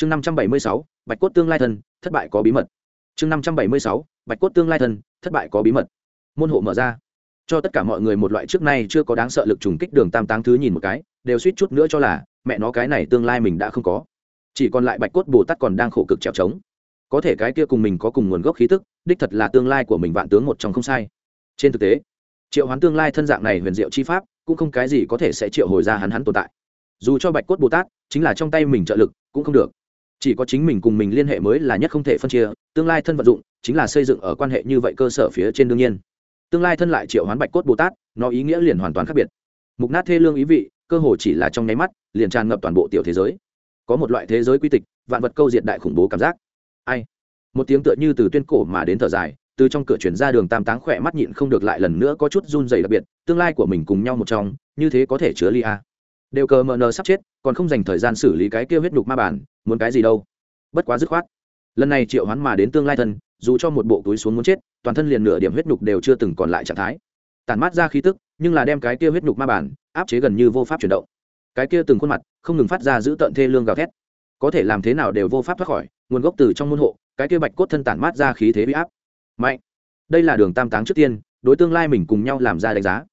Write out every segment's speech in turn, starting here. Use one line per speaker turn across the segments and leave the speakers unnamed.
chương năm trăm bảy mươi sáu, bạch cốt tương lai thân thất bại có bí mật. Chương năm trăm bảy mươi sáu, bạch cốt tương lai thân thất bại có bí mật. Môn hộ mở ra. Cho tất cả mọi người một loại trước nay chưa có đáng sợ lực trùng kích đường tam táng thứ nhìn một cái, đều suýt chút nữa cho là, mẹ nó cái này tương lai mình đã không có. Chỉ còn lại bạch cốt bồ tát còn đang khổ cực trèo trống. Có thể cái kia cùng mình có cùng nguồn gốc khí tức, đích thật là tương lai của mình vạn tướng một trong không sai. Trên thực tế, triệu hoán tương lai thân dạng này huyền diệu chi pháp, cũng không cái gì có thể sẽ triệu hồi ra hắn hắn tồn tại. Dù cho bạch cốt bồ tát chính là trong tay mình trợ lực, cũng không được chỉ có chính mình cùng mình liên hệ mới là nhất không thể phân chia, tương lai thân vận dụng chính là xây dựng ở quan hệ như vậy cơ sở phía trên đương nhiên. Tương lai thân lại triệu hoán bạch cốt bồ tát, nó ý nghĩa liền hoàn toàn khác biệt. Mục nát thê lương ý vị, cơ hồ chỉ là trong nháy mắt, liền tràn ngập toàn bộ tiểu thế giới. Có một loại thế giới quy tịch, vạn vật câu diệt đại khủng bố cảm giác. Ai? Một tiếng tựa như từ tuyên cổ mà đến thở dài, từ trong cửa chuyển ra đường tam táng khỏe mắt nhịn không được lại lần nữa có chút run dày đặc biệt, tương lai của mình cùng nhau một trong, như thế có thể chứa ly a. Đều cờ mờ nờ sắp chết còn không dành thời gian xử lý cái kia huyết nhục ma bản, muốn cái gì đâu. Bất quá dứt khoát. Lần này triệu hoán mà đến tương lai thân, dù cho một bộ túi xuống muốn chết, toàn thân liền nửa điểm huyết nhục đều chưa từng còn lại trạng thái. Tản mát ra khí tức, nhưng là đem cái kia huyết nhục ma bản áp chế gần như vô pháp chuyển động. Cái kia từng khuôn mặt, không ngừng phát ra giữ tận thê lương gào thét. Có thể làm thế nào đều vô pháp thoát khỏi, nguồn gốc từ trong môn hộ, cái kia bạch cốt thân tản mát ra khí thế bị áp. Mạnh. Đây là đường tam táng trước tiên, đối tương lai mình cùng nhau làm ra đánh giá.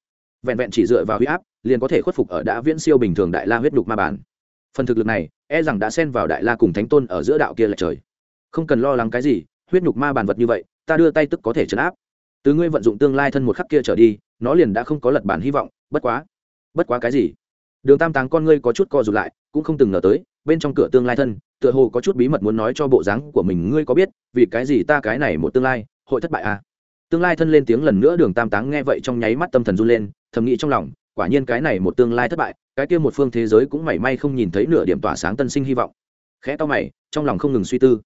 Vẹn vẹn chỉ dựa vào huy áp, liền có thể khuất phục ở đã viễn siêu bình thường đại la huyết nhục ma bản phần thực lực này e rằng đã xen vào đại la cùng thánh tôn ở giữa đạo kia là trời. Không cần lo lắng cái gì, huyết nhục ma bản vật như vậy, ta đưa tay tức có thể chấn áp. Từ ngươi vận dụng tương lai thân một khắc kia trở đi, nó liền đã không có lật bản hy vọng, bất quá. Bất quá cái gì? Đường tam táng con ngươi có chút co rụt lại, cũng không từng ngờ tới, bên trong cửa tương lai thân, tựa hồ có chút bí mật muốn nói cho bộ dáng của mình, ngươi có biết, vì cái gì ta cái này một tương lai, hội thất bại à? Tương lai thân lên tiếng lần nữa, đường tam táng nghe vậy trong nháy mắt tâm thần run lên, thầm nghĩ trong lòng quả nhiên cái này một tương lai thất bại, cái kia một phương thế giới cũng mảy may không nhìn thấy nửa điểm tỏa sáng tân sinh hy vọng. Khẽ to mày, trong lòng không ngừng suy tư.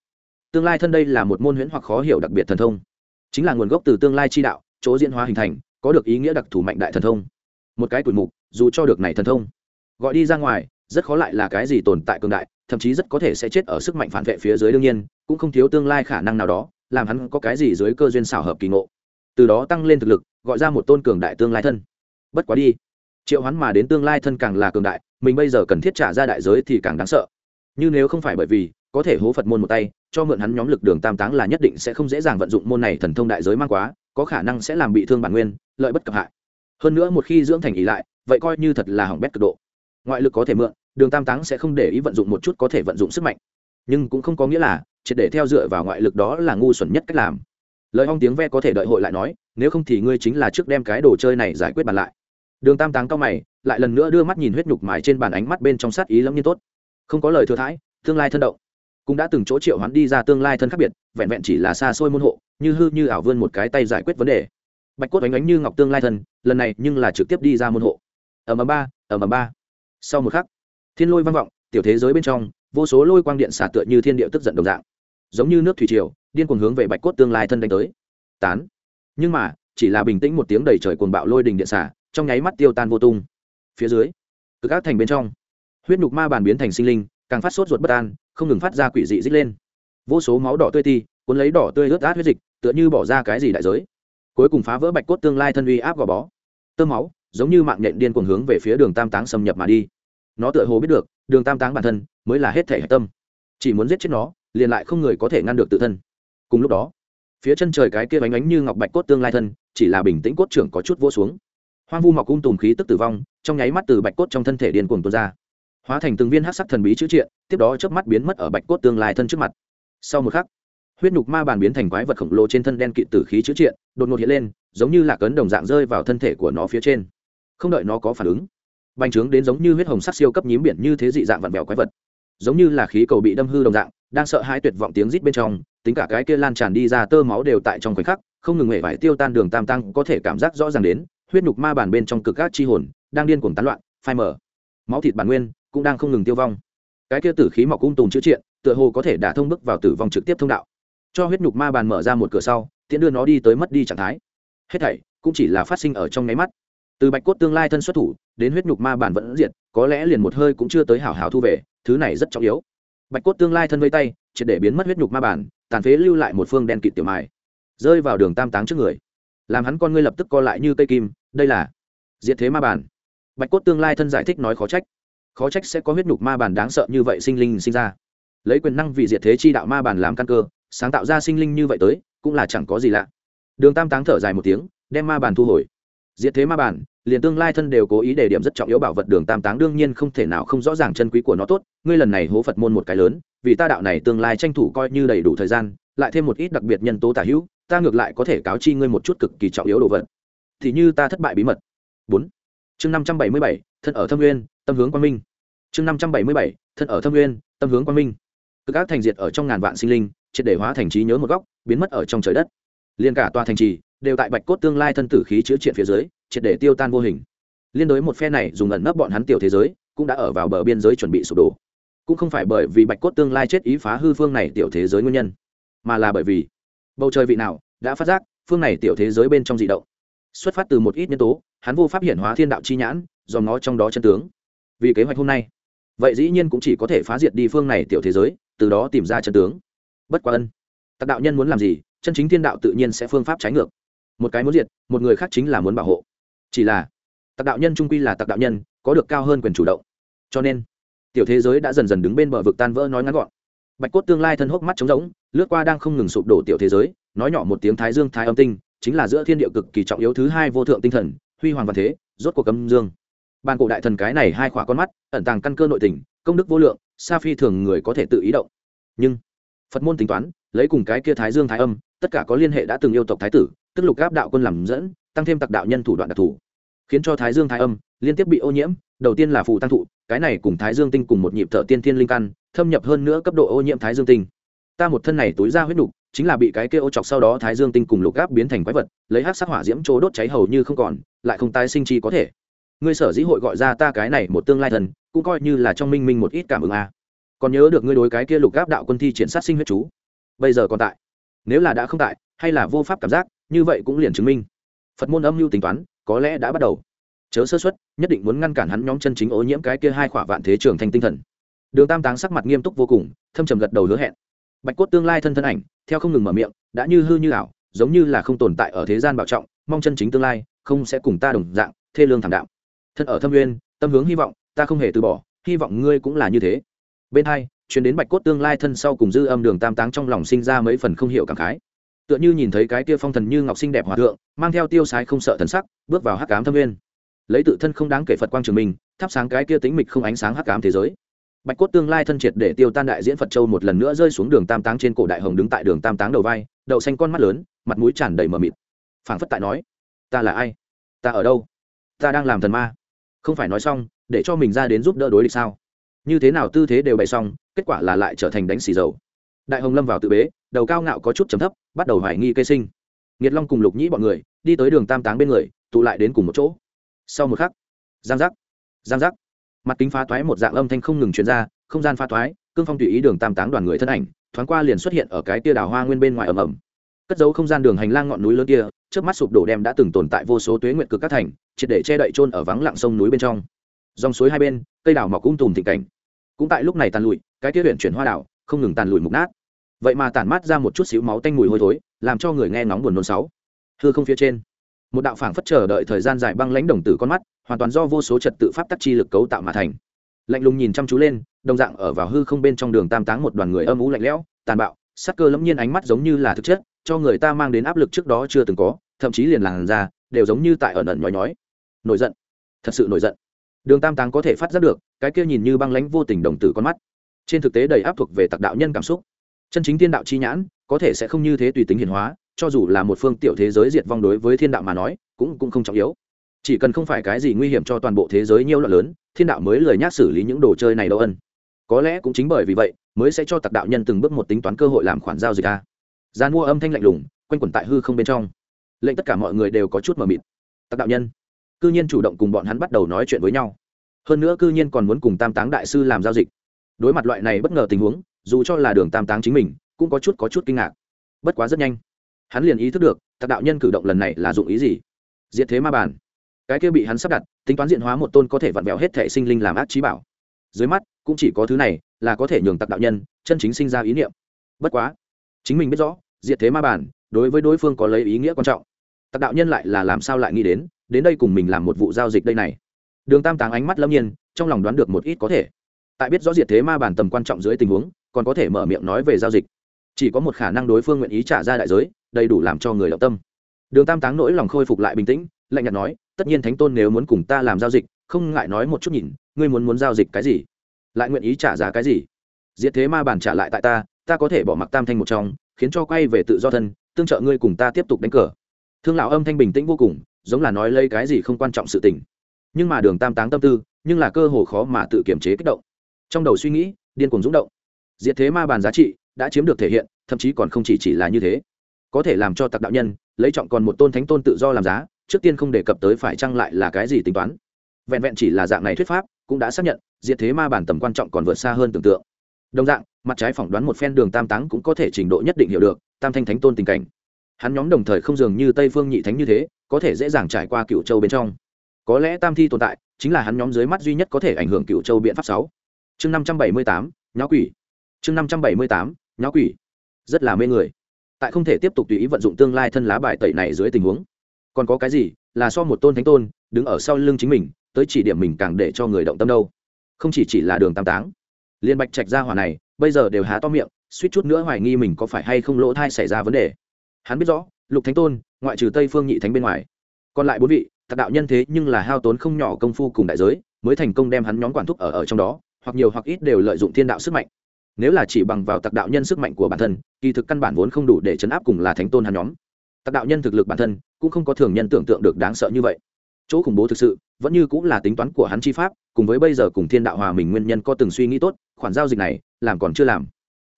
Tương lai thân đây là một môn huyễn hoặc khó hiểu đặc biệt thần thông. Chính là nguồn gốc từ tương lai chi đạo, chỗ diễn hóa hình thành, có được ý nghĩa đặc thù mạnh đại thần thông. Một cái tuổi mục, dù cho được này thần thông, gọi đi ra ngoài, rất khó lại là cái gì tồn tại cường đại, thậm chí rất có thể sẽ chết ở sức mạnh phản vệ phía dưới đương nhiên, cũng không thiếu tương lai khả năng nào đó, làm hắn có cái gì dưới cơ duyên xảo hợp kỳ ngộ. Từ đó tăng lên thực lực, gọi ra một tôn cường đại tương lai thân. Bất quá đi triệu hắn mà đến tương lai thân càng là cường đại, mình bây giờ cần thiết trả ra đại giới thì càng đáng sợ. Như nếu không phải bởi vì, có thể hố phật môn một tay, cho mượn hắn nhóm lực đường tam táng là nhất định sẽ không dễ dàng vận dụng môn này thần thông đại giới mang quá, có khả năng sẽ làm bị thương bản nguyên, lợi bất cập hại. Hơn nữa một khi dưỡng thành ý lại, vậy coi như thật là hỏng bét cực độ. Ngoại lực có thể mượn, đường tam táng sẽ không để ý vận dụng một chút có thể vận dụng sức mạnh. Nhưng cũng không có nghĩa là triệt để theo dựa vào ngoại lực đó là ngu xuẩn nhất cách làm. Lời hong tiếng ve có thể đợi hội lại nói, nếu không thì ngươi chính là trước đem cái đồ chơi này giải quyết bàn lại đường tam táng cao mày, lại lần nữa đưa mắt nhìn huyết nhục mài trên bàn ánh mắt bên trong sát ý lắm như tốt. Không có lời thừa thãi, tương lai thân động. Cũng đã từng chỗ triệu hắn đi ra tương lai thân khác biệt, vẹn vẹn chỉ là xa xôi môn hộ, như hư như ảo vươn một cái tay giải quyết vấn đề. Bạch cốt ánh ánh như ngọc tương lai thân, lần này nhưng là trực tiếp đi ra môn hộ. Ầm ầm ba, ầm ầm ba. Sau một khắc, thiên lôi vang vọng, tiểu thế giới bên trong, vô số lôi quang điện xả tựa như thiên địa tức giận đồng dạng. Giống như nước thủy triều, điên cuồng hướng về bạch cốt tương lai thân đánh tới. Tán. Nhưng mà, chỉ là bình tĩnh một tiếng đầy trời cuồng bạo lôi đình điện xả trong nháy mắt tiêu tan vô tung. Phía dưới cực ác thành bên trong, huyết nhục ma bàn biến thành sinh linh, càng phát sốt ruột bất an, không ngừng phát ra quỷ dị dích lên. Vô số máu đỏ tươi ti, cuốn lấy đỏ tươi ướt át huyết dịch, tựa như bỏ ra cái gì đại giới. Cuối cùng phá vỡ bạch cốt tương lai thân uy áp gò bó. Tơ máu, giống như mạng nhện điên cuồng hướng về phía đường tam táng xâm nhập mà đi. Nó tựa hồ biết được, đường tam táng bản thân mới là hết thể hạch tâm. Chỉ muốn giết chết nó, liền lại không người có thể ngăn được tự thân. Cùng lúc đó, phía chân trời cái kia bánh ánh như ngọc bạch cốt tương lai thân, chỉ là bình tĩnh cốt trưởng có chút vô xuống hoang vu mọc cung tùm khí tức tử vong, trong nháy mắt từ bạch cốt trong thân thể điên cuồng tuôn ra. Hóa thành từng viên hát sắc thần bí chữ triện, tiếp đó chớp mắt biến mất ở bạch cốt tương lai thân trước mặt. Sau một khắc, huyết nhục ma bàn biến thành quái vật khổng lồ trên thân đen kịt tử khí chữ triện, đột ngột hiện lên, giống như là cấn đồng dạng rơi vào thân thể của nó phía trên. Không đợi nó có phản ứng, bành trướng đến giống như huyết hồng sắc siêu cấp nhím biển như thế dị dạng vặn vẹo quái vật. Giống như là khí cầu bị đâm hư đồng dạng, đang sợ hãi tuyệt vọng tiếng rít bên trong, tính cả cái kia lan tràn đi ra tơ máu đều tại trong khoảnh khắc, không ngừng hề vải tiêu tan đường tam tăng có thể cảm giác rõ ràng đến huyết nhục ma bản bên trong cực các chi hồn, đang điên cuồng tán loạn, phai mở máu thịt bản nguyên cũng đang không ngừng tiêu vong. Cái kia tử khí mọc cung tùng chữa triện, tựa hồ có thể đả thông bước vào tử vong trực tiếp thông đạo. Cho huyết nhục ma bàn mở ra một cửa sau tiện đưa nó đi tới mất đi trạng thái. Hết thảy cũng chỉ là phát sinh ở trong nháy mắt. Từ bạch cốt tương lai thân xuất thủ, đến huyết nhục ma bản vẫn diệt, có lẽ liền một hơi cũng chưa tới hảo hảo thu về, thứ này rất trọng yếu. Bạch cốt tương lai thân vây tay, triệt để biến mất huyết nhục ma bản, tàn phế lưu lại một phương đen kịt tiểu mài. Rơi vào đường tam táng trước người. Làm hắn con ngươi lập tức co lại như cây kim đây là diệt thế ma bản. Bạch cốt tương lai thân giải thích nói khó trách. Khó trách sẽ có huyết nhục ma bản đáng sợ như vậy sinh linh sinh ra. Lấy quyền năng vì diệt thế chi đạo ma bản làm căn cơ, sáng tạo ra sinh linh như vậy tới, cũng là chẳng có gì lạ. Đường tam táng thở dài một tiếng, đem ma bản thu hồi. Diệt thế ma bản, liền tương lai thân đều cố ý để điểm rất trọng yếu bảo vật đường tam táng đương nhiên không thể nào không rõ ràng chân quý của nó tốt, ngươi lần này hố phật môn một cái lớn, vì ta đạo này tương lai tranh thủ coi như đầy đủ thời gian, lại thêm một ít đặc biệt nhân tố tả hữu, ta ngược lại có thể cáo chi ngươi một chút cực kỳ trọng yếu đồ vật thì như ta thất bại bí mật. Bốn. Chương năm trăm bảy mươi bảy, thân ở thâm nguyên, tâm hướng quang minh. Chương năm trăm bảy mươi bảy, thân ở thâm nguyên, tâm hướng quang minh. Cực ác thành diệt ở trong ngàn vạn sinh linh, triệt để hóa thành trí nhớ một góc, biến mất ở trong trời đất. Liên cả tòa thành trì đều tại bạch cốt tương lai thân tử khí chữa triện phía dưới, triệt để tiêu tan vô hình. Liên đối một phe này dùng ẩn nấp bọn hắn tiểu thế giới, cũng đã ở vào bờ biên giới chuẩn bị sụp đổ. Cũng không phải bởi vì bạch cốt tương lai chết ý phá hư phương này tiểu thế giới nguyên nhân, mà là bởi vì bầu trời vị nào đã phát giác, phương này tiểu thế giới bên trong dị động xuất phát từ một ít nhân tố, hắn vô pháp hiện hóa thiên đạo chi nhãn dòm nó trong đó chân tướng. Vì kế hoạch hôm nay, vậy dĩ nhiên cũng chỉ có thể phá diệt đi phương này tiểu thế giới, từ đó tìm ra chân tướng. Bất quá ân, tặc đạo nhân muốn làm gì, chân chính thiên đạo tự nhiên sẽ phương pháp trái ngược. Một cái muốn diệt, một người khác chính là muốn bảo hộ. Chỉ là, tặc đạo nhân trung quy là tặc đạo nhân, có được cao hơn quyền chủ động. Cho nên, tiểu thế giới đã dần dần đứng bên bờ vực tan vỡ nói ngắn gọn. Bạch cốt tương lai thân hốc mắt trống rỗng, lướt qua đang không ngừng sụp đổ tiểu thế giới, nói nhỏ một tiếng thái dương, thái âm tinh chính là giữa thiên địa cực kỳ trọng yếu thứ hai vô thượng tinh thần, huy hoàng văn thế, rốt cuộc cấm dương. Bàn cổ đại thần cái này hai khỏa con mắt, ẩn tàng căn cơ nội tình, công đức vô lượng, sa phi thường người có thể tự ý động. Nhưng, phật môn tính toán, lấy cùng cái kia thái dương thái âm, tất cả có liên hệ đã từng yêu tộc thái tử, tức lục gáp đạo quân làm dẫn, tăng thêm tặc đạo nhân thủ đoạn đặc thù. Khiến cho thái dương thái âm liên tiếp bị ô nhiễm, đầu tiên là phù tăng thụ, cái này cùng thái dương tinh cùng một nhịp thở tiên thiên linh căn, thâm nhập hơn nữa cấp độ ô nhiễm thái dương tinh. Ta một thân này túi ra huyết đục chính là bị cái kia ô chọc sau đó thái dương tinh cùng lục gáp biến thành quái vật, lấy hát sắc hỏa diễm chỗ đốt cháy hầu như không còn, lại không tái sinh chi có thể. Ngươi sở dĩ hội gọi ra ta cái này một tương lai thần, cũng coi như là trong minh minh một ít cảm ứng a. À. còn nhớ được ngươi đối cái kia lục gáp đạo quân thi triển sát sinh huyết chú? Bây giờ còn tại. Nếu là đã không tại, hay là vô pháp cảm giác, như vậy cũng liền chứng minh. Phật môn âm mưu tính toán, có lẽ đã bắt đầu. Chớ sơ xuất nhất định muốn ngăn cản hắn nhóm chân chính ô nhiễm cái kia hai khỏa vạn thế trường thành tinh thần. Đường tam táng sắc mặt nghiêm túc vô cùng, thâm trầm gật đầu hứa hẹn bạch cốt tương lai thân thân ảnh, theo không ngừng mở miệng, đã như hư như ảo, giống như là không tồn tại ở thế gian bảo trọng, mong chân chính tương lai, không sẽ cùng ta đồng dạng, thê lương thảm đạm. Thân ở thâm nguyên tâm hướng hy vọng, ta không hề từ bỏ, hy vọng ngươi cũng là như thế. Bên hai chuyến đến bạch cốt tương lai thân sau cùng dư âm đường tam táng trong lòng sinh ra mấy phần không hiểu cảm khái. Tựa như nhìn thấy cái kia phong thần như ngọc sinh đẹp hòa thượng, mang theo tiêu sái không sợ thần sắc, bước vào hắc cám thâm nguyên lấy tự thân không đáng kể phật quang trường mình, thắp sáng cái kia tính mịch không ánh sáng hắc cám thế giới bạch cốt tương lai thân triệt để tiêu tan đại diễn phật châu một lần nữa rơi xuống đường tam táng trên cổ đại hồng đứng tại đường tam táng đầu vai, đậu xanh con mắt lớn, mặt mũi tràn đầy mờ mịt. Phảng phất tại nói, ta là ai? Ta ở đâu? Ta đang làm thần ma? Không phải nói xong, để cho mình ra đến giúp đỡ đối địch sao? Như thế nào tư thế đều bày xong, kết quả là lại trở thành đánh xì dầu. Đại hồng lâm vào tự bế, đầu cao ngạo có chút chấm thấp, bắt đầu hoài nghi cây sinh. Nghiệt long cùng lục nhĩ bọn người, đi tới đường tam táng bên người, tụ lại đến cùng một chỗ. Sau một khắc, giang giác giang giác mặt kính phá toái một dạng âm thanh không ngừng chuyển ra, không gian phá toái, cương phong tùy ý đường tam táng đoàn người thân ảnh, thoáng qua liền xuất hiện ở cái tia đào hoa nguyên bên ngoài ầm ầm. Cất dấu không gian đường hành lang ngọn núi lớn kia trước mắt sụp đổ đem đã từng tồn tại vô số tuế nguyện cực các thành, triệt để che đậy trôn ở vắng lặng sông núi bên trong. Dòng suối hai bên, cây đào mọc cung tùm thịnh cảnh. Cũng tại lúc này tàn lụi, cái tia huyện chuyển hoa đảo, không ngừng tàn lụi mục nát. Vậy mà tản mát ra một chút xíu máu tanh mùi hôi thối, làm cho người nghe ngóng buồn nôn sáu. Hư không phía trên, một đạo phảng phất chờ đợi thời gian dài băng lãnh đồng tử con mắt hoàn toàn do vô số trật tự pháp tắc chi lực cấu tạo mà thành. Lạnh lùng nhìn chăm chú lên, đồng dạng ở vào hư không bên trong đường tam táng một đoàn người âm ú lạnh lẽo, tàn bạo sắc cơ lẫm nhiên ánh mắt giống như là thực chất, cho người ta mang đến áp lực trước đó chưa từng có, thậm chí liền làn ra đều giống như tại ẩn ẩn nhói nhói. Nổi giận. Thật sự nổi giận. Đường tam táng có thể phát giác được, cái kia nhìn như băng lãnh vô tình đồng tử con mắt. Trên thực tế đầy áp thuộc về tặc đạo nhân cảm xúc. Chân chính thiên đạo chi nhãn, có thể sẽ không như thế tùy tính hiển hóa, cho dù là một phương tiểu thế giới diệt vong đối với thiên đạo mà nói, cũng cũng không trọng yếu chỉ cần không phải cái gì nguy hiểm cho toàn bộ thế giới nhiều loạn lớn, thiên đạo mới lời nhắc xử lý những đồ chơi này đâu ân. Có lẽ cũng chính bởi vì vậy, mới sẽ cho tặc đạo nhân từng bước một tính toán cơ hội làm khoản giao dịch a. Gian mua âm thanh lạnh lùng, quanh quẩn tại hư không bên trong. Lệnh tất cả mọi người đều có chút mờ mịt. Tặc đạo nhân, cư nhiên chủ động cùng bọn hắn bắt đầu nói chuyện với nhau. Hơn nữa cư nhiên còn muốn cùng tam táng đại sư làm giao dịch. Đối mặt loại này bất ngờ tình huống, dù cho là đường tam táng chính mình, cũng có chút có chút kinh ngạc. Bất quá rất nhanh, hắn liền ý thức được, tặc đạo nhân cử động lần này là dụng ý gì. Diệt thế ma bản cái kia bị hắn sắp đặt, tính toán diện hóa một tôn có thể vặn vẹo hết thể sinh linh làm ác trí bảo. Dưới mắt, cũng chỉ có thứ này, là có thể nhường tặc đạo nhân, chân chính sinh ra ý niệm. Bất quá, chính mình biết rõ, diệt thế ma bản, đối với đối phương có lấy ý nghĩa quan trọng. Tặc đạo nhân lại là làm sao lại nghĩ đến đến đây cùng mình làm một vụ giao dịch đây này. Đường tam táng ánh mắt lâm nhiên, trong lòng đoán được một ít có thể. Tại biết rõ diệt thế ma bản tầm quan trọng dưới tình huống, còn có thể mở miệng nói về giao dịch. Chỉ có một khả năng đối phương nguyện ý trả ra đại giới, đầy đủ làm cho người động tâm. Đường tam táng nỗi lòng khôi phục lại bình tĩnh, lạnh nhạt nói tất nhiên thánh tôn nếu muốn cùng ta làm giao dịch, không ngại nói một chút nhìn, ngươi muốn muốn giao dịch cái gì? Lại nguyện ý trả giá cái gì? Diệt thế ma bản trả lại tại ta ta có thể bỏ mặc tam thanh một trong, khiến cho quay về tự do thân, tương trợ ngươi cùng ta tiếp tục đánh cờ. Thương lão âm thanh bình tĩnh vô cùng, giống là nói lấy cái gì không quan trọng sự tình. Nhưng mà đường tam táng tâm tư, nhưng là cơ hồ khó mà tự kiểm chế kích động. Trong đầu suy nghĩ, điên cuồng rúng động. Diệt thế ma bàn giá trị đã chiếm được thể hiện, thậm chí còn không chỉ chỉ là như thế. Có thể làm cho tặc đạo nhân, lấy trọng còn một tôn thánh tôn tự do làm giá trước tiên không đề cập tới phải chăng lại là cái gì tính toán. Vẹn vẹn chỉ là dạng này thuyết pháp cũng đã xác nhận, diệt thế ma bản tầm quan trọng còn vượt xa hơn tưởng tượng. Đồng dạng, mặt trái phỏng đoán một phen đường tam táng cũng có thể trình độ nhất định hiểu được, tam thanh thánh tôn tình cảnh. Hắn nhóm đồng thời không dường như tây phương nhị thánh như thế, có thể dễ dàng trải qua cựu châu bên trong. Có lẽ tam thi tồn tại, chính là hắn nhóm dưới mắt duy nhất có thể ảnh hưởng cựu châu biện pháp sáu. Chương năm trăm bảy mươi tám, nháo quỷ. Chương năm trăm bảy mươi tám, nháo quỷ. Rất là mê người. Tại không thể tiếp tục tùy ý vận dụng tương lai thân lá bài tẩy này dưới tình huống còn có cái gì là so một tôn thánh tôn đứng ở sau lưng chính mình, tới chỉ điểm mình càng để cho người động tâm đâu. Không chỉ chỉ là đường tam táng. Liên bạch trạch gia hỏa này, bây giờ đều há to miệng, suýt chút nữa hoài nghi mình có phải hay không lỗ thai xảy ra vấn đề. Hắn biết rõ, lục thánh tôn, ngoại trừ tây phương nhị thánh bên ngoài, còn lại bốn vị, tạc đạo nhân thế nhưng là hao tốn không nhỏ công phu cùng đại giới, mới thành công đem hắn nhóm quản thúc ở ở trong đó, hoặc nhiều hoặc ít đều lợi dụng thiên đạo sức mạnh. Nếu là chỉ bằng vào tạc đạo nhân sức mạnh của bản thân, kỳ thực căn bản vốn không đủ để chấn áp cùng là thánh tôn hắn nhóm tạc đạo nhân thực lực bản thân cũng không có thường nhân tưởng tượng được đáng sợ như vậy. Chỗ khủng bố thực sự vẫn như cũng là tính toán của hắn chi pháp, cùng với bây giờ cùng thiên đạo hòa mình nguyên nhân có từng suy nghĩ tốt, khoản giao dịch này làm còn chưa làm.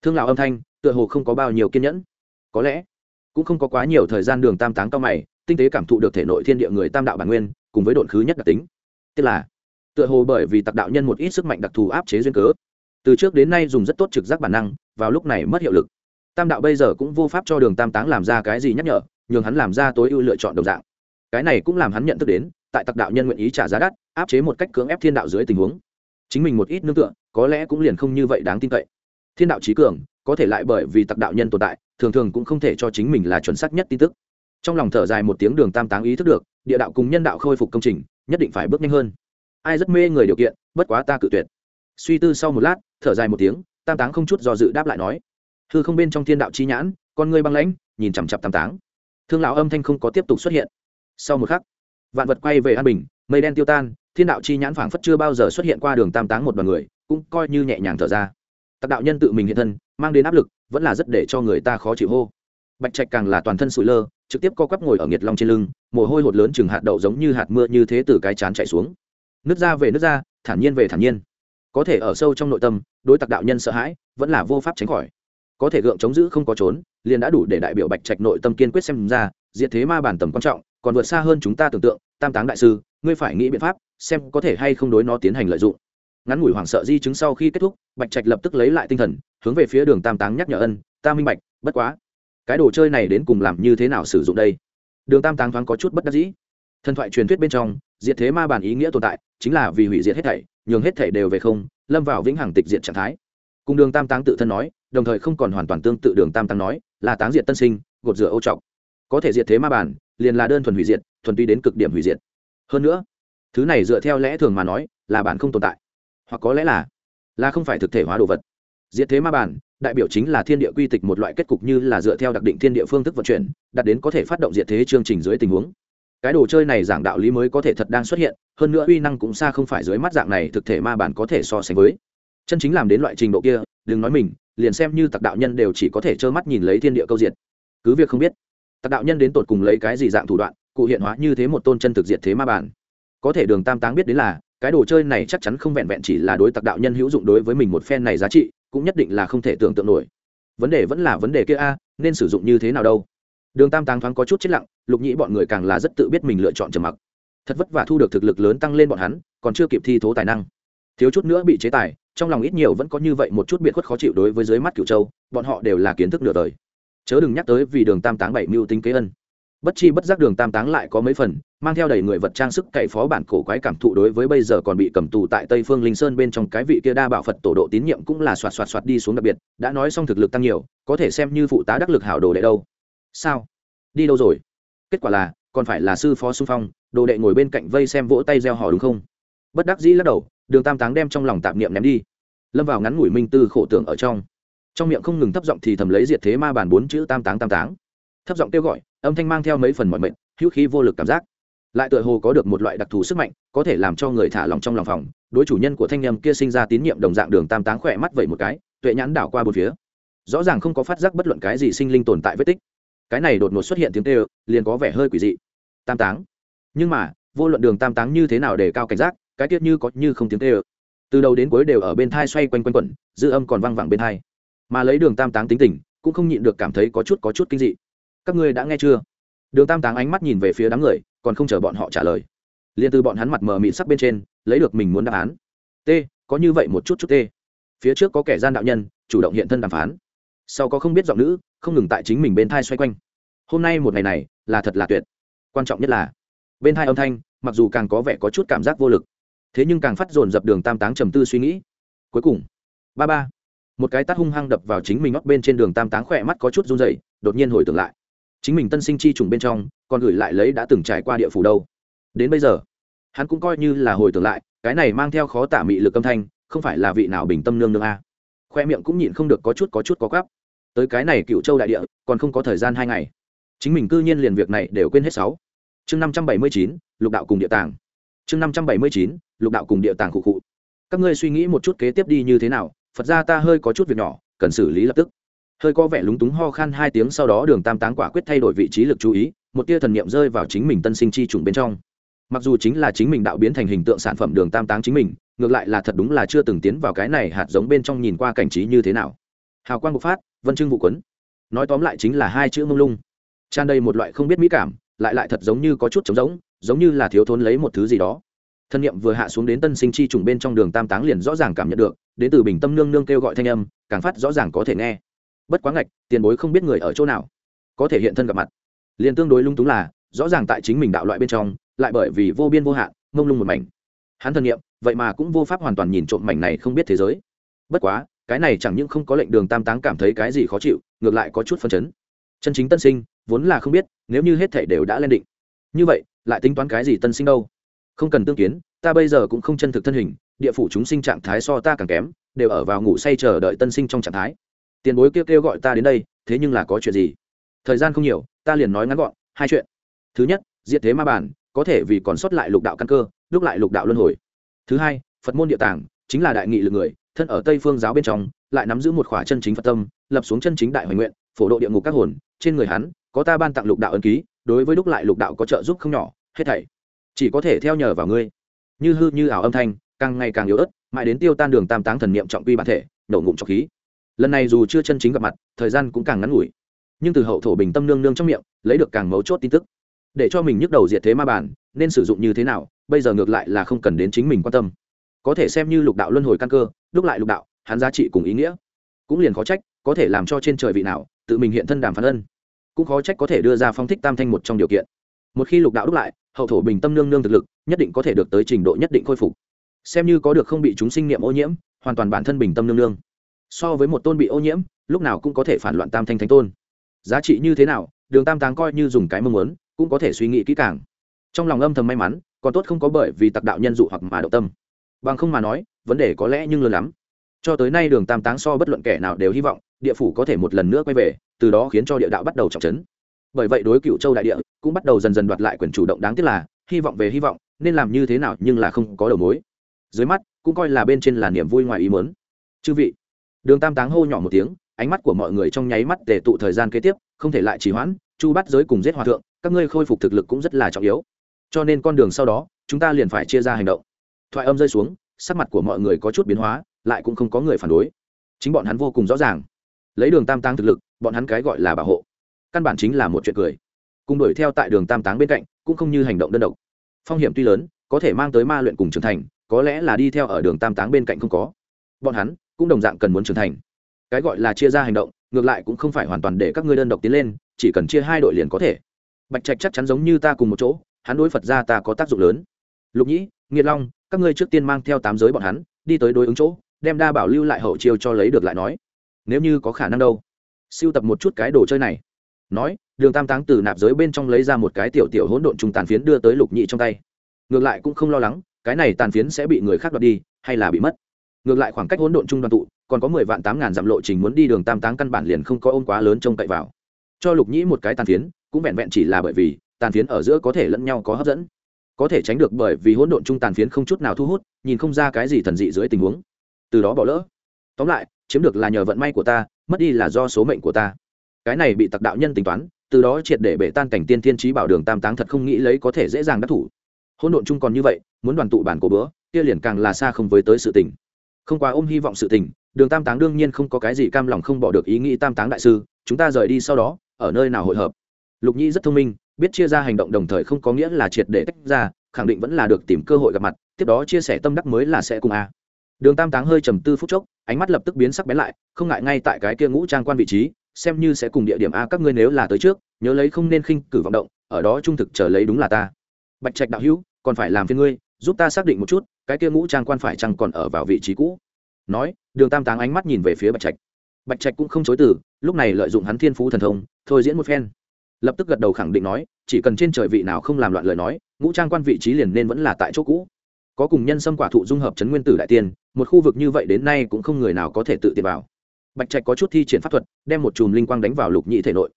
Thương lão âm thanh tựa hồ không có bao nhiêu kiên nhẫn. Có lẽ cũng không có quá nhiều thời gian đường tam táng cao mày, tinh tế cảm thụ được thể nội thiên địa người tam đạo bản nguyên, cùng với độn khứ nhất đặc tính. Tức là, tựa hồ bởi vì tặc đạo nhân một ít sức mạnh đặc thù áp chế duyên cớ, từ trước đến nay dùng rất tốt trực giác bản năng, vào lúc này mất hiệu lực. Tam đạo bây giờ cũng vô pháp cho đường tam táng làm ra cái gì nhắc nhở nhường hắn làm ra tối ưu lựa chọn đồng dạng. Cái này cũng làm hắn nhận thức đến, tại tặc đạo nhân nguyện ý trả giá đắt, áp chế một cách cưỡng ép thiên đạo dưới tình huống. Chính mình một ít nương tựa, có lẽ cũng liền không như vậy đáng tin cậy. Thiên đạo trí cường, có thể lại bởi vì tặc đạo nhân tồn tại, thường thường cũng không thể cho chính mình là chuẩn xác nhất tin tức. Trong lòng thở dài một tiếng đường tam táng ý thức được, địa đạo cùng nhân đạo khôi phục công trình, nhất định phải bước nhanh hơn. Ai rất mê người điều kiện, bất quá ta cự tuyệt. Suy tư sau một lát, thở dài một tiếng, tam táng không chút do dự đáp lại nói. Hư không bên trong thiên đạo chi nhãn, con ngươi băng lãnh, nhìn chằm chặp tam táng thương lão âm thanh không có tiếp tục xuất hiện. Sau một khắc, vạn vật quay về an bình, mây đen tiêu tan, thiên đạo chi nhãn phảng phất chưa bao giờ xuất hiện qua đường tam táng một đoàn người, cũng coi như nhẹ nhàng thở ra. Tặc đạo nhân tự mình hiện thân, mang đến áp lực, vẫn là rất để cho người ta khó chịu hô. Bạch trạch càng là toàn thân sụi lơ, trực tiếp co quắp ngồi ở nghiệt long trên lưng, mồ hôi hột lớn chừng hạt đậu giống như hạt mưa như thế từ cái chán chạy xuống. Nước ra về nước ra, thản nhiên về thản nhiên. Có thể ở sâu trong nội tâm, đối tặc đạo nhân sợ hãi, vẫn là vô pháp tránh khỏi có thể gượng chống giữ không có trốn, liền đã đủ để đại biểu bạch trạch nội tâm kiên quyết xem ra, diệt thế ma bản tầm quan trọng, còn vượt xa hơn chúng ta tưởng tượng, tam táng đại sư, ngươi phải nghĩ biện pháp, xem có thể hay không đối nó tiến hành lợi dụng. Ngắn ngủi hoảng sợ di chứng sau khi kết thúc, bạch trạch lập tức lấy lại tinh thần, hướng về phía đường tam táng nhắc nhở ân, ta minh bạch, bất quá, cái đồ chơi này đến cùng làm như thế nào sử dụng đây? Đường tam táng thoáng có chút bất đắc dĩ. Thần thoại truyền thuyết bên trong, diệt thế ma bản ý nghĩa tồn tại, chính là vì hủy diệt hết thảy, nhường hết thảy đều về không, lâm vào vĩnh hằng tịch diệt trạng thái. Cùng đường tam táng tự thân nói đồng thời không còn hoàn toàn tương tự đường tam tăng nói, là táng diệt tân sinh, gột rửa ô trọc. Có thể diệt thế ma bản, liền là đơn thuần hủy diệt, thuần tuy đến cực điểm hủy diệt. Hơn nữa, thứ này dựa theo lẽ thường mà nói, là bản không tồn tại. Hoặc có lẽ là là không phải thực thể hóa đồ vật. Diệt thế ma bản, đại biểu chính là thiên địa quy tịch một loại kết cục như là dựa theo đặc định thiên địa phương thức vận chuyển đặt đến có thể phát động diệt thế chương trình dưới tình huống. Cái đồ chơi này giảng đạo lý mới có thể thật đang xuất hiện, hơn nữa uy năng cũng xa không phải dưới mắt dạng này thực thể ma bản có thể so sánh với. Chân chính làm đến loại trình độ kia, đừng nói mình liền xem như tặc đạo nhân đều chỉ có thể trơ mắt nhìn lấy thiên địa câu diệt. Cứ việc không biết, tặc đạo nhân đến tột cùng lấy cái gì dạng thủ đoạn, cụ hiện hóa như thế một tôn chân thực diệt thế ma bản. Có thể đường tam táng biết đến là, cái đồ chơi này chắc chắn không vẹn vẹn chỉ là đối tặc đạo nhân hữu dụng đối với mình một phen này giá trị, cũng nhất định là không thể tưởng tượng nổi. Vấn đề vẫn là vấn đề kia a, nên sử dụng như thế nào đâu? Đường tam táng thoáng có chút chết lặng, lục nhĩ bọn người càng là rất tự biết mình lựa chọn trầm mặc. Thật vất vả thu được thực lực lớn tăng lên bọn hắn, còn chưa kịp thi thố tài năng. Thiếu chút nữa bị chế tài trong lòng ít nhiều vẫn có như vậy một chút biệt khuất khó chịu đối với dưới mắt cựu châu, bọn họ đều là kiến thức nửa đời. Chớ đừng nhắc tới vì đường tam táng bảy mưu tính kế ân. Bất chi bất giác đường tam táng lại có mấy phần, mang theo đầy người vật trang sức cậy phó bản cổ quái cảm thụ đối với bây giờ còn bị cầm tù tại tây phương linh sơn bên trong cái vị kia đa bảo phật tổ độ tín nhiệm cũng là xoạt xoạt xoạt đi xuống đặc biệt, đã nói xong thực lực tăng nhiều, có thể xem như phụ tá đắc lực hảo đồ đệ đâu. Sao? Đi đâu rồi? Kết quả là, còn phải là sư phó xung phong, đồ đệ ngồi bên cạnh vây xem vỗ tay gieo họ đúng không? Bất đắc dĩ lắc đầu, đường tam táng đem trong lòng tạp niệm ném đi. Lâm vào ngắn ngủi minh tư khổ tưởng ở trong. Trong miệng không ngừng thấp giọng thì thầm lấy diệt thế ma bản bốn chữ tam táng tam táng. Thấp giọng kêu gọi, âm thanh mang theo mấy phần mọi mệnh, hữu khí vô lực cảm giác. Lại tựa hồ có được một loại đặc thù sức mạnh, có thể làm cho người thả lòng trong lòng phòng, đối chủ nhân của thanh nhầm kia sinh ra tín nhiệm đồng dạng đường tam táng khỏe mắt vậy một cái, tuệ nhãn đảo qua bốn phía. Rõ ràng không có phát giác bất luận cái gì sinh linh tồn tại vết tích. Cái này đột ngột xuất hiện tiếng tê liền có vẻ hơi quỷ dị. Tam táng. Nhưng mà, vô luận đường tam táng như thế nào để cao cảnh giác cái tiết như có như không tiếng tê từ đầu đến cuối đều ở bên thai xoay quanh quanh quẩn, dư âm còn văng vẳng bên thai mà lấy đường tam táng tính tình, cũng không nhịn được cảm thấy có chút có chút kinh dị. Các ngươi đã nghe chưa? Đường tam táng ánh mắt nhìn về phía đám người, còn không chờ bọn họ trả lời. Liền từ bọn hắn mặt mờ mịt sắc bên trên, lấy được mình muốn đáp án. T có như vậy một chút chút t phía trước có kẻ gian đạo nhân, chủ động hiện thân đàm phán. Sau có không biết giọng nữ, không ngừng tại chính mình bên thai xoay quanh. Hôm nay một ngày này, là thật là tuyệt. Quan trọng nhất là, bên thai âm thanh, mặc dù càng có vẻ có chút cảm giác vô lực thế nhưng càng phát dồn dập đường tam táng trầm tư suy nghĩ. Cuối cùng, ba ba, một cái tát hung hăng đập vào chính mình ngóc bên trên đường tam táng khỏe mắt có chút run rẩy, đột nhiên hồi tưởng lại. Chính mình tân sinh chi trùng bên trong, còn gửi lại lấy đã từng trải qua địa phủ đâu. Đến bây giờ, hắn cũng coi như là hồi tưởng lại, cái này mang theo khó tả mị lực âm thanh, không phải là vị nào bình tâm nương nương a. Khoe miệng cũng nhịn không được có chút có chút có gắp tới cái này cựu châu đại địa, còn không có thời gian hai ngày. Chính mình cư nhiên liền việc này đều quên hết sáu. Chương năm trăm bảy mươi chín, lục đạo cùng địa tàng. Chương năm trăm bảy mươi chín lục đạo cùng địa tàng khụ khụ. Các ngươi suy nghĩ một chút kế tiếp đi như thế nào, phật ra ta hơi có chút việc nhỏ, cần xử lý lập tức. Hơi có vẻ lúng túng ho khan hai tiếng sau đó đường tam táng quả quyết thay đổi vị trí lực chú ý, một tia thần niệm rơi vào chính mình tân sinh chi trùng bên trong. Mặc dù chính là chính mình đạo biến thành hình tượng sản phẩm đường tam táng chính mình, ngược lại là thật đúng là chưa từng tiến vào cái này hạt giống bên trong nhìn qua cảnh trí như thế nào. Hào quang bộc phát, vân chương vụ quấn. Nói tóm lại chính là hai chữ mông lung. Tràn đầy một loại không biết mỹ cảm, lại lại thật giống như có chút trống giống giống như là thiếu thốn lấy một thứ gì đó thân nhiệm vừa hạ xuống đến tân sinh chi trùng bên trong đường tam táng liền rõ ràng cảm nhận được, đến từ bình tâm nương nương kêu gọi thanh âm, càng phát rõ ràng có thể nghe. Bất quá ngạch, tiền bối không biết người ở chỗ nào, có thể hiện thân gặp mặt. Liền tương đối lung túng là, rõ ràng tại chính mình đạo loại bên trong, lại bởi vì vô biên vô hạn, mông lung một mảnh. Hắn thân nhiệm vậy mà cũng vô pháp hoàn toàn nhìn trộm mảnh này không biết thế giới. Bất quá, cái này chẳng những không có lệnh đường tam táng cảm thấy cái gì khó chịu, ngược lại có chút phân chấn. Chân chính tân sinh, vốn là không biết, nếu như hết thể đều đã lên định. Như vậy, lại tính toán cái gì tân sinh đâu? Không cần tương kiến ta bây giờ cũng không chân thực thân hình, địa phủ chúng sinh trạng thái so ta càng kém, đều ở vào ngủ say chờ đợi tân sinh trong trạng thái. Tiền bối kêu kêu gọi ta đến đây, thế nhưng là có chuyện gì? Thời gian không nhiều, ta liền nói ngắn gọn, hai chuyện. Thứ nhất, diệt thế ma bản, có thể vì còn sót lại lục đạo căn cơ, đúc lại lục đạo luân hồi. Thứ hai, phật môn địa tàng chính là đại nghị lực người, thân ở tây phương giáo bên trong, lại nắm giữ một khỏa chân chính phật tâm, lập xuống chân chính đại hoài nguyện, phổ độ địa ngục các hồn, trên người hắn, có ta ban tặng lục đạo ân ký, đối với đúc lại lục đạo có trợ giúp không nhỏ, hết thảy. Chỉ có thể theo nhờ vào ngươi như hư như ảo âm thanh, càng ngày càng yếu ớt, mãi đến tiêu tan đường tam táng thần niệm trọng quy bản thể, nổ ngụm trọc khí. Lần này dù chưa chân chính gặp mặt, thời gian cũng càng ngắn ngủi. Nhưng từ hậu thổ bình tâm nương nương trong miệng, lấy được càng mấu chốt tin tức. Để cho mình nhức đầu diệt thế ma bản, nên sử dụng như thế nào, bây giờ ngược lại là không cần đến chính mình quan tâm. Có thể xem như lục đạo luân hồi căn cơ, đúc lại lục đạo, hắn giá trị cùng ý nghĩa. Cũng liền khó trách, có thể làm cho trên trời vị nào, tự mình hiện thân đàm phán ân. Cũng khó trách có thể đưa ra phong thích tam thanh một trong điều kiện. Một khi lục đạo đúc lại hậu thổ bình tâm nương nương thực lực, nhất định có thể được tới trình độ nhất định khôi phục. Xem như có được không bị chúng sinh niệm ô nhiễm, hoàn toàn bản thân bình tâm nương nương. So với một tôn bị ô nhiễm, lúc nào cũng có thể phản loạn tam thanh thánh tôn. Giá trị như thế nào, đường tam táng coi như dùng cái mong muốn, cũng có thể suy nghĩ kỹ càng. Trong lòng âm thầm may mắn, còn tốt không có bởi vì tặc đạo nhân dụ hoặc mà động tâm. Bằng không mà nói, vấn đề có lẽ nhưng lớn lắm. Cho tới nay đường tam táng so bất luận kẻ nào đều hy vọng, địa phủ có thể một lần nữa quay về, từ đó khiến cho địa đạo bắt đầu trọng trấn bởi vậy đối cựu châu đại địa cũng bắt đầu dần dần đoạt lại quyền chủ động đáng tiếc là, hy vọng về hy vọng, nên làm như thế nào nhưng là không có đầu mối. Dưới mắt, cũng coi là bên trên là niềm vui ngoài ý mớn chư vị, đường tam táng hô nhỏ một tiếng, ánh mắt của mọi người trong nháy mắt để tụ thời gian kế tiếp, không thể lại trì hoãn, chu bắt giới cùng giết hòa thượng, các ngươi khôi phục thực lực cũng rất là trọng yếu. Cho nên con đường sau đó, chúng ta liền phải chia ra hành động. Thoại âm rơi xuống, sắc mặt của mọi người có chút biến hóa, lại cũng không có người phản đối. Chính bọn hắn vô cùng rõ ràng. Lấy đường tam táng thực lực, bọn hắn cái gọi là bảo hộ. Căn bản chính là một chuyện cười cùng đuổi theo tại đường tam táng bên cạnh, cũng không như hành động đơn độc. Phong hiểm tuy lớn, có thể mang tới ma luyện cùng trưởng thành, có lẽ là đi theo ở đường tam táng bên cạnh không có. Bọn hắn cũng đồng dạng cần muốn trưởng thành. Cái gọi là chia ra hành động, ngược lại cũng không phải hoàn toàn để các ngươi đơn độc tiến lên, chỉ cần chia hai đội liền có thể. Bạch trạch chắc chắn giống như ta cùng một chỗ, hắn đối phật ra ta có tác dụng lớn. Lục nhĩ, nghiệt long, các ngươi trước tiên mang theo tám giới bọn hắn, đi tới đối ứng chỗ, đem đa bảo lưu lại hậu chiêu cho lấy được lại nói. Nếu như có khả năng đâu? Siêu tập một chút cái đồ chơi này. Nói đường tam táng từ nạp giới bên trong lấy ra một cái tiểu tiểu hỗn độn trùng tàn phiến đưa tới lục nhị trong tay. Ngược lại cũng không lo lắng, cái này tàn phiến sẽ bị người khác đoạt đi, hay là bị mất. Ngược lại khoảng cách hỗn độn trung đoàn tụ, còn có mười vạn tám ngàn dặm lộ trình muốn đi đường tam táng căn bản liền không có ôm quá lớn trông cậy vào. Cho lục nhĩ một cái tàn phiến, cũng vẹn vẹn chỉ là bởi vì tàn phiến ở giữa có thể lẫn nhau có hấp dẫn. Có thể tránh được bởi vì hỗn độn trung tàn phiến không chút nào thu hút, nhìn không ra cái gì thần dị dưới tình huống. Từ đó bỏ lỡ. Tóm lại, chiếm được là nhờ vận may của ta, mất đi là do số mệnh của ta. Cái này bị tặc đạo nhân tính toán từ đó triệt để bể tan cảnh tiên thiên trí bảo đường tam táng thật không nghĩ lấy có thể dễ dàng đắc thủ. Hỗn độn chung còn như vậy, muốn đoàn tụ bản cổ bữa, kia liền càng là xa không với tới sự tình. Không quá ôm hy vọng sự tình, đường tam táng đương nhiên không có cái gì cam lòng không bỏ được ý nghĩ tam táng đại sư, chúng ta rời đi sau đó, ở nơi nào hội hợp? Lục nhi rất thông minh, biết chia ra hành động đồng thời không có nghĩa là triệt để tách ra, khẳng định vẫn là được tìm cơ hội gặp mặt, tiếp đó chia sẻ tâm đắc mới là sẽ cùng a. Đường tam táng hơi trầm tư phút chốc, ánh mắt lập tức biến sắc bén lại, không ngại ngay tại cái kia ngũ trang quan vị trí xem như sẽ cùng địa điểm a các ngươi nếu là tới trước, nhớ lấy không nên khinh cử vọng động, ở đó trung thực chờ lấy đúng là ta. Bạch trạch đạo hữu, còn phải làm phiên ngươi, giúp ta xác định một chút, cái kia ngũ trang quan phải chăng còn ở vào vị trí cũ? Nói, đường tam táng ánh mắt nhìn về phía bạch trạch. Bạch trạch cũng không chối từ, lúc này lợi dụng hắn thiên phú thần thông, thôi diễn một phen. Lập tức gật đầu khẳng định nói, chỉ cần trên trời vị nào không làm loạn lời nói, ngũ trang quan vị trí liền nên vẫn là tại chỗ cũ. Có cùng nhân sâm quả thụ dung hợp chấn nguyên tử đại tiên, một khu vực như vậy đến nay cũng không người nào có thể tự tiệt vào bạch trạch có chút thi triển pháp thuật, đem một chùm linh quang đánh vào lục nhĩ thể nội.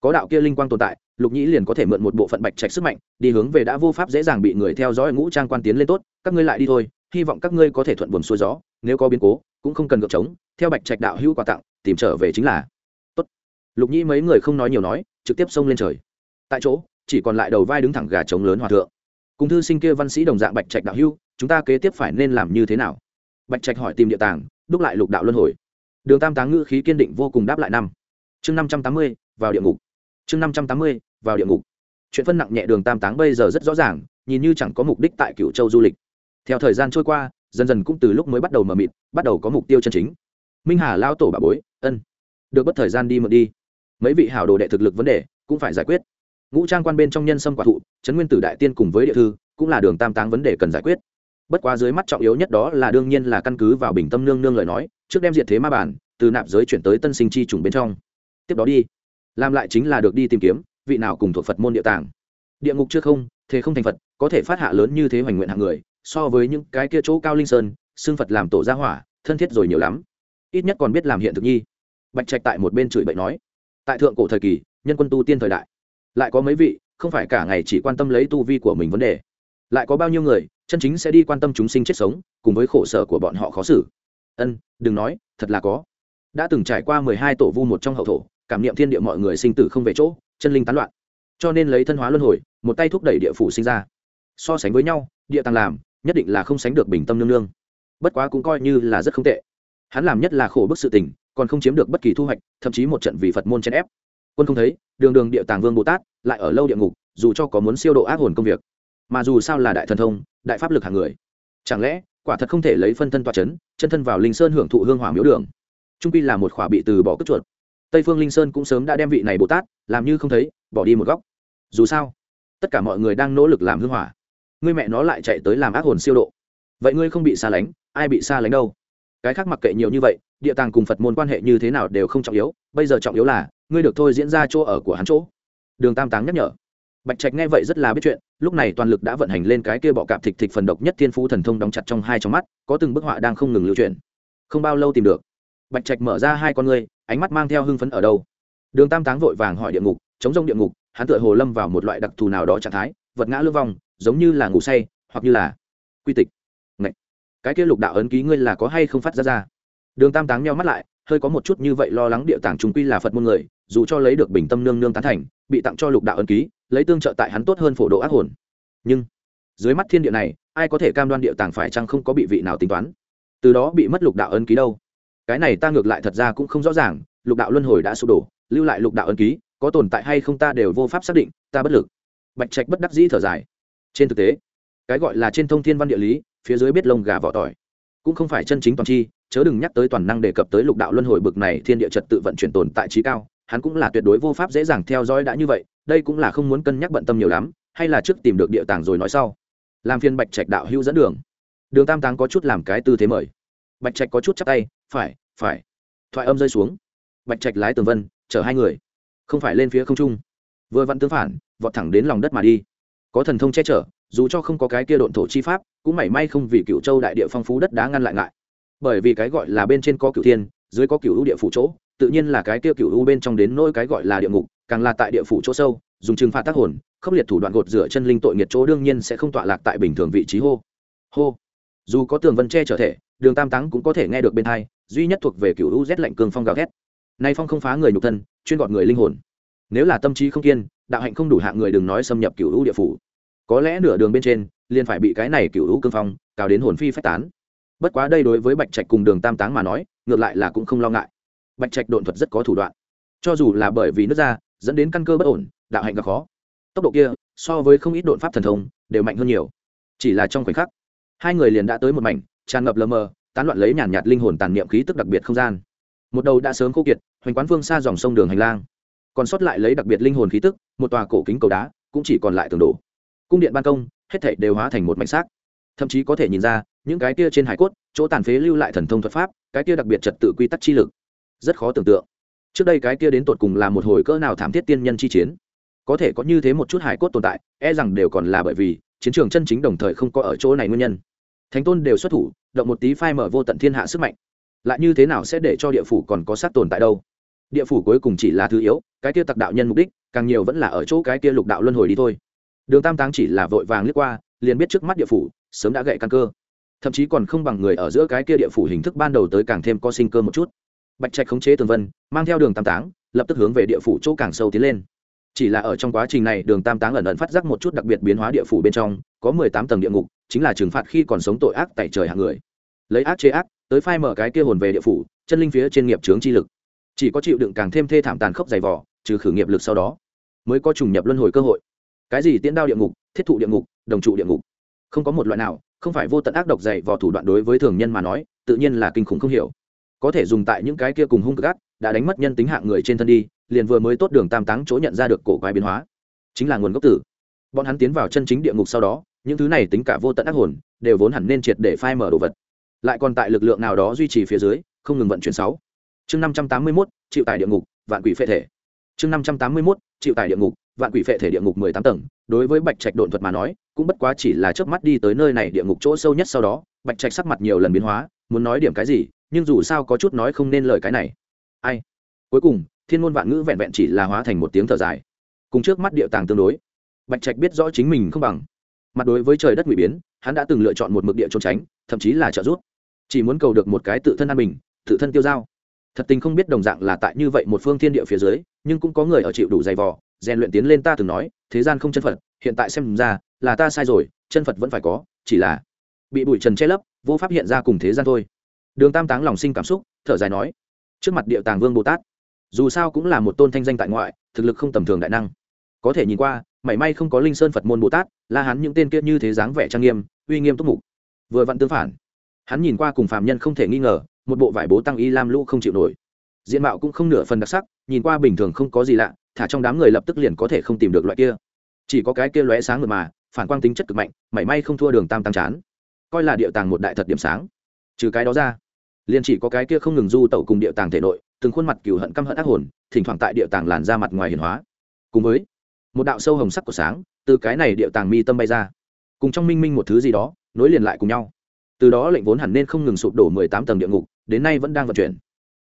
Có đạo kia linh quang tồn tại, lục nhĩ liền có thể mượn một bộ phận bạch trạch sức mạnh, đi hướng về đã vô pháp dễ dàng bị người theo dõi ngũ trang quan tiến lên tốt, các ngươi lại đi thôi, hy vọng các ngươi có thể thuận buồm xuôi gió, nếu có biến cố, cũng không cần ngược trống, theo bạch trạch đạo hữu quà tặng, tìm trở về chính là. Tốt. Lục nhĩ mấy người không nói nhiều nói, trực tiếp xông lên trời. Tại chỗ, chỉ còn lại đầu vai đứng thẳng gà trống lớn hòa thượng. Cùng thư sinh kia văn sĩ đồng dạng bạch trạch đạo hữu, chúng ta kế tiếp phải nên làm như thế nào? Bạch trạch hỏi tìm địa tàng, đúc lại lục đạo luân hồi đường tam táng ngữ khí kiên định vô cùng đáp lại năm. Chương năm trăm tám mươi, vào địa ngục. Chương năm trăm tám mươi, vào địa ngục. Chuyện phân nặng nhẹ đường tam táng bây giờ rất rõ ràng, nhìn như chẳng có mục đích tại cựu châu du lịch. Theo thời gian trôi qua, dần dần cũng từ lúc mới bắt đầu mờ mịt, bắt đầu có mục tiêu chân chính. Minh hà lao tổ bà bối, ân. Được bất thời gian đi mượn đi. Mấy vị hảo đồ đệ thực lực vấn đề cũng phải giải quyết. Ngũ trang quan bên trong nhân sâm quả thụ, trấn nguyên tử đại tiên cùng với địa thư, cũng là đường tam táng vấn đề cần giải quyết. Bất quá dưới mắt trọng yếu nhất đó là đương nhiên là căn cứ vào bình tâm nương nương lời nói trước đem diệt thế ma bản, từ nạp giới chuyển tới tân sinh chi trùng bên trong. Tiếp đó đi. Làm lại chính là được đi tìm kiếm, vị nào cùng thuộc phật môn địa tàng địa ngục chưa không, thế không thành phật, có thể phát hạ lớn như thế hoành nguyện hạng người, so với những cái kia chỗ cao linh sơn, xưng phật làm tổ gia hỏa, thân thiết rồi nhiều lắm. Ít nhất còn biết làm hiện thực nhi bạch trạch tại một bên chửi bậy nói, tại thượng cổ thời kỳ, nhân quân tu tiên thời đại, lại có mấy vị, không phải cả ngày chỉ quan tâm lấy tu vi của mình vấn đề. Lại có bao nhiêu người, chân chính sẽ đi quan tâm chúng sinh chết sống, cùng với khổ sở của bọn họ khó xử ân, đừng nói, thật là có. Đã từng trải qua mười hai tổ vu một trong hậu thổ, cảm niệm thiên địa mọi người sinh tử không về chỗ, chân linh tán loạn. Cho nên lấy thân hóa luân hồi, một tay thúc đẩy địa phủ sinh ra. So sánh với nhau, địa tàng làm, nhất định là không sánh được bình tâm nương nương. Bất quá cũng coi như là rất không tệ. Hắn làm nhất là khổ bức sự tình, còn không chiếm được bất kỳ thu hoạch, thậm chí một trận vì phật môn chen ép. Quân không thấy, đường đường địa tàng vương bồ tát, lại ở lâu địa ngục, dù cho có muốn siêu độ ác hồn công việc. Mà dù sao là đại thần thông, đại pháp lực hàng người. Chẳng lẽ quả thật không thể lấy phân thân toa chấn, chân thân vào linh sơn hưởng thụ hương hỏa miếu đường. Trung pi là một khỏa bị từ bỏ cất chuột. Tây phương linh sơn cũng sớm đã đem vị này bồ tát làm như không thấy bỏ đi một góc. Dù sao tất cả mọi người đang nỗ lực làm hương hỏa. Ngươi mẹ nó lại chạy tới làm ác hồn siêu độ. Vậy ngươi không bị xa lánh ai bị xa lánh đâu? Cái khác mặc kệ nhiều như vậy địa tàng cùng phật môn quan hệ như thế nào đều không trọng yếu bây giờ trọng yếu là ngươi được thôi diễn ra chỗ ở của hắn chỗ. Đường tam táng nhắc nhở bạch trạch nghe vậy rất là biết chuyện, lúc này toàn lực đã vận hành lên cái kia bọ cạp thịt thịt phần độc nhất thiên phú thần thông đóng chặt trong hai trong mắt, có từng bức họa đang không ngừng lưu truyền. Không bao lâu tìm được, bạch trạch mở ra hai con ngươi, ánh mắt mang theo hưng phấn ở đâu. Đường tam táng vội vàng hỏi địa ngục, chống rông địa ngục, hắn tựa hồ lâm vào một loại đặc thù nào đó trạng thái, vật ngã lưu vong giống như là ngủ say, hoặc như là quy tịch. Ngậy. cái kia lục đạo ấn ký ngươi là có hay không phát ra ra? Đường tam táng nhau mắt lại, hơi có một chút như vậy lo lắng địa tàng trung quy là phật môn người, dù cho lấy được bình tâm nương nương tán thành, bị tặng cho lục đạo ân ký, lấy tương trợ tại hắn tốt hơn phổ độ ác hồn. Nhưng, dưới mắt thiên địa này, ai có thể cam đoan địa tàng phải chăng không có bị vị nào tính toán? Từ đó bị mất lục đạo ân ký đâu? Cái này ta ngược lại thật ra cũng không rõ ràng, lục đạo luân hồi đã sụp đổ, lưu lại lục đạo ân ký, có tồn tại hay không ta đều vô pháp xác định, ta bất lực. Bạch trạch bất đắc dĩ thở dài. Trên thực tế, cái gọi là trên thông thiên văn địa lý, phía dưới biết lông gà vỏ tỏi, cũng không phải chân chính toàn chi chớ đừng nhắc tới toàn năng đề cập tới lục đạo luân hồi bực này thiên địa trật tự vận chuyển tồn tại trí cao, hắn cũng là tuyệt đối vô pháp dễ dàng theo dõi đã như vậy, đây cũng là không muốn cân nhắc bận tâm nhiều lắm, hay là trước tìm được địa tàng rồi nói sau. Làm phiên bạch trạch đạo hữu dẫn đường. Đường tam táng có chút làm cái tư thế mời. Bạch trạch có chút chắc tay, phải phải. Thoại âm rơi xuống. Bạch trạch lái tường vân, chở hai người. Không phải lên phía không trung. Vừa vặn tương phản, vọt thẳng đến lòng đất mà đi. Có thần thông che chở, dù cho không có cái kia độn thổ chi pháp, cũng mảy may không vì cựu châu đại địa phong phú đất đá ngăn lại ngại bởi vì cái gọi là bên trên có cựu thiên, dưới có cựu ưu địa phủ chỗ, tự nhiên là cái kia cựu ưu bên trong đến nỗi cái gọi là địa ngục, càng là tại địa phủ chỗ sâu, dùng trừng phạt tác hồn, khốc liệt thủ đoạn gột rửa chân linh tội nghiệt chỗ đương nhiên sẽ không tọa lạc tại bình thường vị trí hô. Hô. Dù có tường vân che trở thể, đường tam táng cũng có thể nghe được bên thai duy nhất thuộc về cựu u rét lạnh cương phong gào thét. Nay phong không phá người nhục thân, chuyên gọt người linh hồn. Nếu là tâm trí không kiên, đạo hạnh không đủ hạng người đừng nói xâm nhập cựu u địa phủ. Có lẽ nửa đường bên trên, liền phải bị cái này cựu u cương phong, cào đến hồn phi phách tán bất quá đây đối với bạch trạch cùng đường tam táng mà nói, ngược lại là cũng không lo ngại. Bạch trạch độn thuật rất có thủ đoạn. Cho dù là bởi vì nước ra dẫn đến căn cơ bất ổn, đạo hạnh gặp khó. Tốc độ kia, so với không ít độn pháp thần thông, đều mạnh hơn nhiều. Chỉ là trong khoảnh khắc, hai người liền đã tới một mảnh, tràn ngập lờ mờ, tán loạn lấy nhàn nhạt linh hồn tàn niệm khí tức đặc biệt không gian. Một đầu đã sớm khô kiệt, hoành quán phương xa dòng sông đường hành lang. Còn sót lại lấy đặc biệt linh hồn khí tức, một tòa cổ kính cầu đá, cũng chỉ còn lại tường đổ. Cung điện ban công, hết thảy đều hóa thành một mảnh xác thậm chí có thể nhìn ra, những cái kia trên hải cốt, chỗ tàn phế lưu lại thần thông thuật pháp, cái kia đặc biệt trật tự quy tắc chi lực, rất khó tưởng tượng. Trước đây cái kia đến tột cùng là một hồi cỡ nào thảm thiết tiên nhân chi chiến. Có thể có như thế một chút hải cốt tồn tại e rằng đều còn là bởi vì chiến trường chân chính đồng thời không có ở chỗ này nguyên nhân. Thánh tôn đều xuất thủ, động một tí phai mở vô tận thiên hạ sức mạnh. Lại như thế nào sẽ để cho địa phủ còn có sát tồn tại đâu? Địa phủ cuối cùng chỉ là thứ yếu, cái kia tặc đạo nhân mục đích, càng nhiều vẫn là ở chỗ cái kia lục đạo luân hồi đi thôi. Đường tam táng chỉ là vội vàng lướt qua, liền biết trước mắt địa phủ sớm đã gậy căn cơ. Thậm chí còn không bằng người ở giữa cái kia địa phủ hình thức ban đầu tới càng thêm có sinh cơ một chút. Bạch trạch khống chế tường vân, mang theo đường tam táng, lập tức hướng về địa phủ chỗ càng sâu tiến lên. Chỉ là ở trong quá trình này, đường tam táng ẩn ẩn phát giác một chút đặc biệt biến hóa địa phủ bên trong, có mười tám tầng địa ngục, chính là trừng phạt khi còn sống tội ác tại trời hạng người. Lấy ác chế ác, tới phai mở cái kia hồn về địa phủ, chân linh phía trên nghiệp trướng chi lực. Chỉ có chịu đựng càng thêm thê thảm tàn khốc dày vỏ trừ khử nghiệp lực sau đó, mới có trùng nhập luân hồi cơ hội. Cái gì tiễn đao địa ngục, thiết thụ địa ngục, đồng trụ địa ngục không có một loại nào, không phải vô tận ác độc dày vào thủ đoạn đối với thường nhân mà nói, tự nhiên là kinh khủng không hiểu. Có thể dùng tại những cái kia cùng hung cực đã đánh mất nhân tính hạng người trên thân đi, liền vừa mới tốt đường tam táng chỗ nhận ra được cổ quái biến hóa. Chính là nguồn gốc tử. Bọn hắn tiến vào chân chính địa ngục sau đó, những thứ này tính cả vô tận ác hồn, đều vốn hẳn nên triệt để phai mở đồ vật. Lại còn tại lực lượng nào đó duy trì phía dưới, không ngừng vận chuyển sáu. Chương năm trăm tám mươi mốt, chịu tải địa ngục, vạn quỷ phệ thể. Chương năm trăm tám mươi mốt, chịu tải địa ngục, vạn quỷ phệ thể địa ngục mười tám tầng, đối với bạch trạch độn thuật mà nói cũng bất quá chỉ là chớp mắt đi tới nơi này địa ngục chỗ sâu nhất sau đó, bạch trạch sắc mặt nhiều lần biến hóa, muốn nói điểm cái gì, nhưng dù sao có chút nói không nên lời cái này. Ai? Cuối cùng, thiên ngôn vạn ngữ vẹn vẹn chỉ là hóa thành một tiếng thở dài. Cùng trước mắt địa tàng tương đối, bạch trạch biết rõ chính mình không bằng. Mặt đối với trời đất ngụy biến, hắn đã từng lựa chọn một mực địa trốn tránh, thậm chí là trợ giúp. Chỉ muốn cầu được một cái tự thân an bình, tự thân tiêu dao thật tình không biết đồng dạng là tại như vậy một phương thiên địa phía dưới, nhưng cũng có người ở chịu đủ dày vò rèn luyện tiến lên ta từng nói, thế gian không chân phật, hiện tại xem ra, là ta sai rồi, chân phật vẫn phải có, chỉ là bị bụi trần che lấp, vô pháp hiện ra cùng thế gian thôi. Đường tam táng lòng sinh cảm xúc, thở dài nói, trước mặt địa tàng vương bồ tát, dù sao cũng là một tôn thanh danh tại ngoại, thực lực không tầm thường đại năng. Có thể nhìn qua, mảy may không có linh sơn phật môn bồ tát la hắn những tên kia như thế dáng vẻ trang nghiêm, uy nghiêm túc mục. Vừa vặn tương phản, hắn nhìn qua cùng phàm nhân không thể nghi ngờ, một bộ vải bố tăng y lam lũ không chịu nổi. Diện mạo cũng không nửa phần đặc sắc, nhìn qua bình thường không có gì lạ thả trong đám người lập tức liền có thể không tìm được loại kia. Chỉ có cái kia lóe sáng mượt mà, phản quang tính chất cực mạnh, mảy may không thua đường tam tăng chán. Coi là địa tàng một đại thật điểm sáng. Trừ cái đó ra, liền chỉ có cái kia không ngừng du tẩu cùng địa tàng thể nội, từng khuôn mặt cừu hận căm hận ác hồn, thỉnh thoảng tại địa tàng làn ra mặt ngoài hiền hóa. Cùng với một đạo sâu hồng sắc của sáng, từ cái này địa tàng mi tâm bay ra. Cùng trong minh minh một thứ gì đó, nối liền lại cùng nhau. Từ đó lệnh vốn hẳn nên không ngừng sụp đổ mười tám tầng địa ngục, đến nay vẫn đang vận chuyển.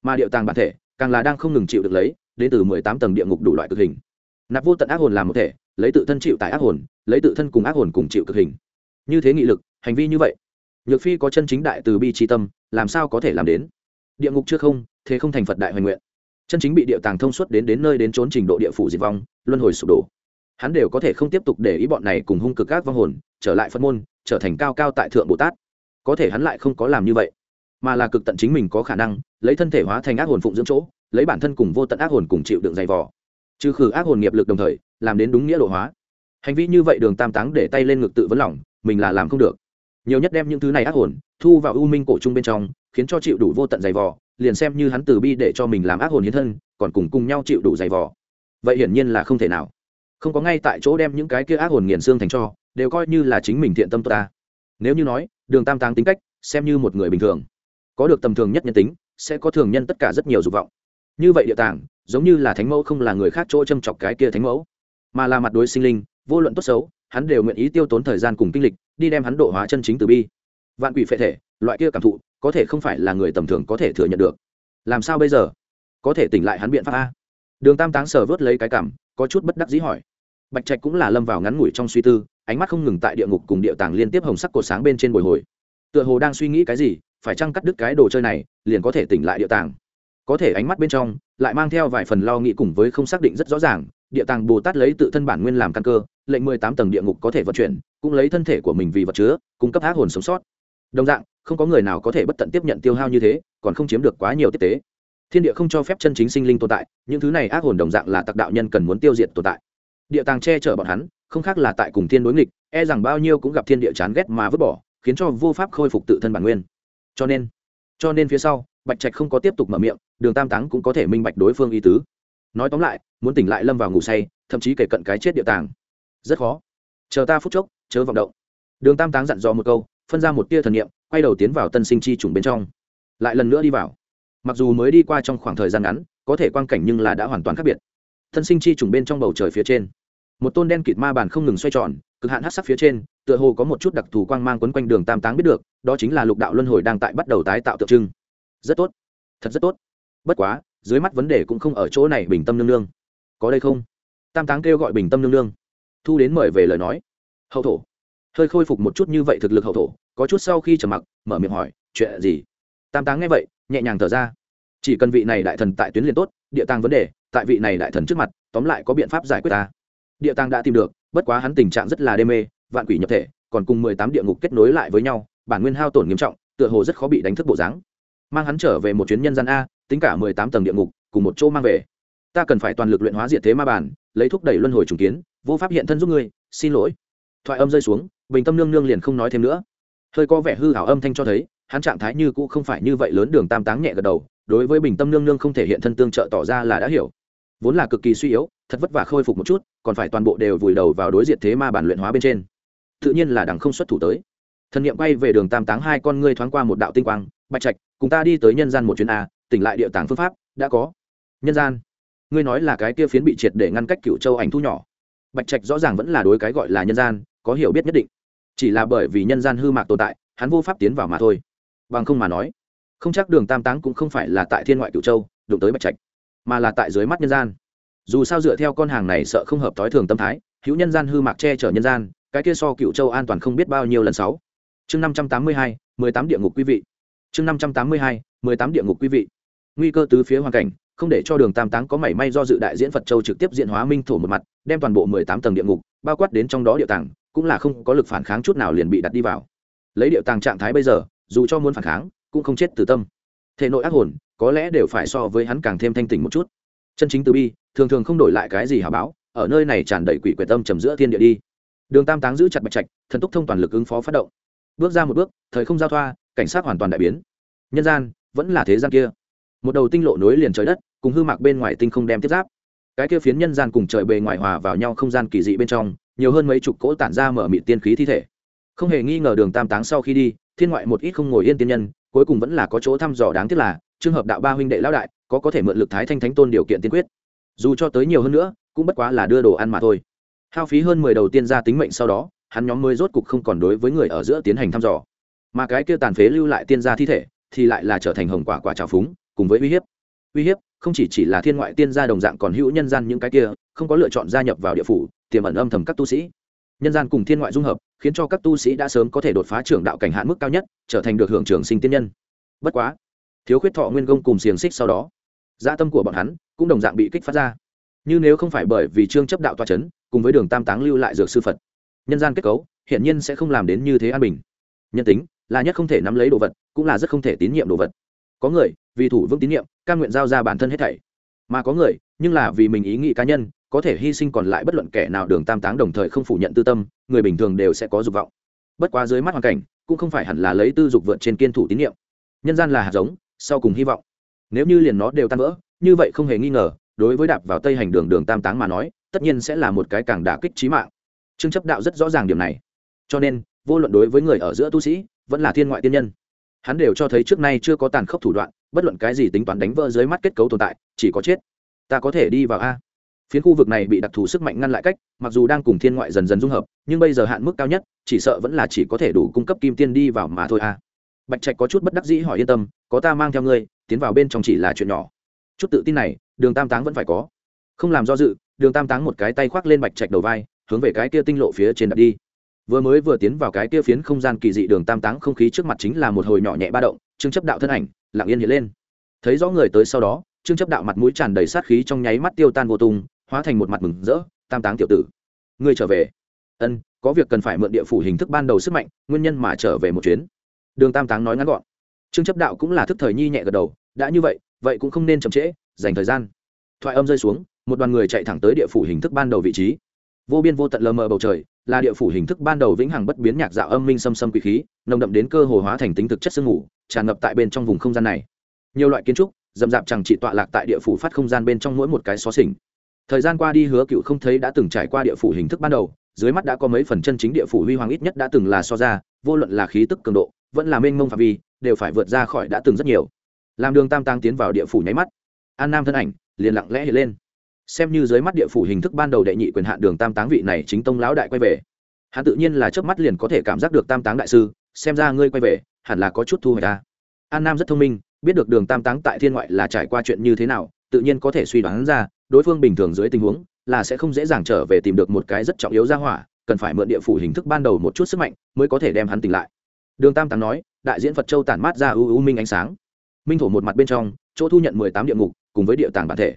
Mà địa tàng bản thể, càng là đang không ngừng chịu được lấy đến từ mười tám tầng địa ngục đủ loại cực hình. Nạp vô tận ác hồn làm một thể, lấy tự thân chịu tại ác hồn, lấy tự thân cùng ác hồn cùng chịu cực hình. Như thế nghị lực, hành vi như vậy, nhược phi có chân chính đại từ bi tri tâm, làm sao có thể làm đến? Địa ngục chưa không, thế không thành phật đại hoành nguyện. Chân chính bị địa tàng thông suốt đến đến nơi đến trốn trình độ địa phủ diệt vong, luân hồi sụp đổ. Hắn đều có thể không tiếp tục để ý bọn này cùng hung cực các vong hồn, trở lại phân môn, trở thành cao cao tại thượng bồ tát. Có thể hắn lại không có làm như vậy, mà là cực tận chính mình có khả năng, lấy thân thể hóa thành ác hồn phụng dưỡng chỗ lấy bản thân cùng vô tận ác hồn cùng chịu đựng dày vò. Trừ khử ác hồn nghiệp lực đồng thời, làm đến đúng nghĩa độ hóa. Hành vi như vậy đường tam táng để tay lên ngực tự vấn lòng, mình là làm không được. Nhiều nhất đem những thứ này ác hồn, thu vào u minh cổ chung bên trong, khiến cho chịu đủ vô tận dày vò, liền xem như hắn từ bi để cho mình làm ác hồn hiến thân, còn cùng cùng nhau chịu đủ dày vò. Vậy hiển nhiên là không thể nào. Không có ngay tại chỗ đem những cái kia ác hồn nghiền xương thành cho, đều coi như là chính mình thiện tâm ta. Nếu như nói, đường tam táng tính cách, xem như một người bình thường. Có được tầm thường nhất nhân tính, sẽ có thường nhân tất cả rất nhiều dục vọng như vậy địa tàng, giống như là thánh mẫu không là người khác chỗ châm chọc cái kia thánh mẫu. Mà là mặt đối sinh linh, vô luận tốt xấu, hắn đều nguyện ý tiêu tốn thời gian cùng kinh lịch, đi đem hắn độ hóa chân chính từ bi. Vạn quỷ phệ thể, loại kia cảm thụ, có thể không phải là người tầm thường có thể thừa nhận được. Làm sao bây giờ? Có thể tỉnh lại hắn biện pháp a. Đường tam táng sờ vớt lấy cái cảm, có chút bất đắc dĩ hỏi. Bạch trạch cũng là lâm vào ngắn ngủi trong suy tư, ánh mắt không ngừng tại địa ngục cùng địa tàng liên tiếp hồng sắc cột sáng bên trên bồi hồi. Tựa hồ đang suy nghĩ cái gì, phải chăng cắt đứt cái đồ chơi này, liền có thể tỉnh lại địa tàng? Có thể ánh mắt bên trong lại mang theo vài phần lo nghĩ cùng với không xác định rất rõ ràng, địa tàng bồ tát lấy tự thân bản nguyên làm căn cơ, lệnh mười tám tầng địa ngục có thể vận chuyển, cũng lấy thân thể của mình vì vật chứa, cung cấp ác hồn sống sót. Đồng dạng, không có người nào có thể bất tận tiếp nhận tiêu hao như thế, còn không chiếm được quá nhiều tiếp tế. Thiên địa không cho phép chân chính sinh linh tồn tại, những thứ này ác hồn đồng dạng là tặc đạo nhân cần muốn tiêu diệt tồn tại. Địa tàng che chở bọn hắn, không khác là tại cùng thiên đối nghịch e rằng bao nhiêu cũng gặp thiên địa chán ghét mà vứt bỏ, khiến cho vô pháp khôi phục tự thân bản nguyên. Cho nên cho nên phía sau bạch trạch không có tiếp tục mở miệng, đường tam táng cũng có thể minh bạch đối phương ý tứ. Nói tóm lại, muốn tỉnh lại lâm vào ngủ say, thậm chí kể cận cái chết địa tàng. Rất khó. Chờ ta phút chốc, chớ vọng động. Đường tam táng dặn dò một câu, phân ra một tia thần niệm, quay đầu tiến vào tân sinh chi trùng bên trong. Lại lần nữa đi vào. Mặc dù mới đi qua trong khoảng thời gian ngắn, có thể quan cảnh nhưng là đã hoàn toàn khác biệt. Tân sinh chi trùng bên trong bầu trời phía trên, một tôn đen kịt ma bàn không ngừng xoay tròn, cực hạn hát sắc phía trên, tựa hồ có một chút đặc thù quang mang quấn quanh đường tam táng biết được, đó chính là lục đạo luân hồi đang tại bắt đầu tái tạo tượng trưng rất tốt, thật rất tốt. Bất quá, dưới mắt vấn đề cũng không ở chỗ này, bình tâm nương nương. Có đây không? Tam táng kêu gọi bình tâm nương nương. Thu đến mời về lời nói. Hậu thổ. Hơi khôi phục một chút như vậy thực lực hậu thổ, có chút sau khi trầm mặc, mở miệng hỏi, chuyện gì? Tam táng nghe vậy, nhẹ nhàng thở ra. Chỉ cần vị này đại thần tại tuyến liền tốt, địa tàng vấn đề, tại vị này đại thần trước mặt, tóm lại có biện pháp giải quyết ta. Địa tàng đã tìm được, bất quá hắn tình trạng rất là đê mê, vạn quỷ nhập thể, còn cùng mười tám địa ngục kết nối lại với nhau, bản nguyên hao tổn nghiêm trọng, tựa hồ rất khó bị đánh thức bộ dáng mang hắn trở về một chuyến nhân gian a, tính cả mười tám tầng địa ngục, cùng một chỗ mang về. Ta cần phải toàn lực luyện hóa diệt thế ma bản, lấy thúc đẩy luân hồi trùng kiến, vô pháp hiện thân giúp ngươi, xin lỗi. Thoại âm rơi xuống, bình tâm nương nương liền không nói thêm nữa. Hơi có vẻ hư hảo âm thanh cho thấy, hắn trạng thái như cũ không phải như vậy lớn đường tam táng nhẹ gật đầu, đối với bình tâm nương nương không thể hiện thân tương trợ tỏ ra là đã hiểu. Vốn là cực kỳ suy yếu, thật vất vả khôi phục một chút, còn phải toàn bộ đều vùi đầu vào đối diện thế ma bản luyện hóa bên trên. Tự nhiên là đằng không xuất thủ tới. Thần niệm quay về đường tam táng hai con ngươi thoáng qua một đạo tinh quang bạch trạch, cùng ta đi tới nhân gian một chuyến a, tỉnh lại địa tàng phương pháp, đã có. Nhân gian? Ngươi nói là cái kia phiến bị triệt để ngăn cách cựu châu ảnh thu nhỏ. Bạch trạch rõ ràng vẫn là đối cái gọi là nhân gian, có hiểu biết nhất định. Chỉ là bởi vì nhân gian hư mạc tồn tại, hắn vô pháp tiến vào mà thôi. Bằng không mà nói, không chắc đường tam táng cũng không phải là tại thiên ngoại cựu châu, đụng tới bạch trạch, mà là tại dưới mắt nhân gian. Dù sao dựa theo con hàng này sợ không hợp t i thường tâm thái, hữu nhân gian hư mạc che chở nhân gian, cái kia so cựu châu an toàn không biết bao nhiêu lần sáu. Chương năm trăm tám mươi hai, mười tám địa ngục quý vị chương năm trăm tám mươi hai, mười tám địa ngục quý vị. Nguy cơ từ phía hoàn cảnh, không để cho đường tam táng có mảy may do dự đại diễn phật châu trực tiếp diện hóa minh thổ một mặt, đem toàn bộ mười tám tầng địa ngục bao quát đến trong đó địa tàng, cũng là không có lực phản kháng chút nào liền bị đặt đi vào. Lấy địa tàng trạng thái bây giờ, dù cho muốn phản kháng, cũng không chết từ tâm. Thể nội ác hồn, có lẽ đều phải so với hắn càng thêm thanh tỉnh một chút. Chân chính từ bi, thường thường không đổi lại cái gì hả báo, ở nơi này tràn đầy quỷ quyệt tâm trầm giữa thiên địa đi. Đường tam táng giữ chặt bạch trạch, thần túc thông toàn lực ứng phó phát động. Bước ra một bước, thời không giao thoa cảnh sát hoàn toàn đại biến. Nhân gian, vẫn là thế gian kia. Một đầu tinh lộ nối liền trời đất, cùng hư mạc bên ngoài tinh không đem tiếp giáp. Cái kia phiến nhân gian cùng trời bề ngoài hòa vào nhau không gian kỳ dị bên trong, nhiều hơn mấy chục cỗ tản ra mở mịt tiên khí thi thể. Không hề nghi ngờ đường tam táng sau khi đi, thiên ngoại một ít không ngồi yên tiên nhân, cuối cùng vẫn là có chỗ thăm dò đáng tiếc là, trường hợp đạo ba huynh đệ lão đại, có có thể mượn lực thái thanh thánh tôn điều kiện tiên quyết. Dù cho tới nhiều hơn nữa, cũng bất quá là đưa đồ ăn mà thôi. Hao phí hơn mười đầu tiên ra tính mệnh sau đó, hắn nhóm mới rốt cục không còn đối với người ở giữa tiến hành thăm dò mà cái kia tàn phế lưu lại tiên gia thi thể thì lại là trở thành hồng quả quả trào phúng, cùng với uy hiếp. Uy hiếp không chỉ chỉ là thiên ngoại tiên gia đồng dạng còn hữu nhân gian những cái kia, không có lựa chọn gia nhập vào địa phủ, tiềm ẩn âm thầm các tu sĩ. Nhân gian cùng thiên ngoại dung hợp, khiến cho các tu sĩ đã sớm có thể đột phá trưởng đạo cảnh hạn mức cao nhất, trở thành được hưởng trường sinh tiên nhân. Bất quá, thiếu khuyết thọ nguyên công cùng xiềng xích sau đó gia tâm của bọn hắn cũng đồng dạng bị kích phát ra. Như nếu không phải bởi vì trương chấp đạo toa c h ấ n cùng với đường tam táng lưu lại dược sư phật, nhân gian kết cấu hiển nhiên sẽ không làm đến như thế an bình. Nhân tính là nhất không thể nắm lấy đồ vật, cũng là rất không thể tín nhiệm đồ vật. Có người, vì thủ vững tín nhiệm ca nguyện giao ra bản thân hết thảy. Mà có người, nhưng là vì mình ý nghĩ cá nhân, có thể hy sinh còn lại bất luận kẻ nào đường tam táng đồng thời không phủ nhận tư tâm, người bình thường đều sẽ có dục vọng. Bất quá dưới mắt hoàn cảnh, cũng không phải hẳn là lấy tư dục vượt trên kiên thủ tín nhiệm. Nhân gian là hạt giống, sau cùng hy vọng. Nếu như liền nó đều tan vỡ, như vậy không hề nghi ngờ, đối với đạp vào tây hành đường đường tam táng mà nói, tất nhiên sẽ là một cái càng đả kích trí mạng. Trương chấp đạo rất rõ ràng điểm này. Cho nên, vô luận đối với người ở giữa tu sĩ vẫn là thiên ngoại tiên nhân. Hắn đều cho thấy trước nay chưa có tàn khốc thủ đoạn, bất luận cái gì tính toán đánh vỡ dưới mắt kết cấu tồn tại, chỉ có chết. Ta có thể đi vào a. Phiến khu vực này bị đặc thù sức mạnh ngăn lại cách, mặc dù đang cùng thiên ngoại dần dần dung hợp, nhưng bây giờ hạn mức cao nhất, chỉ sợ vẫn là chỉ có thể đủ cung cấp kim tiên đi vào mà thôi a. Bạch trạch có chút bất đắc dĩ hỏi yên tâm, có ta mang theo ngươi, tiến vào bên trong chỉ là chuyện nhỏ. Chút tự tin này, đường tam táng vẫn phải có. Không làm do dự, đường tam táng một cái tay khoác lên bạch trạch đầu vai, hướng về cái kia tinh lộ phía trên đặt đi vừa mới vừa tiến vào cái kia phiến không gian kỳ dị đường tam táng không khí trước mặt chính là một hồi nhỏ nhẹ ba động, trương chấp đạo thân ảnh, lặng yên hiện lên. Thấy rõ người tới sau đó, trương chấp đạo mặt mũi tràn đầy sát khí trong nháy mắt tiêu tan vô tung, hóa thành một mặt mừng rỡ, tam táng tiểu tử, ngươi trở về. Ân, có việc cần phải mượn địa phủ hình thức ban đầu sức mạnh, nguyên nhân mà trở về một chuyến. Đường tam táng nói ngắn gọn. Trương chấp đạo cũng là thức thời nhi nhẹ gật đầu, đã như vậy vậy cũng không nên chậm trễ, dành thời gian. Thoại âm rơi xuống, một đoàn người chạy thẳng tới địa phủ hình thức ban đầu vị trí. Vô biên vô tận lờ mờ bầu trời là địa phủ hình thức ban đầu vĩnh hằng bất biến nhạc dạo âm minh xâm xâm quỷ khí, nồng đậm đến cơ hồ hóa thành tính thực chất sương ngủ tràn ngập tại bên trong vùng không gian này. Nhiều loại kiến trúc dầm dạp chẳng chỉ tọa lạc tại địa phủ phát không gian bên trong mỗi một cái xó xỉnh. Thời gian qua đi hứa cựu không thấy đã từng trải qua địa phủ hình thức ban đầu, dưới mắt đã có mấy phần chân chính địa phủ huy hoàng ít nhất đã từng là so ra, vô luận là khí tức cường độ, vẫn là mênh mông phạm vi, đều phải vượt ra khỏi đã từng rất nhiều. Làm đường tam tăng tiến vào địa phủ nháy mắt. An nam thân ảnh, liền lặng lẽ hiện lên xem như dưới mắt địa phủ hình thức ban đầu đệ nhị quyền hạn đường tam táng vị này chính tông lão đại quay về. Hắn tự nhiên là trước mắt liền có thể cảm giác được tam táng đại sư, xem ra ngươi quay về, hẳn là có chút thu hồi ta à. an nam rất thông minh, biết được đường tam táng tại thiên ngoại là trải qua chuyện như thế nào, tự nhiên có thể suy đoán ra, đối phương bình thường dưới tình huống, là sẽ không dễ dàng trở về tìm được một cái rất trọng yếu ra hỏa, cần phải mượn địa phủ hình thức ban đầu một chút sức mạnh mới có thể đem hắn tỉnh lại. Đường tam táng nói, đại diễn phật châu tản mát ra ưu ưu minh ánh sáng. Minh thổ một mặt bên trong, chỗ thu nhận mười tám địa ngục, cùng với địa tàng bản thể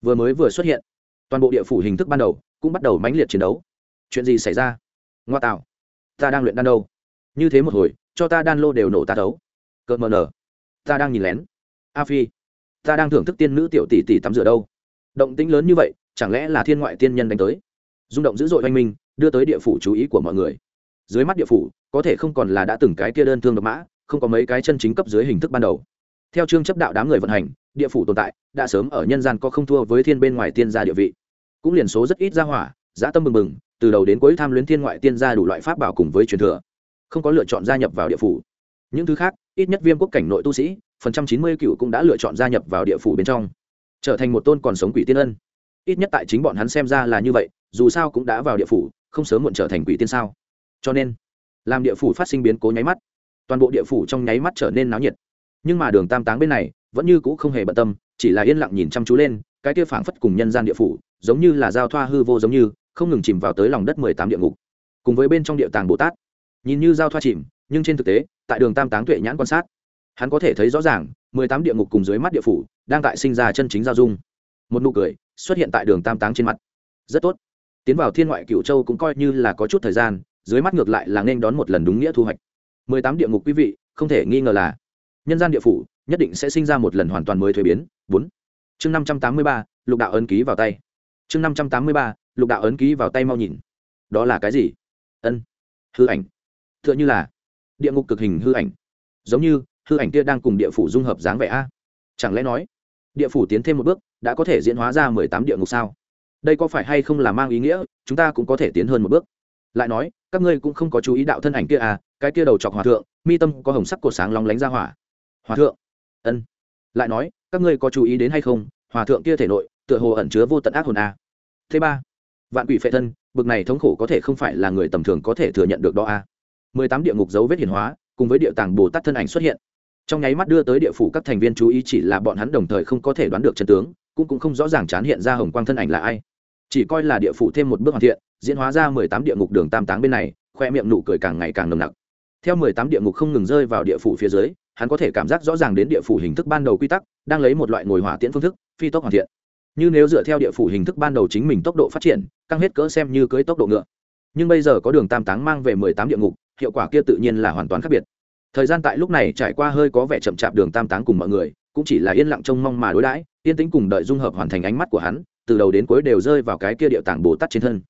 vừa mới vừa xuất hiện. Toàn bộ địa phủ hình thức ban đầu cũng bắt đầu mãnh liệt chiến đấu. Chuyện gì xảy ra? Ngoa tạo. Ta đang luyện đan đâu? Như thế một hồi, cho ta đan lô đều nổ ta đấu cợt mờ nở. Ta đang nhìn lén. A phi, ta đang thưởng thức tiên nữ tiểu tỷ tỷ tắm rửa đâu? Động tĩnh lớn như vậy, chẳng lẽ là thiên ngoại tiên nhân đánh tới? Rung động dữ dội oanh minh, đưa tới địa phủ chú ý của mọi người. Dưới mắt địa phủ, có thể không còn là đã từng cái kia đơn thương độc mã, không có mấy cái chân chính cấp dưới hình thức ban đầu theo chương chấp đạo đám người vận hành, địa phủ tồn tại, đã sớm ở nhân gian có không thua với thiên bên ngoài tiên gia địa vị. Cũng liền số rất ít ra hỏa dã tâm mừng mừng từ đầu đến cuối tham luyến thiên ngoại tiên gia đủ loại pháp bảo cùng với truyền thừa. Không có lựa chọn gia nhập vào địa phủ. Những thứ khác, ít nhất viêm quốc cảnh nội tu sĩ, phần trăm chín mươi cựu cũng đã lựa chọn gia nhập vào địa phủ bên trong. Trở thành một tôn còn sống quỷ tiên ân. Ít nhất tại chính bọn hắn xem ra là như vậy, dù sao cũng đã vào địa phủ, không sớm muộn trở thành quỷ tiên sao. Cho nên, làm địa phủ phát sinh biến cố nháy mắt, toàn bộ địa phủ trong nháy mắt trở nên náo nhiệt nhưng mà đường tam táng bên này vẫn như cũ không hề bận tâm, chỉ là yên lặng nhìn chăm chú lên, cái kia phảng phất cùng nhân gian địa phủ, giống như là giao thoa hư vô giống như, không ngừng chìm vào tới lòng đất mười tám địa ngục. Cùng với bên trong địa tàng bồ tát, nhìn như giao thoa chìm, nhưng trên thực tế, tại đường tam táng tuệ nhãn quan sát, hắn có thể thấy rõ ràng, mười tám địa ngục cùng dưới mắt địa phủ, đang tại sinh ra chân chính giao dung. Một nụ cười xuất hiện tại đường tam táng trên mặt. Rất tốt. Tiến vào thiên ngoại cựu châu cũng coi như là có chút thời gian, dưới mắt ngược lại là nên đón một lần đúng nghĩa thu hoạch. Mười tám địa ngục quý vị, không thể nghi ngờ là nhân gian địa phủ, nhất định sẽ sinh ra một lần hoàn toàn mới thuế biến. Bốn. Chương năm trăm tám mươi ba, lục đạo ấn ký vào tay. Chương năm trăm tám mươi ba, lục đạo ấn ký vào tay mau nhìn. Đó là cái gì? Ân. Hư ảnh. T h ư ợ n h ư là địa ngục cực hình hư ảnh. Giống như, hư ảnh kia đang cùng địa phủ dung hợp dáng vẻ a. Chẳng lẽ nói, địa phủ tiến thêm một bước, đã có thể diễn hóa ra mười tám địa ngục sao? Đây có phải hay không là mang ý nghĩa, chúng ta cũng có thể tiến hơn một bước. Lại nói, các ngươi cũng không có chú ý đạo thân ảnh kia à cái kia đầu chọc hòa thượng, mi tâm có hồng sắc cột sáng lóng lánh ra hỏa hòa thượng. Ân. Lại nói, các ngươi có chú ý đến hay không? Hòa thượng kia thể nội, tựa hồ ẩn chứa vô tận ác hồn a. Thứ ba, vạn quỷ phệ thân, bực này thống khổ có thể không phải là người tầm thường có thể thừa nhận được đó a. Mười tám địa ngục dấu vết hiển hóa, cùng với địa tàng bồ tát thân ảnh xuất hiện. Trong nháy mắt đưa tới địa phủ các thành viên chú ý chỉ là bọn hắn đồng thời không có thể đoán được chân tướng, cũng cũng không rõ ràng chán hiện ra hồng quang thân ảnh là ai. Chỉ coi là địa phủ thêm một bước hoàn thiện, diễn hóa ra mười tám địa ngục đường tam táng bên này, khoe miệng nụ cười càng ngày càng nồng nặc. Theo mười tám địa ngục không ngừng rơi vào địa phủ phía dưới hắn có thể cảm giác rõ ràng đến địa phủ hình thức ban đầu quy tắc, đang lấy một loại ngồi hỏa tiễn phương thức, phi tốc hoàn thiện. Như nếu dựa theo địa phủ hình thức ban đầu chính mình tốc độ phát triển, căng hết cỡ xem như cưới tốc độ ngựa. Nhưng bây giờ có đường tam táng mang về mười tám địa ngục, hiệu quả kia tự nhiên là hoàn toàn khác biệt. Thời gian tại lúc này trải qua hơi có vẻ chậm chạp đường tam táng cùng mọi người, cũng chỉ là yên lặng trông mong mà đối đãi, yên tĩnh cùng đợi dung hợp hoàn thành ánh mắt của hắn, từ đầu đến cuối đều rơi vào cái kia địa tảng bồ tát trên thân.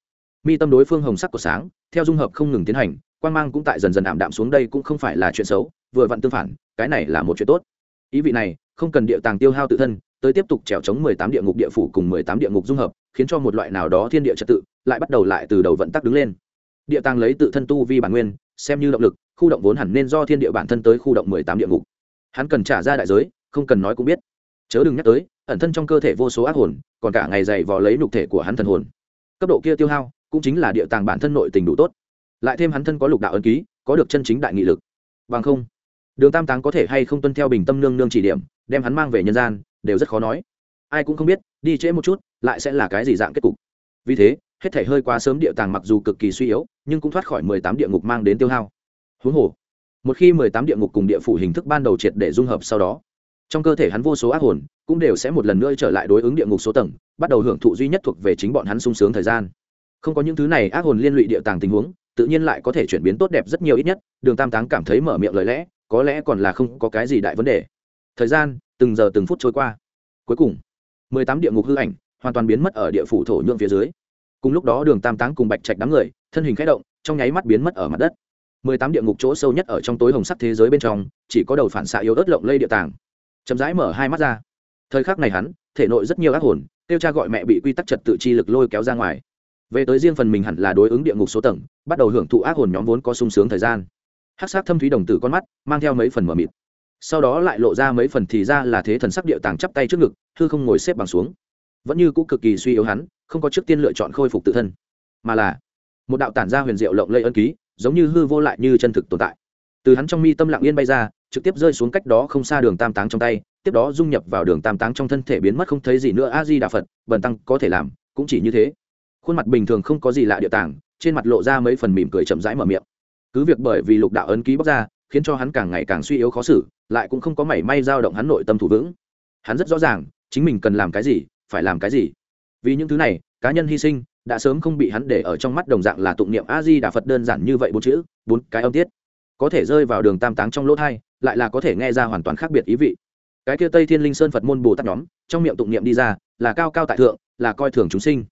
Mi tâm đối phương hồng sắc của sáng, theo dung hợp không ngừng tiến hành quan mang cũng tại dần dần ảm đạm xuống đây cũng không phải là chuyện xấu, vừa vặn tương phản cái này là một chuyện tốt. Ý vị này, không cần địa tàng tiêu hao tự thân, tới tiếp tục trèo chống mười tám địa ngục địa phủ cùng mười tám địa ngục dung hợp, khiến cho một loại nào đó thiên địa trật tự lại bắt đầu lại từ đầu vận tắc đứng lên. Địa tàng lấy tự thân tu vi bản nguyên, xem như động lực, khu động vốn hẳn nên do thiên địa bản thân tới khu động mười tám địa ngục. Hắn cần trả ra đại giới, không cần nói cũng biết. Chớ đừng nhắc tới, ẩn thân trong cơ thể vô số ác hồn, còn cả ngày dày vò lấy nhục thể của hắn thần hồn. Cấp độ kia tiêu hao, cũng chính là địa tàng bản thân nội tình đủ tốt. Lại thêm hắn thân có lục đạo ấn ký, có được chân chính đại nghị lực. Bằng không đường tam táng có thể hay không tuân theo bình tâm nương nương chỉ điểm, đem hắn mang về nhân gian, đều rất khó nói. Ai cũng không biết, đi trễ một chút, lại sẽ là cái gì dạng kết cục. Vì thế, hết thể hơi quá sớm địa tàng mặc dù cực kỳ suy yếu, nhưng cũng thoát khỏi mười tám địa ngục mang đến tiêu hao. Huống hồ, một khi mười tám địa ngục cùng địa phủ hình thức ban đầu triệt để dung hợp sau đó, trong cơ thể hắn vô số ác hồn cũng đều sẽ một lần nữa trở lại đối ứng địa ngục số tầng, bắt đầu hưởng thụ duy nhất thuộc về chính bọn hắn sung sướng thời gian. Không có những thứ này ác hồn liên lụy địa tàng tình huống, tự nhiên lại có thể chuyển biến tốt đẹp rất nhiều ít nhất, đường tam táng cảm thấy mở miệng lời lẽ có lẽ còn là không có cái gì đại vấn đề. Thời gian, từng giờ từng phút trôi qua. Cuối cùng, mười tám địa ngục hư ảnh hoàn toàn biến mất ở địa phủ thổ nhượng phía dưới. Cùng lúc đó đường tam táng cùng bạch trạch đám người, thân hình k h ẽ động, trong nháy mắt biến mất ở mặt đất. Mười tám địa ngục chỗ sâu nhất ở trong tối hồng sắc thế giới bên trong, chỉ có đầu phản xạ yếu ớt lộng lây địa tàng. Chậm rãi mở hai mắt ra. Thời khắc này hắn, thể nội rất nhiều ác hồn, kêu cha gọi mẹ bị quy tắc trật tự chi lực lôi kéo ra ngoài. Về tới riêng phần mình hẳn là đối ứng địa ngục số tầng, bắt đầu hưởng thụ ác hồn nhóm vốn có sung sướng thời gian hát sắc thâm thúy đồng tử con mắt, mang theo mấy phần mờ mịt. Sau đó lại lộ ra mấy phần thì ra là thế thần sắc địa tàng chắp tay trước ngực, thư không ngồi xếp bằng xuống. Vẫn như cũ cực kỳ suy yếu hắn, không có trước tiên lựa chọn khôi phục tự thân, mà là một đạo tản ra huyền diệu lộng lây ân ký, giống như hư vô lại như chân thực tồn tại. Từ hắn trong mi tâm lặng yên bay ra, trực tiếp rơi xuống cách đó không xa đường tam táng trong tay, tiếp đó dung nhập vào đường tam táng trong thân thể biến mất không thấy gì nữa. A di đà phật, bần tăng có thể làm, cũng chỉ như thế. Khuôn mặt bình thường không có gì lạ địa tàng, trên mặt lộ ra mấy phần mỉm cười chậm rãi mở miệng cứ việc bởi vì lục đạo ấn ký bóc ra, khiến cho hắn càng ngày càng suy yếu khó xử, lại cũng không có mảy may dao động hắn nội tâm thủ vững. Hắn rất rõ ràng, chính mình cần làm cái gì, phải làm cái gì. Vì những thứ này, cá nhân hy sinh đã sớm không bị hắn để ở trong mắt đồng dạng là tụng niệm a di đà phật đơn giản như vậy bốn chữ, bốn cái âm tiết. Có thể rơi vào đường tam táng trong lỗ thai, lại là có thể nghe ra hoàn toàn khác biệt ý vị. Cái kia tây thiên linh sơn phật môn bồ tát nhóm, trong miệng tụng niệm đi ra, là cao cao tại thượng, là coi thường chúng sinh.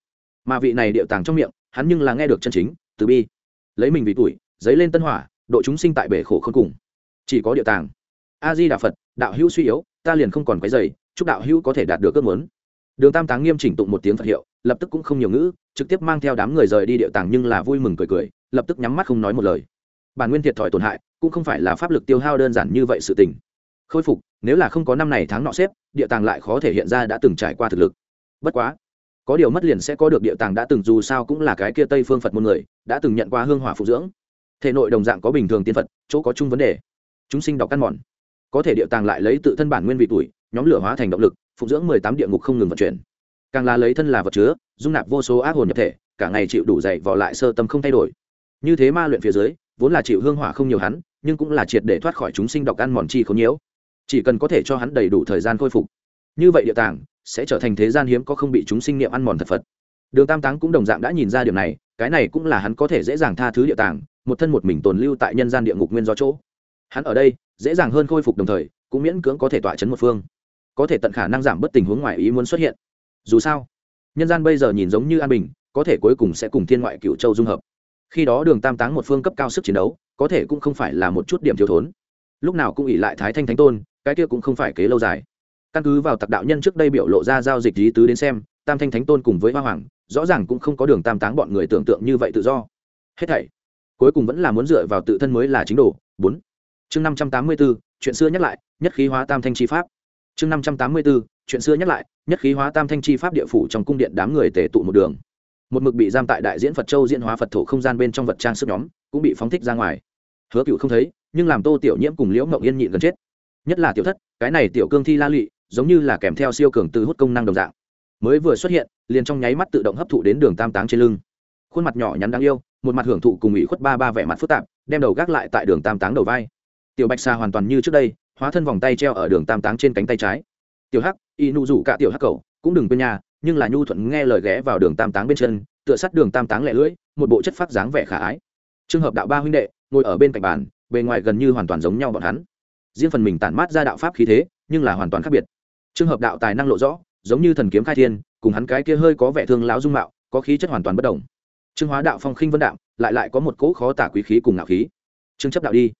Mà vị này điệu tàng trong miệng, hắn nhưng là nghe được chân chính, từ bi. Lấy mình vì tuổi giấy lên tân hỏa, độ chúng sinh tại bể khổ không cùng. Chỉ có địa tàng. A di đà phật, đạo hữu suy yếu, ta liền không còn cái dày chúc đạo hữu có thể đạt được ước muốn. Đường tam táng nghiêm chỉnh tụng một tiếng phật hiệu, lập tức cũng không nhiều ngữ, trực tiếp mang theo đám người rời đi địa tàng nhưng là vui mừng cười cười, lập tức nhắm mắt không nói một lời. Bản nguyên thiệt thòi tổn hại, cũng không phải là pháp lực tiêu hao đơn giản như vậy sự tình. Khôi phục, nếu là không có năm này tháng nọ xếp, địa tàng lại khó thể hiện ra đã từng trải qua thực lực. Bất quá, có điều mất liền sẽ có được địa tàng đã từng dù sao cũng là cái kia tây phương phật môn người, đã từng nhận qua hương hỏa phụ dưỡng thể nội đồng dạng có bình thường tiên phật, chỗ có chung vấn đề. Chúng sinh đọc căn mòn. Có thể địa tàng lại lấy tự thân bản nguyên vị tuổi, nhóm lửa hóa thành động lực phục dưỡng mười tám địa ngục không ngừng vận chuyển. Càng là lấy thân là vật chứa, dung nạp vô số ác hồn nhập thể, cả ngày chịu đủ dậy vò lại sơ tâm không thay đổi. Như thế ma luyện phía dưới, vốn là chịu hương hỏa không nhiều hắn, nhưng cũng là triệt để thoát khỏi chúng sinh độc ăn mòn chi không nhiễu. Chỉ cần có thể cho hắn đầy đủ thời gian khôi phục, như vậy địa tàng sẽ trở thành thế gian hiếm có không bị chúng sinh niệm ăn mòn thật phật. Đường tam táng cũng đồng dạng đã nhìn ra điều này, cái này cũng là hắn có thể dễ dàng tha thứ địa tàng một thân một mình tồn lưu tại nhân gian địa ngục nguyên do chỗ. Hắn ở đây, dễ dàng hơn khôi phục đồng thời, cũng miễn cưỡng có thể tọa chấn một phương. Có thể tận khả năng giảm bớt tình huống ngoài ý muốn xuất hiện. Dù sao, nhân gian bây giờ nhìn giống như an bình, có thể cuối cùng sẽ cùng thiên ngoại cựu châu dung hợp. Khi đó đường tam táng một phương cấp cao sức chiến đấu, có thể cũng không phải là một chút điểm thiếu thốn. Lúc nào cũng ỉ lại thái thanh thánh tôn, cái kia cũng không phải kế lâu dài. Căn cứ vào tặc đạo nhân trước đây biểu lộ ra giao dịch lý tứ đến xem, tam thanh thánh tôn cùng với hoa hoàng, rõ ràng cũng không có đường tam táng bọn người tưởng tượng như vậy tự do. Hết thảy cuối cùng vẫn là muốn dựa vào tự thân mới là chính đồ. Bốn. Chương năm trăm tám mươi b ố chuyện xưa nhắc lại, nhất khí hóa tam thanh chi pháp. Chương năm trăm tám mươi b ố chuyện xưa nhắc lại, nhất khí hóa tam thanh chi pháp địa phủ trong cung điện đám người tề tụ một đường. Một mực bị giam tại đại diễn phật châu diễn hóa phật thổ không gian bên trong vật trang sức nhóm, cũng bị phóng thích ra ngoài. Hứa cựu không thấy, nhưng làm tô tiểu nhiễm cùng liễu mộng yên nhịn gần chết. Nhất là tiểu thất, cái này tiểu cương thi la lụy giống như là kèm theo siêu cường từ hút công năng đồng dạng. Mới vừa xuất hiện, liền trong nháy mắt tự động hấp thụ đến đường tam táng trên lưng khuôn mặt nhỏ nhắn đáng yêu, một mặt hưởng thụ cùng ủy khuất ba ba vẻ mặt phức tạp, đem đầu gác lại tại đường tam táng đầu vai. Tiểu bạch xà hoàn toàn như trước đây, hóa thân vòng tay treo ở đường tam táng trên cánh tay trái. Tiểu hắc, y nụ rủ cả tiểu hắc cầu cũng đừng quên nhà, nhưng là nhu thuận nghe lời ghé vào đường tam táng bên chân, tựa sắt đường tam táng lẹ lưỡi, một bộ chất phát dáng vẻ khả ái. Trường hợp đạo ba huynh đệ, ngồi ở bên cạnh bàn, bề ngoài gần như hoàn toàn giống nhau bọn hắn. Riêng phần mình tản mát ra đạo pháp khí thế, nhưng là hoàn toàn khác biệt. Trường hợp đạo tài năng lộ rõ, giống như thần kiếm khai thiên, cùng hắn cái kia hơi có vẻ thương lão dung mạo, có khí chất hoàn toàn bất đồng trương hóa đạo phong khinh vân đạm, lại lại có một cỗ khó tả quý khí cùng ngạo khí. Trương chấp đạo đi.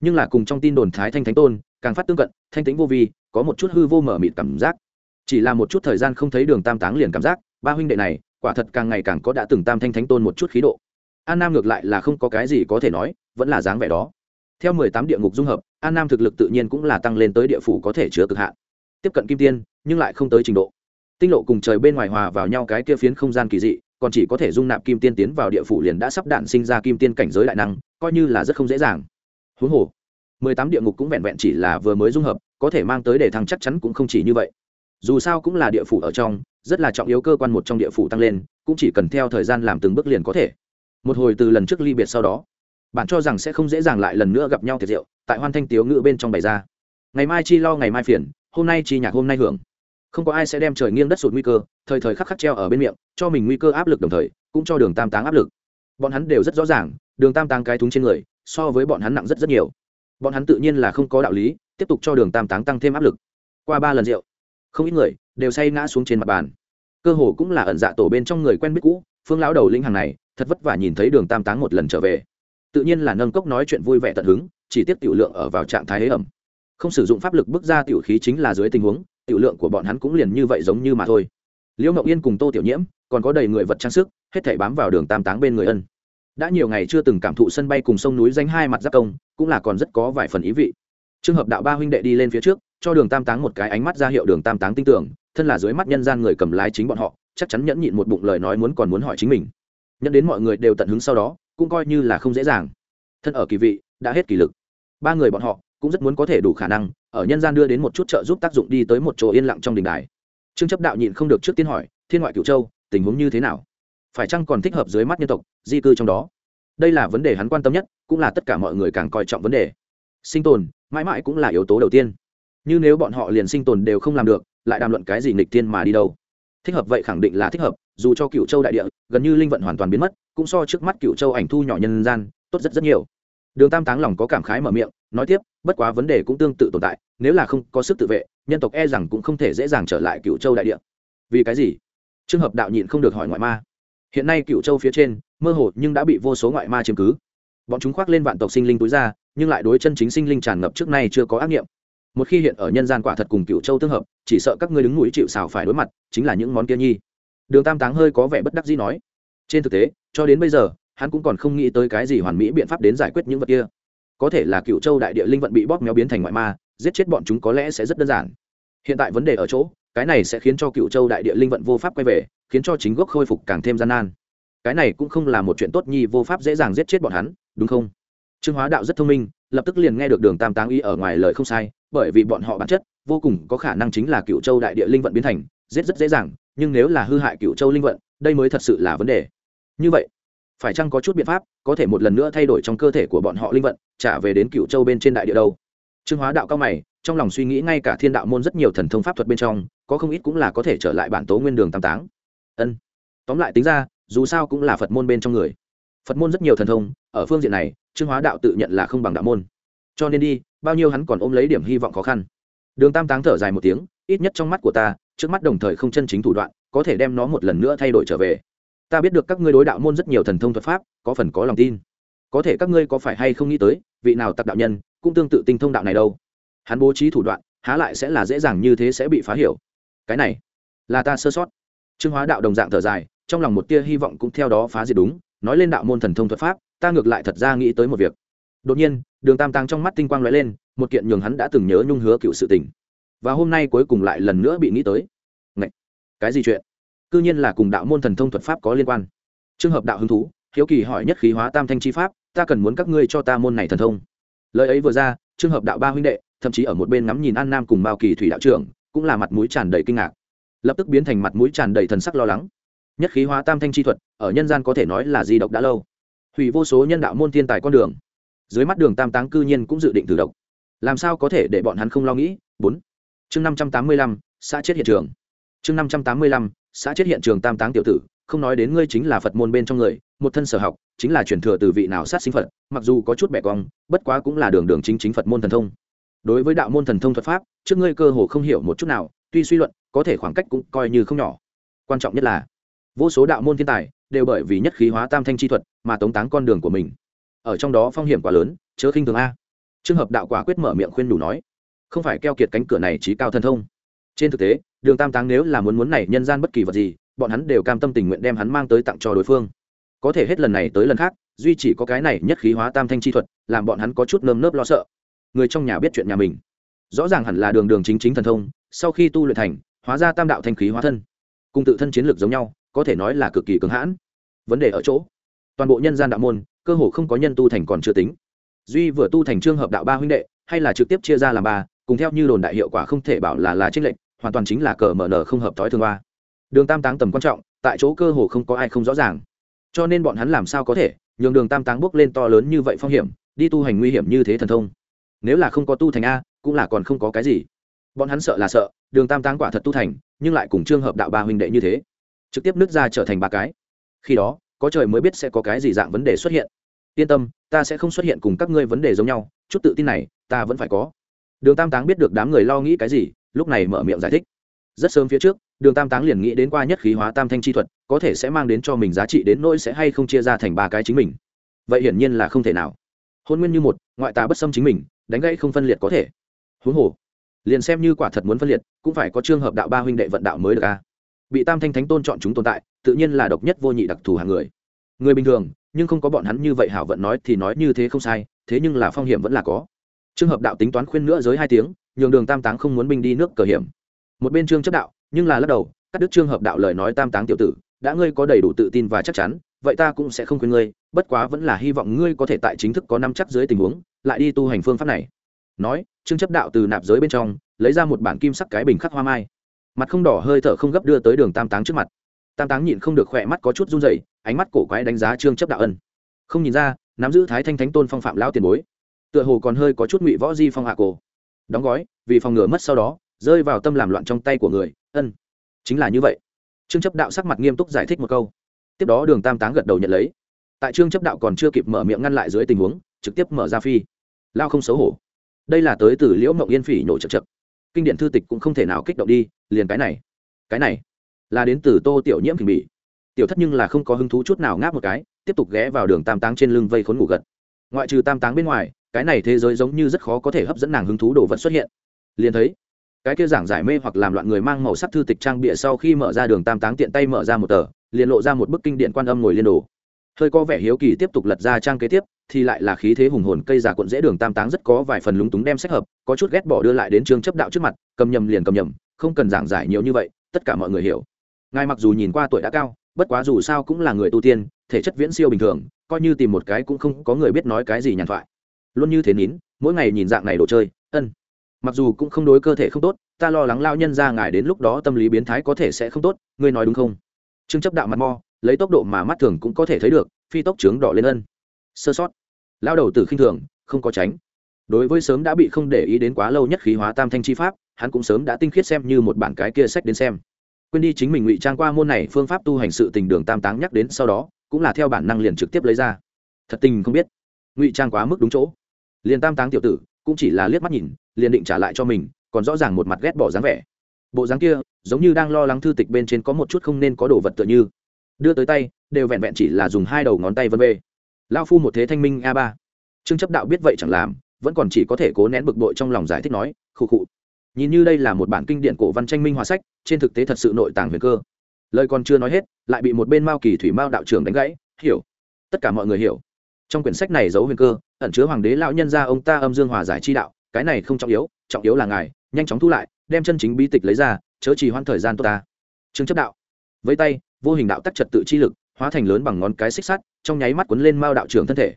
Nhưng là cùng trong tin đồn thái thanh thánh tôn, càng phát tương cận, thanh tính vô vi, có một chút hư vô mở mịt cảm giác. Chỉ là một chút thời gian không thấy đường tam táng liền cảm giác, ba huynh đệ này, quả thật càng ngày càng có đã từng tam thanh thánh tôn một chút khí độ. An nam ngược lại là không có cái gì có thể nói, vẫn là dáng vẻ đó. Theo mười tám địa ngục dung hợp, an nam thực lực tự nhiên cũng là tăng lên tới địa phủ có thể chứa cực hạn. Tiếp cận kim tiên, nhưng lại không tới trình độ. Tinh lộ cùng trời bên ngoài hòa vào nhau cái kia phiến không gian kỳ dị còn chỉ có thể dung nạp kim tiên tiến vào địa phủ liền đã sắp đạn sinh ra kim tiên cảnh giới đại năng, coi như là rất không dễ dàng. Huống hồ, mười tám địa ngục cũng vẹn vẹn chỉ là vừa mới dung hợp, có thể mang tới để thăng chắc chắn cũng không chỉ như vậy. Dù sao cũng là địa phủ ở trong, rất là trọng yếu cơ quan một trong địa phủ tăng lên, cũng chỉ cần theo thời gian làm từng bước liền có thể. Một hồi từ lần trước ly biệt sau đó, bạn cho rằng sẽ không dễ dàng lại lần nữa gặp nhau thiệt diệu, tại hoan thanh tiếu ngự bên trong bày ra. Ngày mai chi lo, ngày mai phiền, hôm nay chi nhạc, hôm nay hưởng không có ai sẽ đem trời nghiêng đất sụt nguy cơ, thời thời khắc khắc treo ở bên miệng, cho mình nguy cơ áp lực đồng thời, cũng cho đường tam táng áp lực. Bọn hắn đều rất rõ ràng, đường tam táng cái thúng trên người, so với bọn hắn nặng rất rất nhiều. Bọn hắn tự nhiên là không có đạo lý, tiếp tục cho đường tam táng tăng thêm áp lực. Qua ba lần rượu, không ít người đều say ngã xuống trên mặt bàn. Cơ hồ cũng là ẩn dạ tổ bên trong người quen biết cũ, phương lão đầu linh hàng này, thật vất vả nhìn thấy đường tam táng một lần trở về. Tự nhiên là nâng cốc nói chuyện vui vẻ tận hứng, chỉ tiếp tiểu lượng ở vào trạng thái hế ẩm. Không sử dụng pháp lực bước ra tiểu khí chính là dưới tình huống tiểu lượng của bọn hắn cũng liền như vậy giống như mà thôi. Liễu ngọc yên cùng tô tiểu nhiễm, còn có đầy người vật trang sức, hết thảy bám vào đường tam táng bên người ân. Đã nhiều ngày chưa từng cảm thụ sân bay cùng sông núi danh hai mặt giáp công, cũng là còn rất có vài phần ý vị. Trường hợp đạo ba huynh đệ đi lên phía trước, cho đường tam táng một cái ánh mắt ra hiệu đường tam táng tin tưởng, thân là dưới mắt nhân gian người cầm lái chính bọn họ, chắc chắn nhẫn nhịn một bụng lời nói muốn còn muốn hỏi chính mình. Nhận đến mọi người đều tận hứng sau đó, cũng coi như là không dễ dàng. Thân ở kỳ vị, đã hết kỳ lực. Ba người bọn họ, cũng rất muốn có thể đủ khả năng ở nhân gian đưa đến một chút trợ giúp tác dụng đi tới một chỗ yên lặng trong đình đài. Trương chấp đạo nhịn không được trước tiên hỏi, thiên ngoại cửu châu, tình huống như thế nào? Phải chăng còn thích hợp dưới mắt nhân tộc, di cư trong đó? Đây là vấn đề hắn quan tâm nhất, cũng là tất cả mọi người càng coi trọng vấn đề. Sinh tồn, mãi mãi cũng là yếu tố đầu tiên. Như nếu bọn họ liền sinh tồn đều không làm được, lại đàm luận cái gì nghịch tiên mà đi đâu? Thích hợp vậy khẳng định là thích hợp, dù cho cựu châu đại địa, gần như linh vận hoàn toàn biến mất, cũng so trước mắt cựu châu ảnh thu nhỏ nhân gian, tốt rất rất nhiều. Đường tam táng lòng có cảm khái mở miệng nói tiếp, bất quá vấn đề cũng tương tự tồn tại, nếu là không có sức tự vệ, nhân tộc e rằng cũng không thể dễ dàng trở lại cựu châu đại địa. Vì cái gì? Trường hợp đạo nhịn không được hỏi ngoại ma. Hiện nay cựu châu phía trên, mơ hồ nhưng đã bị vô số ngoại ma chiếm cứ. Bọn chúng khoác lên vạn tộc sinh linh túi ra, nhưng lại đối chân chính sinh linh tràn ngập trước nay chưa có ác nghiệm. Một khi hiện ở nhân gian quả thật cùng cựu châu tương hợp, chỉ sợ các ngươi đứng núi chịu xào phải đối mặt, chính là những món kia nhi. Đường tam táng hơi có vẻ bất đắc dĩ nói. Trên thực tế, cho đến bây giờ, hắn cũng còn không nghĩ tới cái gì hoàn mỹ biện pháp đến giải quyết những vật kia có thể là cựu châu đại địa linh vận bị bóp méo biến thành ngoại ma, giết chết bọn chúng có lẽ sẽ rất đơn giản. Hiện tại vấn đề ở chỗ, cái này sẽ khiến cho cựu châu đại địa linh vận vô pháp quay về, khiến cho chính gốc khôi phục càng thêm gian nan. Cái này cũng không là một chuyện tốt nhi vô pháp dễ dàng giết chết bọn hắn, đúng không? Trương hóa đạo rất thông minh, lập tức liền nghe được đường tam táng y ở ngoài lời không sai, bởi vì bọn họ bản chất, vô cùng có khả năng chính là cựu châu đại địa linh vận biến thành, giết rất dễ dàng, nhưng nếu là hư hại cựu châu linh vận, đây mới thật sự là vấn đề. Như vậy phải chăng có chút biện pháp, có thể một lần nữa thay đổi trong cơ thể của bọn họ linh vận, trả về đến cựu châu bên trên đại địa đâu? Trương hóa đạo cao mày, trong lòng suy nghĩ ngay cả thiên đạo môn rất nhiều thần thông pháp thuật bên trong, có không ít cũng là có thể trở lại bản tố nguyên đường tam táng. Ân. Tóm lại tính ra, dù sao cũng là phật môn bên trong người. Phật môn rất nhiều thần thông, ở phương diện này, trương hóa đạo tự nhận là không bằng đạo môn. Cho nên đi, bao nhiêu hắn còn ôm lấy điểm hy vọng khó khăn. Đường tam táng thở dài một tiếng, ít nhất trong mắt của ta, trước mắt đồng thời không chân chính thủ đoạn, có thể đem nó một lần nữa thay đổi trở về ta biết được các ngươi đối đạo môn rất nhiều thần thông thuật pháp, có phần có lòng tin. Có thể các ngươi có phải hay không nghĩ tới, vị nào tặc đạo nhân cũng tương tự tinh thông đạo này đâu. Hắn bố trí thủ đoạn, há lại sẽ là dễ dàng như thế sẽ bị phá hiểu. Cái này là ta sơ sót. Trương hóa đạo đồng dạng thở dài, trong lòng một tia hy vọng cũng theo đó phá diệt đúng, nói lên đạo môn thần thông thuật pháp, ta ngược lại thật ra nghĩ tới một việc. Đột nhiên, đường tam tăng trong mắt tinh quang l ó e lên, một kiện nhường hắn đã từng nhớ nhung hứa cựu sự tình. Và hôm nay cuối cùng lại lần nữa bị nghĩ tới. Ngậy! cái gì chuyện? Cư nhiên là cùng đạo môn thần thông thuật pháp có liên quan. Trường hợp đạo hứng thú, hiếu kỳ hỏi nhất khí hóa tam thanh chi pháp, ta cần muốn các ngươi cho ta môn này thần thông. Lời ấy vừa ra, trường hợp đạo ba huynh đệ, thậm chí ở một bên ngắm nhìn an nam cùng mao kỳ thủy đạo trưởng, cũng là mặt mũi tràn đầy kinh ngạc. Lập tức biến thành mặt mũi tràn đầy thần sắc lo lắng. Nhất khí hóa tam thanh chi thuật, ở nhân gian có thể nói là di độc đã lâu. Hủy vô số nhân đạo môn thiên tài con đường. Dưới mắt đường tam táng cư nhiên cũng dự định tử độc. Làm sao có thể để bọn hắn không lo nghĩ? Bốn. Chương năm trăm tám mươi lăm, xã chết hiện trường chương năm trăm tám mươi lăm, xã chết hiện trường tam táng tiểu tử, không nói đến ngươi chính là phật môn bên trong người, một thân sở học, chính là truyền thừa từ vị nào sát sinh phật, mặc dù có chút bẻ cong, bất quá cũng là đường đường chính chính phật môn thần thông. Đối với đạo môn thần thông thuật pháp, trước ngươi cơ hồ không hiểu một chút nào, tuy suy luận, có thể khoảng cách cũng coi như không nhỏ. Quan trọng nhất là, vô số đạo môn thiên tài đều bởi vì nhất khí hóa tam thanh chi thuật mà tống táng con đường của mình. Ở trong đó phong hiểm quá lớn, chớ khinh thường a. Trường hợp đạo quả quyết mở miệng khuyên đủ nói, không phải keo kiệt cánh cửa này trí cao thần thông. Trên thực tế đường tam táng nếu là muốn muốn này nhân gian bất kỳ vật gì, bọn hắn đều cam tâm tình nguyện đem hắn mang tới tặng cho đối phương. Có thể hết lần này tới lần khác, duy chỉ có cái này nhất khí hóa tam thanh chi thuật, làm bọn hắn có chút nơm nớp lo sợ. Người trong nhà biết chuyện nhà mình. Rõ ràng hẳn là đường đường chính chính thần thông, sau khi tu luyện thành, hóa ra tam đạo thanh khí hóa thân. Cùng tự thân chiến lược giống nhau, có thể nói là cực kỳ cứng hãn. Vấn đề ở chỗ, toàn bộ nhân gian đạo môn, cơ hồ không có nhân tu thành còn chưa tính. Duy vừa tu thành trương hợp đạo ba huynh đệ, hay là trực tiếp chia ra làm ba, cùng theo như đồn đại hiệu quả không thể bảo là là trích lệnh hoàn toàn chính là cờ mở nở không hợp thói thường ba đường tam táng tầm quan trọng, tại chỗ cơ hồ không có ai không rõ ràng. Cho nên bọn hắn làm sao có thể nhường đường tam táng bước lên to lớn như vậy phong hiểm, đi tu hành nguy hiểm như thế thần thông? Nếu là không có tu thành a, cũng là còn không có cái gì. Bọn hắn sợ là sợ, đường tam táng quả thật tu thành, nhưng lại cùng trường hợp đạo ba huynh đệ như thế, trực tiếp nứt ra trở thành ba cái. Khi đó, có trời mới biết sẽ có cái gì dạng vấn đề xuất hiện. Yên tâm, ta sẽ không xuất hiện cùng các ngươi vấn đề giống nhau, chút tự tin này, ta vẫn phải có. Đường tam táng biết được đám người lo nghĩ cái gì lúc này mở miệng giải thích. Rất sớm phía trước, đường tam táng liền nghĩ đến qua nhất khí hóa tam thanh chi thuật, có thể sẽ mang đến cho mình giá trị đến nỗi sẽ hay không chia ra thành ba cái chính mình. Vậy hiển nhiên là không thể nào. Hôn nguyên như một, ngoại tà bất xâm chính mình, đánh gãy không phân liệt có thể. Huống hồ, liền xem như quả thật muốn phân liệt, cũng phải có trường hợp đạo ba huynh đệ vận đạo mới được a. Bị tam thanh thánh tôn chọn chúng tồn tại, tự nhiên là độc nhất vô nhị đặc thù hàng người. Người bình thường, nhưng không có bọn hắn như vậy hảo vận nói thì nói như thế không sai, thế nhưng là phong hiểm vẫn là có. Trường hợp đạo tính toán khuyên nữa dưới hai tiếng nhường đường tam táng không muốn binh đi nước cờ hiểm. Một bên trương chấp đạo, nhưng là lắc đầu các đức trương hợp đạo lời nói tam táng tiểu tử, đã ngươi có đầy đủ tự tin và chắc chắn, vậy ta cũng sẽ không khuyên ngươi, bất quá vẫn là hy vọng ngươi có thể tại chính thức có năm chắc dưới tình huống, lại đi tu hành phương pháp này. Nói, trương chấp đạo từ nạp giới bên trong, lấy ra một bản kim sắc cái bình khắc hoa mai. Mặt không đỏ hơi thở không gấp đưa tới đường tam táng trước mặt. Tam táng nhịn không được khỏe mắt có chút run dày ánh mắt cổ quái đánh giá trương chấp đạo ân. Không nhìn ra, nắm giữ thái thanh thánh tôn phong phạm lão tiền bối. Tựa hồ còn hơi có chút ngụy võ di phong hạ cổ đóng gói, vì phòng ngừa mất sau đó, rơi vào tâm làm loạn trong tay của người. Ân, chính là như vậy. Trương chấp đạo sắc mặt nghiêm túc giải thích một câu. Tiếp đó đường tam táng gật đầu nhận lấy. Tại trương chấp đạo còn chưa kịp mở miệng ngăn lại dưới tình huống, trực tiếp mở ra phi. Lao không xấu hổ. Đây là tới từ liễu mộng yên phỉ nhổ chật chật. Kinh điện thư tịch cũng không thể nào kích động đi, liền cái này. Cái này là đến từ tô tiểu nhiễm kình bỉ. Tiểu thất nhưng là không có hứng thú chút nào ngáp một cái, tiếp tục ghé vào đường tam táng trên lưng vây khốn ngủ gật. Ngoại trừ tam táng bên ngoài cái này thế giới giống như rất khó có thể hấp dẫn nàng hứng thú đồ vật xuất hiện. Liền thấy, cái kia giảng giải mê hoặc làm loạn người mang màu sắc thư tịch trang bịa sau khi mở ra đường tam táng tiện tay mở ra một tờ, liền lộ ra một bức kinh điện quan âm ngồi liên đồ. Hơi có vẻ hiếu kỳ tiếp tục lật ra trang kế tiếp, thì lại là khí thế hùng hồn cây giả cuộn dễ đường tam táng rất có vài phần lúng túng đem sách hợp, có chút ghét bỏ đưa lại đến trường chấp đạo trước mặt, cầm nhầm liền cầm nhầm, không cần giảng giải nhiều như vậy, tất cả mọi người hiểu. Ngài mặc dù nhìn qua tuổi đã cao, bất quá dù sao cũng là người tu tiên, thể chất viễn siêu bình thường, coi như tìm một cái cũng không có người biết nói cái gì nhàn thoại luôn như thế nín, mỗi ngày nhìn dạng này đồ chơi, ân. Mặc dù cũng không đối cơ thể không tốt, ta lo lắng lao nhân ra ngài đến lúc đó tâm lý biến thái có thể sẽ không tốt, ngươi nói đúng không? Trương chấp đạo mặt mo, lấy tốc độ mà mắt thường cũng có thể thấy được, phi tốc trướng đỏ lên ân. Sơ sót. Lao đầu từ khinh thường, không có tránh. Đối với sớm đã bị không để ý đến quá lâu nhất khí hóa tam thanh chi pháp, hắn cũng sớm đã tinh khiết xem như một bản cái kia sách đến xem. Quên đi chính mình ngụy trang qua môn này phương pháp tu hành sự tình đường tam táng nhắc đến sau đó, cũng là theo bản năng liền trực tiếp lấy ra. Thật tình không biết, ngụy trang quá mức đúng chỗ liền tam táng tiểu tử, cũng chỉ là liếc mắt nhìn, liền định trả lại cho mình, còn rõ ràng một mặt ghét bỏ dáng vẻ. Bộ dáng kia, giống như đang lo lắng thư tịch bên trên có một chút không nên có đồ vật tựa như. Đưa tới tay, đều vẹn vẹn chỉ là dùng hai đầu ngón tay vân bê lao phu một thế thanh minh a ba. Trương chấp đạo biết vậy chẳng làm, vẫn còn chỉ có thể cố nén bực bội trong lòng giải thích nói, khụ khụ, nhìn như đây là một bản kinh điển cổ văn tranh minh hòa sách, trên thực tế thật sự nội tàng huyền cơ. Lời còn chưa nói hết, lại bị một bên mao kỳ thủy mao đạo trưởng đánh gãy, hiểu. Tất cả mọi người hiểu. Trong quyển sách này giấu huyền cơ ẩn chứa hoàng đế lão nhân ra ông ta âm dương hòa giải chi đạo, cái này không trọng yếu trọng yếu là ngài, nhanh chóng thu lại, đem chân chính bí tịch lấy ra, chớ trì hoãn thời gian tốt ta. Trương chấp đạo. Với tay, vô hình đạo tắc trật tự chi lực, hóa thành lớn bằng ngón cái xích sắt, trong nháy mắt cuốn lên mao đạo trưởng thân thể.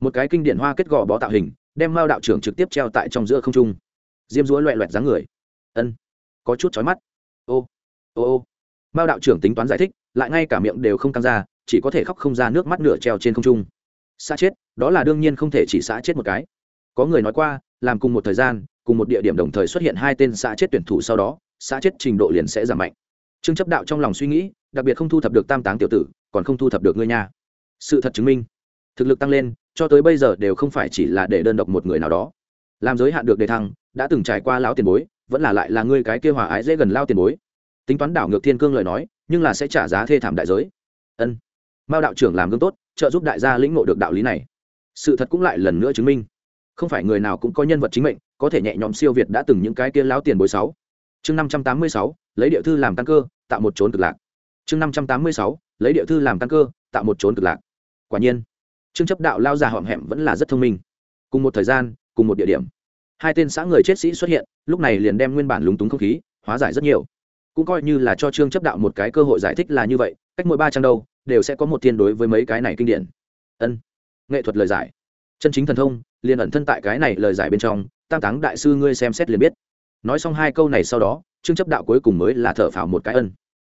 Một cái kinh điển hoa kết gò bó tạo hình, đem mao đạo trưởng trực tiếp treo tại trong giữa không trung. Diêm dúa loẹ loẹt dáng người. Ân, có chút chói mắt. Ô ô ô. Mao đạo trưởng tính toán giải thích, lại ngay cả miệng đều không căng ra, chỉ có thể khóc không ra nước mắt nửa treo trên không trung. Xa chết đó là đương nhiên không thể chỉ xã chết một cái. Có người nói qua, làm cùng một thời gian, cùng một địa điểm đồng thời xuất hiện hai tên xã chết tuyển thủ sau đó, xã chết trình độ liền sẽ giảm mạnh. Trương chấp đạo trong lòng suy nghĩ, đặc biệt không thu thập được tam táng tiểu tử, còn không thu thập được ngươi nha. Sự thật chứng minh, thực lực tăng lên, cho tới bây giờ đều không phải chỉ là để đơn độc một người nào đó. Làm giới hạn được đề thăng, đã từng trải qua lão tiền bối, vẫn là lại là ngươi cái kia hòa ái dễ gần lao tiền bối. Tính toán đảo ngược thiên cương lời nói, nhưng là sẽ trả giá thê thảm đại giới. Ân. Mao đạo trưởng làm gương tốt, trợ giúp đại gia lĩnh ngộ được đạo lý này sự thật cũng lại lần nữa chứng minh. Không phải người nào cũng có nhân vật chính mệnh, có thể nhẹ nhõm siêu việt đã từng những cái kia lão tiền bối sáu. Chương năm trăm tám mươi sáu, lấy địa thư làm căn cơ, tạo một trốn cực lạc. Chương năm trăm tám mươi sáu, lấy địa thư làm căn cơ, tạo một trốn cực lạc. Quả nhiên chương chấp đạo lao già họm hẹm vẫn là rất thông minh. Cùng một thời gian, cùng một địa điểm. Hai tên xã người chết sĩ xuất hiện, lúc này liền đem nguyên bản lúng túng không khí, hóa giải rất nhiều. Cũng coi như là cho trương chấp đạo một cái cơ hội giải thích là như vậy, cách mỗi ba trang đâu, đều sẽ có một tiên đối với mấy cái này kinh điển. Ân nghệ thuật lời giải. Chân chính thần thông, liền ẩn thân tại cái này lời giải bên trong, tam táng đại sư ngươi xem xét liền biết. Nói xong hai câu này sau đó, trương chấp đạo cuối cùng mới là thở phào một cái ân.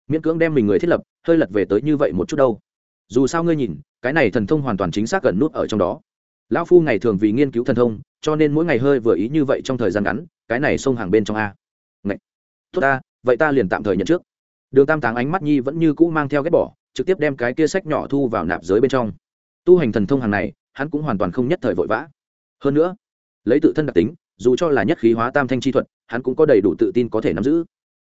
Miễn cưỡng đem mình người thiết lập, hơi lật về tới như vậy một chút đâu. Dù sao ngươi nhìn, cái này thần thông hoàn toàn chính xác gần nút ở trong đó. Lão phu ngày thường vì nghiên cứu thần thông, cho nên mỗi ngày hơi vừa ý như vậy trong thời gian ngắn, cái này xông hàng bên trong a. Ngậy. tốt ta, vậy ta liền tạm thời nhận trước. Đường tam táng ánh mắt nhi vẫn như cũ mang theo ghét bỏ, trực tiếp đem cái kia sách nhỏ thu vào nạp giới bên trong tu hành thần thông hàng này, hắn cũng hoàn toàn không nhất thời vội vã. Hơn nữa, lấy tự thân đặc tính, dù cho là nhất khí hóa tam thanh chi thuật, hắn cũng có đầy đủ tự tin có thể nắm giữ.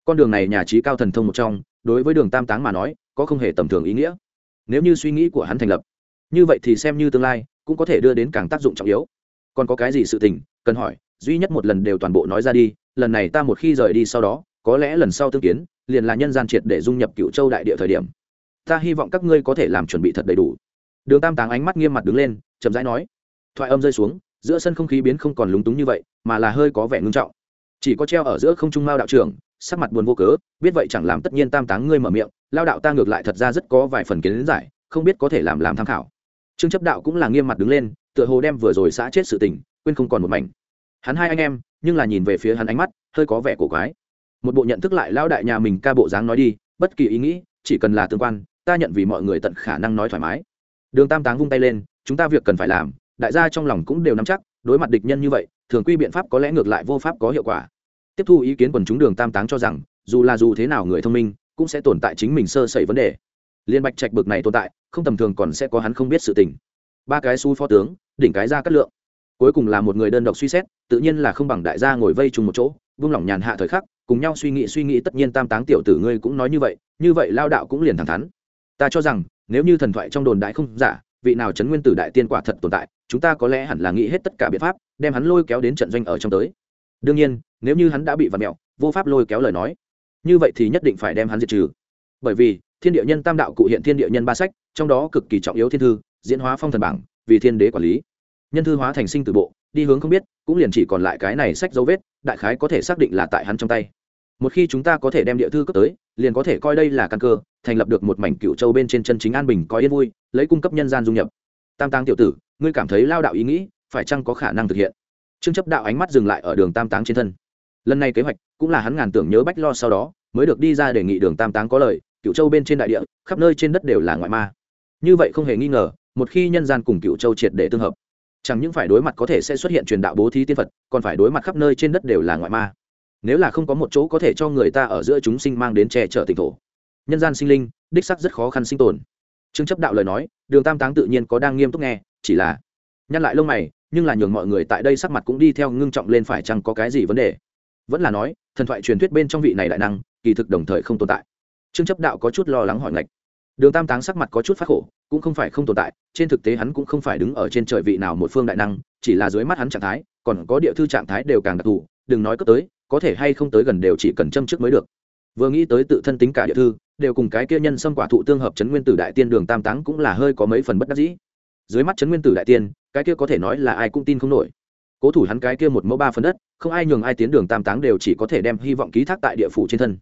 Con đường này nhà trí cao thần thông một trong, đối với đường tam táng mà nói, có không hề tầm thường ý nghĩa. Nếu như suy nghĩ của hắn thành lập, như vậy thì xem như tương lai cũng có thể đưa đến càng tác dụng trọng yếu. Còn có cái gì sự tình, cần hỏi, duy nhất một lần đều toàn bộ nói ra đi, lần này ta một khi rời đi sau đó, có lẽ lần sau tương kiến, liền là nhân gian triệt để dung nhập cựu châu đại địa thời điểm. Ta hy vọng các ngươi có thể làm chuẩn bị thật đầy đủ đường tam táng ánh mắt nghiêm mặt đứng lên, chậm rãi nói, thoại âm rơi xuống, giữa sân không khí biến không còn lúng túng như vậy, mà là hơi có vẻ ngưng trọng. Chỉ có treo ở giữa không trung mao đạo trưởng, sắc mặt buồn vô cớ, biết vậy chẳng làm tất nhiên tam táng ngươi mở miệng, lao đạo ta ngược lại thật ra rất có vài phần kiến giải, không biết có thể làm làm tham khảo. Trương chấp đạo cũng là nghiêm mặt đứng lên, tựa hồ đem vừa rồi xã chết sự tình, quên không còn một mảnh. Hắn hai anh em, nhưng là nhìn về phía hắn ánh mắt, hơi có vẻ cổ quái. Một bộ nhận thức lại lao đại nhà mình ca bộ dáng nói đi, bất kỳ ý nghĩ, chỉ cần là tương quan, ta nhận vì mọi người tận khả năng nói thoải mái đường tam táng vung tay lên, chúng ta việc cần phải làm, đại gia trong lòng cũng đều nắm chắc, đối mặt địch nhân như vậy, thường quy biện pháp có lẽ ngược lại vô pháp có hiệu quả. Tiếp thu ý kiến quần chúng, đường tam táng cho rằng, dù là dù thế nào người thông minh, cũng sẽ tồn tại chính mình sơ sẩy vấn đề. Liên bạch trạch bực này tồn tại, không tầm thường còn sẽ có hắn không biết sự tình. Ba cái xu phó tướng, đỉnh cái ra cắt lượng. Cuối cùng là một người đơn độc suy xét, tự nhiên là không bằng đại gia ngồi vây chung một chỗ, vung lòng nhàn hạ thời khắc, cùng nhau suy nghĩ suy nghĩ, tất nhiên tam táng tiểu tử ngươi cũng nói như vậy như vậy lao đạo cũng liền thẳng thắn. Ta cho rằng nếu như thần thoại trong đồn đại không giả, vị nào chấn nguyên tử đại tiên quả thật tồn tại, chúng ta có lẽ hẳn là nghĩ hết tất cả biện pháp, đem hắn lôi kéo đến trận doanh ở trong tới. Đương nhiên, nếu như hắn đã bị vặt mẹo, vô pháp lôi kéo lời nói, như vậy thì nhất định phải đem hắn diệt trừ. Bởi vì, thiên địa nhân tam đạo cụ hiện thiên địa nhân ba sách, trong đó cực kỳ trọng yếu thiên thư, diễn hóa phong thần bảng, vì thiên đế quản lý. Nhân thư hóa thành sinh từ bộ, đi hướng không biết, cũng liền chỉ còn lại cái này sách dấu vết, đại khái có thể xác định là tại hắn trong tay một khi chúng ta có thể đem địa thư cấp tới, liền có thể coi đây là căn cơ, thành lập được một mảnh cựu châu bên trên chân chính an bình, có yên vui, lấy cung cấp nhân gian dung nhập. Tam táng tiểu tử, ngươi cảm thấy lao đạo ý nghĩ, phải chăng có khả năng thực hiện? Trương chấp đạo ánh mắt dừng lại ở đường tam táng trên thân. Lần này kế hoạch, cũng là hắn ngàn tưởng nhớ bách lo sau đó, mới được đi ra đề nghị đường tam táng có lời, cựu châu bên trên đại địa, khắp nơi trên đất đều là ngoại ma. Như vậy không hề nghi ngờ, một khi nhân gian cùng cựu châu triệt để tương hợp, chẳng những phải đối mặt có thể sẽ xuất hiện truyền đạo bố thí tiên phật, còn phải đối mặt khắp nơi trên đất đều là ngoại ma nếu là không có một chỗ có thể cho người ta ở giữa chúng sinh mang đến che chở tỉnh thổ. Nhân gian sinh linh, đích sắc rất khó khăn sinh tồn. Trương chấp đạo lời nói, đường tam táng tự nhiên có đang nghiêm túc nghe, chỉ là nhăn lại lông mày, nhưng là nhường mọi người tại đây sắc mặt cũng đi theo ngưng trọng lên phải chăng có cái gì vấn đề. Vẫn là nói, thần thoại truyền thuyết bên trong vị này đại năng, kỳ thực đồng thời không tồn tại. Trương chấp đạo có chút lo lắng hỏi ngạch. Đường tam táng sắc mặt có chút phát khổ, cũng không phải không tồn tại, trên thực tế hắn cũng không phải đứng ở trên trời vị nào một phương đại năng, chỉ là dưới mắt hắn trạng thái, còn có địa thư trạng thái đều càng đặc thù, đừng nói cấp tới có thể hay không tới gần đều chỉ cần châm trước mới được. Vừa nghĩ tới tự thân tính cả địa thư, đều cùng cái kia nhân xâm quả thụ tương hợp chấn nguyên tử đại tiên đường tam táng cũng là hơi có mấy phần bất đắc dĩ. Dưới mắt chấn nguyên tử đại tiên, cái kia có thể nói là ai cũng tin không nổi. Cố thủ hắn cái kia một mẫu ba phần đất, không ai nhường ai tiến đường tam táng đều chỉ có thể đem hy vọng ký thác tại địa phủ trên thân.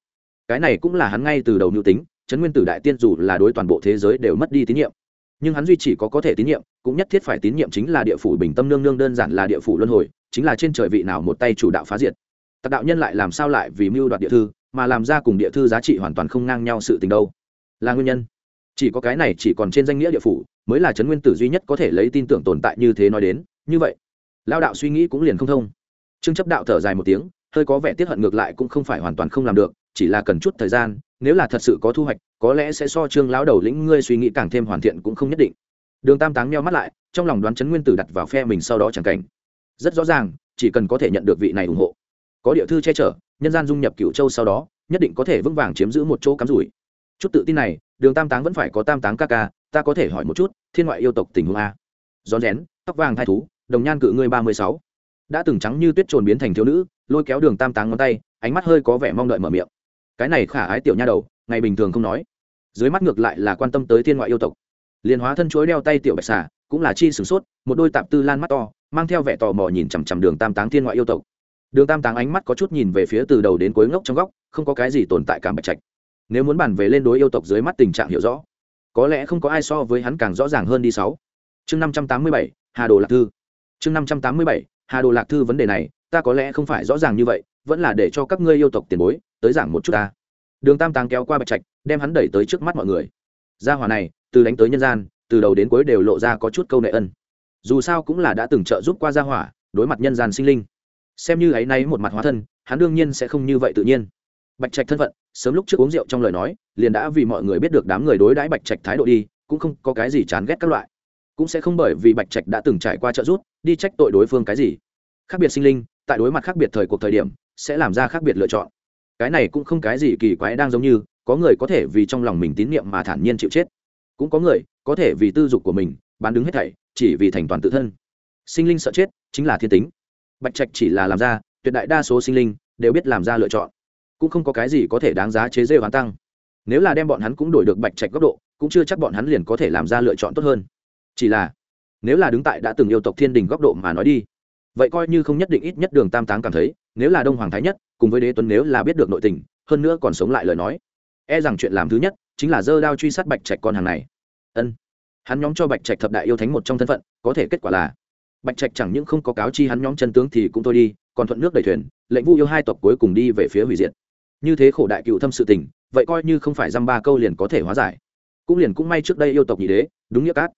Cái này cũng là hắn ngay từ đầu mưu tính, chấn nguyên tử đại tiên dù là đối toàn bộ thế giới đều mất đi tín nhiệm, nhưng hắn duy chỉ có có thể tín nhiệm, cũng nhất thiết phải tín nhiệm chính là địa phủ bình tâm nương nương, đơn giản là địa phủ luân hồi, chính là trên trời vị nào một tay chủ đạo phá diệt tặc đạo nhân lại làm sao lại vì mưu đoạt địa thư, mà làm ra cùng địa thư giá trị hoàn toàn không ngang nhau sự tình đâu? Là nguyên nhân. Chỉ có cái này chỉ còn trên danh nghĩa địa phủ, mới là trấn nguyên tử duy nhất có thể lấy tin tưởng tồn tại như thế nói đến. Như vậy lao đạo suy nghĩ cũng liền không thông. Trương chấp đạo thở dài một tiếng, hơi có vẻ tiết hận ngược lại cũng không phải hoàn toàn không làm được, chỉ là cần chút thời gian, nếu là thật sự có thu hoạch, có lẽ sẽ so trương lão đầu lĩnh ngươi suy nghĩ càng thêm hoàn thiện cũng không nhất định. Đường tam táng meo mắt lại, trong lòng đoán chấn nguyên tử đặt vào phe mình sau đó chẳng cảnh. Rất rõ ràng, chỉ cần có thể nhận được vị này ủng hộ có địa thư che chở, nhân gian dung nhập cựu châu sau đó, nhất định có thể vững vàng chiếm giữ một chỗ cắm rủi. Chút tự tin này, đường tam táng vẫn phải có tam táng ca ca, ta có thể hỏi một chút, thiên ngoại yêu tộc tình huống a? Rón rén, tóc vàng thai thú, đồng nhan cự ngươi ba mươi sáu. Đã từng trắng như tuyết trồn biến thành thiếu nữ, lôi kéo đường tam táng ngón tay, ánh mắt hơi có vẻ mong đợi mở miệng. Cái này khả ái tiểu nha đầu, ngày bình thường không nói. Dưới mắt ngược lại là quan tâm tới thiên ngoại yêu tộc. Liền hóa thân chuối đeo tay tiểu bạch xà, cũng là chi sửng sốt, một đôi tạp tư lan mắt to, mang theo vẻ tò mò nhìn chằm chằm đường tam táng thiên ngoại yêu tộc đường tam táng ánh mắt có chút nhìn về phía từ đầu đến cuối ngốc trong góc, không có cái gì tồn tại cảm bạch trạch. Nếu muốn bàn về lên đối yêu tộc dưới mắt tình trạng hiểu rõ, có lẽ không có ai so với hắn càng rõ ràng hơn đi sáu. Chương năm trăm tám mươi bảy, hà đồ lạc thư. Chương năm trăm tám mươi bảy, hà đồ lạc thư vấn đề này, ta có lẽ không phải rõ ràng như vậy, vẫn là để cho các ngươi yêu tộc tiền bối tới giảng một chút ta. Đường tam táng kéo qua bạch trạch, đem hắn đẩy tới trước mắt mọi người. Gia hòa này, từ đánh tới nhân gian, từ đầu đến cuối đều lộ ra có chút câu nệ ân. Dù sao cũng là đã từng trợ giúp qua gia hỏa, đối mặt nhân gian sinh linh xem như ấy nay một mặt hóa thân, hắn đương nhiên sẽ không như vậy tự nhiên. Bạch trạch thân phận, sớm lúc trước uống rượu trong lời nói, liền đã vì mọi người biết được đám người đối đãi bạch trạch thái độ đi, cũng không có cái gì chán ghét các loại. Cũng sẽ không bởi vì bạch trạch đã từng trải qua trợ giúp, đi trách tội đối phương cái gì. Khác biệt sinh linh, tại đối mặt khác biệt thời cuộc thời điểm, sẽ làm ra khác biệt lựa chọn. Cái này cũng không cái gì kỳ quái đang giống như, có người có thể vì trong lòng mình tín nhiệm mà thản nhiên chịu chết. Cũng có người, có thể vì tư dục của mình, bán đứng hết thảy, chỉ vì thành toàn tự thân. Sinh linh sợ chết, chính là thiên tính bạch trạch chỉ là làm ra, tuyệt đại đa số sinh linh đều biết làm ra lựa chọn. Cũng không có cái gì có thể đáng giá chế rêu hắn tăng. Nếu là đem bọn hắn cũng đổi được bạch trạch góc độ, cũng chưa chắc bọn hắn liền có thể làm ra lựa chọn tốt hơn. Chỉ là, nếu là đứng tại đã từng yêu tộc thiên đình góc độ mà nói đi, vậy coi như không nhất định ít nhất đường tam táng cảm thấy, nếu là đông hoàng thái nhất, cùng với đế tuấn nếu là biết được nội tình, hơn nữa còn sống lại lời nói e rằng chuyện làm thứ nhất chính là dơ đao truy sát bạch trạch con hàng này. Ân, hắn nhóm cho bạch trạch thập đại yêu thánh một trong thân phận, có thể kết quả là bạch trạch chẳng những không có cáo chi hắn nhóm chân tướng thì cũng thôi đi, còn thuận nước đầy thuyền, lệnh vu yêu hai tộc cuối cùng đi về phía hủy diệt. Như thế khổ đại cựu thâm sự tình, vậy coi như không phải dăm ba câu liền có thể hóa giải. Cũng liền cũng may trước đây yêu tộc nhị đế, đúng nghĩa cát.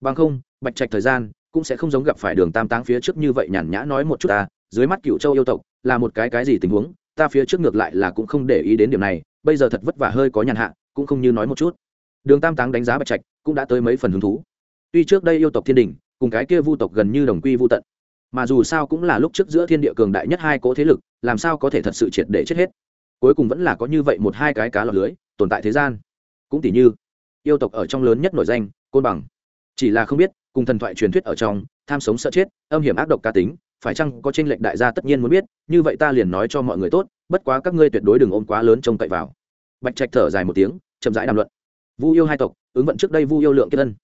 Bằng không, bạch trạch thời gian cũng sẽ không giống gặp phải đường tam táng phía trước như vậy nhàn nhã nói một chút ta, dưới mắt cựu châu yêu tộc là một cái cái gì tình huống, ta phía trước ngược lại là cũng không để ý đến điểm này, bây giờ thật vất vả hơi có nhàn hạ, cũng không như nói một chút. Đường tam táng đánh giá bạch trạch cũng đã tới mấy phần hứng thú. Tuy trước đây yêu tộc thiên đình cùng cái kia vu tộc gần như đồng quy vu tận. Mà dù sao cũng là lúc trước giữa thiên địa cường đại nhất hai cỗ thế lực, làm sao có thể thật sự triệt để chết hết? Cuối cùng vẫn là có như vậy một hai cái cá lọc lưới, tồn tại thế gian. Cũng tỷ như, yêu tộc ở trong lớn nhất nổi danh, côn bằng. Chỉ là không biết, cùng thần thoại truyền thuyết ở trong, tham sống sợ chết, âm hiểm ác độc cá tính, phải chăng có tranh lệch đại gia tất nhiên muốn biết, như vậy ta liền nói cho mọi người tốt, bất quá các ngươi tuyệt đối đừng ôm quá lớn trông cậy vào. Bạch trạch thở dài một tiếng, chậm rãi đàm luận. Vu yêu hai tộc, ứng vận trước đây vu yêu lượng kết thân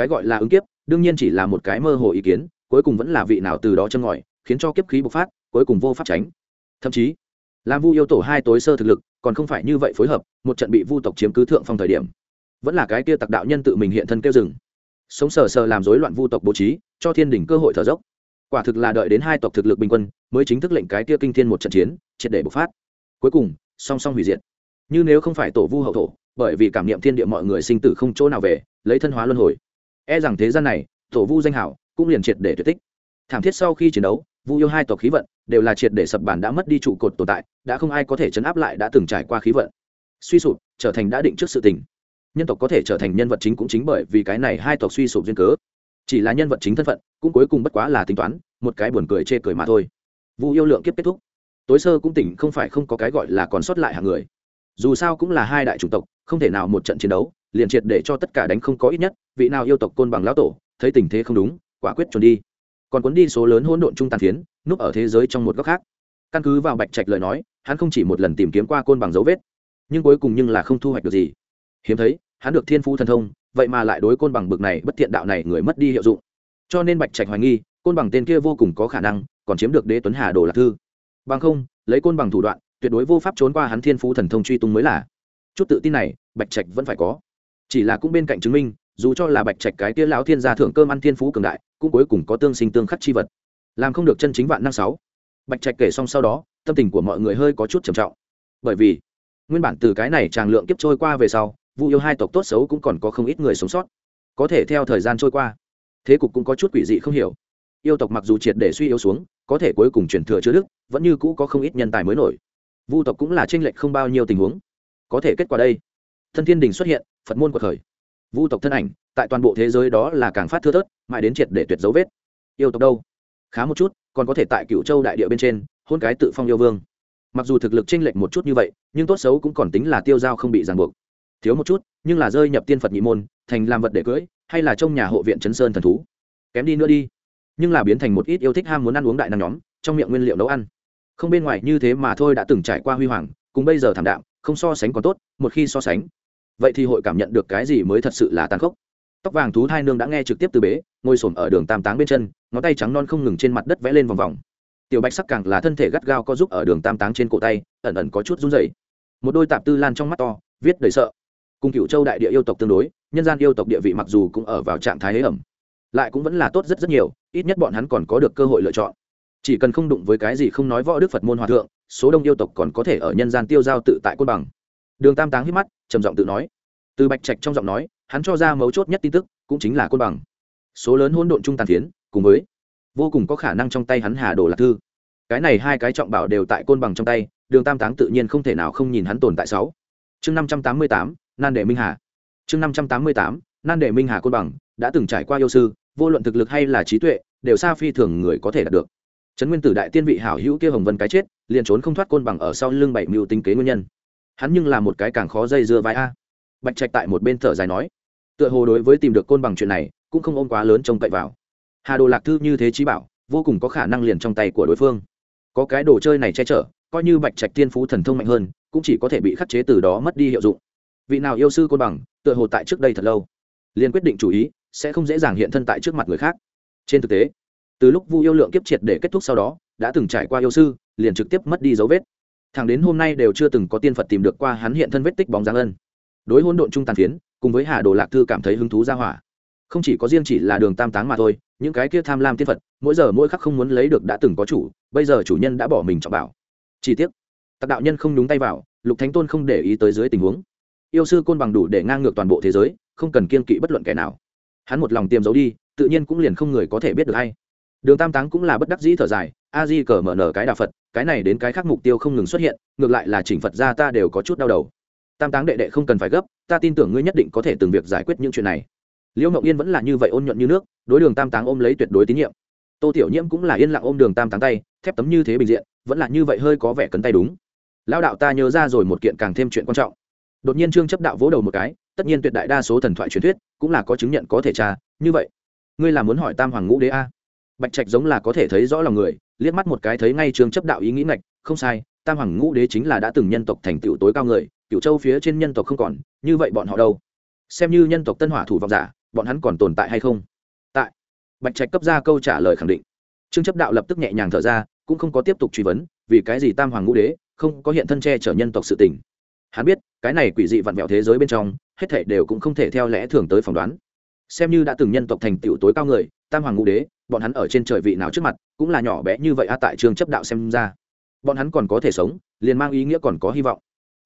cái gọi là ứng kiếp, đương nhiên chỉ là một cái mơ hồ ý kiến, cuối cùng vẫn là vị nào từ đó chân ngòi, khiến cho kiếp khí bộc phát, cuối cùng vô pháp tránh. Thậm chí làm vu yêu tổ hai tối sơ thực lực, còn không phải như vậy phối hợp, một trận bị vu tộc chiếm cứ thượng phong thời điểm. Vẫn là cái kia tặc đạo nhân tự mình hiện thân kêu rừng sống sờ sờ làm rối loạn vu tộc bố trí, cho thiên đỉnh cơ hội thở dốc. Quả thực là đợi đến hai tộc thực lực bình quân, mới chính thức lệnh cái kia kinh thiên một trận chiến, triệt để bộc phát. Cuối cùng, song song hủy diệt. Như nếu không phải tổ vu hậu thổ, bởi vì cảm niệm thiên địa mọi người sinh tử không chỗ nào về, lấy thân hóa luân hồi e rằng thế gian này, tổ vu danh hảo, cũng liền triệt để tuyệt tích. Thảm thiết sau khi chiến đấu, vu yêu hai tộc khí vận đều là triệt để sập bản đã mất đi trụ cột tồn tại, đã không ai có thể chấn áp lại đã từng trải qua khí vận. Suy sụp, trở thành đã định trước sự tình. Nhân tộc có thể trở thành nhân vật chính cũng chính bởi vì cái này hai tộc suy sụp duyên cớ. Chỉ là nhân vật chính thân phận, cũng cuối cùng bất quá là tính toán, một cái buồn cười chê cười mà thôi. Vu yêu lượng kiếp kết thúc. Tối sơ cũng tỉnh, không phải không có cái gọi là còn sót lại hàng người. Dù sao cũng là hai đại chủng tộc, không thể nào một trận chiến đấu liền triệt để cho tất cả đánh không có ít nhất, vị nào yêu tộc côn bằng lão tổ, thấy tình thế không đúng, quả quyết trốn đi. Còn cuốn đi số lớn hỗn độn trung tàn phiến, núp ở thế giới trong một góc khác. Căn cứ vào bạch trạch lời nói, hắn không chỉ một lần tìm kiếm qua côn bằng dấu vết, nhưng cuối cùng nhưng là không thu hoạch được gì. Hiếm thấy, hắn được thiên phú thần thông, vậy mà lại đối côn bằng bực này, bất thiện đạo này người mất đi hiệu dụng. Cho nên bạch trạch hoài nghi, côn bằng tên kia vô cùng có khả năng còn chiếm được đế tuấn hà đồ lạc thư. Bằng không, lấy côn bằng thủ đoạn, tuyệt đối vô pháp trốn qua hắn thiên phú thần thông truy tung mới là. Chút tự tin này, bạch trạch vẫn phải có chỉ là cũng bên cạnh chứng minh, dù cho là bạch trạch cái tia lão thiên gia thưởng cơm ăn thiên phú cường đại, cũng cuối cùng có tương sinh tương khắc chi vật. Làm không được chân chính vạn năm sáu. Bạch trạch kể xong sau đó, tâm tình của mọi người hơi có chút trầm trọng. Bởi vì, nguyên bản từ cái này tràng lượng kiếp trôi qua về sau, vu yêu hai tộc tốt xấu cũng còn có không ít người sống sót. Có thể theo thời gian trôi qua, thế cục cũng có chút quỷ dị không hiểu. Yêu tộc mặc dù triệt để suy yếu xuống, có thể cuối cùng truyền thừa chứa đức, vẫn như cũ có không ít nhân tài mới nổi. Vu tộc cũng là tranh lệch không bao nhiêu tình huống. Có thể kết quả đây, thân thiên đình xuất hiện phật môn của thời vu tộc thân ảnh, tại toàn bộ thế giới đó là càng phát thưa thớt, mãi đến triệt để tuyệt dấu vết. Yêu tộc đâu? Khá một chút, còn có thể tại cựu châu đại địa bên trên, hôn cái tự phong yêu vương. Mặc dù thực lực chênh lệch một chút như vậy, nhưng tốt xấu cũng còn tính là tiêu dao không bị ràng buộc. Thiếu một chút, nhưng là rơi nhập tiên phật nhị môn, thành làm vật để cưỡi hay là trong nhà hộ viện chấn sơn thần thú. Kém đi nữa đi. Nhưng là biến thành một ít yêu thích ham muốn ăn uống đại năng nhóm, trong miệng nguyên liệu nấu ăn. Không bên ngoài như thế mà thôi đã từng trải qua huy hoàng, cùng bây giờ thảm đạm, không so sánh còn tốt, một khi so sánh vậy thì hội cảm nhận được cái gì mới thật sự là tàn khốc? Tóc vàng thú thai nương đã nghe trực tiếp từ bế, ngồi s ở đường tam táng bên chân, ngón tay trắng non không ngừng trên mặt đất vẽ lên vòng vòng. Tiểu bạch sắc càng là thân thể gắt gao có giúp ở đường tam táng trên cổ tay, ẩn ẩn có chút run dày một đôi tạp tư lan trong mắt to, viết đầy sợ. Cùng cựu châu đại địa yêu tộc tương đối, nhân gian yêu tộc địa vị mặc dù cũng ở vào trạng thái hế ẩm, lại cũng vẫn là tốt rất rất nhiều, ít nhất bọn hắn còn có được cơ hội lựa chọn. Chỉ cần không đụng với cái gì không nói võ đức phật môn hòa thượng, số đông yêu tộc còn có thể ở nhân gian tiêu giao tự tại côn bằng đường tam táng hít mắt, trầm giọng tự nói. Từ bạch trạch trong giọng nói, hắn cho ra mấu chốt nhất tin tức, cũng chính là côn bằng. Số lớn hỗn độn trung tàn phiến, cùng với vô cùng có khả năng trong tay hắn hà đồ lạc thư. Cái này hai cái trọng bảo đều tại côn bằng trong tay, đường tam táng tự nhiên không thể nào không nhìn hắn tồn tại sáu. Chương năm trăm tám mươi tám, nan đệ minh hà. Chương năm trăm tám mươi tám, nan đệ minh hà côn bằng, đã từng trải qua yêu sư, vô luận thực lực hay là trí tuệ, đều xa phi thường người có thể đạt được. Trấn nguyên tử đại tiên vị hảo hữu kia hồng vân cái chết, liền trốn không thoát côn bằng ở sau lưng bảy mưu tinh kế nguyên nhân hắn nhưng là một cái càng khó dây dưa vai a. Bạch trạch tại một bên thở dài nói, tựa hồ đối với tìm được côn bằng chuyện này, cũng không ôm quá lớn trông cậy vào. Hà đồ lạc thư như thế trí bảo, vô cùng có khả năng liền trong tay của đối phương. Có cái đồ chơi này che chở, coi như bạch trạch tiên phú thần thông mạnh hơn, cũng chỉ có thể bị khắc chế từ đó mất đi hiệu dụng. Vị nào yêu sư côn bằng, tựa hồ tại trước đây thật lâu, liền quyết định chủ ý, sẽ không dễ dàng hiện thân tại trước mặt người khác. Trên thực tế, từ lúc vu yêu lượng kiếp triệt để kết thúc sau đó, đã từng trải qua yêu sư, liền trực tiếp mất đi dấu vết thẳng đến hôm nay đều chưa từng có tiên phật tìm được qua hắn hiện thân vết tích bóng dáng ân. Đối hôn độn trung tàn phiến, cùng với hà đồ lạc thư cảm thấy hứng thú ra hỏa. Không chỉ có riêng chỉ là đường tam táng mà thôi, những cái kia tham lam tiên phật, mỗi giờ mỗi khắc không muốn lấy được đã từng có chủ, bây giờ chủ nhân đã bỏ mình trọng bảo. Chi tiết tặc đạo nhân không đúng tay vào, lục thánh tôn không để ý tới dưới tình huống. Yêu sư côn bằng đủ để ngang ngược toàn bộ thế giới, không cần kiên kỵ bất luận kẻ nào. Hắn một lòng tiềm giấu đi, tự nhiên cũng liền không người có thể biết được hay đường tam táng cũng là bất đắc dĩ thở dài, a di cờ mở nở cái đạo phật, cái này đến cái khác mục tiêu không ngừng xuất hiện, ngược lại là chỉnh phật ra ta đều có chút đau đầu. Tam táng đệ đệ không cần phải gấp, ta tin tưởng ngươi nhất định có thể từng việc giải quyết những chuyện này. Liễu mộng yên vẫn là như vậy ôn nhuận như nước, đối đường tam táng ôm lấy tuyệt đối tín nhiệm. Tô tiểu nhiễm cũng là yên lặng ôm đường tam táng tay, thép tấm như thế bình diện, vẫn là như vậy hơi có vẻ cấn tay đúng. Lao đạo ta nhớ ra rồi một kiện càng thêm chuyện quan trọng. Đột nhiên trương chấp đạo vỗ đầu một cái, tất nhiên tuyệt đại đa số thần thoại truyền thuyết cũng là có chứng nhận có thể tra, như vậy, ngươi là muốn hỏi tam hoàng ngũ đế a? Bạch trạch giống là có thể thấy rõ lòng người, liếc mắt một cái thấy ngay trương chấp đạo ý nghĩ ngạch, không sai, tam hoàng ngũ đế chính là đã từng nhân tộc thành tựu tối cao người cựu châu phía trên nhân tộc không còn, như vậy bọn họ đâu? Xem như nhân tộc tân hỏa thủ vọng giả, bọn hắn còn tồn tại hay không? Tại. Bạch trạch cấp ra câu trả lời khẳng định. Trương chấp đạo lập tức nhẹ nhàng thở ra, cũng không có tiếp tục truy vấn, vì cái gì tam hoàng ngũ đế không có hiện thân che chở nhân tộc sự tình? Hắn biết, cái này quỷ dị vặn vẹo thế giới bên trong, hết thể đều cũng không thể theo lẽ thường tới phỏng đoán. Xem như đã từng nhân tộc thành tựu tối cao người tam hoàng ngũ đế, bọn hắn ở trên trời vị nào trước mặt, cũng là nhỏ bé như vậy a, tại trường chấp đạo xem ra. Bọn hắn còn có thể sống, liền mang ý nghĩa còn có hy vọng.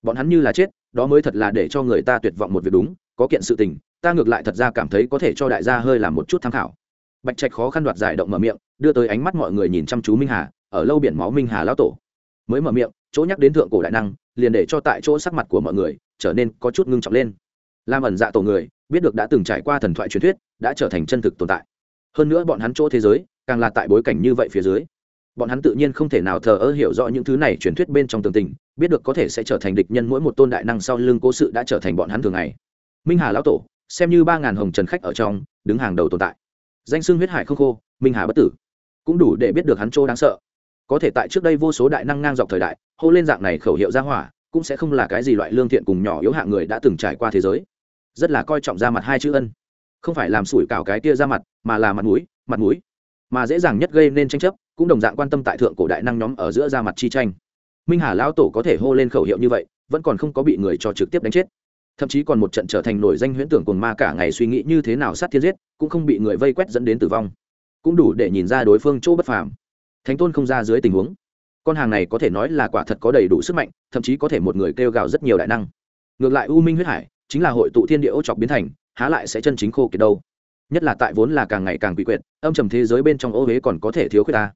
Bọn hắn như là chết, đó mới thật là để cho người ta tuyệt vọng một việc đúng, có kiện sự tình, ta ngược lại thật ra cảm thấy có thể cho đại gia hơi làm một chút tham khảo. Bạch trạch khó khăn đoạt giải động mở miệng, đưa tới ánh mắt mọi người nhìn chăm chú minh hà, ở lâu biển máu minh hà lão tổ. Mới mở miệng, chỗ nhắc đến thượng cổ đại năng, liền để cho tại chỗ sắc mặt của mọi người trở nên có chút ngưng trọng lên. Lam ẩn dạ tổ người, biết được đã từng trải qua thần thoại truyền thuyết, đã trở thành chân thực tồn tại hơn nữa bọn hắn chỗ thế giới, càng là tại bối cảnh như vậy phía dưới. Bọn hắn tự nhiên không thể nào thờ ơ hiểu rõ những thứ này truyền thuyết bên trong tường tình, biết được có thể sẽ trở thành địch nhân mỗi một tôn đại năng sau lưng cố sự đã trở thành bọn hắn thường ngày. Minh hà lão tổ, xem như ba ngàn hồng trần khách ở trong, đứng hàng đầu tồn tại. Danh xưng huyết hải không khô, minh hà bất tử. Cũng đủ để biết được hắn chỗ đáng sợ. Có thể tại trước đây vô số đại năng ngang dọc thời đại, hô lên dạng này khẩu hiệu ra hỏa, cũng sẽ không là cái gì loại lương thiện cùng nhỏ yếu hạng người đã từng trải qua thế giới. Rất là coi trọng ra mặt hai chữ ân không phải làm sủi cảo cái kia ra mặt, mà là mặt mũi mặt mũi. Mà dễ dàng nhất gây nên tranh chấp, cũng đồng dạng quan tâm tại thượng cổ đại năng nhóm ở giữa ra mặt chi tranh. Minh hà lão tổ có thể hô lên khẩu hiệu như vậy, vẫn còn không có bị người cho trực tiếp đánh chết. Thậm chí còn một trận trở thành nổi danh huyễn tưởng cồn ma cả ngày suy nghĩ như thế nào sát thiên giết, cũng không bị người vây quét dẫn đến tử vong. Cũng đủ để nhìn ra đối phương chỗ bất phàm. Thánh tôn không ra dưới tình huống. Con hàng này có thể nói là quả thật có đầy đủ sức mạnh, thậm chí có thể một người kêu gào rất nhiều đại năng. Ngược lại u minh huyết hải, chính là hội tụ thiên địa ô chọc biến thành há lại sẽ chân chính khô kiệt đâu. Nhất là tại vốn là càng ngày càng quỷ quyệt, âm trầm thế giới bên trong ô huế còn có thể thiếu khuyết ta.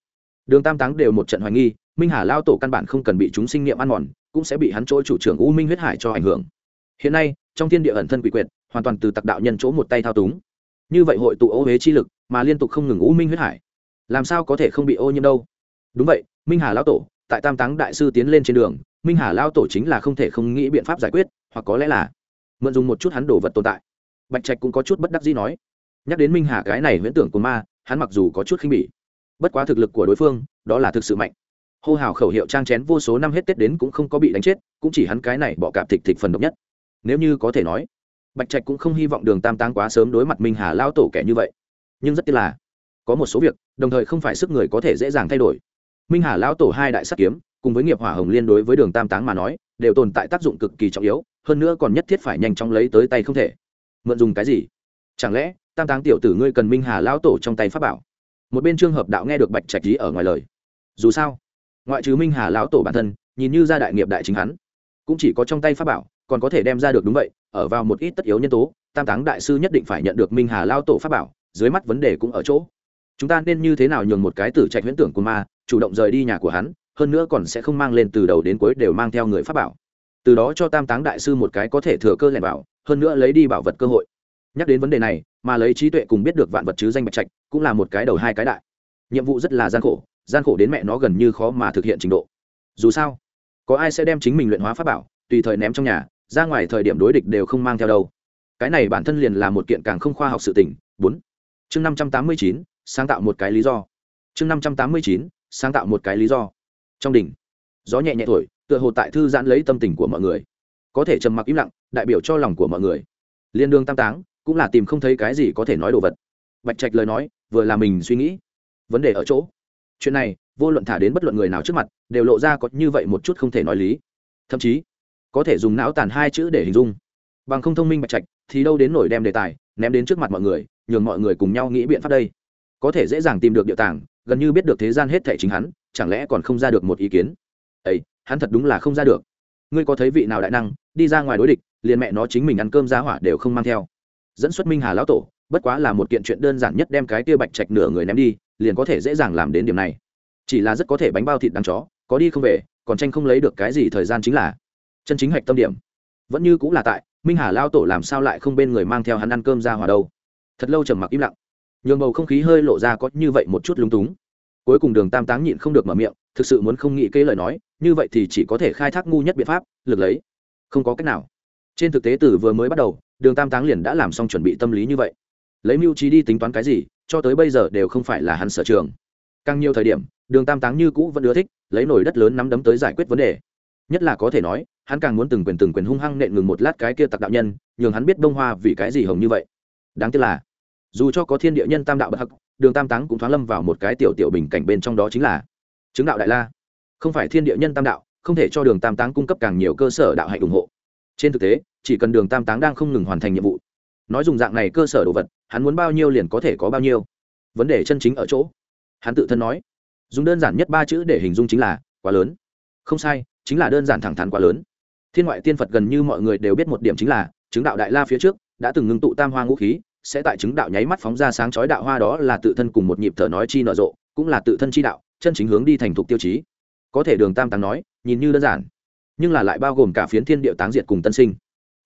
Đường tam táng đều một trận hoài nghi, minh hà lao tổ căn bản không cần bị chúng sinh niệm ăn mòn, cũng sẽ bị hắn chỗ chủ trưởng u minh huyết hải cho ảnh hưởng. Hiện nay, trong thiên địa ẩn thân quỷ quyệt, hoàn toàn từ tặc đạo nhân chỗ một tay thao túng. Như vậy hội tụ ô huế chi lực, mà liên tục không ngừng u minh huyết hải, làm sao có thể không bị ô nhiễm đâu? Đúng vậy, minh hà lao tổ, tại tam táng đại sư tiến lên trên đường, minh hà lao tổ chính là không thể không nghĩ biện pháp giải quyết, hoặc có lẽ là mượn dùng một chút hắn đồ vật tồn tại bạch trạch cũng có chút bất đắc dĩ nói. Nhắc đến minh hà cái này huyễn tưởng của ma, hắn mặc dù có chút khinh bỉ, bất quá thực lực của đối phương, đó là thực sự mạnh. Hô hào khẩu hiệu trang chén vô số năm hết tết đến cũng không có bị đánh chết, cũng chỉ hắn cái này bỏ cạp thịt thịt phần độc nhất. Nếu như có thể nói, bạch trạch cũng không hy vọng đường tam táng quá sớm đối mặt minh hà lao tổ kẻ như vậy. Nhưng rất tiếc là, có một số việc, đồng thời không phải sức người có thể dễ dàng thay đổi. Minh hà lao tổ hai đại sắc kiếm, cùng với nghiệp hỏa hồng liên đối với đường tam táng mà nói, đều tồn tại tác dụng cực kỳ trọng yếu, hơn nữa còn nhất thiết phải nhanh chóng lấy tới tay không thể mượn dùng cái gì? Chẳng lẽ, tam táng tiểu tử ngươi cần minh hà lao tổ trong tay pháp bảo? Một bên trường hợp đạo nghe được bạch trạch lý ở ngoài lời. Dù sao, ngoại trừ minh hà lão tổ bản thân, nhìn như ra đại nghiệp đại chính hắn, cũng chỉ có trong tay pháp bảo, còn có thể đem ra được đúng vậy, ở vào một ít tất yếu nhân tố, tam táng đại sư nhất định phải nhận được minh hà lao tổ pháp bảo, dưới mắt vấn đề cũng ở chỗ. Chúng ta nên như thế nào nhường một cái tử trạch huyễn tưởng của ma, chủ động rời đi nhà của hắn, hơn nữa còn sẽ không mang lên từ đầu đến cuối đều mang theo người pháp bảo. Từ đó cho tam táng đại sư một cái có thể thừa cơ lẻn bảo hơn nữa lấy đi bảo vật cơ hội. Nhắc đến vấn đề này, mà lấy trí tuệ cùng biết được vạn vật chứ danh bạch trạch, cũng là một cái đầu hai cái đại. Nhiệm vụ rất là gian khổ gian khổ đến mẹ nó gần như khó mà thực hiện trình độ. Dù sao, có ai sẽ đem chính mình luyện hóa pháp bảo, tùy thời ném trong nhà, ra ngoài thời điểm đối địch đều không mang theo đâu. Cái này bản thân liền là một kiện càng không khoa học sự tình. Bốn, chương năm trăm tám mươi chín, sáng tạo một cái lý do. Chương năm trăm tám mươi chín, sáng tạo một cái lý do. Trong đỉnh, gió nhẹ nhẹ thổi, tựa hồ tại thư giãn lấy tâm tình của mọi người. Có thể trầm mặc im lặng đại biểu cho lòng của mọi người. Liên đương tam táng cũng là tìm không thấy cái gì có thể nói đồ vật. Bạch trạch lời nói, vừa là mình suy nghĩ. Vấn đề ở chỗ, chuyện này, vô luận thả đến bất luận người nào trước mặt, đều lộ ra có như vậy một chút không thể nói lý. Thậm chí, có thể dùng não tàn hai chữ để hình dung. Bằng không thông minh bạch trạch, thì đâu đến nổi đem đề tài, ném đến trước mặt mọi người, nhường mọi người cùng nhau nghĩ biện pháp đây. Có thể dễ dàng tìm được địa tàng, gần như biết được thế gian hết thể chính hắn, chẳng lẽ còn không ra được một ý kiến? Ấy hắn thật đúng là không ra được ngươi có thấy vị nào đại năng, đi ra ngoài đối địch, liền mẹ nó chính mình ăn cơm giá hỏa đều không mang theo. Dẫn xuất minh hà lão tổ, bất quá là một kiện chuyện đơn giản nhất đem cái tia bạch trạch nửa người ném đi, liền có thể dễ dàng làm đến điểm này. Chỉ là rất có thể bánh bao thịt đắng chó, có đi không về, còn tranh không lấy được cái gì thời gian chính là chân chính hạch tâm điểm. Vẫn như cũng là tại, minh hà lao tổ làm sao lại không bên người mang theo hắn ăn cơm ra hòa đâu. Thật lâu trầm mặc im lặng. Nhường bầu không khí hơi lộ ra có như vậy một chút lúng túng. Cuối cùng đường tam táng nhịn không được mở miệng thực sự muốn không nghĩ kế lời nói, như vậy thì chỉ có thể khai thác ngu nhất biện pháp, lực lấy. Không có cách nào. Trên thực tế từ vừa mới bắt đầu, đường tam táng liền đã làm xong chuẩn bị tâm lý như vậy. Lấy mưu trí đi tính toán cái gì, cho tới bây giờ đều không phải là hắn sở trường. Càng nhiều thời điểm, đường tam táng như cũ vẫn ưa thích, lấy nổi đất lớn nắm đấm tới giải quyết vấn đề. Nhất là có thể nói, hắn càng muốn từng quyền từng quyền hung hăng nện ngừng một lát cái kia tặc đạo nhân, nhường hắn biết bông hoa vì cái gì hồng như vậy. Đáng tiếc là, dù cho có thiên địa nhân tam đạo bất hắc, đường tam táng cũng thoáng lâm vào một cái tiểu tiểu bình cảnh bên trong đó chính là chứng đạo đại la. Không phải thiên địa nhân tam đạo, không thể cho đường tam táng cung cấp càng nhiều cơ sở đạo hạnh ủng hộ. Trên thực tế, chỉ cần đường tam táng đang không ngừng hoàn thành nhiệm vụ. Nói dùng dạng này cơ sở đồ vật, hắn muốn bao nhiêu liền có thể có bao nhiêu. Vấn đề chân chính ở chỗ. Hắn tự thân nói, dùng đơn giản nhất ba chữ để hình dung chính là, quá lớn. Không sai, chính là đơn giản thẳng thắn quá lớn. Thiên ngoại tiên phật gần như mọi người đều biết một điểm chính là, chứng đạo đại la phía trước, đã từng ngưng tụ tam hoa ngũ khí, sẽ tại chứng đạo nháy mắt phóng ra sáng chói đạo hoa đó là tự thân cùng một nhịp thở nói chi nở rộ, cũng là tự thân chi đạo chân chính hướng đi thành thục tiêu chí. Có thể đường tam táng nói, nhìn như đơn giản, nhưng là lại bao gồm cả phiến thiên địa táng diệt cùng tân sinh.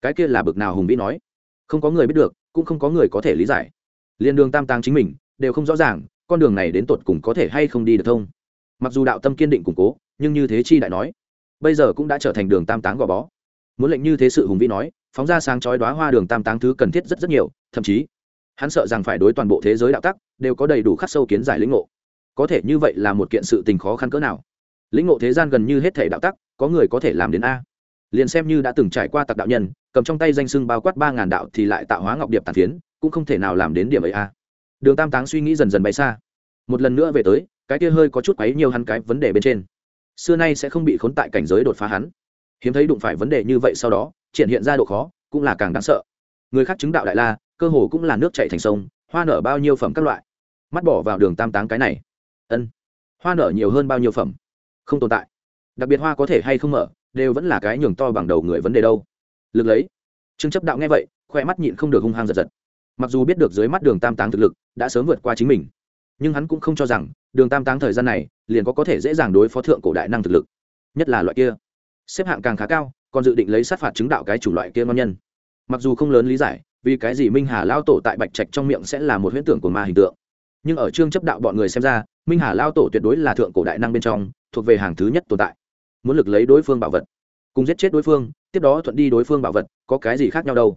Cái kia là bực nào hùng vĩ nói? Không có người biết được, cũng không có người có thể lý giải. Liên đường tam táng chính mình, đều không rõ ràng, con đường này đến tột cùng có thể hay không đi được thông. Mặc dù đạo tâm kiên định củng cố, nhưng như thế chi đại nói, bây giờ cũng đã trở thành đường tam táng gò bó. Muốn lệnh như thế sự hùng vĩ nói, phóng ra sáng chói đoá hoa đường tam táng thứ cần thiết rất rất nhiều, thậm chí, hắn sợ rằng phải đối toàn bộ thế giới đạo tắc, đều có đầy đủ khắc sâu kiến giải lĩnh ngộ có thể như vậy là một kiện sự tình khó khăn cỡ nào. Lĩnh ngộ thế gian gần như hết thể đạo tắc, có người có thể làm đến a. Liền xem như đã từng trải qua tặc đạo nhân, cầm trong tay danh sưng bao quát ba ngàn đạo thì lại tạo hóa ngọc điệp tàn phiến, cũng không thể nào làm đến điểm ấy a. Đường tam táng suy nghĩ dần dần bay xa. Một lần nữa về tới, cái kia hơi có chút quấy nhiều hắn cái vấn đề bên trên. Xưa nay sẽ không bị khốn tại cảnh giới đột phá hắn. Hiếm thấy đụng phải vấn đề như vậy sau đó, triển hiện ra độ khó, cũng là càng đáng sợ. Người khác chứng đạo đại la, cơ hồ cũng là nước chạy thành sông, hoa nở bao nhiêu phẩm các loại. Mắt bỏ vào đường tam táng cái này ân. Hoa nở nhiều hơn bao nhiêu phẩm? Không tồn tại. Đặc biệt hoa có thể hay không mở, đều vẫn là cái nhường to bằng đầu người vấn đề đâu. Lực lấy. Trương chấp đạo nghe vậy khoe mắt nhịn không được hung hăng giật giật. Mặc dù biết được dưới mắt đường tam táng thực lực, đã sớm vượt qua chính mình, nhưng hắn cũng không cho rằng, đường tam táng thời gian này, liền có có thể dễ dàng đối phó thượng cổ đại năng thực lực. Nhất là loại kia. Xếp hạng càng khá cao, còn dự định lấy sát phạt chứng đạo cái chủng loại kia ngon nhân. Mặc dù không lớn lý giải, vì cái gì minh hà lao tổ tại bạch trạch trong miệng sẽ là một huyễn tưởng của ma hình tượng. Nhưng ở trương chấp đạo bọn người xem ra minh hà lao tổ tuyệt đối là thượng cổ đại năng bên trong, thuộc về hàng thứ nhất tồn tại. Muốn lực lấy đối phương bảo vật, cùng giết chết đối phương, tiếp đó thuận đi đối phương bảo vật, có cái gì khác nhau đâu?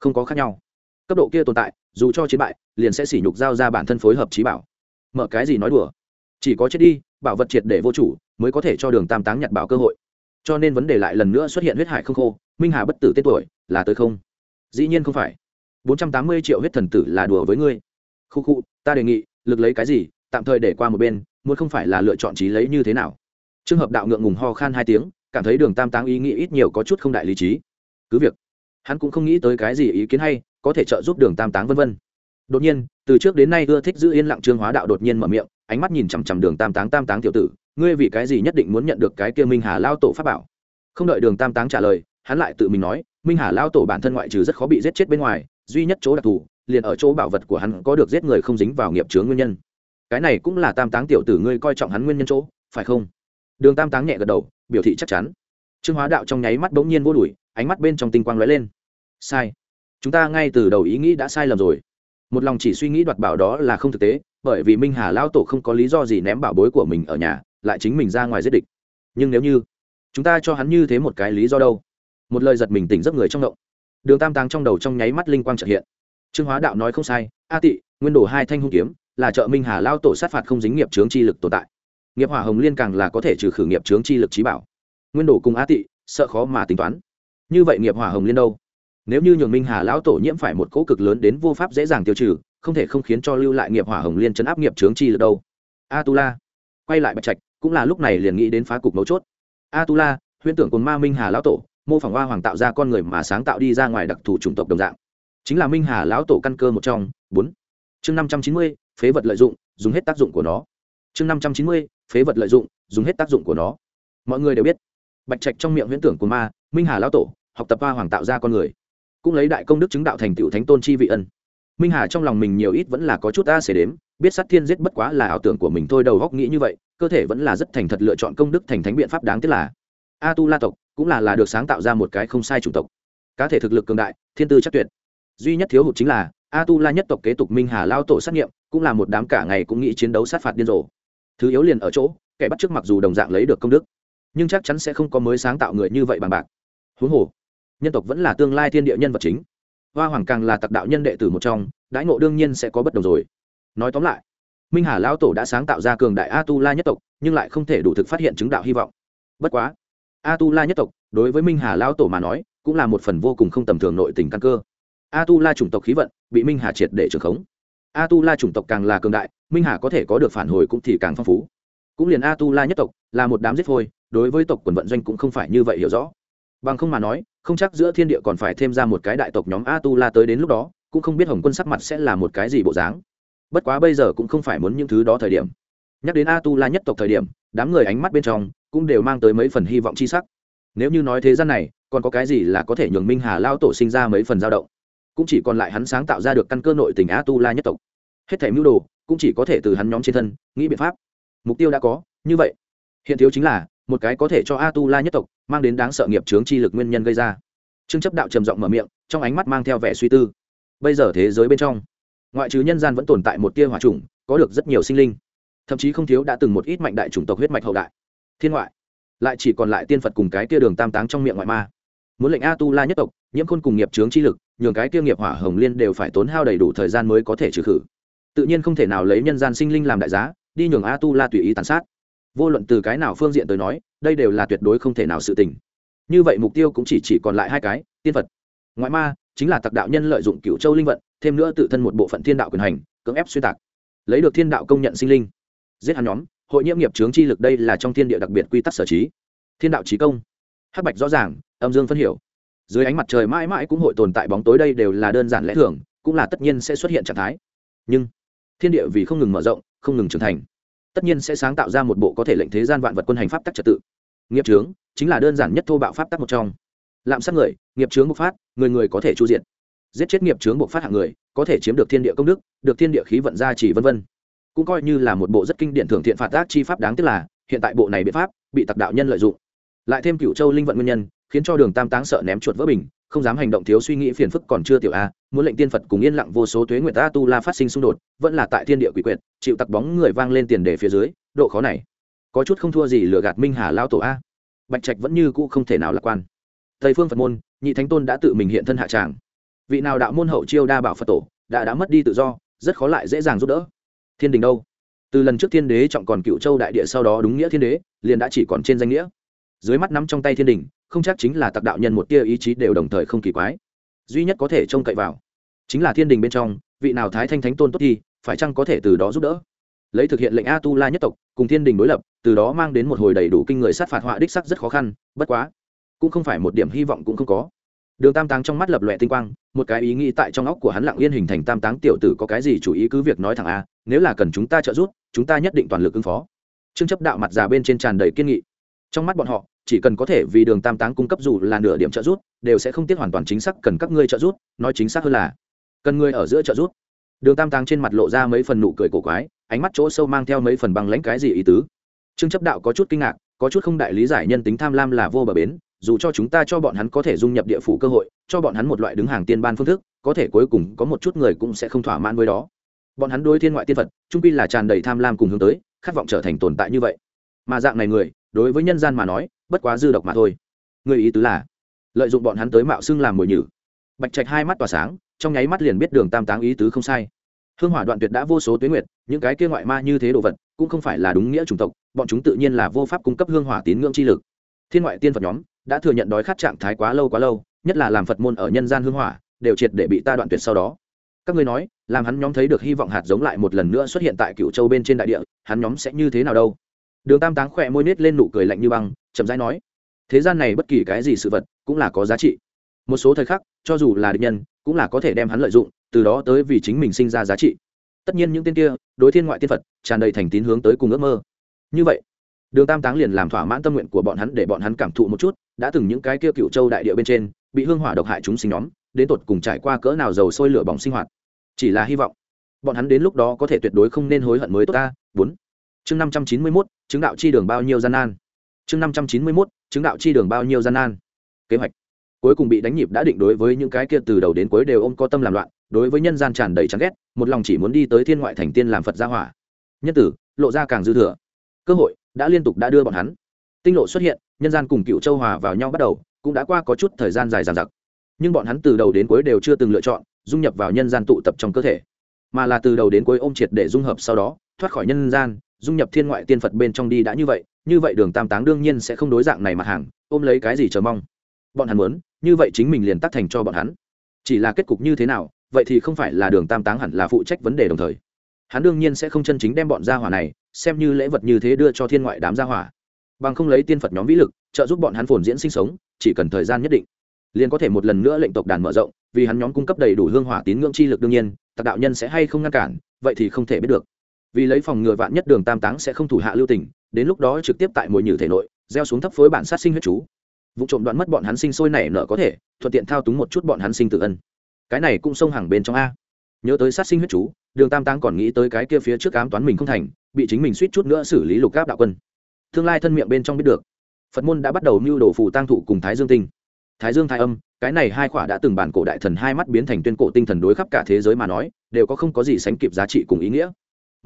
Không có khác nhau. Cấp độ kia tồn tại, dù cho chiến bại, liền sẽ sỉ nhục giao ra bản thân phối hợp trí bảo. Mở cái gì nói đùa? Chỉ có chết đi, bảo vật triệt để vô chủ, mới có thể cho đường tam táng nhặt bảo cơ hội. Cho nên vấn đề lại lần nữa xuất hiện huyết hải không khô, minh hà bất tử tên tuổi, là tới không? Dĩ nhiên không phải. Bốn trăm tám mươi triệu huyết thần tử là đùa với ngươi. Khu khu, ta đề nghị, lực lấy cái gì tạm thời để qua một bên, muốn không phải là lựa chọn trí lấy như thế nào. Trường hợp đạo ngượng ngùng ho khan hai tiếng, cảm thấy đường tam táng ý nghĩ ít nhiều có chút không đại lý trí. Cứ việc, hắn cũng không nghĩ tới cái gì ý kiến hay, có thể trợ giúp đường tam táng vân vân. Đột nhiên, từ trước đến nay ưa thích giữ yên lặng trương hóa đạo đột nhiên mở miệng, ánh mắt nhìn chằm chằm đường tam táng tam táng tiểu tử, ngươi vì cái gì nhất định muốn nhận được cái kia minh hà lao tổ pháp bảo? Không đợi đường tam táng trả lời, hắn lại tự mình nói, minh hà lao tổ bản thân ngoại trừ rất khó bị giết chết bên ngoài, duy nhất chỗ đặc thù, liền ở chỗ bảo vật của hắn có được giết người không dính vào nghiệp chướng nguyên nhân cái này cũng là tam táng tiểu tử ngươi coi trọng hắn nguyên nhân chỗ, phải không? Đường tam táng nhẹ gật đầu, biểu thị chắc chắn. Trương hóa đạo trong nháy mắt bỗng nhiên vô đùi ánh mắt bên trong tinh quang lóe lên. Sai. Chúng ta ngay từ đầu ý nghĩ đã sai lầm rồi. Một lòng chỉ suy nghĩ đoạt bảo đó là không thực tế, bởi vì minh hà lao tổ không có lý do gì ném bảo bối của mình ở nhà, lại chính mình ra ngoài giết địch. Nhưng nếu như chúng ta cho hắn như thế một cái lý do đâu? Một lời giật mình tỉnh giấc người trong động. Đường tam táng trong đầu trong nháy mắt linh quang trợ hiện. Trương hóa đạo nói không sai, a tị, nguyên đồ hai thanh hung kiếm là trợ minh hà lao tổ sát phạt không dính nghiệp chướng chi lực tồn tại. Nghiệp hỏa hồng liên càng là có thể trừ khử nghiệp chướng chi lực trí bảo. Nguyên đồ cùng Á tị, sợ khó mà tính toán. Như vậy nghiệp hỏa hồng liên đâu? Nếu như nhường minh hà lão tổ nhiễm phải một cỗ cực lớn đến vô pháp dễ dàng tiêu trừ, không thể không khiến cho lưu lại nghiệp hỏa hồng liên chấn áp nghiệp chướng chi lực đâu. A tu la quay lại bạch trạch, cũng là lúc này liền nghĩ đến phá cục mấu chốt. A tu la huyễn tưởng cồn ma minh hà lão tổ, mô phỏng hoa hoàng tạo ra con người mà sáng tạo đi ra ngoài đặc thù chủng tộc đồng dạng. Chính là minh hà lão tổ căn cơ một trong, bốn. Chương năm trăm chín mươi phế vật lợi dụng, dùng hết tác dụng của nó. Chương năm trăm chín mươi, phế vật lợi dụng, dùng hết tác dụng của nó. Mọi người đều biết, bạch trạch trong miệng huyễn tưởng của ma, minh hà lão tổ, học tập hoa hoàng tạo ra con người. Cũng lấy đại công đức chứng đạo thành tựu thánh tôn chi vị ân. Minh hà trong lòng mình nhiều ít vẫn là có chút a xể đếm, biết sát thiên giết bất quá là ảo tưởng của mình thôi, đầu góc nghĩ như vậy, cơ thể vẫn là rất thành thật lựa chọn công đức thành thánh biện pháp đáng tiếc là a tu la tộc cũng là là được sáng tạo ra một cái không sai chủng tộc. Cá thể thực lực cường đại, thiên tư chắc tuyệt. Duy nhất thiếu hụt chính là a tu la nhất tộc kế tục minh hà lao tổ sát nghiệm cũng là một đám cả ngày cũng nghĩ chiến đấu sát phạt điên rồ. Thứ yếu liền ở chỗ, kẻ bắt trước mặc dù đồng dạng lấy được công đức, nhưng chắc chắn sẽ không có mới sáng tạo người như vậy bằng bạc. Huống hồ, nhân tộc vẫn là tương lai thiên địa nhân vật chính. Hoa hoàng càng là tặc đạo nhân đệ tử một trong, đãi ngộ đương nhiên sẽ có bất đồng rồi. Nói tóm lại, minh hà lão tổ đã sáng tạo ra cường đại a tu la nhất tộc, nhưng lại không thể đủ thực phát hiện chứng đạo hy vọng. Bất quá, a tu la nhất tộc, đối với minh hà lão tổ mà nói, cũng là một phần vô cùng không tầm thường nội tình căn cơ. A tu la chủng tộc khí vận, bị minh hà triệt để trưởng khống a tu la chủng tộc càng là cường đại, minh hà có thể có được phản hồi cũng thì càng phong phú. Cũng liền a tu la nhất tộc là một đám giết phôi, đối với tộc quần vận doanh cũng không phải như vậy hiểu rõ. Bằng không mà nói, không chắc giữa thiên địa còn phải thêm ra một cái đại tộc nhóm a tu la tới đến lúc đó, cũng không biết hồng quân sắc mặt sẽ là một cái gì bộ dáng. Bất quá bây giờ cũng không phải muốn những thứ đó thời điểm. Nhắc đến a tu la nhất tộc thời điểm, đám người ánh mắt bên trong cũng đều mang tới mấy phần hy vọng c h i sắc. Nếu như nói thế gian này, còn có cái gì là có thể nhường minh hà lao tổ sinh ra mấy phần dao động? Cũng chỉ còn lại hắn sáng tạo ra được căn cơ nội tình a tu la nhất tộc hết thể mưu đồ cũng chỉ có thể từ hắn nhóm trên thân, nghĩ biện pháp. Mục tiêu đã có, như vậy. Hiện thiếu chính là, một cái có thể cho a tu la nhất tộc mang đến đáng sợ nghiệp chướng chi lực nguyên nhân gây ra. Trương chấp đạo trầm giọng mở miệng, trong ánh mắt mang theo vẻ suy tư. Bây giờ thế giới bên trong, ngoại trừ nhân gian vẫn tồn tại một tia hỏa trùng có được rất nhiều sinh linh. Thậm chí không thiếu đã từng một ít mạnh đại chủng tộc huyết mạch hậu đại. Thiên ngoại, lại chỉ còn lại tiên phật cùng cái tia đường tam táng trong miệng ngoại ma. Muốn lệnh a tu la nhất tộc, nhiễm khôn cùng nghiệp chướng chi lực, nhường cái tiêu nghiệp hỏa hồng liên đều phải tốn hao đầy đủ thời gian mới có thể trừ khử tự nhiên không thể nào lấy nhân gian sinh linh làm đại giá, đi nhường a tu la tùy ý tàn sát. Vô luận từ cái nào phương diện tới nói, đây đều là tuyệt đối không thể nào sự tình. Như vậy mục tiêu cũng chỉ chỉ còn lại hai cái, tiên phật. Ngoại ma, chính là tặc đạo nhân lợi dụng cựu châu linh vận, thêm nữa tự thân một bộ phận thiên đạo quyền hành, cưỡng ép xuyên tạc. Lấy được thiên đạo công nhận sinh linh. Giết hắn nhóm, hội nhiễm nghiệp trướng chi lực đây là trong thiên địa đặc biệt quy tắc sở trí. Thiên đạo trí công. Hắc bạch rõ ràng, âm dương phân hiểu. Dưới ánh mặt trời mãi mãi cũng hội tồn tại bóng tối đây đều là đơn giản lẽ thường, cũng là tất nhiên sẽ xuất hiện trạng thái. Nhưng thiên địa vì không ngừng mở rộng, không ngừng trưởng thành. Tất nhiên sẽ sáng tạo ra một bộ có thể lệnh thế gian vạn vật quân hành pháp tắc trật tự. Nghiệp trướng chính là đơn giản nhất thô bạo pháp tắc một trong. Lạm sát người, nghiệp trướng bộc phát, người người có thể chu diện giết chết nghiệp trướng bộc phát hạng người, có thể chiếm được thiên địa công đức, được thiên địa khí vận gia chỉ vân vân. Cũng coi như là một bộ rất kinh điển thưởng thiện phạt tác chi pháp đáng tiếc là, hiện tại bộ này biện pháp bị tặc đạo nhân lợi dụng. Lại thêm cựu châu linh vận nguyên nhân, khiến cho đường tam táng sợ ném chuột vỡ bình không dám hành động thiếu suy nghĩ phiền phức còn chưa tiểu a, muốn lệnh tiên phật cùng yên lặng vô số tuế nguyệt a tu la phát sinh xung đột, vẫn là tại thiên địa quỷ quyệt, chịu tặc bóng người vang lên tiền đề phía dưới, độ khó này, có chút không thua gì lừa gạt minh hà lao tổ a. Bạch trạch vẫn như cũ không thể nào lạc quan. Tây phương phật môn, nhị thánh tôn đã tự mình hiện thân hạ tràng. Vị nào đạo môn hậu chiêu đa bảo phật tổ, đã đã mất đi tự do, rất khó lại dễ dàng giúp đỡ. Thiên đình đâu? Từ lần trước thiên đế trọng còn cựu châu đại địa sau đó đúng nghĩa thiên đế, liền đã chỉ còn trên danh nghĩa. Dưới mắt nắm trong tay thiên đình không chắc chính là tặc đạo nhân một tia ý chí đều đồng thời không kỳ quái. Duy nhất có thể trông cậy vào chính là thiên đình bên trong, vị nào thái thanh thánh tôn tốt thì phải chăng có thể từ đó giúp đỡ? Lấy thực hiện lệnh a tu la nhất tộc, cùng thiên đình đối lập, từ đó mang đến một hồi đầy đủ kinh người sát phạt họa đích sắc rất khó khăn, bất quá cũng không phải một điểm hy vọng cũng không có. Đường tam táng trong mắt lập lòe tinh quang, một cái ý nghĩ tại trong óc của hắn lặng yên hình thành tam táng tiểu tử có cái gì chủ ý cứ việc nói thẳng a, nếu là cần chúng ta trợ giúp, chúng ta nhất định toàn lực ứng phó. Trương chấp đạo mặt già bên trên tràn đầy kiên nghị trong mắt bọn họ, chỉ cần có thể vì đường tam táng cung cấp dù là nửa điểm trợ giúp, đều sẽ không tiếc hoàn toàn chính xác cần các ngươi trợ giúp, nói chính xác hơn là cần ngươi ở giữa trợ giúp. Đường tam táng trên mặt lộ ra mấy phần nụ cười cổ quái, ánh mắt chỗ sâu mang theo mấy phần băng lãnh cái gì ý tứ. Trương chấp đạo có chút kinh ngạc, có chút không đại lý giải nhân tính tham lam là vô bờ bến, dù cho chúng ta cho bọn hắn có thể dung nhập địa phủ cơ hội, cho bọn hắn một loại đứng hàng tiên ban phương thức, có thể cuối cùng có một chút người cũng sẽ không thỏa mãn với đó. Bọn hắn đối thiên ngoại tiên phật, trung pi là tràn đầy tham lam cùng hướng tới, khát vọng trở thành tồn tại như vậy. Mà dạng này người đối với nhân gian mà nói, bất quá dư độc mà thôi. Người ý tứ là, lợi dụng bọn hắn tới mạo xưng làm mồi nhử. Bạch trạch hai mắt tỏa sáng, trong nháy mắt liền biết đường tam táng ý tứ không sai. Hương hỏa đoạn tuyệt đã vô số tuyến nguyệt, những cái kia ngoại ma như thế đồ vật, cũng không phải là đúng nghĩa chủng tộc, bọn chúng tự nhiên là vô pháp cung cấp hương hỏa tín ngưỡng chi lực. Thiên ngoại tiên phật nhóm đã thừa nhận đói khát trạng thái quá lâu quá lâu, nhất là làm phật môn ở nhân gian hương hỏa, đều triệt để bị ta đoạn tuyệt sau đó. Các ngươi nói, làm hắn nhóm thấy được hy vọng hạt giống lại một lần nữa xuất hiện tại cựu châu bên trên đại địa, hắn nhóm sẽ như thế nào đâu? Đường tam táng khỏe môi nết lên nụ cười lạnh như băng, chậm rãi nói, thế gian này bất kỳ cái gì sự vật cũng là có giá trị. Một số thời khắc, cho dù là địch nhân, cũng là có thể đem hắn lợi dụng, từ đó tới vì chính mình sinh ra giá trị. Tất nhiên những tên kia, đối thiên ngoại tiên phật, tràn đầy thành tín hướng tới cùng ước mơ. Như vậy, đường tam táng liền làm thỏa mãn tâm nguyện của bọn hắn để bọn hắn cảm thụ một chút, đã từng những cái kia cựu châu đại địa bên trên, bị hương hỏa độc hại chúng sinh nhóm, đến tột cùng trải qua cỡ nào dầu sôi lửa bỏng sinh hoạt. Chỉ là hy vọng, bọn hắn đến lúc đó có thể tuyệt đối không nên hối hận mới tốt ta, bốn chương năm trăm chín mươi mốt, chứng đạo chi đường bao nhiêu gian nan? Chương năm trăm chín mươi mốt, chứng đạo chi đường bao nhiêu gian nan? Kế hoạch. Cuối cùng bị đánh nhịp đã định đối với những cái kia từ đầu đến cuối đều ôm có tâm làm loạn, đối với nhân gian tràn đầy chán ghét, một lòng chỉ muốn đi tới thiên ngoại thành tiên làm phật gia hỏa. Nhân tử, lộ ra càng dư thừa. Cơ hội đã liên tục đã đưa bọn hắn. Tinh lộ xuất hiện, nhân gian cùng cựu châu hòa vào nhau bắt đầu, cũng đã qua có chút thời gian dài dàn giặc nhưng bọn hắn từ đầu đến cuối đều chưa từng lựa chọn, dung nhập vào nhân gian tụ tập trong cơ thể, mà là từ đầu đến cuối ôm triệt để dung hợp sau đó, thoát khỏi nhân gian dung nhập thiên ngoại tiên phật bên trong đi đã như vậy như vậy đường tam táng đương nhiên sẽ không đối dạng này mặt hàng, ôm lấy cái gì chờ mong. Bọn hắn muốn, như vậy chính mình liền tắt thành cho bọn hắn. Chỉ là kết cục như thế nào, vậy thì không phải là đường tam táng hẳn là phụ trách vấn đề đồng thời. Hắn đương nhiên sẽ không chân chính đem bọn gia hỏa này, xem như lễ vật như thế đưa cho thiên ngoại đám gia hỏa. Bằng không lấy tiên phật nhóm vĩ lực, trợ giúp bọn hắn phồn diễn sinh sống, chỉ cần thời gian nhất định, liền có thể một lần nữa lệnh tộc đàn mở rộng, vì hắn nhóm cung cấp đầy đủ hương hỏa tín ngưỡng chi lực đương nhiên tạc đạo nhân sẽ hay không ngăn cản, vậy thì không thể biết được vì lấy phòng ngừa vạn nhất đường tam táng sẽ không thủ hạ lưu tình, đến lúc đó trực tiếp tại mồi nhử thể nội, gieo xuống thấp phối bản sát sinh huyết chú. Vụ trộm đoạn mất bọn hắn sinh sôi nảy nở có thể, thuận tiện thao túng một chút bọn hắn sinh tự ân. Cái này cũng xông hàng bên trong a. Nhớ tới sát sinh huyết chú, đường tam táng còn nghĩ tới cái kia phía trước ám toán mình không thành, bị chính mình suýt chút nữa xử lý lục gáp đạo quân. Tương lai thân miệng bên trong biết được, phật môn đã bắt đầu mưu đồ phù tăng thụ cùng thái dương tinh. Thái dương thái âm, cái này hai khỏa đã từng bản cổ đại thần hai mắt biến thành tuyên cổ tinh thần đối khắp cả thế giới mà nói, đều có không có gì sánh kịp giá trị cùng ý nghĩa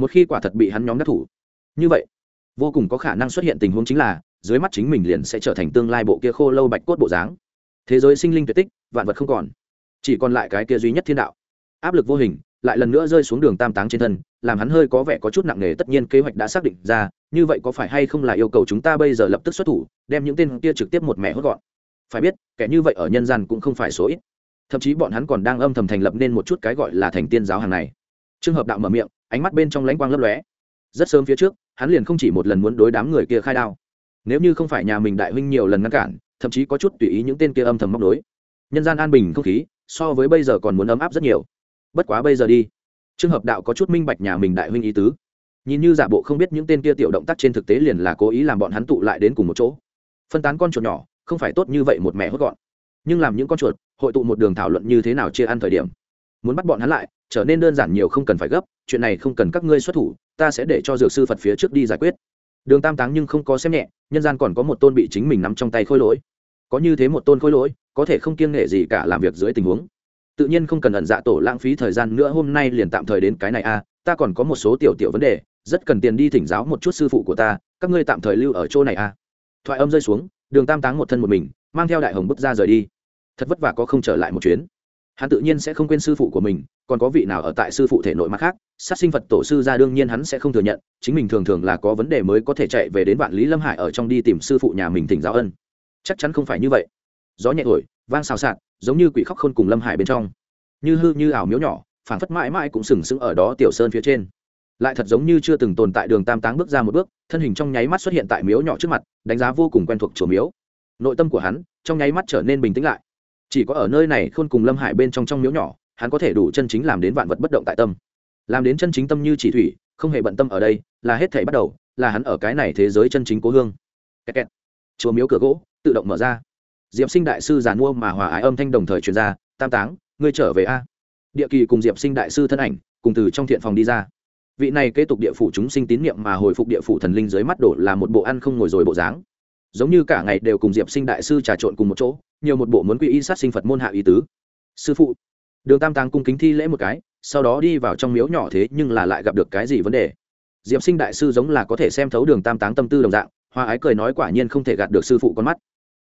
một khi quả thật bị hắn nhóm đắc thủ. Như vậy, vô cùng có khả năng xuất hiện tình huống chính là, dưới mắt chính mình liền sẽ trở thành tương lai bộ kia khô lâu bạch cốt bộ dáng. Thế giới sinh linh tuyệt tích, vạn vật không còn. Chỉ còn lại cái kia duy nhất thiên đạo. Áp lực vô hình, lại lần nữa rơi xuống đường tam táng trên thân, làm hắn hơi có vẻ có chút nặng nề, tất nhiên kế hoạch đã xác định ra, như vậy có phải hay không là yêu cầu chúng ta bây giờ lập tức xuất thủ, đem những tên kia trực tiếp một mẹ hốt gọn. Phải biết, kẻ như vậy ở nhân gian cũng không phải số ít. Thậm chí bọn hắn còn đang âm thầm thành lập nên một chút cái gọi là thành tiên giáo hàng này. Trường hợp đạo mở miệng ánh mắt bên trong lãnh quang lấp lóe. Rất sớm phía trước, hắn liền không chỉ một lần muốn đối đám người kia khai đao. Nếu như không phải nhà mình đại huynh nhiều lần ngăn cản, thậm chí có chút tùy ý những tên kia âm thầm móc đối nhân gian an bình không khí, so với bây giờ còn muốn ấm áp rất nhiều. Bất quá bây giờ đi. Trường hợp đạo có chút minh bạch nhà mình đại huynh ý tứ. Nhìn như giả bộ không biết những tên kia tiểu động tác trên thực tế liền là cố ý làm bọn hắn tụ lại đến cùng một chỗ. Phân tán con chuột nhỏ, không phải tốt như vậy một mẹ hốt gọn. Nhưng làm những con chuột, hội tụ một đường thảo luận như thế nào chia ăn thời điểm muốn bắt bọn hắn lại, trở nên đơn giản nhiều không cần phải gấp, chuyện này không cần các ngươi xuất thủ, ta sẽ để cho dược sư phật phía trước đi giải quyết. Đường tam táng nhưng không có xem nhẹ, nhân gian còn có một tôn bị chính mình nắm trong tay khôi lỗi. Có như thế một tôn khôi lỗi, có thể không kiêng nghệ gì cả làm việc dưới tình huống. Tự nhiên không cần ẩn dạ tổ lãng phí thời gian nữa, hôm nay liền tạm thời đến cái này a, ta còn có một số tiểu tiểu vấn đề, rất cần tiền đi thỉnh giáo một chút sư phụ của ta, các ngươi tạm thời lưu ở chỗ này a. Thoại âm rơi xuống, đường tam táng một thân một mình, mang theo đại hồng bước ra rời đi. Thật vất vả có không trở lại một chuyến hắn tự nhiên sẽ không quên sư phụ của mình, còn có vị nào ở tại sư phụ thể nội mặt khác, sát sinh phật tổ sư ra đương nhiên hắn sẽ không thừa nhận, chính mình thường thường là có vấn đề mới có thể chạy về đến vạn lý lâm hải ở trong đi tìm sư phụ nhà mình thỉnh giáo ân. Chắc chắn không phải như vậy. Gió nhẹ thổi, vang xào xạc, giống như quỷ khóc khôn cùng lâm hải bên trong. Như hư như ảo miếu nhỏ, phảng phất mãi mãi cũng sừng sững ở đó tiểu sơn phía trên. Lại thật giống như chưa từng tồn tại đường tam táng bước ra một bước, thân hình trong nháy mắt xuất hiện tại miếu nhỏ trước mặt, đánh giá vô cùng quen thuộc chùa miếu. Nội tâm của hắn trong nháy mắt trở nên bình tĩnh lại chỉ có ở nơi này khôn cùng lâm hải bên trong trong miếu nhỏ, hắn có thể đủ chân chính làm đến vạn vật bất động tại tâm. Làm đến chân chính tâm như chỉ thủy, không hề bận tâm ở đây, là hết thể bắt đầu, là hắn ở cái này thế giới chân chính cố hương. Kẹt kẹt. chùa miếu cửa gỗ, tự động mở ra. Diệp sinh đại sư giàn mua mà hòa ái âm thanh đồng thời truyền ra, tam táng, ngươi trở về a. Địa kỳ cùng diệp sinh đại sư thân ảnh, cùng từ trong thiện phòng đi ra. Vị này kế tục địa phủ chúng sinh tín niệm mà hồi phục địa phủ thần linh dưới mắt đổ là một bộ ăn không ngồi rồi bộ dáng. Giống như cả ngày đều cùng diệp sinh đại sư trà trộn cùng một chỗ nhiều một bộ muốn quy y sát sinh phật môn hạ ý tứ. Sư phụ, đường tam tàng cung kính thi lễ một cái, sau đó đi vào trong miếu nhỏ thế nhưng là lại gặp được cái gì vấn đề? Diệp sinh đại sư giống là có thể xem thấu đường tam táng tâm tư đồng dạng, hoa ái cười nói quả nhiên không thể gạt được sư phụ con mắt.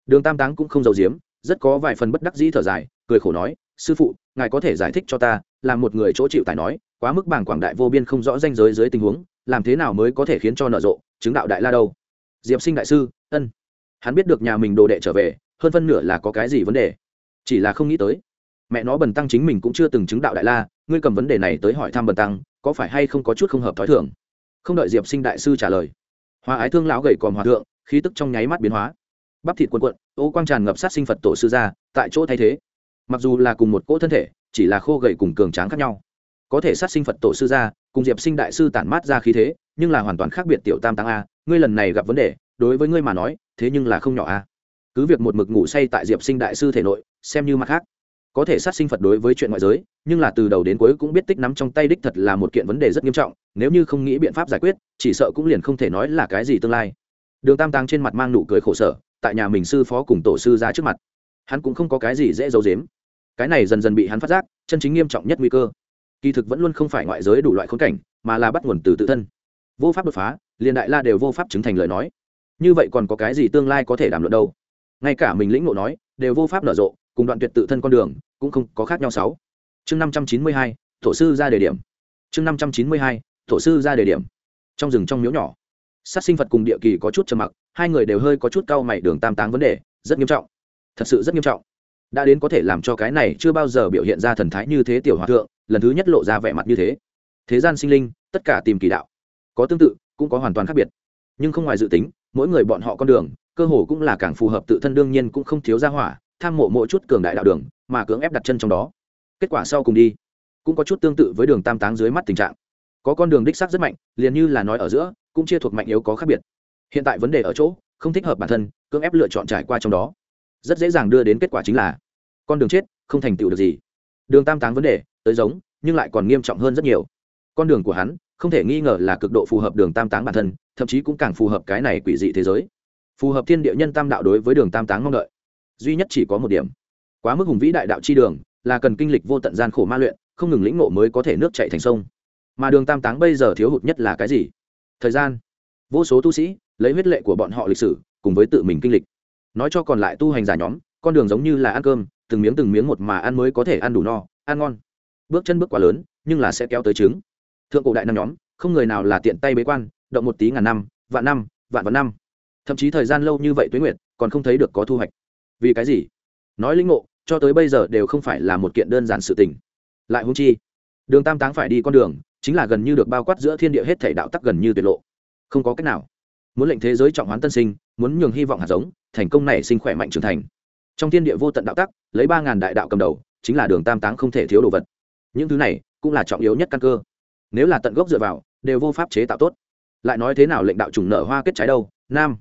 Đường tam táng cũng không giàu diếm rất có vài phần bất đắc dĩ thở dài, cười khổ nói, sư phụ, ngài có thể giải thích cho ta, là một người chỗ chịu tài nói, quá mức bảng quảng đại vô biên không rõ danh giới dưới tình huống, làm thế nào mới có thể khiến cho nợ rộ, chứng đạo đại la đâu? Diệp sinh đại sư, ân. Hắn biết được nhà mình đồ đệ trở về hơn phân nửa là có cái gì vấn đề? Chỉ là không nghĩ tới. Mẹ nó bần tăng chính mình cũng chưa từng chứng đạo đại la, ngươi cầm vấn đề này tới hỏi thăm bần tăng, có phải hay không có chút không hợp t h ó i thường? Không đợi diệp sinh đại sư trả lời hòa ái thương lão gầy còm hòa thượng, khí tức trong nháy mắt biến hóa. Bắp thịt quần quận ô quang tràn ngập sát sinh phật tổ sư ra tại chỗ thay thế. Mặc dù là cùng một cỗ thân thể, chỉ là khô gầy cùng cường tráng khác nhau. Có thể sát sinh phật tổ sư ra cùng diệp sinh đại sư tản mát ra khí thế, nhưng là hoàn toàn khác biệt tiểu tam tăng a, ngươi lần này gặp vấn đề, đối với ngươi mà nói, thế nhưng là không nhỏ a cứ việc một mực ngủ say tại diệp sinh đại sư thể nội, xem như mặt khác. Có thể sát sinh phật đối với chuyện ngoại giới, nhưng là từ đầu đến cuối cũng biết tích nắm trong tay đích thật là một kiện vấn đề rất nghiêm trọng, nếu như không nghĩ biện pháp giải quyết, chỉ sợ cũng liền không thể nói là cái gì tương lai. Đường tam tăng trên mặt mang nụ cười khổ sở, tại nhà mình sư phó cùng tổ sư ra trước mặt. Hắn cũng không có cái gì dễ giấu dếm cái này dần dần bị hắn phát giác, chân chính nghiêm trọng nhất nguy cơ. Kỳ thực vẫn luôn không phải ngoại giới đủ loại khốn cảnh, mà là bắt nguồn từ tự thân. Vô pháp đột phá, liền đại la đều vô pháp chứng thành lời nói. Như vậy còn có cái gì tương lai có thể đảm luận đâu? Ngay cả mình lĩnh ngộ nói, đều vô pháp nở rộ, cùng đoạn tuyệt tự thân con đường, cũng không có khác nhau sáu. Chương năm trăm chín mươi hai, thổ sư ra đề điểm. Chương năm trăm chín mươi hai, thổ sư ra đề điểm. Trong rừng trong miếu nhỏ, sát sinh phật cùng địa kỳ có chút trầm mặc, hai người đều hơi có chút cau mày đường tam táng vấn đề, rất nghiêm trọng. Thật sự rất nghiêm trọng. Đã đến có thể làm cho cái này chưa bao giờ biểu hiện ra thần thái như thế tiểu hòa thượng, lần thứ nhất lộ ra vẻ mặt như thế. Thế gian sinh linh, tất cả tìm kỳ đạo, có tương tự, cũng có hoàn toàn khác biệt. Nhưng không ngoài dự tính, mỗi người bọn họ con đường cơ hồ cũng là càng phù hợp tự thân đương nhiên cũng không thiếu ra hỏa, tham mộ mỗi chút cường đại đạo đường, mà cưỡng ép đặt chân trong đó. Kết quả sau cùng đi, cũng có chút tương tự với đường tam táng dưới mắt tình trạng. Có con đường đích xác rất mạnh, liền như là nói ở giữa, cũng chia thuộc mạnh yếu có khác biệt. Hiện tại vấn đề ở chỗ, không thích hợp bản thân, cưỡng ép lựa chọn trải qua trong đó. Rất dễ dàng đưa đến kết quả chính là, con đường chết, không thành tựu được gì. Đường tam táng vấn đề, tới giống, nhưng lại còn nghiêm trọng hơn rất nhiều. Con đường của hắn, không thể nghi ngờ là cực độ phù hợp đường tam táng bản thân, thậm chí cũng càng phù hợp cái này quỷ dị thế giới phù hợp thiên địa nhân tam đạo đối với đường tam táng mong đợi. Duy nhất chỉ có một điểm. Quá mức hùng vĩ đại đạo chi đường, là cần kinh lịch vô tận gian khổ ma luyện, không ngừng lĩnh ngộ mới có thể nước chạy thành sông. Mà đường tam táng bây giờ thiếu hụt nhất là cái gì? Thời gian. Vô số tu sĩ, lấy huyết lệ của bọn họ lịch sử, cùng với tự mình kinh lịch. Nói cho còn lại tu hành giả nhóm, con đường giống như là ăn cơm, từng miếng từng miếng một mà ăn mới có thể ăn đủ no, ăn ngon. Bước chân bước quá lớn, nhưng là sẽ kéo tới trứng. Thượng cổ đại năm nhóm, không người nào là tiện tay bế quan, động một tí ngàn năm, vạn năm, vạn vạn năm thậm chí thời gian lâu như vậy tuế nguyệt, còn không thấy được có thu hoạch. Vì cái gì? Nói linh ngộ, cho tới bây giờ đều không phải là một kiện đơn giản sự tình. Lại hung chi, đường tam táng phải đi con đường, chính là gần như được bao quát giữa thiên địa hết thể đạo tắc gần như tuyệt lộ. Không có cách nào. Muốn lệnh thế giới trọng hoán tân sinh, muốn nhường hy vọng hạt giống, thành công này sinh khỏe mạnh trưởng thành. Trong thiên địa vô tận đạo tắc, lấy ba ngàn đại đạo cầm đầu, chính là đường tam táng không thể thiếu đồ vật. Những thứ này, cũng là trọng yếu nhất căn cơ. Nếu là tận gốc dựa vào, đều vô pháp chế tạo tốt. Lại nói thế nào lệnh đạo trùng nở hoa kết trái đâu, nam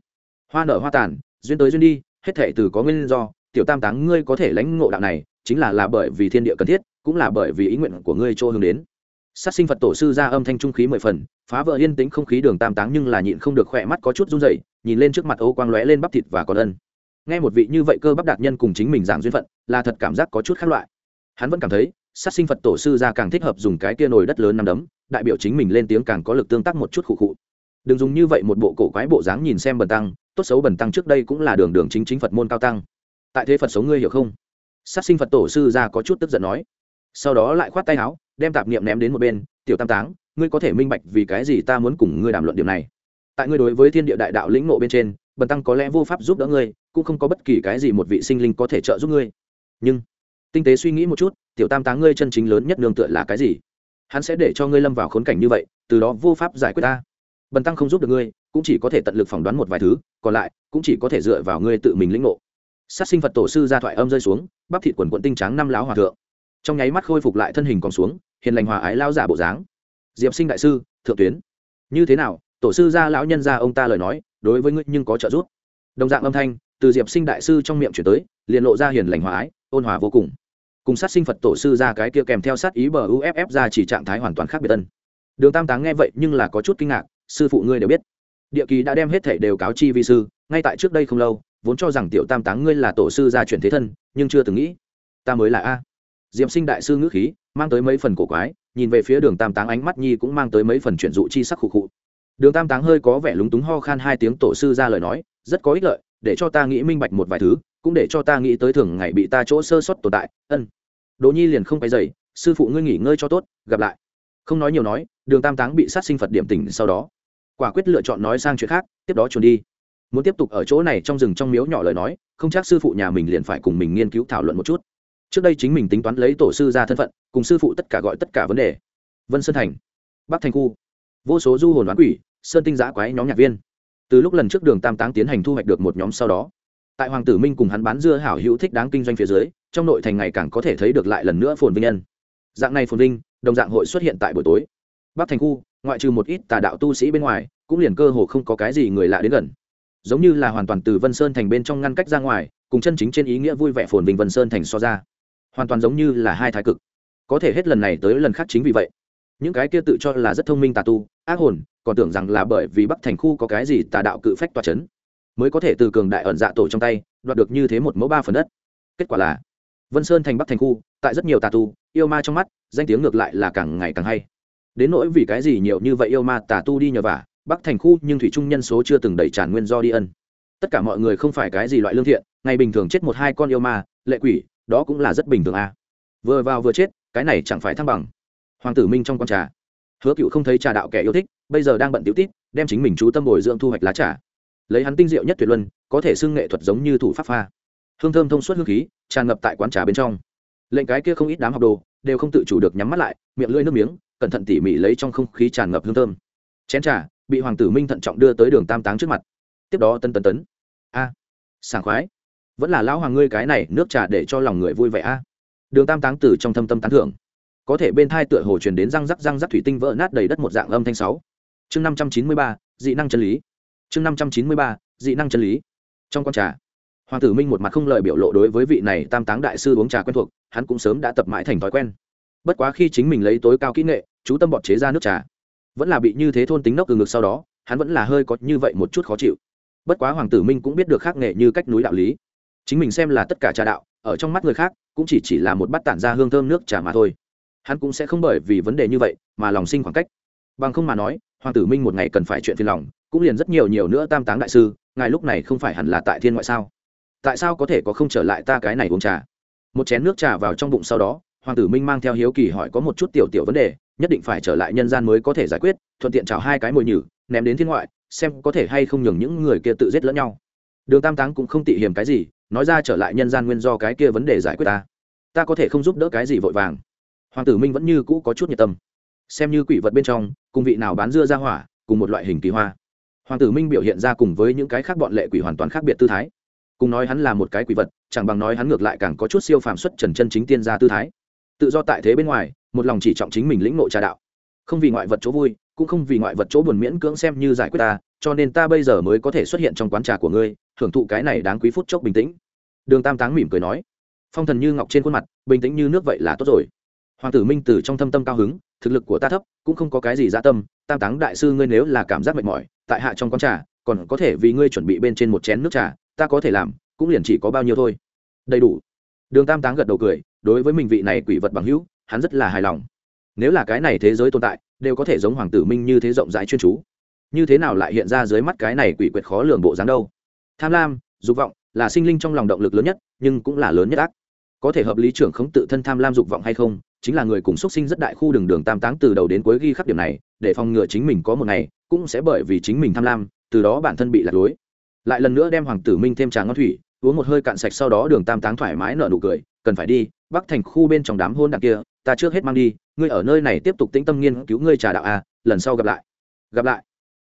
hoa nở hoa tàn, duyên tới duyên đi, hết thệ từ có nguyên do. Tiểu tam táng ngươi có thể lãnh ngộ đạo này, chính là là bởi vì thiên địa cần thiết, cũng là bởi vì ý nguyện của ngươi chỗ hướng đến. Sát sinh phật tổ sư ra âm thanh trung khí mười phần, phá vỡ yên tĩnh không khí đường tam táng nhưng là nhịn không được khỏe mắt có chút run rẩy, nhìn lên trước mặt ô quang lóe lên bắp thịt và còn ân. Nghe một vị như vậy cơ bắp đạt nhân cùng chính mình giảng duyên phận, là thật cảm giác có chút khác loại. Hắn vẫn cảm thấy, sát sinh phật tổ sư ra càng thích hợp dùng cái kia nồi đất lớn nằm đấm, đại biểu chính mình lên tiếng càng có lực tương tác một chút khụ khụ. Đừng dùng như vậy một bộ cổ quái bộ dáng nhìn xem bần tăng tốt xấu bần tăng trước đây cũng là đường đường chính chính phật môn cao tăng. Tại thế phật sống ngươi hiểu không? Sát sinh phật tổ sư ra có chút tức giận nói. Sau đó lại khoát tay áo, đem tạp niệm ném đến một bên, tiểu tam táng, ngươi có thể minh bạch vì cái gì ta muốn cùng ngươi đàm luận điểm này? Tại ngươi đối với thiên địa đại đạo lĩnh ngộ bên trên, bần tăng có lẽ vô pháp giúp đỡ ngươi, cũng không có bất kỳ cái gì một vị sinh linh có thể trợ giúp ngươi. Nhưng, tinh tế suy nghĩ một chút, tiểu tam táng ngươi chân chính lớn nhất nương tựa là cái gì? Hắn sẽ để cho ngươi lâm vào khốn cảnh như vậy, từ đó vô pháp giải quyết ta. Bần tăng không giúp được ngươi cũng chỉ có thể tận lực phỏng đoán một vài thứ, còn lại, cũng chỉ có thể dựa vào ngươi tự mình lĩnh ngộ. Sát sinh phật tổ sư ra thoại âm rơi xuống, bắp thịt quần quận tinh trắng năm láo hòa thượng. Trong nháy mắt khôi phục lại thân hình còn xuống, hiền lành hòa ái lao giả bộ dáng. Diệp sinh đại sư, thượng tuyến. Như thế nào, tổ sư gia lão nhân gia ông ta lời nói, đối với ngươi nhưng có trợ giúp. Đồng dạng âm thanh, từ diệp sinh đại sư trong miệng chuyển tới, liền lộ ra hiền lành hòa ái, ôn hòa vô cùng. Cùng sát sinh phật tổ sư ra cái kia kèm theo sát ý bờ uff ra chỉ trạng thái hoàn toàn khác biệt tân đường tam táng nghe vậy nhưng là có chút kinh ngạc, sư phụ ngươi đều biết địa kỳ đã đem hết thể đều cáo chi vi sư, ngay tại trước đây không lâu, vốn cho rằng tiểu tam táng ngươi là tổ sư gia chuyển thế thân, nhưng chưa từng nghĩ, ta mới là a. Diệp sinh đại sư ngữ khí, mang tới mấy phần cổ quái, nhìn về phía đường tam táng ánh mắt nhi cũng mang tới mấy phần chuyển dụ chi sắc khụ khụ. Đường tam táng hơi có vẻ lúng túng ho khan hai tiếng tổ sư ra lời nói, rất có ích lợi, để cho ta nghĩ minh bạch một vài thứ, cũng để cho ta nghĩ tới thường ngày bị ta chỗ sơ sót tồn tại, ân. Đỗ nhi liền không phải dày sư phụ ngươi nghỉ ngơi cho tốt, gặp lại. Không nói nhiều nói, đường tam táng bị sát sinh phật điểm tỉnh sau đó quả quyết lựa chọn nói sang chuyện khác, tiếp đó trốn đi. Muốn tiếp tục ở chỗ này trong rừng trong miếu nhỏ lời nói, không chắc sư phụ nhà mình liền phải cùng mình nghiên cứu thảo luận một chút. Trước đây chính mình tính toán lấy tổ sư ra thân phận, cùng sư phụ tất cả gọi tất cả vấn đề. Vân sơn thành, bắc thành khu. Vô số du hồn đoán quỷ, sơn tinh giã quái nhóm nhạc viên. Từ lúc lần trước đường tam táng tiến hành thu hoạch được một nhóm sau đó, tại hoàng tử minh cùng hắn bán dưa hảo hữu thích đáng kinh doanh phía dưới, trong nội thành ngày càng có thể thấy được lại lần nữa phồn vinh nhân. Dạng này phồn vinh, đồng dạng hội xuất hiện tại buổi tối. Bắc thành khu ngoại trừ một ít tà đạo tu sĩ bên ngoài, cũng liền cơ hồ không có cái gì người lạ đến gần. Giống như là hoàn toàn từ vân sơn thành bên trong ngăn cách ra ngoài, cùng chân chính trên ý nghĩa vui vẻ phồn vinh vân sơn thành so ra. Hoàn toàn giống như là hai thái cực. Có thể hết lần này tới lần khác chính vì vậy. Những cái kia tự cho là rất thông minh tà tu, ác hồn, còn tưởng rằng là bởi vì bắc thành khu có cái gì tà đạo cự phách toa c h ấ n mới có thể từ cường đại ẩn dạ tổ trong tay, đoạt được như thế một mẫu ba phần đất. Kết quả là, vân sơn thành bắc thành khu, tại rất nhiều tà tu, yêu ma trong mắt, danh tiếng ngược lại là càng ngày càng hay đến nỗi vì cái gì nhiều như vậy yêu ma tà tu đi nhờ vả, bắc thành khu nhưng thủy trung nhân số chưa từng đầy tràn nguyên do đi ân. Tất cả mọi người không phải cái gì loại lương thiện, ngày bình thường chết một hai con yêu ma, lệ quỷ, đó cũng là rất bình thường à. vừa vào vừa chết, cái này chẳng phải thăng bằng. Hoàng tử minh trong con trà. Hứa cựu không thấy trà đạo kẻ yêu thích, bây giờ đang bận tiểu tít đem chính mình chú tâm bồi dưỡng thu hoạch lá trà. Lấy hắn tinh diệu nhất tuyệt luân, có thể xưng nghệ thuật giống như thủ pháp pha. Hương thơm thông suốt hương khí, tràn ngập tại quán trà bên trong. Lệnh cái kia không ít đám học đồ, đều không tự chủ được nhắm mắt lại, miệng lưỡi nước miếng cẩn thận tỉ mỉ lấy trong không khí tràn ngập hương thơm. Chén trà bị hoàng tử minh thận trọng đưa tới đường tam táng trước mặt. Tiếp đó tân tân tấn. A, sảng khoái. Vẫn là lão hoàng ngươi cái này, nước trà để cho lòng người vui vẻ a. Đường tam táng từ trong thâm tâm tán thưởng. Có thể bên thai tựa hồ truyền đến răng rắc răng rắc thủy tinh vỡ nát đầy đất một dạng âm thanh sáu. Chương năm trăm chín mươi ba, dị năng chân lý. Chương năm trăm chín mươi ba, dị năng chân lý. Trong con trà, hoàng tử minh một mặt không lời biểu lộ đối với vị này tam táng đại sư uống trà quen thuộc, hắn cũng sớm đã tập mãi thành thói quen bất quá khi chính mình lấy tối cao kỹ nghệ, chú tâm bọt chế ra nước trà, vẫn là bị như thế thôn tính nốc từ ngực sau đó, hắn vẫn là hơi có như vậy một chút khó chịu. Bất quá hoàng tử minh cũng biết được khác nghệ như cách núi đạo lý. Chính mình xem là tất cả trà đạo, ở trong mắt người khác, cũng chỉ chỉ là một bát tản ra hương thơm nước trà mà thôi. Hắn cũng sẽ không bởi vì vấn đề như vậy mà lòng sinh khoảng cách. Bằng không mà nói, hoàng tử minh một ngày cần phải chuyện phiền lòng, cũng liền rất nhiều nhiều nữa tam táng đại sư, ngài lúc này không phải hẳn là tại thiên ngoại sao? Tại sao có thể có không trở lại ta cái này uống trà? Một chén nước trà vào trong bụng sau đó hoàng tử minh mang theo hiếu kỳ hỏi có một chút tiểu tiểu vấn đề, nhất định phải trở lại nhân gian mới có thể giải quyết, thuận tiện chào hai cái mồi nhử, ném đến thiên ngoại, xem có thể hay không nhường những người kia tự giết lẫn nhau. Đường tam táng cũng không tị hiểm cái gì, nói ra trở lại nhân gian nguyên do cái kia vấn đề giải quyết ta. Ta có thể không giúp đỡ cái gì vội vàng. Hoàng tử minh vẫn như cũ có chút nhiệt tâm. Xem như quỷ vật bên trong, cùng vị nào bán dưa ra hỏa, cùng một loại hình kỳ hoa. Hoàng tử minh biểu hiện ra cùng với những cái khác bọn lệ quỷ hoàn toàn khác biệt tư thái. Cùng nói hắn là một cái quỷ vật, chẳng bằng nói hắn ngược lại càng có chút siêu phàm xuất trần chân chính tiên gia tư thái tự do tại thế bên ngoài, một lòng chỉ trọng chính mình lĩnh nội trà đạo. Không vì ngoại vật chỗ vui, cũng không vì ngoại vật chỗ buồn miễn cưỡng xem như giải quyết ta, cho nên ta bây giờ mới có thể xuất hiện trong quán trà của ngươi, thưởng thụ cái này đáng quý phút chốc bình tĩnh. Đường tam táng mỉm cười nói. Phong thần như ngọc trên khuôn mặt, bình tĩnh như nước vậy là tốt rồi. Hoàng tử minh từ trong thâm tâm cao hứng, thực lực của ta thấp, cũng không có cái gì dạ tâm, tam táng đại sư ngươi nếu là cảm giác mệt mỏi, tại hạ trong quán trà, còn có thể vì ngươi chuẩn bị bên trên một chén nước trà, ta có thể làm, cũng liền chỉ có bao nhiêu thôi. Đầy đủ. Đường tam táng gật đầu cười đối với mình vị này quỷ vật bằng hữu, hắn rất là hài lòng. Nếu là cái này thế giới tồn tại, đều có thể giống hoàng tử minh như thế rộng rãi chuyên chú. Như thế nào lại hiện ra dưới mắt cái này quỷ quyệt khó lường bộ dáng đâu? Tham lam, dục vọng là sinh linh trong lòng động lực lớn nhất, nhưng cũng là lớn nhất ác. Có thể hợp lý trưởng không tự thân tham lam dục vọng hay không, chính là người cùng xuất sinh rất đại khu đường đường tam táng từ đầu đến cuối ghi khắc điểm này, để phòng ngừa chính mình có một ngày, cũng sẽ bởi vì chính mình tham lam, từ đó bản thân bị lạc lối. Lại lần nữa đem hoàng tử minh thêm trà ngon thủy, uống một hơi cạn sạch sau đó đường tam táng thoải mái nở nụ cười cần phải đi, bắc thành khu bên trong đám hôn đằng kia, ta trước hết mang đi, ngươi ở nơi này tiếp tục tĩnh tâm nghiên cứu ngươi trà đạo a lần sau gặp lại. Gặp lại.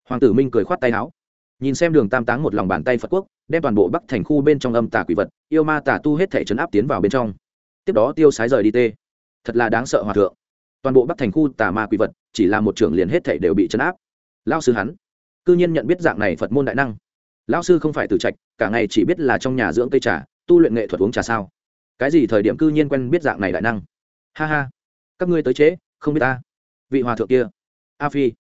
Hoàng tử minh cười khoát tay áo. Nhìn xem đường tam táng một lòng bàn tay phật quốc, đem toàn bộ bắc thành khu bên trong âm tà quỷ vật, yêu ma tà tu hết thể chấn áp tiến vào bên trong. Tiếp đó tiêu sái rời đi tê. Thật là đáng sợ hòa thượng. Toàn bộ bắc thành khu tà ma quỷ vật, chỉ là một trưởng liền hết thể đều bị chấn áp. Lao sư hắn, cư nhiên nhận biết dạng này phật môn đại năng. Lão sư không phải từ trạch, cả ngày chỉ biết là trong nhà dưỡng cây trà, tu luyện nghệ thuật uống trà sao? Cái gì thời điểm cư nhiên quen biết dạng này đại năng? Ha ha các ngươi tới chế, không biết ta. Vị hòa thượng kia a phi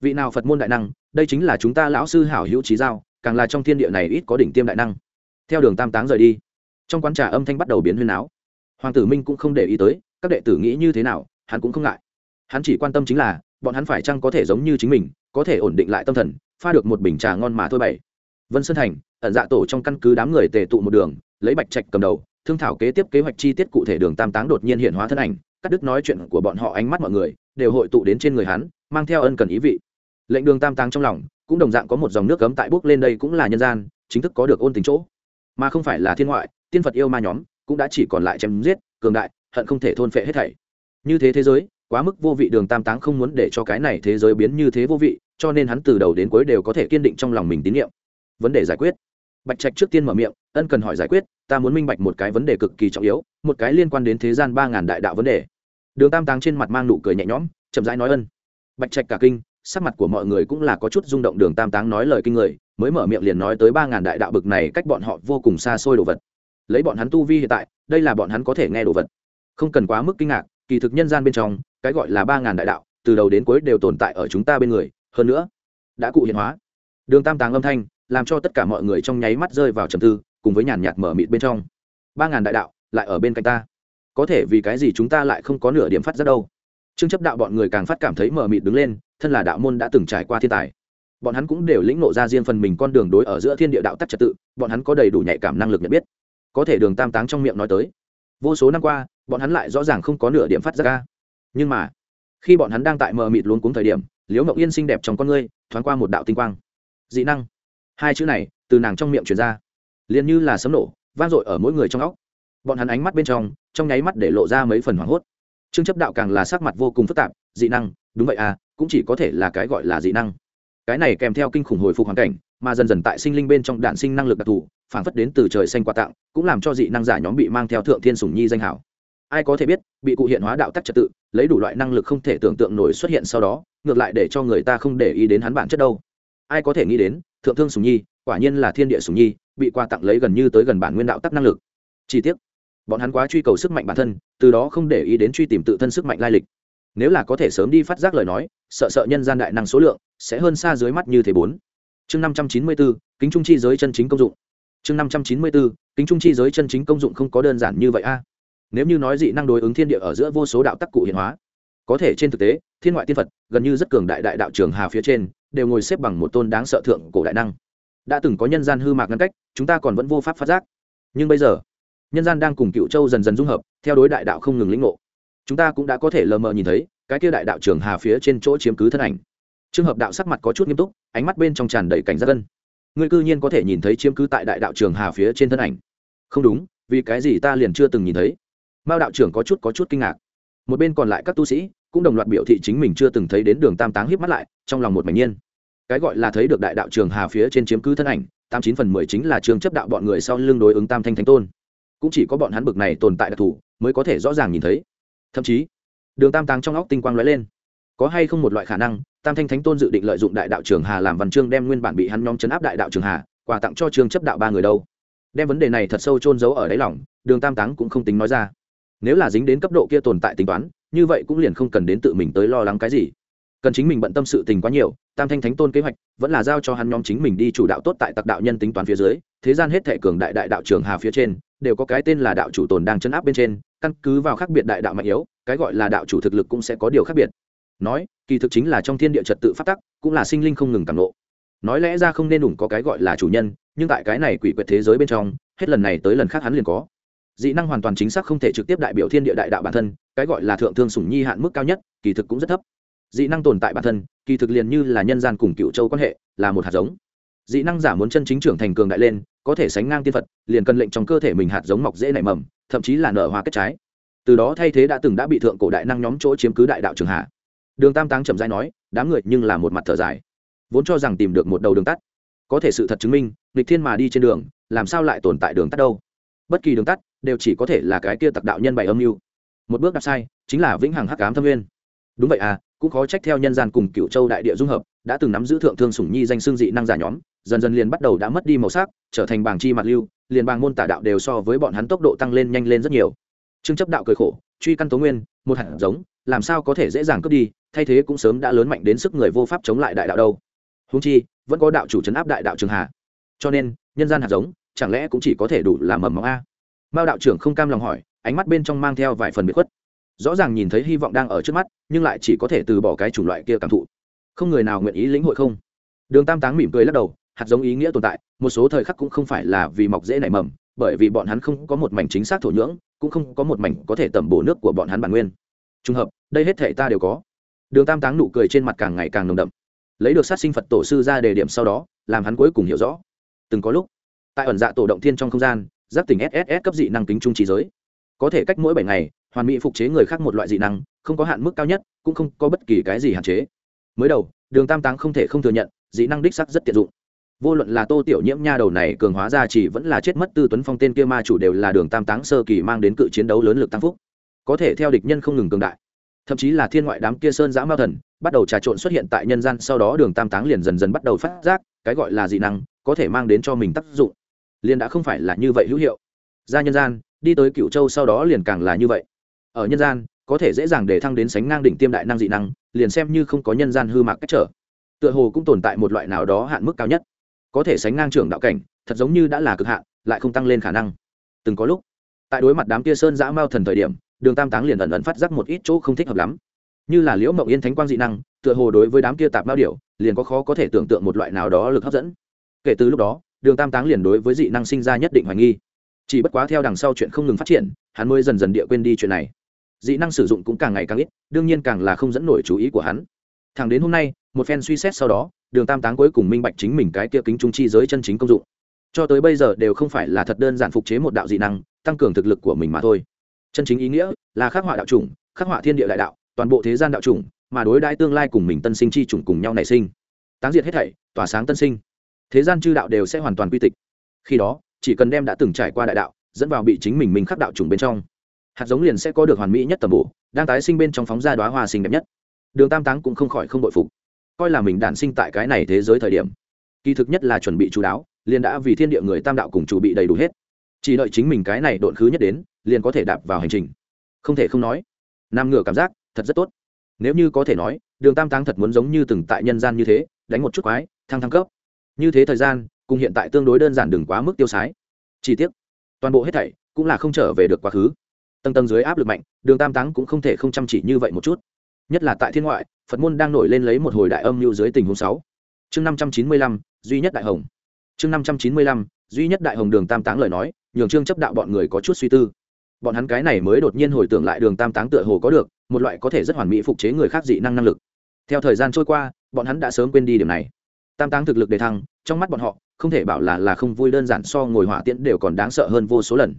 vị nào phật môn đại năng? Đây chính là chúng ta lão sư hảo hữu trí giao càng là trong thiên địa này ít có đỉnh tiêm đại năng. Theo đường tam táng rời đi trong quán trà âm thanh bắt đầu biến huyên áo hoàng tử minh cũng không để ý tới các đệ tử nghĩ như thế nào hắn cũng không ngại. Hắn chỉ quan tâm chính là bọn hắn phải chăng có thể giống như chính mình có thể ổn định lại tâm thần pha được một bình trà ngon mà thôi bảy vân sơn thành ẩn dạ tổ trong căn cứ đám người tề tụ một đường lấy bạch trạch cầm đầu thương thảo kế tiếp kế hoạch chi tiết cụ thể đường tam táng đột nhiên hiện hóa thân ảnh, cắt đứt nói chuyện của bọn họ ánh mắt mọi người, đều hội tụ đến trên người hắn, mang theo ân cần ý vị. Lệnh đường tam táng trong lòng, cũng đồng dạng có một dòng nước cấm tại bước lên đây cũng là nhân gian, chính thức có được ôn tình chỗ. Mà không phải là thiên ngoại, tiên phật yêu ma nhóm, cũng đã chỉ còn lại chém giết, cường đại, hận không thể thôn phệ hết thảy. Như thế thế giới, quá mức vô vị đường tam táng không muốn để cho cái này thế giới biến như thế vô vị, cho nên hắn từ đầu đến cuối đều có thể kiên định trong lòng mình tín nhiệm vấn đề giải quyết bạch trạch trước tiên mở miệng, ân cần hỏi giải quyết, ta muốn minh bạch một cái vấn đề cực kỳ trọng yếu, một cái liên quan đến thế gian ba ngàn đại đạo vấn đề. Đường tam táng trên mặt mang nụ cười nhẹ nhõm, chậm rãi nói ân. Bạch trạch cả kinh, sắc mặt của mọi người cũng là có chút rung động đường tam táng nói lời kinh người, mới mở miệng liền nói tới ba ngàn đại đạo bực này cách bọn họ vô cùng xa xôi đồ vật. Lấy bọn hắn tu vi hiện tại, đây là bọn hắn có thể nghe đồ vật. Không cần quá mức kinh ngạc, kỳ thực nhân gian bên trong, cái gọi là ba ngàn đại đạo, từ đầu đến cuối đều tồn tại ở chúng ta bên người. Hơn nữa, đã cụ hiện hóa. Đường tam táng âm thanh làm cho tất cả mọi người trong nháy mắt rơi vào trầm tư, cùng với nhàn nhạt mở mịt bên trong. Ba ngàn đại đạo lại ở bên cạnh ta. Có thể vì cái gì chúng ta lại không có nửa điểm phát ra đâu? Trương chấp đạo bọn người càng phát cảm thấy mở mịt đứng lên, thân là đạo môn đã từng trải qua thiên tài. Bọn hắn cũng đều lĩnh nộ ra riêng phần mình con đường đối ở giữa thiên địa đạo tắc trật tự, bọn hắn có đầy đủ nhạy cảm năng lực nhận biết. Có thể đường tam táng trong miệng nói tới. Vô số năm qua, bọn hắn lại rõ ràng không có nửa điểm phát ra. Ca nhưng mà, khi bọn hắn đang tại mờ mịt luống cuống thời điểm, liễu ngậu yên xinh đẹp trong con ngươi, thoáng qua một đạo tinh quang. Dị năng hai chữ này từ nàng trong miệng truyền ra. Liền như là sấm nổ, vang dội ở mỗi người trong óc. Bọn hắn ánh mắt bên trong trong nháy mắt để lộ ra mấy phần hoảng hốt. Trương chấp đạo càng là sắc mặt vô cùng phức tạp, dị năng, đúng vậy à cũng chỉ có thể là cái gọi là dị năng. Cái này kèm theo kinh khủng hồi phục hoàn cảnh, mà dần dần tại sinh linh bên trong đạn sinh năng lực đặc thù, phản phất đến từ trời xanh quà tặng, cũng làm cho dị năng giả nhóm bị mang theo thượng thiên sủng nhi danh hảo. Ai có thể biết, bị cụ hiện hóa đạo tắc trật tự, lấy đủ loại năng lực không thể tưởng tượng nổi xuất hiện sau đó, ngược lại để cho người ta không để ý đến hắn bản chất đâu. Ai có thể nghĩ đến thượng thương sùng nhi, quả nhiên là thiên địa sùng nhi, bị quà tặng lấy gần như tới gần bản nguyên đạo tắc năng lực. Chi tiết bọn hắn quá truy cầu sức mạnh bản thân, từ đó không để ý đến truy tìm tự thân sức mạnh lai lịch. Nếu là có thể sớm đi phát giác lời nói, sợ sợ nhân gian đại năng số lượng sẽ hơn xa dưới mắt như thế bốn. Chương năm trăm chín mươi bốn kính trung chi giới chân chính công dụng. Chương năm trăm chín mươi bốn kính trung chi giới chân chính công dụng không có đơn giản như vậy a. Nếu như nói dị năng đối ứng thiên địa ở giữa vô số đạo tắc cụ hiện hóa, có thể trên thực tế, thiên ngoại tiên phật gần như rất cường đại đại đạo trường hà phía trên đều ngồi xếp bằng một tôn đáng sợ thượng cổ đại năng. Đã từng có nhân gian hư mạc ngăn cách, chúng ta còn vẫn vô pháp phát giác. Nhưng bây giờ, nhân gian đang cùng cựu châu dần dần dung hợp, theo đối đại đạo không ngừng lĩnh ngộ. Chúng ta cũng đã có thể lờ mờ nhìn thấy, cái kia đại đạo trường hà phía trên chỗ chiếm cứ thân ảnh. Trường hợp đạo sắc mặt có chút nghiêm túc, ánh mắt bên trong tràn đầy cảnh giác gân ngươi cư nhiên có thể nhìn thấy chiếm cứ tại đại đạo trường hà phía trên thân ảnh. Không đúng, vì cái gì ta liền chưa từng nhìn thấy. Mao đạo trưởng có chút có chút kinh ngạc. Một bên còn lại các tu sĩ cũng đồng loạt biểu thị chính mình chưa từng thấy đến đường tam táng hiếp mắt lại, trong lòng một mảnh nhiên. Cái gọi là thấy được đại đạo trường hà phía trên chiếm cứ thân ảnh, tám chín phần mười chính là trường chấp đạo bọn người sau lưng đối ứng tam thanh thánh tôn. Cũng chỉ có bọn hắn bực này tồn tại đặc thù, mới có thể rõ ràng nhìn thấy. Thậm chí, đường tam táng trong óc tinh quang lóe lên. Có hay không một loại khả năng, tam thanh thánh tôn dự định lợi dụng đại đạo trường hà làm văn chương đem nguyên bản bị hắn nhóm chấn áp đại đạo trường hà, quà tặng cho trường chấp đạo ba người đâu? Đem vấn đề này thật sâu chôn giấu ở đáy lòng, đường tam táng cũng không tính nói ra. Nếu là dính đến cấp độ kia tồn tại tính toán như vậy cũng liền không cần đến tự mình tới lo lắng cái gì. Cần chính mình bận tâm sự tình quá nhiều, tam thanh thánh tôn kế hoạch vẫn là giao cho hắn nhóm chính mình đi chủ đạo tốt tại tặc đạo nhân tính toán phía dưới, thế gian hết thể cường đại đại đạo trường hà phía trên, đều có cái tên là đạo chủ tồn đang chấn áp bên trên, căn cứ vào khác biệt đại đạo mạnh yếu, cái gọi là đạo chủ thực lực cũng sẽ có điều khác biệt. Nói, kỳ thực chính là trong thiên địa trật tự phát tắc, cũng là sinh linh không ngừng càng lộ nói lẽ ra không nên đủng có cái gọi là chủ nhân, nhưng tại cái này quỷ quyệt thế giới bên trong, hết lần này tới lần khác hắn liền có dị năng hoàn toàn chính xác không thể trực tiếp đại biểu thiên địa đại đạo bản thân, cái gọi là thượng thương sủng nhi hạn mức cao nhất, kỳ thực cũng rất thấp. Dị năng tồn tại bản thân, kỳ thực liền như là nhân gian cùng cựu châu quan hệ, là một hạt giống. Dị năng giả muốn chân chính trưởng thành cường đại lên, có thể sánh ngang tiên phật, liền cần lệnh trong cơ thể mình hạt giống mọc dễ nảy mầm, thậm chí là nở hoa kết trái. Từ đó thay thế đã từng đã bị thượng cổ đại năng nhóm chỗ chiếm cứ đại đạo trường hạ. Đường tam táng trầm dai nói, đám người nhưng là một mặt thở dài. Vốn cho rằng tìm được một đầu đường tắt. Có thể sự thật chứng minh, nghịch thiên mà đi trên đường, làm sao lại tồn tại đường tắt đâu? Bất kỳ đường tắt đều chỉ có thể là cái kia tặc đạo nhân bày âm mưu. Một bước đạp sai, chính là vĩnh hằng hắc ám thâm nguyên. Đúng vậy à cũng khó trách theo nhân gian cùng cựu châu đại địa dung hợp, đã từng nắm giữ thượng thương sủng nhi danh xương dị năng giả nhóm, dần dần liền bắt đầu đã mất đi màu sắc, trở thành bảng chi mặt lưu, liền bang môn tả đạo đều so với bọn hắn tốc độ tăng lên nhanh lên rất nhiều. Trương chấp đạo cười khổ, truy căn tố nguyên, một hạt giống, làm sao có thể dễ dàng cướp đi, thay thế cũng sớm đã lớn mạnh đến sức người vô pháp chống lại đại đạo đâu. Húng chi, vẫn có đạo chủ trấn áp đại đạo trường hà cho nên, nhân gian hạt giống chẳng lẽ cũng chỉ có thể đủ làm mầm móng a? Mao đạo trưởng không cam lòng hỏi, ánh mắt bên trong mang theo vài phần biệt khuất. Rõ ràng nhìn thấy hy vọng đang ở trước mắt, nhưng lại chỉ có thể từ bỏ cái chủng loại kia cảm thụ. Không người nào nguyện ý lĩnh hội không? Đường tam táng mỉm cười lắc đầu, hạt giống ý nghĩa tồn tại, một số thời khắc cũng không phải là vì mọc dễ nảy mầm, bởi vì bọn hắn không có một mảnh chính xác thổ nhưỡng, cũng không có một mảnh có thể tẩm bổ nước của bọn hắn bản nguyên. Trùng hợp, đây hết thể ta đều có. Đường tam táng nụ cười trên mặt càng ngày càng nồng đậm. Lấy được sát sinh phật tổ sư ra đề điểm sau đó, làm hắn cuối cùng hiểu rõ. Từng có lúc tại ẩn dạ tổ động thiên trong không gian, giáp tỉnh sss cấp dị năng kính trung trí giới. Có thể cách mỗi bảy ngày, hoàn mỹ phục chế người khác một loại dị năng, không có hạn mức cao nhất, cũng không có bất kỳ cái gì hạn chế. Mới đầu, đường tam táng không thể không thừa nhận, dị năng đích sắc rất tiện dụng. Vô luận là tô tiểu nhiễm nha đầu này cường hóa ra chỉ vẫn là chết mất tư tuấn phong tên kia ma chủ đều là đường tam táng sơ kỳ mang đến cự chiến đấu lớn lực tăng phúc. Có thể theo địch nhân không ngừng cường đại. Thậm chí là thiên ngoại đám kia sơn giã mao thần, bắt đầu trà trộn xuất hiện tại nhân gian, sau đó đường tam táng liền dần dần bắt đầu phát giác, cái gọi là dị năng, có thể mang đến cho mình tác dụng liền đã không phải là như vậy hữu hiệu. Ra nhân gian, đi tới cựu châu sau đó liền càng là như vậy. Ở nhân gian, có thể dễ dàng để thăng đến sánh ngang đỉnh tiêm đại năng dị năng, liền xem như không có nhân gian hư mạc cách trở. Tựa hồ cũng tồn tại một loại nào đó hạn mức cao nhất. Có thể sánh ngang trưởng đạo cảnh, thật giống như đã là cực hạn, lại không tăng lên khả năng. Từng có lúc, tại đối mặt đám kia sơn giã mao thần thời điểm, đường tam táng liền ẩn ẩn phát giác một ít chỗ không thích hợp lắm. Như là liễu mộng yên thánh quang dị năng, tựa hồ đối với đám kia tạp mao điểu, liền có khó có thể tưởng tượng một loại nào đó lực hấp dẫn. Kể từ lúc đó đường tam táng liền đối với dị năng sinh ra nhất định hoài nghi. Chỉ bất quá theo đằng sau chuyện không ngừng phát triển, hắn mới dần dần địa quên đi chuyện này. Dị năng sử dụng cũng càng ngày càng ít, đương nhiên càng là không dẫn nổi chú ý của hắn. Thẳng đến hôm nay, một phen suy xét sau đó, đường tam táng cuối cùng minh bạch chính mình cái kia kính trung chi giới chân chính công dụng. Cho tới bây giờ đều không phải là thật đơn giản phục chế một đạo dị năng, tăng cường thực lực của mình mà thôi. Chân chính ý nghĩa là khắc họa đạo chủng, khắc họa thiên địa đại đạo, toàn bộ thế gian đạo chủng, mà đối đãi tương lai cùng mình tân sinh chi chủng cùng nhau nảy sinh. Táng diệt hết thảy, tỏa sáng tân sinh thế gian chư đạo đều sẽ hoàn toàn quy tịch. Khi đó, chỉ cần đem đã từng trải qua đại đạo, dẫn vào bị chính mình mình khắc đạo trùng bên trong, hạt giống liền sẽ có được hoàn mỹ nhất tầm bổ, đang tái sinh bên trong phóng ra đoá hoa sinh đẹp nhất. Đường tam táng cũng không khỏi không bội phục. Coi là mình đản sinh tại cái này thế giới thời điểm, kỳ thực nhất là chuẩn bị chú đáo, liền đã vì thiên địa người tam đạo cùng chủ bị đầy đủ hết. Chỉ đợi chính mình cái này độn khứ nhất đến, liền có thể đạp vào hành trình. Không thể không nói, nam ngửa cảm giác thật rất tốt. Nếu như có thể nói, đường tam táng thật muốn giống như từng tại nhân gian như thế, đánh một chút quái, thăng thăng cấp như thế thời gian, cùng hiện tại tương đối đơn giản đừng quá mức tiêu sái. Chi tiết toàn bộ hết thảy cũng là không trở về được quá khứ. Tầng tầng dưới áp lực mạnh, đường tam táng cũng không thể không chăm chỉ như vậy một chút. Nhất là tại thiên ngoại, phật môn đang nổi lên lấy một hồi đại âm lưu dưới tình huống sáu. Chương năm trăm chín mươi lăm, duy nhất đại hồng. Chương năm trăm chín mươi lăm, duy nhất đại hồng đường tam táng lời nói, nhường trương chấp đạo bọn người có chút suy tư. Bọn hắn cái này mới đột nhiên hồi tưởng lại đường tam táng tựa hồ có được, một loại có thể rất hoàn mỹ phục chế người khác dị năng năng lực. Theo thời gian trôi qua, bọn hắn đã sớm quên đi điểm này tam táng thực lực đề thăng, trong mắt bọn họ, không thể bảo là là không vui đơn giản so ngồi hỏa tiễn đều còn đáng sợ hơn vô số lần.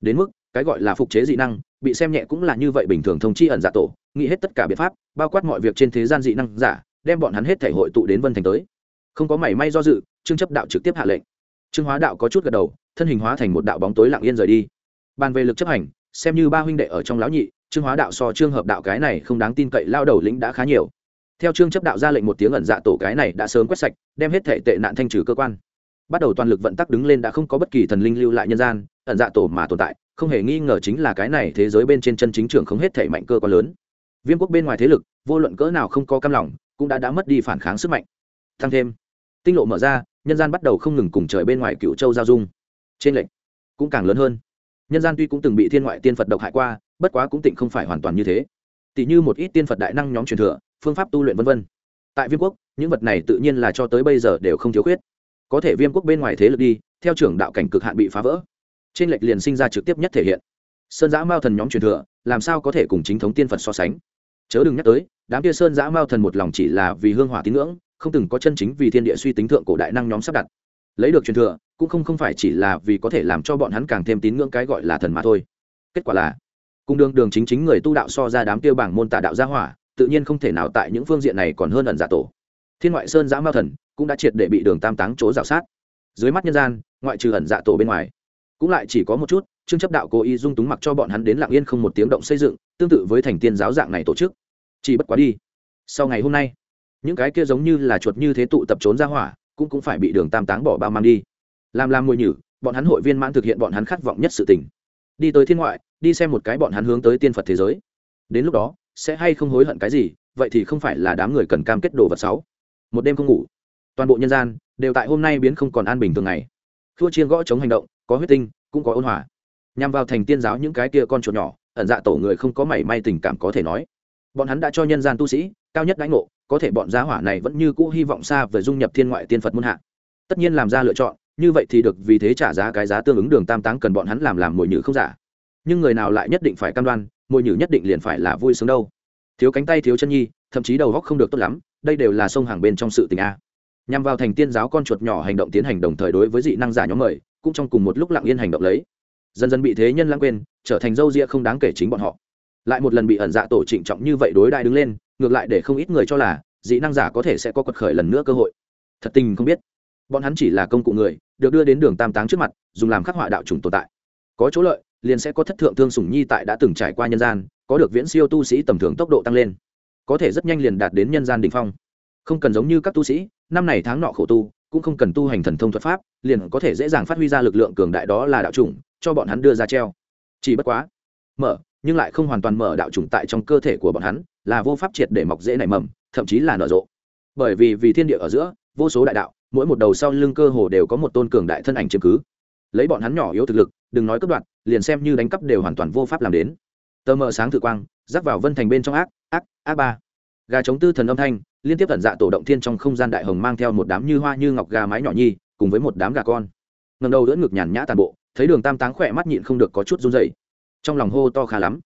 Đến mức, cái gọi là phục chế dị năng, bị xem nhẹ cũng là như vậy bình thường thông chi ẩn giả tổ, nghĩ hết tất cả biện pháp, bao quát mọi việc trên thế gian dị năng giả, đem bọn hắn hết thể hội tụ đến vân thành tới. Không có mảy may do dự, trương chấp đạo trực tiếp hạ lệnh. Trương hóa đạo có chút gật đầu, thân hình hóa thành một đạo bóng tối lặng yên rời đi. Bàn về lực chấp hành, xem như ba huynh đệ ở trong lão nhị, trương hóa đạo so trương hợp đạo cái này không đáng tin cậy lao đầu lĩnh đã khá nhiều theo trương chấp đạo ra lệnh một tiếng ẩn dạ tổ cái này đã sớm quét sạch, đem hết thể tệ nạn thanh trừ cơ quan. Bắt đầu toàn lực vận tắc đứng lên đã không có bất kỳ thần linh lưu lại nhân gian, ẩn dạ tổ mà tồn tại, không hề nghi ngờ chính là cái này thế giới bên trên chân chính trường không hết thể mạnh cơ quan lớn. Viêm quốc bên ngoài thế lực, vô luận cỡ nào không có cam lòng, cũng đã đã mất đi phản kháng sức mạnh. Thăng thêm. Tinh lộ mở ra, nhân gian bắt đầu không ngừng cùng trời bên ngoài cựu châu giao dung. Trên lệnh cũng càng lớn hơn. Nhân gian tuy cũng từng bị thiên ngoại tiên phật độc hại qua, bất quá cũng tịnh không phải hoàn toàn như thế. Tỷ như một ít tiên phật đại năng nhóm truyền thừa phương pháp tu luyện v v tại viêm quốc, những vật này tự nhiên là cho tới bây giờ đều không thiếu khuyết. Có thể viêm quốc bên ngoài thế lực đi, theo trưởng đạo cảnh cực hạn bị phá vỡ, trên lệch liền sinh ra trực tiếp nhất thể hiện. Sơn giã mao thần nhóm truyền thừa, làm sao có thể cùng chính thống tiên phật so sánh? Chớ đừng nhắc tới, đám kia sơn giã mao thần một lòng chỉ là vì hương hỏa tín ngưỡng, không từng có chân chính vì thiên địa suy tính thượng cổ đại năng nhóm sắp đặt. Lấy được truyền thừa, cũng không không phải chỉ là vì có thể làm cho bọn hắn càng thêm tín ngưỡng cái gọi là thần mà thôi. Kết quả là cung đường đường chính chính người tu đạo so ra đám tiêu bảng môn tà đạo gia hỏa tự nhiên không thể nào tại những phương diện này còn hơn ẩn giả tổ. Thiên ngoại sơn giã mao thần cũng đã triệt để bị đường tam táng chỗ rào sát. Dưới mắt nhân gian, ngoại trừ ẩn dạ tổ bên ngoài, cũng lại chỉ có một chút chương chấp đạo cố ý dung túng mặc cho bọn hắn đến lạng yên không một tiếng động xây dựng, tương tự với thành tiên giáo dạng này tổ chức. Chỉ bất quá đi. Sau ngày hôm nay, những cái kia giống như là chuột như thế tụ tập trốn ra hỏa, cũng cũng phải bị đường tam táng bỏ bao mang đi. Làm làm mồi nhử, bọn hắn hội viên mãn thực hiện bọn hắn khát vọng nhất sự tình. Đi tới thiên ngoại, đi xem một cái bọn hắn hướng tới tiên phật thế giới. Đến lúc đó sẽ hay không hối hận cái gì, vậy thì không phải là đám người cần cam kết đồ vật sáu. Một đêm không ngủ, toàn bộ nhân gian đều tại hôm nay biến không còn an bình thường ngày. Thua chiên gõ chống hành động, có huyết tinh, cũng có ôn hòa. Nhằm vào thành tiên giáo những cái kia con chuột nhỏ, ẩn dạ tổ người không có mảy may tình cảm có thể nói. Bọn hắn đã cho nhân gian tu sĩ, cao nhất đánh ngộ, có thể bọn giá hỏa này vẫn như cũ hy vọng xa về dung nhập thiên ngoại tiên phật muôn hạ. Tất nhiên làm ra lựa chọn, như vậy thì được vì thế trả giá cái giá tương ứng đường tam táng cần bọn hắn làm làm mồi nhử không giả nhưng người nào lại nhất định phải cam đoan mồi nhử nhất định liền phải là vui sướng đâu. Thiếu cánh tay thiếu chân nhi, thậm chí đầu góc không được tốt lắm, đây đều là sông hàng bên trong sự tình a. Nhằm vào thành tiên giáo con chuột nhỏ hành động tiến hành đồng thời đối với dị năng giả nhóm mời, cũng trong cùng một lúc lặng yên hành động lấy. Dần dần bị thế nhân lãng quên, trở thành dâu ria không đáng kể chính bọn họ. Lại một lần bị ẩn dạ tổ trịnh trọng như vậy đối đại đứng lên, ngược lại để không ít người cho là, dị năng giả có thể sẽ có quật khởi lần nữa cơ hội. Thật tình không biết. Bọn hắn chỉ là công cụ người, được đưa đến đường tam táng trước mặt, dùng làm khắc họa đạo trùng tồn tại. Có chỗ lợi liền sẽ có thất thượng thương sủng nhi tại đã từng trải qua nhân gian, có được viễn siêu tu sĩ tầm thường tốc độ tăng lên. Có thể rất nhanh liền đạt đến nhân gian đ ỉ n h phong. Không cần giống như các tu sĩ, năm này tháng nọ khổ tu, cũng không cần tu hành thần thông thuật pháp, liền có thể dễ dàng phát huy ra lực lượng cường đại đó là đạo chủng, cho bọn hắn đưa ra treo. Chỉ bất quá, mở, nhưng lại không hoàn toàn mở đạo chủng tại trong cơ thể của bọn hắn, là vô pháp triệt để mọc dễ nảy mầm, thậm chí là nở rộ. Bởi vì vì thiên địa ở giữa, vô số đại đạo, mỗi một đầu sau lưng cơ hồ đều có một tôn cường đại thân ảnh chiếm cứ. Lấy bọn hắn nhỏ yếu thực lực, đừng nói cấp đoạn liền xem như đánh cắp đều hoàn toàn vô pháp làm đến. Tờ mờ sáng thử quang, rắc vào vân thành bên trong ác ác ác ba. Gà chống tư thần âm thanh, liên tiếp tận dạ tổ động thiên trong không gian đại hồng mang theo một đám như hoa như ngọc gà mái nhỏ nhi, cùng với một đám gà con. Ngầm đầu đỡ ngực nhàn nhã tàn bộ, thấy đường tam táng khỏe mắt nhịn không được có chút run dày trong lòng hô to khá lắm.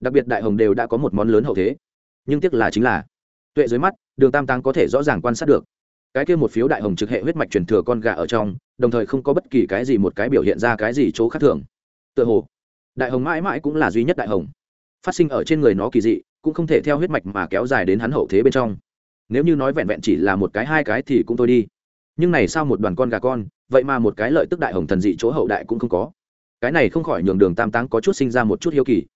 Đặc biệt đại hồng đều đã có một món lớn hậu thế. Nhưng tiếc là chính là, tuệ dưới mắt, đường tam táng có thể rõ ràng quan sát được. Cái kia một phiếu đại hồng trực hệ huyết mạch truyền thừa con gà ở trong, đồng thời không có bất kỳ cái gì một cái biểu hiện ra cái gì chỗ khác thường tựa hồ đại hồng mãi mãi cũng là duy nhất đại hồng phát sinh ở trên người nó kỳ dị cũng không thể theo huyết mạch mà kéo dài đến hắn hậu thế bên trong nếu như nói vẹn vẹn chỉ là một cái hai cái thì cũng thôi đi nhưng này sao một đoàn con gà con vậy mà một cái lợi tức đại hồng thần dị chỗ hậu đại cũng không có cái này không khỏi nhường đường tam táng có chút sinh ra một chút hiếu kỳ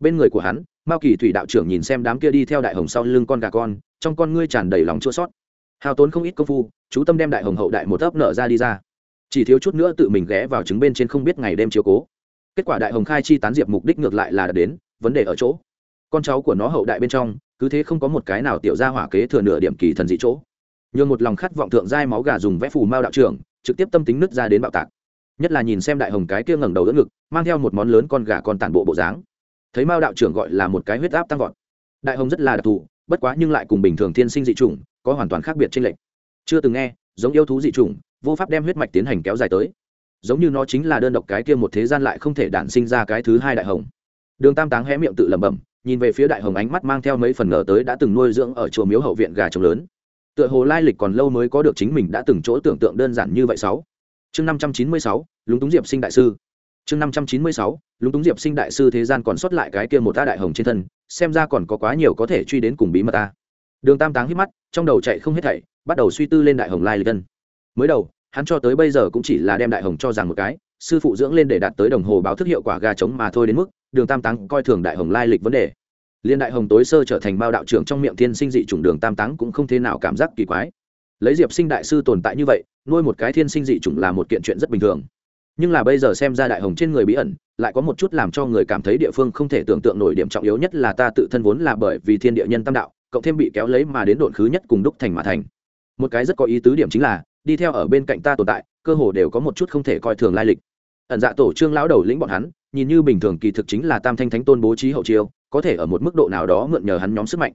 bên người của hắn mao kỳ thủy đạo trưởng nhìn xem đám kia đi theo đại hồng sau lưng con gà con trong con ngươi tràn đầy lòng chua sót hao tốn không ít công phu chú tâm đem đại hồng hậu đại một ấp nở ra đi ra chỉ thiếu chút nữa tự mình ghé vào trứng bên trên không biết ngày đêm chiếu cố kết quả đại hồng khai chi tán diệp mục đích ngược lại là đến vấn đề ở chỗ. Con cháu của nó hậu đại bên trong, cứ thế không có một cái nào tiểu ra hỏa kế thừa nửa điểm kỳ thần dị chỗ. Nhường một lòng khát vọng thượng giai máu gà dùng vẽ phù mao đạo trưởng, trực tiếp tâm tính nứt ra đến bạo tạc. Nhất là nhìn xem đại hồng cái kia ngẩng đầu đỡ ngực, mang theo một món lớn con gà con tản bộ bộ dáng. Thấy mao đạo trưởng gọi là một cái huyết áp tăng vọt. Đại hồng rất là đặc thù, bất quá nhưng lại cùng bình thường thiên sinh dị chủng, có hoàn toàn khác biệt trên lệch. chưa từng nghe, giống yêu thú dị chủng, vô pháp đem huyết mạch tiến hành kéo dài tới giống như nó chính là đơn độc cái kia một thế gian lại không thể đản sinh ra cái thứ hai đại hồng. Đường tam táng hé miệng tự lẩm bẩm, nhìn về phía đại hồng ánh mắt mang theo mấy phần ngờ tới đã từng nuôi dưỡng ở chùa miếu hậu viện gà trống lớn. Tựa hồ lai lịch còn lâu mới có được chính mình đã từng chỗ tưởng tượng đơn giản như vậy sáu. Chương năm trăm chín mươi sáu, lúng túng diệp sinh đại sư. Chương năm trăm chín mươi sáu, lúng túng diệp sinh đại sư thế gian còn sót lại cái kia một ta đại hồng trên thân, xem ra còn có quá nhiều có thể truy đến cùng bí mật ta. Đường tam táng hít mắt, trong đầu chạy không hết thảy, bắt đầu suy tư lên đại hồng lai lịch tân mới đầu hắn cho tới bây giờ cũng chỉ là đem đại hồng cho rằng một cái, sư phụ dưỡng lên để đạt tới đồng hồ báo thức hiệu quả gà trống mà thôi đến mức, đường tam táng coi thường đại hồng lai lịch vấn đề. Liên đại hồng tối sơ trở thành bao đạo trưởng trong miệng thiên sinh dị chủng đường tam táng cũng không thế nào cảm giác kỳ quái. Lấy diệp sinh đại sư tồn tại như vậy, nuôi một cái thiên sinh dị chủng là một kiện chuyện rất bình thường. Nhưng là bây giờ xem ra đại hồng trên người bí ẩn, lại có một chút làm cho người cảm thấy địa phương không thể tưởng tượng nổi điểm trọng yếu nhất là ta tự thân vốn là bởi vì thiên địa nhân tam đạo, cộng thêm bị kéo lấy mà đến độn khứ nhất cùng đúc thành mà thành. Một cái rất có ý tứ điểm chính là đi theo ở bên cạnh ta tồn tại cơ hồ đều có một chút không thể coi thường lai lịch. Ẩn dạ tổ trương lão đầu lĩnh bọn hắn nhìn như bình thường kỳ thực chính là tam thanh thánh tôn bố trí hậu chiêu có thể ở một mức độ nào đó mượn nhờ hắn nhóm sức mạnh.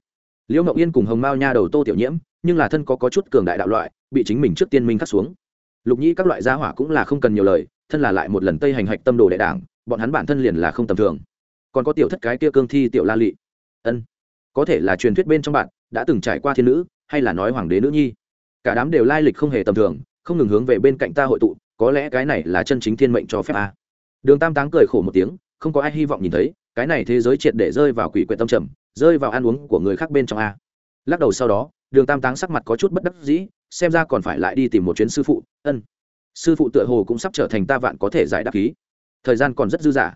Liễu ngọc yên cùng hồng mao nha đầu tô tiểu nhiễm nhưng là thân có, có chút cường đại đạo loại bị chính mình trước tiên minh khắc xuống. Lục nhĩ các loại gia hỏa cũng là không cần nhiều lời thân là lại một lần tây hành hạch tâm đồ đại đảng bọn hắn bản thân liền là không tầm thường. Còn có tiểu thất cái kia cương thi tiểu la lị. Ân có thể là truyền thuyết bên trong bạn đã từng trải qua thiên nữ hay là nói hoàng đế nữ nhi? Cả đám đều lai lịch không hề tầm thường, không ngừng hướng về bên cạnh ta hội tụ, có lẽ cái này là chân chính thiên mệnh cho phép a. Đường tam táng cười khổ một tiếng, không có ai hy vọng nhìn thấy, cái này thế giới triệt để rơi vào quỷ quyệt tâm trầm, rơi vào ăn uống của người khác bên trong a. Lắc đầu sau đó, đường tam táng sắc mặt có chút bất đắc dĩ, xem ra còn phải lại đi tìm một chuyến sư phụ, ân. Sư phụ tựa hồ cũng sắp trở thành ta vạn có thể giải đáp khí thời gian còn rất dư dả.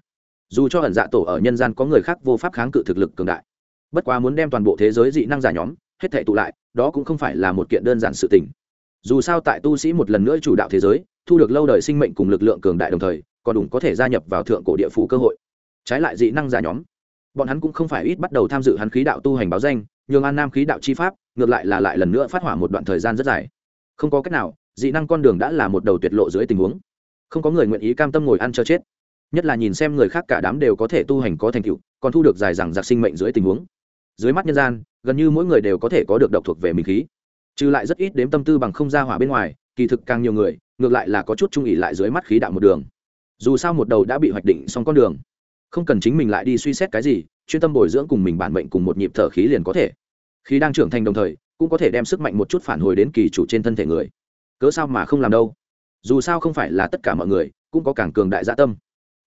Dù cho ẩn dạ tổ ở nhân gian có người khác vô pháp kháng cự thực lực cường đại, bất quá muốn đem toàn bộ thế giới dị năng giả nhóm, hết thể tụ lại đó cũng không phải là một kiện đơn giản sự tình. Dù sao tại tu sĩ một lần nữa chủ đạo thế giới, thu được lâu đời sinh mệnh cùng lực lượng cường đại đồng thời, còn đủ có thể gia nhập vào thượng cổ địa phủ cơ hội. Trái lại dị năng giả nhóm, bọn hắn cũng không phải ít bắt đầu tham dự hắn khí đạo tu hành báo danh, nhường an nam khí đạo chi pháp, ngược lại là lại lần nữa phát hỏa một đoạn thời gian rất dài. Không có cách nào, dị năng con đường đã là một đầu tuyệt lộ dưới tình huống. Không có người nguyện ý cam tâm ngồi ăn cho chết. Nhất là nhìn xem người khác cả đám đều có thể tu hành có thành tựu, còn thu được dài rằng giặc sinh mệnh dưới tình huống dưới mắt nhân gian, gần như mỗi người đều có thể có được độc thuộc về mình khí. Trừ lại rất ít đếm tâm tư bằng không ra hỏa bên ngoài, kỳ thực càng nhiều người, ngược lại là có chút trung ỉ lại dưới mắt khí đạo một đường. Dù sao một đầu đã bị hoạch định xong con đường, không cần chính mình lại đi suy xét cái gì, chuyên tâm bồi dưỡng cùng mình bản mệnh cùng một nhịp thở khí liền có thể. Khí đang trưởng thành đồng thời, cũng có thể đem sức mạnh một chút phản hồi đến kỳ chủ trên thân thể người. Cớ sao mà không làm đâu? Dù sao không phải là tất cả mọi người, cũng có càng cường đại dạ tâm.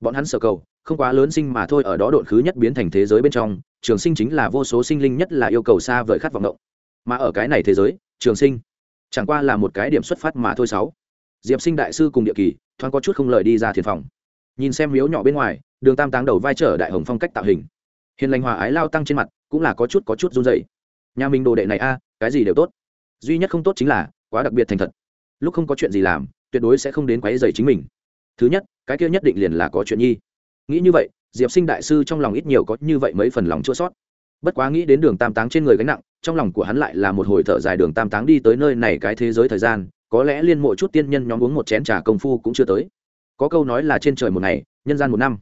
Bọn hắn sở cầu, không quá lớn sinh mà thôi ở đó đột khứ nhất biến thành thế giới bên trong trường sinh chính là vô số sinh linh nhất là yêu cầu xa vời khát vọng động. Mà ở cái này thế giới, trường sinh chẳng qua là một cái điểm xuất phát mà thôi sáu. Diệp sinh đại sư cùng địa kỳ, thoáng có chút không lời đi ra thiền phòng. Nhìn xem miếu nhỏ bên ngoài, đường tam táng đầu vai trở đại hồng phong cách tạo hình. Hiền lành hòa ái lao tăng trên mặt, cũng là có chút có chút run dậy nhà mình đồ đệ này a, cái gì đều tốt. Duy nhất không tốt chính là, quá đặc biệt thành thật. Lúc không có chuyện gì làm, tuyệt đối sẽ không đến quấy dày chính mình. Thứ nhất, cái kia nhất định liền là có chuyện nhi. Nghĩ như vậy diệp sinh đại sư trong lòng ít nhiều có như vậy mấy phần lòng chua sót. Bất quá nghĩ đến đường tam táng trên người gánh nặng, trong lòng của hắn lại là một hồi thở dài đường tam táng đi tới nơi này cái thế giới thời gian, có lẽ liên mộ chút tiên nhân nhóm uống một chén trà công phu cũng chưa tới. Có câu nói là trên trời một ngày, nhân gian một năm.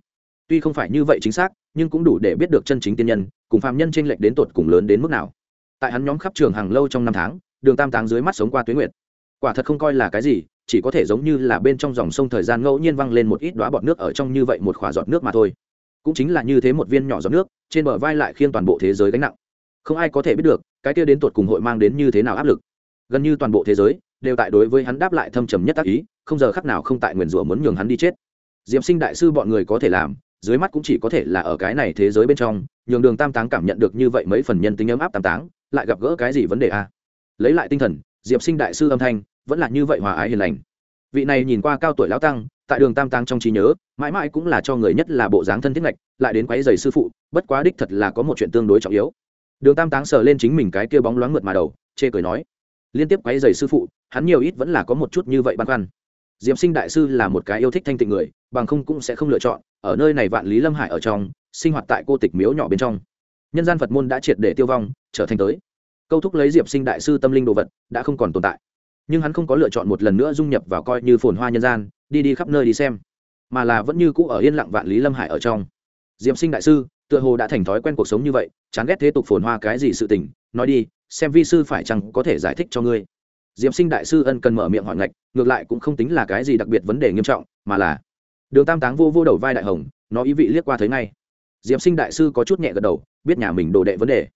Tuy không phải như vậy chính xác, nhưng cũng đủ để biết được chân chính tiên nhân, cùng phạm nhân tranh lệch đến tột cùng lớn đến mức nào. Tại hắn nhóm khắp trường hàng lâu trong năm tháng, đường tam táng dưới mắt sống qua tuyến nguyệt. Quả thật không coi là cái gì, chỉ có thể giống như là bên trong dòng sông thời gian ngẫu nhiên văng lên một ít đoá bọt nước ở trong như vậy một khỏa giọt nước mà thôi cũng chính là như thế một viên nhỏ giọt nước, trên bờ vai lại khiên toàn bộ thế giới gánh nặng. Không ai có thể biết được, cái kia đến tột cùng hội mang đến như thế nào áp lực. Gần như toàn bộ thế giới đều tại đối với hắn đáp lại thâm trầm nhất tác ý, không giờ khắc nào không tại nguyền rủa muốn nhường hắn đi chết. Diệp sinh đại sư bọn người có thể làm, dưới mắt cũng chỉ có thể là ở cái này thế giới bên trong, nhường đường tam táng cảm nhận được như vậy mấy phần nhân tính ấm áp tam táng, lại gặp gỡ cái gì vấn đề a? À? lấy lại tinh thần, diệp sinh đại sư âm thanh vẫn là như vậy hòa ái hiền lành. Vị này nhìn qua cao tuổi lão tăng tại đường tam táng trong trí nhớ, mãi mãi cũng là cho người nhất là bộ dáng thân thiết ngạch, lại đến quấy giày sư phụ, bất quá đích thật là có một chuyện tương đối trọng yếu. Đường tam táng sờ lên chính mình cái kia bóng loáng mượt mà đầu, chê cười nói, liên tiếp quấy giày sư phụ, hắn nhiều ít vẫn là có một chút như vậy băn khoăn. Diệm sinh đại sư là một cái yêu thích thanh tịnh người, bằng không cũng sẽ không lựa chọn, ở nơi này vạn lý lâm hải ở trong, sinh hoạt tại cô tịch miếu nhỏ bên trong. Nhân gian phật môn đã triệt để tiêu vong, trở thành tới. Câu thúc lấy diệp sinh đại sư tâm linh đồ vật, đã không còn tồn tại. Nhưng hắn không có lựa chọn một lần nữa dung nhập vào coi như phồn hoa nhân gian đi đi khắp nơi đi xem. Mà là vẫn như cũ ở yên lặng vạn lý lâm hải ở trong. Diệp sinh đại sư, tựa hồ đã thành thói quen cuộc sống như vậy, chán ghét thế tục phồn hoa cái gì sự tình, nói đi, xem vi sư phải chăng có thể giải thích cho ngươi. Diệp sinh đại sư ân cần mở miệng hỏi ngạch, ngược lại cũng không tính là cái gì đặc biệt vấn đề nghiêm trọng, mà là, đường tam táng vô vô đầu vai đại hồng, nó ý vị liếc qua thấy ngay. Diệp sinh đại sư có chút nhẹ gật đầu, biết nhà mình đồ đệ vấn đề.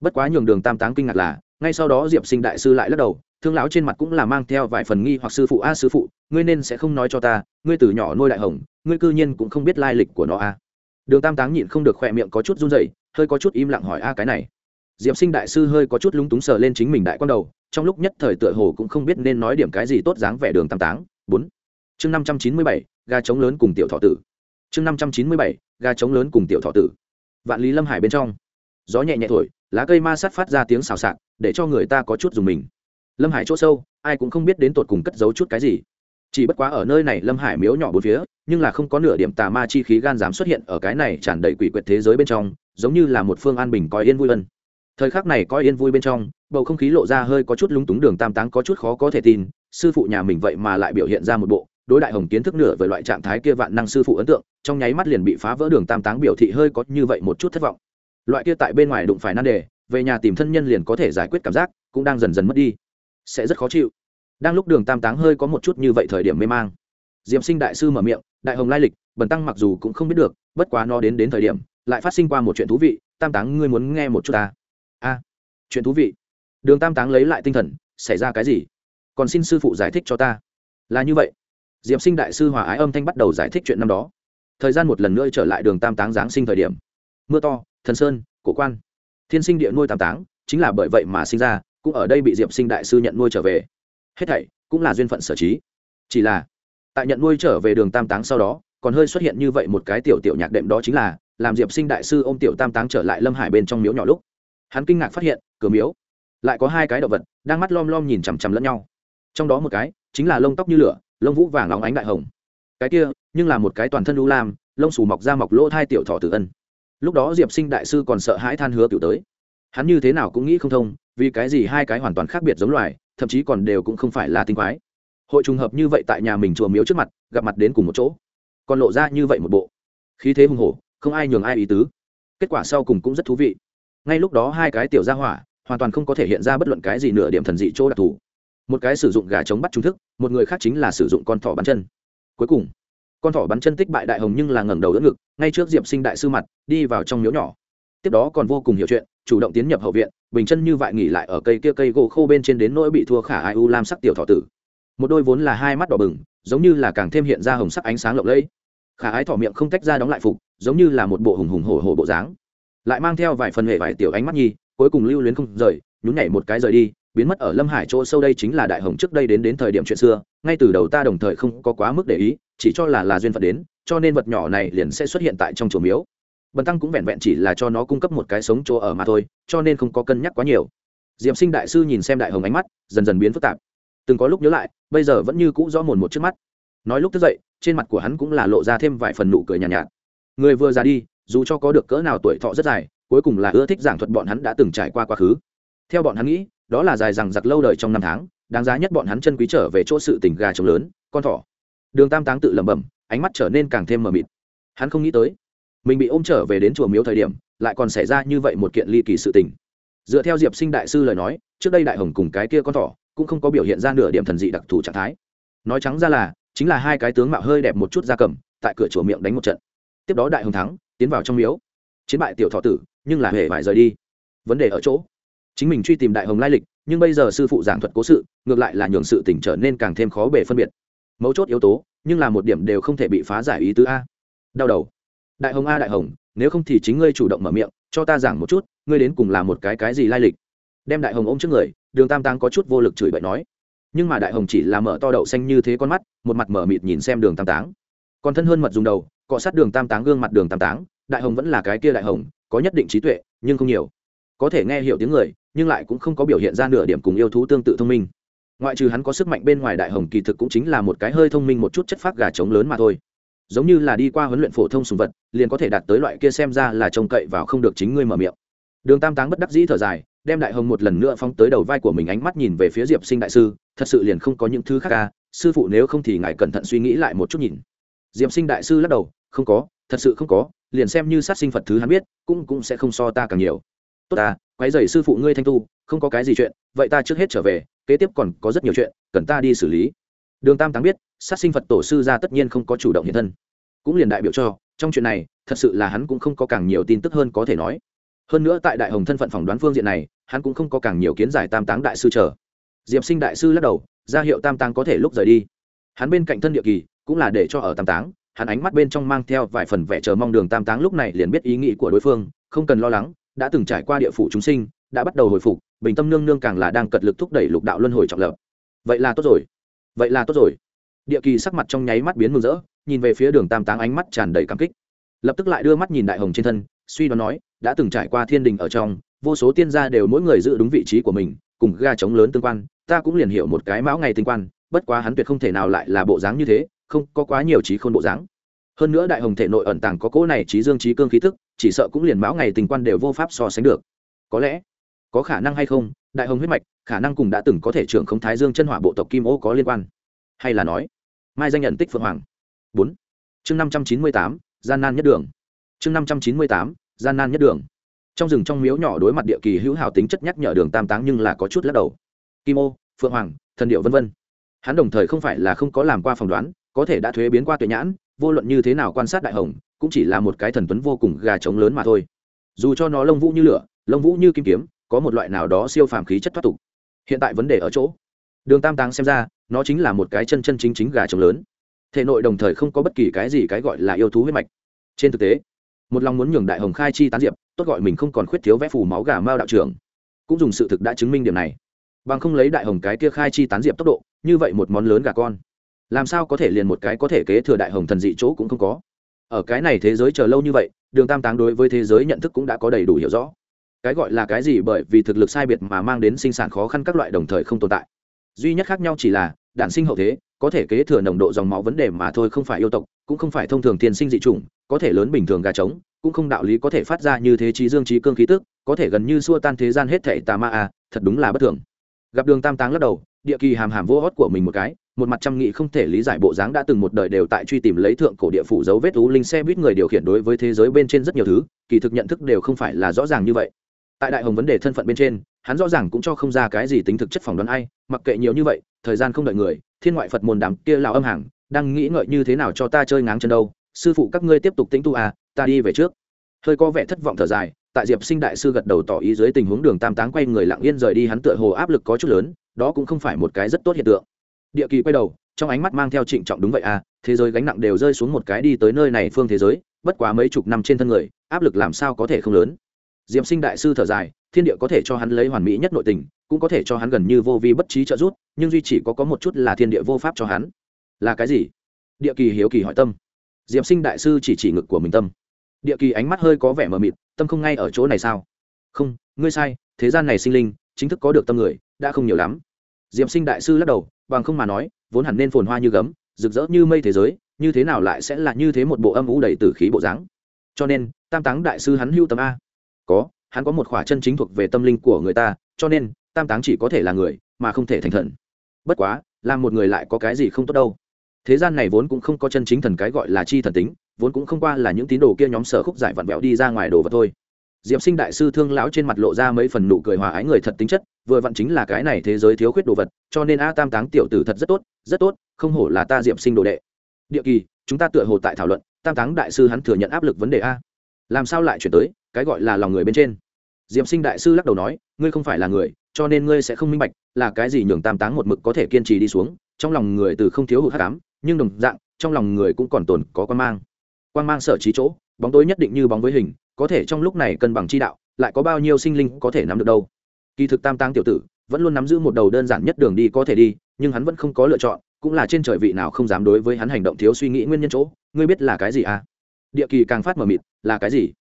Bất quá nhường đường tam táng kinh ngạc là, ngay sau đó diệp sinh đại sư lại lắc đầu thương lão trên mặt cũng là mang theo vài phần nghi hoặc sư phụ, a sư phụ, ngươi nên sẽ không nói cho ta, ngươi từ nhỏ nuôi đại hồng, ngươi cư nhiên cũng không biết lai lịch của nó a. Đường tam táng nhịn không được khỏe miệng có chút run dậy hơi có chút im lặng hỏi, a, cái này? Diệp sinh đại sư hơi có chút lúng túng sờ lên chính mình đại quan đầu, trong lúc nhất thời tựa hồ cũng không biết nên nói điểm cái gì tốt dáng vẻ đường tam táng. Bốn. Chương năm trăm chín mươi bảy ga trống lớn cùng tiểu thọ tử. Chương năm trăm chín mươi bảy ga trống lớn cùng tiểu thọ tử. Vạn lý lâm hải bên trong. Gió nhẹ nhẹ thổi, lá cây ma sát phát ra tiếng xào xạc, để cho người ta có chút dùng mình lâm hải chỗ sâu, ai cũng không biết đến tột cùng cất giấu chút cái gì. Chỉ bất quá ở nơi này lâm hải miếu nhỏ bốn phía, nhưng là không có nửa điểm tà ma chi khí gan dám xuất hiện ở cái này tràn đầy quỷ quyệt thế giới bên trong, giống như là một phương an bình coi yên vui vân. Thời khắc này coi yên vui bên trong, bầu không khí lộ ra hơi có chút lúng túng đường tam táng có chút khó có thể tin, sư phụ nhà mình vậy mà lại biểu hiện ra một bộ, đối đại hồng kiến thức nửa với loại trạng thái kia vạn năng sư phụ ấn tượng, trong nháy mắt liền bị phá vỡ đường tam táng biểu thị hơi có như vậy một chút thất vọng. Loại kia tại bên ngoài đụng phải nan đề, về nhà tìm thân nhân liền có thể giải quyết cảm giác, cũng đang dần dần mất đi sẽ rất khó chịu. Đang lúc đường tam táng hơi có một chút như vậy thời điểm mê mang. Diệm sinh đại sư mở miệng, đại hồng lai lịch, bần tăng mặc dù cũng không biết được, bất quá nó đến đến thời điểm, lại phát sinh qua một chuyện thú vị, tam táng ngươi muốn nghe một chút ta. A, chuyện thú vị? Đường tam táng lấy lại tinh thần, xảy ra cái gì? Còn xin sư phụ giải thích cho ta. Là như vậy. Diệm sinh đại sư hòa ái âm thanh bắt đầu giải thích chuyện năm đó. Thời gian một lần nữa trở lại đường tam táng giáng sinh thời điểm. Mưa to, thần sơn, cổ quan. Thiên sinh địa nuôi tam táng, chính là bởi vậy mà sinh ra cũng ở đây bị diệp sinh đại sư nhận nuôi trở về. Hết thảy cũng là duyên phận sở trí. Chỉ là, tại nhận nuôi trở về đường tam táng sau đó, còn hơi xuất hiện như vậy một cái tiểu tiểu nhạc đệm đó chính là, làm diệp sinh đại sư ô m tiểu tam táng trở lại lâm hải bên trong miếu nhỏ lúc. Hắn kinh ngạc phát hiện, cửa miếu lại có hai cái động vật đang mắt lom lom nhìn chằm chằm lẫn nhau. Trong đó một cái chính là lông tóc như lửa, lông vũ vàng óng ánh đại hồng. Cái kia, nhưng là một cái toàn thân lưu lam, lông xù mọc ra mọc lỗ thai tiểu thọ tử ân. Lúc đó diệp sinh đại sư còn sợ hãi than hứa cựu tới. Hắn như thế nào cũng nghĩ không thông vì cái gì hai cái hoàn toàn khác biệt giống loài, thậm chí còn đều cũng không phải là tinh quái. Hội trùng hợp như vậy tại nhà mình chùa miếu trước mặt, gặp mặt đến cùng một chỗ, còn lộ ra như vậy một bộ. Khí thế hùng hổ, không ai nhường ai ý tứ. Kết quả sau cùng cũng rất thú vị. Ngay lúc đó hai cái tiểu gia hỏa, hoàn toàn không có thể hiện ra bất luận cái gì nửa điểm thần dị chỗ đặc thù. Một cái sử dụng gà chống bắt trung thức, một người khác chính là sử dụng con thỏ bắn chân. Cuối cùng, con thỏ bắn chân tích bại đại hồng nhưng là ngẩng đầu đỡ ngực, ngay trước diệp sinh đại sư mặt, đi vào trong miếu nhỏ. Tiếp đó còn vô cùng hiểu chuyện, chủ động tiến nhập hậu viện bình chân như vậy nghỉ lại ở cây kia cây gỗ khô bên trên đến nỗi bị thua khả ai u lam sắc tiểu thọ tử. Một đôi vốn là hai mắt đỏ bừng, giống như là càng thêm hiện ra hồng sắc ánh sáng lộng lẫy. Khả ái thỏ miệng không tách ra đóng lại phục, giống như là một bộ hùng hùng hổ hổ bộ dáng. Lại mang theo vài phần hệ vài tiểu ánh mắt nhi, cuối cùng lưu luyến không rời, nhún nhảy một cái rời đi, biến mất ở lâm hải chỗ sâu đây chính là đại hồng trước đây đến đến thời điểm chuyện xưa, ngay từ đầu ta đồng thời không có quá mức để ý, chỉ cho là là duyên phận đến, cho nên vật nhỏ này liền sẽ xuất hiện tại trong chùa miếu bần tăng cũng vẹn vẹn chỉ là cho nó cung cấp một cái sống chỗ ở mà thôi cho nên không có cân nhắc quá nhiều. Diệm sinh đại sư nhìn xem đại hồng ánh mắt dần dần biến phức tạp. Từng có lúc nhớ lại bây giờ vẫn như cũ rõ mồn một trước mắt. Nói lúc thức dậy trên mặt của hắn cũng là lộ ra thêm vài phần nụ cười nhàn nhạt, nhạt. Người vừa ra đi dù cho có được cỡ nào tuổi thọ rất dài cuối cùng là ưa thích giảng thuật bọn hắn đã từng trải qua quá khứ. Theo bọn hắn nghĩ đó là dài rằng giặc lâu đời trong năm tháng đáng giá nhất bọn hắn chân quý trở về chỗ sự tình gà trống lớn con thỏ. Đường tam táng tự lẩm bẩm ánh mắt trở nên càng thêm mờ mịt. Hắn không nghĩ tới mình bị ôm trở về đến chùa miếu thời điểm, lại còn xảy ra như vậy một kiện ly kỳ sự tình. Dựa theo diệp sinh đại sư lời nói, trước đây đại hồng cùng cái kia con thỏ cũng không có biểu hiện ra nửa điểm thần dị đặc thù trạng thái. Nói trắng ra là, chính là hai cái tướng mạo hơi đẹp một chút da cầm, tại cửa chùa miệng đánh một trận. Tiếp đó đại hồng thắng, tiến vào trong miếu. Chiến bại tiểu thọ tử, nhưng là hề phải rời đi. Vấn đề ở chỗ, chính mình truy tìm đại hồng lai lịch, nhưng bây giờ sư phụ giảng thuật cố sự, ngược lại là nhường sự tỉnh trở nên càng thêm khó bể phân biệt. Mấu chốt yếu tố, nhưng là một điểm đều không thể bị phá giải ý tứ a. Đau đầu đại hồng a đại hồng, nếu không thì chính ngươi chủ động mở miệng, cho ta giảng một chút, ngươi đến cùng là một cái cái gì lai lịch? Đem đại hồng ôm trước người, đường tam tăng có chút vô lực chửi bậy nói. Nhưng mà đại hồng chỉ là mở to đậu xanh như thế con mắt, một mặt mở mịt nhìn xem đường tam táng. Còn thân hơn mật dùng đầu, cọ sát đường tam táng gương mặt đường tam táng, đại hồng vẫn là cái kia đại hồng, có nhất định trí tuệ, nhưng không nhiều. Có thể nghe hiểu tiếng người, nhưng lại cũng không có biểu hiện ra nửa điểm cùng yêu thú tương tự thông minh. Ngoại trừ hắn có sức mạnh bên ngoài đại hồng kỳ thực cũng chính là một cái hơi thông minh một chút chất phát gà trống lớn mà thôi giống như là đi qua huấn luyện phổ thông sùng vật, liền có thể đạt tới loại kia xem ra là trông cậy vào không được chính ngươi mở miệng. Đường tam táng bất đắc dĩ thở dài, đem đại hồng một lần nữa phóng tới đầu vai của mình ánh mắt nhìn về phía diệp sinh đại sư, thật sự liền không có những thứ khác ca sư phụ nếu không thì ngài cẩn thận suy nghĩ lại một chút nhìn. Diệp sinh đại sư lắc đầu, không có, thật sự không có, liền xem như sát sinh phật thứ hắn biết, cũng cũng sẽ không so ta càng nhiều. Tốt ta quái dày sư phụ ngươi thanh tu, không có cái gì chuyện, vậy ta trước hết trở về, kế tiếp còn có rất nhiều chuyện, cần ta đi xử lý. Đường tam táng biết sát sinh phật tổ sư ra tất nhiên không có chủ động hiện thân. Cũng liền đại biểu cho, trong chuyện này, thật sự là hắn cũng không có càng nhiều tin tức hơn có thể nói. Hơn nữa tại đại hồng thân phận phỏng đoán phương diện này, hắn cũng không có càng nhiều kiến giải tam táng đại sư trở diệp sinh đại sư lắc đầu, ra hiệu tam táng có thể lúc rời đi. Hắn bên cạnh thân địa kỳ, cũng là để cho ở tam táng, hắn ánh mắt bên trong mang theo vài phần vẻ chờ mong đường tam táng lúc này liền biết ý nghĩ của đối phương, không cần lo lắng, đã từng trải qua địa phủ chúng sinh, đã bắt đầu hồi phục, bình tâm nương nương càng là đang cật lực thúc đẩy lục đạo luân hồi trọng lập. Vậy là tốt rồi. Vậy là tốt rồi địa kỳ sắc mặt trong nháy mắt biến mừng rỡ, nhìn về phía đường tam táng ánh mắt tràn đầy cảm kích. Lập tức lại đưa mắt nhìn đại hồng trên thân, suy đoán nói, đã từng trải qua thiên đình ở trong, vô số tiên gia đều mỗi người giữ đúng vị trí của mình, cùng ga trống lớn tương quan, ta cũng liền hiểu một cái mão ngày tinh quan, bất quá hắn tuyệt không thể nào lại là bộ dáng như thế, không có quá nhiều trí khôn bộ dáng. Hơn nữa đại hồng thể nội ẩn tàng có cỗ này trí dương trí cương khí thức chỉ sợ cũng liền mão ngày tình quan đều vô pháp so sánh được. Có lẽ, có khả năng hay không, đại hồng huyết mạch, khả năng cùng đã từng có thể trưởng không thái dương chân hỏa bộ tộc kim ô có liên quan. Hay là nói mai danh nhận tích phượng hoàng. Bốn. Chương năm trăm chín mươi tám, gian nan nhất đường. Chương năm trăm chín mươi tám, gian nan nhất đường. Trong rừng trong miếu nhỏ đối mặt địa kỳ hữu hào tính chất nhắc nhở đường tam táng nhưng là có chút lắc đầu. Kim ô, phượng hoàng, thần điệu v v hắn đồng thời không phải là không có làm qua phỏng đoán, có thể đã thuế biến qua tuệ nhãn, vô luận như thế nào quan sát đại hồng, cũng chỉ là một cái thần tuấn vô cùng gà trống lớn mà thôi. Dù cho nó lông vũ như lửa, lông vũ như kim kiếm, có một loại nào đó siêu phàm khí chất thoát tục. Hiện tại vấn đề ở chỗ. Đường tam táng xem ra nó chính là một cái chân chân chính chính gà trống lớn. Thể nội đồng thời không có bất kỳ cái gì cái gọi là yêu thú huyết mạch. Trên thực tế, một lòng muốn nhường đại hồng khai chi tán diệp, tốt gọi mình không còn khuyết thiếu vẽ phù máu gà mao đạo trưởng. Cũng dùng sự thực đã chứng minh điểm này. Bằng không lấy đại hồng cái kia khai chi tán diệp tốc độ, như vậy một món lớn gà con, làm sao có thể liền một cái có thể kế thừa đại hồng thần dị chỗ cũng không có? Ở cái này thế giới chờ lâu như vậy, đường tam táng đối với thế giới nhận thức cũng đã có đầy đủ hiểu rõ. Cái gọi là cái gì bởi vì thực lực sai biệt mà mang đến sinh sản khó khăn các loại đồng thời không tồn tại duy nhất khác nhau chỉ là, đản sinh hậu thế, có thể kế thừa nồng độ dòng máu vấn đề mà thôi, không phải yêu tộc, cũng không phải thông thường tiên sinh dị chủng, có thể lớn bình thường gà trống, cũng không đạo lý có thể phát ra như thế trí dương trí cương khí tức, có thể gần như xua tan thế gian hết thảy tà ma à thật đúng là bất thường. Gặp đường tam táng lắc đầu, địa kỳ hàm hàm vô hót của mình một cái, một mặt trăm nghị không thể lý giải bộ dáng đã từng một đời đều tại truy tìm lấy thượng cổ địa phủ dấu vết thú linh xe buýt người điều khiển đối với thế giới bên trên rất nhiều thứ, kỳ thực nhận thức đều không phải là rõ ràng như vậy tại đại hồng vấn đề thân phận bên trên, hắn rõ ràng cũng cho không ra cái gì tính thực chất phỏng đoán ai, mặc kệ nhiều như vậy, thời gian không đợi người, thiên ngoại phật môn đám kia lào âm hàng, đang nghĩ ngợi như thế nào cho ta chơi ngáng chân đâu. Sư phụ các ngươi tiếp tục tính tu à ta đi về trước. Hơi có vẻ thất vọng thở dài, tại diệp sinh đại sư gật đầu tỏ ý dưới tình huống đường tam táng quay người lặng yên rời đi, hắn tựa hồ áp lực có chút lớn, đó cũng không phải một cái rất tốt hiện tượng. Địa kỳ quay đầu, trong ánh mắt mang theo trịnh trọng đúng vậy à thế giới gánh nặng đều rơi xuống một cái đi tới nơi này phương thế giới, bất quá mấy chục năm trên thân người, áp lực làm sao có thể không lớn diệp sinh đại sư thở dài, thiên địa có thể cho hắn lấy hoàn mỹ nhất nội tình, cũng có thể cho hắn gần như vô vi bất trí trợ giúp, nhưng duy chỉ có có một chút là thiên địa vô pháp cho hắn. Là cái gì? Địa kỳ hiếu kỳ hỏi tâm. Diệp sinh đại sư chỉ chỉ ngực của mình tâm. Địa kỳ ánh mắt hơi có vẻ mờ mịt, tâm không ngay ở chỗ này sao? Không, ngươi sai, thế gian này sinh linh, chính thức có được tâm người, đã không nhiều lắm. Diệp sinh đại sư lắc đầu, bằng không mà nói, vốn hẳn nên phồn hoa như gấm, rực rỡ như mây thế giới, như thế nào lại sẽ là như thế một bộ âm ủ đầy t khí bộ dáng? Cho nên, tam táng đại sư hắn hưu tâm a có, hắn có một khỏa chân chính thuộc về tâm linh của người ta, cho nên, tam táng chỉ có thể là người, mà không thể thành thần. Bất quá, làm một người lại có cái gì không tốt đâu. Thế gian này vốn cũng không có chân chính thần cái gọi là chi thần tính, vốn cũng không qua là những tín đồ kia nhóm sở khúc giải vặn vẹo đi ra ngoài đồ vật thôi. Diệp sinh đại sư thương lão trên mặt lộ ra mấy phần nụ cười hòa ái người thật tính chất, vừa vặn chính là cái này thế giới thiếu khuyết đồ vật, cho nên a tam táng tiểu tử thật rất tốt rất tốt, không hổ là ta diệp sinh đồ đệ. Địa kỳ, chúng ta tựa hồ tại thảo luận, tam táng đại sư hắn thừa nhận áp lực vấn đề a làm sao lại chuyển tới, cái gọi là lòng người bên trên. Diệm sinh đại sư lắc đầu nói, ngươi không phải là người, cho nên ngươi sẽ không minh bạch, là cái gì nhường tam táng một mực có thể kiên trì đi xuống, trong lòng người từ không thiếu hụt hát cám nhưng đồng dạng, trong lòng người cũng còn tồn có quan mang. Quan mang sở trí chỗ, bóng tối nhất định như bóng với hình, có thể trong lúc này cân bằng chi đạo, lại có bao nhiêu sinh linh có thể nắm được đâu. Kỳ thực tam táng tiểu tử, vẫn luôn nắm giữ một đầu đơn giản nhất đường đi có thể đi, nhưng hắn vẫn không có lựa chọn, cũng là trên trời vị nào không dám đối với hắn hành động thiếu suy nghĩ nguyên nhân chỗ, ngươi biết là cái gì à? Địa kỳ càng phát mờ mịt, là cái gì?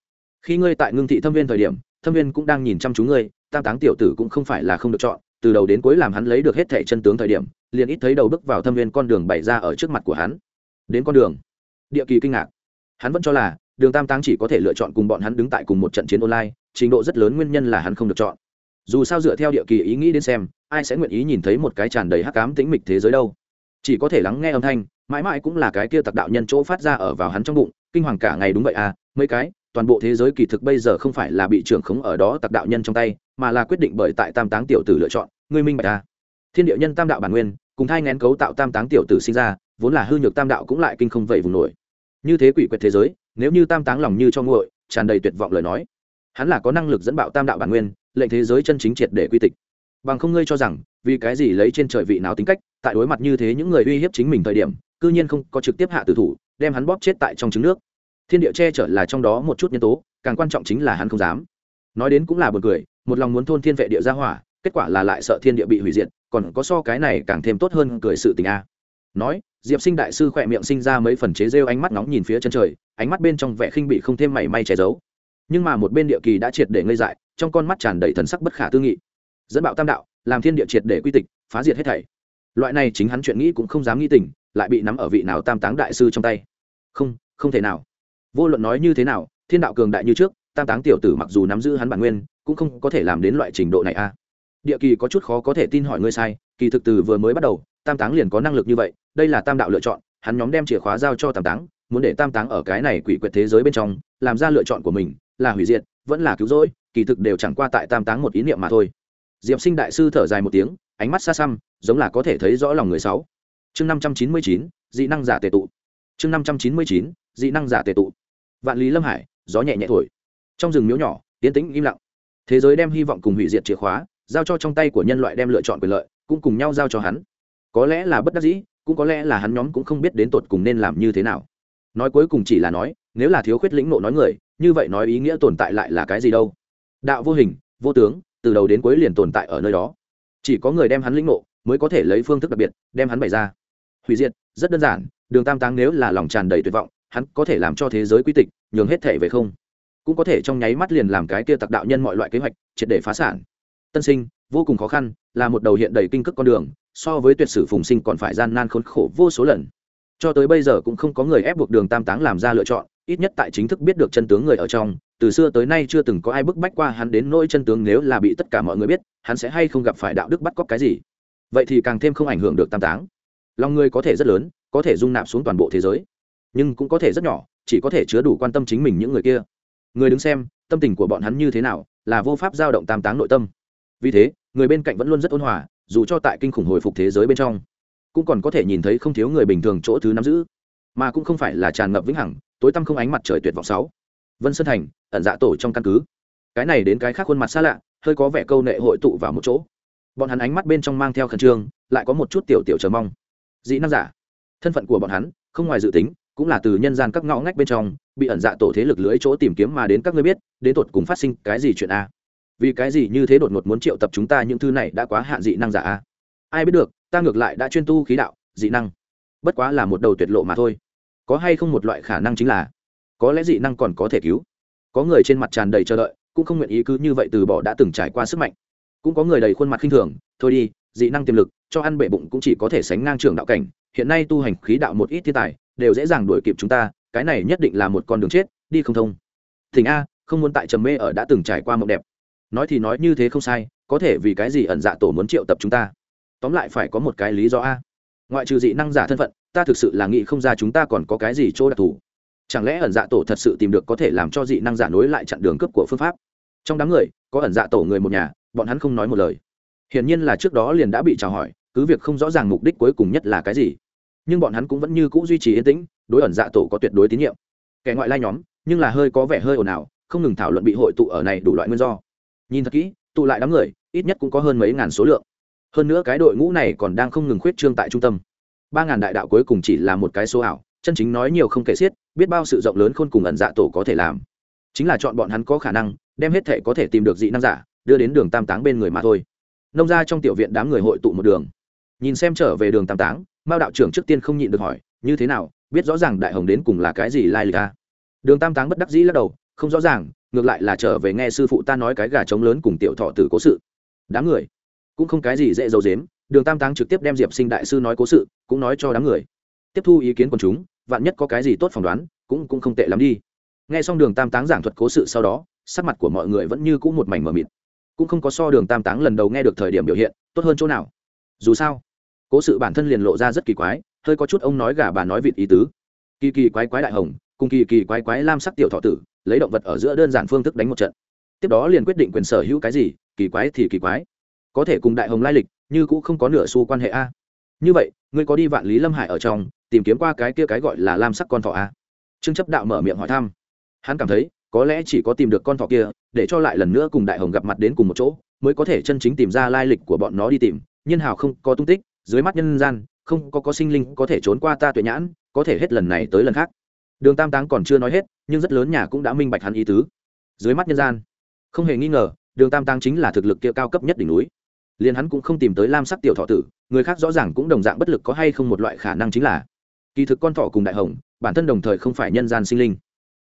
Khi ngươi tại ngưng thị thâm viên thời điểm, thâm viên cũng đang nhìn chăm chú ngươi, tam táng tiểu tử cũng không phải là không được chọn, từ đầu đến cuối làm hắn lấy được hết thẻ chân tướng thời điểm, liền ít thấy đầu bước vào thâm viên con đường bày ra ở trước mặt của hắn. Đến con đường. Địa kỳ kinh ngạc. Hắn vẫn cho là, đường tam táng chỉ có thể lựa chọn cùng bọn hắn đứng tại cùng một trận chiến online, trình độ rất lớn nguyên nhân là hắn không được chọn. Dù sao dựa theo địa kỳ ý nghĩ đến xem, ai sẽ nguyện ý nhìn thấy một cái tràn đầy hắc cám tĩnh mịch thế giới đâu? Chỉ có thể lắng nghe âm thanh, mãi mãi cũng là cái kia tặc đạo nhân chỗ phát ra ở vào hắn trong bụng kinh hoàng cả ngày đúng vậy à mấy cái, toàn bộ thế giới kỳ thực bây giờ không phải là bị trưởng khống ở đó tặc đạo nhân trong tay, mà là quyết định bởi tại tam táng tiểu tử lựa chọn, ngươi minh bạch à. Thiên địa nhân tam đạo bản nguyên, cùng thai ngén cấu tạo tam táng tiểu tử sinh ra, vốn là hư nhược tam đạo cũng lại kinh không vậy vùng nổi. Như thế quỷ quyệt thế giới, nếu như tam táng lòng như cho nguội, tràn đầy tuyệt vọng lời nói, hắn là có năng lực dẫn bạo tam đạo bản nguyên, lệnh thế giới chân chính triệt để quy tịch. Bằng không ngươi cho rằng, vì cái gì lấy trên trời vị nào tính cách, tại đối mặt như thế những người uy hiếp chính mình thời điểm, cư nhiên không có trực tiếp hạ tử thủ đem hắn bóp chết tại trong trứng nước. Thiên địa che chở là trong đó một chút nhân tố, càng quan trọng chính là hắn không dám. Nói đến cũng là b u ồ n cười, một lòng muốn thôn thiên vệ địa ra hỏa, kết quả là lại sợ thiên địa bị hủy diệt, còn có so cái này càng thêm tốt hơn cười sự tình a. Nói, diệp sinh đại sư khỏe miệng sinh ra mấy phần chế rêu ánh mắt nóng nhìn phía chân trời, ánh mắt bên trong vẻ khinh bị không thêm mảy may che giấu. Nhưng mà một bên địa kỳ đã triệt để ngây dại, trong con mắt tràn đầy thần sắc bất khả tư nghị. Dẫn bạo tam đạo, làm thiên địa triệt để quy tịch, phá diệt hết thảy. Loại này chính hắn chuyện nghĩ cũng không dám nghĩ tình lại bị nắm ở vị nào tam táng đại sư trong tay. Không không thể nào. Vô luận nói như thế nào, thiên đạo cường đại như trước, tam táng tiểu tử mặc dù nắm giữ hắn bản nguyên, cũng không có thể làm đến loại trình độ này a. Địa kỳ có chút khó có thể tin hỏi ngươi sai, kỳ thực từ vừa mới bắt đầu, tam táng liền có năng lực như vậy, đây là tam đạo lựa chọn, hắn nhóm đem chìa khóa giao cho tam táng, muốn để tam táng ở cái này quỷ quyệt thế giới bên trong, làm ra lựa chọn của mình, là hủy diệt, vẫn là cứu rỗi, kỳ thực đều chẳng qua tại tam táng một ý niệm mà thôi. Diệp sinh đại sư thở dài một tiếng, ánh mắt xa xăm, giống là có thể thấy rõ lòng người sáu chương năm trăm chín mươi chín, dị năng giả tề tụ. Chương năm trăm chín mươi chín, dị năng giả tề tụ. Vạn lý lâm hải, gió nhẹ nhẹ thổi. Trong rừng miếu nhỏ tiến tĩnh im lặng. Thế giới đem hy vọng cùng hủy diệt chìa khóa, giao cho trong tay của nhân loại đem lựa chọn quyền lợi, cũng cùng nhau giao cho hắn. Có lẽ là bất đắc dĩ, cũng có lẽ là hắn nhóm cũng không biết đến tột cùng nên làm như thế nào. Nói cuối cùng chỉ là nói, nếu là thiếu khuyết lĩnh nộ nói người, như vậy nói ý nghĩa tồn tại lại là cái gì đâu? Đạo vô hình, vô tướng, từ đầu đến cuối liền tồn tại ở nơi đó. Chỉ có người đem hắn lĩnh nộ mới có thể lấy phương thức đặc biệt, đem hắn bày ra hủy diệt, rất đơn giản, đường tam táng nếu là lòng tràn đầy tuyệt vọng, hắn có thể làm cho thế giới quy tịch, nhường hết thể về không. Cũng có thể trong nháy mắt liền làm cái kia tặc đạo nhân mọi loại kế hoạch, triệt để phá sản. Tân sinh, vô cùng khó khăn, là một đầu hiện đầy kinh cước con đường, so với tuyệt sử phùng sinh còn phải gian nan khốn khổ vô số lần. Cho tới bây giờ cũng không có người ép buộc đường tam táng làm ra lựa chọn, ít nhất tại chính thức biết được chân tướng người ở trong, từ xưa tới nay chưa từng có ai bức bách qua hắn đến nỗi chân tướng nếu là bị tất cả mọi người biết, hắn sẽ hay không gặp phải đạo đức bắt cóc cái gì. Vậy thì càng thêm không ảnh hưởng được tam táng lòng người có thể rất lớn, có thể dung nạp xuống toàn bộ thế giới, nhưng cũng có thể rất nhỏ, chỉ có thể chứa đủ quan tâm chính mình những người kia. Người đứng xem, tâm tình của bọn hắn như thế nào, là vô pháp giao động tam táng nội tâm. Vì thế, người bên cạnh vẫn luôn rất ôn hòa, dù cho tại kinh khủng hồi phục thế giới bên trong, cũng còn có thể nhìn thấy không thiếu người bình thường chỗ thứ nắm giữ, mà cũng không phải là tràn ngập vĩnh hằng, tối tăm không ánh mặt trời tuyệt vọng sáu. Vân sơn thành, ẩn dạ tổ trong căn cứ. Cái này đến cái khác khuôn mặt xa lạ, hơi có vẻ câu nệ hội tụ vào một chỗ. Bọn hắn ánh mắt bên trong mang theo khẩn trương, lại có một chút tiểu tiểu chờ mong dị năng giả. Thân phận của bọn hắn không ngoài dự tính, cũng là từ nhân gian các ngõ ngách bên trong, bị ẩn dạ tổ thế lực lưỡi chỗ tìm kiếm mà đến các ngươi biết, đến tột cùng phát sinh cái gì chuyện a? Vì cái gì như thế đột ngột muốn triệu tập chúng ta những thứ này đã quá hạn dị năng giả a? Ai biết được, ta ngược lại đã chuyên tu khí đạo, dị năng. Bất quá là một đầu tuyệt lộ mà thôi. Có hay không một loại khả năng chính là, có lẽ dị năng còn có thể cứu. Có người trên mặt tràn đầy chờ đợi, cũng không nguyện ý cứ như vậy từ bỏ đã từng trải qua sức mạnh. Cũng có người đầy khuôn mặt khinh thường, thôi đi, dị năng tiềm lực cho ăn bể bụng cũng chỉ có thể sánh ngang trường đạo cảnh, hiện nay tu hành khí đạo một ít thiên tài, đều dễ dàng đuổi kịp chúng ta, cái này nhất định là một con đường chết, đi không thông. Thỉnh a, không muốn tại trầm mê ở đã từng trải qua mộng đẹp. Nói thì nói như thế không sai, có thể vì cái gì ẩn dạ tổ muốn triệu tập chúng ta? Tóm lại phải có một cái lý do a. Ngoại trừ dị năng giả thân phận, ta thực sự là nghĩ không ra chúng ta còn có cái gì chỗ đặc thù. Chẳng lẽ ẩn dạ tổ thật sự tìm được có thể làm cho dị năng giả nối lại chặn đường cướp của phương pháp? Trong đám người, có ẩn dạ tổ người một nhà, bọn hắn không nói một lời hiển nhiên là trước đó liền đã bị chào hỏi, cứ việc không rõ ràng mục đích cuối cùng nhất là cái gì. Nhưng bọn hắn cũng vẫn như c ũ duy trì yên tĩnh, đối ẩn dạ tổ có tuyệt đối tín nhiệm. Kẻ ngoại lai nhóm, nhưng là hơi có vẻ hơi ồn ào, không ngừng thảo luận bị hội tụ ở này đủ loại nguyên do. Nhìn thật kỹ, tụ lại đám người, ít nhất cũng có hơn mấy ngàn số lượng. Hơn nữa cái đội ngũ này còn đang không ngừng khuyết trương tại trung tâm. Ba ngàn đại đạo cuối cùng chỉ là một cái số ảo, chân chính nói nhiều không kể xiết, biết bao sự rộng lớn khôn cùng ẩn dạ tổ có thể làm. Chính là chọn bọn hắn có khả năng, đem hết thể có thể tìm được dị năng giả, đưa đến đường tam táng bên người mà thôi nông ra trong tiểu viện đám người hội tụ một đường. Nhìn xem trở về đường tam táng, mao đạo trưởng trước tiên không nhịn được hỏi, như thế nào? Biết rõ ràng đại hồng đến cùng là cái gì lai lịch a đường tam táng bất đắc dĩ lắc đầu, không rõ ràng, ngược lại là trở về nghe sư phụ ta nói cái gà trống lớn cùng tiểu thọ tử cố sự. Đám người? Cũng không cái gì dễ dầu dếm đường tam táng trực tiếp đem diệp sinh đại sư nói cố sự, cũng nói cho đám người. Tiếp thu ý kiến của chúng, vạn nhất có cái gì tốt phỏng đoán, cũng cũng không tệ lắm đi. Nghe xong đường tam táng giảng thuật cố sự sau đó, sắc mặt của mọi người vẫn như cũ một mảnh mờ mịt cũng không có so đường tam táng lần đầu nghe được thời điểm biểu hiện, tốt hơn chỗ nào. Dù sao, cố sự bản thân liền lộ ra rất kỳ quái, hơi có chút ông nói gà bà nói vịt ý tứ. Kỳ kỳ quái quái đại hồng, cùng kỳ kỳ quái quái lam sắc tiểu thọ tử, lấy động vật ở giữa đơn giản phương thức đánh một trận. Tiếp đó liền quyết định quyền sở hữu cái gì, kỳ quái thì kỳ quái. Có thể cùng đại hồng lai lịch, như cũng không có nửa xu quan hệ a. Như vậy, ngươi có đi vạn lý lâm hải ở trong, tìm kiếm qua cái kia cái gọi là lam sắc con thọ a? Trương chấp đạo mở miệng hỏi thăm. Hắn cảm thấy có lẽ chỉ có tìm được con thỏ kia, để cho lại lần nữa cùng đại hồng gặp mặt đến cùng một chỗ, mới có thể chân chính tìm ra lai lịch của bọn nó đi tìm. Nhân hào không có tung tích, dưới mắt nhân gian, không có có sinh linh có thể trốn qua ta tuệ nhãn, có thể hết lần này tới lần khác. Đường tam táng còn chưa nói hết, nhưng rất lớn nhà cũng đã minh bạch hắn ý tứ. Dưới mắt nhân gian, không hề nghi ngờ, đường tam táng chính là thực lực kia cao cấp nhất đỉnh núi. Liền hắn cũng không tìm tới lam sắc tiểu thọ tử, người khác rõ ràng cũng đồng dạng bất lực có hay không một loại khả năng chính là. Kỳ thực con thọ cùng đại hồng, bản thân đồng thời không phải nhân gian sinh linh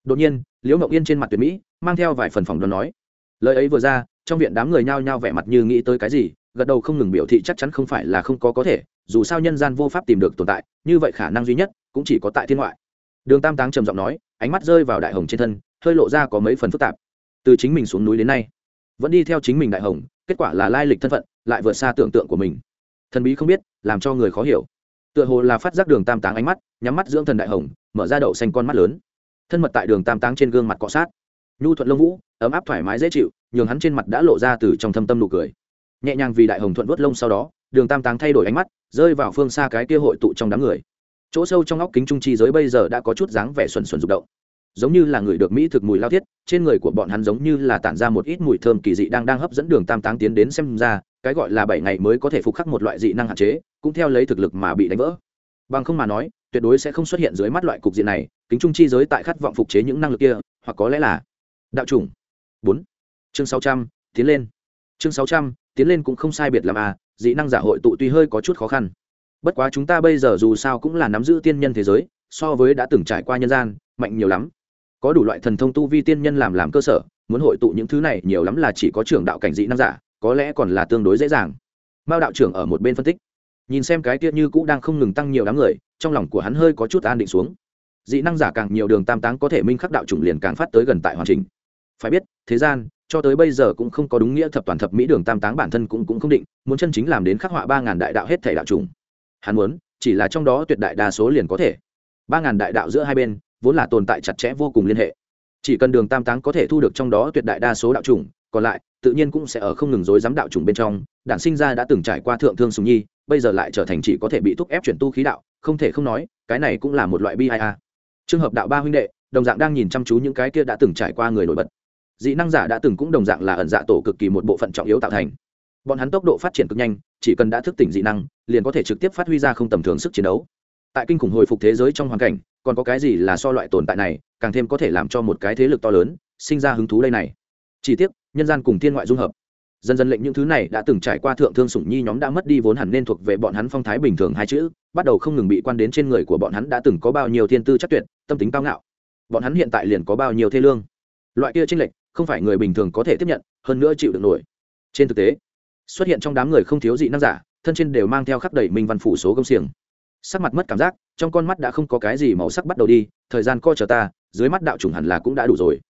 đột nhiên, liễu mộng yên trên mặt tuyệt mỹ, mang theo vài phần phòng đoán nói. Lời ấy vừa ra, trong viện đám người nhao nhao vẻ mặt như nghĩ tới cái gì, gật đầu không ngừng biểu thị chắc chắn không phải là không có có thể, dù sao nhân gian vô pháp tìm được tồn tại, như vậy khả năng duy nhất cũng chỉ có tại thiên ngoại. Đường tam táng trầm giọng nói, ánh mắt rơi vào đại hồng trên thân, hơi lộ ra có mấy phần phức tạp. Từ chính mình xuống núi đến nay, vẫn đi theo chính mình đại hồng, kết quả là lai lịch thân phận, lại vượt xa tưởng tượng của mình. Thần bí không biết, làm cho người khó hiểu. Tựa hồ là phát giác đường tam táng ánh mắt, nhắm mắt dưỡng thần đại hồng, mở ra đậu xanh con mắt lớn thân mật tại đường tam táng trên gương mặt cọ sát. Nhu thuận lông vũ, ấm áp thoải mái dễ chịu, nhường hắn trên mặt đã lộ ra từ trong thâm tâm nụ cười. Nhẹ nhàng vì đại hồng thuận vớt lông sau đó, đường tam táng thay đổi ánh mắt, rơi vào phương xa cái kia hội tụ trong đám người. Chỗ sâu trong óc kính trung chi giới bây giờ đã có chút dáng vẻ xuẩn xuẩn rụng động. Giống như là người được mỹ thực mùi lao thiết, trên người của bọn hắn giống như là tản ra một ít mùi thơm kỳ dị đang đang hấp dẫn đường tam táng tiến đến xem ra, cái gọi là bảy ngày mới có thể phục khắc một loại dị năng hạn chế, cũng theo lấy thực lực mà bị đánh vỡ. Bằng không mà nói, tuyệt đối sẽ không xuất hiện dưới mắt loại cục diện này kính trung chi giới tại khát vọng phục chế những năng lực kia, hoặc có lẽ là đạo chủng. Bốn. Chương sáu trăm, tiến lên. Chương sáu trăm, tiến lên cũng không sai biệt làm à dị năng giả hội tụ tuy hơi có chút khó khăn. Bất quá chúng ta bây giờ dù sao cũng là nắm giữ tiên nhân thế giới, so với đã từng trải qua nhân gian, mạnh nhiều lắm. Có đủ loại thần thông tu vi tiên nhân làm làm cơ sở, muốn hội tụ những thứ này nhiều lắm là chỉ có trưởng đạo cảnh dị năng giả, có lẽ còn là tương đối dễ dàng. Mao đạo trưởng ở một bên phân tích. Nhìn xem cái kia như cũ đang không ngừng tăng nhiều đám người, trong lòng của hắn hơi có chút an định xuống dị năng giả càng nhiều đường tam táng có thể minh khắc đạo chủng liền càng phát tới gần tại hoàn chỉnh. Phải biết, thế gian, cho tới bây giờ cũng không có đúng nghĩa thập toàn thập mỹ đường tam táng bản thân cũng cũng không định, muốn chân chính làm đến khắc họa ba ngàn đại đạo hết thể đạo chủng. Hắn muốn, chỉ là trong đó tuyệt đại đa số liền có thể. Ba ngàn đại đạo giữa hai bên, vốn là tồn tại chặt chẽ vô cùng liên hệ. Chỉ cần đường tam táng có thể thu được trong đó tuyệt đại đa số đạo chủng, còn lại, tự nhiên cũng sẽ ở không ngừng dối dám đạo chủng bên trong, đản sinh ra đã từng trải qua thượng thương sùng nhi, bây giờ lại trở thành chỉ có thể bị thúc ép chuyển tu khí đạo, không thể không nói, cái này cũng là một loại bi ai a trường hợp đạo ba huynh đệ, đồng dạng đang nhìn chăm chú những cái kia đã từng trải qua người nổi bật. Dị năng giả đã từng cũng đồng dạng là ẩn dạ tổ cực kỳ một bộ phận trọng yếu tạo thành. Bọn hắn tốc độ phát triển cực nhanh, chỉ cần đã thức tỉnh dị năng, liền có thể trực tiếp phát huy ra không tầm thường sức chiến đấu. Tại kinh khủng hồi phục thế giới trong hoàn cảnh, còn có cái gì là so loại tồn tại này, càng thêm có thể làm cho một cái thế lực to lớn, sinh ra hứng thú đây này. Chỉ tiếc, nhân gian cùng thiên ngoại dung hợp dần dần lệnh những thứ này đã từng trải qua thượng thương sủng nhi nhóm đã mất đi vốn hẳn nên thuộc về bọn hắn phong thái bình thường hai chữ, bắt đầu không ngừng bị quan đến trên người của bọn hắn đã từng có bao nhiêu thiên tư chắc tuyệt, tâm tính cao ngạo. Bọn hắn hiện tại liền có bao nhiêu thê lương? Loại kia tranh lệch, không phải người bình thường có thể tiếp nhận, hơn nữa chịu được nổi. Trên thực tế, xuất hiện trong đám người không thiếu dị năng giả, thân trên đều mang theo khắc đầy minh văn phủ số công xiềng. Sắc mặt mất cảm giác, trong con mắt đã không có cái gì màu sắc bắt đầu đi, thời gian co chờ ta, dưới mắt đạo chủng hẳn là cũng đã đủ rồi.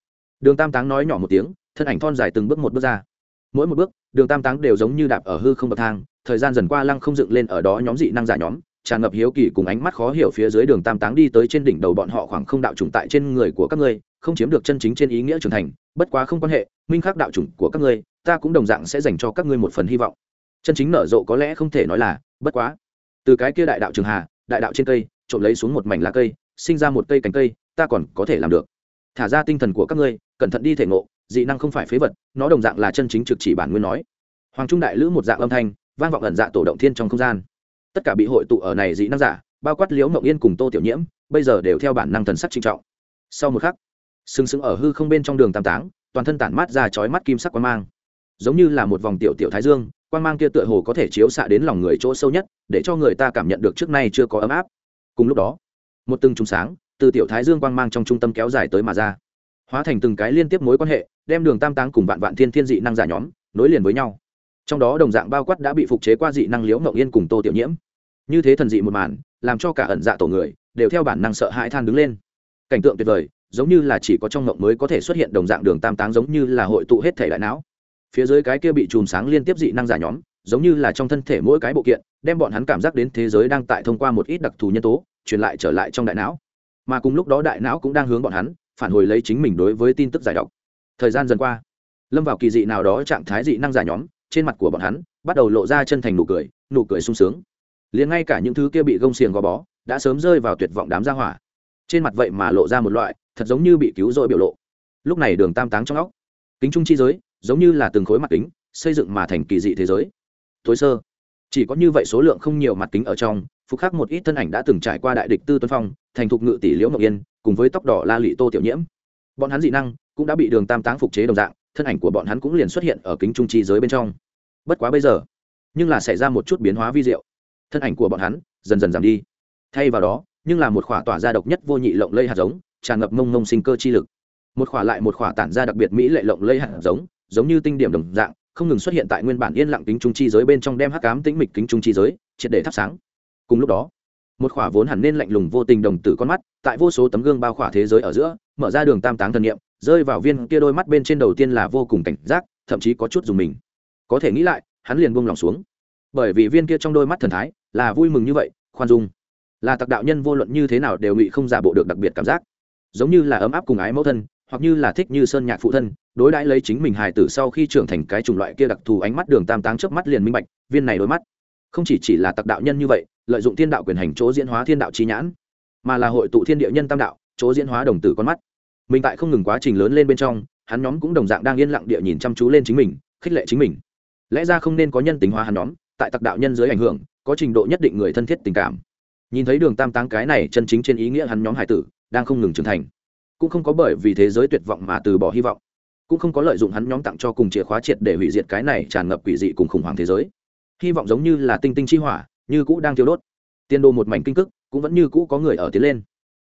Đường tam táng nói nhỏ một tiếng, thân ảnh thon dài từng bước một bước ra mỗi một bước, đường tam táng đều giống như đạp ở hư không bậc thang, thời gian dần qua lăng không dựng lên ở đó nhóm dị năng giả nhóm, tràn ngập hiếu kỳ cùng ánh mắt khó hiểu phía dưới đường tam táng đi tới trên đỉnh đầu bọn họ khoảng không đạo chủng tại trên người của các ngươi, không chiếm được chân chính trên ý nghĩa trưởng thành, bất quá không quan hệ, minh khắc đạo chủng của các ngươi, ta cũng đồng dạng sẽ dành cho các ngươi một phần hy vọng. Chân chính nở rộ có lẽ không thể nói là, bất quá. Từ cái kia đại đạo trường hà, đại đạo trên cây, trộm lấy xuống một mảnh lá cây, sinh ra một cây cành cây, ta còn có thể làm được. Thả ra tinh thần của các ngươi, cẩn thận đi thể ngộ dị năng không phải phế vật, nó đồng dạng là chân chính trực chỉ bản nguyên nói. Hoàng trung đại lữ một dạng âm thanh, vang vọng ẩn dạ tổ động thiên trong không gian. Tất cả bị hội tụ ở này dị năng giả, bao quát liễu mộng yên cùng tô tiểu nhiễm, bây giờ đều theo bản năng thần sắc trinh trọng. Sau một khắc, sừng sững ở hư không bên trong đường tam táng, toàn thân tản mát ra chói mắt kim sắc quang mang. Giống như là một vòng tiểu tiểu thái dương, quang mang kia tựa hồ có thể chiếu xạ đến lòng người chỗ sâu nhất, để cho người ta cảm nhận được trước nay chưa có ấm áp. Cùng lúc đó, một từng trùng sáng từ tiểu thái dương quang mang trong trung tâm kéo dài tới mà ra, hóa thành từng cái liên tiếp mối quan hệ đem đường tam táng cùng vạn vạn thiên thiên dị năng giả nhóm nối liền với nhau. Trong đó đồng dạng bao quát đã bị phục chế qua dị năng liễu mộng yên cùng tô tiểu nhiễm. Như thế thần dị một màn, làm cho cả ẩn dạ tổ người đều theo bản năng sợ hãi than đứng lên. Cảnh tượng tuyệt vời, giống như là chỉ có trong mộng mới có thể xuất hiện đồng dạng đường tam táng giống như là hội tụ hết thể đại não. Phía dưới cái kia bị chùm sáng liên tiếp dị năng giả nhóm, giống như là trong thân thể mỗi cái bộ kiện, đem bọn hắn cảm giác đến thế giới đang tại thông qua một ít đặc thù nhân tố, truyền lại trở lại trong đại não. Mà cùng lúc đó đại não cũng đang hướng bọn hắn phản hồi lấy chính mình đối với tin tức giải độc thời gian dần qua. Lâm vào kỳ dị nào đó trạng thái dị năng giả nhóm, trên mặt của bọn hắn bắt đầu lộ ra chân thành nụ cười nụ cười sung sướng. Liền ngay cả những thứ kia bị gông xiềng gò bó đã sớm rơi vào tuyệt vọng đám gia hỏa. Trên mặt vậy mà lộ ra một loại thật giống như bị cứu rỗi biểu lộ. Lúc này đường tam táng trong óc, kính trung chi giới, giống như là từng khối mặt kính, xây dựng mà thành kỳ dị thế giới. Tối sơ, chỉ có như vậy số lượng không nhiều mặt kính ở trong, phục khắc một ít thân ảnh đã từng trải qua đại địch tư tuấn phong, thành thục ngự tỷ liễu mộng yên, cùng với tóc đỏ la lị tô tiểu nhiễm. Bọn hắn dị năng cũng đã bị đường tam táng phục chế đồng dạng, thân ảnh của bọn hắn cũng liền xuất hiện ở kính trung chi giới bên trong. Bất quá bây giờ, nhưng là xảy ra một chút biến hóa vi diệu. Thân ảnh của bọn hắn dần dần giảm đi. Thay vào đó, nhưng là một khỏa tỏa ra độc nhất vô nhị lộng lây hạt giống, tràn ngập mông mông sinh cơ chi lực. Một khỏa lại một khỏa tản ra đặc biệt mỹ lệ lộng lây hạt giống giống như tinh điểm đồng dạng, không ngừng xuất hiện tại nguyên bản yên lặng kính trung chi giới bên trong đem hắc cám tĩnh mịch kính trung chi giới triệt để thắp sáng. Cùng lúc đó, một khỏa vốn hẳn nên lạnh lùng vô tình đồng tử con mắt, tại vô số tấm gương bao khỏa thế giới ở giữa, mở ra đường tam táng thần nghiệm rơi vào viên kia đôi mắt bên trên đầu tiên là vô cùng cảnh giác, thậm chí có chút dùng mình. Có thể nghĩ lại, hắn liền buông lòng xuống. Bởi vì viên kia trong đôi mắt thần thái là vui mừng như vậy, khoan dung. Là tặc đạo nhân vô luận như thế nào đều ngụy không giả bộ được đặc biệt cảm giác. Giống như là ấm áp cùng ái mẫu thân, hoặc như là thích như sơn nhạc phụ thân, đối đãi lấy chính mình hài tử sau khi trưởng thành cái chủng loại kia đặc thù ánh mắt đường tam táng trước mắt liền minh bạch, viên này đôi mắt. Không chỉ chỉ là tặc đạo nhân như vậy, lợi dụng thiên đạo quyền hành chỗ diễn hóa thiên đạo trí nhãn, mà là hội tụ thiên địa nhân tam đạo, chỗ diễn hóa đồng tử con mắt mình tại không ngừng quá trình lớn lên bên trong, hắn nhóm cũng đồng dạng đang yên lặng địa nhìn chăm chú lên chính mình, khích lệ chính mình. Lẽ ra không nên có nhân tính hóa hắn nhóm, tại tặc đạo nhân dưới ảnh hưởng, có trình độ nhất định người thân thiết tình cảm. Nhìn thấy đường tam táng cái này chân chính trên ý nghĩa hắn nhóm hải tử, đang không ngừng trưởng thành. Cũng không có bởi vì thế giới tuyệt vọng mà từ bỏ hy vọng. Cũng không có lợi dụng hắn nhóm tặng cho cùng chìa khóa triệt để hủy diệt cái này tràn ngập quỷ dị cùng khủng hoảng thế giới. Hy vọng giống như là tinh tinh chi hỏa, như cũ đang thiêu đốt. Tiên đồ một mảnh kinh cức, cũng vẫn như cũ có người ở tiến lên.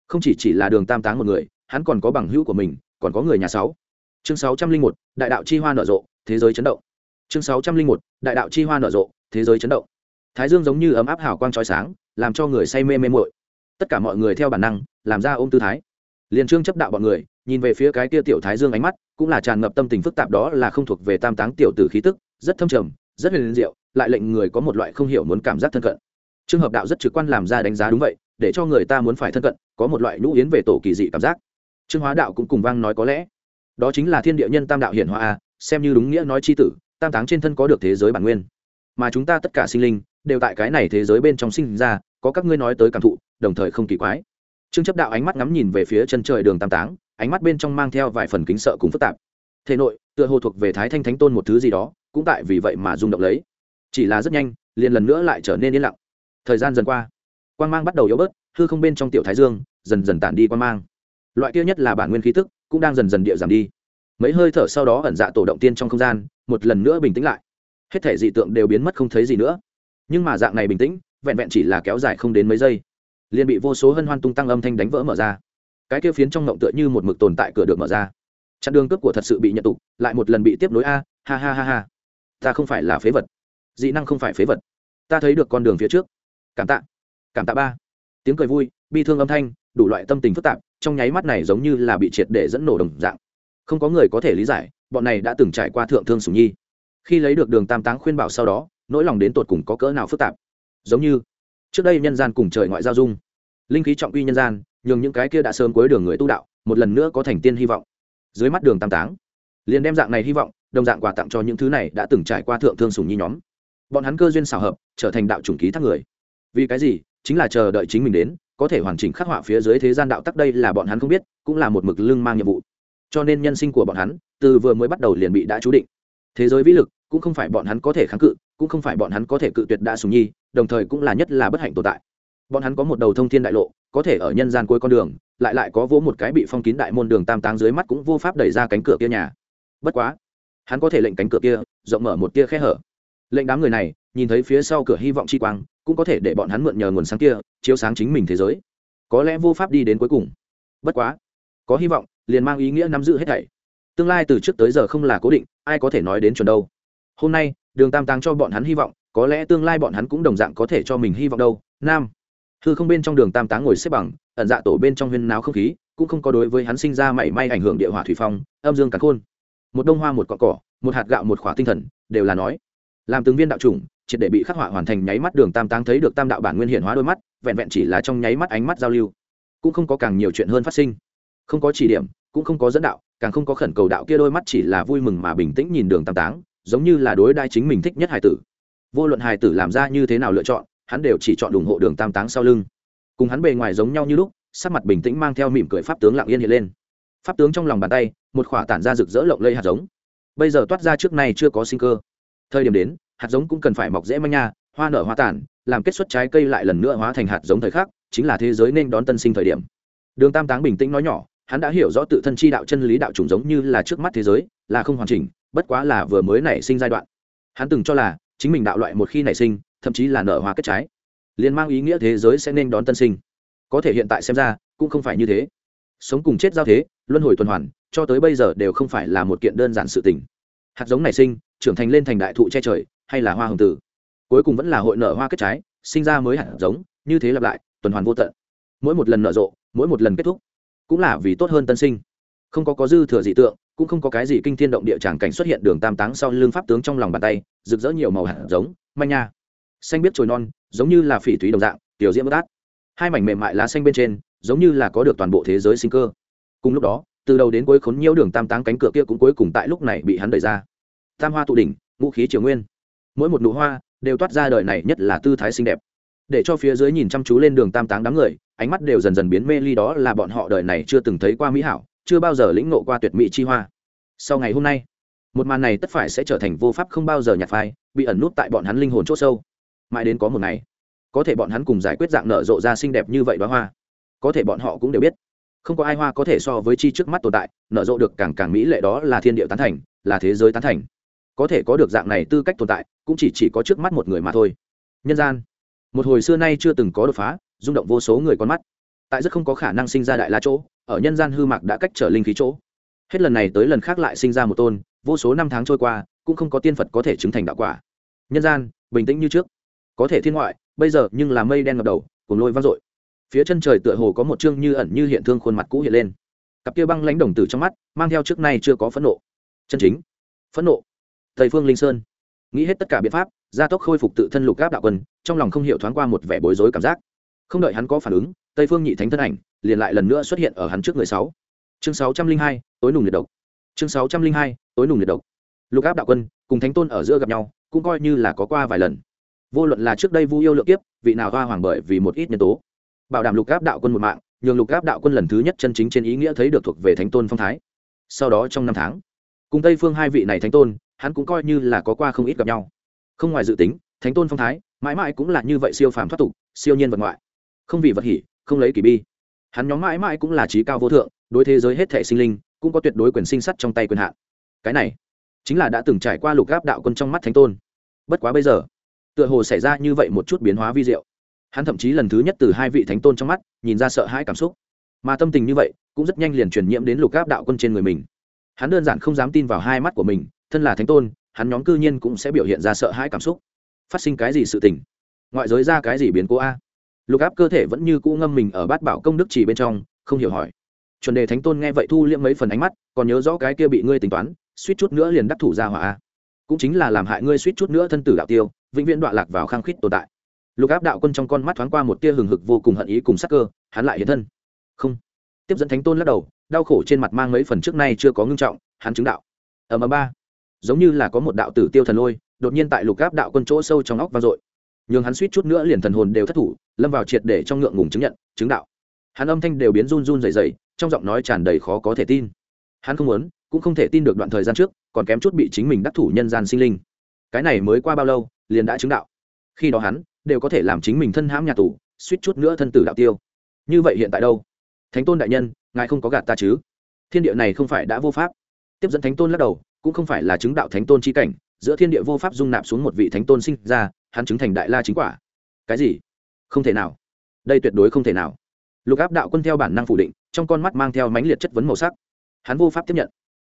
Không chỉ chỉ là đường tam táng một người hắn còn có bằng hữu của mình, còn có người nhà sáu. Chương sáu trăm linh một, đại đạo chi hoa nở rộ, thế giới chấn động. Chương sáu trăm linh một, đại đạo chi hoa nở rộ, thế giới chấn động. Thái dương giống như ấm áp hào quang trói sáng, làm cho người say mê mê muội. Tất cả mọi người theo bản năng, làm ra ôm tư thái. Liền trương chấp đạo bọn người, nhìn về phía cái kia tiểu thái dương ánh mắt, cũng là tràn ngập tâm tình phức tạp đó là không thuộc về tam táng tiểu tử khí tức, rất thâm trầm, rất huyền diệu, lại lệnh người có một loại không hiểu muốn cảm giác thân cận. Trường hợp đạo rất trực quan làm ra đánh giá đúng vậy, để cho người ta muốn phải thân cận, có một loại nhũ yến về tổ kỳ dị cảm giác trương hóa đạo cũng cùng vang nói có lẽ. Đó chính là thiên địa nhân tam đạo hiển hóa a xem như đúng nghĩa nói c h i tử, tam táng trên thân có được thế giới bản nguyên. Mà chúng ta tất cả sinh linh, đều tại cái này thế giới bên trong sinh ra, có các ngươi nói tới cảm thụ, đồng thời không kỳ quái. Trương chấp đạo ánh mắt ngắm nhìn về phía chân trời đường tam táng, ánh mắt bên trong mang theo vài phần kính sợ cùng phức tạp. Thể nội, tựa hồ thuộc về thái thanh thánh tôn một thứ gì đó, cũng tại vì vậy mà rung động lấy. Chỉ là rất nhanh, liền lần nữa lại trở nên yên lặng. Thời gian dần qua quan g mang bắt đầu yếu bớt, hư không bên trong tiểu thái dương, dần dần tản đi quan g mang loại kia nhất là bản nguyên khí tức, cũng đang dần dần địa giảm đi. Mấy hơi thở sau đó ẩn dạ tổ động tiên trong không gian, một lần nữa bình tĩnh lại. Hết thể dị tượng đều biến mất không thấy gì nữa. Nhưng mà dạng này bình tĩnh, vẹn vẹn chỉ là kéo dài không đến mấy giây. Liền bị vô số hân hoan tung tăng âm thanh đánh vỡ mở ra. Cái kia phiến trong ngộng tựa như một mực tồn tại cửa được mở ra. Chặn đường cướp của thật sự bị nhận tục lại một lần bị tiếp nối a, ha ha ha ha. Ta không phải là phế vật. Dị năng không phải phế vật. Ta thấy được con đường phía trước. Cảm tạ. Cảm tạ ba. Tiếng cười vui, bi thương âm thanh, đủ loại tâm tình phức tạp trong nháy mắt này giống như là bị triệt để dẫn nổ đồng dạng. Không có người có thể lý giải, bọn này đã từng trải qua thượng thương sùng nhi. Khi lấy được đường tam táng khuyên bảo sau đó, nỗi lòng đến tột cùng có cỡ nào phức tạp? Giống như, trước đây nhân gian cùng trời ngoại giao dung, linh khí trọng uy nhân gian, nhường những cái kia đã sớm cuối đường người tu đạo, một lần nữa có thành tiên hy vọng. Dưới mắt đường tam táng, liền đem dạng này hy vọng, đồng dạng quà tặng cho những thứ này đã từng trải qua thượng thương sùng nhi nhóm. Bọn hắn cơ duyên xảo hợp, trở thành đạo chủng ký thác người. Vì cái gì? Chính là chờ đợi chính mình đến có thể hoàn chỉnh khắc họa phía dưới thế gian đạo tắc đây là bọn hắn không biết, cũng là một mực lưng mang nhiệm vụ. Cho nên nhân sinh của bọn hắn, từ vừa mới bắt đầu liền bị đã chú định. Thế giới vĩ lực, cũng không phải bọn hắn có thể kháng cự, cũng không phải bọn hắn có thể cự tuyệt đã sùng nhi, đồng thời cũng là nhất là bất hạnh tồn tại. Bọn hắn có một đầu thông thiên đại lộ, có thể ở nhân gian cuối con đường, lại lại có vỗ một cái bị phong kín đại môn đường tam táng dưới mắt cũng vô pháp đẩy ra cánh cửa kia nhà. Bất quá, hắn có thể lệnh cánh cửa kia, rộng mở một tia khe hở. Lệnh đám người này nhìn thấy phía sau cửa hy vọng chi quang, cũng có thể để bọn hắn mượn nhờ nguồn sáng kia, chiếu sáng chính mình thế giới. Có lẽ vô pháp đi đến cuối cùng. Bất quá, có hy vọng, liền mang ý nghĩa nắm giữ hết thảy. Tương lai từ trước tới giờ không là cố định, ai có thể nói đến chuẩn đâu. Hôm nay, đường tam táng cho bọn hắn hy vọng, có lẽ tương lai bọn hắn cũng đồng dạng có thể cho mình hy vọng đâu. Nam thư không bên trong đường tam táng ngồi xếp bằng, ẩn dạ tổ bên trong huyên náo không khí, cũng không có đối với hắn sinh ra mảy may ảnh hưởng địa hỏa thủy phong, âm dương cắn khôn. Một đông hoa một cọn cỏ, một hạt gạo một khỏa tinh thần, đều là nói. Làm từng viên đạo chủng triệt để bị khắc họa hoàn thành nháy mắt đường tam táng thấy được tam đạo bản nguyên hiện hóa đôi mắt, vẹn vẹn chỉ là trong nháy mắt ánh mắt giao lưu. Cũng không có càng nhiều chuyện hơn phát sinh. Không có chỉ điểm, cũng không có dẫn đạo, càng không có khẩn cầu đạo kia đôi mắt chỉ là vui mừng mà bình tĩnh nhìn đường tam táng, giống như là đối đai chính mình thích nhất hài tử. Vô luận hài tử làm ra như thế nào lựa chọn, hắn đều chỉ chọn ủng hộ đường tam táng sau lưng. Cùng hắn bề ngoài giống nhau như lúc, sắc mặt bình tĩnh mang theo mỉm cười pháp tướng lặng yên hiện lên. Pháp tướng trong lòng bàn tay, một khỏa tản ra rực rỡ lộng lây hạt giống. Bây giờ toát ra trước này chưa có sinh cơ. Thời điểm đến hạt giống cũng cần phải mọc dễ manh nha, hoa nở hoa tản làm kết xuất trái cây lại lần nữa hóa thành hạt giống thời khắc, chính là thế giới nên đón tân sinh thời điểm. Đường tam táng bình tĩnh nói nhỏ, hắn đã hiểu rõ tự thân chi đạo chân lý đạo chủng giống như là trước mắt thế giới, là không hoàn chỉnh, bất quá là vừa mới nảy sinh giai đoạn. Hắn từng cho là, chính mình đạo loại một khi nảy sinh, thậm chí là nở hoa kết trái, liền mang ý nghĩa thế giới sẽ nên đón tân sinh. Có thể hiện tại xem ra, cũng không phải như thế. Sống cùng chết giao thế, luân hồi tuần hoàn, cho tới bây giờ đều không phải là một kiện đơn giản sự tình. Hạt giống nảy sinh, trưởng thành lên thành đại thụ che trời hay là hoa hồng tử. Cuối cùng vẫn là hội nở hoa kết trái, sinh ra mới hạt giống, như thế lặp lại, tuần hoàn vô tận. Mỗi một lần nở rộ, mỗi một lần kết thúc, cũng là vì tốt hơn tân sinh. Không có có dư thừa dị tượng, cũng không có cái gì kinh thiên động địa tràng cảnh xuất hiện đường tam táng sau lưng pháp tướng trong lòng bàn tay, rực rỡ nhiều màu hạt giống, manh nha. Xanh biết trồi non, giống như là phỉ thúy đồng dạng, tiểu diễm bất át. Hai mảnh mềm mại lá xanh bên trên, giống như là có được toàn bộ thế giới sinh cơ. Cùng lúc đó, từ đầu đến cuối khốn nhiễu đường tam táng cánh cửa kia cũng cuối cùng tại lúc này bị hắn đẩy ra. Tam hoa tụ đỉnh, ngũ khí triều nguyên mỗi một nụ hoa đều toát ra đời này nhất là tư thái xinh đẹp. Để cho phía dưới nhìn chăm chú lên đường tam táng đám người, ánh mắt đều dần dần biến mê ly đó là bọn họ đời này chưa từng thấy qua mỹ hảo, chưa bao giờ lĩnh ngộ qua tuyệt mỹ chi hoa. Sau ngày hôm nay, một màn này tất phải sẽ trở thành vô pháp không bao giờ nhạt phai, bị ẩn nút tại bọn hắn linh hồn c h ỗ sâu. Mãi đến có một ngày, có thể bọn hắn cùng giải quyết dạng nở rộ ra xinh đẹp như vậy đó hoa. Có thể bọn họ cũng đều biết, không có ai hoa có thể so với chi trước mắt tồn tại, nở rộ được càng càng mỹ lệ đó là thiên địa tán thành, là thế giới tán thành có thể có được dạng này tư cách tồn tại, cũng chỉ chỉ có trước mắt một người mà thôi. Nhân gian. Một hồi xưa nay chưa từng có đột phá, rung động vô số người con mắt. Tại rất không có khả năng sinh ra đại la chỗ, ở nhân gian hư mạc đã cách trở linh khí chỗ. Hết lần này tới lần khác lại sinh ra một tôn, vô số năm tháng trôi qua, cũng không có tiên phật có thể chứng thành đạo quả. Nhân gian, bình tĩnh như trước. Có thể thiên ngoại, bây giờ nhưng là mây đen ngập đầu cùng lôi vang dội. Phía chân trời tựa hồ có một chương như ẩn như hiện thương khuôn mặt cũ hiện lên. Cặp kia băng lãnh đồng tử trong mắt, mang theo trước nay chưa có phẫn nộ. Chân chính. Phẫn nộ thầy phương linh sơn. Nghĩ hết tất cả biện pháp, gia tốc khôi phục tự thân lục gáp đạo quân, trong lòng không hiểu thoáng qua một vẻ bối rối cảm giác. Không đợi hắn có phản ứng, tây phương nhị thánh thân ảnh liền lại lần nữa xuất hiện ở hắn trước người sáu. Chương sáu trăm linh hai, tối nùng liệt độc. Chương sáu trăm linh hai, tối nùng liệt độc. Lục áp đạo quân cùng thánh tôn ở giữa gặp nhau, cũng coi như là có qua vài lần. Vô luận là trước đây vu yêu lượng kiếp, vị nào hoa hoàng bởi vì một ít nhân tố, bảo đảm lục áp đạo quân một mạng, nhường lục áp đạo quân lần thứ nhất chân chính trên ý nghĩa thấy được thuộc về thánh tôn phong thái. Sau đó trong năm tháng, cùng tây phương hai vị này thánh tôn hắn cũng coi như là có qua không ít gặp nhau. Không ngoài dự tính, thánh tôn phong thái, mãi mãi cũng là như vậy siêu phàm thoát tục, siêu nhiên vật ngoại. Không vì vật hỉ, không lấy kỳ bi. Hắn nhóm mãi mãi cũng là trí cao vô thượng, đối thế giới hết thể sinh linh, cũng có tuyệt đối quyền sinh sắt trong tay quyền hạn. Cái này, chính là đã từng trải qua lục gáp đạo quân trong mắt thánh tôn. Bất quá bây giờ, tựa hồ xảy ra như vậy một chút biến hóa vi diệu. Hắn thậm chí lần thứ nhất từ hai vị thánh tôn trong mắt, nhìn ra sợ hãi cảm xúc. Mà tâm tình như vậy, cũng rất nhanh liền truyền nhiễm đến lục gáp đạo quân trên người mình. Hắn đơn giản không dám tin vào hai mắt của mình thân là thánh tôn, hắn nhóm cư nhiên cũng sẽ biểu hiện ra sợ hãi cảm xúc. Phát sinh cái gì sự tình? Ngoại giới ra cái gì biến cố a? Lục áp cơ thể vẫn như cũ ngâm mình ở bát bảo công đức chỉ bên trong, không hiểu hỏi. Chuẩn đề thánh tôn nghe vậy thu liễm mấy phần ánh mắt, còn nhớ rõ cái kia bị ngươi tính toán, suýt chút nữa liền đắc thủ ra hỏa a. Cũng chính là làm hại ngươi suýt chút nữa thân tử đạo tiêu, vĩnh viễn đoạn lạc vào khăng khít tồn tại. Lục áp đạo quân trong con mắt thoáng qua một tia hừng hực vô cùng hận ý cùng sắc cơ, hắn lại hiện thân. Không. Tiếp dẫn thánh tôn lắc đầu, đau khổ trên mặt mang mấy phần trước nay chưa có ngưng trọng, hắn chứng đạo. Ở mà ba giống như là có một đạo tử tiêu thần lôi, đột nhiên tại lục áp đạo quân chỗ sâu trong óc vang dội. Nhường hắn suýt chút nữa liền thần hồn đều thất thủ, lâm vào triệt để trong ngượng ngùng chứng nhận, chứng đạo. Hắn âm thanh đều biến run run dày dày trong giọng nói tràn đầy khó có thể tin. Hắn không muốn, cũng không thể tin được đoạn thời gian trước, còn kém chút bị chính mình đắc thủ nhân gian sinh linh. Cái này mới qua bao lâu, liền đã chứng đạo. Khi đó hắn, đều có thể làm chính mình thân hãm nhà tù, suýt chút nữa thân tử đạo tiêu. Như vậy hiện tại đâu? Thánh tôn đại nhân, ngài không có gạt ta chứ? Thiên địa này không phải đã vô pháp. Tiếp dẫn thánh tôn lắc đầu cũng không phải là chứng đạo thánh tôn chi cảnh, giữa thiên địa vô pháp dung nạp xuống một vị thánh tôn sinh ra, hắn chứng thành đại la chính quả. Cái gì? Không thể nào. Đây tuyệt đối không thể nào. Lục áp đạo quân theo bản năng phủ định, trong con mắt mang theo mãnh liệt chất vấn màu sắc. Hắn vô pháp tiếp nhận.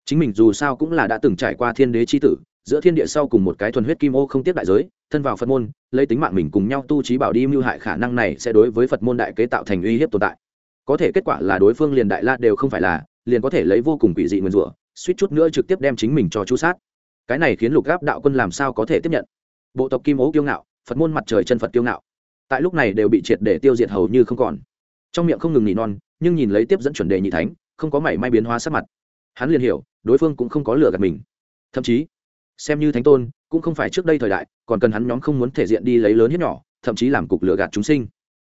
Chính mình dù sao cũng là đã từng trải qua thiên đế c h i tử, giữa thiên địa sau cùng một cái thuần huyết kim ô không tiếp đại giới, thân vào phật môn, lấy tính mạng mình cùng nhau tu trí bảo đi mưu hại khả năng này sẽ đối với phật môn đại kế tạo thành uy hiếp tồn tại. Có thể kết quả là đối phương liền đại la đều không phải là, liền có thể lấy vô cùng quỷ dị nguyên rủa suýt chút nữa trực tiếp đem chính mình cho chu sát. Cái này khiến lục gáp đạo quân làm sao có thể tiếp nhận? Bộ tộc kim ố kiêu ngạo, phật môn mặt trời chân phật kiêu ngạo. Tại lúc này đều bị triệt để tiêu diệt hầu như không còn. Trong miệng không ngừng nỉ non, nhưng nhìn lấy tiếp dẫn chuẩn đề nhị thánh, không có mảy may biến hóa sắc mặt. Hắn liền hiểu, đối phương cũng không có lừa gạt mình. Thậm chí, xem như thánh tôn, cũng không phải trước đây thời đại, còn cần hắn nhóm không muốn thể diện đi lấy lớn hiếp nhỏ, thậm chí làm cục lừa gạt chúng sinh.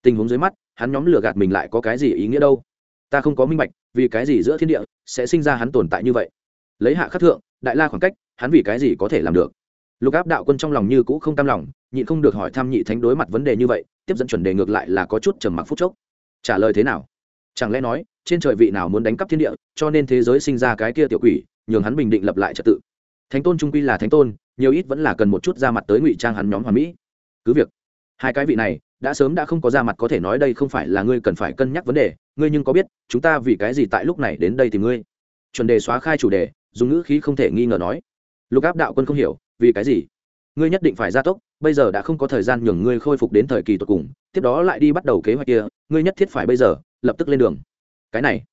Tình huống dưới mắt, hắn nhóm lừa gạt mình lại có cái gì ý nghĩa đâu? Ta không có minh bạch vì cái gì giữa thiên địa sẽ sinh ra hắn tồn tại như vậy? Lấy hạ khắc thượng, đại la khoảng cách, hắn vì cái gì có thể làm được? Lục áp đạo quân trong lòng như cũ không tam lòng, nhịn không được hỏi thăm nhị thánh đối mặt vấn đề như vậy, tiếp dẫn chuẩn đề ngược lại là có chút trầm mặc phút chốc. Trả lời thế nào? Chẳng lẽ nói, trên trời vị nào muốn đánh cắp thiên địa, cho nên thế giới sinh ra cái kia tiểu quỷ, nhường hắn bình định lập lại trật tự? Thánh tôn trung quy là thánh tôn, nhiều ít vẫn là cần một chút ra mặt tới ngụy trang hắn nhóm hoàn mỹ. Cứ việc hai cái vị này, đã sớm đã không có ra mặt có thể nói đây không phải là ngươi cần phải cân nhắc vấn đề, ngươi nhưng có biết, chúng ta vì cái gì tại lúc này đến đây tìm ngươi? Chuẩn đề xóa khai chủ đề, dùng ngữ khí không thể nghi ngờ nói. Lục áp đạo quân không hiểu, vì cái gì? Ngươi nhất định phải gia tốc, bây giờ đã không có thời gian nhường ngươi khôi phục đến thời kỳ tột cùng, tiếp đó lại đi bắt đầu kế hoạch kia, ngươi nhất thiết phải bây giờ, lập tức lên đường. Cái này,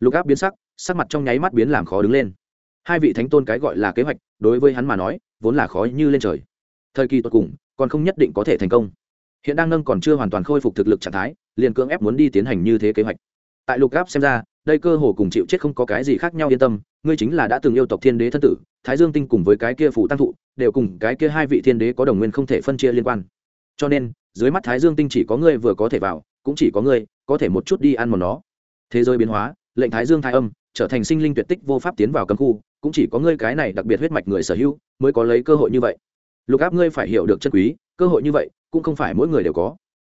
lục áp biến sắc sắc mặt trong nháy mắt biến làm khó đứng lên. Hai vị thánh tôn cái gọi là kế hoạch, đối với hắn mà nói, vốn là khó như lên trời. Thời kỳ tột cùng, còn không nhất định có thể thành công hiện đang nâng còn chưa hoàn toàn khôi phục thực lực trạng thái, liền cưỡng ép muốn đi tiến hành như thế kế hoạch. Tại lục áp xem ra, đây cơ hồ cùng chịu chết không có cái gì khác nhau yên tâm, ngươi chính là đã từng yêu tộc thiên đế thân tử, thái dương tinh cùng với cái kia phủ tăng thụ, đều cùng cái kia hai vị thiên đế có đồng nguyên không thể phân chia liên quan. Cho nên, dưới mắt thái dương tinh chỉ có ngươi vừa có thể vào, cũng chỉ có ngươi, có thể một chút đi ăn một nó. Thế giới biến hóa, lệnh thái dương thái âm, trở thành sinh linh tuyệt tích vô pháp tiến vào cấm khu, cũng chỉ có ngươi cái này đặc biệt huyết mạch người sở hữu, mới có lấy cơ hội như vậy. Lục áp ngươi phải hiểu được chân quý, cơ hội như vậy cũng không phải mỗi người đều có.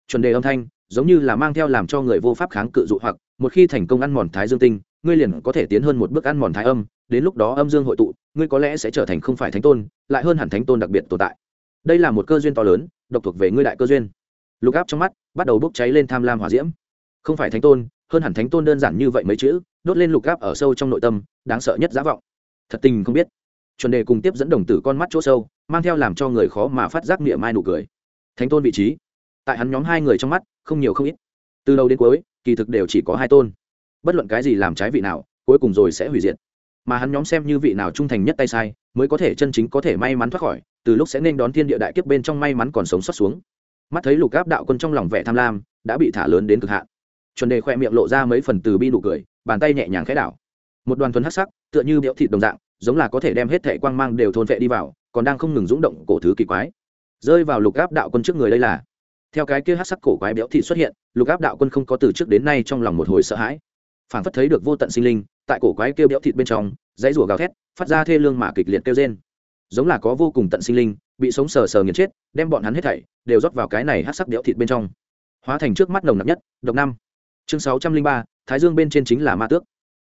Chuẩn đề âm thanh, giống như là mang theo làm cho người vô pháp kháng cự dụ hoặc, một khi thành công ăn mòn thái dương tinh, ngươi liền có thể tiến hơn một bước ăn mòn thái âm, đến lúc đó âm dương hội tụ, ngươi có lẽ sẽ trở thành không phải thánh tôn, lại hơn hẳn thánh tôn đặc biệt tồn tại. Đây là một cơ duyên to lớn, độc thuộc về ngươi đại cơ duyên. Lục áp trong mắt, bắt đầu bốc cháy lên tham lam hỏa diễm. Không phải thánh tôn, hơn hẳn thánh tôn đơn giản như vậy mấy chữ, đốt lên lục áp ở sâu trong nội tâm, đáng sợ nhất giá vọng. Thật tình không biết. Chuẩn đề cùng tiếp dẫn đồng tử con mắt chỗ sâu, mang theo làm cho người khó mà phát giác miệng mai nụ cười thánh tôn vị trí. Tại hắn nhóm hai người trong mắt, không nhiều không ít. Từ đầu đến cuối, kỳ thực đều chỉ có hai tôn. Bất luận cái gì làm trái vị nào, cuối cùng rồi sẽ hủy diệt. Mà hắn nhóm xem như vị nào trung thành nhất tay sai, mới có thể chân chính có thể may mắn thoát khỏi, từ lúc sẽ nên đón thiên địa đại kiếp bên trong may mắn còn sống sót xuống. Mắt thấy lục áp đạo quân trong lòng vẻ tham lam, đã bị thả lớn đến cực hạn. Chuẩn đề khoe miệng lộ ra mấy phần từ bi nụ cười, bàn tay nhẹ nhàng khẽ đảo. Một đoàn thuần hắc sắc, tựa như béo thịt đồng dạng, giống là có thể đem hết thệ quang mang đều thôn vệ đi vào, còn đang không ngừng rúng động cổ thứ kỳ quái rơi vào lục áp đạo quân trước người đây là. Theo cái kia hắc sắc cổ quái béo thịt xuất hiện, lục áp đạo quân không có từ trước đến nay trong lòng một hồi sợ hãi. Phản phất thấy được vô tận sinh linh, tại cổ quái kêu béo thịt bên trong, dãy rủa gào thét, phát ra thê lương mà kịch liệt kêu trên giống là có vô cùng tận sinh linh, bị sống sờ sờ nghiền chết, đem bọn hắn hết thảy đều rót vào cái này hát sắc béo thịt bên trong. Hóa thành trước mắt nồng nặc nhất, độc năm. Chương sáu trăm linh ba, thái dương bên trên chính là ma tước.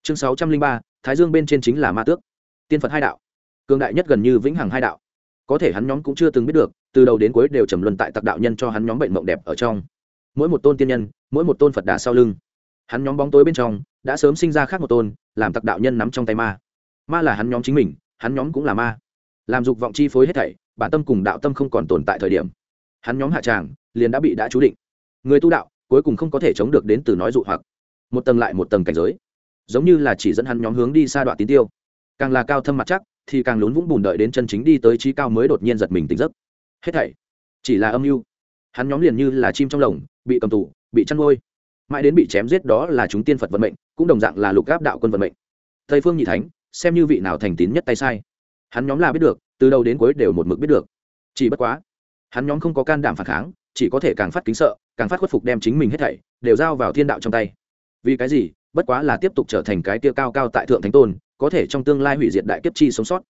Chương sáu trăm linh ba, thái dương bên trên chính là ma tước. Tiên phật hai đạo. Cường đại nhất gần như vĩnh hằng hai đạo có thể hắn nhóm cũng chưa từng biết được, từ đầu đến cuối đều trầm luân tại tặc đạo nhân cho hắn nhóm bệnh mộng đẹp ở trong. Mỗi một tôn tiên nhân, mỗi một tôn phật đà sau lưng. Hắn nhóm bóng tối bên trong, đã sớm sinh ra khác một tôn, làm tặc đạo nhân nắm trong tay ma. Ma là hắn nhóm chính mình, hắn nhóm cũng là ma. Làm dục vọng chi phối hết thảy, bản tâm cùng đạo tâm không còn tồn tại thời điểm. Hắn nhóm hạ tràng, liền đã bị đã chú định. Người tu đạo, cuối cùng không có thể chống được đến từ nói dụ hoặc. Một tầng lại một tầng cảnh giới. Giống như là chỉ dẫn hắn nhóm hướng đi xa đoạn tín tiêu. Càng là cao thâm mặt chắc thì càng lún vũng bùn đợi đến chân chính đi tới trí cao mới đột nhiên giật mình tỉnh giấc. Hết thảy chỉ là âm mưu. Hắn nhóm liền như là chim trong lồng, bị cầm tù, bị chăn nuôi. Mãi đến bị chém giết đó là chúng tiên phật vận mệnh, cũng đồng dạng là lục gáp đạo quân vận mệnh. Tây phương nhị thánh, xem như vị nào thành tín nhất tay sai. Hắn nhóm là biết được, từ đầu đến cuối đều một mực biết được. Chỉ bất quá, hắn nhóm không có can đảm phản kháng, chỉ có thể càng phát kính sợ, càng phát khuất phục đem chính mình hết thảy đều giao vào thiên đạo trong tay. Vì cái gì? Bất quá là tiếp tục trở thành cái tia cao cao tại thượng thánh tôn, có thể trong tương lai hủy diệt đại kiếp chi sống sót.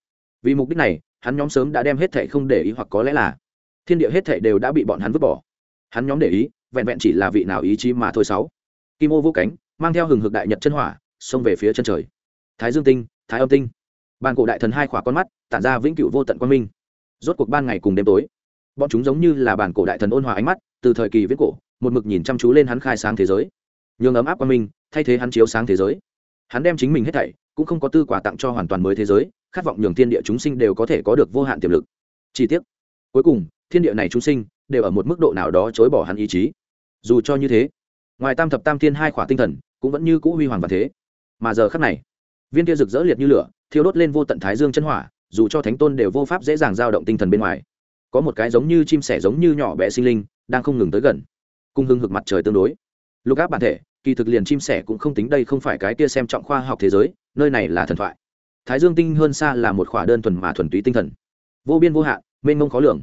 Vì mục đích này, hắn nhóm sớm đã đem hết thảy không để ý hoặc có lẽ là thiên địa hết thảy đều đã bị bọn hắn vứt bỏ. Hắn nhóm để ý, vẹn vẹn chỉ là vị nào ý chí mà thôi sáu. Kim ô vũ cánh, mang theo hừng hực đại nhật chân hỏa, xông về phía chân trời. Thái dương tinh, thái âm tinh. Bàn cổ đại thần hai khỏa con mắt, tản ra vĩnh cửu vô tận quan minh. Rốt cuộc ban ngày cùng đêm tối, bọn chúng giống như là bàn cổ đại thần ôn hòa ánh mắt, từ thời kỳ viễn cổ, một mực nhìn chăm chú lên hắn khai sáng thế giới nhường ấm áp quan minh thay thế hắn chiếu sáng thế giới. Hắn đem chính mình hết thảy, cũng không có tư quả tặng cho hoàn toàn mới thế giới, khát vọng nhường thiên địa chúng sinh đều có thể có được vô hạn tiềm lực. Chi tiết cuối cùng, thiên địa này chúng sinh đều ở một mức độ nào đó chối bỏ hắn ý chí. Dù cho như thế, ngoài tam thập tam thiên hai khỏa tinh thần cũng vẫn như cũ huy hoàng và thế. Mà giờ khắc này, viên kia rực rỡ liệt như lửa, thiêu đốt lên vô tận thái dương chân hỏa, dù cho thánh tôn đều vô pháp dễ dàng dao động tinh thần bên ngoài. Có một cái giống như chim sẻ giống như nhỏ bé sinh linh, đang không ngừng tới gần cung hưng hực mặt trời tương đối lục áp bản thể, kỳ thực liền chim sẻ cũng không tính đây không phải cái kia xem trọng khoa học thế giới, nơi này là thần thoại. Thái dương tinh hơn xa là một khỏa đơn thuần mà thuần túy tinh thần. Vô biên vô hạn, mênh mông khó lường.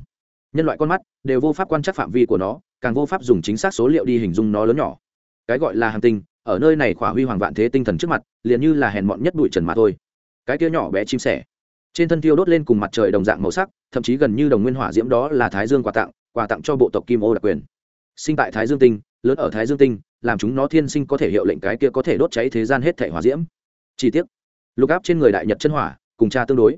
Nhân loại con mắt đều vô pháp quan trắc phạm vi của nó, càng vô pháp dùng chính xác số liệu đi hình dung nó lớn nhỏ. Cái gọi là hàng tinh, ở nơi này khỏa huy hoàng vạn thế tinh thần trước mặt, liền như là hèn mọn nhất bụi trần mà thôi. Cái kia nhỏ bé chim sẻ, trên thân thiêu đốt lên cùng mặt trời đồng dạng màu sắc, thậm chí gần như đồng nguyên hỏa diễm đó là thái dương quà tặng quà tặng cho bộ tộc kim ô đặc quyền sinh tại thái dương tinh, lớn ở thái dương tinh, làm chúng nó thiên sinh có thể hiệu lệnh cái kia có thể đốt cháy thế gian hết thể hỏa diễm. Chi tiết lục áp trên người đại nhật chân hỏa, cùng cha tương đối,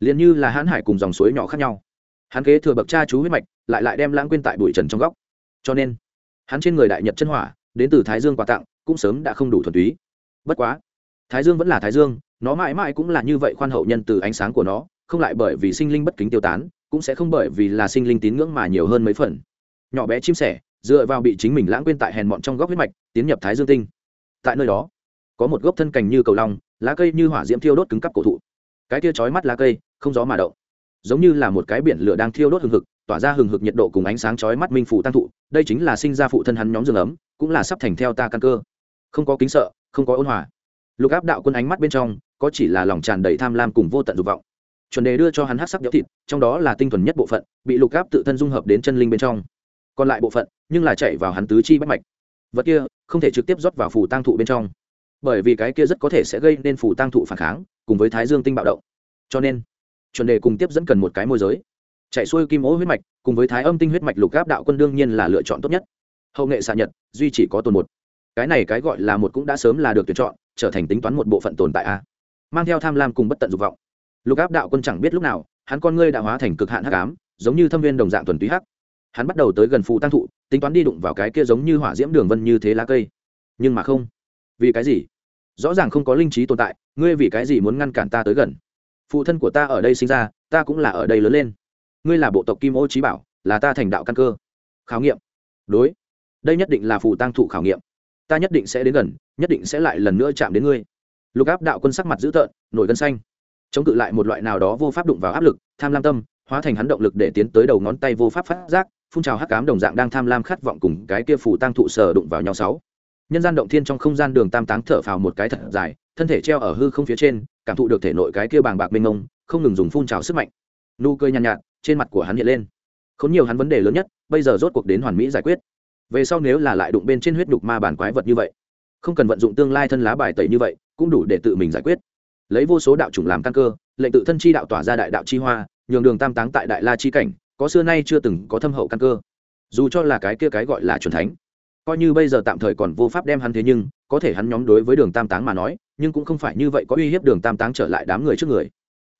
liền như là hãn hải cùng dòng suối nhỏ khác nhau. Hắn kế thừa bậc cha chú huyết mạch, lại lại đem lãng quên tại bụi trần trong góc. Cho nên, hắn trên người đại nhật chân hỏa, đến từ thái dương quà tặng, cũng sớm đã không đủ thuần túy. Bất quá, thái dương vẫn là thái dương, nó mãi mãi cũng là như vậy khoan hậu nhân từ ánh sáng của nó, không lại bởi vì sinh linh bất kính tiêu tán, cũng sẽ không bởi vì là sinh linh tín ngưỡng mà nhiều hơn mấy phần. Nhỏ bé chim sẻ dựa vào bị chính mình lãng quên tại hèn mọn trong góc huyết mạch, tiến nhập thái dương tinh. Tại nơi đó, có một gốc thân cành như cầu long, lá cây như hỏa diễm thiêu đốt cứng cắp cổ thụ. Cái kia chói mắt lá cây, không gió mà động. Giống như là một cái biển lửa đang thiêu đốt hừng hực, tỏa ra hừng hực nhiệt độ cùng ánh sáng chói mắt minh phủ tăng thụ. Đây chính là sinh ra phụ thân hắn nhóm dương ấm, cũng là sắp thành theo ta căn cơ. Không có kính sợ, không có ôn hòa. Lục áp đạo quân ánh mắt bên trong, có chỉ là lòng tràn đầy tham lam cùng vô tận dục vọng. Chuẩn đề đưa cho hắn hát sắc nhỡ thịt, trong đó là tinh thuần nhất bộ phận, bị lục áp tự thân dung hợp đến chân linh bên trong còn lại bộ phận, nhưng là chạy vào hắn tứ chi bách mạch. Vật kia, không thể trực tiếp rót vào phủ tăng thụ bên trong. Bởi vì cái kia rất có thể sẽ gây nên phủ tăng thụ phản kháng, cùng với thái dương tinh bạo động. Cho nên, chuẩn đề cùng tiếp dẫn cần một cái môi giới. Chạy xuôi kim ố huyết mạch, cùng với thái âm tinh huyết mạch lục áp đạo quân đương nhiên là lựa chọn tốt nhất. Hậu nghệ xạ nhật, duy chỉ có tồn một. Cái này cái gọi là một cũng đã sớm là được tuyển chọn, trở thành tính toán một bộ phận tồn tại a. Mang theo tham lam cùng bất tận dục vọng. Lục áp đạo quân chẳng biết lúc nào, hắn con ngươi đã hóa thành cực hạn hắc ám, giống như thâm viên đồng dạng thuần túy hắc hắn bắt đầu tới gần phù tăng thụ, tính toán đi đụng vào cái kia giống như hỏa diễm đường vân như thế lá cây. Nhưng mà không. Vì cái gì? Rõ ràng không có linh trí tồn tại, ngươi vì cái gì muốn ngăn cản ta tới gần? Phụ thân của ta ở đây sinh ra, ta cũng là ở đây lớn lên. Ngươi là bộ tộc kim ô trí bảo, là ta thành đạo căn cơ. Khảo nghiệm. Đối. Đây nhất định là phù tăng thụ khảo nghiệm. Ta nhất định sẽ đến gần, nhất định sẽ lại lần nữa chạm đến ngươi. Lục áp đạo quân sắc mặt dữ tợn, nổi gân xanh. Chống cự lại một loại nào đó vô pháp đụng vào áp lực, tham lam tâm, hóa thành hắn động lực để tiến tới đầu ngón tay vô pháp phát giác phun trào hắc cám đồng dạng đang tham lam khát vọng cùng cái kia phù tăng thụ sở đụng vào nhau sáu. Nhân gian động thiên trong không gian đường tam táng thở phào một cái thật dài thân thể treo ở hư không phía trên cảm thụ được thể nội cái kia bàng bạc mênh mông không ngừng dùng phun trào sức mạnh. Nụ cười nhàn nhạt, nhạt trên mặt của hắn hiện lên. Khốn nhiều hắn vấn đề lớn nhất bây giờ rốt cuộc đến hoàn mỹ giải quyết. Về sau nếu là lại đụng bên trên huyết đục ma bản quái vật như vậy không cần vận dụng tương lai thân lá bài tẩy như vậy cũng đủ để tự mình giải quyết. Lấy vô số đạo chủng làm căn cơ lệnh tự thân chi đạo tỏa ra đại đạo chi hoa nhường đường tam táng tại đại la chi cảnh có xưa nay chưa từng có thâm hậu căn cơ. Dù cho là cái kia cái gọi là c thánh, coi như bây giờ tạm thời còn vô pháp đem hắn thế nhưng, có thể hắn nhóm đối với đường tam táng mà nói, nhưng cũng không phải như vậy có uy hiếp đường tam táng trở lại đám người trước người.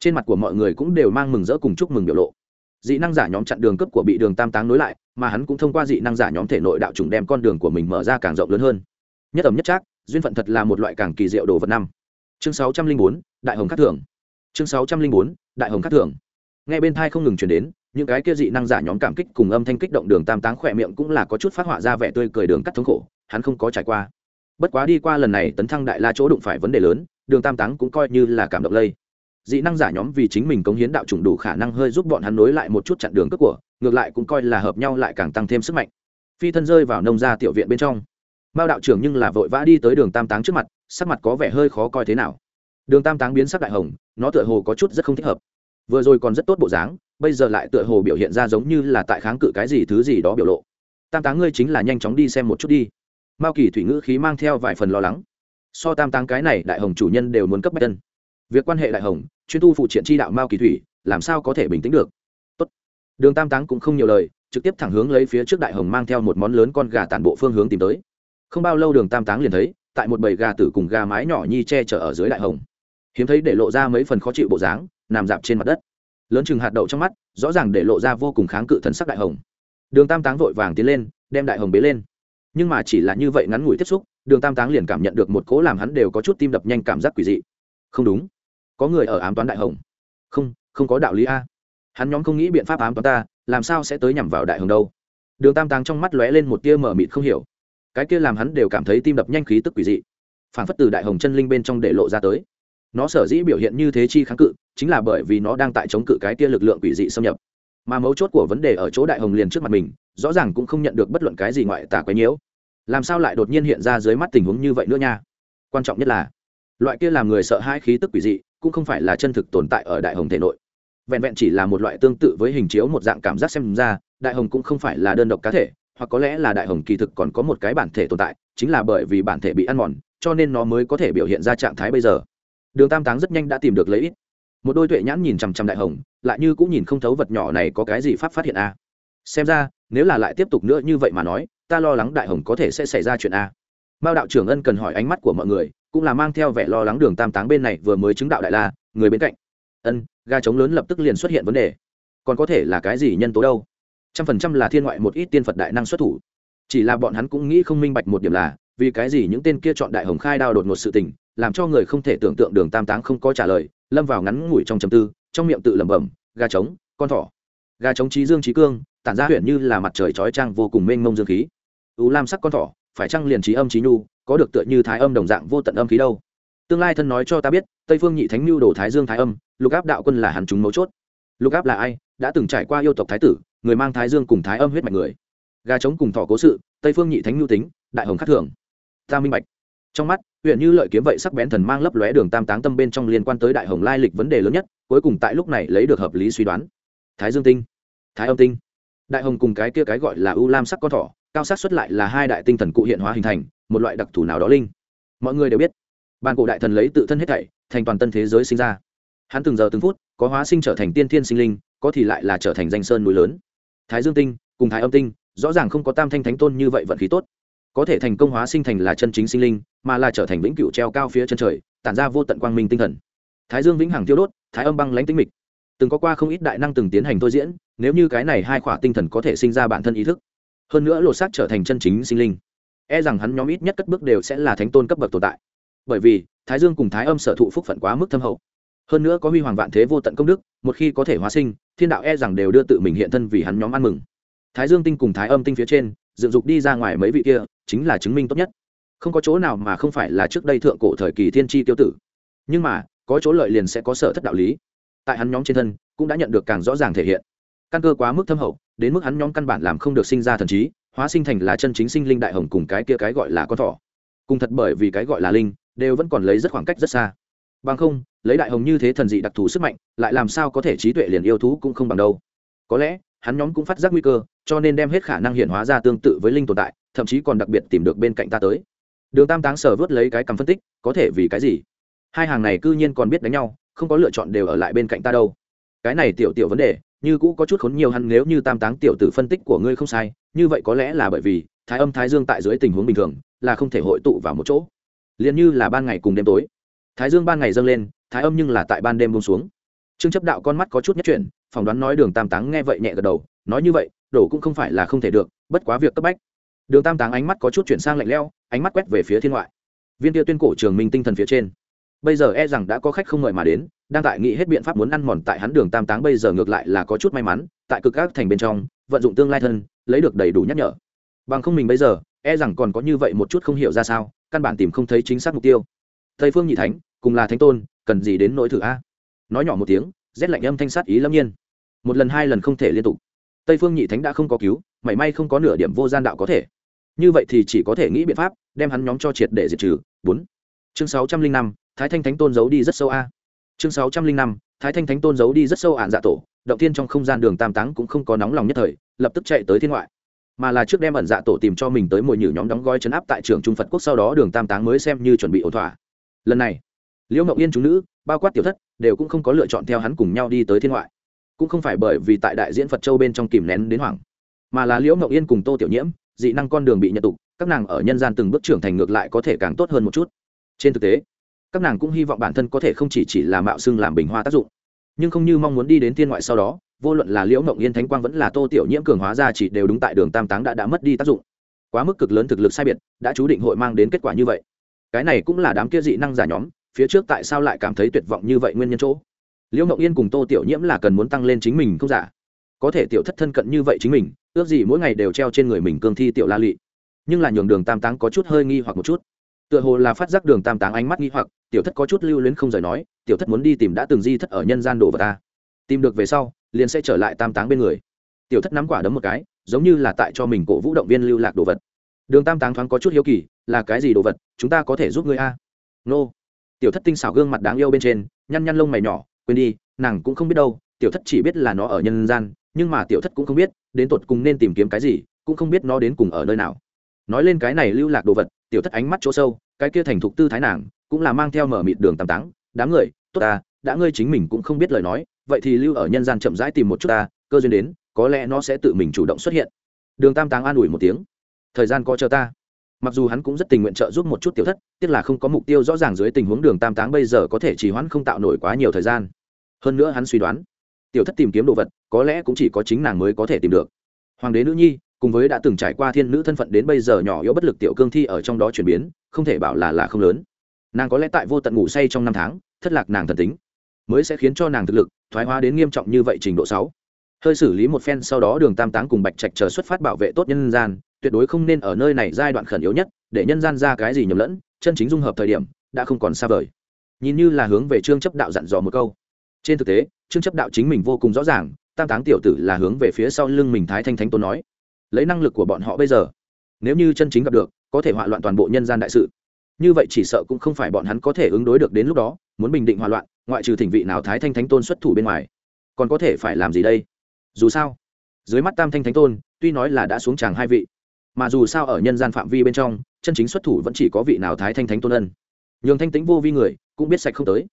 Trên mặt của mọi người cũng đều mang mừng rỡ cùng chúc mừng biểu lộ. Dị năng giả nhóm chặn đường cấp của bị đường tam táng nối lại, mà hắn cũng thông qua dị năng giả nhóm thể nội đạo trùng đem con đường của mình mở ra càng rộng lớn hơn. Nhất ẩm nhất trác, duyên phận thật là một loại càng kỳ diệu đồ vật năm. Chương sáu trăm linh bốn, đại hồng khắc thưởng. Chương sáu trăm linh bốn, đại hồng khắc thưởng. Ngay bên thai không ngừng chuyển đến những cái kia dị năng giả nhóm cảm kích cùng âm thanh kích động đường tam táng khỏe miệng cũng là có chút phát họa ra vẻ tươi cười đường cắt thống khổ, hắn không có trải qua. Bất quá đi qua lần này tấn thăng đại la chỗ đụng phải vấn đề lớn, đường tam táng cũng coi như là cảm động lây. Dị năng giả nhóm vì chính mình cống hiến đạo chủng đủ khả năng hơi giúp bọn hắn nối lại một chút chặn đường cướp của, ngược lại cũng coi là hợp nhau lại càng tăng thêm sức mạnh. Phi thân rơi vào nông gia tiểu viện bên trong. Mao đạo trưởng nhưng là vội vã đi tới đường tam táng trước mặt, sắc mặt có vẻ hơi khó coi thế nào. Đường tam táng biến sắc đại hồng, nó tựa hồ có chút rất không thích hợp. Vừa rồi còn rất tốt bộ dáng bây giờ lại tựa hồ biểu hiện ra giống như là tại kháng cự cái gì thứ gì đó biểu lộ. Tam táng ngươi chính là nhanh chóng đi xem một chút đi. Mao kỳ thủy ngữ khí mang theo vài phần lo lắng. So tam táng cái này đại hồng chủ nhân đều muốn cấp bách tân việc quan hệ đại hồng, chuyên tu phụ triện chi đạo mao kỳ thủy, làm sao có thể bình tĩnh được? Tốt. đường tam táng cũng không nhiều lời, trực tiếp thẳng hướng lấy phía trước đại hồng mang theo một món lớn con gà tản bộ phương hướng tìm tới. Không bao lâu đường tam táng liền thấy, tại một bầy gà tử cùng gà mái nhỏ nhi che chở ở dưới đại hồng. Hiếm thấy để lộ ra mấy phần khó chịu bộ dáng, nằm dạp trên mặt đất lớn chừng hạt đậu trong mắt, rõ ràng để lộ ra vô cùng kháng cự thần sắc đại hồng. Đường tam táng vội vàng tiến lên, đem đại hồng bế lên. Nhưng mà chỉ là như vậy ngắn ngủi tiếp xúc, đường tam táng liền cảm nhận được một cố làm hắn đều có chút tim đập nhanh cảm giác quỷ dị. Không đúng. Có người ở ám toán đại hồng. Không không có đạo lý a. Hắn nhóm không nghĩ biện pháp ám toán ta, làm sao sẽ tới nhằm vào đại hồng đâu? Đường tam táng trong mắt lóe lên một tia mở mịt không hiểu. Cái kia làm hắn đều cảm thấy tim đập nhanh khí tức quỷ dị. Phản phất từ đại hồng chân linh bên trong để lộ ra tới nó sở dĩ biểu hiện như thế chi kháng cự, chính là bởi vì nó đang tại chống cự cái kia lực lượng quỷ dị xâm nhập. Mà mấu chốt của vấn đề ở chỗ đại hồng liền trước mặt mình, rõ ràng cũng không nhận được bất luận cái gì ngoại tả quấy nhiễu. Làm sao lại đột nhiên hiện ra dưới mắt tình huống như vậy nữa nha? Quan trọng nhất là, loại kia làm người sợ hãi khí tức quỷ dị cũng không phải là chân thực tồn tại ở đại hồng thể nội. Vẹn vẹn chỉ là một loại tương tự với hình chiếu một dạng cảm giác xem ra, đại hồng cũng không phải là đơn độc cá thể, hoặc có lẽ là đại hồng kỳ thực còn có một cái bản thể tồn tại, chính là bởi vì bản thể bị ăn mòn, cho nên nó mới có thể biểu hiện ra trạng thái bây giờ đường tam táng rất nhanh đã tìm được lấy ít. Một đôi tuệ nhãn nhìn chằm chằm đại hồng, lại như cũng nhìn không thấu vật nhỏ này có cái gì pháp phát hiện a. À. xem ra, nếu là lại tiếp tục nữa như vậy mà nói, ta lo lắng đại hồng có thể sẽ xảy ra chuyện a. Mao đạo trưởng ân cần hỏi ánh mắt của mọi người, cũng là mang theo vẻ lo lắng đường tam táng bên này vừa mới chứng đạo đại la, người bên cạnh. Ân ga trống lớn lập tức liền xuất hiện vấn đề. Còn có thể là cái gì nhân tố đâu? Trăm phần trăm là thiên ngoại một ít tiên phật đại năng xuất thủ. Chỉ là bọn hắn cũng nghĩ không minh bạch một điểm là, vì cái gì những tên kia chọn đại hồng khai đao đột ngột sự tình làm cho người không thể tưởng tượng đường tam táng không có trả lời, lâm vào ngắn ngủi trong chầm tư, trong miệng tự lẩm bẩm, gà trống, con thỏ. Gà trống trí dương trí cương, tản ra huyện như là mặt trời chói trang vô cùng mênh mông dương khí. Ưu lam sắc con thỏ, phải chăng liền trí âm trí nhu, có được tựa như thái âm đồng dạng vô tận âm khí đâu? Tương lai thân nói cho ta biết, tây phương nhị thánh nhu đồ thái dương thái âm, lục áp đạo quân là hắn chúng mấu chốt. Lục áp là ai? Đã từng trải qua yêu tộc thái tử, người mang thái dương cùng thái âm huyết mạch người. Gà trống cùng thỏ cố sự, tây phương nhị thánh nhu tính, đại hồng khắc thường. Ta minh bạch trong mắt, huyện như lợi kiếm vậy sắc bén thần mang lấp lóe đường tam táng tâm bên trong liên quan tới đại hồng lai lịch vấn đề lớn nhất, cuối cùng tại lúc này lấy được hợp lý suy đoán. Thái dương tinh, thái âm tinh. Đại hồng cùng cái kia cái gọi là u lam sắc con thỏ, cao sắc xuất lại là hai đại tinh thần cụ hiện hóa hình thành, một loại đặc thù nào đó linh. Mọi người đều biết, bàn cổ đại thần lấy tự thân hết thảy, thành toàn tân thế giới sinh ra. Hắn từng giờ từng phút, có hóa sinh trở thành tiên thiên sinh linh, có thì lại là trở thành danh sơn núi lớn. Thái dương tinh cùng thái âm tinh, rõ ràng không có tam thanh thánh tôn như vậy vận khí tốt có thể thành công hóa sinh thành là chân chính sinh linh, mà là trở thành vĩnh cửu treo cao phía chân trời, tản ra vô tận quang minh tinh thần. Thái dương vĩnh hằng tiêu đốt, thái âm băng lãnh tinh mịch. Từng có qua không ít đại năng từng tiến hành thôi diễn, nếu như cái này hai khỏa tinh thần có thể sinh ra bản thân ý thức, hơn nữa lột xác trở thành chân chính sinh linh. E rằng hắn nhóm ít nhất cất bước đều sẽ là thánh tôn cấp bậc tồn tại. Bởi vì, thái dương cùng thái âm sở thụ phúc phận quá mức thâm hậu. Hơn nữa có huy hoàng vạn thế vô tận công đức, một khi có thể hóa sinh, thiên đạo e rằng đều đưa tự mình hiện thân vì hắn nhóm ăn mừng. Thái dương tinh cùng thái âm tinh phía trên dựng dục đi ra ngoài mấy vị kia, chính là chứng minh tốt nhất. Không có chỗ nào mà không phải là trước đây thượng cổ thời kỳ thiên tri tiêu tử. Nhưng mà, có chỗ lợi liền sẽ có sở thất đạo lý. Tại hắn nhóm trên thân, cũng đã nhận được càng rõ ràng thể hiện. Căn cơ quá mức thâm hậu, đến mức hắn nhóm căn bản làm không được sinh ra thần trí, hóa sinh thành là chân chính sinh linh đại hồng cùng cái kia cái gọi là con thỏ. Cùng thật bởi vì cái gọi là linh, đều vẫn còn lấy rất khoảng cách rất xa. Bằng không, lấy đại hồng như thế thần dị đặc thù sức mạnh, lại làm sao có thể trí tuệ liền yêu thú cũng không bằng đâu. Có lẽ hắn nhóm cũng phát giác nguy cơ, cho nên đem hết khả năng hiện hóa ra tương tự với linh tồn tại, thậm chí còn đặc biệt tìm được bên cạnh ta tới. Đường tam táng sở vớt lấy cái cầm phân tích, có thể vì cái gì? Hai hàng này cư nhiên còn biết đánh nhau, không có lựa chọn đều ở lại bên cạnh ta đâu. Cái này tiểu tiểu vấn đề, như cũ có chút khốn nhiều hắn nếu như tam táng tiểu tử phân tích của ngươi không sai, như vậy có lẽ là bởi vì, thái âm thái dương tại dưới tình huống bình thường, là không thể hội tụ vào một chỗ. Liền như là ban ngày cùng đêm tối. Thái dương ban ngày dâng lên, thái âm nhưng là tại ban đêm bông xuống. Trương chấp đạo con mắt có chút nhất chuyển phỏng đoán nói đường tam táng nghe vậy nhẹ gật đầu, nói như vậy, đổ cũng không phải là không thể được, bất quá việc cấp bách. Đường tam táng ánh mắt có chút chuyển sang lạnh leo ánh mắt quét về phía thiên ngoại. Viên tiêu tuyên cổ trường minh tinh thần phía trên. Bây giờ e rằng đã có khách không mời mà đến, đang tại nghĩ hết biện pháp muốn ăn mòn tại hắn đường tam táng bây giờ ngược lại là có chút may mắn, tại cực các thành bên trong, vận dụng tương lai thân, lấy được đầy đủ nhắc nhở. Bằng không mình bây giờ e rằng còn có như vậy một chút không hiểu ra sao, căn bản tìm không thấy chính xác mục tiêu. Tây phương nhị thánh, cùng là thánh tôn, cần gì đến nỗi thử a? Nói nhỏ một tiếng, rét lạnh âm thanh sát ý lâm nhiên một lần hai lần không thể liên tục. Tây phương nhị thánh đã không có cứu, mảy may không có nửa điểm vô gian đạo có thể. Như vậy thì chỉ có thể nghĩ biện pháp, đem hắn nhóm cho triệt để diệt trừ. Bốn. Chương sáu trăm linh năm, thái thanh thánh tôn giấu đi rất sâu a. Chương sáu trăm linh năm, thái thanh thánh tôn giấu đi rất sâu ạn dạ tổ, động tiên trong không gian đường tam táng cũng không có nóng lòng nhất thời, lập tức chạy tới thiên ngoại. Mà là trước đem ẩn dạ tổ tìm cho mình tới mồi nhử nhóm đóng gói chấn áp tại trường trung phật quốc sau đó đường tam táng mới xem như chuẩn bị ổn thỏa. Lần này, liễu mậu yên chúng nữ, bao quát tiểu thất, đều cũng không có lựa chọn theo hắn cùng nhau đi tới thiên ngoại cũng không phải bởi vì tại đại diễn phật châu bên trong kìm nén đến hoảng, mà là liễu mậu yên cùng tô tiểu nhiễm, dị năng con đường bị nhận tục, các nàng ở nhân gian từng bước trưởng thành ngược lại có thể càng tốt hơn một chút. Trên thực tế, các nàng cũng hy vọng bản thân có thể không chỉ chỉ là mạo xưng làm bình hoa tác dụng, nhưng không như mong muốn đi đến thiên ngoại sau đó, vô luận là liễu mộng yên thánh quang vẫn là tô tiểu nhiễm cường hóa ra chỉ đều đúng tại đường tam táng đã đã mất đi tác dụng. Quá mức cực lớn thực lực sai biệt, đã chú định hội mang đến kết quả như vậy. Cái này cũng là đám kia dị năng giả nhóm, phía trước tại sao lại cảm thấy tuyệt vọng như vậy nguyên nhân chỗ? Liễu mộng yên cùng tô tiểu nhiễm là cần muốn tăng lên chính mình không giả. Có thể tiểu thất thân cận như vậy chính mình, ước gì mỗi ngày đều treo trên người mình cương thi tiểu la lị. Nhưng là nhường đường tam táng có chút hơi nghi hoặc một chút. Tựa hồ là phát giác đường tam táng ánh mắt nghi hoặc, tiểu thất có chút lưu luyến không rời nói, tiểu thất muốn đi tìm đã từng di thất ở nhân gian đồ vật ta. Tìm được về sau, liền sẽ trở lại tam táng bên người. Tiểu thất nắm quả đấm một cái, giống như là tại cho mình cổ vũ động viên lưu lạc đồ vật. Đường tam táng thoáng có chút hiếu kỳ, là cái gì đồ vật, chúng ta có thể giúp ngươi a? Nô. Tiểu thất tinh xảo gương mặt đáng yêu bên trên, nhăn nhăn lông mày nhỏ quên đi, nàng cũng không biết đâu, tiểu thất chỉ biết là nó ở nhân gian, nhưng mà tiểu thất cũng không biết, đến tột cùng nên tìm kiếm cái gì, cũng không biết nó đến cùng ở nơi nào. Nói lên cái này lưu lạc đồ vật, tiểu thất ánh mắt chỗ sâu, cái kia thành thục tư thái nàng, cũng là mang theo mở mịt đường tam táng, đám người, tốt ta, đã ngươi chính mình cũng không biết lời nói, vậy thì lưu ở nhân gian chậm rãi tìm một chút ta, cơ duyên đến, có lẽ nó sẽ tự mình chủ động xuất hiện. Đường tam táng an ủi một tiếng, thời gian có chờ ta mặc dù hắn cũng rất tình nguyện trợ giúp một chút tiểu thất, tiếc là không có mục tiêu rõ ràng dưới tình huống đường tam táng bây giờ có thể chỉ hoãn không tạo nổi quá nhiều thời gian. Hơn nữa hắn suy đoán, tiểu thất tìm kiếm đồ vật, có lẽ cũng chỉ có chính nàng mới có thể tìm được. Hoàng đế nữ nhi, cùng với đã từng trải qua thiên nữ thân phận đến bây giờ nhỏ yếu bất lực tiểu cương thi ở trong đó chuyển biến, không thể bảo là là không lớn. Nàng có lẽ tại vô tận ngủ say trong năm tháng, thất lạc nàng thần tính, mới sẽ khiến cho nàng thực lực thoái hóa đến nghiêm trọng như vậy trình độ sáu. Hơi xử lý một phen sau đó đường tam táng cùng bạch trạch chờ xuất phát bảo vệ tốt nhân gian tuyệt đối không nên ở nơi này giai đoạn khẩn yếu nhất, để nhân gian ra cái gì nhầm lẫn, chân chính dung hợp thời điểm, đã không còn xa vời. Nhìn như là hướng về trương chấp đạo dặn dò một câu. Trên thực tế, trương chấp đạo chính mình vô cùng rõ ràng, tam táng tiểu tử là hướng về phía sau lưng mình thái thanh thánh tôn nói. Lấy năng lực của bọn họ bây giờ, nếu như chân chính gặp được, có thể hoạ loạn toàn bộ nhân gian đại sự. Như vậy chỉ sợ cũng không phải bọn hắn có thể ứng đối được đến lúc đó, muốn bình định hoạ loạn, ngoại trừ thỉnh vị nào thái thanh thánh tôn xuất thủ bên ngoài. Còn có thể phải làm gì đây? Dù sao, dưới mắt tam thanh thánh tôn, tuy nói là đã xuống tràng hai vị mà dù sao ở nhân gian phạm vi bên trong, chân chính xuất thủ vẫn chỉ có vị nào thái thanh thánh tôn ân. Nhường thanh tính vô vi người cũng biết sạch không tới.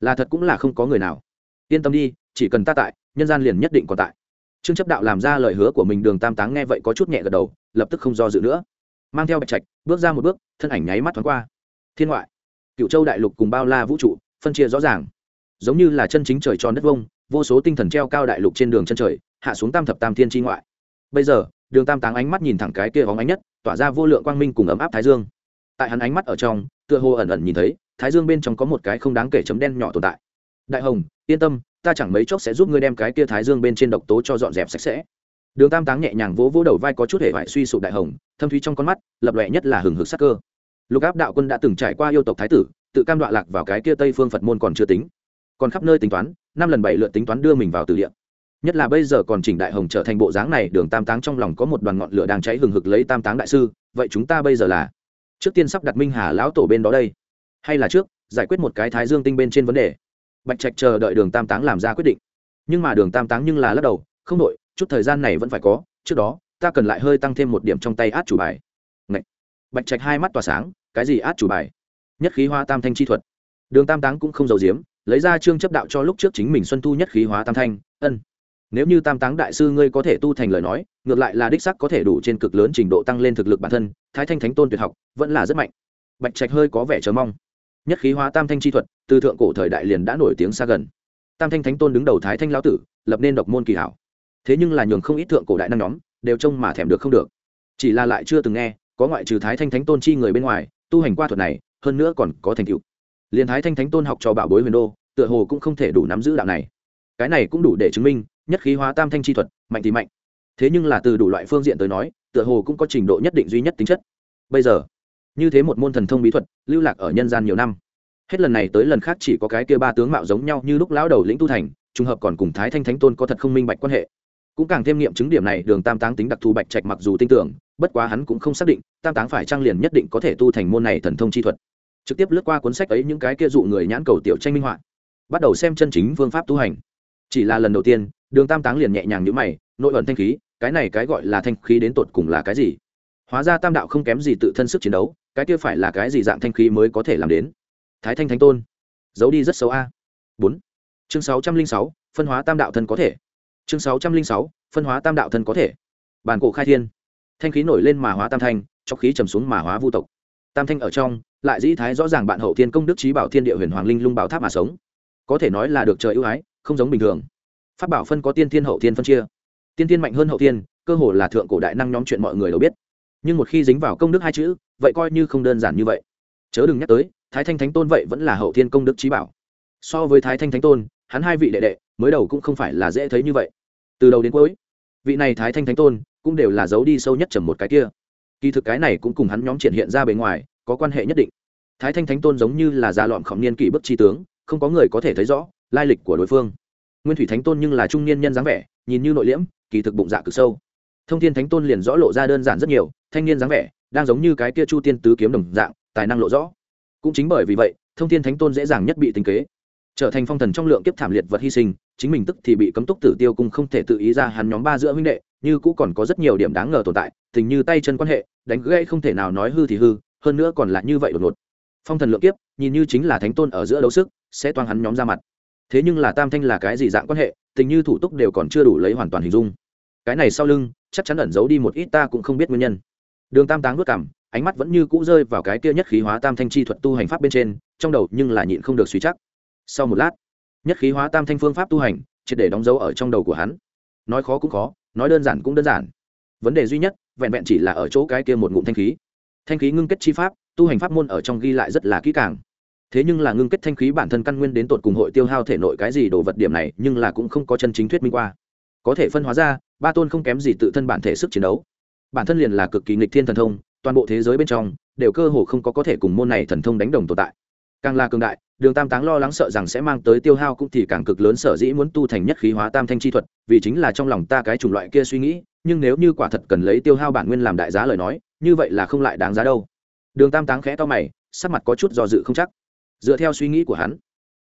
Là thật cũng là không có người nào. Yên tâm đi, chỉ cần ta tại, nhân gian liền nhất định còn tại. Trương chấp đạo làm ra lời hứa của mình đường tam táng nghe vậy có chút nhẹ gật đầu, lập tức không do dự nữa. Mang theo bạch trạch, bước ra một bước, thân ảnh nháy mắt thoáng qua. Thiên ngoại. Cựu châu đại lục cùng bao la vũ trụ, phân chia rõ ràng. Giống như là chân chính trời tròn đất vông, vô số tinh thần treo cao đại lục trên đường chân trời, hạ xuống tam thập tam thiên tri ngoại. Bây giờ đường tam táng ánh mắt nhìn thẳng cái kia bóng ánh nhất, tỏa ra vô lượng quang minh cùng ấm áp thái dương. Tại hắn ánh mắt ở trong, tựa hồ ẩn ẩn nhìn thấy, thái dương bên trong có một cái không đáng kể chấm đen nhỏ tồn tại. Đại hồng, yên tâm, ta chẳng mấy chốc sẽ giúp ngươi đem cái kia thái dương bên trên độc tố cho dọn dẹp sạch sẽ. Đường tam táng nhẹ nhàng vỗ vỗ đầu vai có chút hệ vải suy sụp đại hồng, thâm thúy trong con mắt, lập lệ nhất là hừng hực sắc cơ. Lục áp đạo quân đã từng trải qua yêu tộc thái tử, tự cam đoạ lạc vào cái kia tây phương phật môn còn chưa tính. Còn khắp nơi tính toán, năm lần bảy lượt tính toán đưa mình vào từ địa nhất là bây giờ còn chỉnh đại hồng trở thành bộ dáng này, đường tam táng trong lòng có một đoàn ngọn lửa đang cháy hừng hực lấy tam táng đại sư, vậy chúng ta bây giờ là trước tiên sắp đặt minh hà lão tổ bên đó đây, hay là trước, giải quyết một cái thái dương tinh bên trên vấn đề. Bạch trạch chờ đợi đường tam táng làm ra quyết định. Nhưng mà đường tam táng nhưng là lắc đầu, không đội chút thời gian này vẫn phải có, trước đó, ta cần lại hơi tăng thêm một điểm trong tay át chủ bài. Ngậy! bạch trạch hai mắt tỏa sáng, cái gì át chủ bài? Nhất khí hoa tam thanh chi thuật. Đường tam táng cũng không giàu diếm lấy ra chương chấp đạo cho lúc trước chính mình xuân thu nhất khí hóa tam thanh, ân nếu như tam táng đại sư ngươi có thể tu thành lời nói, ngược lại là đích sắc có thể đủ trên cực lớn trình độ tăng lên thực lực bản thân, thái thanh thánh tôn tuyệt học, vẫn là rất mạnh. Bạch trạch hơi có vẻ chờ mong. Nhất khí hóa tam thanh chi thuật, từ thượng cổ thời đại liền đã nổi tiếng xa gần. Tam thanh thánh tôn đứng đầu thái thanh lão tử, lập nên độc môn kỳ hảo. Thế nhưng là nhường không ít thượng cổ đại năng nhóm, đều trông mà thèm được không được. Chỉ là lại chưa từng nghe, có ngoại trừ thái thanh thánh tôn chi người bên ngoài, tu hành qua thuật này, hơn nữa còn có thành tựu. Liền thái thanh thánh tôn học cho bảo bối huyền đô, tựa hồ cũng không thể đủ nắm giữ đạo này. Cái này cũng đủ để chứng minh nhất khí hóa tam thanh chi thuật, mạnh thì mạnh. Thế nhưng là từ đủ loại phương diện tới nói, tựa hồ cũng có trình độ nhất định duy nhất tính chất. Bây giờ, như thế một môn thần thông bí thuật, lưu lạc ở nhân gian nhiều năm. Hết lần này tới lần khác chỉ có cái kia ba tướng mạo giống nhau như lúc lão đầu lĩnh tu thành, trùng hợp còn cùng thái thanh thánh tôn có thật không minh bạch quan hệ. Cũng càng thêm nghiệm chứng điểm này, đường tam táng tính đặc thù bạch trạch mặc dù tin tưởng, bất quá hắn cũng không xác định, tam táng phải trang liền nhất định có thể tu thành môn này thần thông chi thuật. Trực tiếp lướt qua cuốn sách ấy những cái kia dụ người nhãn cầu tiểu tranh minh họa, bắt đầu xem chân chính phương pháp tu hành. Chỉ là lần đầu tiên đường tam táng liền nhẹ nhàng nhữ mày, nội ẩn thanh khí, cái này cái gọi là thanh khí đến tột cùng là cái gì? Hóa ra tam đạo không kém gì tự thân sức chiến đấu, cái kia phải là cái gì dạng thanh khí mới có thể làm đến? Thái thanh thánh tôn, giấu đi rất xấu a. Bốn. Chương sáu trăm linh sáu, phân hóa tam đạo thân có thể. Chương sáu trăm linh sáu, phân hóa tam đạo thân có thể. Bản cổ khai thiên. Thanh khí nổi lên mà hóa tam thanh trong khí trầm xuống mà hóa vu tộc. Tam thanh ở trong, lại dĩ thái rõ ràng bạn hậu thiên công đức trí bảo thiên địa huyền hoàng linh lung bảo tháp mà sống. Có thể nói là được trời ưu ái, không giống bình thường pháp bảo phân có tiên thiên hậu thiên phân chia. Tiên thiên mạnh hơn hậu thiên, cơ hồ là thượng cổ đại năng nhóm chuyện mọi người đều biết. Nhưng một khi dính vào công đức hai chữ, vậy coi như không đơn giản như vậy. Chớ đừng nhắc tới, thái thanh thánh tôn vậy vẫn là hậu thiên công đức trí bảo. So với thái thanh thánh tôn, hắn hai vị đệ đệ, mới đầu cũng không phải là dễ thấy như vậy. Từ đầu đến cuối, vị này thái thanh thánh tôn cũng đều là giấu đi sâu nhất trầm một cái kia. Kỳ thực cái này cũng cùng hắn nhóm triển hiện ra bề ngoài, có quan hệ nhất định. Thái thanh thánh tôn giống như là già lọn khổng niên kỷ bức tri tướng, không có người có thể thấy rõ lai lịch của đối phương nguyên thủy thánh tôn nhưng là trung niên nhân dáng vẻ, nhìn như nội liễm, kỳ thực bụng dạ cực sâu. Thông thiên thánh tôn liền rõ lộ ra đơn giản rất nhiều, thanh niên dáng vẻ, đang giống như cái kia chu tiên tứ kiếm đồng dạng, tài năng lộ rõ. Cũng chính bởi vì vậy, thông thiên thánh tôn dễ dàng nhất bị tính kế. Trở thành phong thần trong lượng kiếp thảm liệt vật hy sinh, chính mình tức thì bị cấm túc tử tiêu cung không thể tự ý ra hắn nhóm ba giữa huynh đệ, như cũ còn có rất nhiều điểm đáng ngờ tồn tại, tình như tay chân quan hệ, đánh gãy không thể nào nói hư thì hư, hơn nữa còn là như vậy đột ngột. Phong thần lượng kiếp, nhìn như chính là thánh tôn ở giữa đấu sức, sẽ toang hắn nhóm ra mặt thế nhưng là tam thanh là cái gì dạng quan hệ, tình như thủ túc đều còn chưa đủ lấy hoàn toàn hình dung. Cái này sau lưng, chắc chắn ẩn giấu đi một ít ta cũng không biết nguyên nhân. Đường tam táng vất cảm ánh mắt vẫn như cũ rơi vào cái kia nhất khí hóa tam thanh chi thuật tu hành pháp bên trên, trong đầu nhưng là nhịn không được suy chắc. Sau một lát, nhất khí hóa tam thanh phương pháp tu hành, triệt để đóng dấu ở trong đầu của hắn. Nói khó cũng khó, nói đơn giản cũng đơn giản. Vấn đề duy nhất, vẹn vẹn chỉ là ở chỗ cái kia một ngụm thanh khí. Thanh khí ngưng kết chi pháp, tu hành pháp môn ở trong ghi lại rất là kỹ càng thế nhưng là ngưng kết thanh khí bản thân căn nguyên đến tột cùng hội tiêu hao thể nội cái gì đồ vật điểm này, nhưng là cũng không có chân chính thuyết minh qua. Có thể phân hóa ra, ba tôn không kém gì tự thân bản thể sức chiến đấu. Bản thân liền là cực kỳ nghịch thiên thần thông, toàn bộ thế giới bên trong, đều cơ hồ không có có thể cùng môn này thần thông đánh đồng tồn tại. Càng là cường đại, đường tam táng lo lắng sợ rằng sẽ mang tới tiêu hao cũng thì càng cực lớn, sở dĩ muốn tu thành nhất khí hóa tam thanh chi thuật, vì chính là trong lòng ta cái chủng loại kia suy nghĩ, nhưng nếu như quả thật cần lấy tiêu hao bản nguyên làm đại giá lời nói, như vậy là không lại đáng giá đâu. Đường tam táng khẽ to mày, sắc mặt có chút do dự không chắc dựa theo suy nghĩ của hắn,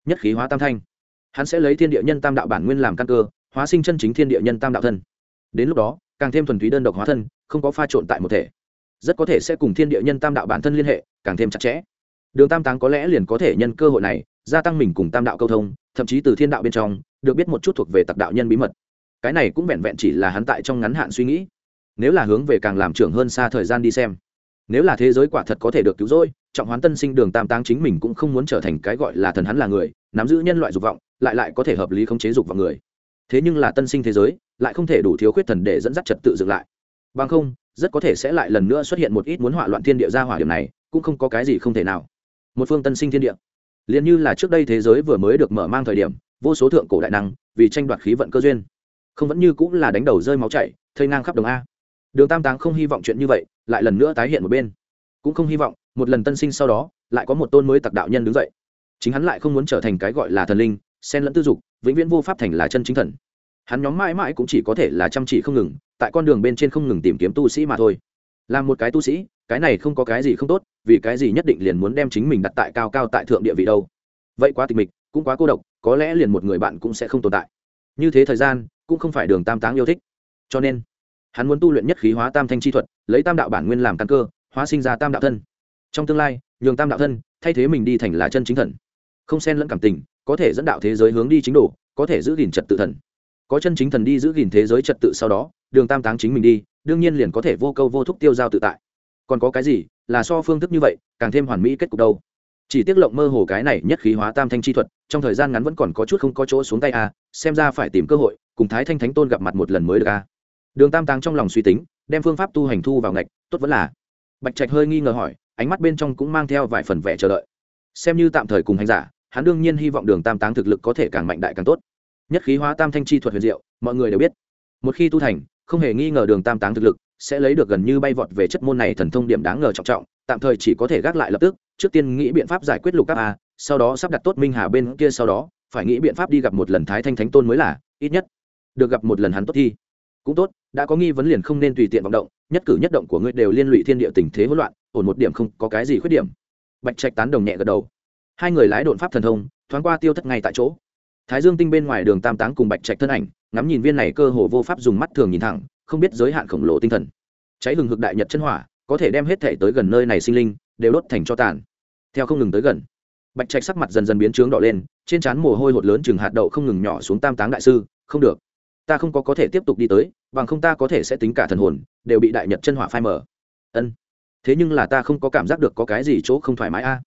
nhất khí hóa tam thanh. Hắn sẽ lấy thiên địa nhân tam đạo bản nguyên làm căn cơ, hóa sinh chân chính thiên địa nhân tam đạo thân. Đến lúc đó, càng thêm thuần túy đơn độc hóa thân, không có pha trộn tại một thể. Rất có thể sẽ cùng thiên địa nhân tam đạo bản thân liên hệ, càng thêm chặt chẽ. Đường tam táng có lẽ liền có thể nhân cơ hội này, gia tăng mình cùng tam đạo câu thông, thậm chí từ thiên đạo bên trong, được biết một chút thuộc về tặc đạo nhân bí mật. Cái này cũng vẹn vẹn chỉ là hắn tại trong ngắn hạn suy nghĩ. Nếu là hướng về càng làm trưởng hơn xa thời gian đi xem. Nếu là thế giới quả thật có thể được cứu rỗi trọng hoán tân sinh đường tam táng chính mình cũng không muốn trở thành cái gọi là thần hắn là người, nắm giữ nhân loại dục vọng, lại lại có thể hợp lý khống chế dục vào người. Thế nhưng là tân sinh thế giới, lại không thể đủ thiếu khuyết thần để dẫn dắt trật tự dựng lại. Bằng không, rất có thể sẽ lại lần nữa xuất hiện một ít muốn hỏa loạn thiên địa ra hỏa điểm này, cũng không có cái gì không thể nào. Một phương tân sinh thiên địa. Liền như là trước đây thế giới vừa mới được mở mang thời điểm, vô số thượng cổ đại năng, vì tranh đoạt khí vận cơ duyên. Không vẫn như cũng là đánh đầu rơi máu chảy, thây ngang khắp đồng a. Đường tam táng không hy vọng chuyện như vậy, lại lần nữa tái hiện một bên. Cũng không hy vọng một lần tân sinh sau đó, lại có một tôn mới tặc đạo nhân đứng dậy. Chính hắn lại không muốn trở thành cái gọi là thần linh, xen lẫn tư dục, vĩnh viễn vô pháp thành là chân chính thần. Hắn nhóm mãi mãi cũng chỉ có thể là chăm chỉ không ngừng, tại con đường bên trên không ngừng tìm kiếm tu sĩ mà thôi. Làm một cái tu sĩ, cái này không có cái gì không tốt, vì cái gì nhất định liền muốn đem chính mình đặt tại cao cao tại thượng địa vị đâu. Vậy quá tịch mịch, cũng quá cô độc, có lẽ liền một người bạn cũng sẽ không tồn tại. Như thế thời gian, cũng không phải đường tam táng yêu thích. Cho nên, hắn muốn tu luyện nhất khí hóa tam thanh chi thuật, lấy tam đạo bản nguyên làm căn cơ, hóa sinh ra tam đạo thân trong tương lai nhường tam đạo thân thay thế mình đi thành là chân chính thần. Không xen lẫn cảm tình có thể dẫn đạo thế giới hướng đi chính đủ có thể giữ gìn trật tự thần. Có chân chính thần đi giữ gìn thế giới trật tự sau đó đường tam táng chính mình đi đương nhiên liền có thể vô câu vô thúc tiêu giao tự tại. Còn có cái gì là so phương thức như vậy càng thêm hoàn mỹ kết cục đâu? Chỉ tiếc lộng mơ hồ cái này nhất khí hóa tam thanh chi thuật trong thời gian ngắn vẫn còn có chút không có chỗ xuống tay a à, xem ra phải tìm cơ hội cùng thái thanh thánh tôn gặp mặt một lần mới được a à. đường tam táng trong lòng suy tính đem phương pháp tu hành thu vào ngạch tốt vẫn là. Bạch trạch hơi nghi ngờ hỏi ánh mắt bên trong cũng mang theo vài phần vẻ chờ đợi. Xem như tạm thời cùng hành giả, hắn đương nhiên hy vọng đường tam táng thực lực có thể càng mạnh đại càng tốt. Nhất khí hóa tam thanh chi thuật huyền diệu, mọi người đều biết. Một khi tu thành, không hề nghi ngờ đường tam táng thực lực sẽ lấy được gần như bay vọt về chất môn này thần thông điểm đáng ngờ trọng trọng, tạm thời chỉ có thể gác lại lập tức, trước tiên nghĩ biện pháp giải quyết lục các a, sau đó sắp đặt tốt minh hà bên kia sau đó, phải nghĩ biện pháp đi gặp một lần thái thanh thánh tôn mới là ít nhất. Được gặp một lần hắn tốt thi cũng tốt, đã có nghi vấn liền không nên tùy tiện vọng động, nhất cử nhất động của ngươi đều liên lụy thiên địa tình thế hỗn loạn ổn một điểm không có cái gì khuyết điểm. Bạch trạch tán đồng nhẹ gật đầu. Hai người lái đột pháp thần thông, thoáng qua tiêu thất ngay tại chỗ. Thái dương tinh bên ngoài đường tam táng cùng bạch trạch thân ảnh, ngắm nhìn viên này cơ hồ vô pháp dùng mắt thường nhìn thẳng, không biết giới hạn khổng lồ tinh thần. Cháy hừng hực đại nhật chân hỏa, có thể đem hết thể tới gần nơi này sinh linh, đều đốt thành cho tàn. Theo không ngừng tới gần, bạch trạch sắc mặt dần dần biến trướng đỏ lên, trên trán mồ hôi hột lớn chừng hạt đậu không ngừng nhỏ xuống tam táng đại sư, không được, ta không có có thể tiếp tục đi tới, bằng không ta có thể sẽ tính cả thần hồn, đều bị đại nhật chân hỏa phai mở ân thế nhưng là ta không có cảm giác được có cái gì chỗ không thoải mái a.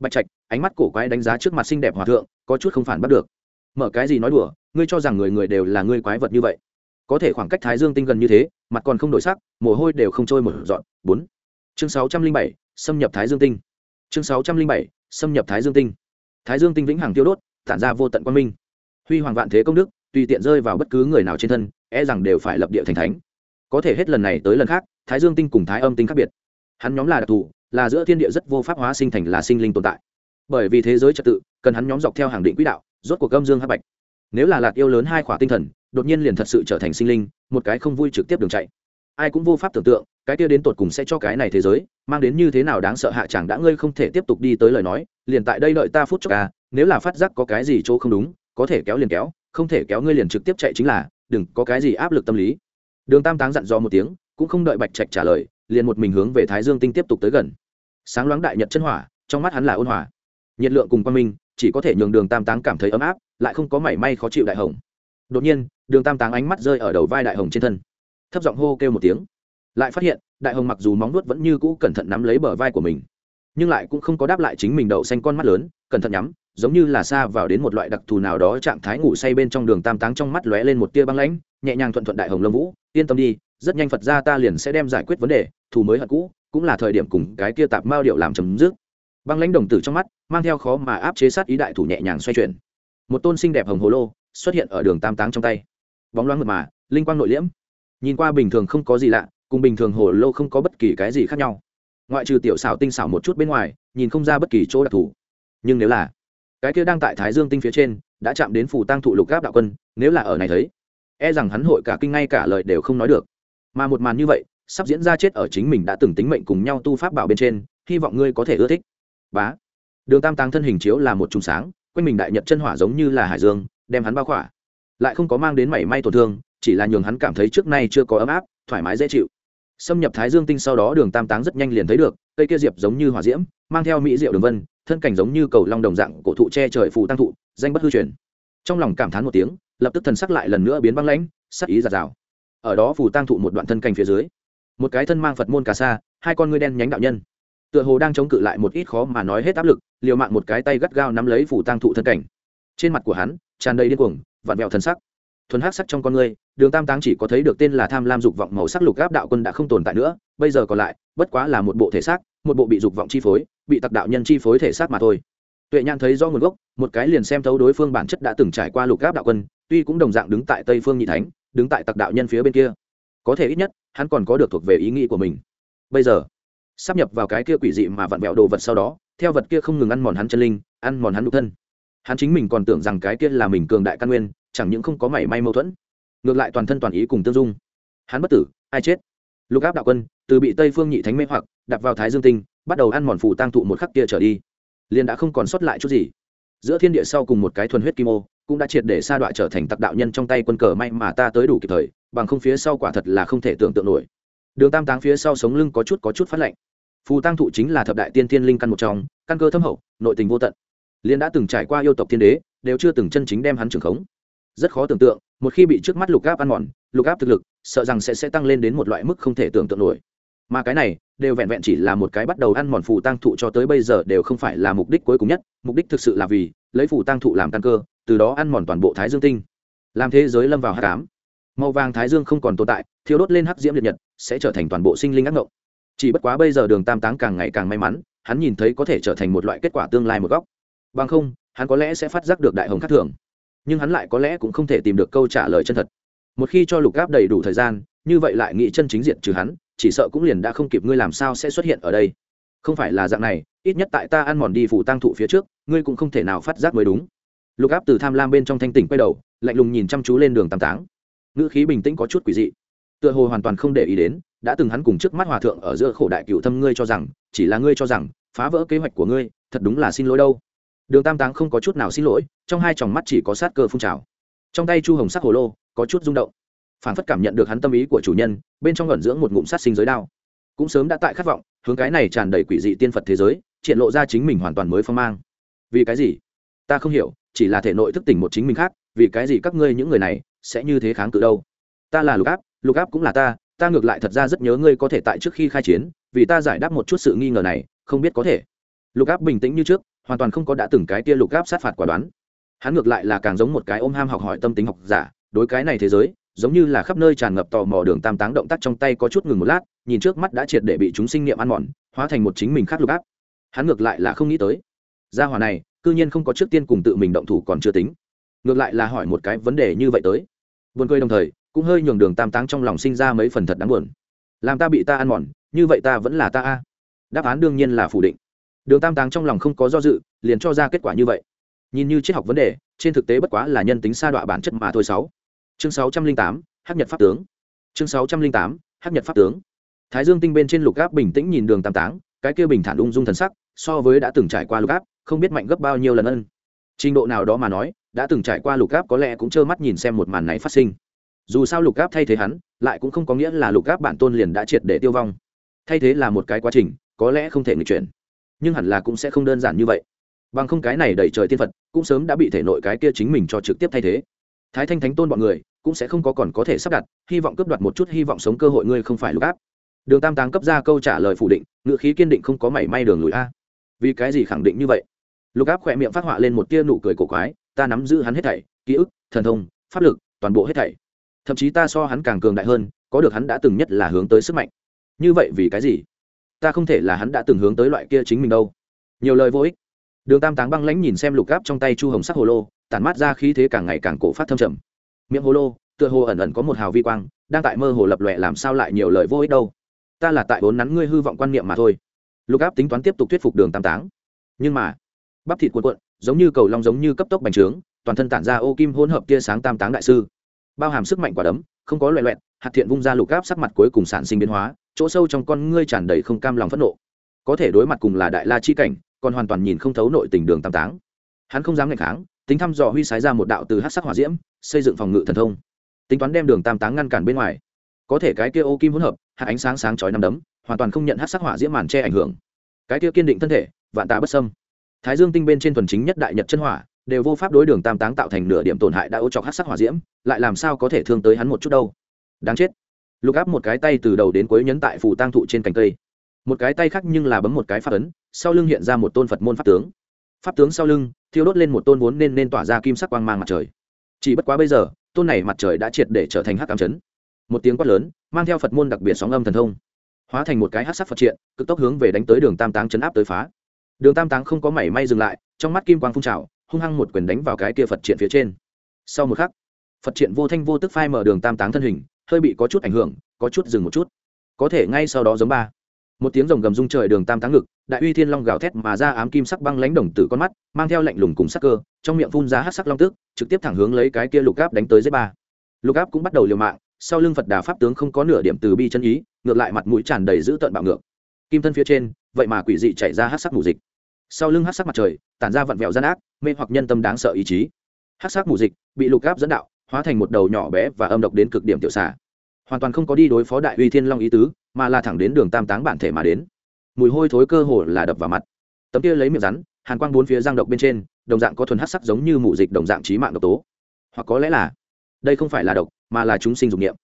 Bạch trạch, ánh mắt cổ quái đánh giá trước mặt xinh đẹp hòa thượng, có chút không phản bắt được. Mở cái gì nói đùa, ngươi cho rằng người người đều là ngươi quái vật như vậy. Có thể khoảng cách thái dương tinh gần như thế, mặt còn không đổi sắc, mồ hôi đều không trôi một dọn bốn. Chương sáu trăm linh bảy, xâm nhập thái dương tinh. Chương sáu trăm linh bảy, xâm nhập thái dương tinh. Thái dương tinh vĩnh hằng tiêu đốt, tản ra vô tận quan minh. Huy hoàng vạn thế công đức, tùy tiện rơi vào bất cứ người nào trên thân e rằng đều phải lập địa thành thánh. Có thể hết lần này tới lần khác, thái dương tinh cùng thái âm tinh khác biệt hắn nhóm là đặc thù, là giữa thiên địa rất vô pháp hóa sinh thành là sinh linh tồn tại. Bởi vì thế giới trật tự, cần hắn nhóm dọc theo hàng định quỹ đạo, rốt cuộc âm dương hắc bạch. Nếu là lạt yêu lớn hai khỏa tinh thần, đột nhiên liền thật sự trở thành sinh linh, một cái không vui trực tiếp đường chạy. Ai cũng vô pháp tưởng tượng, cái kia đến tột cùng sẽ cho cái này thế giới, mang đến như thế nào đáng sợ hạ chẳng đã ngươi không thể tiếp tục đi tới lời nói, liền tại đây đợi ta phút chốc à nếu là phát giác có cái gì chỗ không đúng, có thể kéo liền kéo, không thể kéo ngươi liền trực tiếp chạy chính là, đừng có cái gì áp lực tâm lý. Đường tam táng dặn dò một tiếng, cũng không đợi bạch trạch trả lời liền một mình hướng về thái dương tinh tiếp tục tới gần. Sáng loáng đại nhật chân hỏa, trong mắt hắn là ôn hòa. Nhiệt lượng cùng quang minh, chỉ có thể nhường đường tam táng cảm thấy ấm áp, lại không có mảy may khó chịu đại hồng. Đột nhiên, đường tam táng ánh mắt rơi ở đầu vai đại hồng trên thân. Thấp giọng hô kêu một tiếng. Lại phát hiện, đại hồng mặc dù móng nuốt vẫn như cũ cẩn thận nắm lấy bờ vai của mình, nhưng lại cũng không có đáp lại chính mình đậu xanh con mắt lớn, cẩn thận nhắm, giống như là xa vào đến một loại đặc thù nào đó trạng thái ngủ say bên trong đường tam táng trong mắt lóe lên một tia băng lãnh, nhẹ nhàng thuận thuận đại hồng lâm vũ, yên tâm đi rất nhanh phật gia ta liền sẽ đem giải quyết vấn đề, thù mới hận cũ, cũng là thời điểm cùng cái kia tạp mao điệu làm chấm dứt. Băng lãnh đồng tử trong mắt, mang theo khó mà áp chế sát ý đại thủ nhẹ nhàng xoay chuyển. Một tôn xinh đẹp hồng hồ lô xuất hiện ở đường tam táng trong tay. Bóng loáng mượt mà, linh quang nội liễm. Nhìn qua bình thường không có gì lạ, cùng bình thường hồ lô không có bất kỳ cái gì khác nhau. Ngoại trừ tiểu xảo tinh xảo một chút bên ngoài, nhìn không ra bất kỳ chỗ đặc thù. Nhưng nếu là cái kia đang tại thái dương tinh phía trên, đã chạm đến phù tăng thụ lục gáp đạo quân, nếu là ở này thấy e rằng hắn hội cả kinh ngay cả lời đều không nói được mà một màn như vậy, sắp diễn ra chết ở chính mình đã từng tính mệnh cùng nhau tu pháp bảo bên trên, hy vọng ngươi có thể ưa thích. Bá. Đường tam táng thân hình chiếu là một trùng sáng, quanh mình đại nhật chân hỏa giống như là hải dương, đem hắn bao khỏa. Lại không có mang đến mảy may tổn thương, chỉ là nhường hắn cảm thấy trước nay chưa có ấm áp, thoải mái dễ chịu. Xâm nhập thái dương tinh sau đó đường tam táng rất nhanh liền thấy được, cây kia diệp giống như hỏa diễm, mang theo mỹ diệu đường vân, thân cảnh giống như cầu long đồng dạng, cổ thụ che trời phù tăng thụ, danh bất hư truyền. Trong lòng cảm thán một tiếng, lập tức thần sắc lại lần nữa biến băng lãnh, sắc ý giạt rào ở đó phù tăng thụ một đoạn thân cảnh phía dưới. Một cái thân mang phật môn cà sa, hai con ngươi đen nhánh đạo nhân. Tựa hồ đang chống cự lại một ít khó mà nói hết áp lực, liều mạng một cái tay gắt gao nắm lấy phủ tăng thụ thân cảnh trên mặt của hắn, tràn đầy điên cuồng, vặn vẹo thân sắc. Thuần hắc sắc trong con ngươi, đường tam táng chỉ có thấy được tên là tham lam dục vọng màu sắc lục áp đạo quân đã không tồn tại nữa, bây giờ còn lại, bất quá là một bộ thể xác, một bộ bị dục vọng chi phối, bị tặc đạo nhân chi phối thể xác mà thôi. Tuệ nhãn thấy do nguồn gốc, một cái liền xem thấu đối phương bản chất đã từng trải qua lục áp đạo quân, tuy cũng đồng dạng đứng tại tây phương nhị thánh đứng tại tặc đạo nhân phía bên kia. Có thể ít nhất, hắn còn có được thuộc về ý nghĩ của mình. Bây giờ, sắp nhập vào cái kia quỷ dị mà vặn vẹo đồ vật sau đó, theo vật kia không ngừng ăn mòn hắn chân linh, ăn mòn hắn nhục thân. Hắn chính mình còn tưởng rằng cái kia là mình cường đại căn nguyên, chẳng những không có mảy may mâu thuẫn, ngược lại toàn thân toàn ý cùng tương dung. Hắn bất tử, ai chết? Lục áp đạo quân, từ bị tây phương nhị thánh mê hoặc đặt vào thái dương tinh, bắt đầu ăn mòn phủ tăng thụ một khắc kia trở đi. Liền đã không còn sót lại chút gì. Giữa thiên địa sau cùng một cái thuần huyết kim ô cũng đã triệt để sa đọa trở thành tặc đạo nhân trong tay quân cờ may mà ta tới đủ kịp thời, bằng không phía sau quả thật là không thể tưởng tượng nổi. Đường tam táng phía sau sống lưng có chút có chút phát lạnh. Phù tăng thụ chính là thập đại tiên thiên linh căn một trong, căn cơ thâm hậu, nội tình vô tận. Liên đã từng trải qua yêu tộc thiên đế, đều chưa từng chân chính đem hắn trưởng khống. Rất khó tưởng tượng, một khi bị trước mắt lục áp ăn mòn, lục áp thực lực, sợ rằng sẽ sẽ tăng lên đến một loại mức không thể tưởng tượng nổi. Mà cái này, đều vẹn vẹn chỉ là một cái bắt đầu ăn mòn phù tăng thụ cho tới bây giờ đều không phải là mục đích cuối cùng nhất. Mục đích thực sự là vì lấy phù tăng thụ làm căn cơ từ đó ăn mòn toàn bộ thái dương tinh. Làm thế giới lâm vào hát cám màu vàng thái dương không còn tồn tại thiếu đốt lên hắc diễm liệt nhật, sẽ trở thành toàn bộ sinh linh ác ngộng. Chỉ bất quá bây giờ đường tam táng càng ngày càng may mắn, hắn nhìn thấy có thể trở thành một loại kết quả tương lai một góc. Bằng không, hắn có lẽ sẽ phát giác được đại hồng khắc thường. Nhưng hắn lại có lẽ cũng không thể tìm được câu trả lời chân thật. Một khi cho lục gáp đầy đủ thời gian, như vậy lại nghĩ chân chính diện trừ hắn, chỉ sợ cũng liền đã không kịp ngươi làm sao sẽ xuất hiện ở đây. Không phải là dạng này, ít nhất tại ta ăn mòn đi phủ tăng thụ phía trước, ngươi cũng không thể nào phát giác mới đúng lục áp từ tham lam bên trong thanh tỉnh quay đầu, lạnh lùng nhìn chăm chú lên đường tam táng. Ngữ khí bình tĩnh có chút quỷ dị. Tựa hồ hoàn toàn không để ý đến, đã từng hắn cùng trước mắt hòa thượng ở giữa khổ đại cựu thâm ngươi cho rằng, chỉ là ngươi cho rằng, phá vỡ kế hoạch của ngươi, thật đúng là xin lỗi đâu. Đường tam táng không có chút nào xin lỗi, trong hai tròng mắt chỉ có sát cơ phun trào. Trong tay chu hồng sắc hồ lô, có chút rung động. Phản phất cảm nhận được hắn tâm ý của chủ nhân, bên trong ẩn dưỡng một ngụm sát sinh giới đao. Cũng sớm đã tại khát vọng, hướng cái này tràn đầy quỷ dị tiên phật thế giới, triển lộ ra chính mình hoàn toàn mới phong mang. Vì cái gì? Ta không hiểu chỉ là thể nội thức tỉnh một chính mình khác, vì cái gì các ngươi những người này sẽ như thế kháng cự đâu? Ta là lục áp lục áp cũng là ta ta ngược lại thật ra rất nhớ ngươi có thể tại trước khi khai chiến, vì ta giải đáp một chút sự nghi ngờ này, không biết có thể. Lục áp bình tĩnh như trước, hoàn toàn không có đã từng cái tia lục áp sát phạt quả đoán. Hắn ngược lại là càng giống một cái ôm ham học hỏi tâm tính học giả, đối cái này thế giới, giống như là khắp nơi tràn ngập tò mò đường tam táng động tác trong tay có chút ngừng một lát, nhìn trước mắt đã triệt để bị chúng sinh niệm ăn mòn, hóa thành một chính mình khác lục áp. Hắn ngược lại là không nghĩ tới. Gia hỏa này cư nhiên không có trước tiên cùng tự mình động thủ còn chưa tính. Ngược lại là hỏi một cái vấn đề như vậy tới. Buồn cười đồng thời, cũng hơi nhường đường tam táng trong lòng sinh ra mấy phần thật đáng buồn. Làm ta bị ta ăn mòn, như vậy ta vẫn là ta a. Đáp án đương nhiên là phủ định. Đường tam táng trong lòng không có do dự, liền cho ra kết quả như vậy. Nhìn như triết học vấn đề, trên thực tế bất quá là nhân tính sa đọa bản chất mà thôi sáu. Chương sáu trăm linh tám, hắc nhật pháp tướng. Chương sáu trăm linh tám, hắc nhật pháp tướng. Thái dương tinh bên trên lục áp bình tĩnh nhìn đường tam táng, cái kia bình thản ung dung thần sắc, so với đã từng trải qua lục áp không biết mạnh gấp bao nhiêu lần ân. Trình độ nào đó mà nói, đã từng trải qua lục áp có lẽ cũng trơ mắt nhìn xem một màn này phát sinh. Dù sao lục áp thay thế hắn, lại cũng không có nghĩa là lục áp bản tôn liền đã triệt để tiêu vong. Thay thế là một cái quá trình, có lẽ không thể nghịch chuyển. Nhưng hẳn là cũng sẽ không đơn giản như vậy. Bằng không cái này đẩy trời tiên phật, cũng sớm đã bị thể nội cái kia chính mình cho trực tiếp thay thế. Thái thanh thánh tôn bọn người, cũng sẽ không có còn có thể sắp đặt, hy vọng cướp đoạt một chút hy vọng sống cơ hội ngươi không phải lục áp đường tam táng cấp ra câu trả lời phủ định ngựa khí kiên định không có mảy may đường lùi a. Vì cái gì khẳng định như vậy? Lục áp khỏe miệng phát họa lên một tia nụ cười cổ quái, ta nắm giữ hắn hết thảy, ký ức, thần thông, pháp lực, toàn bộ hết thảy. Thậm chí ta so hắn càng cường đại hơn, có được hắn đã từng nhất là hướng tới sức mạnh. Như vậy vì cái gì? Ta không thể là hắn đã từng hướng tới loại kia chính mình đâu. Nhiều lời vô ích. Đường tam táng băng lãnh nhìn xem lục áp trong tay chu hồng sắc hồ lô, tản mát ra khí thế càng ngày càng cổ phát thâm trầm. Miệng hồ lô, tựa hồ ẩn ẩn có một hào vi quang, đang tại mơ hồ lập lòe làm sao lại nhiều lời vô ích đâu. Ta là tại vốn nắn ngươi hư vọng quan niệm mà thôi. Lục áp tính toán tiếp tục thuyết phục đường tam táng. Nhưng mà bắp thịt cuộn cuộn, giống như cầu long giống như cấp tốc bành trướng, toàn thân tản ra ô kim hỗn hợp tia sáng tam táng đại sư. Bao hàm sức mạnh quả đấm, không có loại loẹt, hạt thiện vung ra lục gáp sắc mặt cuối cùng sản sinh biến hóa, chỗ sâu trong con ngươi tràn đầy không cam lòng phẫn nộ. Có thể đối mặt cùng là đại la chi cảnh, còn hoàn toàn nhìn không thấu nội tình đường tam táng. Hắn không dám ngày kháng, tính thăm dò huy sái ra một đạo từ hát sắc hỏa diễm, xây dựng phòng ngự thần thông. Tính toán đem đường tam táng ngăn cản bên ngoài. Có thể cái kia ô kim hỗn hợp, hạt ánh sáng sáng chói năm đấm, hoàn toàn không nhận hát sắc hỏa diễm màn che ảnh hưởng. Cái kia kiên định thân thể, vạn tạ bất sâm thái dương tinh bên trên thuần chính nhất đại nhật chân hỏa, đều vô pháp đối đường tam táng tạo thành nửa điểm tổn hại đã ô chọc hát sắc hỏa diễm, lại làm sao có thể thương tới hắn một chút đâu. Đáng chết. Lục áp một cái tay từ đầu đến cuối nhấn tại phù tang thụ trên cành cây. Một cái tay khác nhưng là bấm một cái phát ấn, sau lưng hiện ra một tôn phật môn pháp tướng. Pháp tướng sau lưng, thiêu đốt lên một tôn vốn nên nên tỏa ra kim sắc quang mang mặt trời. Chỉ bất quá bây giờ, tôn này mặt trời đã triệt để trở thành hắc cam chấn. Một tiếng quát lớn, mang theo phật môn đặc biệt sóng âm thần thông, hóa thành một cái hát sắc phật triện, cực tốc hướng về đánh tới đường tam táng chấn áp tới phá đường tam táng không có mảy may dừng lại, trong mắt kim quang phun trào, hung hăng một quyền đánh vào cái kia phật triện phía trên. Sau một khắc, phật triện vô thanh vô tức phai mở đường tam táng thân hình, hơi bị có chút ảnh hưởng, có chút dừng một chút. Có thể ngay sau đó giống ba. Một tiếng rồng gầm rung trời đường tam táng ngực, đại uy thiên long gào thét mà ra ám kim sắc băng lãnh đồng tử con mắt, mang theo lạnh lùng cùng sắc cơ, trong miệng phun ra hát sắc long tức, trực tiếp thẳng hướng lấy cái kia lục áp đánh tới dưới ba. Lục áp cũng bắt đầu liều mạng, sau lưng phật đà pháp tướng không có nửa điểm từ bi chân ý, ngược lại mặt mũi tràn đầy dữ tợn bạo ngược. Kim thân phía trên vậy mà quỷ dị chạy ra hát sắc mù dịch. Sau lưng hát sắc mặt trời, tản ra vặn vẹo gian ác, mê hoặc nhân tâm đáng sợ ý chí. Hát sắc mù dịch bị lục áp dẫn đạo, hóa thành một đầu nhỏ bé và âm độc đến cực điểm tiểu xả hoàn toàn không có đi đối phó đại uy thiên long ý tứ, mà là thẳng đến đường tam táng bản thể mà đến. Mùi hôi thối cơ hồ là đập vào mặt. Tấm kia lấy miệng rắn, hàn quang bốn phía giang độc bên trên, đồng dạng có thuần hát sắc giống như mù dịch đồng dạng trí mạng độc tố. Hoặc có lẽ là, đây không phải là độc, mà là chúng sinh dục niệm.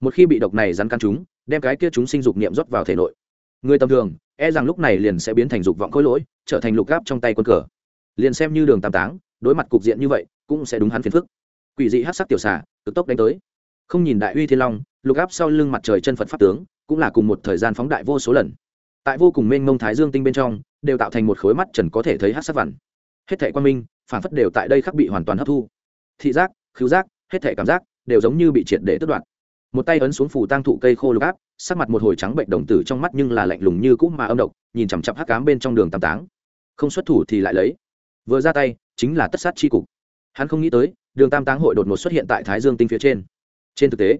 Một khi bị độc này rắn căn chúng, đem cái kia chúng sinh dục niệm rót vào thể nội người tầm thường e rằng lúc này liền sẽ biến thành dục vọng khối lỗi, trở thành lục gáp trong tay quân cờ. Liền xem như đường tam táng, đối mặt cục diện như vậy, cũng sẽ đúng hắn phiền phức. Quỷ dị hát sắc tiểu xả cực tốc đánh tới. Không nhìn đại uy thiên long, lục áp sau lưng mặt trời chân phật pháp tướng, cũng là cùng một thời gian phóng đại vô số lần. Tại vô cùng mênh mông thái dương tinh bên trong, đều tạo thành một khối mắt trần có thể thấy hát sắc vằn. Hết thể quan minh, phản phất đều tại đây khắc bị hoàn toàn hấp thu. Thị giác, khứu giác, hết thể cảm giác, đều giống như bị triệt để tước đoạt. Một tay ấn xuống phủ tang thụ cây khô lục áp sắc mặt một hồi trắng bệnh đồng tử trong mắt nhưng là lạnh lùng như cũ mà âm độc, nhìn chằm chặp hắc cám bên trong đường tam táng. Không xuất thủ thì lại lấy. Vừa ra tay, chính là tất sát chi cục. Hắn không nghĩ tới, đường tam táng hội đột ngột xuất hiện tại thái dương tinh phía trên. Trên thực tế,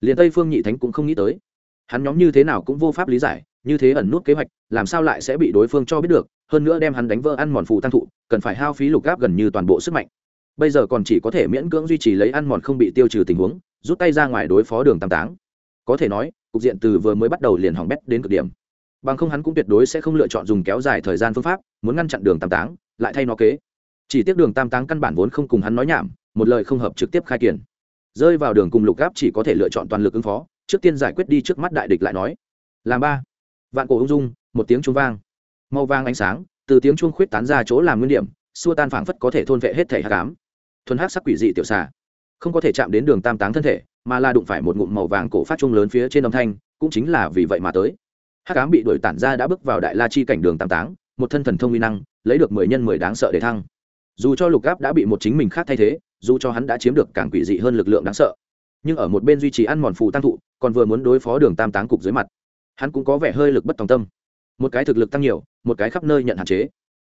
liền tây phương nhị thánh cũng không nghĩ tới. Hắn nhóm như thế nào cũng vô pháp lý giải, như thế ẩn nút kế hoạch, làm sao lại sẽ bị đối phương cho biết được, hơn nữa đem hắn đánh vỡ ăn mòn phù tăng thụ, cần phải hao phí lục gáp gần như toàn bộ sức mạnh. Bây giờ còn chỉ có thể miễn cưỡng duy trì lấy ăn mòn không bị tiêu trừ tình huống, rút tay ra ngoài đối phó đường tam táng có thể nói, cục diện từ vừa mới bắt đầu liền hỏng bét đến cực điểm. Bằng không hắn cũng tuyệt đối sẽ không lựa chọn dùng kéo dài thời gian phương pháp, muốn ngăn chặn đường tam táng, lại thay nó kế. Chỉ tiếc đường tam táng căn bản vốn không cùng hắn nói nhảm, một lời không hợp trực tiếp khai kiển. Rơi vào đường cùng lục gáp chỉ có thể lựa chọn toàn lực ứng phó, trước tiên giải quyết đi trước mắt đại địch lại nói. Làm ba. Vạn cổ ung dung, một tiếng chuông vang. Màu vang ánh sáng, từ tiếng chuông khuyết tán ra chỗ làm nguyên điểm, xua tan phảng phất có thể thôn vệ hết thể hạ cám thuần hát sắc quỷ dị tiểu xà. Không có thể chạm đến đường tam táng thân thể mà là đụng phải một ngụm màu vàng cổ phát trung lớn phía trên âm thanh, cũng chính là vì vậy mà tới. Hắc ám bị đuổi tản ra đã bước vào đại la chi cảnh đường tam táng, một thân thần thông uy năng, lấy được mười nhân mười đáng sợ để thăng. Dù cho lục gáp đã bị một chính mình khác thay thế, dù cho hắn đã chiếm được càng quỷ dị hơn lực lượng đáng sợ, nhưng ở một bên duy trì ăn mòn phù tăng thụ, còn vừa muốn đối phó đường tam táng cục dưới mặt, hắn cũng có vẻ hơi lực bất tòng tâm. Một cái thực lực tăng nhiều, một cái khắp nơi nhận hạn chế.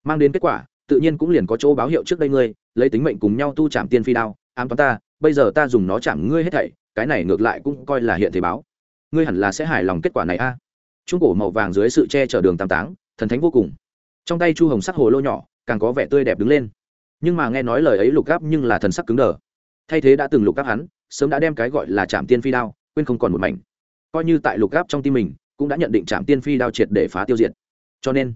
Mang đến kết quả, tự nhiên cũng liền có chỗ báo hiệu trước đây ngươi, lấy tính mệnh cùng nhau tu chạm tiên phi đao, ám toán ta bây giờ ta dùng nó chạm ngươi hết thảy, cái này ngược lại cũng coi là hiện thế báo. Ngươi hẳn là sẽ hài lòng kết quả này a. À. trung cổ màu vàng dưới sự che chở đường tam táng, thần thánh vô cùng. Trong tay chu hồng sắc hồ lô nhỏ, càng có vẻ tươi đẹp đứng lên. Nhưng mà nghe nói lời ấy lục gáp nhưng là thần sắc cứng đờ. Thay thế đã từng lục gáp hắn, sớm đã đem cái gọi là chạm tiên phi đao, quên không còn một mảnh. Coi như tại lục gáp trong tim mình, cũng đã nhận định chạm tiên phi đao triệt để phá tiêu diệt. Cho nên,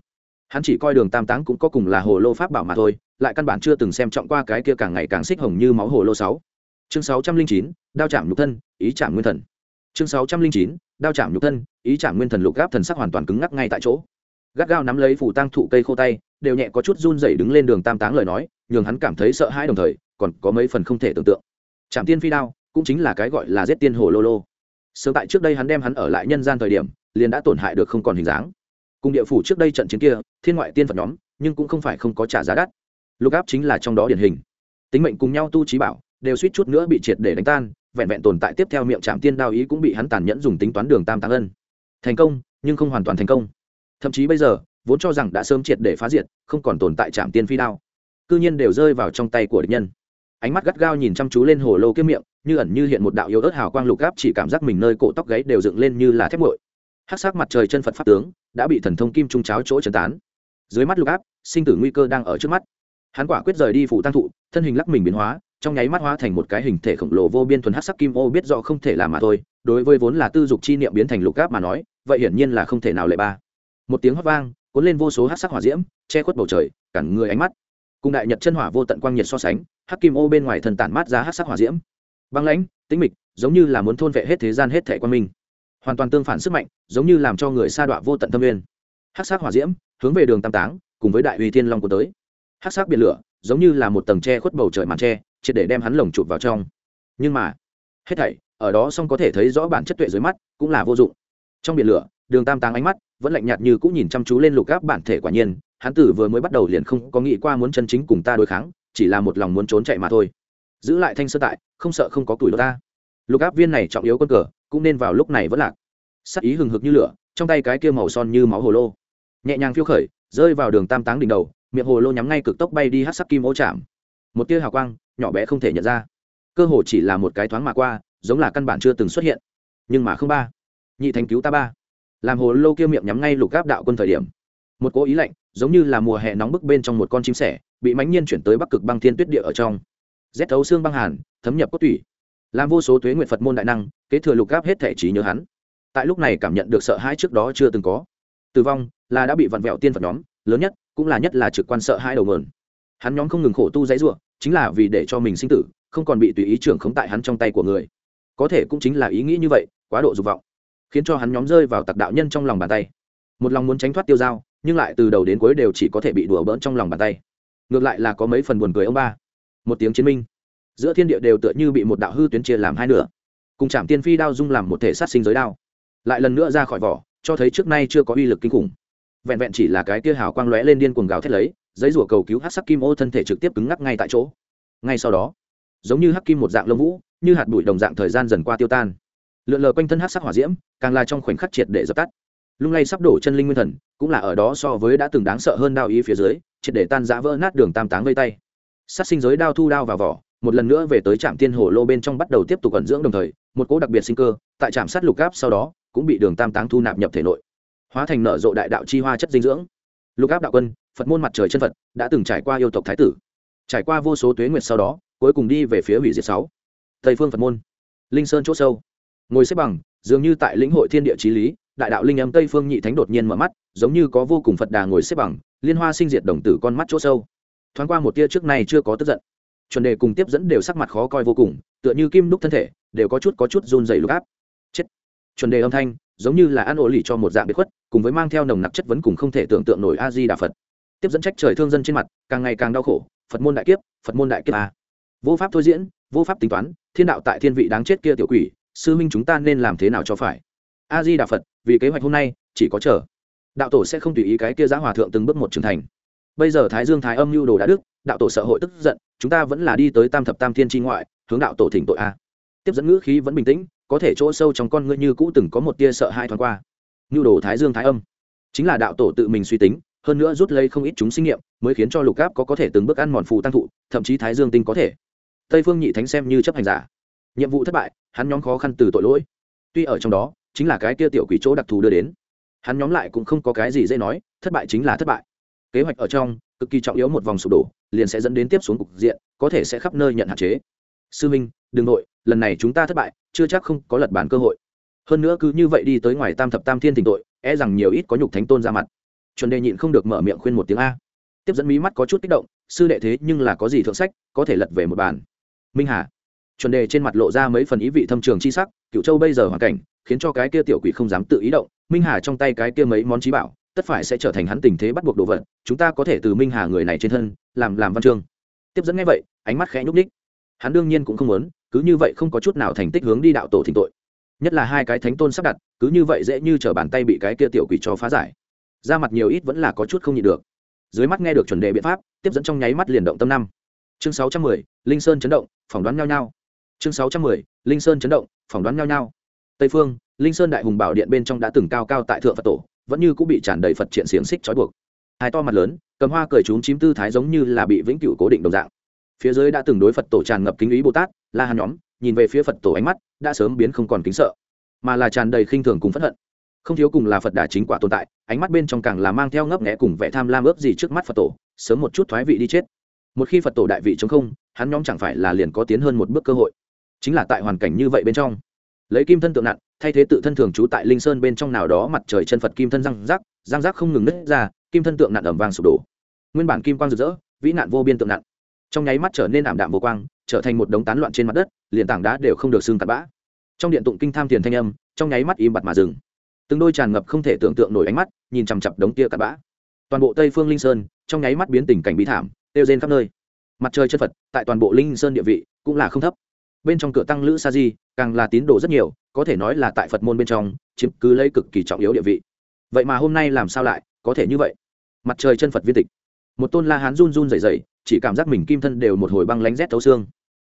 hắn chỉ coi đường tam táng cũng có cùng là hồ lô pháp bảo mà thôi, lại căn bản chưa từng xem trọng qua cái kia càng ngày càng xích hồng như máu hồ lô sáu chương sáu trăm linh chín, đao chạm nhục thân, ý chạm nguyên thần. Chương sáu trăm linh chín, đao chạm nhục thân, ý chạm nguyên thần lục gáp thần sắc hoàn toàn cứng ngắc ngay tại chỗ. Gắt gao nắm lấy phủ tăng thụ cây khô tay, đều nhẹ có chút run rẩy đứng lên đường tam táng lời nói, nhường hắn cảm thấy sợ hãi đồng thời, còn có mấy phần không thể tưởng tượng. Trạm tiên phi đao, cũng chính là cái gọi là giết tiên hồ lô lô. Sớm tại trước đây hắn đem hắn ở lại nhân gian thời điểm, liền đã tổn hại được không còn hình dáng. Cùng địa phủ trước đây trận chiến kia, thiên ngoại tiên phật nhóm, nhưng cũng không phải không có trả giá đắt. Lục áp chính là trong đó điển hình. Tính mệnh cùng nhau tu trí bảo đều suýt chút nữa bị triệt để đánh tan, vẹn vẹn tồn tại tiếp theo miệng trạm tiên đao ý cũng bị hắn tàn nhẫn dùng tính toán đường tam tăng ân. Thành công, nhưng không hoàn toàn thành công. Thậm chí bây giờ, vốn cho rằng đã sớm triệt để phá diệt, không còn tồn tại trạm tiên phi đao. Cư nhiên đều rơi vào trong tay của địch nhân. Ánh mắt gắt gao nhìn chăm chú lên hồ lô kiếm miệng, như ẩn như hiện một đạo yếu ớt hào quang lục gáp chỉ cảm giác mình nơi cổ tóc gáy đều dựng lên như là thép nguội hát sắc mặt trời chân phật pháp tướng đã bị thần thông kim trung cháo chỗ chấn tán. Dưới mắt lục áp sinh tử nguy cơ đang ở trước mắt. Hắn quả quyết rời đi phủ tăng thụ, thân hình lắc mình biến hóa trong nháy mắt hóa thành một cái hình thể khổng lồ vô biên thuần hắc sắc kim ô biết rõ không thể làm mà thôi, đối với vốn là tư dục chi niệm biến thành lục áp mà nói, vậy hiển nhiên là không thể nào lệ ba. Một tiếng hót vang, cuốn lên vô số hắc sắc hỏa diễm, che khuất bầu trời, cản người ánh mắt. Cùng đại nhật chân hỏa vô tận quang nhiệt so sánh, hắc kim ô bên ngoài thần tản mát ra hắc sắc hỏa diễm. Băng lãnh, tĩnh mịch, giống như là muốn thôn vệ hết thế gian hết thể quan minh. Hoàn toàn tương phản sức mạnh, giống như làm cho người sa đọa vô tận tâm nguyên. Hắc sắc hỏa diễm, hướng về đường tam táng, cùng với đại uy thiên long của tới. Hắc sắc biển lửa giống như là một tầng tre khuất bầu trời màn tre, triệt để đem hắn lồng chụp vào trong. Nhưng mà, hết thảy, ở đó xong có thể thấy rõ bản chất tuệ dưới mắt, cũng là vô dụng. Trong biển lửa, đường tam táng ánh mắt vẫn lạnh nhạt như cũng nhìn chăm chú lên lục gáp bản thể quả nhiên, hắn tử vừa mới bắt đầu liền không có nghĩ qua muốn chân chính cùng ta đối kháng, chỉ là một lòng muốn trốn chạy mà thôi. Giữ lại thanh sơ tại, không sợ không có tuổi ta. Lục áp viên này trọng yếu quân cờ, cũng nên vào lúc này vẫn lạc. Sắc ý hừng hực như lửa, trong tay cái kia màu son như máu hồ lô. Nhẹ nhàng phiêu khởi, rơi vào đường tam táng đỉnh đầu miệng hồ lô nhắm ngay cực tốc bay đi hát sắc kim ô chạm. Một tia hào quang, nhỏ bé không thể nhận ra. Cơ hồ chỉ là một cái thoáng mà qua, giống là căn bản chưa từng xuất hiện. Nhưng mà không ba. Nhị thành cứu ta ba. Làm hồ lô kia miệng nhắm ngay lục gáp đạo quân thời điểm. Một cố ý lạnh, giống như là mùa hè nóng bức bên trong một con chim sẻ, bị mãnh nhiên chuyển tới bắc cực băng thiên tuyết địa ở trong. Rét thấu xương băng hàn, thấm nhập cốt tủy. Làm vô số tuế nguyện phật môn đại năng, kế thừa lục gáp hết thể trí nhớ hắn. Tại lúc này cảm nhận được sợ hãi trước đó chưa từng có. Tử vong là đã bị vặn vẹo tiên phật nhóm, lớn nhất cũng là nhất là trực quan sợ hai đầu mượn. Hắn nhóm không ngừng khổ tu dãy ruộng chính là vì để cho mình sinh tử, không còn bị tùy ý trưởng khống tại hắn trong tay của người. Có thể cũng chính là ý nghĩ như vậy, quá độ dục vọng, khiến cho hắn nhóm rơi vào tặc đạo nhân trong lòng bàn tay. Một lòng muốn tránh thoát tiêu dao, nhưng lại từ đầu đến cuối đều chỉ có thể bị đùa bỡn trong lòng bàn tay. Ngược lại là có mấy phần buồn cười ông ba. Một tiếng chiến minh, giữa thiên địa đều tựa như bị một đạo hư tuyến chia làm hai nửa. Cùng chạm tiên phi đao dung làm một thể sát sinh giới đao. Lại lần nữa ra khỏi vỏ, cho thấy trước nay chưa có uy lực kinh khủng vẹn vẹn chỉ là cái tia hào quang lóe lên điên cuồng gào thét lấy, giấy rủa cầu cứu hát sắc kim ô thân thể trực tiếp cứng ngắc ngay tại chỗ. Ngay sau đó, giống như hắc kim một dạng lông vũ, như hạt bụi đồng dạng thời gian dần qua tiêu tan. Lượn lờ quanh thân hát sắc hỏa diễm, càng là trong khoảnh khắc triệt để dập tắt. Lung lay sắp đổ chân linh nguyên thần, cũng là ở đó so với đã từng đáng sợ hơn đao ý phía dưới, triệt để tan giã vỡ nát đường tam táng vây tay. Sát sinh giới đao thu đao vào vỏ, một lần nữa về tới trạm tiên hồ lô bên trong bắt đầu tiếp tục ẩn dưỡng đồng thời, một cỗ đặc biệt sinh cơ, tại trạm sát lục gáp sau đó, cũng bị đường tam táng thu nạp nhập thể nội hóa thành nở rộ đại đạo chi hoa chất dinh dưỡng. Lục áp đạo quân, phật môn mặt trời chân phật, đã từng trải qua yêu tộc thái tử. Trải qua vô số tuế nguyệt sau đó, cuối cùng đi về phía hủy diệt sáu. Tây phương phật môn, linh sơn chỗ sâu. Ngồi xếp bằng, dường như tại lĩnh hội thiên địa trí lý, đại đạo linh âm tây phương nhị thánh đột nhiên mở mắt, giống như có vô cùng phật đà ngồi xếp bằng, liên hoa sinh diệt đồng tử con mắt chỗ sâu. Thoáng qua một tia trước này chưa có tức giận. Chuẩn đề cùng tiếp dẫn đều sắc mặt khó coi vô cùng, tựa như kim đúc thân thể, đều có chút có chút run dày lục áp. Chết. Chuẩn đề âm thanh giống như là ăn ổ lì cho một dạng biệt khuất, cùng với mang theo nồng nặc chất vấn cùng không thể tưởng tượng nổi a di đà phật. Tiếp dẫn trách trời thương dân trên mặt, càng ngày càng đau khổ, phật môn đại kiếp, phật môn đại kiếp a. Vô pháp thôi diễn, vô pháp tính toán, thiên đạo tại thiên vị đáng chết kia tiểu quỷ, sư minh chúng ta nên làm thế nào cho phải? A di đà phật, vì kế hoạch hôm nay, chỉ có chờ. Đạo tổ sẽ không tùy ý cái kia giá hòa thượng từng bước một trưởng thành. Bây giờ thái dương thái âm lưu đồ đã đức, đạo tổ sợ hội tức giận, chúng ta vẫn là đi tới tam thập tam thiên tri ngoại, hướng đạo tổ thỉnh tội a. Tiếp dẫn ngữ khí vẫn bình tĩnh có thể chỗ sâu trong con ngươi như cũ từng có một tia sợ hai thoáng qua. Nhu đồ thái dương thái âm. Chính là đạo tổ tự mình suy tính, hơn nữa rút lấy không ít chúng sinh nghiệm, mới khiến cho lục áp có có thể từng bước ăn mòn phù tăng thụ, thậm chí thái dương tinh có thể. Tây phương nhị thánh xem như chấp hành giả. Nhiệm vụ thất bại, hắn nhóm khó khăn từ tội lỗi. Tuy ở trong đó, chính là cái tia tiểu quỷ chỗ đặc thù đưa đến. Hắn nhóm lại cũng không có cái gì dễ nói, thất bại chính là thất bại. Kế hoạch ở trong, cực kỳ trọng yếu một vòng sụp đổ, liền sẽ dẫn đến tiếp xuống cục diện, có thể sẽ khắp nơi nhận hạn chế sư minh, đừng nội lần này chúng ta thất bại, chưa chắc không có lật bản cơ hội. Hơn nữa cứ như vậy đi tới ngoài tam thập tam thiên thỉnh tội e rằng nhiều ít có nhục thánh tôn ra mặt. Chuẩn đề nhịn không được mở miệng khuyên một tiếng a. Tiếp dẫn mí mắt có chút kích động, sư đệ thế nhưng là có gì thượng sách, có thể lật về một bàn minh hà. Chuẩn đề trên mặt lộ ra mấy phần ý vị thâm trường chi sắc cựu châu bây giờ hoàn cảnh, khiến cho cái kia tiểu quỷ không dám tự ý động. Minh hà trong tay cái kia mấy món trí bảo, tất phải sẽ trở thành hắn tình thế bắt buộc đồ vật, chúng ta có thể từ minh hà người này trên thân, làm làm văn chương. Tiếp dẫn nghe vậy, ánh mắt khẽ nhúc ních hắn đương nhiên cũng không muốn, cứ như vậy không có chút nào thành tích hướng đi đạo tổ thỉnh tội. Nhất là hai cái thánh tôn sắp đặt, cứ như vậy dễ như t r ở bàn tay bị cái kia tiểu quỷ cho phá giải. Ra mặt nhiều ít vẫn là có chút không nhịn được. Dưới mắt nghe được chuẩn đề biện pháp, tiếp dẫn trong nháy mắt liền động tâm năm. Chương sáu trăm mười, linh sơn chấn động, phỏng đoán nhau nhau. Chương sáu trăm mười, linh sơn chấn động, phỏng đoán nhau nhau. Tây phương, linh sơn đại hùng bảo điện bên trong đã từng cao cao tại thượng phật tổ, vẫn như cũng bị tràn đầy phật triện xiềng xích trói buộc. Hai to mặt lớn, cầm hoa cười trúng chím tư thái giống như là bị vĩnh cửu cố định đồng dạng phía dưới đã từng đối phật tổ tràn ngập kính ý bồ tát, la hàn nhóm, nhìn về phía phật tổ ánh mắt, đã sớm biến không còn kính sợ, mà là tràn đầy khinh thường cùng phẫn hận. Không thiếu cùng là phật đà chính quả tồn tại, ánh mắt bên trong càng là mang theo ngấp nghẽ cùng vẻ tham lam ướp gì trước mắt phật tổ, sớm một chút thoái vị đi chết. Một khi phật tổ đại vị chống không, hắn nhóm chẳng phải là liền có tiến hơn một bước cơ hội. Chính là tại hoàn cảnh như vậy bên trong, lấy kim thân tượng nặng, thay thế tự thân thường trú tại linh sơn bên trong nào đó mặt trời chân phật kim thân răng rác răng rác không ngừng nứt ra, kim thân tượng nặng ẩm vàng sụp đổ. Nguyên bản kim quang rực rỡ, vĩ nạn vô biên tượng nặng trong nháy mắt trở nên ảm đạm vô quang, trở thành một đống tán loạn trên mặt đất, liền tảng đá đều không được xương tạt bã. Trong điện tụng kinh tham tiền thanh âm, trong nháy mắt im bặt mà dừng. Từng đôi tràn ngập không thể tưởng tượng nổi ánh mắt, nhìn chằm chặp đống tia cặn bã. Toàn bộ tây phương linh sơn, trong nháy mắt biến tình cảnh bí thảm, tiêu rên khắp nơi. Mặt trời chân phật tại toàn bộ linh sơn địa vị cũng là không thấp. Bên trong cửa tăng lữ sa di, càng là tín đồ rất nhiều, có thể nói là tại phật môn bên trong, chiếm cứ lấy cực kỳ trọng yếu địa vị. Vậy mà hôm nay làm sao lại có thể như vậy? Mặt trời chân phật viên tịch. Một tôn la hán run run rẩy rẩy chỉ cảm giác mình kim thân đều một hồi băng lánh rét thấu xương.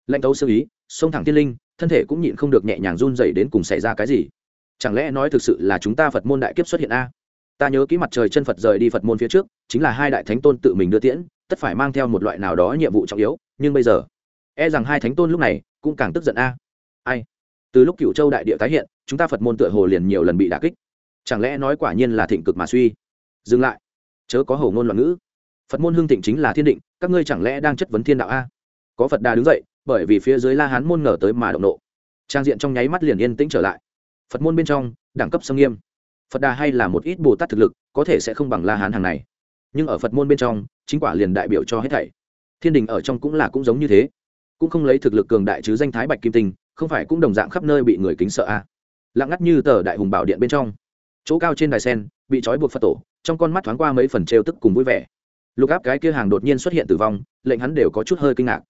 Lạnh thấu xương ý xông thẳng tiên linh, thân thể cũng nhịn không được nhẹ nhàng run dày đến cùng xảy ra cái gì. Chẳng lẽ nói thực sự là chúng ta phật môn đại kiếp xuất hiện a? Ta nhớ kỹ mặt trời chân phật rời đi phật môn phía trước, chính là hai đại thánh tôn tự mình đưa tiễn, tất phải mang theo một loại nào đó nhiệm vụ trọng yếu, nhưng bây giờ e rằng hai thánh tôn lúc này cũng càng tức giận a. Ai? Từ lúc cựu châu đại địa tái hiện, chúng ta phật môn tựa hồ liền nhiều lần bị đả kích. Chẳng lẽ nói quả nhiên là thịnh cực mà suy? Dừng lại. Chớ có hầu ngôn loạn ngữ phật môn hương thịnh chính là thiên định, các ngươi chẳng lẽ đang chất vấn thiên đạo a? Có phật đà đứng dậy, bởi vì phía dưới la hán môn ngờ tới mà động nộ. Trang diện trong nháy mắt liền yên tĩnh trở lại. Phật môn bên trong, đẳng cấp sâm nghiêm. Phật đà hay là một ít bồ tát thực lực, có thể sẽ không bằng la hán hàng này. Nhưng ở phật môn bên trong, chính quả liền đại biểu cho hết thảy. Thiên đình ở trong cũng là cũng giống như thế. Cũng không lấy thực lực cường đại chứ danh thái bạch kim tinh, không phải cũng đồng dạng khắp nơi bị người kính sợ a? À. lặng ngắt như tờ đại hùng bảo điện bên trong. Chỗ cao trên đài sen, bị trói buộc phật tổ, trong con mắt thoáng qua mấy phần trêu tức cùng vui vẻ lục áp cái kia hàng đột nhiên xuất hiện tử vong, lệnh hắn đều có chút hơi kinh ngạc.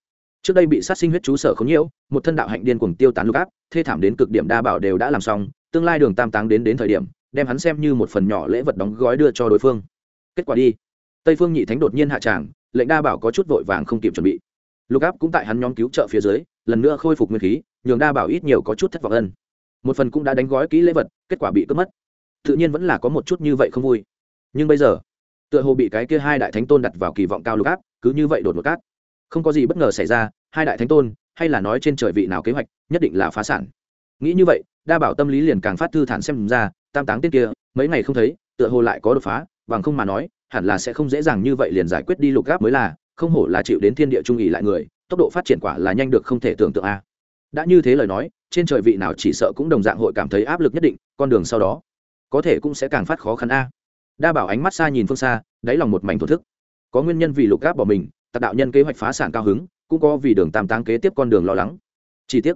Trước đây bị sát sinh huyết chú sở không nhiễu, một thân đạo hạnh điên cuồng tiêu tán lục áp, thê thảm đến cực điểm đa bảo đều đã làm xong, tương lai đường tam táng đến đến thời điểm, đem hắn xem như một phần nhỏ lễ vật đóng gói đưa cho đối phương. Kết quả đi. Tây phương nhị thánh đột nhiên hạ tràng, lệnh đa bảo có chút vội vàng không kịp chuẩn bị. Lục áp cũng tại hắn nhóm cứu trợ phía dưới, lần nữa khôi phục nguyên khí, nhường đa bảo ít nhiều có chút thất vọng ân. Một phần cũng đã đánh gói kỹ lễ vật, kết quả bị cướp mất. Tự nhiên vẫn là có một chút như vậy không vui. Nhưng bây giờ tựa hồ bị cái kia hai đại thánh tôn đặt vào kỳ vọng cao lục áp, cứ như vậy đột ngột cát. Không có gì bất ngờ xảy ra, hai đại thánh tôn, hay là nói trên trời vị nào kế hoạch, nhất định là phá sản. Nghĩ như vậy, đa bảo tâm lý liền càng phát thư thản xem ra, tam táng tên kia, mấy ngày không thấy, tựa hồ lại có đột phá, bằng không mà nói, hẳn là sẽ không dễ dàng như vậy liền giải quyết đi lục gáp mới là, không hổ là chịu đến thiên địa trung ỉ lại người, tốc độ phát triển quả là nhanh được không thể tưởng tượng a. Đã như thế lời nói, trên trời vị nào chỉ sợ cũng đồng dạng hội cảm thấy áp lực nhất định, con đường sau đó, có thể cũng sẽ càng phát khó khăn a đa bảo ánh mắt xa nhìn phương xa, đáy lòng một mảnh thổ thức. Có nguyên nhân vì lục gáp bỏ mình tạc đạo nhân kế hoạch phá sản cao hứng, cũng có vì đường tam táng kế tiếp con đường lo lắng. Chi tiết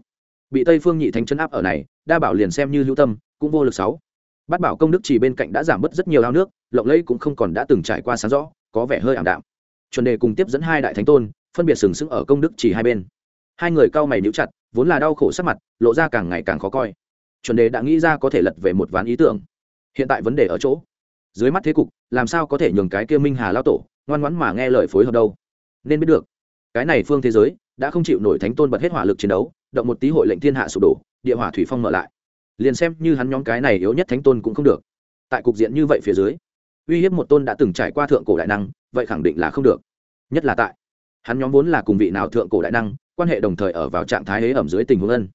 bị tây phương nhị thánh chân áp ở này, đa bảo liền xem như hữu tâm, cũng vô lực sáu. Bát bảo công đức chỉ bên cạnh đã giảm bớt rất nhiều ao nước, lộng lẫy cũng không còn đã từng trải qua sáng rõ, có vẻ hơi ảm đạm. Chuẩn đề cùng tiếp dẫn hai đại thánh tôn, phân biệt sừng sững ở công đức chỉ hai bên. Hai người cao mày níu chặt, vốn là đau khổ sắc mặt, lộ ra càng ngày càng khó coi. Chuẩn đề đã nghĩ ra có thể lật về một ván ý tưởng. Hiện tại vấn đề ở chỗ dưới mắt thế cục, làm sao có thể nhường cái kia minh hà lao tổ ngoan ngoãn mà nghe lời phối hợp đâu? Nên biết được, cái này phương thế giới đã không chịu nổi thánh tôn bật hết hỏa lực chiến đấu, động một tí hội lệnh thiên hạ sụp đổ, địa hỏa thủy phong mở lại. Liền xem như hắn nhóm cái này yếu nhất thánh tôn cũng không được. Tại cục diện như vậy phía dưới, uy hiếp một tôn đã từng trải qua thượng cổ đại năng, vậy khẳng định là không được. Nhất là tại, hắn nhóm vốn là cùng vị nào thượng cổ đại năng, quan hệ đồng thời ở vào trạng thái hế ẩm dưới tình huống ân.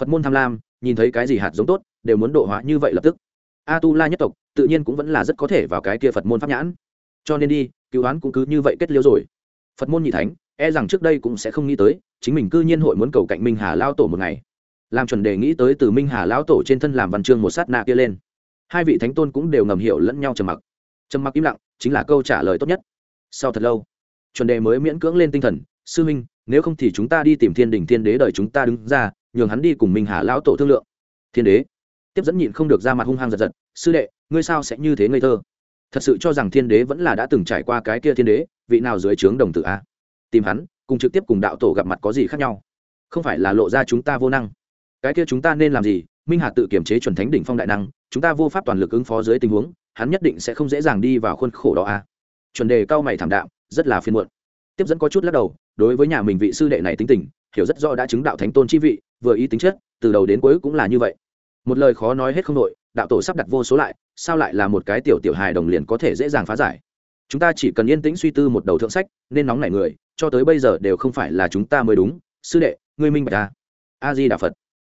Phật môn tham lam, nhìn thấy cái gì hạt giống tốt, đều muốn độ hóa như vậy lập tức. A tu la nhất tộc tự nhiên cũng vẫn là rất có thể vào cái kia phật môn pháp nhãn. Cho nên đi, cứu đoán cũng cứ như vậy kết liêu rồi. Phật môn nhị thánh e rằng trước đây cũng sẽ không nghĩ tới, chính mình cư nhiên hội muốn cầu cạnh minh hà lao tổ một ngày. Làm chuẩn đề nghĩ tới từ minh hà lão tổ trên thân làm văn chương một sát nạ kia lên. Hai vị thánh tôn cũng đều ngầm hiểu lẫn nhau trầm mặc. Trầm mặc im lặng, chính là câu trả lời tốt nhất. Sau thật lâu, chuẩn đề mới miễn cưỡng lên tinh thần, sư minh, nếu không thì chúng ta đi tìm thiên đình thiên đế đợi chúng ta đứng ra, nhường hắn đi cùng minh hà lão tổ thương lượng. Thiên đế tiếp dẫn nhịn không được ra mặt hung hăng giật giật, sư đệ ngươi sao sẽ như thế ngây thơ? Thật sự cho rằng thiên đế vẫn là đã từng trải qua cái kia thiên đế, vị nào dưới trướng đồng tử a? Tìm hắn, cùng trực tiếp cùng đạo tổ gặp mặt có gì khác nhau? Không phải là lộ ra chúng ta vô năng. Cái kia chúng ta nên làm gì? Minh hà tự kiểm chế chuẩn thánh đỉnh phong đại năng, chúng ta vô pháp toàn lực ứng phó dưới tình huống, hắn nhất định sẽ không dễ dàng đi vào khuôn khổ đó a. Chuẩn đề cao mày thảm đạm, rất là phiên muộn. Tiếp dẫn có chút lắc đầu, đối với nhà mình vị sư đệ này tính tình, hiểu rất rõ đã chứng đạo thánh tôn chi vị, vừa ý tính chất, từ đầu đến cuối cũng là như vậy. Một lời khó nói hết không nội đạo tổ sắp đặt vô số lại, sao lại là một cái tiểu tiểu hài đồng liền có thể dễ dàng phá giải? Chúng ta chỉ cần yên tĩnh suy tư một đầu thượng sách, nên nóng nảy người, cho tới bây giờ đều không phải là chúng ta mới đúng. Sư đệ, ngươi minh bạch à? ta a di đà phật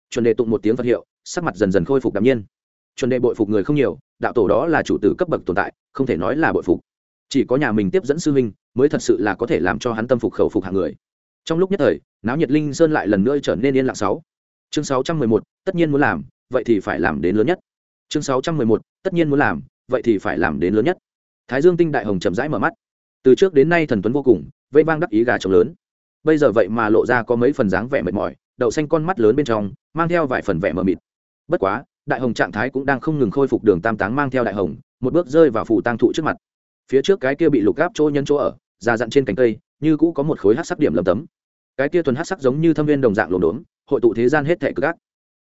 chuẩn đề tụng một tiếng phật hiệu, sắc mặt dần dần khôi phục đ nhiên. Chuẩn đề bội phục người không nhiều, đạo tổ đó là chủ tử cấp bậc tồn tại, không thể nói là bội phục. Chỉ có nhà mình tiếp dẫn sư huynh, mới thật sự là có thể làm cho hắn tâm phục khẩu phục hạng người. Trong lúc nhất thời, náo nhiệt linh sơn lại lần nữa trở nên yên lặng sáu. Chương sáu trăm mười một, tất nhiên muốn làm, vậy thì phải làm đến lớn nhất chương sáu trăm mười một, tất nhiên muốn làm, vậy thì phải làm đến lớn nhất. Thái dương tinh đại hồng chậm rãi mở mắt. Từ trước đến nay thần tuấn vô cùng, vây vang đắc ý gà trống lớn. Bây giờ vậy mà lộ ra có mấy phần dáng vẻ mệt mỏi, đậu xanh con mắt lớn bên trong, mang theo vài phần vẻ mờ mịt. Bất quá, đại hồng trạng thái cũng đang không ngừng khôi phục đường tam táng mang theo đại hồng, một bước rơi vào phủ tang thụ trước mặt. Phía trước cái kia bị lục gáp chỗ nhân chỗ ở, già dặn trên cành cây, như cũ có một khối hát sắc điểm lầm tấm. Cái kia thuần hát sắc giống như thâm viên đồng dạng lồn đốn hội tụ thế gian hết thẻ cực ác.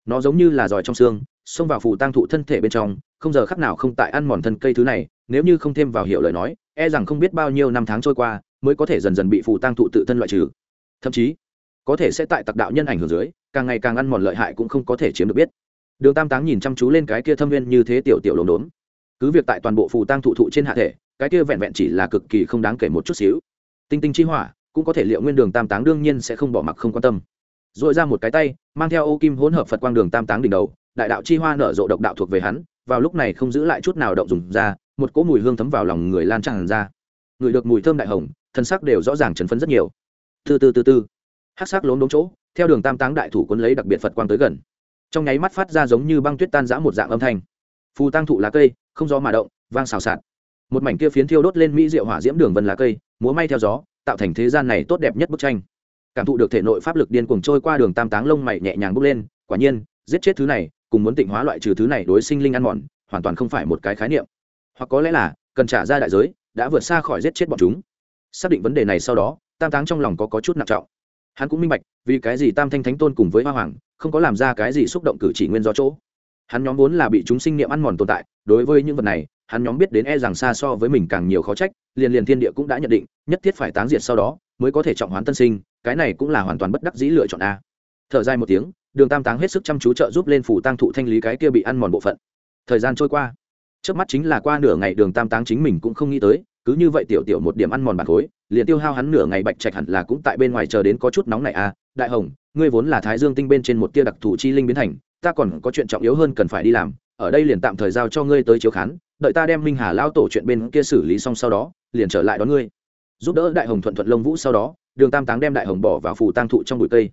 Nó giống như là giỏi trong xương xông vào phù tăng thụ thân thể bên trong, không giờ khắc nào không tại ăn mòn thân cây thứ này, nếu như không thêm vào hiệu lời nói e rằng không biết bao nhiêu năm tháng trôi qua mới có thể dần dần bị phù tăng thụ tự thân loại trừ. Thậm chí, có thể sẽ tại tặc đạo nhân ảnh hưởng dưới, càng ngày càng ăn mòn lợi hại cũng không có thể chiếm được biết. Đường tam táng nhìn chăm chú lên cái kia thâm viên như thế tiểu tiểu lồn đốn cứ việc tại toàn bộ phù tăng thụ thụ trên hạ thể, cái kia vẹn vẹn chỉ là cực kỳ không đáng kể một chút xíu. Tinh tinh chi hỏa, cũng có thể liệu nguyên đường tam táng đương nhiên sẽ không bỏ mặc không quan tâm. Dội ra một cái tay, mang theo ô kim hỗn hợp phật quang đường tam táng đỉnh đầu đại đạo chi hoa nở rộ độc đạo thuộc về hắn, vào lúc này không giữ lại chút nào động dùng ra, một cỗ mùi hương thấm vào lòng người lan tràn ra. Người được mùi thơm đại hồng, thân sắc đều rõ ràng chấn phấn rất nhiều. Từ từ từ từ. Hát sắc lốm đống chỗ, theo đường tam táng đại thủ quân lấy đặc biệt phật quang tới gần. Trong nháy mắt phát ra giống như băng tuyết tan giã một dạng âm thanh. Phù tăng thụ lá cây, không gió mà động, vang xào xạc. Một mảnh kia phiến thiêu đốt lên mỹ diệu hỏa diễm đường vân lá cây, múa may theo gió, tạo thành thế gian này tốt đẹp nhất bức tranh. Cảm thụ được thể nội pháp lực điên cuồng trôi qua đường tam táng lông mày nhẹ nhàng bốc lên, quả nhiên, giết chết thứ này cùng muốn tịnh hóa loại trừ thứ này đối sinh linh ăn mòn hoàn toàn không phải một cái khái niệm. Hoặc có lẽ là cần trả ra đại giới đã vượt xa khỏi giết chết bọn chúng. Xác định vấn đề này sau đó tam táng trong lòng có, có chút nặng trọng. Hắn cũng minh bạch vì cái gì tam thanh thánh tôn cùng với hoa hoàng không có làm ra cái gì xúc động cử chỉ nguyên do chỗ. Hắn nhóm vốn là bị chúng sinh niệm ăn mòn tồn tại đối với những vật này hắn nhóm biết đến e rằng xa so với mình càng nhiều khó trách liền liền thiên địa cũng đã nhận định nhất thiết phải táng diệt sau đó mới có thể trọng hoán tân sinh cái này cũng là hoàn toàn bất đắc dĩ lựa chọn a. Thở dài một tiếng đường tam táng hết sức chăm chú trợ giúp lên phủ tăng thụ thanh lý cái kia bị ăn mòn bộ phận. Thời gian trôi qua. Trước mắt chính là qua nửa ngày đường tam táng chính mình cũng không nghĩ tới, cứ như vậy tiểu tiểu một điểm ăn mòn bản khối, liền tiêu hao hắn nửa ngày bạch trạch hẳn là cũng tại bên ngoài chờ đến có chút nóng này a đại hồng, ngươi vốn là thái dương tinh bên trên một tia đặc thù chi linh biến thành, ta còn có chuyện trọng yếu hơn cần phải đi làm, ở đây liền tạm thời giao cho ngươi tới chiếu khán, đợi ta đem minh hà lao tổ chuyện bên kia xử lý xong sau đó, liền trở lại đón ngươi. Giúp đỡ đại hồng thuận thuận lông vũ sau đó, đường tam táng đem đại hồng bỏ vào phù tang thụ trong bụi cây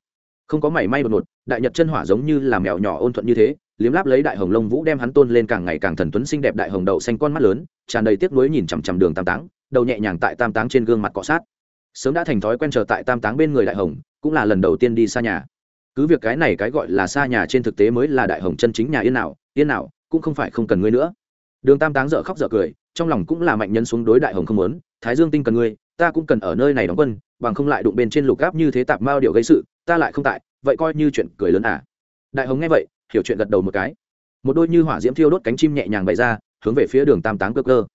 không có mảy may đột ngột, đại nhật chân hỏa giống như là mèo nhỏ ôn thuận như thế, liếm láp lấy đại hồng lông vũ đem hắn tôn lên càng ngày càng thần tuấn xinh đẹp đại hồng đậu xanh con mắt lớn, tràn đầy tiếc nuối nhìn chằm chằm đường tam táng, đầu nhẹ nhàng tại tam táng trên gương mặt cọ sát. Sớm đã thành thói quen chờ tại tam táng bên người đại hồng, cũng là lần đầu tiên đi xa nhà. Cứ việc cái này cái gọi là xa nhà trên thực tế mới là đại hồng chân chính nhà yên nào yên nào, cũng không phải không cần ngươi nữa. Đường tam táng dợ khóc dợ cười, trong lòng cũng là mạnh nhân xuống đối đại hồng không muốn, thái dương tinh cần ngươi ta cũng cần ở nơi này đóng quân, bằng không lại đụng bên trên lục gáp như thế tạp mao điệu gây sự, ta lại không tại, vậy coi như chuyện cười lớn à. Đại hồng nghe vậy, hiểu chuyện gật đầu một cái. Một đôi như hỏa diễm thiêu đốt cánh chim nhẹ nhàng bày ra, hướng về phía đường tam táng cơ cơ.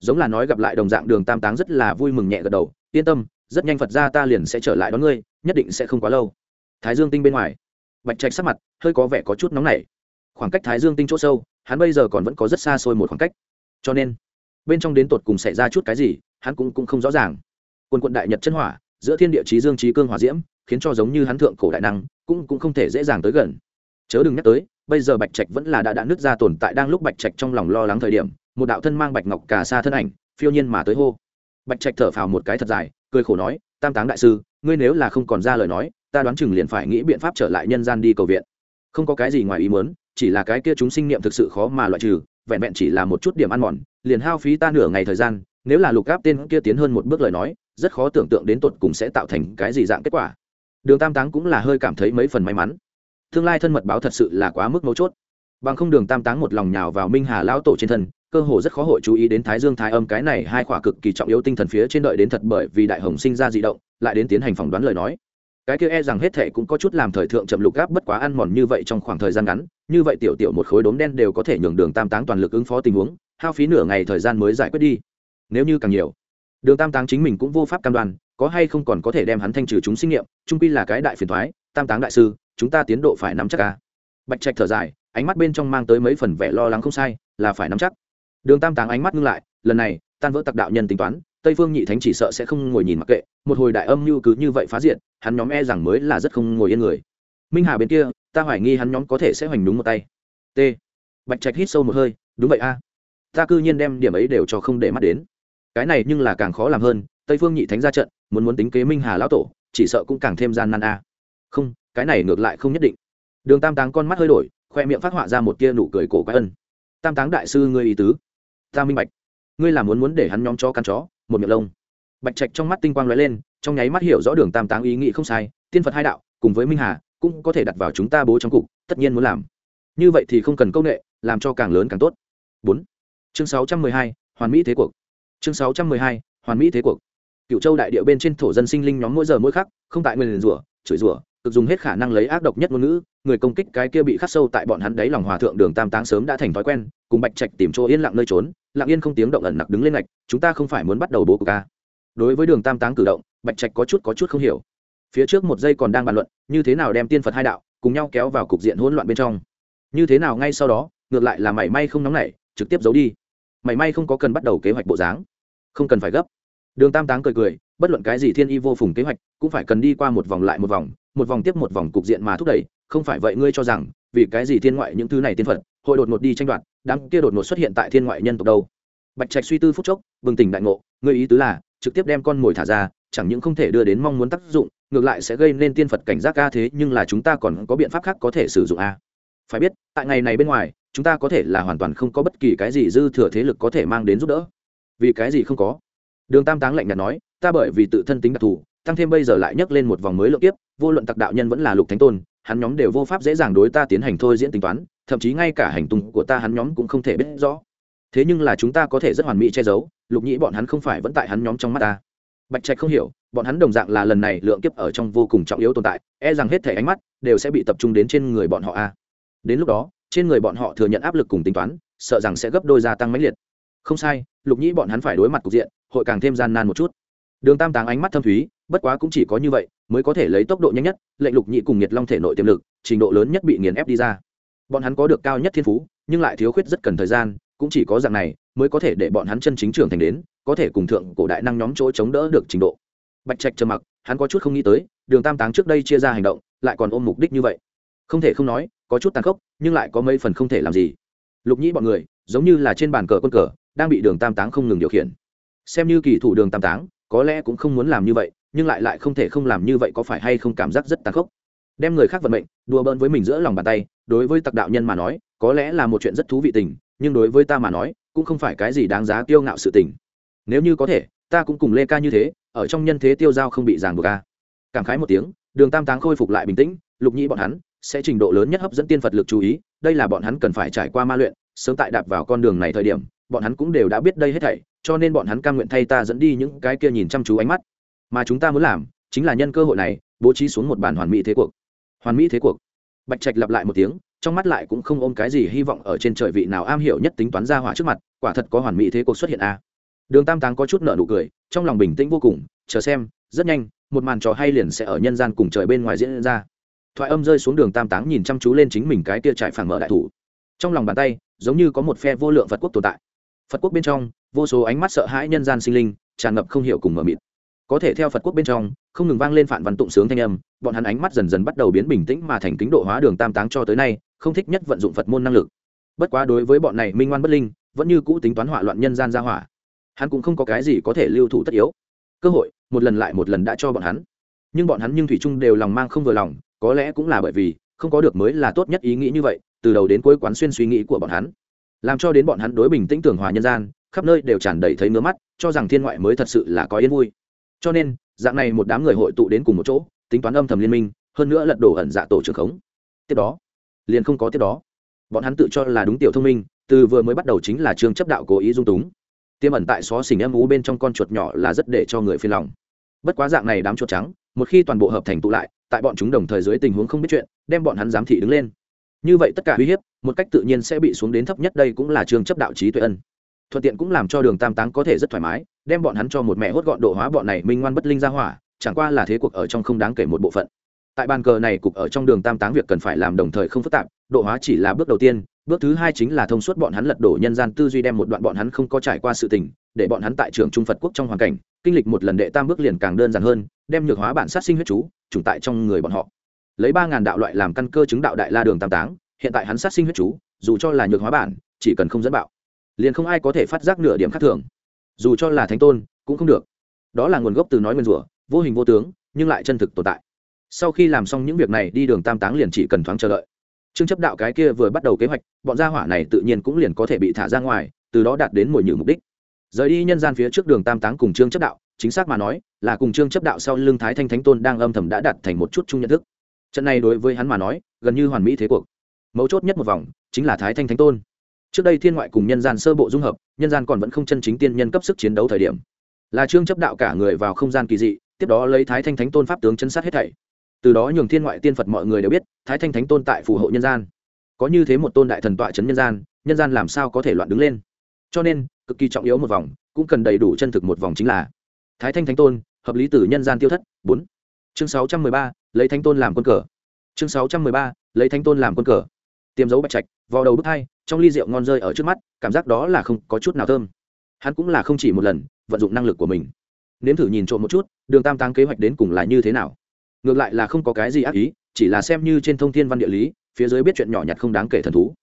Giống là nói gặp lại đồng dạng đường tam táng rất là vui mừng nhẹ gật đầu, yên tâm, rất nhanh phật ra ta liền sẽ trở lại đón ngươi, nhất định sẽ không quá lâu. Thái dương tinh bên ngoài. Bạch trạch sắc mặt hơi có vẻ có chút nóng nảy. Khoảng cách thái dương tinh chỗ sâu, hắn bây giờ còn vẫn có rất xa xôi một khoảng cách. Cho nên, bên trong đến tột cùng xảy ra chút cái gì hắn cũng, cũng không rõ ràng. Quân quận đại nhật chân hỏa giữa thiên địa trí dương trí cương hòa diễm khiến cho giống như hắn thượng cổ đại năng cũng cũng không thể dễ dàng tới gần. Chớ đừng nhắc tới bây giờ bạch trạch vẫn là đã đã nứt ra tồn tại đang lúc bạch trạch trong lòng lo lắng thời điểm một đạo thân mang bạch ngọc cà xa thân ảnh phiêu nhiên mà tới hô. Bạch trạch thở phào một cái thật dài cười khổ nói tam táng đại sư ngươi nếu là không còn ra lời nói ta đoán chừng liền phải nghĩ biện pháp trở lại nhân gian đi cầu viện. Không có cái gì ngoài ý muốn chỉ là cái kia chúng sinh niệm thực sự khó mà loại trừ vẹn vẹn chỉ là một chút điểm ăn mòn liền hao phí ta nửa ngày thời gian nếu là lục gáp tên kia tiến hơn một bước lời nói, rất khó tưởng tượng đến tột cùng sẽ tạo thành cái gì dạng kết quả. Đường tam táng cũng là hơi cảm thấy mấy phần may mắn. Tương lai thân mật báo thật sự là quá mức mấu chốt. Bằng không đường tam táng một lòng nhào vào minh hà lão tổ trên thân, cơ hồ rất khó hội chú ý đến thái dương thái âm cái này hai khỏa cực kỳ trọng yếu tinh thần phía trên đợi đến thật bởi vì đại hồng sinh ra dị động, lại đến tiến hành phỏng đoán lời nói. Cái kia e rằng hết thệ cũng có chút làm thời thượng chậm lục gáp bất quá ăn mòn như vậy trong khoảng thời gian ngắn, như vậy tiểu tiểu một khối đốm đen đều có thể nhường đường tam táng toàn lực ứng phó tình huống, hao phí nửa ngày thời gian mới giải quyết đi nếu như càng nhiều. Đường tam táng chính mình cũng vô pháp cam đoan, có hay không còn có thể đem hắn thanh trừ chúng sinh nghiệm trung pi là cái đại phiền thoái, tam táng đại sư, chúng ta tiến độ phải nắm chắc ca bạch trạch thở dài, ánh mắt bên trong mang tới mấy phần vẻ lo lắng không sai, là phải nắm chắc. Đường tam táng ánh mắt ngưng lại, lần này, tan vỡ tặc đạo nhân tính toán, tây phương nhị thánh chỉ sợ sẽ không ngồi nhìn mặc kệ, một hồi đại âm mưu cứ như vậy phá diện hắn nhóm e rằng mới là rất không ngồi yên người. Minh hà bên kia, ta hoài nghi hắn nhóm có thể sẽ hoành đúng một tay. T. Bạch trạch hít sâu một hơi, đúng vậy a. Ta cư nhiên đem điểm ấy đều cho không để mắt đến cái này nhưng là càng khó làm hơn, tây phương nhị thánh ra trận, muốn muốn tính kế minh hà lão tổ, chỉ sợ cũng càng thêm gian nan a. Không, cái này ngược lại không nhất định. Đường tam táng con mắt hơi đổi, khoe miệng phát họa ra một tia nụ cười cổ quái ân. Tam táng đại sư ngươi ý tứ. Ta minh bạch. Ngươi là muốn muốn để hắn nhóm cho căn chó, một miệng lông. Bạch trạch trong mắt tinh quang lóe lên, trong nháy mắt hiểu rõ đường tam táng ý nghĩ không sai, tiên phật hai đạo, cùng với minh hà, cũng có thể đặt vào chúng ta bố trong cục, tất nhiên muốn làm. Như vậy thì không cần công nghệ, làm cho càng lớn càng tốt. Bốn. Chương sáu trăm mười hai, hoàn mỹ thế cuộc chương sáu trăm mười hai, hoàn mỹ thế cuộc. Cựu châu đại địa bên trên thổ dân sinh linh nhóm mỗi giờ mỗi khắc, không tại nguyên rủa, chửi rủa, cực dùng hết khả năng lấy ác độc nhất ngôn ngữ, người công kích cái kia bị khắc sâu tại bọn hắn đáy lòng hòa thượng đường tam táng sớm đã thành thói quen, cùng bạch trạch tìm chỗ yên lặng nơi trốn, lặng yên không tiếng động ẩn nặc đứng lên ngạch, chúng ta không phải muốn bắt đầu bố của ca à? đối với đường tam táng cử động, bạch trạch có chút có chút không hiểu. Phía trước một giây còn đang bàn luận, như thế nào đem tiên phật hai đạo cùng nhau kéo vào cục diện hỗn loạn bên trong? Như thế nào ngay sau đó, ngược lại là mảy may không nóng nảy, trực tiếp giấu đi. Mảy may không có cần bắt đầu kế hoạch bộ dáng không cần phải gấp. Đường tam táng cười cười, bất luận cái gì thiên y vô phùng kế hoạch, cũng phải cần đi qua một vòng lại một vòng một vòng tiếp một vòng cục diện mà thúc đẩy, không phải vậy ngươi cho rằng, vì cái gì thiên ngoại những thứ này tiên phật, hội đột ngột đi tranh đoạt, đám kia đột ngột xuất hiện tại thiên ngoại nhân tộc đâu? Bạch trạch suy tư phút chốc, bừng tỉnh đại ngộ, ngươi ý tứ là, trực tiếp đem con mồi thả ra, chẳng những không thể đưa đến mong muốn tác dụng, ngược lại sẽ gây nên tiên phật cảnh giác ca thế, nhưng là chúng ta còn có biện pháp khác có thể sử dụng a. Phải biết, tại ngày này bên ngoài, chúng ta có thể là hoàn toàn không có bất kỳ cái gì dư thừa thế lực có thể mang đến giúp đỡ vì cái gì không có? Đường tam táng lạnh nhạt nói, ta bởi vì tự thân tính đặc thù, tăng thêm bây giờ lại nhấc lên một vòng mới lượng tiếp, vô luận tặc đạo nhân vẫn là lục thánh tôn, hắn nhóm đều vô pháp dễ dàng đối ta tiến hành thôi diễn tính toán, thậm chí ngay cả hành tung của ta hắn nhóm cũng không thể biết rõ. Thế nhưng là chúng ta có thể rất hoàn mỹ che giấu, lục nhĩ bọn hắn không phải vẫn tại hắn nhóm trong mắt ta. Bạch trạch không hiểu, bọn hắn đồng dạng là lần này lượng kiếp ở trong vô cùng trọng yếu tồn tại e rằng hết thể ánh mắt đều sẽ bị tập trung đến trên người bọn họ a. Đến lúc đó, trên người bọn họ thừa nhận áp lực cùng tính toán, sợ rằng sẽ gấp đôi gia tăng mãnh liệt không sai, lục nhĩ bọn hắn phải đối mặt cục diện, hội càng thêm gian nan một chút. Đường tam táng ánh mắt thâm thúy, bất quá cũng chỉ có như vậy, mới có thể lấy tốc độ nhanh nhất, lệnh lục nhĩ cùng nhiệt long thể nội tiềm lực, trình độ lớn nhất bị nghiền ép đi ra. Bọn hắn có được cao nhất thiên phú, nhưng lại thiếu khuyết rất cần thời gian, cũng chỉ có dạng này, mới có thể để bọn hắn chân chính trưởng thành đến, có thể cùng thượng cổ đại năng nhóm chỗ chống đỡ được trình độ. Bạch trạch trầm mặc, hắn có chút không nghĩ tới, đường tam táng trước đây chia ra hành động, lại còn ôm mục đích như vậy. Không thể không nói, có chút tàn khốc, nhưng lại có mấy phần không thể làm gì. Lục nhĩ bọn người, giống như là trên bàn cờ quân cờ đang bị đường tam táng không ngừng điều khiển. Xem như kỳ thủ đường tam táng, có lẽ cũng không muốn làm như vậy, nhưng lại lại không thể không làm như vậy có phải hay không cảm giác rất tàn khốc. Đem người khác vận mệnh, đùa bỡn với mình giữa lòng bàn tay, đối với tặc đạo nhân mà nói, có lẽ là một chuyện rất thú vị tình, nhưng đối với ta mà nói, cũng không phải cái gì đáng giá kiêu ngạo sự tình. Nếu như có thể, ta cũng cùng lê ca như thế, ở trong nhân thế tiêu giao không bị ràng buộc ca cảm khái một tiếng, đường tam táng khôi phục lại bình tĩnh, lục nhĩ bọn hắn sẽ trình độ lớn nhất hấp dẫn tiên phật lực chú ý, đây là bọn hắn cần phải trải qua ma luyện, sớm tại đạp vào con đường này thời điểm bọn hắn cũng đều đã biết đây hết thảy, cho nên bọn hắn cam nguyện thay ta dẫn đi những cái kia nhìn chăm chú ánh mắt. Mà chúng ta muốn làm chính là nhân cơ hội này, bố trí xuống một bản hoàn mỹ thế cuộc. Hoàn mỹ thế cuộc. Bạch trạch lặp lại một tiếng, trong mắt lại cũng không ôm cái gì hy vọng ở trên trời vị nào am hiểu nhất tính toán ra hỏa trước mặt, quả thật có hoàn mỹ thế cuộc xuất hiện a. À. đường tam táng có chút nợ nụ cười, trong lòng bình tĩnh vô cùng, chờ xem, rất nhanh, một màn trò hay liền sẽ ở nhân gian cùng trời bên ngoài diễn ra. Thoại âm rơi xuống đường tam táng nhìn chăm chú lên chính mình cái tia trải phản mở đại thủ. Trong lòng bàn tay, giống như có một phe vô lượng phật quốc tồn tại phật quốc bên trong, vô số ánh mắt sợ hãi nhân gian sinh linh, tràn ngập không hiểu cùng mờ mịt. Có thể theo phật quốc bên trong, không ngừng vang lên phản văn tụng sướng thanh âm, bọn hắn ánh mắt dần dần bắt đầu biến bình tĩnh mà thành kính độ hóa đường tam táng cho tới nay, không thích nhất vận dụng phật môn năng lực. Bất quá đối với bọn này minh ngoan bất linh, vẫn như cũ tính toán hỏa loạn nhân gian ra hỏa. Hắn cũng không có cái gì có thể lưu thủ tất yếu. Cơ hội, một lần lại một lần đã cho bọn hắn. Nhưng bọn hắn nhưng thủy chung đều lòng mang không vừa lòng, có lẽ cũng là bởi vì, không có được mới là tốt nhất ý nghĩ như vậy, từ đầu đến cuối quán xuyên suy nghĩ của bọn hắn làm cho đến bọn hắn đối bình tĩnh tưởng hòa nhân gian, khắp nơi đều tràn đầy thấy ngứa mắt, cho rằng thiên ngoại mới thật sự là có yên vui. Cho nên, dạng này một đám người hội tụ đến cùng một chỗ, tính toán âm thầm liên minh, hơn nữa lật đổ ẩn dạ tổ trưởng khống. Tiếp đó, liền không có tiếp đó. Bọn hắn tự cho là đúng tiểu thông minh, từ vừa mới bắt đầu chính là trương chấp đạo cố ý dung túng. Tiêm ẩn tại xó xỉnh âm ú bên trong con chuột nhỏ là rất để cho người phiền lòng. Bất quá dạng này đám chuột trắng, một khi toàn bộ hợp thành tụ lại, tại bọn chúng đồng thời dưới tình huống không biết chuyện, đem bọn hắn giám thị đứng lên như vậy tất cả uy hiếp, một cách tự nhiên sẽ bị xuống đến thấp nhất, đây cũng là trường chấp đạo trí tuệ ân. Thuận tiện cũng làm cho đường tam táng có thể rất thoải mái, đem bọn hắn cho một mẹ hốt gọn độ hóa bọn này minh ngoan bất linh ra hỏa, chẳng qua là thế cuộc ở trong không đáng kể một bộ phận. Tại bàn cờ này cục ở trong đường tam táng việc cần phải làm đồng thời không phức tạp, độ hóa chỉ là bước đầu tiên, bước thứ hai chính là thông suốt bọn hắn lật đổ nhân gian tư duy đem một đoạn bọn hắn không có trải qua sự tình, để bọn hắn tại trường trung phật quốc trong hoàn cảnh, kinh lịch một lần đệ tam bước liền càng đơn giản hơn, đem nhược hóa bản sát sinh huyết chú chủng tại trong người bọn họ lấy ba ngàn đạo loại làm căn cơ chứng đạo đại la đường tam táng, hiện tại hắn sát sinh huyết chú, dù cho là nhược hóa bản, chỉ cần không dẫn bạo, liền không ai có thể phát giác nửa điểm khác thường. Dù cho là thánh tôn, cũng không được. Đó là nguồn gốc từ nói nguyên rủa, vô hình vô tướng, nhưng lại chân thực tồn tại. Sau khi làm xong những việc này, đi đường tam táng liền chỉ cần thoáng chờ đợi. Trương chấp đạo cái kia vừa bắt đầu kế hoạch, bọn gia hỏa này tự nhiên cũng liền có thể bị thả ra ngoài, từ đó đạt đến mồi nhử mục đích. Rời đi nhân gian phía trước đường tam táng cùng trương chấp đạo, chính xác mà nói, là cùng trương chấp đạo sau lưng thái thanh thánh tôn đang âm thầm đã đạt thành một chút chung nhận thức trận này đối với hắn mà nói, gần như hoàn mỹ thế cuộc. Mấu chốt nhất một vòng, chính là thái thanh thánh tôn. Trước đây thiên ngoại cùng nhân gian sơ bộ dung hợp, nhân gian còn vẫn không chân chính tiên nhân cấp sức chiến đấu thời điểm. Là trương chấp đạo cả người vào không gian kỳ dị, tiếp đó lấy thái thanh thánh tôn pháp tướng chân sát hết thảy. Từ đó nhường thiên ngoại tiên phật mọi người đều biết, thái thanh thánh tôn tại phù hộ nhân gian. Có như thế một tôn đại thần tọa c nhân gian nhân gian làm sao có thể loạn đứng lên? Cho nên, cực kỳ trọng yếu một vòng, cũng cần đầy đủ chân thực một vòng chính là thái thanh thánh tôn, hợp lý từ nhân gian tiêu thất. Bốn. Chương sáu trăm mười ba lấy thánh tôn làm quân cờ. Chương sáu trăm mười ba, lấy thánh tôn làm quân cờ. Tiêm dấu bạch trạch vào đầu bức thai trong ly rượu ngon rơi ở trước mắt, cảm giác đó là không có chút nào thơm. Hắn cũng là không chỉ một lần, vận dụng năng lực của mình. Nếm thử nhìn trộm một chút, đường tam tăng kế hoạch đến cùng là như thế nào. Ngược lại là không có cái gì ác ý, chỉ là xem như trên thông thiên văn địa lý, phía dưới biết chuyện nhỏ nhặt không đáng kể thần thú.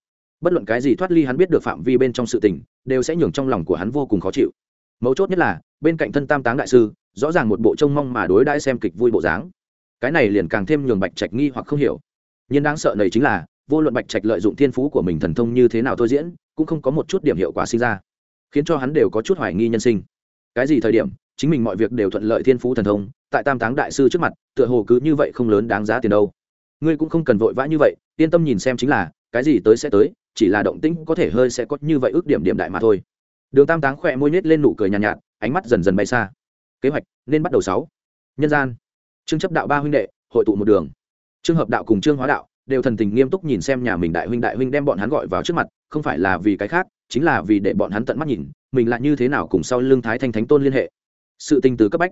Bất luận cái gì thoát ly hắn biết được phạm vi bên trong sự tình, đều sẽ nhường trong lòng của hắn vô cùng khó chịu. Mấu chốt nhất là, bên cạnh thân tam táng đại sư, rõ ràng một bộ trông mong mà đối đãi xem kịch vui bộ dáng cái này liền càng thêm nhường bạch trạch nghi hoặc không hiểu. Nhưng đáng sợ này chính là vô luận bạch trạch lợi dụng thiên phú của mình thần thông như thế nào thôi diễn cũng không có một chút điểm hiệu quả sinh ra khiến cho hắn đều có chút hoài nghi nhân sinh. Cái gì thời điểm chính mình mọi việc đều thuận lợi thiên phú thần thông tại tam táng đại sư trước mặt tựa hồ cứ như vậy không lớn đáng giá tiền đâu. Ngươi cũng không cần vội vã như vậy yên tâm nhìn xem chính là cái gì tới sẽ tới chỉ là động tĩnh có thể hơi sẽ có như vậy ước điểm điểm đại mà thôi. Đường tam táng khỏe môi nhét lên nụ cười nhàn nhạt, nhạt ánh mắt dần dần bay xa. Kế hoạch nên bắt đầu sáu. Nhân gian trương chấp đạo ba huynh đệ, hội tụ một đường. Trương hợp đạo cùng trương hóa đạo đều thần tình nghiêm túc nhìn xem nhà mình đại huynh đại huynh đem bọn hắn gọi vào trước mặt, không phải là vì cái khác, chính là vì để bọn hắn tận mắt nhìn, mình lại như thế nào cùng sau lưng thái thanh thánh tôn liên hệ. Sự tình từ cấp bách.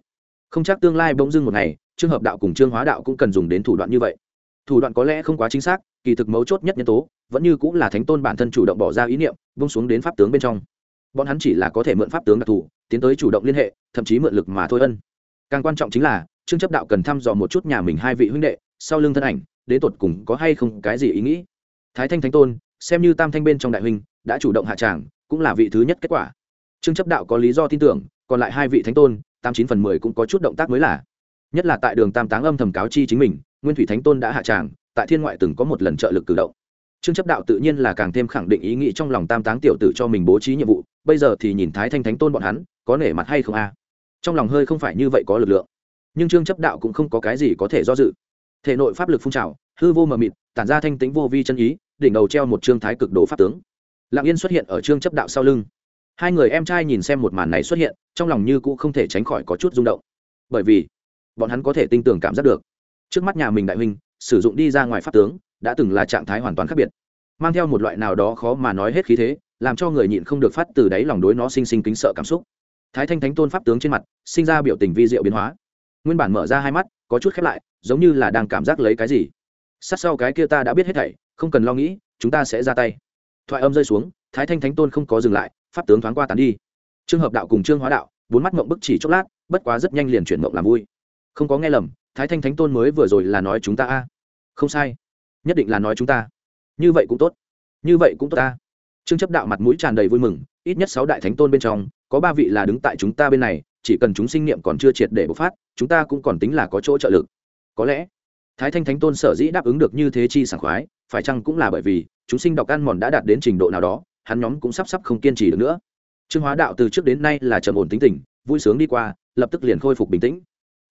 Không chắc tương lai bỗng dưng một ngày, trương hợp đạo cùng trương hóa đạo cũng cần dùng đến thủ đoạn như vậy. Thủ đoạn có lẽ không quá chính xác, kỳ thực mấu chốt nhất nhân tố, vẫn như cũng là thánh tôn bản thân chủ động bỏ ra ý niệm bông xuống đến pháp tướng bên trong. Bọn hắn chỉ là có thể mượn pháp tướng đặc thù, tiến tới chủ động liên hệ, thậm chí mượn lực mà thôi ân. Càng quan trọng chính là trương chấp đạo cần thăm dò một chút nhà mình hai vị huynh đệ, sau lưng thân ảnh đến tột cùng có hay không cái gì ý nghĩ? Thái thanh thánh tôn, xem như tam thanh bên trong đại huynh, đã chủ động hạ tràng, cũng là vị thứ nhất kết quả. Trương chấp đạo có lý do tin tưởng, còn lại hai vị thánh tôn, tám chín phần mười cũng có chút động tác mới là. Nhất là tại đường tam táng âm thầm cáo chi chính mình, nguyên thủy thánh tôn đã hạ tràng, tại thiên ngoại từng có một lần trợ lực cử động. Trương chấp đạo tự nhiên là càng thêm khẳng định ý nghĩ trong lòng tam táng tiểu tử cho mình bố trí nhiệm vụ, bây giờ thì nhìn thái thanh thánh tôn bọn hắn, có nể mặt hay không a? Trong lòng hơi không phải như vậy có lực lượng nhưng trương chấp đạo cũng không có cái gì có thể do dự. Thể nội pháp lực phun trào, hư vô mờ mịt, tản ra thanh tính vô vi chân ý, đỉnh đầu treo một trương thái cực đồ pháp tướng. Lạng yên xuất hiện ở trương chấp đạo sau lưng. Hai người em trai nhìn xem một màn này xuất hiện, trong lòng như cũng không thể tránh khỏi có chút rung động. Bởi vì, bọn hắn có thể tin tưởng cảm giác được. Trước mắt nhà mình đại huynh, sử dụng đi ra ngoài pháp tướng, đã từng là trạng thái hoàn toàn khác biệt. Mang theo một loại nào đó khó mà nói hết khí thế, làm cho người nhịn không được phát từ đáy lòng đối nó sinh sinh kính sợ cảm xúc. Thái thanh thánh tôn pháp tướng trên mặt, sinh ra biểu tình vi diệu biến hóa nguyên bản mở ra hai mắt, có chút khép lại, giống như là đang cảm giác lấy cái gì. Sát sau cái kia ta đã biết hết thảy, không cần lo nghĩ, chúng ta sẽ ra tay. Thoại âm rơi xuống, thái thanh thánh tôn không có dừng lại, pháp tướng thoáng qua tán đi. Trương hợp đạo cùng trương hóa đạo, bốn mắt mộng bức chỉ chốc lát, bất quá rất nhanh liền chuyển mộng làm vui. Không có nghe lầm, thái thanh thánh tôn mới vừa rồi là nói chúng ta a. Không sai. Nhất định là nói chúng ta. Như vậy cũng tốt. Như vậy cũng tốt ta. Trương chấp đạo mặt mũi tràn đầy vui mừng, ít nhất sáu đại thánh tôn bên trong, có ba vị là đứng tại chúng ta bên này chỉ cần chúng sinh niệm còn chưa triệt để bộc phát, chúng ta cũng còn tính là có chỗ trợ lực. Có lẽ, thái thanh thánh tôn sở dĩ đáp ứng được như thế chi sảng khoái, phải chăng cũng là bởi vì, chúng sinh đọc ăn mòn đã đạt đến trình độ nào đó, hắn nhóm cũng sắp sắp không kiên trì được nữa. Trương hóa đạo từ trước đến nay là trầm ổn tính tình, vui sướng đi qua, lập tức liền khôi phục bình tĩnh.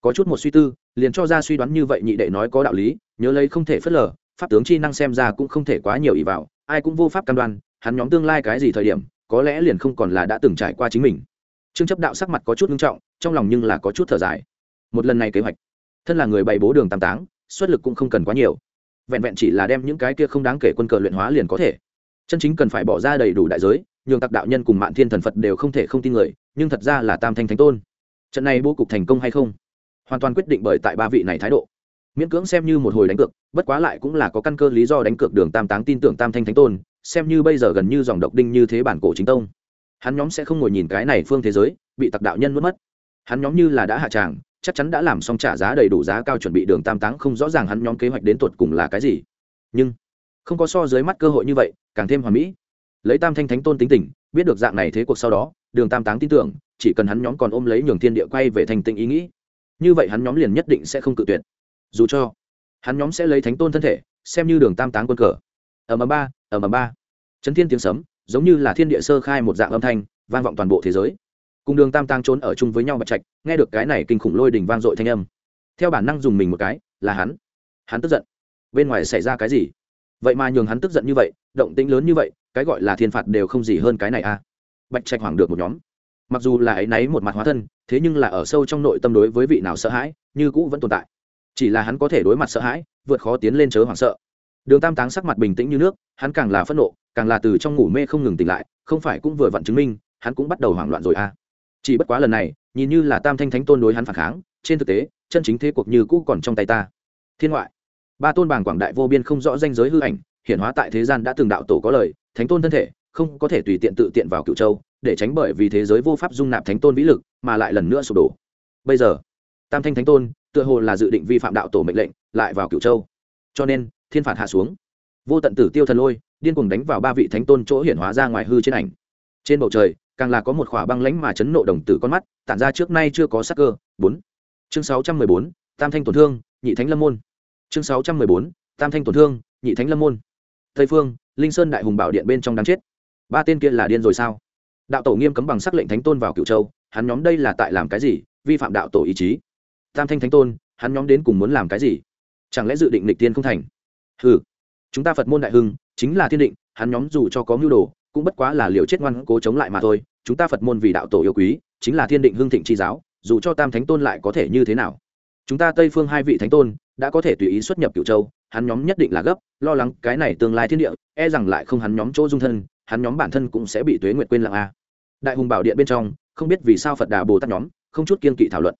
Có chút một suy tư, liền cho ra suy đoán như vậy nhị đệ nói có đạo lý, nhớ lấy không thể phớt lờ, pháp tướng chi năng xem ra cũng không thể quá nhiều ý vào, ai cũng vô pháp cam đoan, hắn nhóm tương lai cái gì thời điểm, có lẽ liền không còn là đã từng trải qua chính mình trương chấp đạo sắc mặt có chút nghiêm trọng, trong lòng nhưng là có chút thở dài. Một lần này kế hoạch, thân là người bày bố đường tam táng, xuất lực cũng không cần quá nhiều. Vẹn vẹn chỉ là đem những cái kia không đáng kể quân cờ luyện hóa liền có thể. Chân chính cần phải bỏ ra đầy đủ đại giới, nhường tặc đạo nhân cùng mạng thiên thần phật đều không thể không tin người, nhưng thật ra là tam thanh thánh tôn. Trận này bố cục thành công hay không? Hoàn toàn quyết định bởi tại ba vị này thái độ. Miễn cưỡng xem như một hồi đánh cược, bất quá lại cũng là có căn cơ lý do đánh cược đường tam táng tin tưởng tam thanh thánh tôn, xem như bây giờ gần như dòng độc đinh như thế bản cổ chính tông hắn nhóm sẽ không ngồi nhìn cái này phương thế giới, bị tặc đạo nhân mất mất. Hắn nhóm như là đã hạ tràng, chắc chắn đã làm xong trả giá đầy đủ giá cao chuẩn bị đường tam táng, không rõ ràng hắn nhóm kế hoạch đến tuột cùng là cái gì. Nhưng, không có so dưới mắt cơ hội như vậy, càng thêm hoàn mỹ. Lấy tam thanh thánh tôn tính tình, biết được dạng này thế cuộc sau đó, đường tam táng tin tưởng, chỉ cần hắn nhóm còn ôm lấy nhường thiên địa quay về thành tình ý nghĩ. Như vậy hắn nhóm liền nhất định sẽ không cự tuyệt. Dù cho, hắn nhóm sẽ lấy thánh tôn thân thể, xem như đường tam táng quân cờ. Ầm ầm ba, ầm ầm ba. Chấn thiên tiếng sấm giống như là thiên địa sơ khai một dạng âm thanh, vang vọng toàn bộ thế giới. Cùng đường tam tăng trốn ở chung với nhau bạch trạch, nghe được cái này kinh khủng lôi đình vang dội thanh âm. Theo bản năng dùng mình một cái, là hắn. Hắn tức giận. Bên ngoài xảy ra cái gì? Vậy mà nhường hắn tức giận như vậy, động tĩnh lớn như vậy, cái gọi là thiên phạt đều không gì hơn cái này a à. bạch trạch hoảng được một nhóm. Mặc dù là ấy náy một mặt hóa thân, thế nhưng là ở sâu trong nội tâm đối với vị nào sợ hãi, như cũ vẫn tồn tại. Chỉ là hắn có thể đối mặt sợ hãi, vượt khó tiến lên chớ hoảng sợ đường tam táng sắc mặt bình tĩnh như nước, hắn càng là phẫn nộ, càng là từ trong ngủ mê không ngừng tỉnh lại, không phải cũng vừa vặn chứng minh, hắn cũng bắt đầu hoảng loạn rồi à. Chỉ bất quá lần này, nhìn như là tam thanh thánh tôn đối hắn phản kháng, trên thực tế, chân chính thế cuộc như cũ còn trong tay ta. Thiên ngoại, ba tôn bảng quảng đại vô biên không rõ danh giới hư ảnh hiện hóa tại thế gian đã từng đạo tổ có lời, thánh tôn thân thể, không có thể tùy tiện tự tiện vào cựu châu, để tránh bởi vì thế giới vô pháp dung nạp thánh tôn vĩ lực, mà lại lần nữa sụp đổ. Bây giờ, tam thanh thánh tôn, tựa hồ là dự định vi phạm đạo tổ mệnh lệnh, lại vào cựu châu. Cho nên thiên phạt hạ xuống. Vô tận tử tiêu thần lôi, điên cuồng đánh vào ba vị thánh tôn chỗ hiển hóa ra ngoài hư trên ảnh. Trên bầu trời, càng là có một khỏa băng lãnh mà chấn nộ đồng tử con mắt, tản ra trước nay chưa có sắc cơ. Bốn. Chương sáu trăm mười bốn, tam thanh tổn thương, nhị thánh lâm môn. Chương sáu trăm mười bốn, tam thanh tổn thương, nhị thánh lâm môn. Tây phương, linh sơn đại hùng bảo điện bên trong đáng chết. Ba tên kia là điên rồi sao? Đạo tổ nghiêm cấm bằng sắc lệnh thánh tôn vào cựu châu, hắn nhóm đây là tại làm cái gì? Vi phạm đạo tổ ý chí. Tam thanh thánh tôn, hắn nhóm đến cùng muốn làm cái gì? Chẳng lẽ dự định lịch tiên không thành? Ừ chúng ta phật môn đại hưng, chính là thiên định, hắn nhóm dù cho có mưu đồ, cũng bất quá là liều chết ngoan cố chống lại mà thôi, chúng ta phật môn vì đạo tổ yêu quý, chính là thiên định hưng thịnh tri giáo, dù cho tam thánh tôn lại có thể như thế nào? Chúng ta tây phương hai vị thánh tôn, đã có thể tùy ý xuất nhập cựu châu, hắn nhóm nhất định là gấp, lo lắng cái này tương lai thiên địa e rằng lại không hắn nhóm chỗ dung thân, hắn nhóm bản thân cũng sẽ bị tuế nguyệt quên lặng a. Đại hùng bảo điện bên trong, không biết vì sao phật đà bồ tát nhóm, không chút kiên kỵ thảo luận.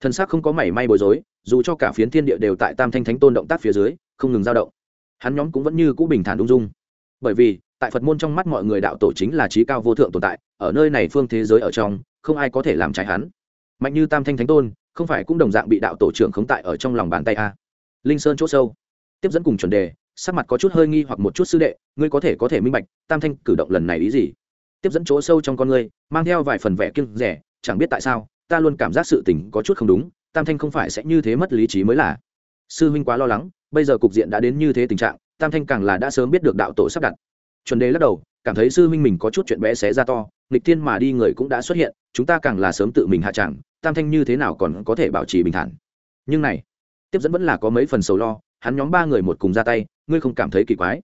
Thân xác không có mảy may bối rối, dù cho cả phiến thiên địa đều tại tam thanh thánh tôn động tác phía dưới, không ngừng dao động hắn nhóm cũng vẫn như cũ bình thản ung dung. Bởi vì, tại phật môn trong mắt mọi người đạo tổ chính là trí cao vô thượng tồn tại, ở nơi này phương thế giới ở trong, không ai có thể làm trái hắn. Mạnh như tam thanh thánh tôn, không phải cũng đồng dạng bị đạo tổ trưởng khống tại ở trong lòng bàn tay a? Linh sơn c h ỗ sâu. Tiếp dẫn cùng chuẩn đề, sắc mặt có chút hơi nghi hoặc một chút sư đệ, ngươi có thể có thể minh bạch, tam thanh cử động lần này ý gì? Tiếp dẫn chỗ sâu trong con ngươi, mang theo vài phần vẻ kiêng rẻ, chẳng biết tại sao, ta luôn cảm giác sự tình có chút không đúng, tam thanh không phải sẽ như thế mất lý trí mới là. Sư huynh quá lo lắng bây giờ cục diện đã đến như thế tình trạng, tam thanh càng là đã sớm biết được đạo tổ sắp đặt. Chuẩn đề lắc đầu, cảm thấy sư minh mình có chút chuyện bé xé ra to, nghịch thiên mà đi người cũng đã xuất hiện, chúng ta càng là sớm tự mình hạ tràng, tam thanh như thế nào còn có thể bảo trì bình thản. Nhưng này, tiếp dẫn vẫn là có mấy phần sầu lo, hắn nhóm ba người một cùng ra tay, ngươi không cảm thấy kỳ quái.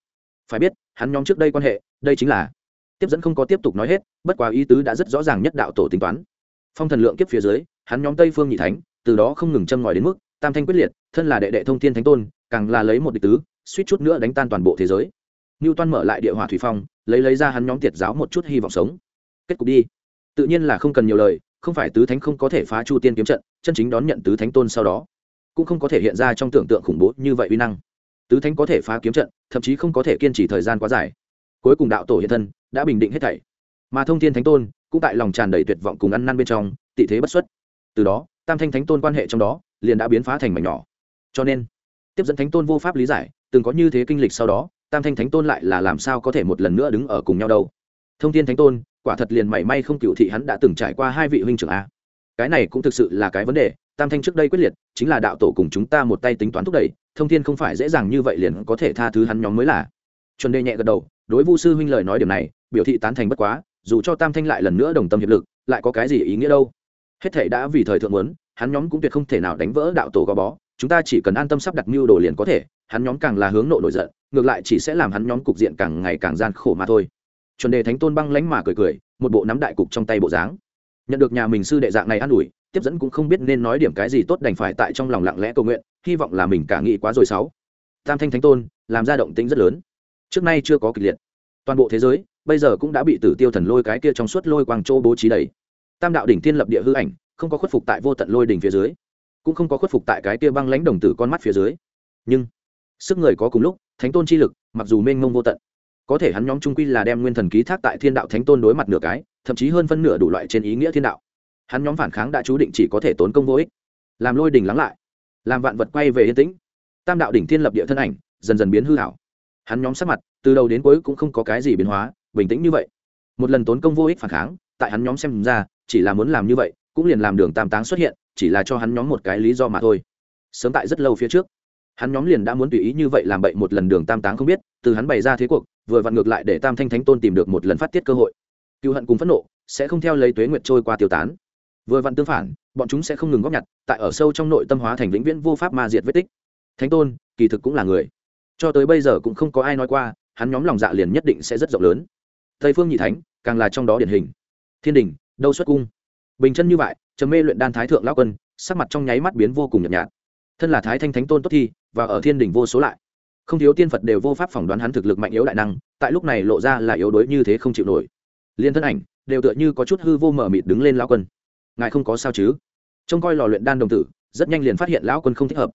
Phải biết, hắn nhóm trước đây quan hệ, đây chính là tiếp dẫn không có tiếp tục nói hết, bất quá ý tứ đã rất rõ ràng nhất đạo tổ tính toán. Phong thần lượng kiếp phía dưới, hắn nhóm tây phương nhị thánh, từ đó không ngừng châm ngòi đến mức, tam thanh quyết liệt, thân là đệ đệ thông thiên thánh tôn càng là lấy một địch tứ, suýt chút nữa đánh tan toàn bộ thế giới. Ngưu toan mở lại địa hỏa thủy phong, lấy lấy ra hắn nhóm tiệt giáo một chút hy vọng sống. Kết cục đi. Tự nhiên là không cần nhiều lời, không phải tứ thánh không có thể phá chu tiên kiếm trận, chân chính đón nhận tứ thánh tôn sau đó, cũng không có thể hiện ra trong tưởng tượng khủng bố như vậy uy năng. Tứ thánh có thể phá kiếm trận, thậm chí không có thể kiên trì thời gian quá dài. Cuối cùng đạo tổ hiện thân, đã bình định hết thảy. Mà thông thiên thánh tôn, cũng tại lòng tràn đầy tuyệt vọng cùng ăn năn bên trong, tị thế bất xuất. Từ đó, tam thanh thánh tôn quan hệ trong đó, liền đã biến phá thành mảnh nhỏ. Cho nên tiếp dẫn thánh tôn vô pháp lý giải, từng có như thế kinh lịch sau đó, tam thanh thánh tôn lại là làm sao có thể một lần nữa đứng ở cùng nhau đâu. Thông thiên thánh tôn, quả thật liền mảy may không cựu thị hắn đã từng trải qua hai vị huynh trưởng a. Cái này cũng thực sự là cái vấn đề, tam thanh trước đây quyết liệt, chính là đạo tổ cùng chúng ta một tay tính toán thúc đẩy, thông thiên không phải dễ dàng như vậy liền có thể tha thứ hắn nhóm mới là. Chuẩn đề nhẹ gật đầu, đối vu sư huynh lời nói điểm này, biểu thị tán thành bất quá, dù cho tam thanh lại lần nữa đồng tâm hiệp lực, lại có cái gì ý nghĩa đâu. Hết thể đã vì thời thượng muốn, hắn nhóm cũng tuyệt không thể nào đánh vỡ đạo tổ gò bó chúng ta chỉ cần an tâm sắp đặt mưu đồ liền có thể, hắn nhóm càng là hướng nộ nổi giận, ngược lại chỉ sẽ làm hắn nhóm cục diện càng ngày càng gian khổ mà thôi. Chuẩn đề thánh tôn băng lánh mà cười cười, một bộ nắm đại cục trong tay bộ dáng. Nhận được nhà mình sư đệ dạng này an ủi, tiếp dẫn cũng không biết nên nói điểm cái gì tốt đành phải tại trong lòng lặng lẽ cầu nguyện, hy vọng là mình cả nghĩ quá rồi sáu. Tam thanh thánh tôn, làm ra động tĩnh rất lớn. Trước nay chưa có kịch liệt. Toàn bộ thế giới, bây giờ cũng đã bị tử tiêu thần lôi cái kia trong suốt lôi quang châu bố trí đầy. Tam đạo đỉnh thiên lập địa hư ảnh, không có khuất phục tại vô tận lôi đỉnh phía dưới cũng không có khuất phục tại cái kia băng lãnh đồng tử con mắt phía dưới. Nhưng, sức người có cùng lúc, thánh tôn chi lực, mặc dù mênh mông vô tận, có thể hắn nhóm trung quy là đem nguyên thần ký thác tại thiên đạo thánh tôn đối mặt nửa cái, thậm chí hơn phân nửa đủ loại trên ý nghĩa thiên đạo. Hắn nhóm phản kháng đã chú định chỉ có thể tốn công vô ích, làm lôi đỉnh lắng lại, làm vạn vật quay về yên tĩnh. Tam đạo đỉnh thiên lập địa thân ảnh, dần dần biến hư hảo. Hắn nhóm sắc mặt, từ đầu đến cuối cũng không có cái gì biến hóa, bình tĩnh như vậy. Một lần tốn công vô ích phản kháng, tại hắn nhóm xem ra, chỉ là muốn làm như vậy, cũng liền làm đường tam táng xuất hiện chỉ là cho hắn nhóm một cái lý do mà thôi. Sớm tại rất lâu phía trước, hắn nhóm liền đã muốn tùy ý như vậy làm bậy một lần đường tam táng không biết, từ hắn bày ra thế cuộc, vừa vặn ngược lại để tam thanh thánh tôn tìm được một lần phát tiết cơ hội. Cựu hận cùng phẫn nộ sẽ không theo lấy tuế nguyệt trôi qua tiêu tán. Vừa vặn tương phản, bọn chúng sẽ không ngừng góp nhặt, tại ở sâu trong nội tâm hóa thành vĩnh viễn vô pháp ma diệt vết tích. Thánh tôn, kỳ thực cũng là người. Cho tới bây giờ cũng không có ai nói qua, hắn nhóm lòng dạ liền nhất định sẽ rất rộng lớn. Tây phương nhị thánh, càng là trong đó điển hình. Thiên đình, đâu xuất cung. Bình chân như vậy trầm mê luyện đan thái thượng lao quân, sắc mặt trong nháy mắt biến vô cùng nhợt nhạt. Thân là thái thanh thánh tôn tốt thi và ở thiên đình vô số lại. Không thiếu tiên phật đều vô pháp phỏng đoán hắn thực lực mạnh yếu đại năng, tại lúc này lộ ra là yếu đuối như thế không chịu nổi. Liên thân ảnh, đều tựa như có chút hư vô mở mịt đứng lên lão quân. Ngài không có sao chứ? Trông coi lò luyện đan đồng tử, rất nhanh liền phát hiện lão quân không thích hợp.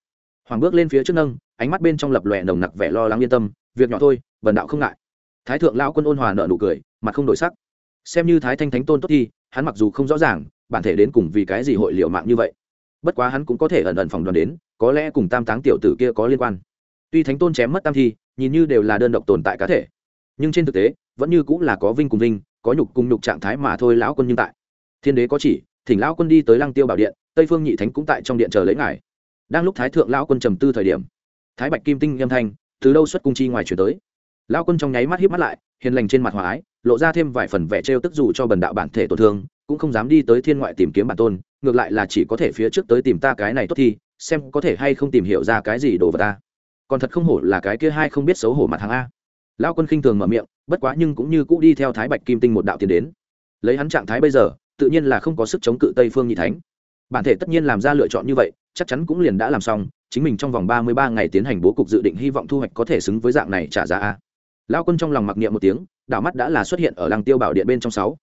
Hoàng bước lên phía trước nâng, ánh mắt bên trong lập lòe nồng nặc vẻ lo lắng yên tâm, việc nhỏ thôi, vần đạo không ngại. Thái thượng lão quân ôn hòa nợ nụ cười, mặt không đổi sắc. Xem như thái thanh thánh tôn tốt thi hắn mặc dù không rõ ràng bản thể đến cùng vì cái gì hội liệu mạng như vậy? Bất quá hắn cũng có thể ẩn ẩn phòng đoàn đến, có lẽ cùng tam táng tiểu tử kia có liên quan. Tuy thánh tôn chém mất tam thi, nhìn như đều là đơn độc tồn tại cá thể, nhưng trên thực tế, vẫn như cũng là có vinh cùng vinh, có nhục cùng nhục trạng thái mà thôi lão quân nhưng tại. Thiên đế có chỉ, thỉnh lão quân đi tới lăng tiêu bảo điện, tây phương nhị thánh cũng tại trong điện chờ lấy ngài. Đang lúc thái thượng lão quân trầm tư thời điểm, thái bạch kim tinh âm thanh từ đâu xuất cung chi ngoài chuyển tới. Lão quân trong nháy mắt híp mắt lại, hiền lành trên mặt hòa ái, lộ ra thêm vài phần vẻ trêu tức dù cho bần đạo bản thể tổn thương cũng không dám đi tới thiên ngoại tìm kiếm bản tôn, ngược lại là chỉ có thể phía trước tới tìm ta cái này tốt thi xem có thể hay không tìm hiểu ra cái gì đồ vật ta. Còn thật không hổ là cái kia hai không biết xấu hổ mặt hàng a. Lão quân khinh thường mở miệng, bất quá nhưng cũng như cũ đi theo thái bạch kim tinh một đạo tiền đến. Lấy hắn trạng thái bây giờ, tự nhiên là không có sức chống cự tây phương nhị thánh. Bản thể tất nhiên làm ra lựa chọn như vậy, chắc chắn cũng liền đã làm xong, chính mình trong vòng ba mươi ba ngày tiến hành bố cục dự định hy vọng thu hoạch có thể xứng với dạng này trả giá a. Lao quân trong lòng mặc niệm một tiếng đảo mắt đã là xuất hiện ở làng tiêu bảo điện bên trong sáu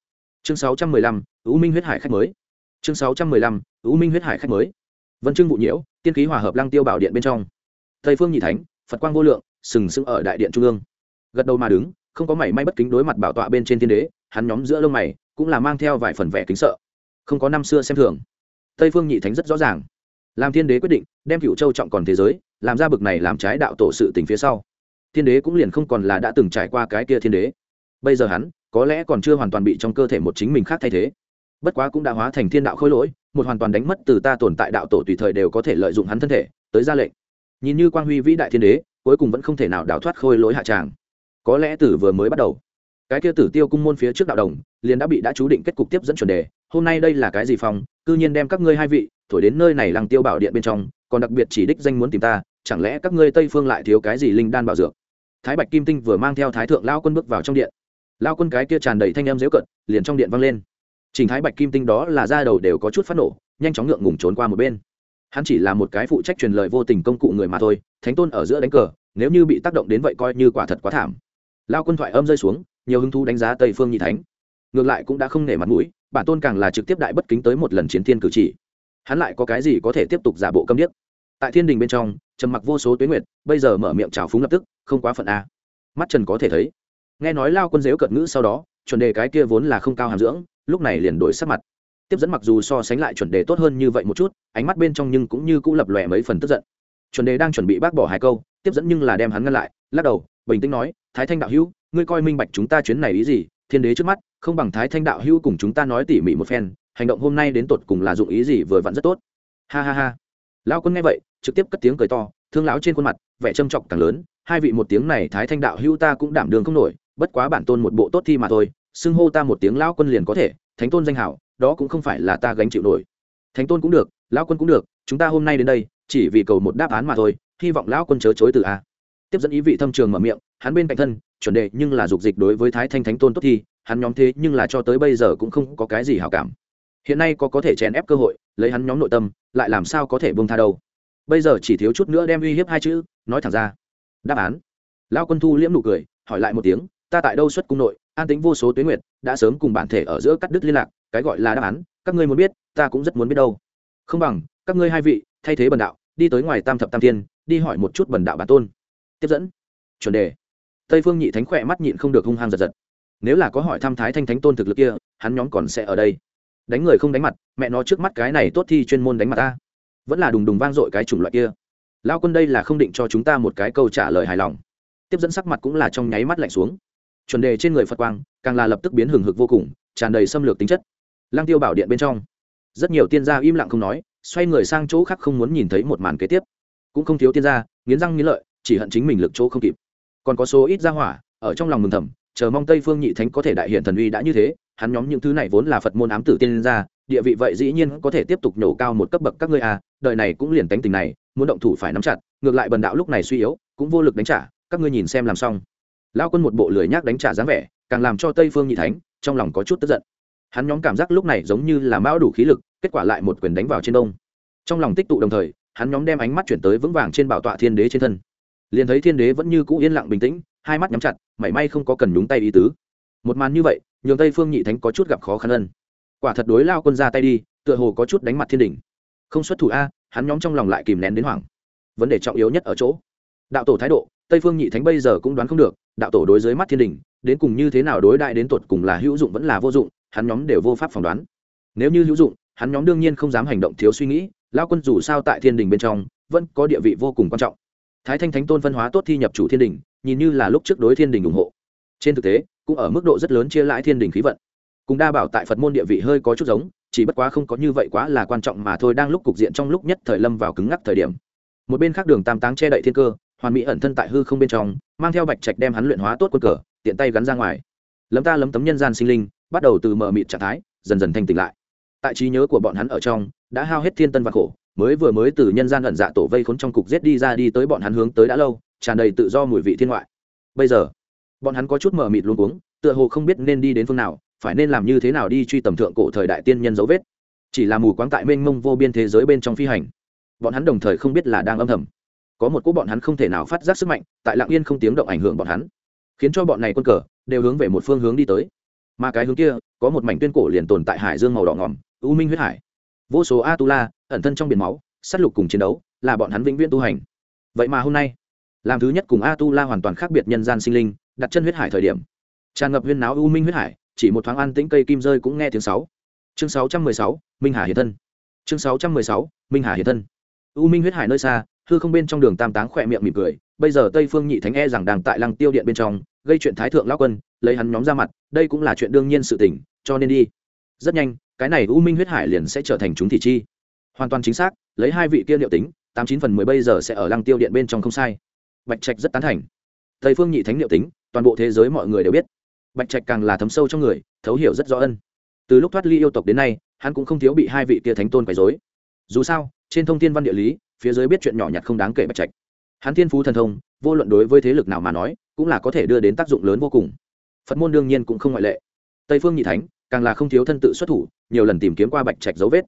chương sáu trăm mười lăm ưu minh huyết hải khách mới. Chương sáu trăm mười lăm ưu minh huyết hải khách mới. Vân chương vụ nhiễu, tiên khí hòa hợp lăng tiêu bảo điện bên trong. Tây phương nhị thánh, phật quang vô lượng, sừng sững ở đại điện trung ương. Gật đầu mà đứng, không có mảy may bất kính đối mặt bảo tọa bên trên thiên đế, hắn nhóm giữa lông mày cũng là mang theo vài phần vẻ kính sợ. Không có năm xưa xem thường. Tây phương nhị thánh rất rõ ràng. Làm thiên đế quyết định, đem cựu châu trọng còn thế giới, làm ra bực này làm trái đạo tổ sự tình phía sau. Thiên đế cũng liền không còn là đã từng trải qua cái kia thiên đế. Bây giờ hắn có lẽ còn chưa hoàn toàn bị trong cơ thể một chính mình khác thay thế. Bất quá cũng đã hóa thành thiên đạo khôi lỗi, một hoàn toàn đánh mất từ ta tồn tại đạo tổ tùy thời đều có thể lợi dụng hắn thân thể, tới ra lệnh. Nhìn như quang huy vĩ đại thiên đế, cuối cùng vẫn không thể nào đào thoát khôi lỗi hạ tràng. Có lẽ tử vừa mới bắt đầu, cái kia tử tiêu cung môn phía trước đạo đồng, liền đã bị đã chú định kết cục tiếp dẫn chuẩn đề. Hôm nay đây là cái gì phòng? cư nhiên đem các ngươi hai vị, thổi đến nơi này lăng tiêu bảo điện bên trong, còn đặc biệt chỉ đích danh muốn tìm ta, chẳng lẽ các ngươi tây phương lại thiếu cái gì linh đan bảo dược? Thái bạch kim tinh vừa mang theo thái thượng lao quân bước vào trong điện lao quân cái kia tràn đầy thanh âm dễu cận liền trong điện vang lên. Trình thái bạch kim tinh đó là ra đầu đều có chút phát nổ, nhanh chóng ngượng ngùng trốn qua một bên. Hắn chỉ là một cái phụ trách truyền lời vô tình công cụ người mà thôi, thánh tôn ở giữa đánh cờ, nếu như bị tác động đến vậy coi như quả thật quá thảm. Lao quân thoại âm rơi xuống, nhiều hứng thú đánh giá tây phương nhị thánh. Ngược lại cũng đã không nể mặt mũi, bản tôn càng là trực tiếp đại bất kính tới một lần chiến thiên cử chỉ. Hắn lại có cái gì có thể tiếp tục giả bộ câm điếc? Tại thiên đình bên trong, trầm mặc vô số tuyến nguyệt, bây giờ mở miệng trào phúng lập tức, không quá phận a. Mắt trần có thể thấy nghe nói lao quân dếu cận ngữ sau đó, chuẩn đề cái kia vốn là không cao hàm dưỡng, lúc này liền đổi sắc mặt. Tiếp dẫn mặc dù so sánh lại chuẩn đề tốt hơn như vậy một chút, ánh mắt bên trong nhưng cũng như cũng lập lòe mấy phần tức giận. Chuẩn đề đang chuẩn bị bác bỏ hai câu, tiếp dẫn nhưng là đem hắn ngăn lại, lắc đầu, bình tĩnh nói, thái thanh đạo hữu, ngươi coi minh bạch chúng ta chuyến này ý gì, thiên đế trước mắt, không bằng thái thanh đạo hữu cùng chúng ta nói tỉ mỉ một phen, hành động hôm nay đến tột cùng là dụng ý gì vừa vặn rất tốt. Ha ha ha. Lao quân nghe vậy, trực tiếp cất tiếng cười to, thương lão trên khuôn mặt, vẻ trâm trọng càng lớn, hai vị một tiếng này thái thanh đạo hữu ta cũng đảm đường không nổi bất quá bản tôn một bộ tốt thi mà thôi, xưng hô ta một tiếng lão quân liền có thể, thánh tôn danh hảo, đó cũng không phải là ta gánh chịu nổi. Thánh tôn cũng được, lão quân cũng được, chúng ta hôm nay đến đây, chỉ vì cầu một đáp án mà thôi, hy vọng lão quân chớ chối từ a. Tiếp dẫn ý vị thâm trường mở miệng, hắn bên cạnh thân, chuẩn đề nhưng là dục dịch đối với thái thanh thánh tôn tốt thi, hắn nhóm thế nhưng là cho tới bây giờ cũng không có cái gì hảo cảm. Hiện nay có có thể chèn ép cơ hội, lấy hắn nhóm nội tâm, lại làm sao có thể bông tha đâu. Bây giờ chỉ thiếu chút nữa đem uy hiếp hai chữ, nói thẳng ra. Đáp án. Lao quân thu liễm nụ cười, hỏi lại một tiếng ta tại đâu xuất cung nội an tính vô số tuyến nguyệt đã sớm cùng bản thể ở giữa cắt đứt liên lạc cái gọi là đáp án các ngươi muốn biết ta cũng rất muốn biết đâu. Không bằng các ngươi hai vị thay thế bần đạo đi tới ngoài tam thập tam thiên, đi hỏi một chút bần đạo bản tôn. Tiếp dẫn. Chuẩn đề. Tây phương nhị thánh khỏe mắt nhịn không được hung hăng giật giật. Nếu là có hỏi thăm thái thanh thánh tôn thực lực kia hắn nhóm còn sẽ ở đây. Đánh người không đánh mặt mẹ nó trước mắt cái này tốt thi chuyên môn đánh mặt ta. Vẫn là đùng đùng vang dội cái chủng loại kia. Lao quân đây là không định cho chúng ta một cái câu trả lời hài lòng. Tiếp dẫn sắc mặt cũng là trong nháy mắt lạnh xuống chuẩn đề trên người phật quang càng là lập tức biến hừng hực vô cùng tràn đầy xâm lược tính chất lang tiêu bảo điện bên trong rất nhiều tiên gia im lặng không nói xoay người sang chỗ khác không muốn nhìn thấy một màn kế tiếp cũng không thiếu tiên gia nghiến răng nghiến lợi chỉ hận chính mình lực chỗ không kịp còn có số ít gia hỏa ở trong lòng mừng thầm chờ mong tây phương nhị thánh có thể đại hiện thần uy đã như thế hắn nhóm những thứ này vốn là phật môn ám tử tiên gia địa vị vậy dĩ nhiên có thể tiếp tục nhổ cao một cấp bậc các ngươi à đời này cũng liền tánh tình này, muốn động thủ phải nắm chặt, ngược lại bần đạo lúc này suy yếu, cũng vô lực đánh trả, các ngươi nhìn xem làm xong lao quân một bộ lười nhác đánh trả dáng vẻ, càng làm cho tây phương nhị thánh trong lòng có chút tức giận. Hắn nhóm cảm giác lúc này giống như là mão đủ khí lực, kết quả lại một quyền đánh vào trên đông. Trong lòng tích tụ đồng thời, hắn nhóm đem ánh mắt chuyển tới vững vàng trên bảo tọa thiên đế trên thân. Liền thấy thiên đế vẫn như cũ yên lặng bình tĩnh, hai mắt nhắm chặt, mảy may không có cần nhúng tay ý tứ. Một màn như vậy, nhường tây phương nhị thánh có chút gặp khó khăn ân quả thật đối lao quân ra tay đi, tựa hồ có chút đánh mặt thiên đình không xuất thủ a, hắn nhóm trong lòng lại kìm nén đến hoảng. Vấn đề trọng yếu nhất ở chỗ đạo tổ thái độ, tây phương nhị thánh bây giờ cũng đoán không được, đạo tổ đối dưới mắt thiên đình, đến cùng như thế nào đối đại đến tột cùng là hữu dụng vẫn là vô dụng, hắn nhóm đều vô pháp phỏng đoán. Nếu như hữu dụng, hắn nhóm đương nhiên không dám hành động thiếu suy nghĩ lao quân dù sao tại thiên đình bên trong, vẫn có địa vị vô cùng quan trọng. Thái thanh thánh tôn phân hóa tốt thi nhập chủ thiên đình, nhìn như là lúc trước đối thiên đình ủng hộ. Trên thực tế, cũng ở mức độ rất lớn chia lãi thiên đình khí vận. Cùng đa bảo tại phật môn địa vị hơi có chút giống, chỉ bất quá không có như vậy quá là quan trọng mà thôi đang lúc cục diện trong lúc nhất thời lâm vào cứng ngắc thời điểm. Một bên khác đường tam táng che đậy thiên cơ hoàn mỹ ẩn thân tại hư không bên trong, mang theo bạch trạch đem hắn luyện hóa tốt quân cờ, tiện tay gắn ra ngoài. Lấm ta lấm tấm nhân gian sinh linh, bắt đầu từ mờ mịt trạng thái, dần dần thanh tỉnh lại. Tại trí nhớ của bọn hắn ở trong, đã hao hết thiên tân và khổ, mới vừa mới từ nhân gian ẩn dạ tổ vây khốn trong cục giết đi ra đi tới bọn hắn hướng tới đã lâu, tràn đầy tự do mùi vị thiên ngoại. Bây giờ, bọn hắn có chút mờ mịt luôn cuống, tựa hồ không biết nên đi đến phương nào, phải nên làm như thế nào đi truy tầm thượng cổ thời đại tiên nhân dấu vết. Chỉ là mù quáng tại mênh mông vô biên thế giới bên trong phi hành. Bọn hắn đồng thời không biết là đang âm thầm có một cỗ bọn hắn không thể nào phát giác sức mạnh, tại lạng yên không tiếng động ảnh hưởng bọn hắn, khiến cho bọn này quân cờ đều hướng về một phương hướng đi tới. Mà cái hướng kia, có một mảnh tuyên cổ liền tồn tại hải dương màu đỏ ngỏm u minh huyết hải. Vô số a tu la ẩn thân trong biển máu s á t lục cùng chiến đấu, là bọn hắn vĩnh viễn tu hành. Vậy mà hôm nay, làm thứ nhất cùng a tu la hoàn toàn khác biệt nhân gian sinh linh, đặt chân huyết hải thời điểm. Tràn ngập huyên náo u minh huyết hải, chỉ một thoáng ăn tĩnh cây kim rơi cũng nghe tiếng sáu. Chương sáu trăm mười sáu, minh hà hiện thân. Chương sáu trăm mười sáu, minh hà hiện thân. U minh huyết hải nơi xa hư không bên trong đường tam táng khỏe miệng mỉm cười, bây giờ tây phương nhị thánh e rằng đang tại lăng tiêu điện bên trong, gây chuyện thái thượng lao quân, lấy hắn nhóm ra mặt, đây cũng là chuyện đương nhiên sự tỉnh cho nên đi. Rất nhanh, cái này u minh huyết hải liền sẽ trở thành chúng thị chi. Hoàn toàn chính xác, lấy hai vị kia liệu tính, tám chín phần mười bây giờ sẽ ở lăng tiêu điện bên trong không sai. Bạch trạch rất tán thành. Tây phương nhị thánh liệu tính, toàn bộ thế giới mọi người đều biết. Bạch trạch càng là thấm sâu trong người, thấu hiểu rất rõ ân. Từ lúc thoát ly yêu tộc đến nay, hắn cũng không thiếu bị hai vị kia thánh tôn quấy dối dù sao, trên thông tin văn địa lý phía dưới biết chuyện nhỏ nhặt không đáng kể bạch trạch. Hắn thiên phú thần thông, vô luận đối với thế lực nào mà nói, cũng là có thể đưa đến tác dụng lớn vô cùng. Phật môn đương nhiên cũng không ngoại lệ. Tây phương nhị thánh, càng là không thiếu thân tự xuất thủ, nhiều lần tìm kiếm qua bạch trạch dấu vết.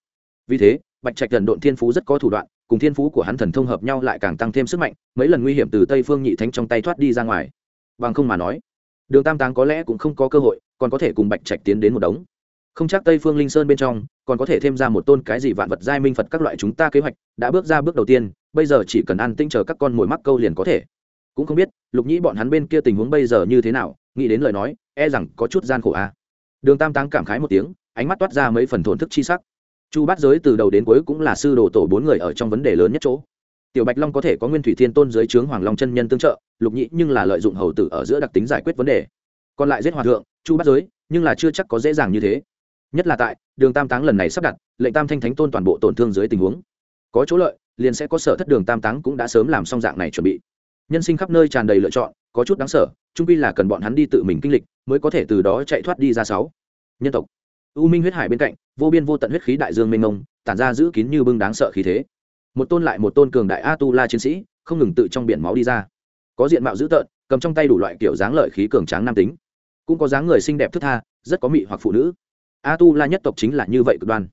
Vì thế, bạch trạch gần độn thiên phú rất có thủ đoạn, cùng thiên phú của hắn thần thông hợp nhau lại càng tăng thêm sức mạnh, mấy lần nguy hiểm từ tây phương nhị thánh trong tay thoát đi ra ngoài. Bằng không mà nói, đường tam táng có lẽ cũng không có cơ hội, còn có thể cùng bạch trạch tiến đến một đống không chắc tây phương linh sơn bên trong còn có thể thêm ra một tôn cái gì vạn vật giai minh phật các loại chúng ta kế hoạch, đã bước ra bước đầu tiên, bây giờ chỉ cần ăn tinh chờ các con mồi mắc câu liền có thể. Cũng không biết, lục nhĩ bọn hắn bên kia tình huống bây giờ như thế nào, nghĩ đến lời nói e rằng có chút gian khổ à. đường tam táng cảm khái một tiếng, ánh mắt toát ra mấy phần thổn thức chi sắc. Chu bát giới từ đầu đến cuối cũng là sư đồ tổ bốn người ở trong vấn đề lớn nhất chỗ. Tiểu bạch long có thể có nguyên thủy thiên tôn dưới trướng hoàng long chân nhân tương trợ, lục nhĩ nhưng là lợi dụng hầu tử ở giữa đặc tính giải quyết vấn đề. Còn lại giết hòa thượng, chu bát giới, nhưng là chưa chắc có dễ dàng như thế nhất là tại, đường tam táng lần này sắp đặt, lệnh tam thanh thánh tôn toàn bộ tổn thương dưới tình huống. Có chỗ lợi, liền sẽ có sở thất đường tam táng cũng đã sớm làm xong dạng này chuẩn bị. Nhân sinh khắp nơi tràn đầy lựa chọn, có chút đáng sợ trung pi là cần bọn hắn đi tự mình kinh lịch, mới có thể từ đó chạy thoát đi ra sáu. Nhân tộc. U minh huyết hải bên cạnh, vô biên vô tận huyết khí đại dương mênh mông, tản ra giữ kín như bưng đáng sợ khí thế. Một tôn lại một tôn cường đại a tu la chiến sĩ, không ngừng tự trong biển máu đi ra. Có diện mạo dữ tợn, cầm trong tay đủ loại kiểu dáng lợi khí cường tráng nam tính. Cũng có dáng người xinh đẹp thức tha, rất có mị hoặc phụ nữ a tu la nhất tộc chính là như vậy cực đoan.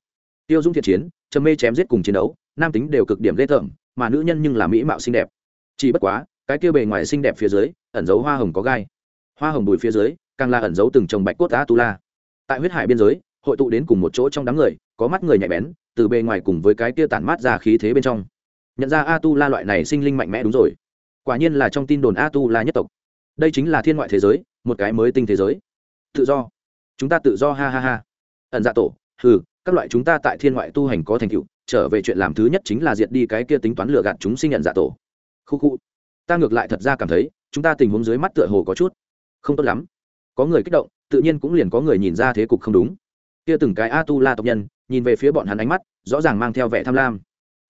Tiêu dung thiện chiến, trầm mê chém giết cùng chiến đấu, nam tính đều cực điểm ghê tởm, mà nữ nhân nhưng là mỹ mạo xinh đẹp. Chỉ bất quá, cái kia bề ngoài xinh đẹp phía dưới, ẩn dấu hoa hồng có gai. Hoa hồng bùi phía dưới, càng là ẩn dấu từng trồng bạch cốt a tu la tại huyết hải biên giới, hội tụ đến cùng một chỗ trong đám người, có mắt người nhạy bén, từ bề ngoài cùng với cái kia tản mát ra khí thế bên trong. Nhận ra a tu la loại này sinh linh mạnh mẽ đúng rồi. Quả nhiên là trong tin đồn a tu la nhất tộc. Đây chính là thiên ngoại thế giới, một cái mới tinh thế giới. Tự do. Chúng ta tự do, ha ha ha ẩn dạ tổ, hừ, các loại chúng ta tại thiên ngoại tu hành có thành tựu, trở về chuyện làm thứ nhất chính là diệt đi cái kia tính toán lừa gạt chúng sinh nhận dạ tổ. Khu khu. Ta ngược lại thật ra cảm thấy, chúng ta tình huống dưới mắt tựa hồ có chút không tốt lắm. Có người kích động, tự nhiên cũng liền có người nhìn ra thế cục không đúng. Kia từng cái a tu la tộc nhân, nhìn về phía bọn hắn ánh mắt, rõ ràng mang theo vẻ tham lam.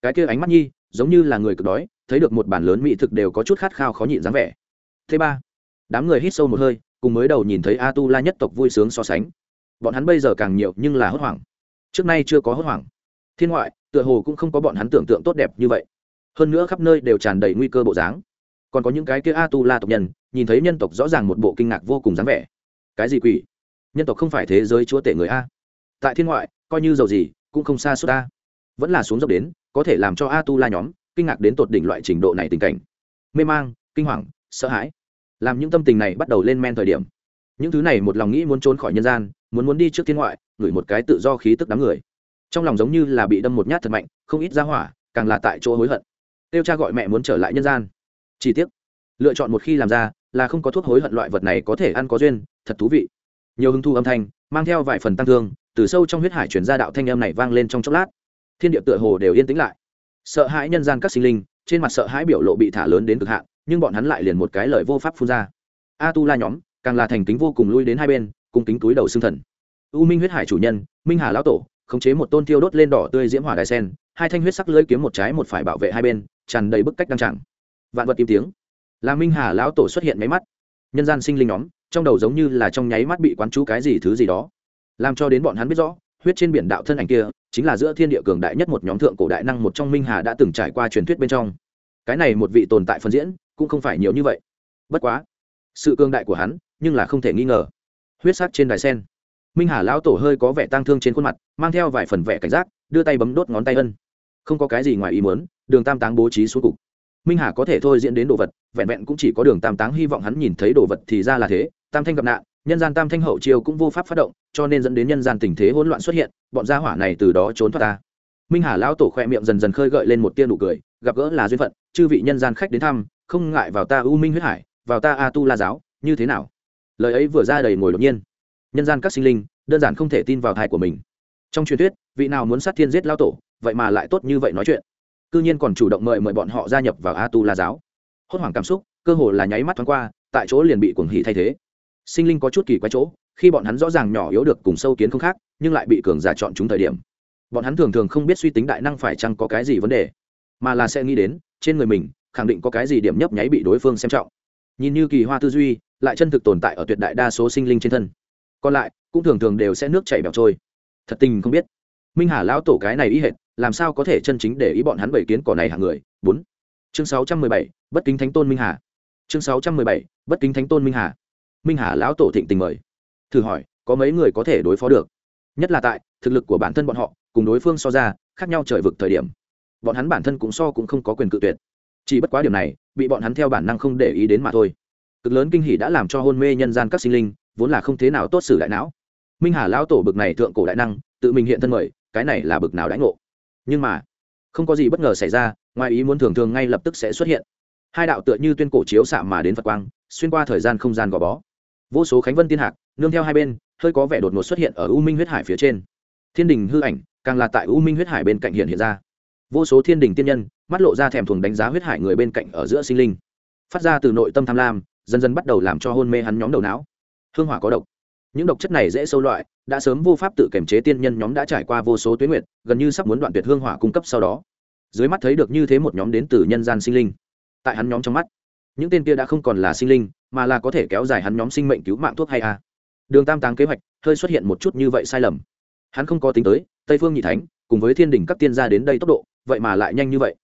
Cái kia ánh mắt nhi, giống như là người cực đói, thấy được một bản lớn mỹ thực đều có chút khát khao khó nhịn dáng vẻ. Thứ ba, đám người hít sâu một hơi, cùng mới đầu nhìn thấy a tu la nhất tộc vui sướng so sánh bọn hắn bây giờ càng nhiều nhưng là hốt hoảng. Trước nay chưa có hốt hoảng. Thiên ngoại, tựa hồ cũng không có bọn hắn tưởng tượng tốt đẹp như vậy. Hơn nữa khắp nơi đều tràn đầy nguy cơ bộ dáng. Còn có những cái kia a tu la tộc nhân, nhìn thấy nhân tộc rõ ràng một bộ kinh ngạc vô cùng dáng vẻ. Cái gì quỷ? Nhân tộc không phải thế giới chúa tể người a. Tại thiên ngoại, coi như giàu gì, cũng không xa suốt ta vẫn là xuống dốc đến, có thể làm cho a tu la nhóm, kinh ngạc đến tột đỉnh loại trình độ này tình cảnh. Mê mang, kinh hoàng, sợ hãi. Làm những tâm tình này bắt đầu lên men thời điểm. Những thứ này một lòng nghĩ muốn trốn khỏi nhân gian muốn muốn đi trước thiên ngoại, ngửi một cái tự do khí tức đám người. Trong lòng giống như là bị đâm một nhát thật mạnh, không ít ra hỏa, càng là tại chỗ hối hận. Tiêu cha gọi mẹ muốn trở lại nhân gian. Chi tiết lựa chọn một khi làm ra, là không có thuốc hối hận loại vật này có thể ăn có duyên, thật thú vị. Nhiều hứng thu âm thanh, mang theo vài phần tăng thương, từ sâu trong huyết hải chuyển ra đạo thanh âm này vang lên trong chốc lát. Thiên địa tựa hồ đều yên tĩnh lại. Sợ hãi nhân gian các sinh linh, trên mặt sợ hãi biểu lộ bị thả lớn đến cực hạn, nhưng bọn hắn lại liền một cái lời vô pháp phun ra. A tu la nhóm, càng là thành kính vô cùng lui đến hai bên cung kính túi đầu xương thần. U minh huyết hải chủ nhân, minh hà lão tổ, khống chế một tôn tiêu đốt lên đỏ tươi diễm hỏa đài sen, hai thanh huyết sắc lưỡi kiếm một trái một phải bảo vệ hai bên, tràn đầy bức cách đăng chẳng vạn vật im tiếng. Là minh hà lão tổ xuất hiện máy mắt. Nhân gian sinh linh nhóm, trong đầu giống như là trong nháy mắt bị quán chú cái gì thứ gì đó. Làm cho đến bọn hắn biết rõ, huyết trên biển đạo thân ảnh kia, chính là giữa thiên địa cường đại nhất một nhóm thượng cổ đại năng một trong minh hà đã từng trải qua truyền thuyết bên trong. Cái này một vị tồn tại phân diễn, cũng không phải nhiều như vậy. Bất quá, sự cường đại của hắn, nhưng là không thể nghi ngờ huyết sắc trên đài sen. Minh hà lão tổ hơi có vẻ tang thương trên khuôn mặt, mang theo vài phần vẻ cảnh giác, đưa tay bấm đốt ngón tay ân. Không có cái gì ngoài ý muốn, đường tam táng bố trí xuống cục. Minh hà có thể thôi diễn đến đồ vật, vẹn vẹn cũng chỉ có đường tam táng hy vọng hắn nhìn thấy đồ vật thì ra là thế. Tam thanh gặp nạn, nhân gian tam thanh hậu chiêu cũng vô pháp phát động, cho nên dẫn đến nhân gian tình thế hỗn loạn xuất hiện, bọn gia hỏa này từ đó trốn thoát ta. Minh hà lão tổ khoe miệng dần dần khơi gợi lên một tia nụ cười, gặp gỡ là duyên phận, chư vị nhân gian khách đến thăm, không ngại vào ta u minh huyết hải, vào ta a tu la giáo, như thế nào? Lời ấy vừa ra đầy ngồi đột nhiên. Nhân gian các sinh linh, đơn giản không thể tin vào thai của mình. Trong truyền thuyết, vị nào muốn sát thiên giết lao tổ, vậy mà lại tốt như vậy nói chuyện. Cư nhiên còn chủ động mời mời bọn họ gia nhập vào a tu la giáo. Hốt hoảng cảm xúc, cơ hồ là nháy mắt thoáng qua, tại chỗ liền bị cuồng hỉ thay thế. Sinh linh có chút kỳ quái chỗ, khi bọn hắn rõ ràng nhỏ yếu được cùng sâu kiến không khác, nhưng lại bị cường giả chọn chúng thời điểm. Bọn hắn thường thường không biết suy tính đại năng phải chăng có cái gì vấn đề, mà là sẽ nghĩ đến, trên người mình, khẳng định có cái gì điểm nhấp nháy bị đối phương xem trọng. Nhìn như kỳ hoa tư duy lại chân thực tồn tại ở tuyệt đại đa số sinh linh trên thân. Còn lại, cũng thường thường đều sẽ nước chảy bẹo trôi. Thật tình không biết. Minh hà lão tổ cái này ý hệt, làm sao có thể chân chính để ý bọn hắn bảy kiến cỏ này hạng người? Bốn. Chương sáu trăm mười bảy, bất kính thánh tôn minh hà. Chương sáu trăm mười bảy, bất kính thánh tôn minh hà. Minh hà lão tổ thịnh tình mời. Thử hỏi, có mấy người có thể đối phó được? Nhất là tại, thực lực của bản thân bọn họ, cùng đối phương so ra, khác nhau trời vực thời điểm. Bọn hắn bản thân cũng so cũng không có quyền cự tuyệt. Chỉ bất quá điều này, bị bọn hắn theo bản năng không để ý đến mà thôi cực lớn kinh hỉ đã làm cho hôn mê nhân gian các sinh linh, vốn là không thế nào tốt xử đại não. Minh hà lão tổ bực này thượng cổ đại năng, tự mình hiện thân mời, cái này là bực nào đãi ngộ. Nhưng mà, không có gì bất ngờ xảy ra, ngoài ý muốn thường thường ngay lập tức sẽ xuất hiện. Hai đạo tựa như tuyên cổ chiếu xạ mà đến phật quang, xuyên qua thời gian không gian gò bó. Vô số khánh vân tiên hạc, nương theo hai bên, hơi có vẻ đột ngột xuất hiện ở u minh huyết hải phía trên. Thiên đình hư ảnh, càng là tại u minh huyết hải bên cạnh hiện hiện ra. Vô số thiên đình tiên nhân, mắt lộ ra thèm thuồng đánh giá huyết hải người bên cạnh ở giữa sinh linh. Phát ra từ nội tâm tham lam dần dần bắt đầu làm cho hôn mê hắn nhóm đầu não. Hương hỏa có độc. Những độc chất này dễ sâu loại, đã sớm vô pháp tự kiểm chế tiên nhân nhóm đã trải qua vô số tuyến nguyện gần như sắp muốn đoạn tuyệt hương hỏa cung cấp sau đó. Dưới mắt thấy được như thế một nhóm đến từ nhân gian sinh linh. Tại hắn nhóm trong mắt, những tên kia đã không còn là sinh linh, mà là có thể kéo dài hắn nhóm sinh mệnh cứu mạng thuốc hay a. À. đường tam táng kế hoạch, hơi xuất hiện một chút như vậy sai lầm. Hắn không có tính tới, tây phương nhị thánh, cùng với thiên đình các tiên gia đến đây tốc độ, vậy mà lại nhanh như vậy.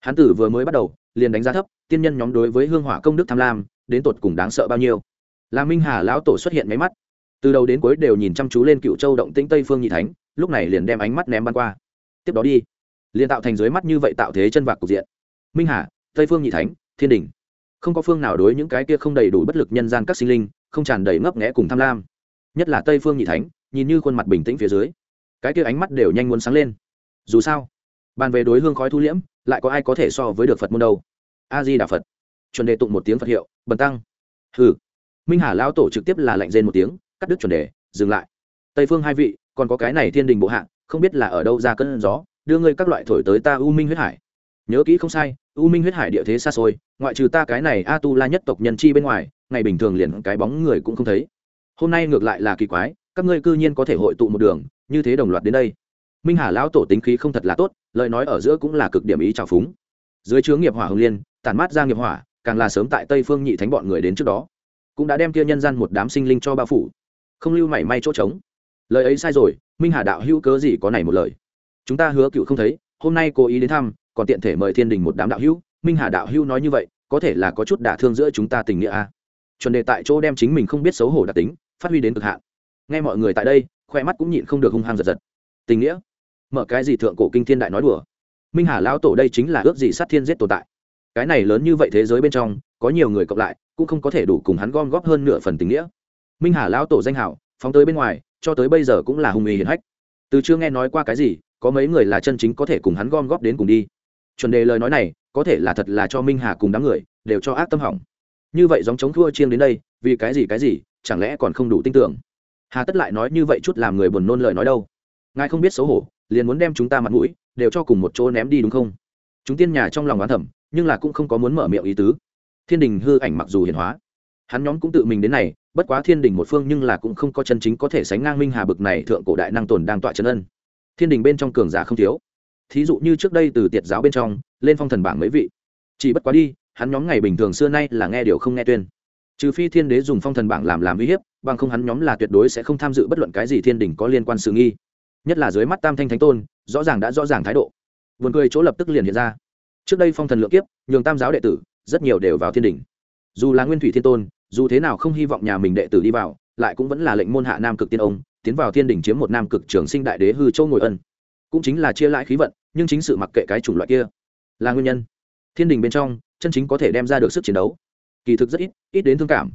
Hắn tử vừa mới bắt đầu, liền đánh giá thấp, tiên nhân nhóm đối với hương hỏa công đức tham lam đến tột cùng đáng sợ bao nhiêu. Là minh hà lão tổ xuất hiện máy mắt. Từ đầu đến cuối đều nhìn chăm chú lên cựu châu động tĩnh tây phương nhị thánh, lúc này liền đem ánh mắt ném bắn qua. Tiếp đó đi. Liền tạo thành dưới mắt như vậy tạo thế chân vạc cục diện. Minh hà, tây phương nhị thánh, thiên đình. Không có phương nào đối những cái kia không đầy đủ bất lực nhân gian các sinh linh, không tràn đầy ngấp nghẽ cùng tham lam. Nhất là tây phương nhị thánh, nhìn như khuôn mặt bình tĩnh phía dưới. Cái kia ánh mắt đều nhanh muốn sáng lên. Dù sao, bàn về đối hương khói thu liễm, lại có ai có thể so với được phật môn đâu? A di đà phật chuẩn đề tụng một tiếng phật hiệu, bần tăng. Hừ. Minh hà lão tổ trực tiếp là lệnh rên một tiếng, cắt đứt chuẩn đề, dừng lại. Tây phương hai vị, còn có cái này thiên đình bộ hạ, không biết là ở đâu ra cơn gió, đưa ngươi các loại thổi tới ta u minh huyết hải. Nhớ kỹ không sai, u minh huyết hải địa thế xa xôi, ngoại trừ ta cái này a tu la nhất tộc nhân chi bên ngoài, ngày bình thường liền cái bóng người cũng không thấy. Hôm nay ngược lại là kỳ quái, các ngươi cư nhiên có thể hội tụ một đường, như thế đồng loạt đến đây. Minh hà lão tổ tính khí không thật là tốt, lời nói ở giữa cũng là cực điểm ý trào phúng. Dưới chướng nghiệp hỏa hồng liên, tản mát ra nghiệp hỏa càng là sớm tại tây phương nhị thánh bọn người đến trước đó. Cũng đã đem kia nhân gian một đám sinh linh cho bao phủ. Không lưu mảy may chỗ trống. Lời ấy sai rồi, minh hà đạo hữu cớ gì có này một lời? Chúng ta hứa cựu không thấy, hôm nay cố ý đến thăm, còn tiện thể mời thiên đình một đám đạo hữu. Minh hà đạo hữu nói như vậy, có thể là có chút đả thương giữa chúng ta tình nghĩa a à. chuẩn đề tại chỗ đem chính mình không biết xấu hổ đặc tính, phát huy đến cực hạn. Nghe mọi người tại đây, khoe mắt cũng nhịn không được hung hăng giật giật. Tình nghĩa? Mở cái gì thượng cổ kinh thiên đại nói đùa? Minh hà lão tổ đây chính là ước gì sát thiên giết tồn tại cái này lớn như vậy thế giới bên trong, có nhiều người cộng lại, cũng không có thể đủ cùng hắn gom góp hơn nửa phần tình nghĩa. Minh hà lão tổ danh hảo, phóng tới bên ngoài, cho tới bây giờ cũng là hùng ý hiển hách. Từ chưa nghe nói qua cái gì, có mấy người là chân chính có thể cùng hắn gom góp đến cùng đi. Chuẩn đề lời nói này, có thể là thật là cho minh hà cùng đám người, đều cho ác tâm hỏng. Như vậy giống chống thua chiêng đến đây, vì cái gì cái gì, chẳng lẽ còn không đủ tin tưởng? Hà tất lại nói như vậy chút làm người buồn nôn lời nói đâu? Ngài không biết xấu hổ, liền muốn đem chúng ta mặt mũi, đều cho cùng một chỗ ném đi đúng không? Chúng tiên nhà trong lòng oán thẩm nhưng là cũng không có muốn mở miệng ý tứ. Thiên đình hư ảnh mặc dù hiển hóa, hắn nhóm cũng tự mình đến này, bất quá thiên đình một phương nhưng là cũng không có chân chính có thể sánh ngang minh hà bực này thượng cổ đại năng tồn đang tọa trấn ân. Thiên đình bên trong cường giả không thiếu. Thí dụ như trước đây từ tiệt giáo bên trong, lên phong thần bảng mấy vị. Chỉ bất quá đi, hắn nhóm ngày bình thường xưa nay là nghe điều không nghe tuyên. Trừ phi thiên đế dùng phong thần bảng làm làm uy hiếp, bằng không hắn nhóm là tuyệt đối sẽ không tham dự bất luận cái gì thiên đình có liên quan sự nghi. Nhất là dưới mắt tam thanh thánh tôn, rõ ràng đã rõ ràng thái độ. Vườn cười chỗ lập tức liền hiện ra trước đây phong thần lượng kiếp, nhường tam giáo đệ tử, rất nhiều đều vào thiên đình dù là nguyên thủy thiên tôn, dù thế nào không hy vọng nhà mình đệ tử đi vào, lại cũng vẫn là lệnh môn hạ nam cực tiên ông, tiến vào thiên đình chiếm một nam cực trường sinh đại đế hư châu ngồi ân. Cũng chính là chia lại khí vận, nhưng chính sự mặc kệ cái chủng loại kia. Là nguyên nhân. Thiên đình bên trong, chân chính có thể đem ra được sức chiến đấu. Kỳ thực rất ít ít đến thương cảm.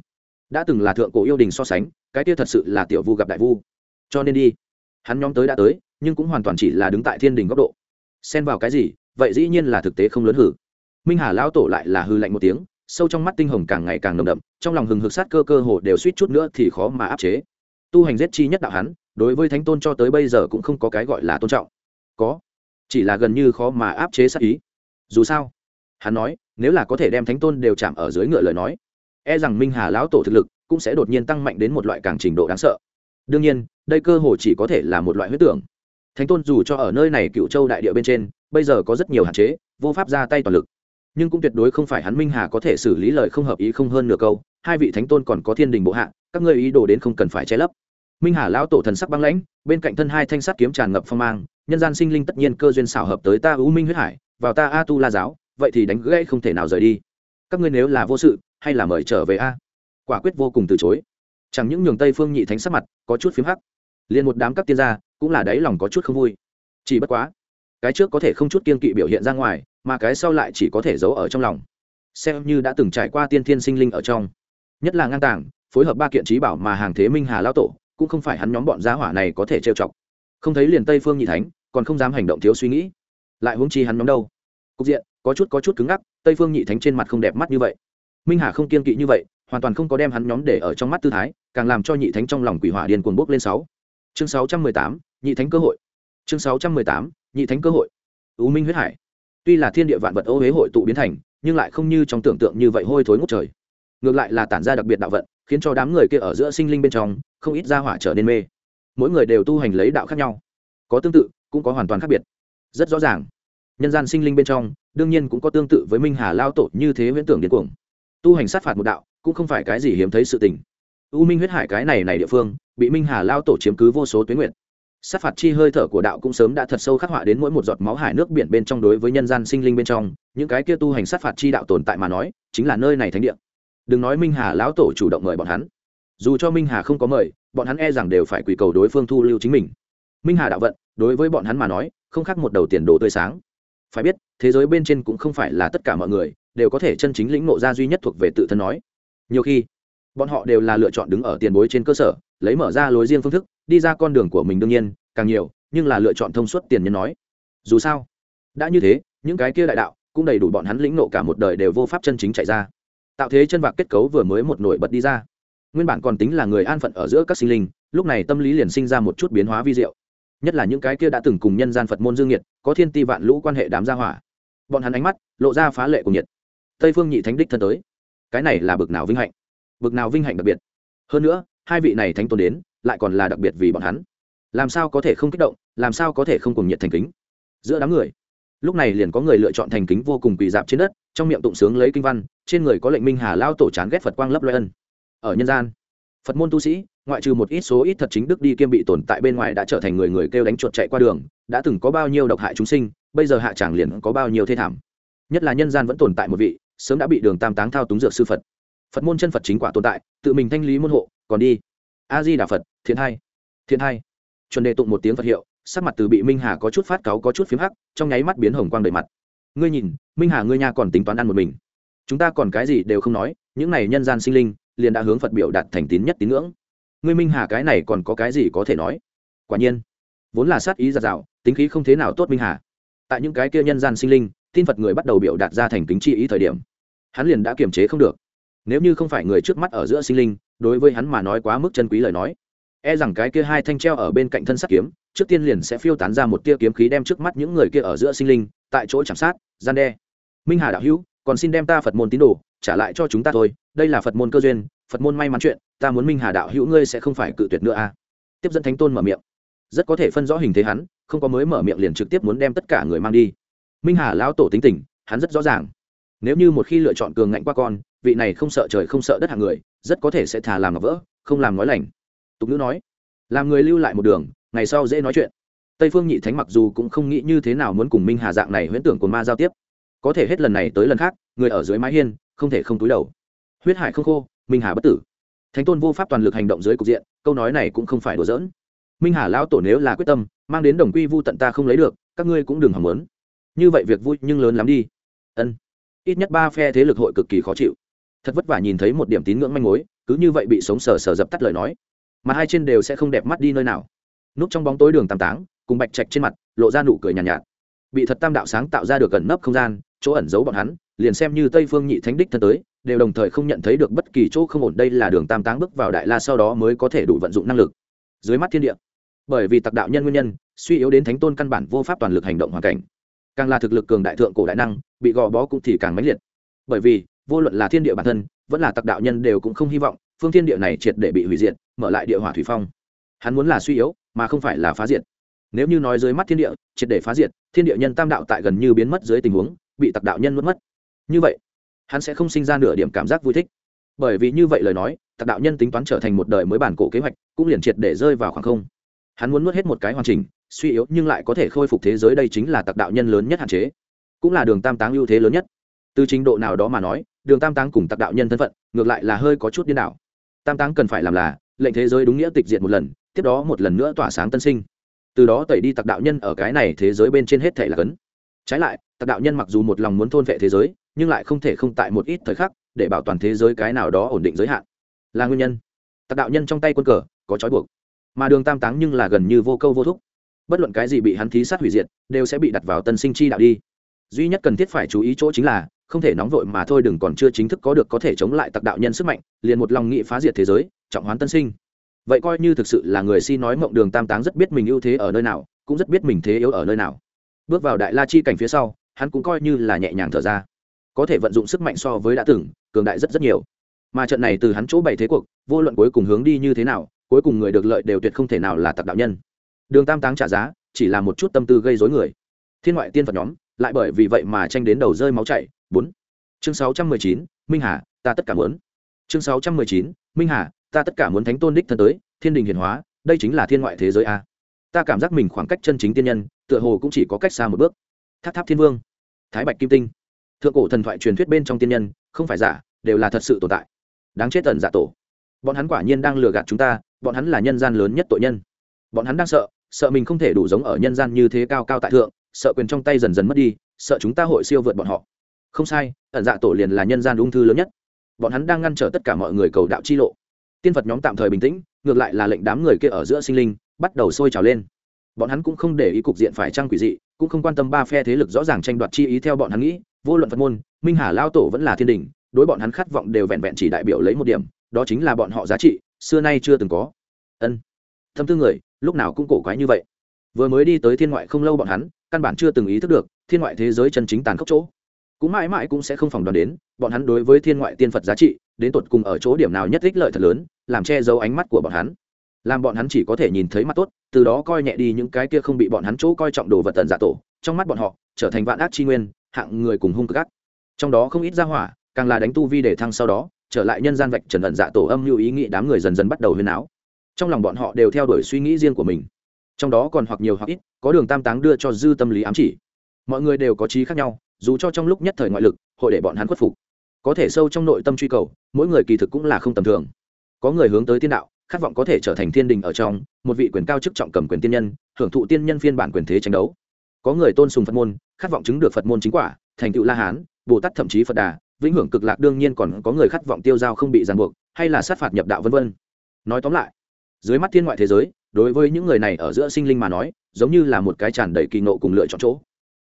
Đã từng là thượng cổ yêu đình so sánh, cái kia thật sự là tiểu vu gặp đại vu. Cho nên đi. Hắn nhóm tới đã tới, nhưng cũng hoàn toàn chỉ là đứng tại thiên đình góc độ. Xen vào cái gì vậy dĩ nhiên là thực tế không lớn hử. Minh hà lão tổ lại là hư lạnh một tiếng, sâu trong mắt tinh hồng càng ngày càng nồng đậm, trong lòng hừng hực sát cơ cơ hồ đều suýt chút nữa thì khó mà áp chế. Tu hành giết chi nhất đạo hắn, đối với thánh tôn cho tới bây giờ cũng không có cái gọi là tôn trọng. Có, chỉ là gần như khó mà áp chế sát ý. Dù sao, hắn nói, nếu là có thể đem thánh tôn đều chạm ở dưới ngựa lời nói e rằng minh hà lão tổ thực lực cũng sẽ đột nhiên tăng mạnh đến một loại càng trình độ đáng sợ. Đương nhiên, đây cơ hồ chỉ có thể là một loại huyết tưởng. Thánh tôn dù cho ở nơi này cựu châu đại địa bên trên bây giờ có rất nhiều hạn chế, vô pháp ra tay toàn lực. Nhưng cũng tuyệt đối không phải hắn minh hà có thể xử lý lời không hợp ý không hơn nửa câu, hai vị thánh tôn còn có thiên đình bộ hạ, các ngươi ý đồ đến không cần phải che lấp. Minh hà lão tổ thần sắc băng lãnh, bên cạnh thân hai thanh sắt kiếm tràn ngập phong mang, nhân gian sinh linh tất nhiên cơ duyên xảo hợp tới ta ưu minh huyết hải, vào ta a tu la giáo, vậy thì đánh gãy không thể nào rời đi. Các ngươi nếu là vô sự, hay là mời trở về a? Quả quyết vô cùng từ chối. Chẳng những nhường tây phương nhị thánh sắc mặt có chút phím hắc, liền một đám các tiên gia cũng là đáy lòng có chút không vui. Chỉ bất quá cái trước có thể không chút kiên kỵ biểu hiện ra ngoài, mà cái sau lại chỉ có thể giấu ở trong lòng. Xem như đã từng trải qua tiên thiên sinh linh ở trong. Nhất là ngang tàng, phối hợp ba kiện trí bảo mà hàng thế minh hà lao tổ, cũng không phải hắn nhóm bọn gia hỏa này có thể trêu chọc. Không thấy liền tây phương nhị thánh, còn không dám hành động thiếu suy nghĩ. Lại huống chi hắn nhóm đâu? Cục diện, có chút có chút cứng ngắc, tây phương nhị thánh trên mặt không đẹp mắt như vậy. Minh hà không kiên kỵ như vậy, hoàn toàn không có đem hắn nhóm để ở trong mắt tư thái, càng làm cho nhị thánh trong lòng quỷ hỏa điên cuồng bốc lên sáu. Chương sáu trăm mười tám, nhị thánh cơ hội. Chương sáu trăm mười tám nhị thánh cơ hội. Ưu minh huyết hải. Tuy là thiên địa vạn vật ô huế hội tụ biến thành, nhưng lại không như trong tưởng tượng như vậy hôi thối ngút trời. Ngược lại là tản ra đặc biệt đạo vận, khiến cho đám người kia ở giữa sinh linh bên trong, không ít ra hỏa trở nên mê. Mỗi người đều tu hành lấy đạo khác nhau. Có tương tự, cũng có hoàn toàn khác biệt. Rất rõ ràng. Nhân gian sinh linh bên trong, đương nhiên cũng có tương tự với minh hà lao tổ như thế huyễn tưởng điên cuồng. Tu hành sát phạt một đạo, cũng không phải cái gì hiếm thấy sự tình. U minh huyết hải cái này này địa phương, bị minh hà lao tổ chiếm cứ vô số tuyến nguyện sát phạt chi hơi thở của đạo cũng sớm đã thật sâu khắc họa đến mỗi một giọt máu hải nước biển bên trong đối với nhân gian sinh linh bên trong. Những cái kia tu hành sát phạt chi đạo tồn tại mà nói, chính là nơi này thánh địa. Đừng nói minh hà lão tổ chủ động mời bọn hắn. Dù cho minh hà không có mời, bọn hắn e rằng đều phải quỳ cầu đối phương thu lưu chính mình. Minh hà đạo vận, đối với bọn hắn mà nói, không khác một đầu tiền đồ tươi sáng. Phải biết, thế giới bên trên cũng không phải là tất cả mọi người đều có thể chân chính lĩnh nộ ra duy nhất thuộc về tự thân nói. Nhiều khi, bọn họ đều là lựa chọn đứng ở tiền bối trên cơ sở, lấy mở ra lối riêng phương thức đi ra con đường của mình đương nhiên, càng nhiều, nhưng là lựa chọn thông suốt tiền nhân nói. Dù sao, đã như thế, những cái kia đại đạo, cũng đầy đủ bọn hắn lĩnh nộ cả một đời đều vô pháp chân chính chạy ra. Tạo thế chân vạc kết cấu vừa mới một nổi bật đi ra. Nguyên bản còn tính là người an phận ở giữa các sinh linh, lúc này tâm lý liền sinh ra một chút biến hóa vi diệu. Nhất là những cái kia đã từng cùng nhân gian phật môn dương nhiệt có thiên ti vạn lũ quan hệ đám gia hỏa. Bọn hắn ánh mắt, lộ ra phá lệ của nhiệt. Tây phương nhị thánh đích thân tới. Cái này là bực nào vinh hạnh? Bực nào vinh hạnh đặc biệt? Hơn nữa, hai vị này thánh tôn đến lại còn là đặc biệt vì bọn hắn. Làm sao có thể không kích động, làm sao có thể không cùng nhiệt thành kính? Giữa đám người, lúc này liền có người lựa chọn thành kính vô cùng quỳ dạp trên đất, trong miệng tụng sướng lấy kinh văn, trên người có lệnh minh hà lao tổ chán ghét phật quang lấp loe ân. Ở nhân gian, phật môn tu sĩ, ngoại trừ một ít số ít thật chính đức đi kiêm bị tồn tại bên ngoài đã trở thành người người kêu đánh chuột chạy qua đường, đã từng có bao nhiêu độc hại chúng sinh, bây giờ hạ tràng liền có bao nhiêu thê thảm. Nhất là nhân gian vẫn tồn tại một vị, sớm đã bị đường tam táng thao túng dược sư phật. Phật môn chân phật chính quả tồn tại, tự mình thanh lý môn hộ, còn đi a di đà phật thiện hai thiện hai chuẩn đề tụng một tiếng phật hiệu, sắc mặt từ bị minh hà có chút phát cáu, có chút phím hắc, trong nháy mắt biến hồng quang đầy mặt. Ngươi nhìn, minh hà ngươi nha còn tính toán ăn một mình. Chúng ta còn cái gì đều không nói, những này nhân gian sinh linh, liền đã hướng phật biểu đạt thành tín nhất tín ngưỡng. Ngươi minh hà cái này còn có cái gì có thể nói? Quả nhiên, vốn là sát ý giạt rào, tính khí không thế nào tốt minh hà. Tại những cái kia nhân gian sinh linh tin phật người bắt đầu biểu đạt ra thành kính chi ý thời điểm, hắn liền đã kiềm chế không được nếu như không phải người trước mắt ở giữa sinh linh, đối với hắn mà nói quá mức chân quý lời nói. E rằng cái kia hai thanh treo ở bên cạnh thân sắt kiếm, trước tiên liền sẽ phiêu tán ra một tia kiếm khí đem trước mắt những người kia ở giữa sinh linh, tại chỗ chạm sát, gian đe. Minh hà đạo hữu, còn xin đem ta phật môn tín đồ trả lại cho chúng ta thôi, đây là phật môn cơ duyên, phật môn may mắn chuyện, ta muốn minh hà đạo hữu ngươi sẽ không phải cự tuyệt nữa a à? tiếp dẫn thánh tôn mở miệng. Rất có thể phân rõ hình thế hắn, không có mới mở miệng liền trực tiếp muốn đem tất cả người mang đi. Minh hà lão tổ tính tình, hắn rất rõ ràng. Nếu như một khi lựa chọn cường ngạnh qua con vị này không sợ trời không sợ đất hạng người, rất có thể sẽ thả làm ngọc vỡ, không làm nói lành. Tục ngữ nói, làm người lưu lại một đường, ngày sau dễ nói chuyện. Tây phương nhị thánh mặc dù cũng không nghĩ như thế nào muốn cùng minh hà dạng này huyễn tưởng của ma giao tiếp. Có thể hết lần này tới lần khác, người ở dưới mái hiên, không thể không túi đầu. Huyết hải không khô, minh hà bất tử. Thánh tôn vô pháp toàn lực hành động dưới cục diện, câu nói này cũng không phải đùa giỡn. Minh hà lão tổ nếu là quyết tâm, mang đến đồng quy vu tận ta không lấy được, các ngươi cũng đừng hỏng lớn như vậy việc vui nhưng lớn lắm đi. Ân. Ít nhất ba phe thế lực hội cực kỳ khó chịu thật vất vả nhìn thấy một điểm tín ngưỡng manh mối cứ như vậy bị sống sờ sờ dập tắt lời nói. Mà hai trên đều sẽ không đẹp mắt đi nơi nào. Núp trong bóng tối đường tam táng cùng bạch trạch trên mặt lộ ra nụ cười nhàn nhạt, nhạt. Bị thật tam đạo sáng tạo ra được gần nấp không gian chỗ ẩn giấu bọn hắn liền xem như tây phương nhị thánh đích thân tới đều đồng thời không nhận thấy được bất kỳ chỗ không ổn. Đây là đường tam táng bước vào đại la sau đó mới có thể đủ vận dụng năng lực. Dưới mắt thiên địa bởi vì tặc đạo nhân nguyên nhân suy yếu đến thánh tôn căn bản vô pháp toàn lực hành động hoàn cảnh. Càng là thực lực cường đại thượng cổ đại năng bị gò bó cũng thì càng mãnh liệt. Bởi vì vô luận là thiên địa bản thân, vẫn là tặc đạo nhân đều cũng không hy vọng phương thiên địa này triệt để bị hủy diệt, mở lại địa hỏa thủy phong. Hắn muốn là suy yếu, mà không phải là phá diệt. Nếu như nói dưới mắt thiên địa, triệt để phá diệt, thiên địa nhân tam đạo tại gần như biến mất dưới tình huống, bị tặc đạo nhân mất mất. Như vậy, hắn sẽ không sinh ra nửa điểm cảm giác vui thích. Bởi vì như vậy lời nói, tặc đạo nhân tính toán trở thành một đời mới bản cổ kế hoạch, cũng liền triệt để rơi vào khoảng không. Hắn muốn nuốt hết một cái hoàn chỉnh, suy yếu nhưng lại có thể khôi phục thế giới đây chính là tặc đạo nhân lớn nhất hạn chế, cũng là đường tam táng ưu thế lớn nhất. Từ trình độ nào đó mà nói đường tam táng cùng tặc đạo nhân thân phận, ngược lại là hơi có chút điên đảo. Tam táng cần phải làm là, lệnh thế giới đúng nghĩa tịch diệt một lần, tiếp đó một lần nữa tỏa sáng tân sinh. Từ đó tẩy đi tặc đạo nhân ở cái này thế giới bên trên hết thể là cấn. Trái lại, tặc đạo nhân mặc dù một lòng muốn thôn vệ thế giới, nhưng lại không thể không tại một ít thời khắc, để bảo toàn thế giới cái nào đó ổn định giới hạn. Là nguyên nhân. Tặc đạo nhân trong tay quân cờ, có trói buộc. Mà đường tam táng nhưng là gần như vô câu vô thúc. Bất luận cái gì bị hắn thí sát hủy diệt, đều sẽ bị đặt vào tân sinh chi đạo đi. Duy nhất cần thiết phải chú ý chỗ chính là không thể nóng vội mà thôi, đừng còn chưa chính thức có được có thể chống lại tặc đạo nhân sức mạnh, liền một lòng nghị phá diệt thế giới, trọng hoán tân sinh. Vậy coi như thực sự là người si nói mộng đường tam táng rất biết mình ưu thế ở nơi nào, cũng rất biết mình thế yếu ở nơi nào. Bước vào đại la chi cảnh phía sau, hắn cũng coi như là nhẹ nhàng thở ra. Có thể vận dụng sức mạnh so với đã từng, cường đại rất rất nhiều. Mà trận này từ hắn chỗ bày thế cuộc, vô luận cuối cùng hướng đi như thế nào, cuối cùng người được lợi đều tuyệt không thể nào là tặc đạo nhân. Đường tam táng trả giá, chỉ là một chút tâm tư gây dối người. Thiên ngoại tiên phật nhóm, lại bởi vì vậy mà tranh đến đầu rơi máu chảy bốn. Chương sáu trăm mười chín, minh hà, ta tất cả muốn. Chương sáu trăm mười chín, minh hà, ta tất cả muốn thánh tôn đích thân tới, thiên đình hiển hóa, đây chính là thiên ngoại thế giới a. Ta cảm giác mình khoảng cách chân chính tiên nhân, tựa hồ cũng chỉ có cách xa một bước. Tháp tháp thiên vương, thái bạch kim tinh. Thượng cổ thần thoại truyền thuyết bên trong tiên nhân, không phải giả, đều là thật sự tồn tại. Đáng chết tần giả tổ. Bọn hắn quả nhiên đang lừa gạt chúng ta, bọn hắn là nhân gian lớn nhất tội nhân. Bọn hắn đang sợ sợ mình không thể đủ giống ở nhân gian như thế cao cao tại thượng, sợ quyền trong tay dần dần mất đi, sợ chúng ta hội siêu vượt bọn họ không sai, ẩn dạ tổ liền là nhân gian ung thư lớn nhất. Bọn hắn đang ngăn trở tất cả mọi người cầu đạo chi lộ. Tiên phật nhóm tạm thời bình tĩnh, ngược lại là lệnh đám người kia ở giữa sinh linh, bắt đầu sôi trào lên. Bọn hắn cũng không để ý cục diện phải trăng quỷ dị, cũng không quan tâm ba phe thế lực rõ ràng tranh đoạt chi ý theo bọn hắn nghĩ, vô luận phật môn, minh hà lao tổ vẫn là thiên đình, đối bọn hắn khát vọng đều vẹn vẹn chỉ đại biểu lấy một điểm, đó chính là bọn họ giá trị, xưa nay chưa từng có. Ân. Thâm tư người, lúc nào cũng cổ quái như vậy. Vừa mới đi tới thiên ngoại không lâu bọn hắn, căn bản chưa từng ý thức được, thiên ngoại thế giới chân chính tàn khốc chỗ cũng mãi mãi cũng sẽ không phòng đoán đến, bọn hắn đối với thiên ngoại tiên phật giá trị, đến tột cùng ở chỗ điểm nào nhất ích lợi thật lớn, làm che giấu ánh mắt của bọn hắn. Làm bọn hắn chỉ có thể nhìn thấy mặt tốt, từ đó coi nhẹ đi những cái kia không bị bọn hắn chỗ coi trọng đồ vật tần giả tổ, trong mắt bọn họ, trở thành vạn ác chi nguyên, hạng người cùng hung cực ác. Trong đó không ít ra hỏa, càng là đánh tu vi để thăng sau đó, trở lại nhân gian vạch trần ẩn dạ tổ âm lưu ý nghĩ đám người dần dần bắt đầu huyên áo trong lòng bọn họ đều theo đuổi suy nghĩ riêng của mình. Trong đó còn hoặc nhiều hoặc ít, có đường tam táng đưa cho dư tâm lý ám chỉ. Mọi người đều có trí khác nhau dù cho trong lúc nhất thời ngoại lực, hội để bọn hắn khuất phục. Có thể sâu trong nội tâm truy cầu, mỗi người kỳ thực cũng là không tầm thường. Có người hướng tới tiên đạo, khát vọng có thể trở thành thiên đình ở trong, một vị quyền cao chức trọng cầm quyền tiên nhân, hưởng thụ tiên nhân phiên bản quyền thế tranh đấu. Có người tôn sùng phật môn, khát vọng chứng được phật môn chính quả, thành tựu la hán, bồ tát thậm chí phật đà, vĩnh hưởng cực lạc đương nhiên còn có người khát vọng tiêu dao không bị ràng buộc, hay là sát phạt nhập đạo vân vân. Nói tóm lại, dưới mắt thiên ngoại thế giới, đối với những người này ở giữa sinh linh mà nói, giống như là một cái tràn đầy kỳ nộ cùng lựa chọn chỗ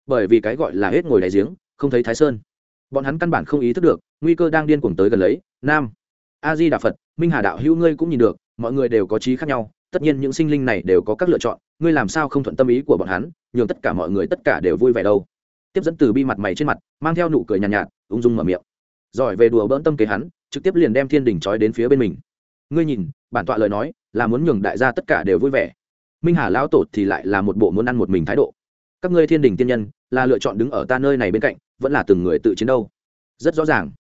bởi vì cái gọi là hết ngồi đáy giếng không thấy thái sơn. Bọn hắn căn bản không ý thức được nguy cơ đang điên cuồng tới gần lấy nam. A di đà phật minh hà đạo hữu ngươi cũng nhìn được mọi người đều có trí khác nhau tất nhiên những sinh linh này đều có các lựa chọn ngươi làm sao không thuận tâm ý của bọn hắn nhường tất cả mọi người tất cả đều vui vẻ đâu. Tiếp dẫn từ bi mặt mày trên mặt mang theo nụ cười nhàn nhạt, nhạt ung dung mở miệng. Giỏi về đùa bỡn tâm kế hắn trực tiếp liền đem thiên đình trói đến phía bên mình. Ngươi nhìn bản tọa lời nói là muốn nhường đại gia tất cả đều vui vẻ. Minh hà lão tổ thì lại là một bộ muốn ăn một mình thái độ các ngươi thiên đình tiên nhân là lựa chọn đứng ở ta nơi này bên cạnh, vẫn là từng người tự chiến đâu. Rất rõ ràng.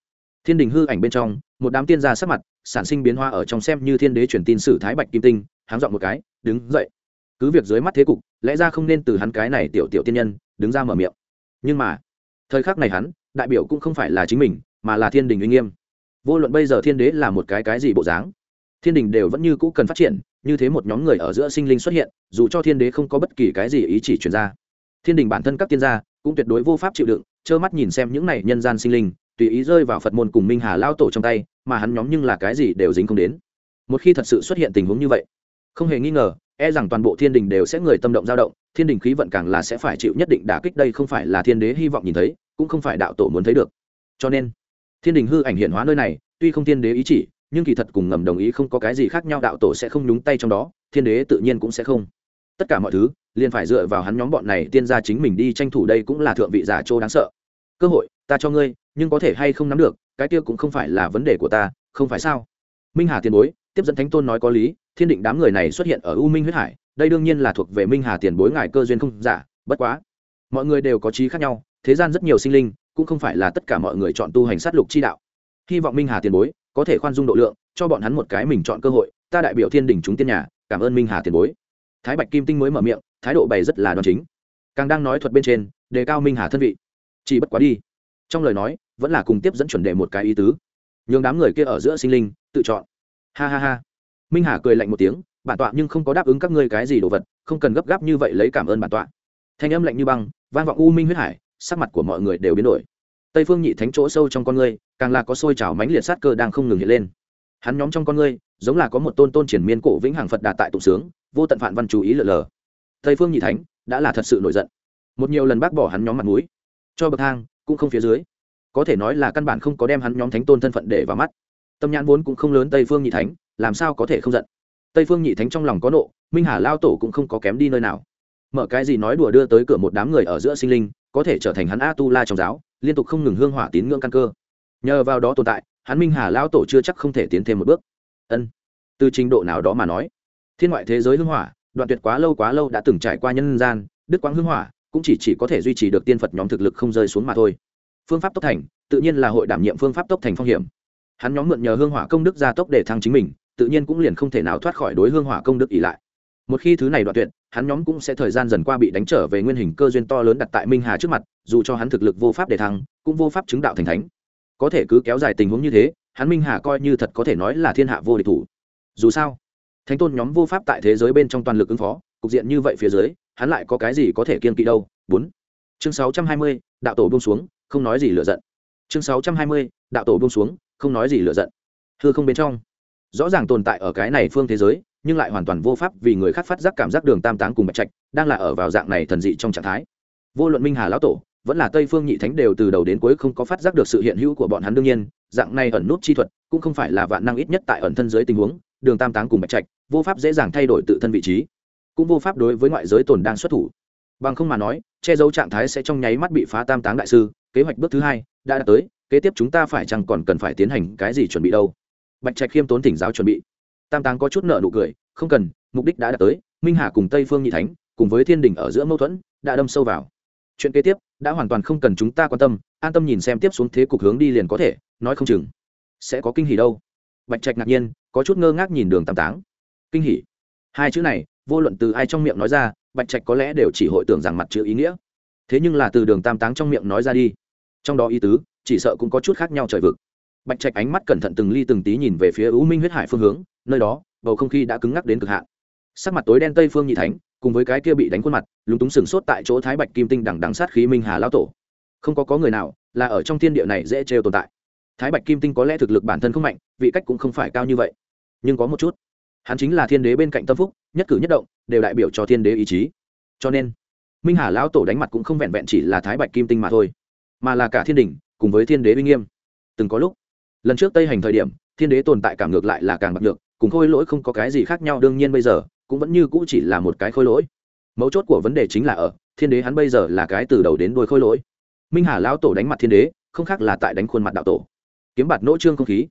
Thiên đình hư ảnh bên trong, một đám tiên gia sắc mặt sản sinh biến hoa ở trong xem như thiên đế truyền tin sử thái bạch kim tinh, háng dọn một cái, đứng dậy. Cứ việc dưới mắt thế cục, lẽ ra không nên từ hắn cái này tiểu tiểu tiên nhân, đứng ra mở miệng. Nhưng mà, thời khắc này hắn, đại biểu cũng không phải là chính mình, mà là thiên đình uy nghiêm. Vô luận bây giờ thiên đế là một cái cái gì bộ dáng, thiên đình đều vẫn như cũ cần phát triển, như thế một nhóm người ở giữa sinh linh xuất hiện, dù cho thiên đế không có bất kỳ cái gì ý chỉ truyền ra thiên đình bản thân các tiên gia cũng tuyệt đối vô pháp chịu đựng, trơ mắt nhìn xem những này nhân gian sinh linh, tùy ý rơi vào phật môn cùng minh hà lao tổ trong tay, mà hắn nhóm nhưng là cái gì đều dính không đến. Một khi thật sự xuất hiện tình huống như vậy, không hề nghi ngờ e rằng toàn bộ thiên đình đều sẽ người tâm động dao động, thiên đình khí vận càng là sẽ phải chịu nhất định đả kích đây không phải là thiên đế hy vọng nhìn thấy, cũng không phải đạo tổ muốn thấy được. Cho nên, thiên đình hư ảnh hiện hóa nơi này, tuy không thiên đế ý chỉ, nhưng kỳ thật cùng ngầm đồng ý không có cái gì khác nhau, đạo tổ sẽ không nhúng tay trong đó, thiên đế tự nhiên cũng sẽ không tất cả mọi thứ, liền phải dựa vào hắn nhóm bọn này tiên gia chính mình đi tranh thủ đây cũng là thượng vị giả châu đáng sợ. Cơ hội, ta cho ngươi, nhưng có thể hay không nắm được, cái kia cũng không phải là vấn đề của ta, không phải sao? Minh hà tiền bối, tiếp dẫn thánh tôn nói có lý, thiên định đám người này xuất hiện ở u minh huyết hải, đây đương nhiên là thuộc về minh hà tiền bối ngài cơ duyên không giả, bất quá. Mọi người đều có trí khác nhau, thế gian rất nhiều sinh linh, cũng không phải là tất cả mọi người chọn tu hành sát lục chi đạo. Hy vọng minh hà tiền bối có thể khoan dung độ lượng, cho bọn hắn một cái mình chọn cơ hội, ta đại biểu thiên đình chúng tiên nhà, cảm ơn minh hà tiền bối thái bạch kim tinh mới mở miệng, thái độ bày rất là đoan chính. Càng đang nói thuật bên trên, đề cao minh hà thân vị. Chỉ bất quá đi. Trong lời nói, vẫn là cùng tiếp dẫn chuẩn đề một cái ý tứ. Nhường đám người kia ở giữa sinh linh, tự chọn. Ha ha ha. Minh hà cười lạnh một tiếng, bản tọa nhưng không có đáp ứng các ngươi cái gì đồ vật, không cần gấp gáp như vậy lấy cảm ơn bản tọa. Thanh âm lạnh như băng, vang vọng u minh huyết hải, sắc mặt của mọi người đều biến đổi. Tây phương nhị thánh chỗ sâu trong con ngươi, càng là có sôi trào mánh liệt sát cơ đang không ngừng hiện lên. Hắn nhóm trong con ngươi, giống là có một tôn tôn triển miên cổ vĩnh hằng phật đà tại tụng sướng vô tận phản văn chú ý lờ lờ. Tây phương nhị thánh đã là thật sự nổi giận. Một nhiều lần bác bỏ hắn nhóm mặt mũi. Cho bậc thang, cũng không phía dưới. Có thể nói là căn bản không có đem hắn nhóm thánh tôn thân phận để vào mắt. Tâm nhãn vốn cũng không lớn tây phương nhị thánh, làm sao có thể không giận? Tây phương nhị thánh trong lòng có nộ, minh hà lao tổ cũng không có kém đi nơi nào. Mở cái gì nói đùa đưa tới cửa một đám người ở giữa sinh linh, có thể trở thành hắn a tu la trong giáo, liên tục không ngừng hương hỏa tín ngưỡng căn cơ. Nhờ vào đó tồn tại, hắn minh hà lao tổ chưa chắc không thể tiến thêm một bước. Ân. Từ trình độ nào đó mà nói thiên ngoại thế giới hương hỏa, đoạn tuyệt quá lâu quá lâu đã từng trải qua nhân gian, đức quang hương hỏa, cũng chỉ chỉ có thể duy trì được tiên phật nhóm thực lực không rơi xuống mà thôi. Phương pháp tốc thành, tự nhiên là hội đảm nhiệm phương pháp tốc thành phong hiểm. Hắn nhóm mượn nhờ hương hỏa công đức gia tốc để thăng chính mình, tự nhiên cũng liền không thể nào thoát khỏi đối hương hỏa công đức ỉ lại. Một khi thứ này đoạn tuyệt, hắn nhóm cũng sẽ thời gian dần qua bị đánh trở về nguyên hình cơ duyên to lớn đặt tại minh hà trước mặt, dù cho hắn thực lực vô pháp để thăng, cũng vô pháp chứng đạo thành thánh. Có thể cứ kéo dài tình huống như thế, hắn minh hà coi như thật có thể nói là thiên hạ vô địch thủ. Dù sao thánh tôn nhóm vô pháp tại thế giới bên trong toàn lực ứng phó, cục diện như vậy phía dưới, hắn lại có cái gì có thể kiên kỵ đâu? Bốn. Chương sáu trăm hai mươi, đạo tổ buông xuống, không nói gì lựa giận. Chương sáu trăm hai mươi, đạo tổ buông xuống, không nói gì lựa giận. Hư không bên trong. Rõ ràng tồn tại ở cái này phương thế giới, nhưng lại hoàn toàn vô pháp vì người khác phát giác cảm giác đường tam táng cùng bạch trạch, đang là ở vào dạng này thần dị trong trạng thái. Vô luận minh hà lão tổ, vẫn là tây phương nhị thánh đều từ đầu đến cuối không có phát giác được sự hiện hữu của bọn hắn đương nhiên, dạng này ẩn nút chi thuật cũng không phải là vạn năng ít nhất tại ẩn thân dưới tình huống đường tam táng cùng bạch trạch, vô pháp dễ dàng thay đổi tự thân vị trí, cũng vô pháp đối với ngoại giới tồn đang xuất thủ. Bằng không mà nói, che giấu trạng thái sẽ trong nháy mắt bị phá tam táng đại sư, kế hoạch bước thứ hai đã đạt tới, kế tiếp chúng ta phải chăng còn cần phải tiến hành cái gì chuẩn bị đâu? Bạch trạch khiêm tốn thỉnh giáo chuẩn bị. Tam táng có chút nợ nụ cười, không cần, mục đích đã đạt tới, minh hà cùng tây phương nhị thánh, cùng với thiên đình ở giữa mâu thuẫn, đã đâm sâu vào. Chuyện kế tiếp đã hoàn toàn không cần chúng ta quan tâm, an tâm nhìn xem tiếp xuống thế cục hướng đi liền có thể, nói không chừng sẽ có kinh hỉ đâu bạch trạch ngạc nhiên, có chút ngơ ngác nhìn đường tam táng. Kinh hỉ. Hai chữ này, vô luận từ ai trong miệng nói ra, bạch trạch có lẽ đều chỉ hội tưởng rằng mặt chữ ý nghĩa. Thế nhưng là từ đường tam táng trong miệng nói ra đi. Trong đó ý tứ, chỉ sợ cũng có chút khác nhau trời vực. Bạch trạch ánh mắt cẩn thận từng ly từng tí nhìn về phía u minh huyết hải phương hướng, nơi đó, bầu không khí đã cứng ngắc đến cực hạn. Sắc mặt tối đen tây phương nhị thánh, cùng với cái kia bị đánh khuôn mặt, lúng túng sừng sốt tại chỗ thái bạch kim tinh đằng đằng sát khí minh hà lão tổ. Không có có người nào là ở trong thiên địa này dễ trêu tồn tại thái bạch kim tinh có lẽ thực lực bản thân không mạnh, vị cách cũng không phải cao như vậy. Nhưng có một chút, hắn chính là thiên đế bên cạnh tâm phúc, nhất cử nhất động, đều đại biểu cho thiên đế ý chí. Cho nên, minh hà lão tổ đánh mặt cũng không vẹn vẹn chỉ là thái bạch kim tinh mà thôi, mà là cả thiên đình cùng với thiên đế uy nghiêm. Từng có lúc, lần trước tây hành thời điểm, thiên đế tồn tại cảm ngược lại là càng bạc được cùng khôi lỗi không có cái gì khác nhau, đương nhiên bây giờ, cũng vẫn như cũ chỉ là một cái khôi lỗi. Mấu chốt của vấn đề chính là ở, thiên đế hắn bây giờ là cái từ đầu đến đuôi khôi lỗi. Minh hà lão tổ đánh mặt thiên đế, không khác là tại đánh khuôn mặt đạo tổ kiếm bạt nỗ trương không khí.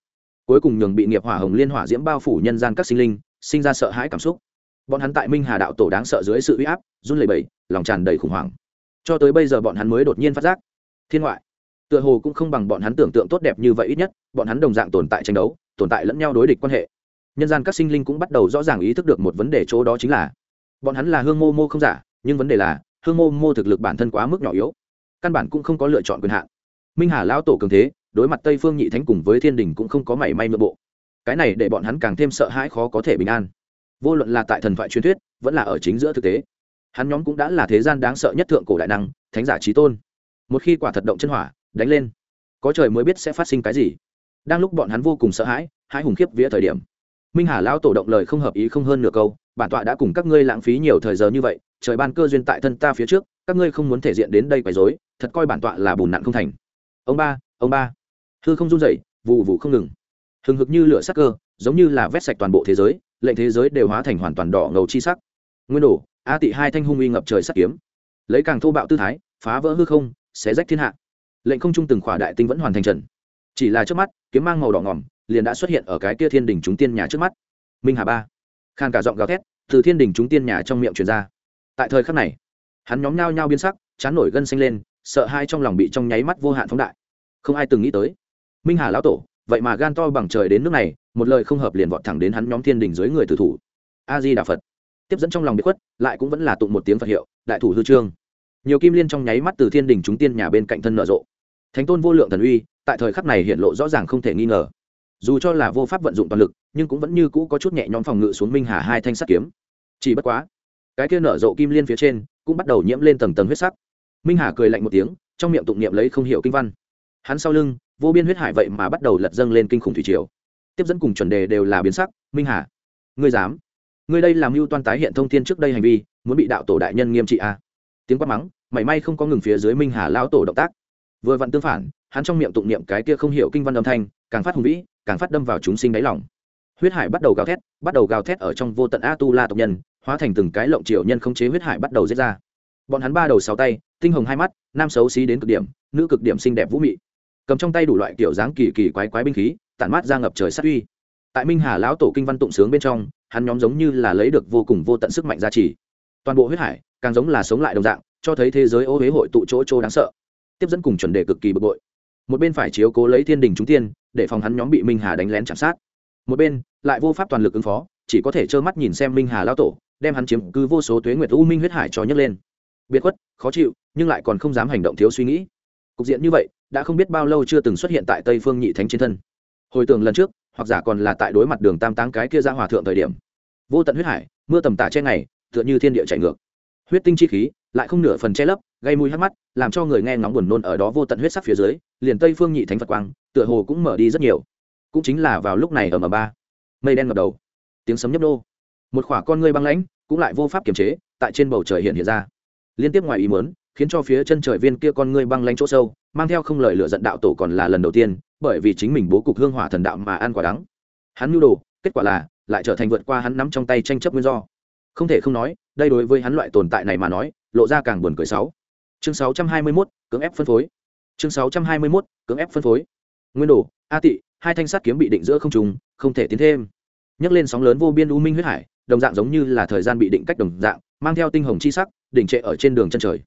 Cuối cùng nhường bị nghiệp hỏa hồng liên hỏa diễm bao phủ nhân gian các sinh linh, sinh ra sợ hãi cảm xúc. Bọn hắn tại minh hà đạo tổ đáng sợ dưới sự uy áp, run lẩy bẩy, lòng tràn đầy khủng hoảng. Cho tới bây giờ bọn hắn mới đột nhiên phát giác, thiên ngoại, tựa hồ cũng không bằng bọn hắn tưởng tượng tốt đẹp như vậy ít nhất, bọn hắn đồng dạng tồn tại tranh đấu, tồn tại lẫn nhau đối địch quan hệ. Nhân gian các sinh linh cũng bắt đầu rõ ràng ý thức được một vấn đề chỗ đó chính là, bọn hắn là hương mô mô không giả, nhưng vấn đề là, hương mô mô thực lực bản thân quá mức nhỏ yếu, căn bản cũng không có lựa chọn quyền hạn. Minh hà lão tổ cường thế đối mặt tây phương nhị thánh cùng với thiên đình cũng không có mảy may nội bộ. Cái này để bọn hắn càng thêm sợ hãi khó có thể bình an. Vô luận là tại thần thoại truyền thuyết, vẫn là ở chính giữa thực tế, hắn nhóm cũng đã là thế gian đáng sợ nhất thượng cổ đại năng, thánh giả trí tôn. Một khi quả thật động chân hỏa, đánh lên, có trời mới biết sẽ phát sinh cái gì. Đang lúc bọn hắn vô cùng sợ hãi hãi hùng khiếp vía thời điểm, minh hà lão tổ động lời không hợp ý không hơn nửa câu, bản tọa đã cùng các ngươi lãng phí nhiều thời giờ như vậy, trời ban cơ duyên tại thân ta phía trước, các ngươi không muốn thể diện đến đây quấy rối, thật coi bản tọa là bùn nặn không thành. Ông ba ông ba hư không run rẩy vụ vụ không ngừng. Hừng hực như lửa sắc cơ, giống như là vét sạch toàn bộ thế giới, lệnh thế giới đều hóa thành hoàn toàn đỏ ngầu chi sắc. Nguyên đổ a tị hai thanh hung uy ngập trời sắc kiếm. Lấy càng thô bạo tư thái, phá vỡ hư không, xé rách thiên hạ. Lệnh không trung từng khỏa đại tinh vẫn hoàn thành trần chỉ là trước mắt, kiếm mang màu đỏ ngỏm liền đã xuất hiện ở cái kia thiên đình chúng tiên nhà trước mắt. Minh hà ba. Khan cả giọng gào thét, từ thiên đình chúng tiên nhà trong miệng truyền ra. Tại thời khắc này, hắn nhóm nhao nhao biến sắc, chán nổi gân xanh lên, sợ hai trong lòng bị trong nháy mắt vô hạn phóng đại. Không ai từng nghĩ tới minh hà lão tổ, vậy mà gan to bằng trời đến nước này, một lời không hợp liền vọt thẳng đến hắn nhóm thiên đình dưới người tử thủ. A di đà phật. Tiếp dẫn trong lòng bị khuất, lại cũng vẫn là tụng một tiếng phật hiệu, đại thủ hư trương. Nhiều kim liên trong nháy mắt từ thiên đình chúng tiên nhà bên cạnh thân nở rộ. Thánh tôn vô lượng thần uy, tại thời khắc này hiện lộ rõ ràng không thể nghi ngờ. Dù cho là vô pháp vận dụng toàn lực, nhưng cũng vẫn như cũ có chút nhẹ nhõm phòng ngự xuống minh hà hai thanh sắt kiếm. Chỉ bất quá, cái kia nở rộ kim liên phía trên, cũng bắt đầu nhiễm lên tầng tầng huyết sắc. Minh hà cười lạnh một tiếng, trong miệng tụng niệm lấy không hiểu kinh văn. Hắn sau lưng vô biên huyết hải vậy mà bắt đầu lật dâng lên kinh khủng thủy triều. Tiếp dẫn cùng chuẩn đề đều là biến sắc, minh hà, ngươi dám? Ngươi đây làm mưu toan tái hiện thông tin trước đây hành vi, muốn bị đạo tổ đại nhân nghiêm trị à? tiếng quát mắng, mảy may không có ngừng phía dưới minh hà lao tổ động tác. Vừa vặn tương phản, hắn trong miệng tụng niệm cái kia không hiểu kinh văn âm thanh, càng phát hùng vĩ, càng phát đâm vào chúng sinh đáy lòng. Huyết hải bắt đầu gào thét, bắt đầu gào thét ở trong vô tận a tu la tộc nhân, hóa thành từng cái lộng triều nhân không chế huyết hải bắt đầu giết ra. Bọn hắn ba đầu sáu tay, tinh hồng hai mắt, nam xấu xí đến cực điểm, nữ cực điểm xinh đẹp vũ mị cầm trong tay đủ loại kiểu dáng kỳ kỳ quái quái binh khí, tản mát ra ngập trời sát uy. Tại minh hà lão tổ kinh văn tụng sướng bên trong, hắn nhóm giống như là lấy được vô cùng vô tận sức mạnh gia trì. Toàn bộ huyết hải, càng giống là sống lại đồng dạng, cho thấy thế giới ô huế hội tụ chỗ chỗ đáng sợ. Tiếp dẫn cùng chuẩn đề cực kỳ bực bội. Một bên phải chiếu cố lấy thiên đình chúng tiên, để phòng hắn nhóm bị minh hà đánh lén chạm sát. Một bên, lại vô pháp toàn lực ứng phó, chỉ có thể trơ mắt nhìn xem minh hà Lão tổ, đem hắn chiếm cứ vô số tuế nguyệt u minh huyết hải cho nhấc lên. Biệt khuất, khó chịu, nhưng lại còn không dám hành động thiếu suy nghĩ cục diện như vậy, đã không biết bao lâu chưa từng xuất hiện tại tây phương nhị thánh trên thân. Hồi tưởng lần trước, hoặc giả còn là tại đối mặt đường tam táng cái kia ra hòa thượng thời điểm. Vô tận huyết hải, mưa tầm tả che ngày, tựa như thiên địa chạy ngược. Huyết tinh chi khí, lại không nửa phần che lấp, gây mùi hắc mắt, làm cho người nghe ngóng buồn nôn ở đó vô tận huyết sắc phía dưới, liền tây phương nhị thánh phật quang, tựa hồ cũng mở đi rất nhiều. Cũng chính là vào lúc này ở m ba. Mây đen ngập đầu. Tiếng sấm nhấp đô một khỏa con ngươi băng lãnh, cũng lại vô pháp kiềm chế, tại trên bầu trời hiện hiện ra. Liên tiếp ngoài ý mớn khiến cho phía chân trời viên kia con ngươi băng lãnh chỗ sâu mang theo không lời lựa giận đạo tổ còn là lần đầu tiên bởi vì chính mình bố cục hương hỏa thần đạo mà ăn quả đắng. Hắn nhu đồ kết quả là lại trở thành vượt qua hắn nắm trong tay tranh chấp nguyên do. Không thể không nói đây đối với hắn loại tồn tại này mà nói lộ ra càng buồn cười sáu chương 621, cưỡng ép phân phối. Chương 621, cưỡng ép phân phối. Nguyên đồ a tị hai thanh sắt kiếm bị định giữa không trùng không thể tiến thêm. Nhấc lên sóng lớn vô biên u minh huyết hải đồng dạng giống như là thời gian bị định cách đồng dạng mang theo tinh hồng chi sắc đỉnh trệ ở trên đường chân trời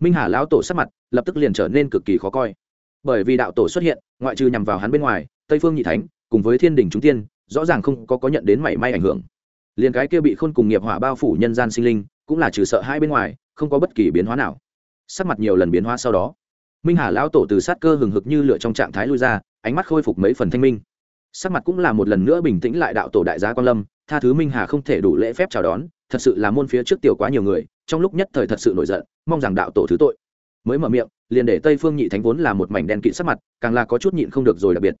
minh hà lão tổ sắc mặt lập tức liền trở nên cực kỳ khó coi. Bởi vì đạo tổ xuất hiện, ngoại trừ nhằm vào hắn bên ngoài, tây phương nhị thánh cùng với thiên đình chúng tiên, rõ ràng không có có nhận đến mảy may ảnh hưởng. Liền cái kia bị khôn cùng nghiệp hỏa bao phủ nhân gian sinh linh, cũng là trừ sợ hai bên ngoài, không có bất kỳ biến hóa nào. Sắc mặt nhiều lần biến hóa sau đó, minh hà lão tổ từ sát cơ hừng hực như lửa trong trạng thái lui ra, ánh mắt khôi phục mấy phần thanh minh. Sắc mặt cũng là một lần nữa bình tĩnh lại đạo tổ đại gia quan lâm, tha thứ minh hà không thể đủ lễ phép chào đón thật sự là môn phía trước tiểu quá nhiều người, trong lúc nhất thời thật sự nổi giận, mong rằng đạo tổ thứ tội. Mới mở miệng, liền để tây phương nhị thánh vốn là một mảnh đen kịt sắc mặt, càng là có chút nhịn không được rồi đặc biệt.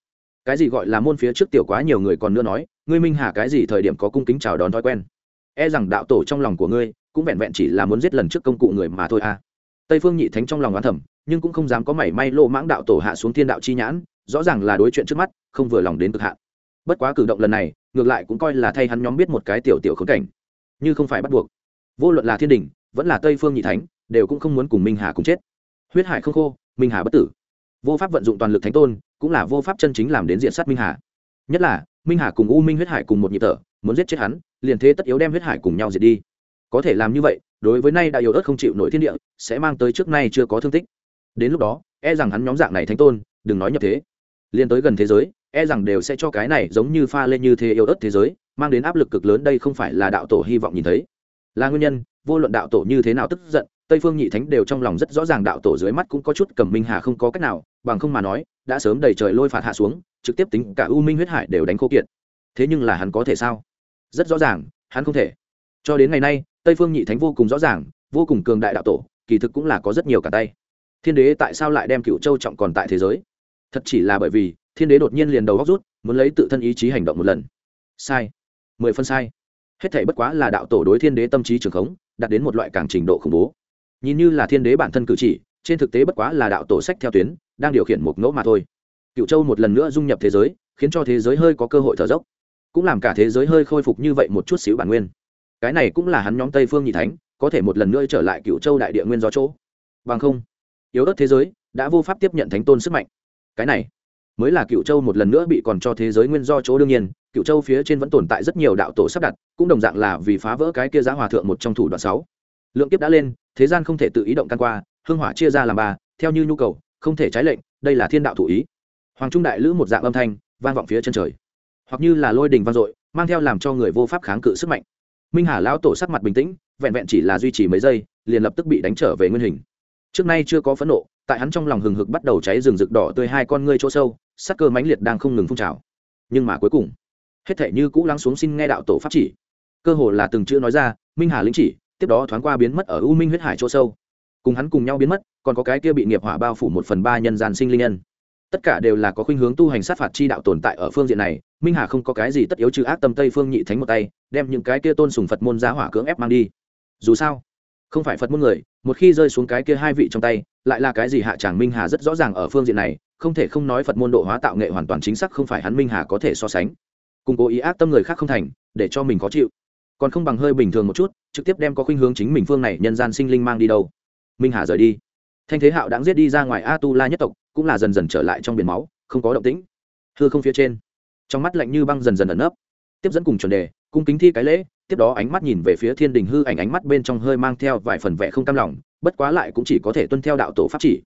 Cái gì gọi là môn phía trước tiểu quá nhiều người còn nữa nói, ngươi minh hà cái gì thời điểm có cung kính chào đón thói quen? E rằng đạo tổ trong lòng của ngươi, cũng vẹn vẹn chỉ là muốn giết lần trước công cụ người mà thôi à. Tây phương nhị thánh trong lòng oán thầm, nhưng cũng không dám có mảy may lộ mãng đạo tổ hạ xuống thiên đạo chi nhãn, rõ ràng là đối chuyện trước mắt, không vừa lòng đến cực hạn. Bất quá cử động lần này, ngược lại cũng coi là thay hắn nhóm biết một cái tiểu tiểu khốn cảnh như không phải bắt buộc. Vô luận là thiên đình, vẫn là tây phương nhị thánh, đều cũng không muốn cùng minh hà cùng chết. Huyết hải không khô, minh hà bất tử. Vô pháp vận dụng toàn lực thánh tôn, cũng là vô pháp chân chính làm đến diện sát minh hà. Nhất là, minh hà cùng u minh huyết hải cùng một nhịp tở muốn giết chết hắn, liền thế tất yếu đem huyết hải cùng nhau diệt đi. Có thể làm như vậy, đối với nay đã yếu ớt không chịu nổi thiên địa, sẽ mang tới trước nay chưa có thương tích. Đến lúc đó e rằng hắn nhóm dạng này thánh tôn, đừng nói nhập thế. Liền tới gần thế giới e rằng đều sẽ cho cái này giống như pha lên như thế yếu ớt thế giới mang đến áp lực cực lớn đây không phải là đạo tổ hy vọng nhìn thấy. Là nguyên nhân, vô luận đạo tổ như thế nào tức giận, tây phương nhị thánh đều trong lòng rất rõ ràng đạo tổ dưới mắt cũng có chút cầm minh hà không có cách nào, bằng không mà nói, đã sớm đầy trời lôi phạt hạ xuống, trực tiếp tính cả u minh huyết hải đều đánh khô kiệt. Thế nhưng là hắn có thể sao? Rất rõ ràng, hắn không thể. Cho đến ngày nay, tây phương nhị thánh vô cùng rõ ràng, vô cùng cường đại đạo tổ, kỳ thực cũng là có rất nhiều cả tay. Thiên đế tại sao lại đem cựu châu trọng còn tại thế giới? Thật chỉ là bởi vì, thiên đế đột nhiên liền đầu góc rút, muốn lấy tự thân ý chí hành động một lần. Sai mười phân sai. Hết thể bất quá là đạo tổ đối thiên đế tâm trí trường khống, đạt đến một loại càng trình độ khủng bố. Nhìn như là thiên đế bản thân cử chỉ, trên thực tế bất quá là đạo tổ sách theo tuyến, đang điều khiển một ngẫu mà thôi. Cựu châu một lần nữa dung nhập thế giới, khiến cho thế giới hơi có cơ hội thở dốc. Cũng làm cả thế giới hơi khôi phục như vậy một chút xíu bản nguyên. Cái này cũng là hắn nhóm tây phương nhị thánh, có thể một lần nữa trở lại cựu châu đại địa nguyên do chỗ. Bằng không, yếu ớt thế giới đã vô pháp tiếp nhận thánh tôn sức mạnh. Cái này mới là cựu châu một lần nữa bị còn cho thế giới nguyên do chỗ đương nhiên, cựu châu phía trên vẫn tồn tại rất nhiều đạo tổ sắp đặt, cũng đồng dạng là vì phá vỡ cái kia giá hòa thượng một trong thủ đoạn sáu. Lượng kiếp đã lên, thế gian không thể tự ý động căn qua, hương hỏa chia ra làm ba, theo như nhu cầu, không thể trái lệnh, đây là thiên đạo thủ ý. Hoàng trung đại lữ một dạng âm thanh, vang vọng phía chân trời. Hoặc như là lôi đình vang dội, mang theo làm cho người vô pháp kháng cự sức mạnh. Minh hà lão tổ sắc mặt bình tĩnh, vẹn vẹn chỉ là duy trì mấy giây, liền lập tức bị đánh trở về nguyên hình trước nay chưa có phẫn nộ, tại hắn trong lòng hừng hực bắt đầu cháy rừng rực đỏ tươi hai con ngươi chỗ sâu, sắc cơ mãnh liệt đang không ngừng phun trào. Nhưng mà cuối cùng, hết thể như cũ lắng xuống xin nghe đạo tổ pháp chỉ. Cơ hồ là từng chữ nói ra, minh hà lĩnh chỉ, tiếp đó thoáng qua biến mất ở u minh huyết hải chỗ sâu. Cùng hắn cùng nhau biến mất, còn có cái kia bị nghiệp hỏa bao phủ một phần ba nhân gian sinh linh nhân. Tất cả đều là có khuynh hướng tu hành sát phạt chi đạo tồn tại ở phương diện này, minh hà không có cái gì tất yếu trừ ác tâm tây phương nhị thánh một tay, đem những cái kia tôn sùng phật môn giá hỏa cưỡng ép mang đi. Dù sao, không phải phật môn người một khi rơi xuống cái kia hai vị trong tay, lại là cái gì hạ tràng minh hà rất rõ ràng ở phương diện này, không thể không nói phật môn độ hóa tạo nghệ hoàn toàn chính xác không phải hắn minh hà có thể so sánh. Cùng cố ý ác tâm người khác không thành, để cho mình khó chịu. Còn không bằng hơi bình thường một chút, trực tiếp đem có khuynh hướng chính mình phương này nhân gian sinh linh mang đi đâu. Minh hà rời đi. Thanh thế hạo đáng giết đi ra ngoài a tu la nhất tộc, cũng là dần dần trở lại trong biển máu, không có động tĩnh. Hư không phía trên, trong mắt lạnh như băng dần dần ẩn nấp. Tiếp dẫn cùng chuẩn đề, cung kính thi cái lễ tiếp đó ánh mắt nhìn về phía thiên đình hư ảnh, ánh mắt bên trong hơi mang theo vài phần vẻ không cam lòng, bất quá lại cũng chỉ có thể tuân theo đạo tổ pháp chỉ.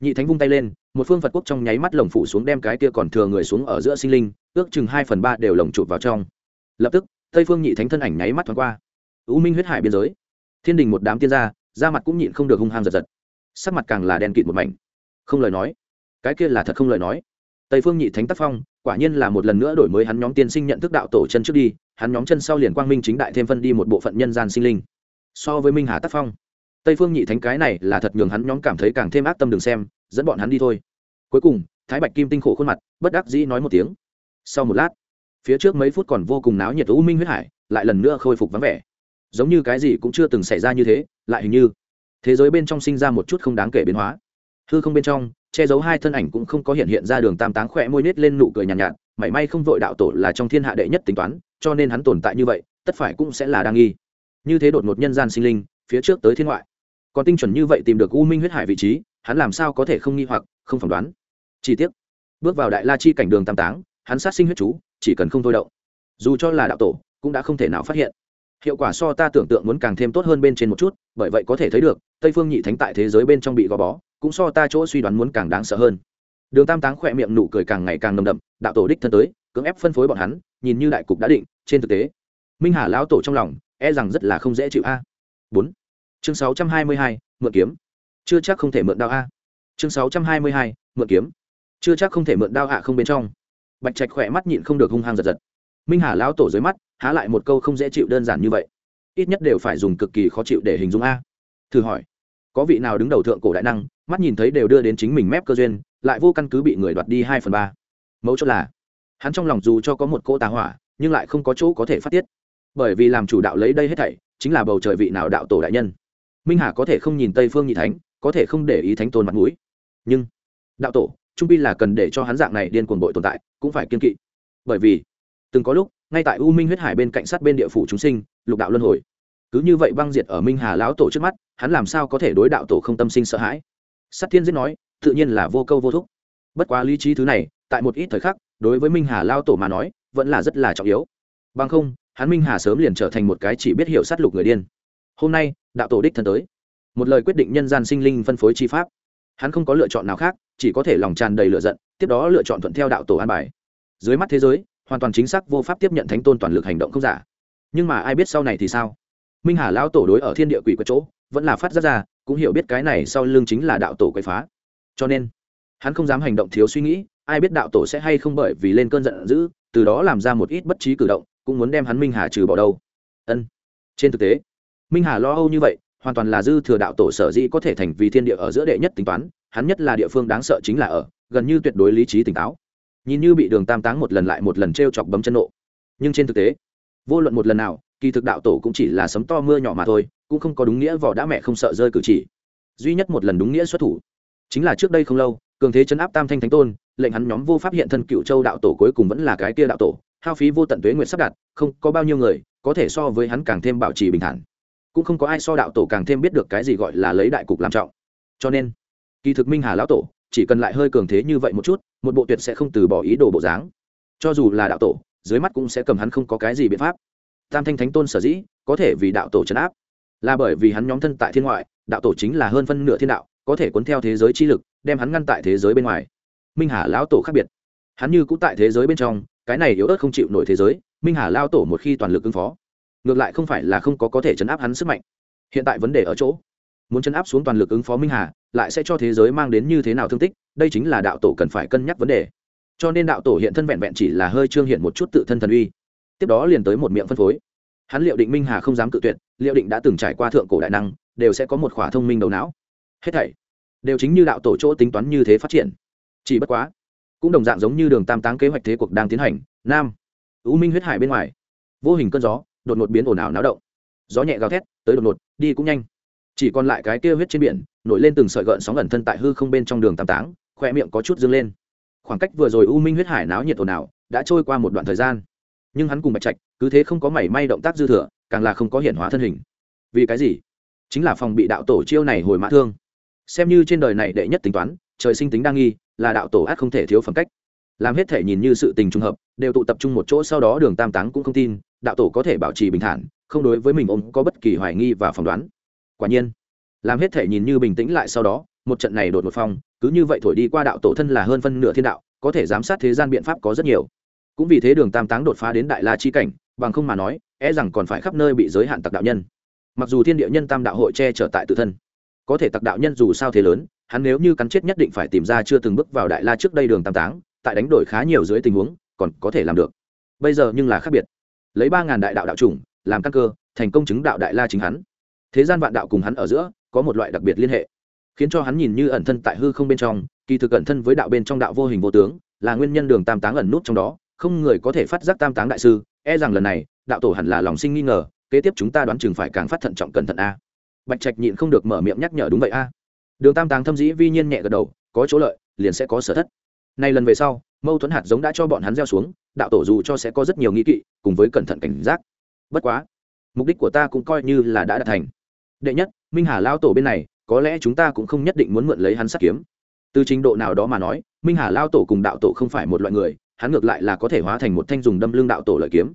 Nhị thánh vung tay lên, một phương phật quốc trong nháy mắt lồng phủ xuống đem cái kia còn thừa người xuống ở giữa sinh linh, ước chừng hai phần ba đều lồng chụp vào trong. Lập tức, tây phương nhị thánh thân ảnh nháy mắt thoáng qua. U minh huyết hải biên giới. Thiên đình một đám tiên gia, da mặt cũng nhịn không được hung hăng giật giật. Sắc mặt càng là đen kịt một mảnh. Không lời nói. Cái kia là thật không lời nói. Tây phương nhị thánh tác phong, quả nhiên là một lần nữa đổi mới hắn nhóm tiên sinh nhận thức đạo tổ chân trước đi hắn nhóm chân sau liền quang minh chính đại thêm phân đi một bộ phận nhân gian sinh linh. So với minh hà tác phong tây phương nhị thánh cái này là thật nhường hắn nhóm cảm thấy càng thêm ác tâm đường xem dẫn bọn hắn đi thôi. Cuối cùng thái bạch kim tinh khổ khuôn mặt bất đắc dĩ nói một tiếng. Sau một lát phía trước mấy phút còn vô cùng náo nhiệt u minh huyết hải lại lần nữa khôi phục vắng vẻ. Giống như cái gì cũng chưa từng xảy ra như thế lại hình như thế giới bên trong sinh ra một chút không đáng kể biến hóa. Hư không bên trong che giấu hai thân ảnh cũng không có hiện hiện ra đường tam táng khỏe môi nết lên nụ cười nhàn nhạt, nhạt mảy may không vội đạo tổ là trong thiên hạ đệ nhất tính toán cho nên hắn tồn tại như vậy, tất phải cũng sẽ là đa nghi. Như thế đột ngột nhân gian sinh linh, phía trước tới thiên ngoại. Còn tinh chuẩn như vậy tìm được u minh huyết hải vị trí, hắn làm sao có thể không nghi hoặc, không phỏng đoán. Chi tiết bước vào đại la chi cảnh đường tam táng, hắn sát sinh huyết chú, chỉ cần không thôi động. Dù cho là đạo tổ, cũng đã không thể nào phát hiện. Hiệu quả so ta tưởng tượng muốn càng thêm tốt hơn bên trên một chút, bởi vậy có thể thấy được, tây phương nhị thánh tại thế giới bên trong bị gò bó, cũng so ta chỗ suy đoán muốn càng đáng sợ hơn. Đường tam táng khỏe miệng nụ cười càng ngày càng nồng đậm, đạo tổ đích thân tới cưỡng ép phân phối bọn hắn, nhìn như đại cục đã định, trên thực tế, minh hà lão tổ trong lòng e rằng rất là không dễ chịu a. Bốn. Chương sáu trăm hai mươi hai, mượn kiếm. Chưa chắc không thể mượn đao a. Chương sáu trăm hai mươi hai, mượn kiếm. Chưa chắc không thể mượn đao hạ không bên trong. Bạch trạch khỏe mắt nhịn không được hung hăng giật giật. Minh hà lão tổ dưới mắt, há lại một câu không dễ chịu đơn giản như vậy. Ít nhất đều phải dùng cực kỳ khó chịu để hình dung a. Thử hỏi, có vị nào đứng đầu thượng cổ đại năng, mắt nhìn thấy đều đưa đến chính mình mép cơ duyên, lại vô căn cứ bị người đoạt đi hai phần ba? Mẫu chốt là hắn trong lòng dù cho có một cỗ tà hỏa, nhưng lại không có chỗ có thể phát tiết. Bởi vì làm chủ đạo lấy đây hết thảy, chính là bầu trời vị nào đạo tổ đại nhân. Minh hà có thể không nhìn tây phương nhị thánh, có thể không để ý thánh tôn mặt mũi. Nhưng, đạo tổ, trung pi là cần để cho hắn dạng này điên cuồng bội tồn tại, cũng phải kiên kỵ. Bởi vì, từng có lúc, ngay tại u minh huyết hải bên cạnh sát bên địa phủ chúng sinh, lục đạo luân hồi. Cứ như vậy băng diệt ở minh hà lão tổ trước mắt, hắn làm sao có thể đối đạo tổ không tâm sinh sợ hãi? Sát thiên giết nói, tự nhiên là vô câu vô thúc. Bất quá lý trí thứ này, tại một ít thời khắc đối với minh hà lao tổ mà nói, vẫn là rất là trọng yếu. Bằng không, hắn minh hà sớm liền trở thành một cái chỉ biết hiểu sát lục người điên. Hôm nay, đạo tổ đích thân tới. Một lời quyết định nhân gian sinh linh phân phối chi pháp. Hắn không có lựa chọn nào khác, chỉ có thể lòng tràn đầy lựa giận, tiếp đó lựa chọn thuận theo đạo tổ an bài. Dưới mắt thế giới, hoàn toàn chính xác vô pháp tiếp nhận thánh tôn toàn lực hành động không giả. Nhưng mà ai biết sau này thì sao? Minh hà lão tổ đối ở thiên địa quỷ có chỗ, vẫn là phát giác ra, cũng hiểu biết cái này sau lưng chính là đạo tổ quậy phá. Cho nên, hắn không dám hành động thiếu suy nghĩ ai biết đạo tổ sẽ hay không bởi vì lên cơn giận dữ, từ đó làm ra một ít bất trí cử động, cũng muốn đem hắn minh hà trừ bỏ đâu. Ân. Trên thực tế, minh hà lo âu như vậy, hoàn toàn là dư thừa đạo tổ sở dĩ có thể thành vì thiên địa ở giữa đệ nhất tính toán, hắn nhất là địa phương đáng sợ chính là ở, gần như tuyệt đối lý trí tỉnh táo. Nhìn như bị đường tam táng một lần lại một lần t r e o chọc bấm chân nộ. Nhưng trên thực tế, vô luận một lần nào, kỳ thực đạo tổ cũng chỉ là sấm to mưa nhỏ mà thôi, cũng không có đúng nghĩa vỏ đã mẹ không sợ rơi cử chỉ. Duy nhất một lần đúng nghĩa xuất thủ, chính là trước đây không lâu, cường thế chấn áp tam thanh thánh tôn lệnh hắn nhóm vô pháp hiện thân cựu châu đạo tổ cuối cùng vẫn là cái kia đạo tổ, hao phí vô tận tuế nguyện sắp đặt, không có bao nhiêu người, có thể so với hắn càng thêm bảo trì bình thản. Cũng không có ai so đạo tổ càng thêm biết được cái gì gọi là lấy đại cục làm trọng. Cho nên, kỳ thực minh hà lão tổ, chỉ cần lại hơi cường thế như vậy một chút, một bộ tuyệt sẽ không từ bỏ ý đồ bộ dáng. Cho dù là đạo tổ, dưới mắt cũng sẽ cầm hắn không có cái gì biện pháp. Tam thanh thánh tôn sở dĩ, có thể vì đạo tổ trấn áp, là bởi vì hắn nhóm thân tại thiên ngoại, đạo tổ chính là hơn phân nửa thiên đạo, có thể cuốn theo thế giới chi lực, đem hắn ngăn tại thế giới bên ngoài minh hà lão tổ khác biệt. Hắn như cũng tại thế giới bên trong, cái này yếu ớt không chịu nổi thế giới, minh hà lao tổ một khi toàn lực ứng phó, ngược lại không phải là không có có thể chấn áp hắn sức mạnh. Hiện tại vấn đề ở chỗ, muốn chấn áp xuống toàn lực ứng phó minh hà, lại sẽ cho thế giới mang đến như thế nào thương tích, đây chính là đạo tổ cần phải cân nhắc vấn đề. Cho nên đạo tổ hiện thân vẹn vẹn chỉ là hơi trương hiện một chút tự thân thần uy, tiếp đó liền tới một miệng phân phối. Hắn liệu định minh hà không dám cự tuyệt, liệu định đã từng trải qua thượng cổ đại năng, đều sẽ có một khỏa thông minh đầu não. Hết thảy đều chính như đạo tổ chỗ tính toán như thế phát triển chỉ bất quá, cũng đồng dạng giống như đường tam táng kế hoạch thế cuộc đang tiến hành, nam, u minh huyết hải bên ngoài, vô hình cơn gió, đột ngột biến ồn ào náo động. Gió nhẹ gào thét, tới đột ngột, đi cũng nhanh. Chỉ còn lại cái kia huyết trên biển, nổi lên từng sợi gợn sóng ẩn thân tại hư không bên trong đường tam táng khoe miệng có chút dâng lên. Khoảng cách vừa rồi u minh huyết hải náo nhiệt ồn ào, đã trôi qua một đoạn thời gian. Nhưng hắn cùng bạch trạch, cứ thế không có mảy may động tác dư thừa, càng là không có hiện hóa thân hình. Vì cái gì? Chính là phòng bị đạo tổ chiêu này hồi mã thương. Xem như trên đời này đệ nhất tính toán, trời sinh tính đa nghi là đạo tổ ác không thể thiếu phẩm cách. Làm hết thể nhìn như sự tình trùng hợp, đều tụ tập trung một chỗ sau đó đường tam táng cũng không tin, đạo tổ có thể bảo trì bình thản, không đối với mình ông có bất kỳ hoài nghi và phỏng đoán. Quả nhiên, làm hết thể nhìn như bình tĩnh lại sau đó, một trận này đột một phong, cứ như vậy thổi đi qua đạo tổ thân là hơn phân nửa thiên đạo, có thể giám sát thế gian biện pháp có rất nhiều. Cũng vì thế đường tam táng đột phá đến đại la chi cảnh, bằng không mà nói e rằng còn phải khắp nơi bị giới hạn tặc đạo nhân. Mặc dù thiên địa nhân tam đạo hội che trở tại tự thân, có thể tặc đạo nhân dù sao thế lớn hắn nếu như cắn chết nhất định phải tìm ra chưa từng bước vào đại la trước đây đường tam táng, tại đánh đổi khá nhiều dưới tình huống, còn có thể làm được. Bây giờ nhưng là khác biệt. Lấy ba ngàn đại đạo đạo chủng, làm căn cơ, thành công chứng đạo đại la chính hắn. Thế gian vạn đạo cùng hắn ở giữa, có một loại đặc biệt liên hệ. Khiến cho hắn nhìn như ẩn thân tại hư không bên trong, kỳ thực ẩn thân với đạo bên trong đạo vô hình vô tướng, là nguyên nhân đường tam táng ẩn nút trong đó, không người có thể phát giác tam táng đại sư e rằng lần này, đạo tổ hẳn là lòng sinh nghi ngờ, kế tiếp chúng ta đoán chừng phải càng phát thận trọng cẩn thận a. Bạch trạch nhịn không được mở miệng nhắc nhở đúng vậy a đường tam táng thâm dĩ vi nhiên nhẹ gật đầu có chỗ lợi liền sẽ có sở thất. Nay lần về sau mâu thuẫn hạt giống đã cho bọn hắn gieo xuống đạo tổ dù cho sẽ có rất nhiều nghi kỵ cùng với cẩn thận cảnh giác. Bất quá mục đích của ta cũng coi như là đã đạt thành. Đệ nhất minh hà lao tổ bên này có lẽ chúng ta cũng không nhất định muốn mượn lấy hắn sát kiếm. Từ trình độ nào đó mà nói minh hà lao tổ cùng đạo tổ không phải một loại người hắn ngược lại là có thể hóa thành một thanh dùng đâm lưng đạo tổ lợi kiếm.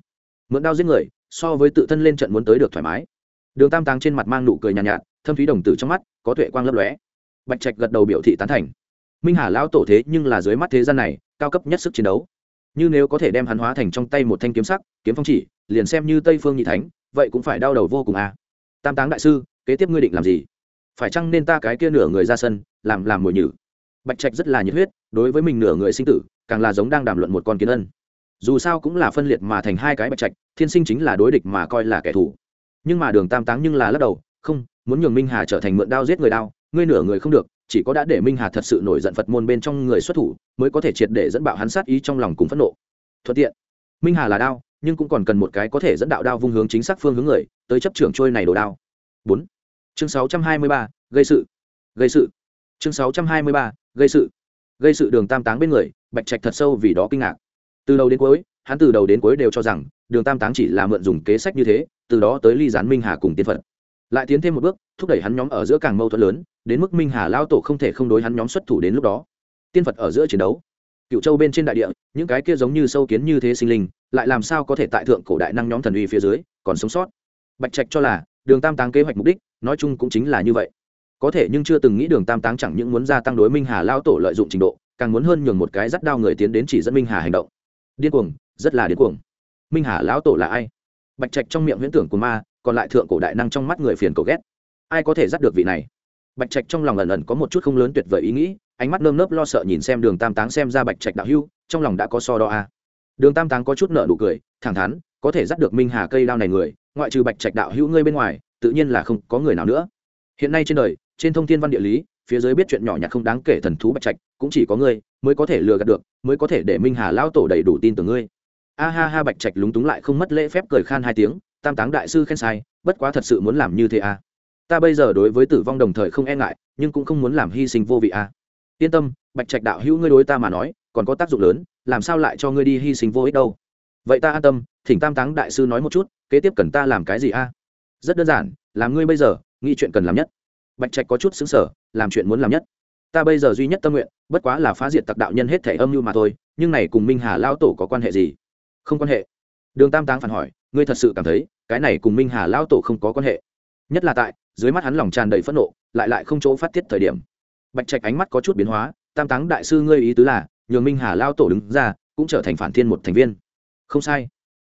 Mượn đao giết người so với tự thân lên trận muốn tới được thoải mái. Đường tam táng trên mặt mang nụ cười nhàn nhạt, nhạt thâm thúy đồng tử trong mắt có tuệ quang lấp lóe bạch trạch gật đầu biểu thị tán thành. Minh hà lão tổ thế nhưng là dưới mắt thế gian này, cao cấp nhất sức chiến đấu. Như nếu có thể đem hắn hóa thành trong tay một thanh kiếm sắc, kiếm phong chỉ, liền xem như tây phương nhị thánh, vậy cũng phải đau đầu vô cùng à. Tam táng đại sư, kế tiếp ngươi định làm gì? Phải chăng nên ta cái kia nửa người ra sân, làm làm mồi nhử? Bạch trạch rất là nhiệt huyết, đối với mình nửa người sinh tử, càng là giống đang đàm luận một con kiến ân. Dù sao cũng là phân liệt mà thành hai cái bạch trạch, thiên sinh chính là đối địch mà coi là kẻ thù. Nhưng mà đường tam táng nhưng là lắc đầu, không, muốn nhường minh hà trở thành mượn đao giết người đao ngươi nửa người không được, chỉ có đã để minh hà thật sự nổi giận phật môn bên trong người xuất thủ, mới có thể triệt để dẫn bạo hắn sát ý trong lòng cùng phẫn nộ. Thuận tiện. Minh hà là đao, nhưng cũng còn cần một cái có thể dẫn đạo đao vung hướng chính xác phương hướng người, tới chấp trưởng trôi này đồ đao. Bốn. Chương sáu trăm hai mươi ba, gây sự. Gây sự. Chương sáu trăm hai mươi ba, gây sự. Gây sự đường tam táng bên người, bạch trạch thật sâu vì đó kinh ngạc. Từ đầu đến cuối, hắn từ đầu đến cuối đều cho rằng, đường tam táng chỉ là mượn dùng kế sách như thế, từ đó tới ly gián minh hà cùng tiên phật lại tiến thêm một bước, thúc đẩy hắn nhóm ở giữa càng mâu thuẫn lớn, đến mức minh hà lao tổ không thể không đối hắn nhóm xuất thủ đến lúc đó. Tiên phật ở giữa chiến đấu. Cựu châu bên trên đại địa, những cái kia giống như sâu kiến như thế sinh linh, lại làm sao có thể tại thượng cổ đại năng nhóm thần uy phía dưới, còn sống sót? Bạch trạch cho là, đường tam táng kế hoạch mục đích, nói chung cũng chính là như vậy. Có thể nhưng chưa từng nghĩ đường tam táng chẳng những muốn gia tăng đối minh hà lao tổ lợi dụng trình độ, càng muốn hơn nhường một cái dắt đao người tiến đến chỉ dẫn minh hà hành động. Điên cuồng, rất là điên cuồng. Minh hà lão tổ là ai? Bạch trạch trong miệng huyễn tưởng của ma còn lại thượng cổ đại năng trong mắt người phiền cổ ghét. Ai có thể dắt được vị này? Bạch trạch trong lòng ẩn ẩn có một chút không lớn tuyệt vời ý nghĩ, ánh mắt nơm nớp lo sợ nhìn xem đường tam táng xem ra bạch trạch đạo hưu trong lòng đã có so đo a. Đường tam táng có chút nợ nụ cười, thẳng thắn, có thể dắt được minh hà cây đao này người, ngoại trừ bạch trạch đạo hữu ngươi bên ngoài, tự nhiên là không có người nào nữa. Hiện nay trên đời, trên thông thiên văn địa lý, phía dưới biết chuyện nhỏ nhặt không đáng kể thần thú bạch trạch, cũng chỉ có ngươi mới có thể lừa gạt được, mới có thể để minh hà lao tổ đầy đủ tin tưởng ngươi. A ha ha bạch trạch lúng túng lại không mất lễ phép cười khan hai tiếng tam táng đại sư khen sai, bất quá thật sự muốn làm như thế à? ta bây giờ đối với tử vong đồng thời không e ngại, nhưng cũng không muốn làm hy sinh vô vị à? yên tâm, bạch trạch đạo hữu ngươi đối ta mà nói, còn có tác dụng lớn, làm sao lại cho ngươi đi hy sinh vô ích đâu? Vậy ta an tâm, thỉnh tam táng đại sư nói một chút, kế tiếp cần ta làm cái gì a rất đơn giản, làm ngươi bây giờ, nghĩ chuyện cần làm nhất. Bạch trạch có chút xứng sở làm chuyện muốn làm nhất. Ta bây giờ duy nhất tâm nguyện, bất quá là phá diệt tặc đạo nhân hết thể âm mưu mà thôi, nhưng này cùng minh hà lao tổ có quan hệ gì? Không quan hệ đường tam táng phản hỏi, ngươi thật sự cảm thấy cái này cùng minh hà Lão tổ không có quan hệ? Nhất là tại, dưới mắt hắn lòng tràn đầy phẫn nộ, lại lại không chỗ phát tiết thời điểm. Bạch trạch ánh mắt có chút biến hóa, tam táng đại sư ngươi ý tứ là, nhường minh hà lao tổ đứng ra, cũng trở thành phản thiên một thành viên. Không sai.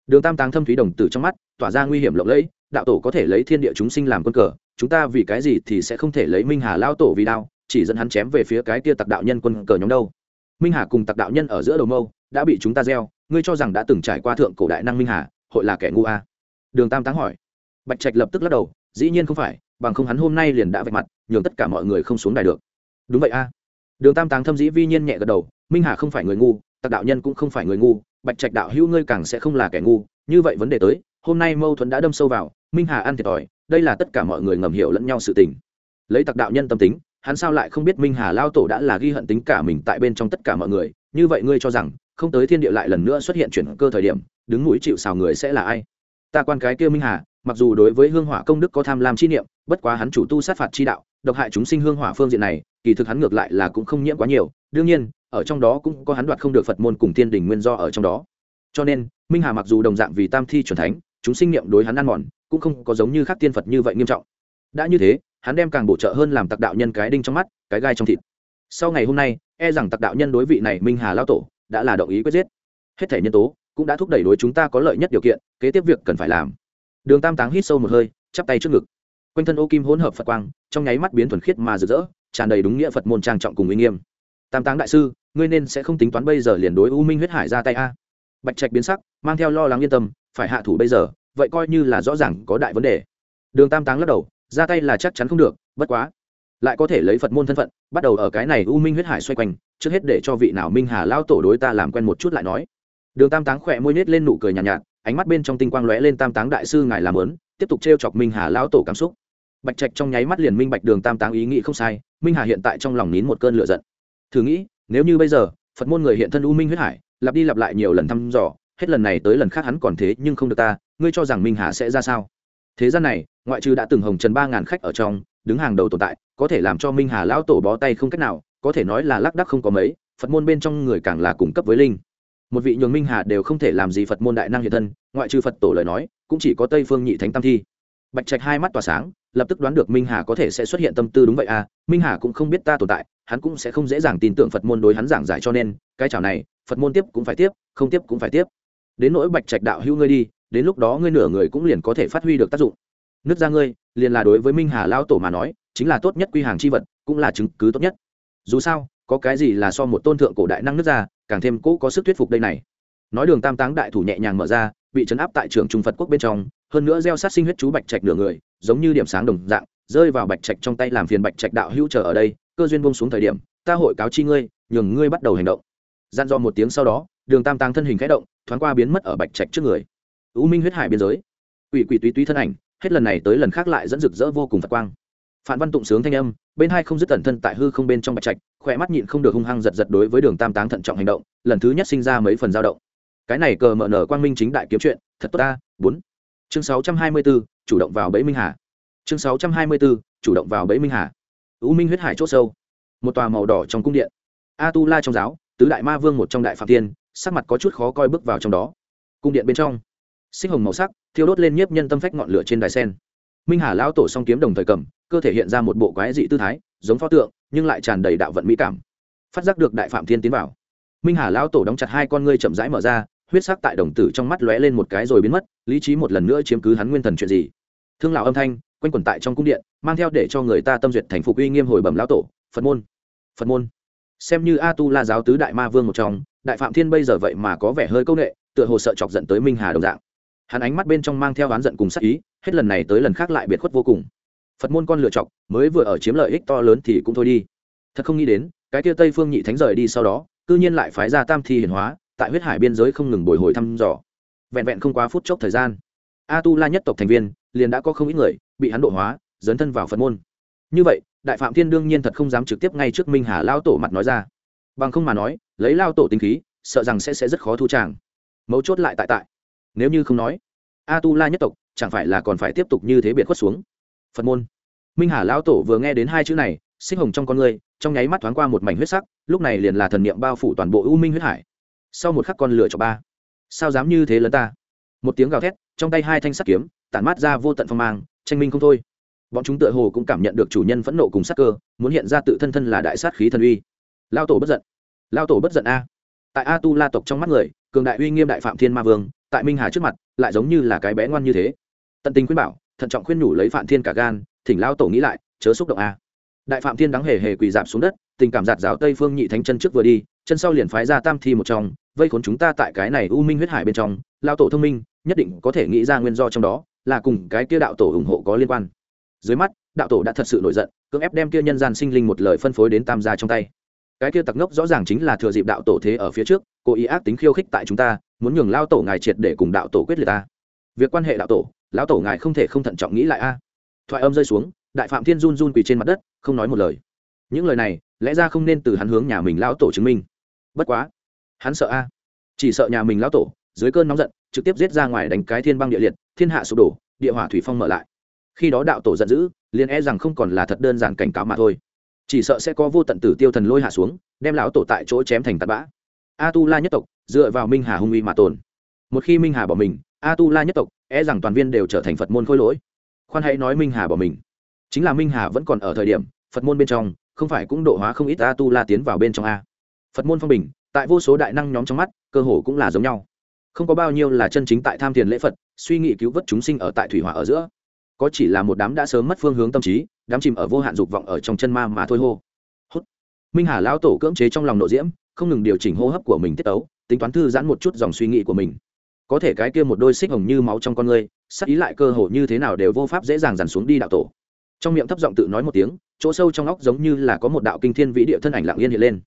Đường tam táng thâm thúy đồng tử trong mắt, tỏa ra nguy hiểm lộng lẫy, đạo tổ có thể lấy thiên địa chúng sinh làm quân cờ, chúng ta vì cái gì thì sẽ không thể lấy minh hà lao tổ vì đao, chỉ dẫn hắn chém về phía cái kia tặc đạo nhân quân cờ nhóm đâu? Minh hà cùng tặc đạo nhân ở giữa đầu mâu đã bị chúng ta gieo, ngươi cho rằng đã từng trải qua thượng cổ đại năng minh hà, hội là kẻ ngu a? À? đường tam táng hỏi. Bạch trạch lập tức lắc đầu, dĩ nhiên không phải, bằng không hắn hôm nay liền đã vạch mặt, nhường tất cả mọi người không xuống đài được. Đúng vậy a. Đường tam táng thâm dĩ vi nhiên nhẹ gật đầu, minh hà không phải người ngu, tặc đạo nhân cũng không phải người ngu, bạch trạch đạo hữu ngươi càng sẽ không là kẻ ngu, như vậy vấn đề tới, hôm nay mâu thuẫn đã đâm sâu vào, minh hà ăn thiệt thòi, đây là tất cả mọi người ngầm hiểu lẫn nhau sự tình. Lấy tặc đạo nhân tâm tính, hắn sao lại không biết minh hà lao tổ đã là ghi hận tính cả mình tại bên trong tất cả mọi người, như vậy ngươi cho rằng không tới thiên địa lại lần nữa xuất hiện chuyển cơ thời điểm, đứng mũi chịu xào người sẽ là ai? Ta quan cái kia minh hà, mặc dù đối với hương hỏa công đức có tham lam chi niệm, bất quá hắn chủ tu sát phạt chi đạo, độc hại chúng sinh hương hỏa phương diện này, kỳ thực hắn ngược lại là cũng không nhiễm quá nhiều. Đương nhiên, ở trong đó cũng có hắn đoạt không được phật môn cùng tiên đình nguyên do ở trong đó. Cho nên, minh hà mặc dù đồng dạng vì tam thi c thánh, chúng sinh niệm đối hắn ăn mòn, cũng không có giống như khác tiên phật như vậy nghiêm trọng. Đã như thế, hắn đem càng bổ trợ hơn làm tặc đạo nhân cái đinh trong mắt, cái gai trong thịt. Sau ngày hôm nay e rằng tặc đạo nhân đối vị này minh hà lao tổ đã là động ý quyết giết. Hết thể nhân tố cũng đã thúc đẩy đối chúng ta có lợi nhất điều kiện, kế tiếp việc cần phải làm. Đường tam táng hít sâu một hơi, chắp tay trước ngực. Quanh thân ô kim hỗn hợp phật quang, trong nháy mắt biến thuần khiết mà rực rỡ, tràn đầy đúng nghĩa phật môn trang trọng cùng uy nghiêm. Tam táng đại sư, ngươi nên sẽ không tính toán bây giờ liền đối u minh huyết hải ra tay a. Bạch trạch biến sắc, mang theo lo lắng yên tâm, phải hạ thủ bây giờ, vậy coi như là rõ ràng có đại vấn đề. Đường tam táng lắc đầu, ra tay là chắc chắn không được, bất quá lại có thể lấy phật môn thân phận bắt đầu ở cái này u minh huyết hải xoay quanh trước hết để cho vị nào minh hà lao tổ đối ta làm quen một chút lại nói. Đường tam táng khỏe môi nết lên nụ cười nhàn nhạt, nhạt ánh mắt bên trong tinh quang lóe lên tam táng đại sư ngài làm lớn tiếp tục t r e o chọc minh hà lao tổ cảm xúc. Bạch trạch trong nháy mắt liền minh bạch đường tam táng ý nghĩ không sai minh hà hiện tại trong lòng nín một cơn lửa giận. Thử nghĩ nếu như bây giờ phật môn người hiện thân u minh huyết hải lặp đi lặp lại nhiều lần thăm dò hết lần này tới lần khác hắn còn thế nhưng không được ta ngươi cho rằng minh hà sẽ ra sao? Thế gian này ngoại trừ đã từng hồng trần ba ngàn khách ở trong đứng hàng đầu tồn tại, có thể làm cho minh hà lão tổ bó tay không cách nào, có thể nói là lác đắc không có mấy, phật môn bên trong người càng là cung cấp với linh. Một vị nhường minh hà đều không thể làm gì phật môn đại năng hiện thân, ngoại trừ phật tổ lời nói, cũng chỉ có tây phương nhị thánh tam thi. Bạch trạch hai mắt tỏa sáng, lập tức đoán được minh hà có thể sẽ xuất hiện tâm tư đúng vậy à minh hà cũng không biết ta tồn tại, hắn cũng sẽ không dễ dàng tin tưởng phật môn đối hắn giảng giải cho nên, cái chảo này, phật môn tiếp cũng phải tiếp, không tiếp cũng phải tiếp. Đến nỗi bạch trạch đạo hữu ngươi đi, đến lúc đó ngươi nửa người cũng liền có thể phát huy được tác dụng. Nước ra ngươi liền là đối với minh hà lao tổ mà nói, chính là tốt nhất quy hàng c h i vật, cũng là chứng cứ tốt nhất. Dù sao, có cái gì là so một tôn thượng cổ đại năng nước ra, càng thêm cũ có sức thuyết phục đây này. Nói đường tam táng đại thủ nhẹ nhàng mở ra, bị chấn áp tại trường trung phật quốc bên trong, hơn nữa gieo sát sinh huyết chú bạch trạch nửa người, giống như điểm sáng đồng dạng, rơi vào bạch trạch trong tay làm phiền bạch trạch đạo hữu chờ ở đây, cơ duyên bông xuống thời điểm, ta hội cáo chi ngươi, nhường ngươi bắt đầu hành động. Gian do một tiếng sau đó, đường tam táng thân hình khẽ động, thoáng qua biến mất ở bạch trạch trước người. U minh huyết hải biên giới. Quỷ quỷ túy túy thân ảnh hết lần này tới lần khác lại dẫn rực rỡ vô cùng phật quang. Phản văn tụng sướng thanh âm bên hai không dứt tẩn thân tại hư không bên trong bạch trạch khỏe mắt nhịn không được hung hăng giật giật đối với đường tam táng thận trọng hành động lần thứ nhất sinh ra mấy phần dao động. Cái này cờ mở nở quang minh chính đại kiếm chuyện thật tốt ta bốn. Chương sáu trăm hai mươi 624, chủ động vào bẫy minh hà. Chương sáu trăm hai mươi 624, chủ động vào bẫy minh hà. U minh huyết hải c h sâu. Một tòa màu đỏ trong cung điện. A tu la trong giáo tứ đại ma vương một trong đại phạm tiên sắc mặt có chút khó coi bước vào trong đó. Cung điện bên trong xích hồng màu sắc, thiêu đốt lên nhiếp nhân tâm phách ngọn lửa trên đài sen. Minh hà lão tổ song kiếm đồng thời cầm, cơ thể hiện ra một bộ quái dị tư thái, giống pho tượng, nhưng lại tràn đầy đạo vận mỹ cảm. Phát giác được đại phạm thiên tiến vào. Minh hà lão tổ đóng chặt hai con ngươi chậm rãi mở ra, huyết sắc tại đồng tử trong mắt lóe lên một cái rồi biến mất, lý trí một lần nữa chiếm cứ hắn nguyên thần chuyện gì. Thương lão âm thanh, quanh quẩn tại trong cung điện, mang theo để cho người ta tâm duyệt thành phục uy nghiêm hồi bẩm lão tổ, phật môn phật môn. Xem như a tu la giáo tứ đại ma vương một trong, đại phạm thiên bây giờ vậy mà có vẻ hơi c â u n ệ tựa hồ sợ chọc giận tới minh hà đồng dạng hắn ánh mắt bên trong mang theo oán giận cùng sắc ý, hết lần này tới lần khác lại biệt khuất vô cùng. Phật môn con lựa chọc, mới vừa ở chiếm lợi ích to lớn thì cũng thôi đi. Thật không nghĩ đến, cái kia tây phương nhị thánh rời đi sau đó, cư nhiên lại phái ra tam thi hiển hóa, tại huyết hải biên giới không ngừng bồi hồi thăm dò. Vẹn vẹn không quá phút chốc thời gian, a tu la nhất tộc thành viên liền đã có không ít người bị hắn độ hóa, dấn thân vào phật môn. Như vậy, đại phạm thiên đương nhiên thật không dám trực tiếp ngay trước minh hà lao tổ mặt nói ra. Bằng không mà nói, lấy lao tổ tinh khí, sợ rằng sẽ sẽ rất khó thu tràng. Mấu chốt lại tại tại nếu như không nói a tu la nhất tộc chẳng phải là còn phải tiếp tục như thế biệt khuất xuống. Phật môn. Minh hà lao tổ vừa nghe đến hai chữ này, xích hồng trong con người, trong nháy mắt thoáng qua một mảnh huyết sắc, lúc này liền là thần niệm bao phủ toàn bộ u minh huyết hải. Sau một khắc con lửa cho ba. Sao dám như thế lớn ta? Một tiếng gào thét, trong tay hai thanh sắt kiếm, tản mát ra vô tận phong mang, tranh minh không thôi. Bọn chúng tựa hồ cũng cảm nhận được chủ nhân phẫn nộ cùng sát cơ, muốn hiện ra tự thân thân là đại sát khí thần uy. Lao tổ bất giận. Lao tổ bất giận a. Tại a tu la tộc trong mắt người, cường đại uy nghiêm đại phạm thiên ma vương tại minh hà trước mặt, lại giống như là cái bé ngoan như thế. Tận tình khuyên bảo, thận trọng khuyên nhủ lấy phạm thiên cả gan, thỉnh lao tổ nghĩ lại, chớ xúc động a. Đại phạm thiên đắng hề hề quỳ dạp xuống đất, tình cảm giạt giáo tây phương nhị thánh chân trước vừa đi, chân sau liền phái ra tam thi một trong, vây khốn chúng ta tại cái này u minh huyết hải bên trong. Lao tổ thông minh, nhất định có thể nghĩ ra nguyên do trong đó, là cùng cái kia đạo tổ ủng hộ có liên quan. Dưới mắt, đạo tổ đã thật sự nổi giận, cưỡng ép đem kia nhân gian sinh linh một lời phân phối đến tam gia trong tay. Cái kia tặc ngốc rõ ràng chính là thừa dịp đạo tổ thế ở phía trước cố ý ác tính khiêu khích tại chúng ta, muốn nhường lao tổ ngài triệt để cùng đạo tổ quyết liệt ta. Việc quan hệ đạo tổ, lão tổ ngài không thể không thận trọng nghĩ lại a. Thoại âm rơi xuống, đại phạm thiên run run quỳ trên mặt đất, không nói một lời. Những lời này, lẽ ra không nên từ hắn hướng nhà mình lão tổ chứng minh. Bất quá, hắn sợ a. Chỉ sợ nhà mình lão tổ, dưới cơn nóng giận, trực tiếp giết ra ngoài đánh cái thiên băng địa liệt, thiên hạ sụp đổ, địa hỏa thủy phong mở lại. Khi đó đạo tổ giận dữ, liền e rằng không còn là thật đơn giản cảnh cáo mà thôi. Chỉ sợ sẽ có vô tận tử tiêu thần lôi hạ xuống, đem lão tổ tại chỗ chém thành tạt bã a tu la nhất tộc, dựa vào minh hà hung uy mà tồn. Một khi minh hà bỏ mình a tu la nhất tộc e rằng toàn viên đều trở thành phật môn khôi lỗi. Khoan hãy nói minh hà bỏ mình. Chính là minh hà vẫn còn ở thời điểm, phật môn bên trong, không phải cũng độ hóa không ít a tu la tiến vào bên trong a. Phật môn phong bình, tại vô số đại năng nhóm trong mắt, cơ hồ cũng là giống nhau. Không có bao nhiêu là chân chính tại tham tiền lễ phật, suy nghĩ cứu vớt chúng sinh ở tại thủy hỏa ở giữa. Có chỉ là một đám đã sớm mất phương hướng tâm trí, đám chìm ở vô hạn dục vọng ở trong chân ma mà thôi hô. Hút. Minh hà lão tổ cưỡng chế trong lòng nội diễm không ngừng điều chỉnh hô hấp của mình tiết tấu, tính toán thư giãn một chút dòng suy nghĩ của mình. Có thể cái kia một đôi xích hồng như máu trong con người, sắc ý lại cơ hồ như thế nào đều vô pháp dễ dàng dằn xuống đi đạo tổ. Trong miệng thấp giọng tự nói một tiếng, chỗ sâu trong óc giống như là có một đạo kinh thiên vĩ địa thân ảnh lặng yên hiện lên.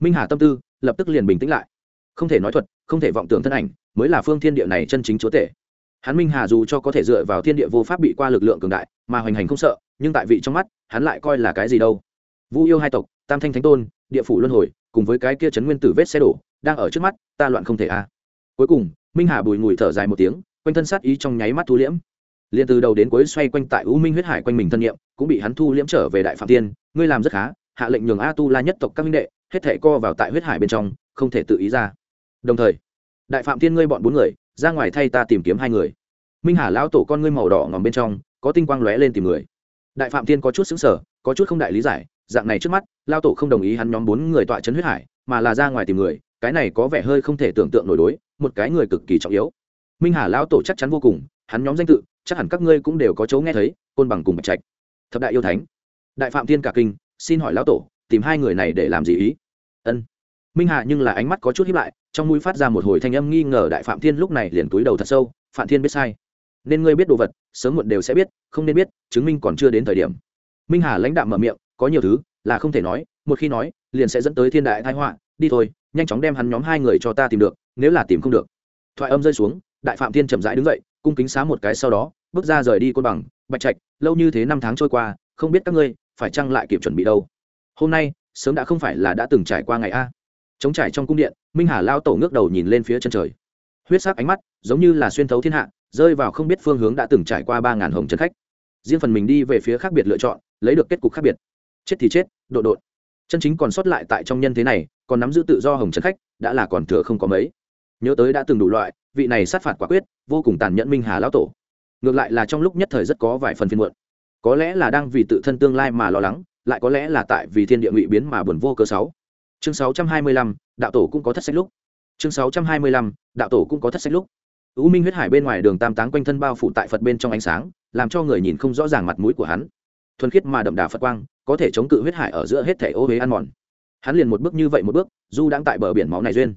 Minh hà tâm tư lập tức liền bình tĩnh lại. Không thể nói thuật, không thể vọng tưởng thân ảnh, mới là phương thiên địa này chân chính chúa tể. Hắn minh hà dù cho có thể dựa vào thiên địa vô pháp bị qua lực lượng cường đại, mà hoành hành không sợ, nhưng tại vị trong mắt, hắn lại coi là cái gì đâu. Vu yêu hai tộc, tam thanh thánh tôn, địa phủ luân hồi cùng với cái kia chấn nguyên tử vết xe đổ, đang ở trước mắt, ta loạn không thể a. Cuối cùng, minh hà bùi ngùi thở dài một tiếng, quanh thân sát ý trong nháy mắt thu liễm. Liền từ đầu đến cuối xoay quanh tại u minh huyết hải quanh mình thân nhiệm, cũng bị hắn thu liễm trở về đại phạm tiên, ngươi làm rất khá, hạ lệnh nhường a tu la nhất tộc các minh đệ, hết thể co vào tại huyết hải bên trong, không thể tự ý ra. Đồng thời, đại phạm tiên ngươi bọn bốn người, ra ngoài thay ta tìm kiếm hai người. Minh hà lão tổ con ngươi màu đỏ ngòm bên trong, có tinh quang lóe lên tìm người. Đại phạm tiên có chút xứng sở có chút không đại lý giải dạng này trước mắt, lao tổ không đồng ý hắn nhóm bốn người tọa chấn huyết hải, mà là ra ngoài tìm người, cái này có vẻ hơi không thể tưởng tượng nổi đối, một cái người cực kỳ trọng yếu. Minh hà lão tổ chắc chắn vô cùng, hắn nhóm danh tự, chắc hẳn các ngươi cũng đều có chỗ nghe thấy, côn bằng cùng bạch trạch. Thập đại yêu thánh. Đại phạm thiên cả kinh, xin hỏi lão tổ, tìm hai người này để làm gì ý? Ân. Minh hà nhưng là ánh mắt có chút hiếp lại, trong mũi phát ra một hồi thanh âm nghi ngờ đại phạm thiên lúc này liền túi đầu thật sâu, phạm thiên biết sai. Nên ngươi biết đồ vật, sớm muộn đều sẽ biết, không nên biết, chứng minh còn chưa đến thời điểm. Minh hà lãnh đạm mở miệng có nhiều thứ là không thể nói, một khi nói, liền sẽ dẫn tới thiên đại thái họa. Đi thôi, nhanh chóng đem hắn nhóm hai người cho ta tìm được, nếu là tìm không được. Thoại âm rơi xuống, đại phạm thiên chậm rãi đứng dậy, cung kính xá một cái sau đó, bước ra rời đi côn bằng. Bạch trạch, lâu như thế năm tháng trôi qua, không biết các ngươi phải chăng lại kịp chuẩn bị đâu? Hôm nay, sớm đã không phải là đã từng trải qua ngày a. Chống trải trong cung điện, minh hà lao tổ ngước đầu nhìn lên phía chân trời. Huyết sắc ánh mắt, giống như là xuyên thấu thiên hạ, rơi vào không biết phương hướng đã từng trải qua ba ngàn hồng chân khách. Riêng phần mình đi về phía khác biệt lựa chọn, lấy được kết cục khác biệt chết thì chết, độ đột chân chính còn sót lại tại trong nhân thế này, còn nắm giữ tự do hồng trần khách, đã là còn thừa không có mấy. Nhớ tới đã từng đủ loại, vị này sát phạt quả quyết, vô cùng tàn nhẫn minh hà lão tổ. Ngược lại là trong lúc nhất thời rất có vài phần phiên muộn. Có lẽ là đang vì tự thân tương lai mà lo lắng, lại có lẽ là tại vì thiên địa ngụy biến mà buồn vô cơ sáu. Chương sáu trăm hai mươi lăm, đạo tổ cũng có thất sách lúc. Chương sáu trăm hai mươi lăm, đạo tổ cũng có thất sách lúc. U minh huyết hải bên ngoài đường tam táng quanh thân bao phủ tại phật bên trong ánh sáng, làm cho người nhìn không rõ ràng mặt mũi của hắn. Thuần khiết mà đậm đà phật quang có thể chống cự huyết hải ở giữa hết thể ô huế ăn mòn. Hắn liền một bước như vậy một bước, du đang tại bờ biển máu này duyên.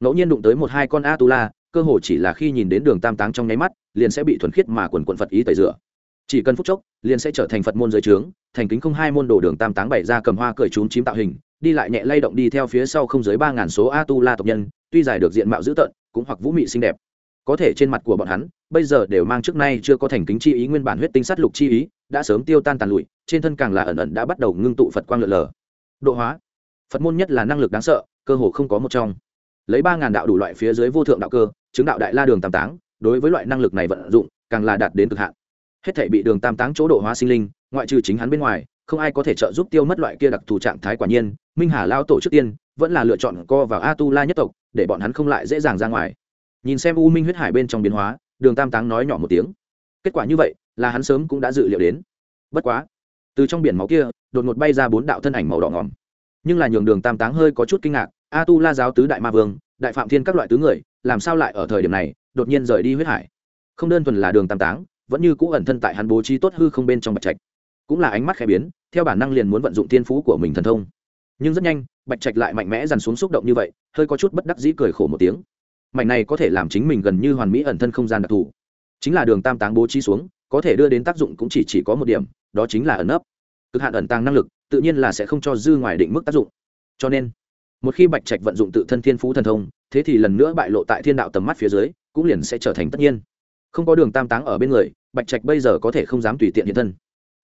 Ngẫu nhiên đụng tới một hai con a tu la cơ hồ chỉ là khi nhìn đến đường tam táng trong nháy mắt, liền sẽ bị thuần khiết mà quần quận phật ý tẩy rửa. Chỉ cần phút chốc, liền sẽ trở thành phật môn giới trướng, thành kính không hai môn đồ đường tam táng bày ra cầm hoa cởi trúng chím tạo hình, đi lại nhẹ lay động đi theo phía sau không dưới ba ngàn số a tu la tộc nhân, tuy dài được diện mạo dữ tợn, cũng hoặc vũ mị xinh đẹp. Có thể trên mặt của bọn hắn, bây giờ đều mang trước nay chưa có thành kính chi ý nguyên bản huyết tinh sát lục chi ý đã sớm tiêu tan tàn lụi, trên thân càng là ẩn ẩn đã bắt đầu ngưng tụ phật quang lượn lờ. Độ hóa. Phật môn nhất là năng lực đáng sợ, cơ hồ không có một trong. Lấy ba ngàn đạo đủ loại phía dưới vô thượng đạo cơ, chứng đạo đại la đường tam táng, đối với loại năng lực này vận dụng, càng là đạt đến cực hạn. Hết thể bị đường tam táng chỗ độ hóa sinh linh, ngoại trừ chính hắn bên ngoài, không ai có thể trợ giúp tiêu mất loại kia đặc thù trạng thái quả nhiên, minh hà lao tổ trước tiên, vẫn là lựa chọn co vào a tu la nhất tộc, để bọn hắn không lại dễ dàng ra ngoài. Nhìn xem u minh huyết hải bên trong biến hóa, đường tam táng nói nhỏ một tiếng. Kết quả như vậy là hắn sớm cũng đã dự liệu đến. Bất quá, từ trong biển máu kia, đột ngột bay ra bốn đạo thân ảnh màu đỏ ngỏm nhưng là nhường đường tam táng hơi có chút kinh ngạc a tu la giáo tứ đại ma vương, đại phạm thiên các loại tứ người, làm sao lại ở thời điểm này, đột nhiên rời đi huyết hải. Không đơn thuần là đường tam táng, vẫn như cũ ẩn thân tại hắn bố trí tốt hư không bên trong bạch trạch. Cũng là ánh mắt khẽ biến, theo bản năng liền muốn vận dụng tiên phú của mình thần thông. Nhưng rất nhanh, bạch trạch lại mạnh mẽ dằn xuống xúc động như vậy, hơi có chút bất đắc dĩ cười khổ một tiếng. Mảnh này có thể làm chính mình gần như hoàn mỹ ẩn thân không gian đặc thù. Chính là đường tam táng bố trí xuống có thể đưa đến tác dụng cũng chỉ, chỉ có một điểm đó chính là ẩn ấp cực hạn ẩn tàng năng lực tự nhiên là sẽ không cho dư ngoài định mức tác dụng. Cho nên một khi bạch trạch vận dụng tự thân thiên phú thần thông thế thì lần nữa bại lộ tại thiên đạo tầm mắt phía dưới cũng liền sẽ trở thành tất nhiên. Không có đường tam táng ở bên người bạch trạch bây giờ có thể không dám tùy tiện hiện thân.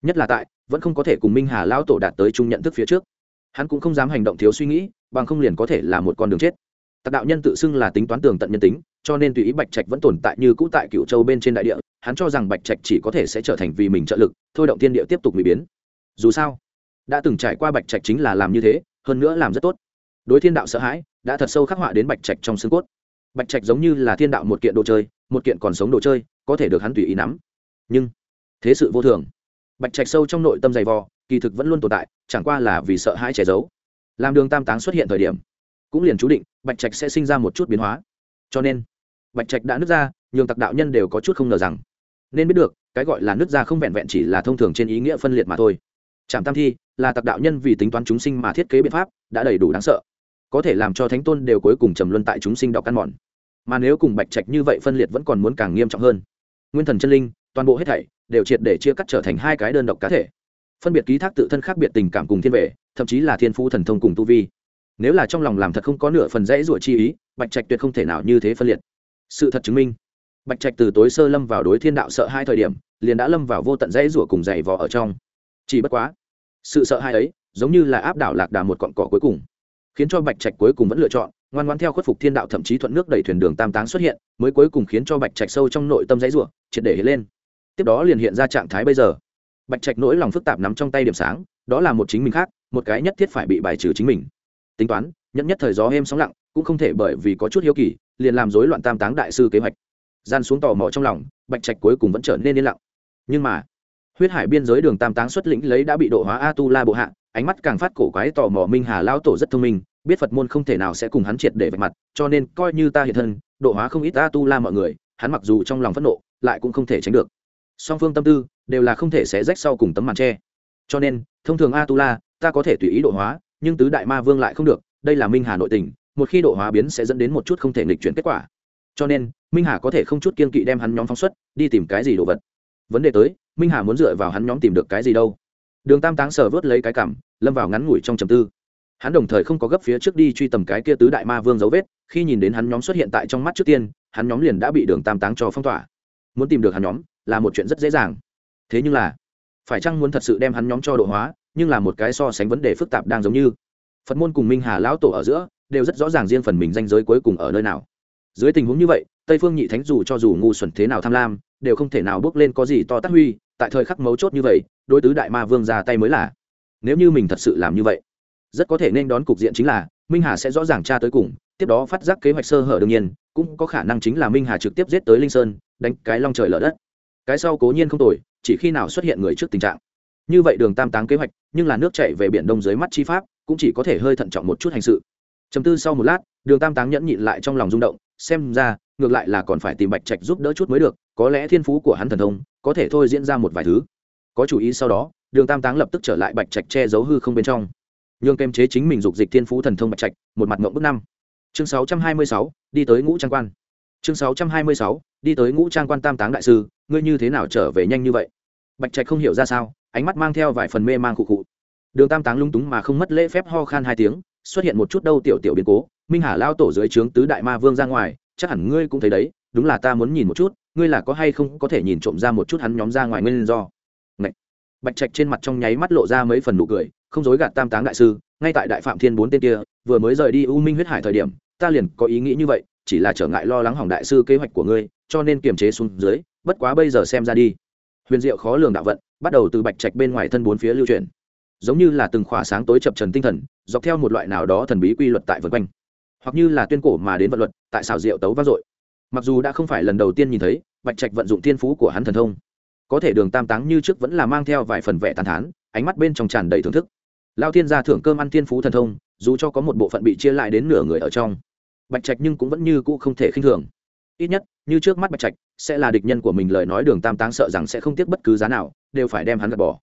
Nhất là tại vẫn không có thể cùng minh hà lão tổ đạt tới chung nhận thức phía trước. Hắn cũng không dám hành động thiếu suy nghĩ bằng không liền có thể là một con đường chết. Tạc đạo nhân tự xưng là tính toán tường tận nhân tính cho nên tùy ý bạch trạch vẫn tồn tại như cũ tại cựu châu bên trên đại địa hắn cho rằng bạch trạch chỉ có thể sẽ trở thành vì mình trợ lực, thôi động thiên địa tiếp tục bị biến. Dù sao, đã từng trải qua bạch trạch chính là làm như thế, hơn nữa làm rất tốt. Đối thiên đạo sợ hãi, đã thật sâu khắc họa đến bạch trạch trong xương cốt. Bạch trạch giống như là thiên đạo một kiện đồ chơi, một kiện còn sống đồ chơi, có thể được hắn tùy ý nắm. Nhưng, thế sự vô thường. Bạch trạch sâu trong nội tâm dày vò, kỳ thực vẫn luôn tồn tại, chẳng qua là vì sợ hãi che giấu. Làm đường tam táng xuất hiện thời điểm, cũng liền chú định bạch trạch sẽ sinh ra một chút biến hóa. Cho nên, bạch trạch đã nứt ra, nhường tặc đạo nhân đều có chút không ngờ rằng nên biết được, cái gọi là nứt ra không vẹn vẹn chỉ là thông thường trên ý nghĩa phân liệt mà thôi. Trạm tam thi là tặc đạo nhân vì tính toán chúng sinh mà thiết kế biện pháp, đã đầy đủ đáng sợ. Có thể làm cho thánh tôn đều cuối cùng trầm luân tại chúng sinh đọc căn mòn. Mà nếu cùng bạch trạch như vậy phân liệt vẫn còn muốn càng nghiêm trọng hơn. Nguyên thần chân linh, toàn bộ hết thảy đều triệt để chia cắt trở thành hai cái đơn độc cá thể. Phân biệt ký thác tự thân khác biệt tình cảm cùng thiên vệ, thậm chí là thiên phu thần thông cùng tu vi. Nếu là trong lòng làm thật không có nửa phần rẽ ruột chi ý, bạch trạch tuyệt không thể nào như thế phân liệt. Sự thật chứng minh bạch trạch từ tối sơ lâm vào đối thiên đạo sợ hai thời điểm, liền đã lâm vào vô tận dãy rủa cùng dày vò ở trong. Chỉ bất quá, sự sợ hai ấy giống như là áp đảo lạc đà một cọn cỏ cuối cùng, khiến cho bạch trạch cuối cùng vẫn lựa chọn, ngoan ngoan theo khuất phục thiên đạo thậm chí thuận nước đẩy thuyền đường tam táng xuất hiện, mới cuối cùng khiến cho bạch trạch sâu trong nội tâm dãy rủa, triệt để hiện lên. Tiếp đó liền hiện ra trạng thái bây giờ. Bạch trạch nỗi lòng phức tạp nắm trong tay điểm sáng, đó là một chính mình khác, một cái nhất thiết phải bị bài trừ chính mình. Tính toán, nhẫn nhất thời gió êm sóng lặng, cũng không thể bởi vì có chút hiếu kỳ, liền làm rối loạn tam táng đại sư kế hoạch gian xuống tò mò trong lòng, bạch trạch cuối cùng vẫn trở nên yên lặng. Nhưng mà, huyết hải biên giới đường tam táng xuất lĩnh lấy đã bị độ hóa a tu la bộ hạ, ánh mắt càng phát cổ quái tò mò minh hà lao tổ rất thông minh, biết phật môn không thể nào sẽ cùng hắn triệt để vạch mặt, cho nên coi như ta hiện thân, độ hóa không ít a tu la mọi người, hắn mặc dù trong lòng phẫn nộ, lại cũng không thể tránh được. Song phương tâm tư đều là không thể sẽ rách sau cùng tấm màn tre cho nên, thông thường a tu la ta có thể tùy ý độ hóa, nhưng tứ đại ma vương lại không được, đây là minh hà nội tình, một khi độ hóa biến sẽ dẫn đến một chút không thể nghịch chuyển kết quả. Cho nên minh hà có thể không chút kiên kỵ đem hắn nhóm phóng xuất, đi tìm cái gì đồ vật? Vấn đề tới, minh hà muốn dựa vào hắn nhóm tìm được cái gì đâu? Đường tam táng sờ vớt lấy cái cảm, lâm vào ngắn ngủi trong trầm tư. Hắn đồng thời không có gấp phía trước đi truy tầm cái kia tứ đại ma vương dấu vết, khi nhìn đến hắn nhóm xuất hiện tại trong mắt trước tiên, hắn nhóm liền đã bị đường tam táng cho phong tỏa. Muốn tìm được hắn nhóm, là một chuyện rất dễ dàng. Thế nhưng là, phải chăng muốn thật sự đem hắn nhóm cho độ hóa, nhưng là một cái so sánh vấn đề phức tạp đang giống như. Phật môn cùng minh hà lão tổ ở giữa, đều rất rõ ràng riêng phần mình danh giới cuối cùng ở nơi nào. Dưới tình huống như vậy tây phương nhị thánh dù cho dù ngu xuẩn thế nào tham lam, đều không thể nào bước lên có gì to tát huy, tại thời khắc mấu chốt như vậy, đối tứ đại ma vương ra tay mới là. Nếu như mình thật sự làm như vậy, rất có thể nên đón cục diện chính là, minh hà sẽ rõ ràng tra tới cùng, tiếp đó phát giác kế hoạch sơ hở đương nhiên, cũng có khả năng chính là minh hà trực tiếp giết tới linh sơn, đánh cái long trời lở đất. Cái sau cố nhiên không tồi, chỉ khi nào xuất hiện người trước tình trạng. Như vậy đường tam táng kế hoạch, nhưng là nước chạy về biển đông dưới mắt chi pháp, cũng chỉ có thể hơi thận trọng một chút hành sự. Chấm tư sau một lát, đường tam táng nhẫn nhịn lại trong lòng rung động, xem ra ngược lại là còn phải tìm bạch trạch giúp đỡ chút mới được, có lẽ thiên phú của hắn thần thông có thể thôi diễn ra một vài thứ. Có chủ ý sau đó, đường tam táng lập tức trở lại bạch trạch che giấu hư không bên trong. Nhường kem chế chính mình dục dịch thiên phú thần thông bạch trạch, một mặt ngộng bước năm. Chương sáu trăm hai mươi sáu, đi tới ngũ trang quan. Chương sáu trăm hai mươi sáu, đi tới ngũ trang quan tam táng đại sư, ngươi như thế nào trở về nhanh như vậy? Bạch trạch không hiểu ra sao, ánh mắt mang theo vài phần mê mang cụ cụ đường tam táng lung túng mà không mất lễ phép ho khan hai tiếng, xuất hiện một chút đâu tiểu tiểu biến cố, minh hà lao tổ dưới trướng tứ đại ma vương ra ngoài chắc hẳn ngươi cũng thấy đấy, đúng là ta muốn nhìn một chút, ngươi là có hay không có thể nhìn trộm ra một chút hắn nhóm ra ngoài nguyên do. Ngậy. bạch trạch trên mặt trong nháy mắt lộ ra mấy phần nụ cười, không dối gạt tam táng đại sư, ngay tại đại phạm thiên bốn tên kia, vừa mới rời đi u minh huyết hải thời điểm, ta liền có ý nghĩ như vậy, chỉ là trở ngại lo lắng hỏng đại sư kế hoạch của ngươi, cho nên kiềm chế xuống dưới, bất quá bây giờ xem ra đi. Huyền diệu khó lường đạo vận, bắt đầu từ bạch trạch bên ngoài thân bốn phía lưu truyền giống như là từng khỏa sáng tối chập trần tinh thần, dọc theo một loại nào đó thần bí quy luật tại vân quanh hoặc như là tuyên cổ mà đến vận luật, tại xảo diệu tấu vang dội. Mặc dù đã không phải lần đầu tiên nhìn thấy, bạch trạch vận dụng thiên phú của hắn thần thông. Có thể đường tam táng như trước vẫn là mang theo vài phần vẻ tàn thán, ánh mắt bên trong tràn đầy thưởng thức. Lao thiên gia thưởng cơm ăn thiên phú thần thông, dù cho có một bộ phận bị chia lại đến nửa người ở trong, bạch trạch nhưng cũng vẫn như cũ không thể khinh thường. Ít nhất, như trước mắt bạch trạch, sẽ là địch nhân của mình lời nói đường tam táng sợ rằng sẽ không tiếc bất cứ giá nào, đều phải đem hắn gạt bỏ.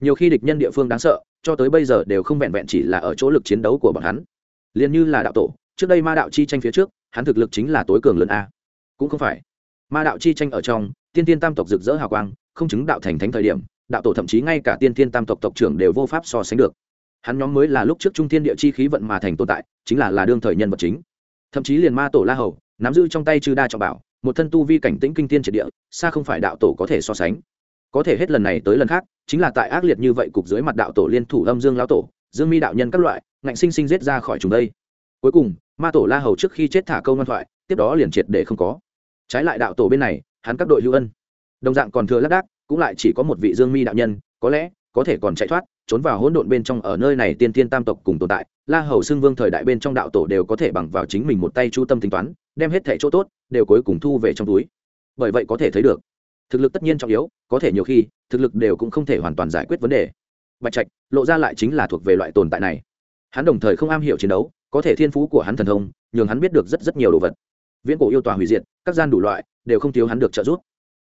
Nhiều khi địch nhân địa phương đáng sợ, cho tới bây giờ đều không vẹn vẹn chỉ là ở chỗ lực chiến đấu của bọn hắn. Liền như là đạo tổ trước đây ma đạo chi tranh phía trước, hắn thực lực chính là tối cường lớn a. Cũng không phải. Ma đạo chi tranh ở trong, tiên tiên tam tộc rực rỡ hào quang, không chứng đạo thành thánh thời điểm, đạo tổ thậm chí ngay cả tiên tiên tam tộc tộc trưởng đều vô pháp so sánh được. Hắn nhóm mới là lúc trước trung tiên địa chi khí vận mà thành tồn tại, chính là là đương thời nhân vật chính. Thậm chí liền ma tổ la hầu, nắm giữ trong tay chư đa trọng bảo, một thân tu vi cảnh tĩnh kinh tiên triệt địa, xa không phải đạo tổ có thể so sánh. Có thể hết lần này tới lần khác, chính là tại ác liệt như vậy cục dưới mặt đạo tổ liên thủ âm dương lão tổ, dương mi đạo nhân các loại, ngạnh sinh sinh giết ra khỏi chúng đây. Cuối cùng ma tổ la hầu trước khi chết thả câu ngoan thoại, tiếp đó liền triệt để không có. Trái lại đạo tổ bên này, hắn các đội hữu ân. Đồng dạng còn thừa lác đác, cũng lại chỉ có một vị dương mi đạo nhân, có lẽ, có thể còn chạy thoát, trốn vào hỗn độn bên trong ở nơi này tiên tiên tam tộc cùng tồn tại, la hầu xưng vương thời đại bên trong đạo tổ đều có thể bằng vào chính mình một tay chu tâm tính toán, đem hết thẻ chỗ tốt, đều cuối cùng thu về trong túi. Bởi vậy có thể thấy được, thực lực tất nhiên trọng yếu, có thể nhiều khi, thực lực đều cũng không thể hoàn toàn giải quyết vấn đề. Bạch trạch, lộ ra lại chính là thuộc về loại tồn tại này. Hắn đồng thời không am hiểu chiến đấu có thể thiên phú của hắn thần thông, nhường hắn biết được rất rất nhiều đồ vật. Viễn cổ yêu tòa hủy diệt, các gian đủ loại, đều không thiếu hắn được trợ giúp.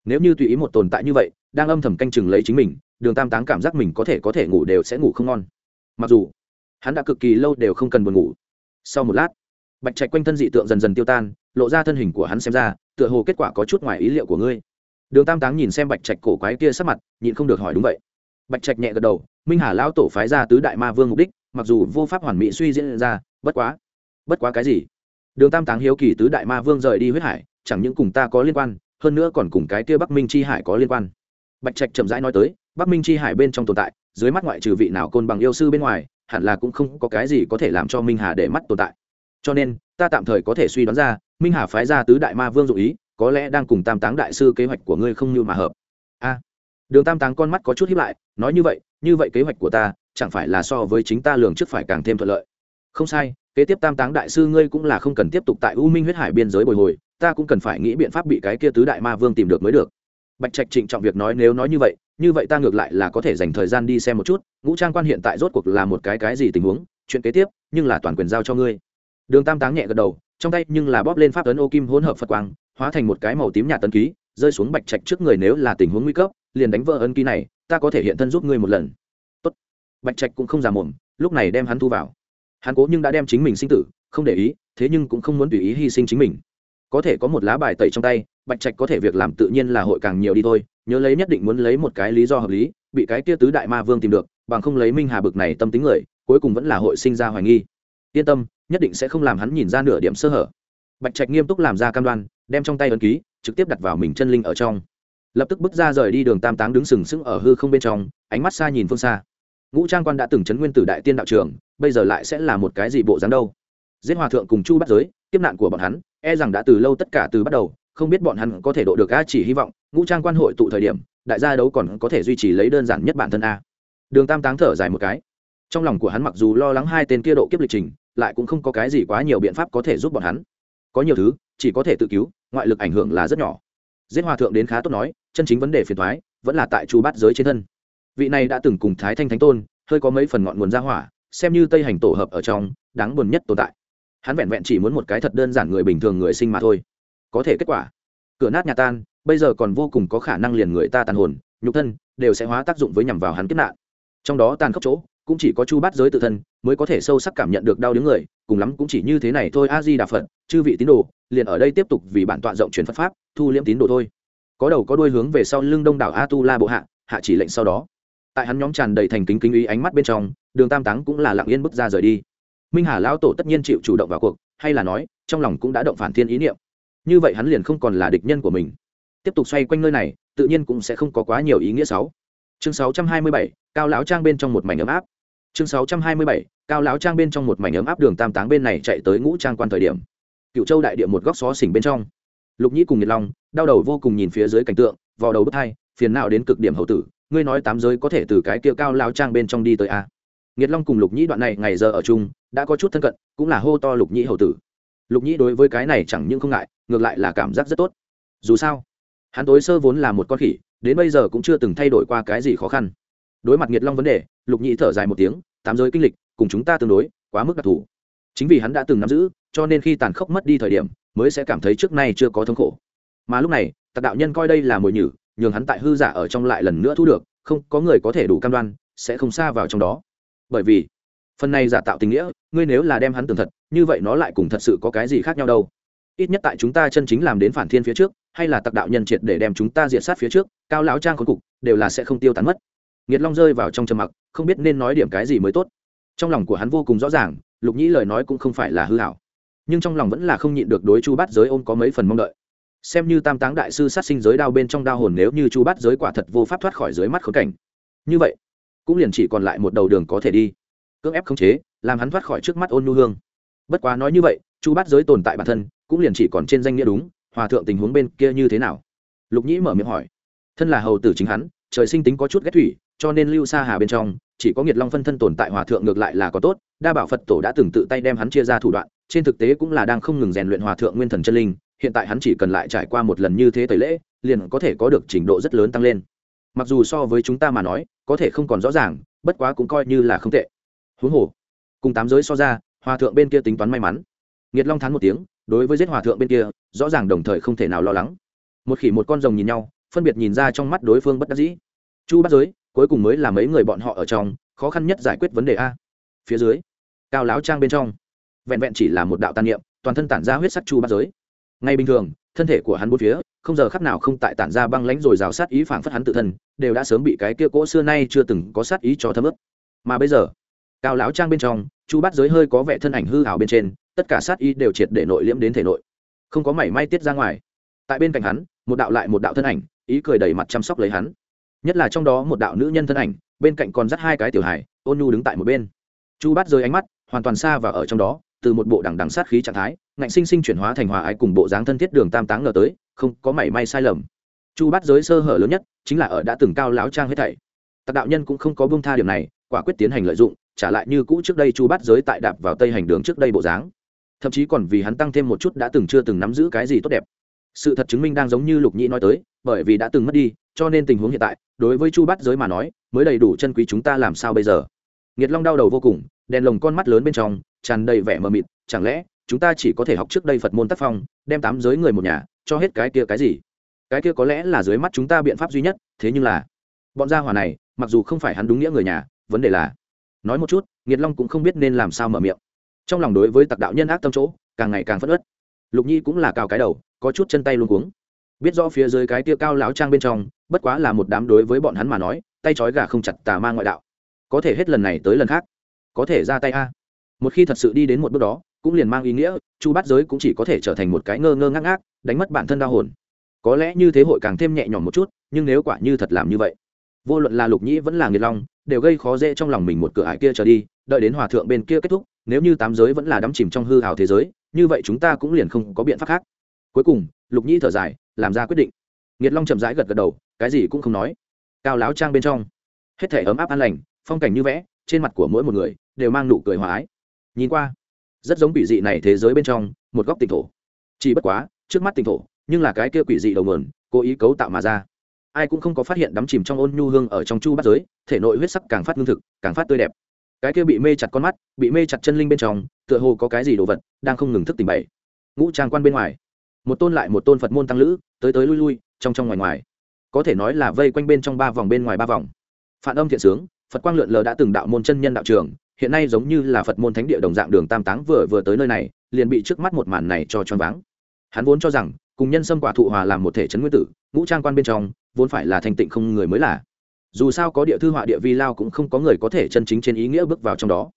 Nếu như tùy ý một tồn tại như vậy, đang âm thầm canh chừng lấy chính mình, đường tam táng cảm giác mình có thể có thể ngủ đều sẽ ngủ không ngon. Mặc dù, hắn đã cực kỳ lâu đều không cần buồn ngủ. Sau một lát, bạch trạch quanh thân dị tượng dần dần tiêu tan, lộ ra thân hình của hắn xem ra, tựa hồ kết quả có chút ngoài ý liệu của ngươi. Đường tam táng nhìn xem bạch trạch cổ quái kia sắc mặt, nhịn không được hỏi đúng vậy. Bạch trạch nhẹ gật đầu, minh hà lão tổ phái ra tứ đại ma vương mục đích, mặc dù vô pháp hoàn mỹ suy diễn ra bất quá. Bất quá cái gì? Đường tam táng hiếu kỳ tứ đại ma vương rời đi huyết hải, chẳng những cùng ta có liên quan, hơn nữa còn cùng cái kia bắc minh chi hải có liên quan. Bạch trạch chậm rãi nói tới, bắc minh chi hải bên trong tồn tại, dưới mắt ngoại trừ vị nào côn bằng yêu sư bên ngoài, hẳn là cũng không có cái gì có thể làm cho minh hà để mắt tồn tại. Cho nên, ta tạm thời có thể suy đoán ra, minh hà phái ra tứ đại ma vương dụ ý, có lẽ đang cùng tam táng đại sư kế hoạch của ngươi không như mà hợp. A. Đường tam táng con mắt có chút hiếp lại, nói như vậy như vậy kế hoạch của ta, chẳng phải là so với chính ta lường trước phải càng thêm thuận lợi không sai, kế tiếp tam táng đại sư ngươi cũng là không cần tiếp tục tại u minh huyết hải biên giới bồi hồi, ta cũng cần phải nghĩ biện pháp bị cái kia tứ đại ma vương tìm được mới được. Bạch trạch trịnh trọng việc nói nếu nói như vậy như vậy ta ngược lại là có thể dành thời gian đi xem một chút, ngũ trang quan hiện tại rốt cuộc là một cái cái gì tình huống, chuyện kế tiếp, nhưng là toàn quyền giao cho ngươi. Đường tam táng nhẹ gật đầu, trong tay nhưng là bóp lên pháp ấn ô kim hỗn hợp phật quang, hóa thành một cái màu tím nhạt tân ký, rơi xuống bạch trạch trước người nếu là tình huống nguy cấp, liền đánh vỡ ấn ký này, ta có thể hiện thân giúp ngươi một lần. Tốt. bạch trạch cũng không già mồm, lúc này đem hắn thu vào hắn cố nhưng đã đem chính mình sinh tử, không để ý, thế nhưng cũng không muốn tùy ý hy sinh chính mình. Có thể có một lá bài tẩy trong tay, bạch trạch có thể việc làm tự nhiên là hội càng nhiều đi thôi, nhớ lấy nhất định muốn lấy một cái lý do hợp lý, bị cái kia tứ đại ma vương tìm được, bằng không lấy minh hà bực này tâm tính người, cuối cùng vẫn là hội sinh ra hoài nghi. Yên tâm, nhất định sẽ không làm hắn nhìn ra nửa điểm sơ hở. Bạch trạch nghiêm túc làm ra cam đoan, đem trong tay ấn ký, trực tiếp đặt vào mình chân linh ở trong. Lập tức bước ra rời đi đường tam táng đứng sừng sững ở hư không bên trong, ánh mắt xa nhìn phương xa ngũ trang quan đã từng chấn nguyên tử đại tiên đạo trường, bây giờ lại sẽ là một cái gì bộ dáng đâu? Giết hòa thượng cùng chu bắt giới tiếp nạn của bọn hắn e rằng đã từ lâu tất cả từ bắt đầu, không biết bọn hắn có thể độ được a chỉ hy vọng, ngũ trang quan hội tụ thời điểm, đại gia đấu còn có thể duy trì lấy đơn giản nhất bản thân a. Đường tam táng thở dài một cái. Trong lòng của hắn mặc dù lo lắng hai tên kia độ kiếp lịch trình, lại cũng không có cái gì quá nhiều biện pháp có thể giúp bọn hắn. Có nhiều thứ, chỉ có thể tự cứu, ngoại lực ảnh hưởng là rất nhỏ. Giết hòa thượng đến khá tốt nói, chân chính vấn đề phiền thoái vẫn là tại chu bát giới trên thân vị này đã từng cùng thái thanh thánh tôn, hơi có mấy phần ngọn nguồn ra hỏa, xem như tây hành tổ hợp ở trong, đáng buồn nhất tồn tại. Hắn vẹn vẹn chỉ muốn một cái thật đơn giản người bình thường người sinh mà thôi. Có thể kết quả, cửa nát nhà tan, bây giờ còn vô cùng có khả năng liền người ta tàn hồn, nhục thân, đều sẽ hóa tác dụng với nhằm vào hắn kết nạn. Trong đó tàn khốc chỗ, cũng chỉ có chu bát giới tự thân, mới có thể sâu sắc cảm nhận được đau đớn người, cùng lắm cũng chỉ như thế này thôi a di đà phật, chư vị tín đồ, liền ở đây tiếp tục vì bản tọa rộng truyền phật pháp, thu liễm tín đồ thôi. Có đầu có đuôi hướng về sau lưng đông đảo a tu la bộ hạ hạ chỉ lệnh sau đó tại hắn nhóm tràn đầy thành kính kính ý ánh mắt bên trong đường tam táng cũng là lặng yên bước ra rời đi. Minh hà lão tổ tất nhiên chịu chủ động vào cuộc hay là nói trong lòng cũng đã động phản thiên ý niệm. Như vậy hắn liền không còn là địch nhân của mình. Tiếp tục xoay quanh nơi này tự nhiên cũng sẽ không có quá nhiều ý nghĩa sáu chương 627, cao lão trang bên trong một mảnh ấm áp. Chương 627, cao lão trang bên trong một mảnh ấm áp đường tam táng bên này chạy tới ngũ trang quan thời điểm. Cựu châu đại địa một góc xó xỉnh bên trong. Lục nhĩ cùng nhiệt long đau đầu vô cùng nhìn phía dưới cảnh tượng vào đầu bức thai phiền não đến cực điểm hậu tử ngươi nói tám giới có thể từ cái kia cao lão trang bên trong đi tới a nghiệt long cùng lục nhĩ đoạn này ngày giờ ở chung, đã có chút thân cận, cũng là hô to lục nhĩ hậu tử. Lục nhĩ đối với cái này chẳng những không ngại, ngược lại là cảm giác rất tốt. Dù sao, hắn tối sơ vốn là một con khỉ, đến bây giờ cũng chưa từng thay đổi qua cái gì khó khăn. Đối mặt nghiệt long vấn đề, lục nhĩ thở dài một tiếng, tám giới kinh lịch, cùng chúng ta tương đối, quá mức đặc thù. Chính vì hắn đã từng nắm giữ, cho nên khi tàn khốc mất đi thời điểm, mới sẽ cảm thấy trước nay chưa có thống khổ. Mà lúc này, tạc đạo nhân coi đây là mồi nhử nhường hắn tại hư giả ở trong lại lần nữa thu được, không có người có thể đủ cam đoan, sẽ không xa vào trong đó. Bởi vì, phần này giả tạo tình nghĩa, ngươi nếu là đem hắn tường thật, như vậy nó lại cùng thật sự có cái gì khác nhau đâu? Ít nhất tại chúng ta chân chính làm đến phản thiên phía trước, hay là tặc đạo nhân triệt để đem chúng ta diệt sát phía trước, cao lão trang khốn cục, đều là sẽ không tiêu tán mất. Nghiệt long rơi vào trong trầm mặc, không biết nên nói điểm cái gì mới tốt. Trong lòng của hắn vô cùng rõ ràng, lục nhĩ lời nói cũng không phải là hư hảo. Nhưng trong lòng vẫn là không nhịn được đối chu bát giới ôm có mấy phần mong đợi xem như tam táng đại sư sát sinh giới đao bên trong đao hồn nếu như chu bát giới quả thật vô pháp thoát khỏi dưới mắt khốn cảnh. Như vậy, cũng liền chỉ còn lại một đầu đường có thể đi. Cưỡng ép khống chế, làm hắn thoát khỏi trước mắt ôn nhu hương. Bất quá nói như vậy, chu bát giới tồn tại bản thân, cũng liền chỉ còn trên danh nghĩa đúng, hòa thượng tình huống bên kia như thế nào? Lục nhĩ mở miệng hỏi. Thân là hầu tử chính hắn, trời sinh tính có chút ghét thủy, cho nên lưu xa hà bên trong, chỉ có nghiệt long phân thân tồn tại hòa thượng ngược lại là có tốt, đa bảo phật tổ đã từng tự tay đem hắn chia ra thủ đoạn, trên thực tế cũng là đang không ngừng rèn luyện hòa thượng nguyên thần chân linh hiện tại hắn chỉ cần lại trải qua một lần như thế tẩy lễ, liền có thể có được trình độ rất lớn tăng lên. Mặc dù so với chúng ta mà nói, có thể không còn rõ ràng, bất quá cũng coi như là không tệ. Huống hồ, cùng tám giới so ra, hòa thượng bên kia tính toán may mắn. Nghiệt long thán một tiếng, đối với giết hòa thượng bên kia, rõ ràng đồng thời không thể nào lo lắng. Một khỉ một con rồng nhìn nhau, phân biệt nhìn ra trong mắt đối phương bất đắc dĩ. Chu bắt giới, cuối cùng mới là mấy người bọn họ ở trong, khó khăn nhất giải quyết vấn đề a. Phía dưới, cao láo trang bên trong, vẹn vẹn chỉ là một đạo tàn niệm, toàn thân tản ra huyết sắc chu bắt giới ngay bình thường, thân thể của hắn bốn phía, không giờ khắc nào không tại tản ra băng lãnh rồi rào sát ý phảng phất hắn tự thân, đều đã sớm bị cái kia cỗ xưa nay chưa từng có sát ý cho thấm ướp mà bây giờ, cao lão trang bên trong, chu bát giới hơi có vẻ thân ảnh hư hào bên trên, tất cả sát ý đều triệt để nội liễm đến thể nội. Không có mảy may tiết ra ngoài. Tại bên cạnh hắn, một đạo lại một đạo thân ảnh, ý cười đầy mặt chăm sóc lấy hắn. Nhất là trong đó một đạo nữ nhân thân ảnh, bên cạnh còn dắt hai cái tiểu hài, ôn nhu đứng tại một bên. Chu bát rơi ánh mắt hoàn toàn xa và ở trong đó từ một bộ đằng đằng sát khí trạng thái, ngạnh sinh sinh chuyển hóa thành hòa ái cùng bộ dáng thân thiết đường tam táng ngờ tới, không có mảy may sai lầm. Chu bát giới sơ hở lớn nhất chính là ở đã từng cao láo trang hết thảy. Tạc đạo nhân cũng không có bông tha điểm này, quả quyết tiến hành lợi dụng, trả lại như cũ trước đây chu bát giới tại đạp vào tây hành đường trước đây bộ dáng. Thậm chí còn vì hắn tăng thêm một chút đã từng chưa từng nắm giữ cái gì tốt đẹp. Sự thật chứng minh đang giống như lục nhĩ nói tới, bởi vì đã từng mất đi, cho nên tình huống hiện tại, đối với chu bát giới mà nói, mới đầy đủ chân quý chúng ta làm sao bây giờ? Nghiệt long đau đầu vô cùng, đèn lồng con mắt lớn bên trong, tràn đầy vẻ mờ mịt, chẳng lẽ, chúng ta chỉ có thể học trước đây phật môn tác phong, đem tám giới người một nhà, cho hết cái kia cái gì? Cái kia có lẽ là dưới mắt chúng ta biện pháp duy nhất, thế nhưng là, bọn gia hỏa này, mặc dù không phải hắn đúng nghĩa người nhà, vấn đề là, nói một chút nghiệt long cũng không biết nên làm sao mở miệng. Trong lòng đối với tặc đạo nhân ác tâm chỗ, càng ngày càng phất ớt lục nhi cũng là cào cái đầu, có chút chân tay luôn cuống. Biết rõ phía dưới cái tia cao láo trang bên trong, bất quá là một đám đối với bọn hắn mà nói, tay trói gà không chặt tà ma ngoại đạo có thể hết lần này tới lần khác. Có thể ra tay a. Một khi thật sự đi đến một bước đó, cũng liền mang ý nghĩa, chu bát giới cũng chỉ có thể trở thành một cái ngơ ngơ ngác ngác, đánh mất bản thân đau hồn. Có lẽ như thế hội càng thêm nhẹ nhõm một chút, nhưng nếu quả như thật làm như vậy, vô luận là lục nhĩ vẫn là nghiệt long, đều gây khó dễ trong lòng mình một cửa ải kia trở đi, đợi đến hòa thượng bên kia kết thúc, nếu như tám giới vẫn là đắm chìm trong hư hào thế giới, như vậy chúng ta cũng liền không có biện pháp khác. Cuối cùng, lục nhĩ thở dài, làm ra quyết định. Nghiệt long chậm rãi gật gật đầu, cái gì cũng không nói. Cao láo trang bên trong, hết thể ấm áp an lành phong cảnh như vẽ, trên mặt của mỗi một người đều mang nụ cười hòa ái. Nhìn qua, rất giống quỷ dị này thế giới bên trong, một góc tỉnh thổ. Chỉ bất quá, trước mắt tỉnh thổ, nhưng là cái kia quỷ dị đầu mườn cố ý cấu tạo mà ra. Ai cũng không có phát hiện đắm chìm trong ôn nhu hương ở trong chu bát giới, thể nội huyết sắc càng phát lương thực, càng phát tươi đẹp. Cái kia bị mê chặt con mắt, bị mê chặt chân linh bên trong, tựa hồ có cái gì đồ vật đang không ngừng thức tỉnh bậy. Ngũ trang quan bên ngoài, một tôn lại một tôn phật môn tăng lữ, tới tới lui lui, trong trong ngoài ngoài. Có thể nói là vây quanh bên trong ba vòng bên ngoài ba vòng. Phản âm thiện sướng phật quang lượn lờ đã từng đạo môn chân nhân đạo trường, hiện nay giống như là phật môn thánh địa đồng dạng đường tam táng vừa vừa tới nơi này, liền bị trước mắt một màn này cho choáng váng. Hắn vốn cho rằng, cùng nhân sâm quả thụ hòa làm một thể chấn nguyên tử, ngũ trang quan bên trong, vốn phải là thanh tịnh không người mới là. Dù sao có địa thư họa địa vi lao cũng không có người có thể chân chính trên ý nghĩa bước vào trong đó.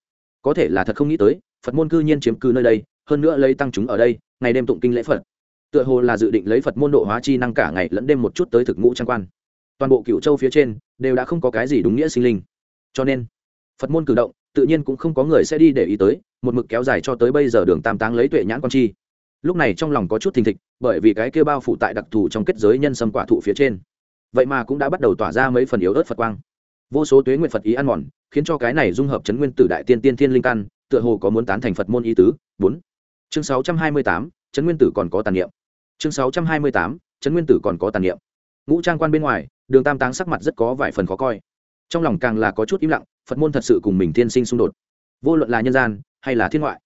Có thể là thật không nghĩ tới, phật môn cư nhiên chiếm cư nơi đây, hơn nữa lấy tăng chúng ở đây, ngày đêm tụng kinh lễ phật. Tựa hồ là dự định lấy phật môn độ hóa chi năng cả ngày lẫn đêm một chút tới thực ngũ trang quan. Toàn bộ cựu châu phía trên, đều đã không có cái gì đúng nghĩa sinh linh cho nên phật môn cử động tự nhiên cũng không có người sẽ đi để ý tới một mực kéo dài cho tới bây giờ đường tam táng lấy tuệ nhãn con chi lúc này trong lòng có chút thình thịch bởi vì cái kia bao phủ tại đặc thù trong kết giới nhân sâm quả thụ phía trên vậy mà cũng đã bắt đầu tỏa ra mấy phần yếu ớt phật quang vô số tuế nguyện phật ý ăn mòn khiến cho cái này dung hợp chấn nguyên tử đại tiên tiên thiên linh căn tựa hồ có muốn tán thành phật môn ý tứ bốn chương sáu trăm hai mươi tám chấn nguyên tử còn có tàn niệm chương sáu trăm hai mươi tám chấn nguyên tử còn có tàn niệm ngũ trang quan bên ngoài đường tam táng sắc mặt rất có vài phần khó coi trong lòng càng là có chút im lặng, phật môn thật sự cùng mình tiên sinh xung đột. Vô luận là nhân gian, hay là thiên ngoại,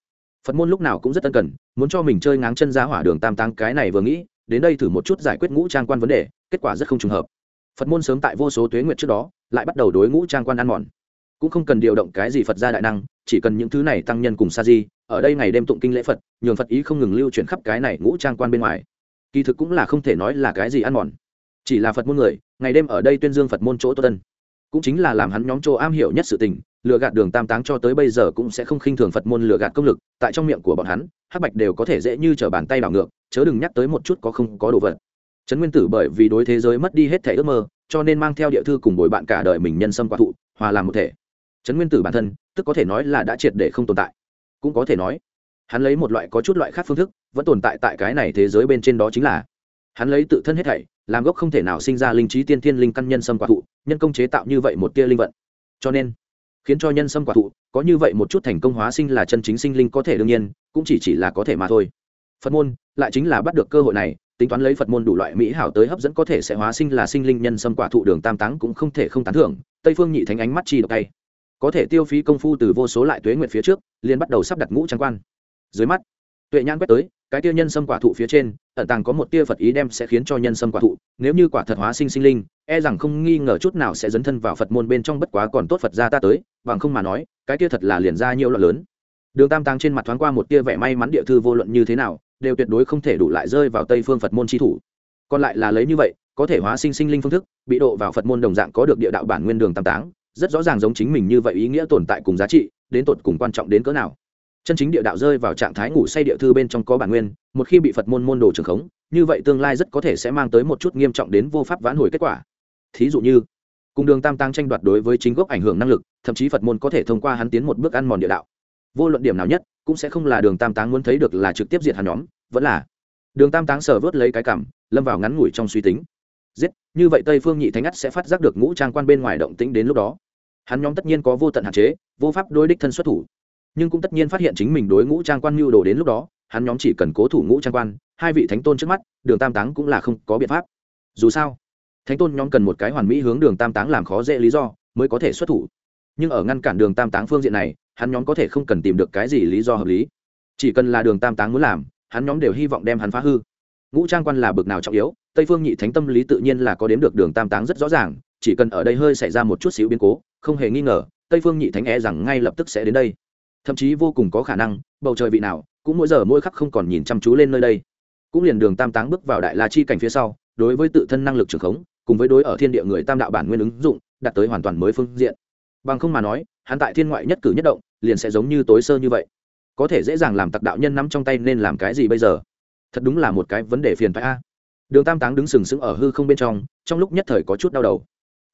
phật môn lúc nào cũng rất tân cần, muốn cho mình chơi ngáng chân ra hỏa đường tam tăng cái này vừa nghĩ, đến đây thử một chút giải quyết ngũ trang quan vấn đề, kết quả rất không trùng hợp. Phật môn sớm tại vô số tuế nguyện trước đó, lại bắt đầu đối ngũ trang quan ăn mòn. Cũng không cần điều động cái gì phật gia đại năng, chỉ cần những thứ này tăng nhân cùng sa di, ở đây ngày đêm tụng kinh lễ phật, nhường phật ý không ngừng lưu chuyển khắp cái này ngũ trang quan bên ngoài. Kỳ thực cũng là không thể nói là cái gì ăn mòn. Chỉ là phật môn người, ngày đêm ở đây tuyên dương phật môn chỗ tốt tân cũng chính là làm hắn nhóm chỗ am hiểu nhất sự tình, lừa gạt đường tam táng cho tới bây giờ cũng sẽ không khinh thường phật môn lừa gạt công lực, tại trong miệng của bọn hắn, hắc bạch đều có thể dễ như t r ở bàn tay đảo ngược, chớ đừng nhắc tới một chút có không có đồ vật. Trấn nguyên tử bởi vì đối thế giới mất đi hết thể ước mơ, cho nên mang theo địa thư cùng bồi bạn cả đời mình nhân sâm quả thụ, hòa làm một thể. Trấn nguyên tử bản thân, tức có thể nói là đã triệt để không tồn tại. Cũng có thể nói, hắn lấy một loại có chút loại khác phương thức, vẫn tồn tại tại cái này thế giới bên trên đó chính là, hắn lấy tự thân hết thảy làm gốc không thể nào sinh ra linh trí tiên thiên linh căn nhân sâm quả thụ, nhân công chế tạo như vậy một tia linh vận. Cho nên, khiến cho nhân sâm quả thụ có như vậy một chút thành công hóa sinh là chân chính sinh linh có thể đương nhiên, cũng chỉ chỉ là có thể mà thôi. Phật môn lại chính là bắt được cơ hội này, tính toán lấy phật môn đủ loại mỹ hảo tới hấp dẫn có thể sẽ hóa sinh là sinh linh nhân sâm quả thụ đường tam táng cũng không thể không tán thưởng, tây phương nhị thánh ánh mắt chi độc tay. Có thể tiêu phí công phu từ vô số lại tuế nguyện phía trước, liền bắt đầu sắp đặt ngũ trang quan. Dưới mắt tuệ nhãn quét tới, cái tia nhân sâm quả thụ phía trên, ẩn tàng có một tia phật ý đem sẽ khiến cho nhân sâm quả thụ, nếu như quả thật hóa sinh sinh linh e rằng không nghi ngờ chút nào sẽ dấn thân vào phật môn bên trong bất quá còn tốt phật ra ta tới, bằng không mà nói, cái tia thật là liền ra nhiều loại lớn. Đường tam tàng trên mặt thoáng qua một tia vẻ may mắn địa thư vô luận như thế nào, đều tuyệt đối không thể đủ lại rơi vào tây phương phật môn tri thủ. Còn lại là lấy như vậy, có thể hóa sinh sinh linh phương thức, bị độ vào phật môn đồng dạng có được địa đạo bản nguyên đường tam táng, rất rõ ràng giống chính mình như vậy ý nghĩa tồn tại cùng giá trị, đến tột cùng quan trọng đến cỡ nào chân chính địa đạo rơi vào trạng thái ngủ say địa thư bên trong có bản nguyên, một khi bị phật môn môn đồ trường khống, như vậy tương lai rất có thể sẽ mang tới một chút nghiêm trọng đến vô pháp vãn hồi kết quả. Thí dụ như cùng đường tam tăng tranh đoạt đối với chính gốc ảnh hưởng năng lực, thậm chí phật môn có thể thông qua hắn tiến một bước ăn mòn địa đạo. Vô luận điểm nào nhất, cũng sẽ không là đường tam táng muốn thấy được là trực tiếp diệt hắn nhóm, vẫn là đường tam táng sờ vớt lấy cái cảm, lâm vào ngắn ngủi trong suy tính. Giết, như vậy tây phương nhị thánh ngắt sẽ phát giác được ngũ trang quan bên ngoài động tĩnh đến lúc đó. Hắn nhóm tất nhiên có vô tận hạn chế, vô pháp đối đích thân xuất thủ nhưng cũng tất nhiên phát hiện chính mình đối ngũ trang quan mưu đồ đến lúc đó, hắn nhóm chỉ cần cố thủ ngũ trang quan, hai vị thánh tôn trước mắt, đường tam táng cũng là không có biện pháp. Dù sao, thánh tôn nhóm cần một cái hoàn mỹ hướng đường tam táng làm khó dễ lý do, mới có thể xuất thủ. Nhưng ở ngăn cản đường tam táng phương diện này, hắn nhóm có thể không cần tìm được cái gì lý do hợp lý. Chỉ cần là đường tam táng muốn làm, hắn nhóm đều hy vọng đem hắn phá hư. Ngũ trang quan là bực nào trọng yếu, tây phương nhị thánh tâm lý tự nhiên là có đếm được đường tam táng rất rõ ràng, chỉ cần ở đây hơi xảy ra một chút xíu biến cố, không hề nghi ngờ, tây phương nhị thánh e rằng ngay lập tức sẽ đến đây thậm chí vô cùng có khả năng, bầu trời vị nào, cũng mỗi giờ mỗi khắc không còn nhìn chăm chú lên nơi đây. Cũng liền đường tam táng bước vào đại la chi cảnh phía sau, đối với tự thân năng lực trường khống, cùng với đối ở thiên địa người tam đạo bản nguyên ứng dụng, đạt tới hoàn toàn mới phương diện. Bằng không mà nói, hắn tại thiên ngoại nhất cử nhất động, liền sẽ giống như tối sơ như vậy. Có thể dễ dàng làm tặc đạo nhân nắm trong tay nên làm cái gì bây giờ? Thật đúng là một cái vấn đề phiền phái a. Đường tam táng đứng sừng sững ở hư không bên trong trong lúc nhất thời có chút đau đầu.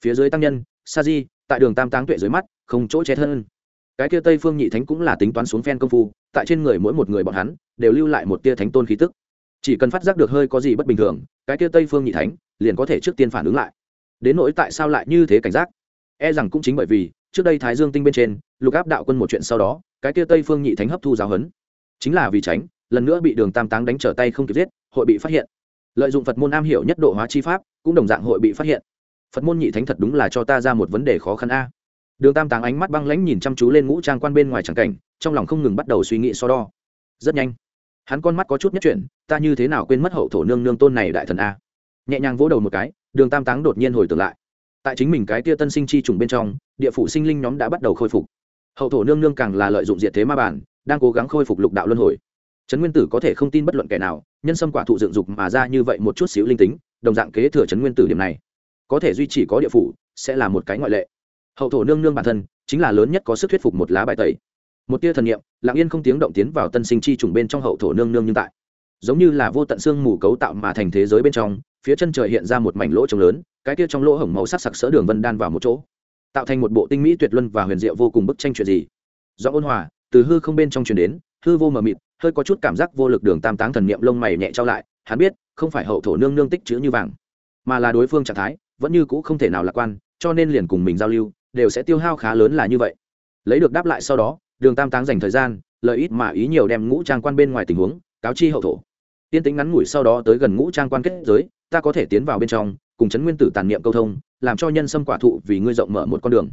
Phía dưới tăng nhân, sa di, tại đường tam táng tuệ dưới mắt, không chỗ che thân cái kia tây phương nhị thánh cũng là tính toán xuống phen công phu, tại trên người mỗi một người bọn hắn, đều lưu lại một tia thánh tôn khí tức. Chỉ cần phát giác được hơi có gì bất bình thường, cái kia tây phương nhị thánh liền có thể trước tiên phản ứng lại. Đến nỗi tại sao lại như thế cảnh giác? E rằng cũng chính bởi vì, trước đây thái dương tinh bên trên, lục áp đạo quân một chuyện sau đó, cái kia tây phương nhị thánh hấp thu giáo huấn. Chính là vì tránh, lần nữa bị đường tam táng đánh trở tay không kịp giết, hội bị phát hiện. Lợi dụng phật môn am hiểu nhất độ hóa chi pháp, cũng đồng dạng hội bị phát hiện. Phật môn nhị thánh thật đúng là cho ta ra một vấn đề khó khăn a đường tam táng ánh mắt băng lãnh nhìn chăm chú lên ngũ trang quan bên ngoài tràng cảnh, trong lòng không ngừng bắt đầu suy nghĩ so đo. Rất nhanh, hắn con mắt có chút nhất chuyển, ta như thế nào quên mất hậu thổ nương nương tôn này đại thần a? Nhẹ nhàng vỗ đầu một cái, đường tam táng đột nhiên hồi tưởng lại. Tại chính mình cái tia tân sinh chi trùng bên trong, địa phủ sinh linh nhóm đã bắt đầu khôi phục. Hậu thổ nương nương càng là lợi dụng diện thế ma bản, đang cố gắng khôi phục lục đạo luân hồi. Trấn nguyên tử có thể không tin bất luận kẻ nào, nhân sâm quả thụ dựng dục mà ra như vậy một chút xíu linh tính, đồng dạng kế thừa trấn nguyên tử điểm này. Có thể duy trì có địa phủ, sẽ là một cái ngoại lệ hậu thổ nương nương bản thân chính là lớn nhất có sức thuyết phục một lá bài tẩy. Một tia thần nghiệm lặng yên không tiếng động tiến vào tân sinh chi trùng bên trong hậu thổ nương nương như tại. Giống như là vô tận xương mù cấu tạo mà thành thế giới bên trong, phía chân trời hiện ra một mảnh lỗ trống lớn, cái tia trong lỗ hổng màu sắc sặc sỡ đường vân đan vào một chỗ. Tạo thành một bộ tinh mỹ tuyệt luân và huyền diệu vô cùng bức tranh chuyện gì. Do ôn hòa, từ hư không bên trong truyền đến, hư vô mờ mịt, hơi có chút cảm giác vô lực đường tam táng thần niệm lông mày nhẹ trao lại, hắn biết, không phải hậu thổ nương nương tích chữ như vàng, mà là đối phương trạng thái, vẫn như cũ không thể nào lạc quan, cho nên liền cùng mình giao lưu đều sẽ tiêu hao khá lớn là như vậy. Lấy được đáp lại sau đó, đường tam táng dành thời gian, lợi ít mà ý nhiều đem ngũ trang quan bên ngoài tình huống, cáo chi hậu thổ. Tiên tính ngắn ngủi sau đó tới gần ngũ trang quan kết giới, ta có thể tiến vào bên trong, cùng chấn nguyên tử tàn niệm câu thông, làm cho nhân sâm quả thụ vì ngươi rộng mở một con đường.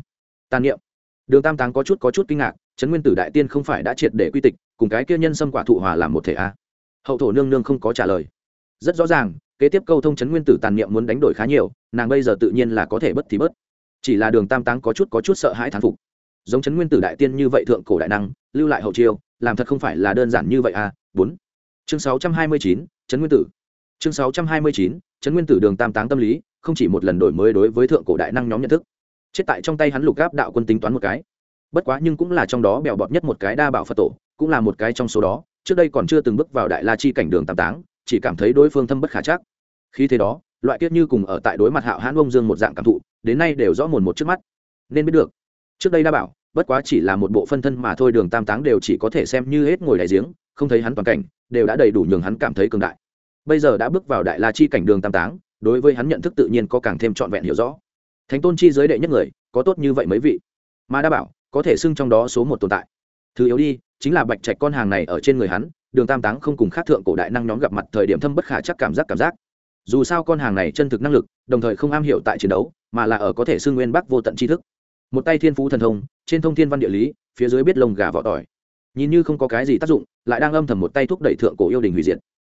Tàn niệm. Đường tam táng có chút có chút kinh ngạc, chấn nguyên tử đại tiên không phải đã triệt để quy tịch, cùng cái kia nhân sâm quả thụ hòa làm một thể a. À? hậu thổ nương nương không có trả lời. Rất rõ ràng, kế tiếp câu thông chấn nguyên tử tàn niệm muốn đánh đổi khá nhiều, nàng bây giờ tự nhiên là có thể bất thì bất chỉ là đường tam táng có chút có chút sợ hãi thán phục. Giống chấn nguyên tử đại tiên như vậy thượng cổ đại năng, lưu lại hậu chiêu, làm thật không phải là đơn giản như vậy à? Bốn. Chương sáu trăm hai mươi chín, chấn nguyên tử. Chương sáu trăm hai mươi chín, chấn nguyên tử đường tam táng tâm lý, không chỉ một lần đổi mới đối với thượng cổ đại năng nhóm nhận thức. Chết tại trong tay hắn lục gáp đạo quân tính toán một cái. Bất quá nhưng cũng là trong đó bèo bọt nhất một cái đa bảo phật tổ, cũng là một cái trong số đó, trước đây còn chưa từng bước vào đại la chi cảnh đường tam táng, chỉ cảm thấy đối phương thâm bất khả chắc. Khi thế đó loại kiết như cùng ở tại đối mặt hạo hãn bông dương một dạng cảm thụ, đến nay đều rõ mồn một trước mắt. Nên biết được, trước đây đa bảo, bất quá chỉ là một bộ phân thân mà thôi, đường tam táng đều chỉ có thể xem như hết ngồi đại giếng, không thấy hắn toàn cảnh, đều đã đầy đủ nhường hắn cảm thấy cường đại. Bây giờ đã bước vào đại la chi cảnh đường tam táng, đối với hắn nhận thức tự nhiên có càng thêm trọn vẹn hiểu rõ. Thánh tôn chi giới đệ nhất người, có tốt như vậy mấy vị? Mà đa bảo, có thể xưng trong đó số một tồn tại. Thứ yếu đi, chính là bạch trạch con hàng này ở trên người hắn, đường tam táng không cùng khác thượng cổ đại năng nhóm gặp mặt thời điểm thâm bất khả chắc cảm giác cảm giác dù sao con hàng này chân thực năng lực, đồng thời không am hiểu tại chiến đấu, mà là ở có thể xưng nguyên bắc vô tận tri thức. Một tay thiên phú thần thông, trên thông thiên văn địa lý, phía dưới biết lồng gà vỏ tỏi. Nhìn như không có cái gì tác dụng, lại đang âm thầm một tay thúc đẩy thượng cổ yêu đình hủy diệt.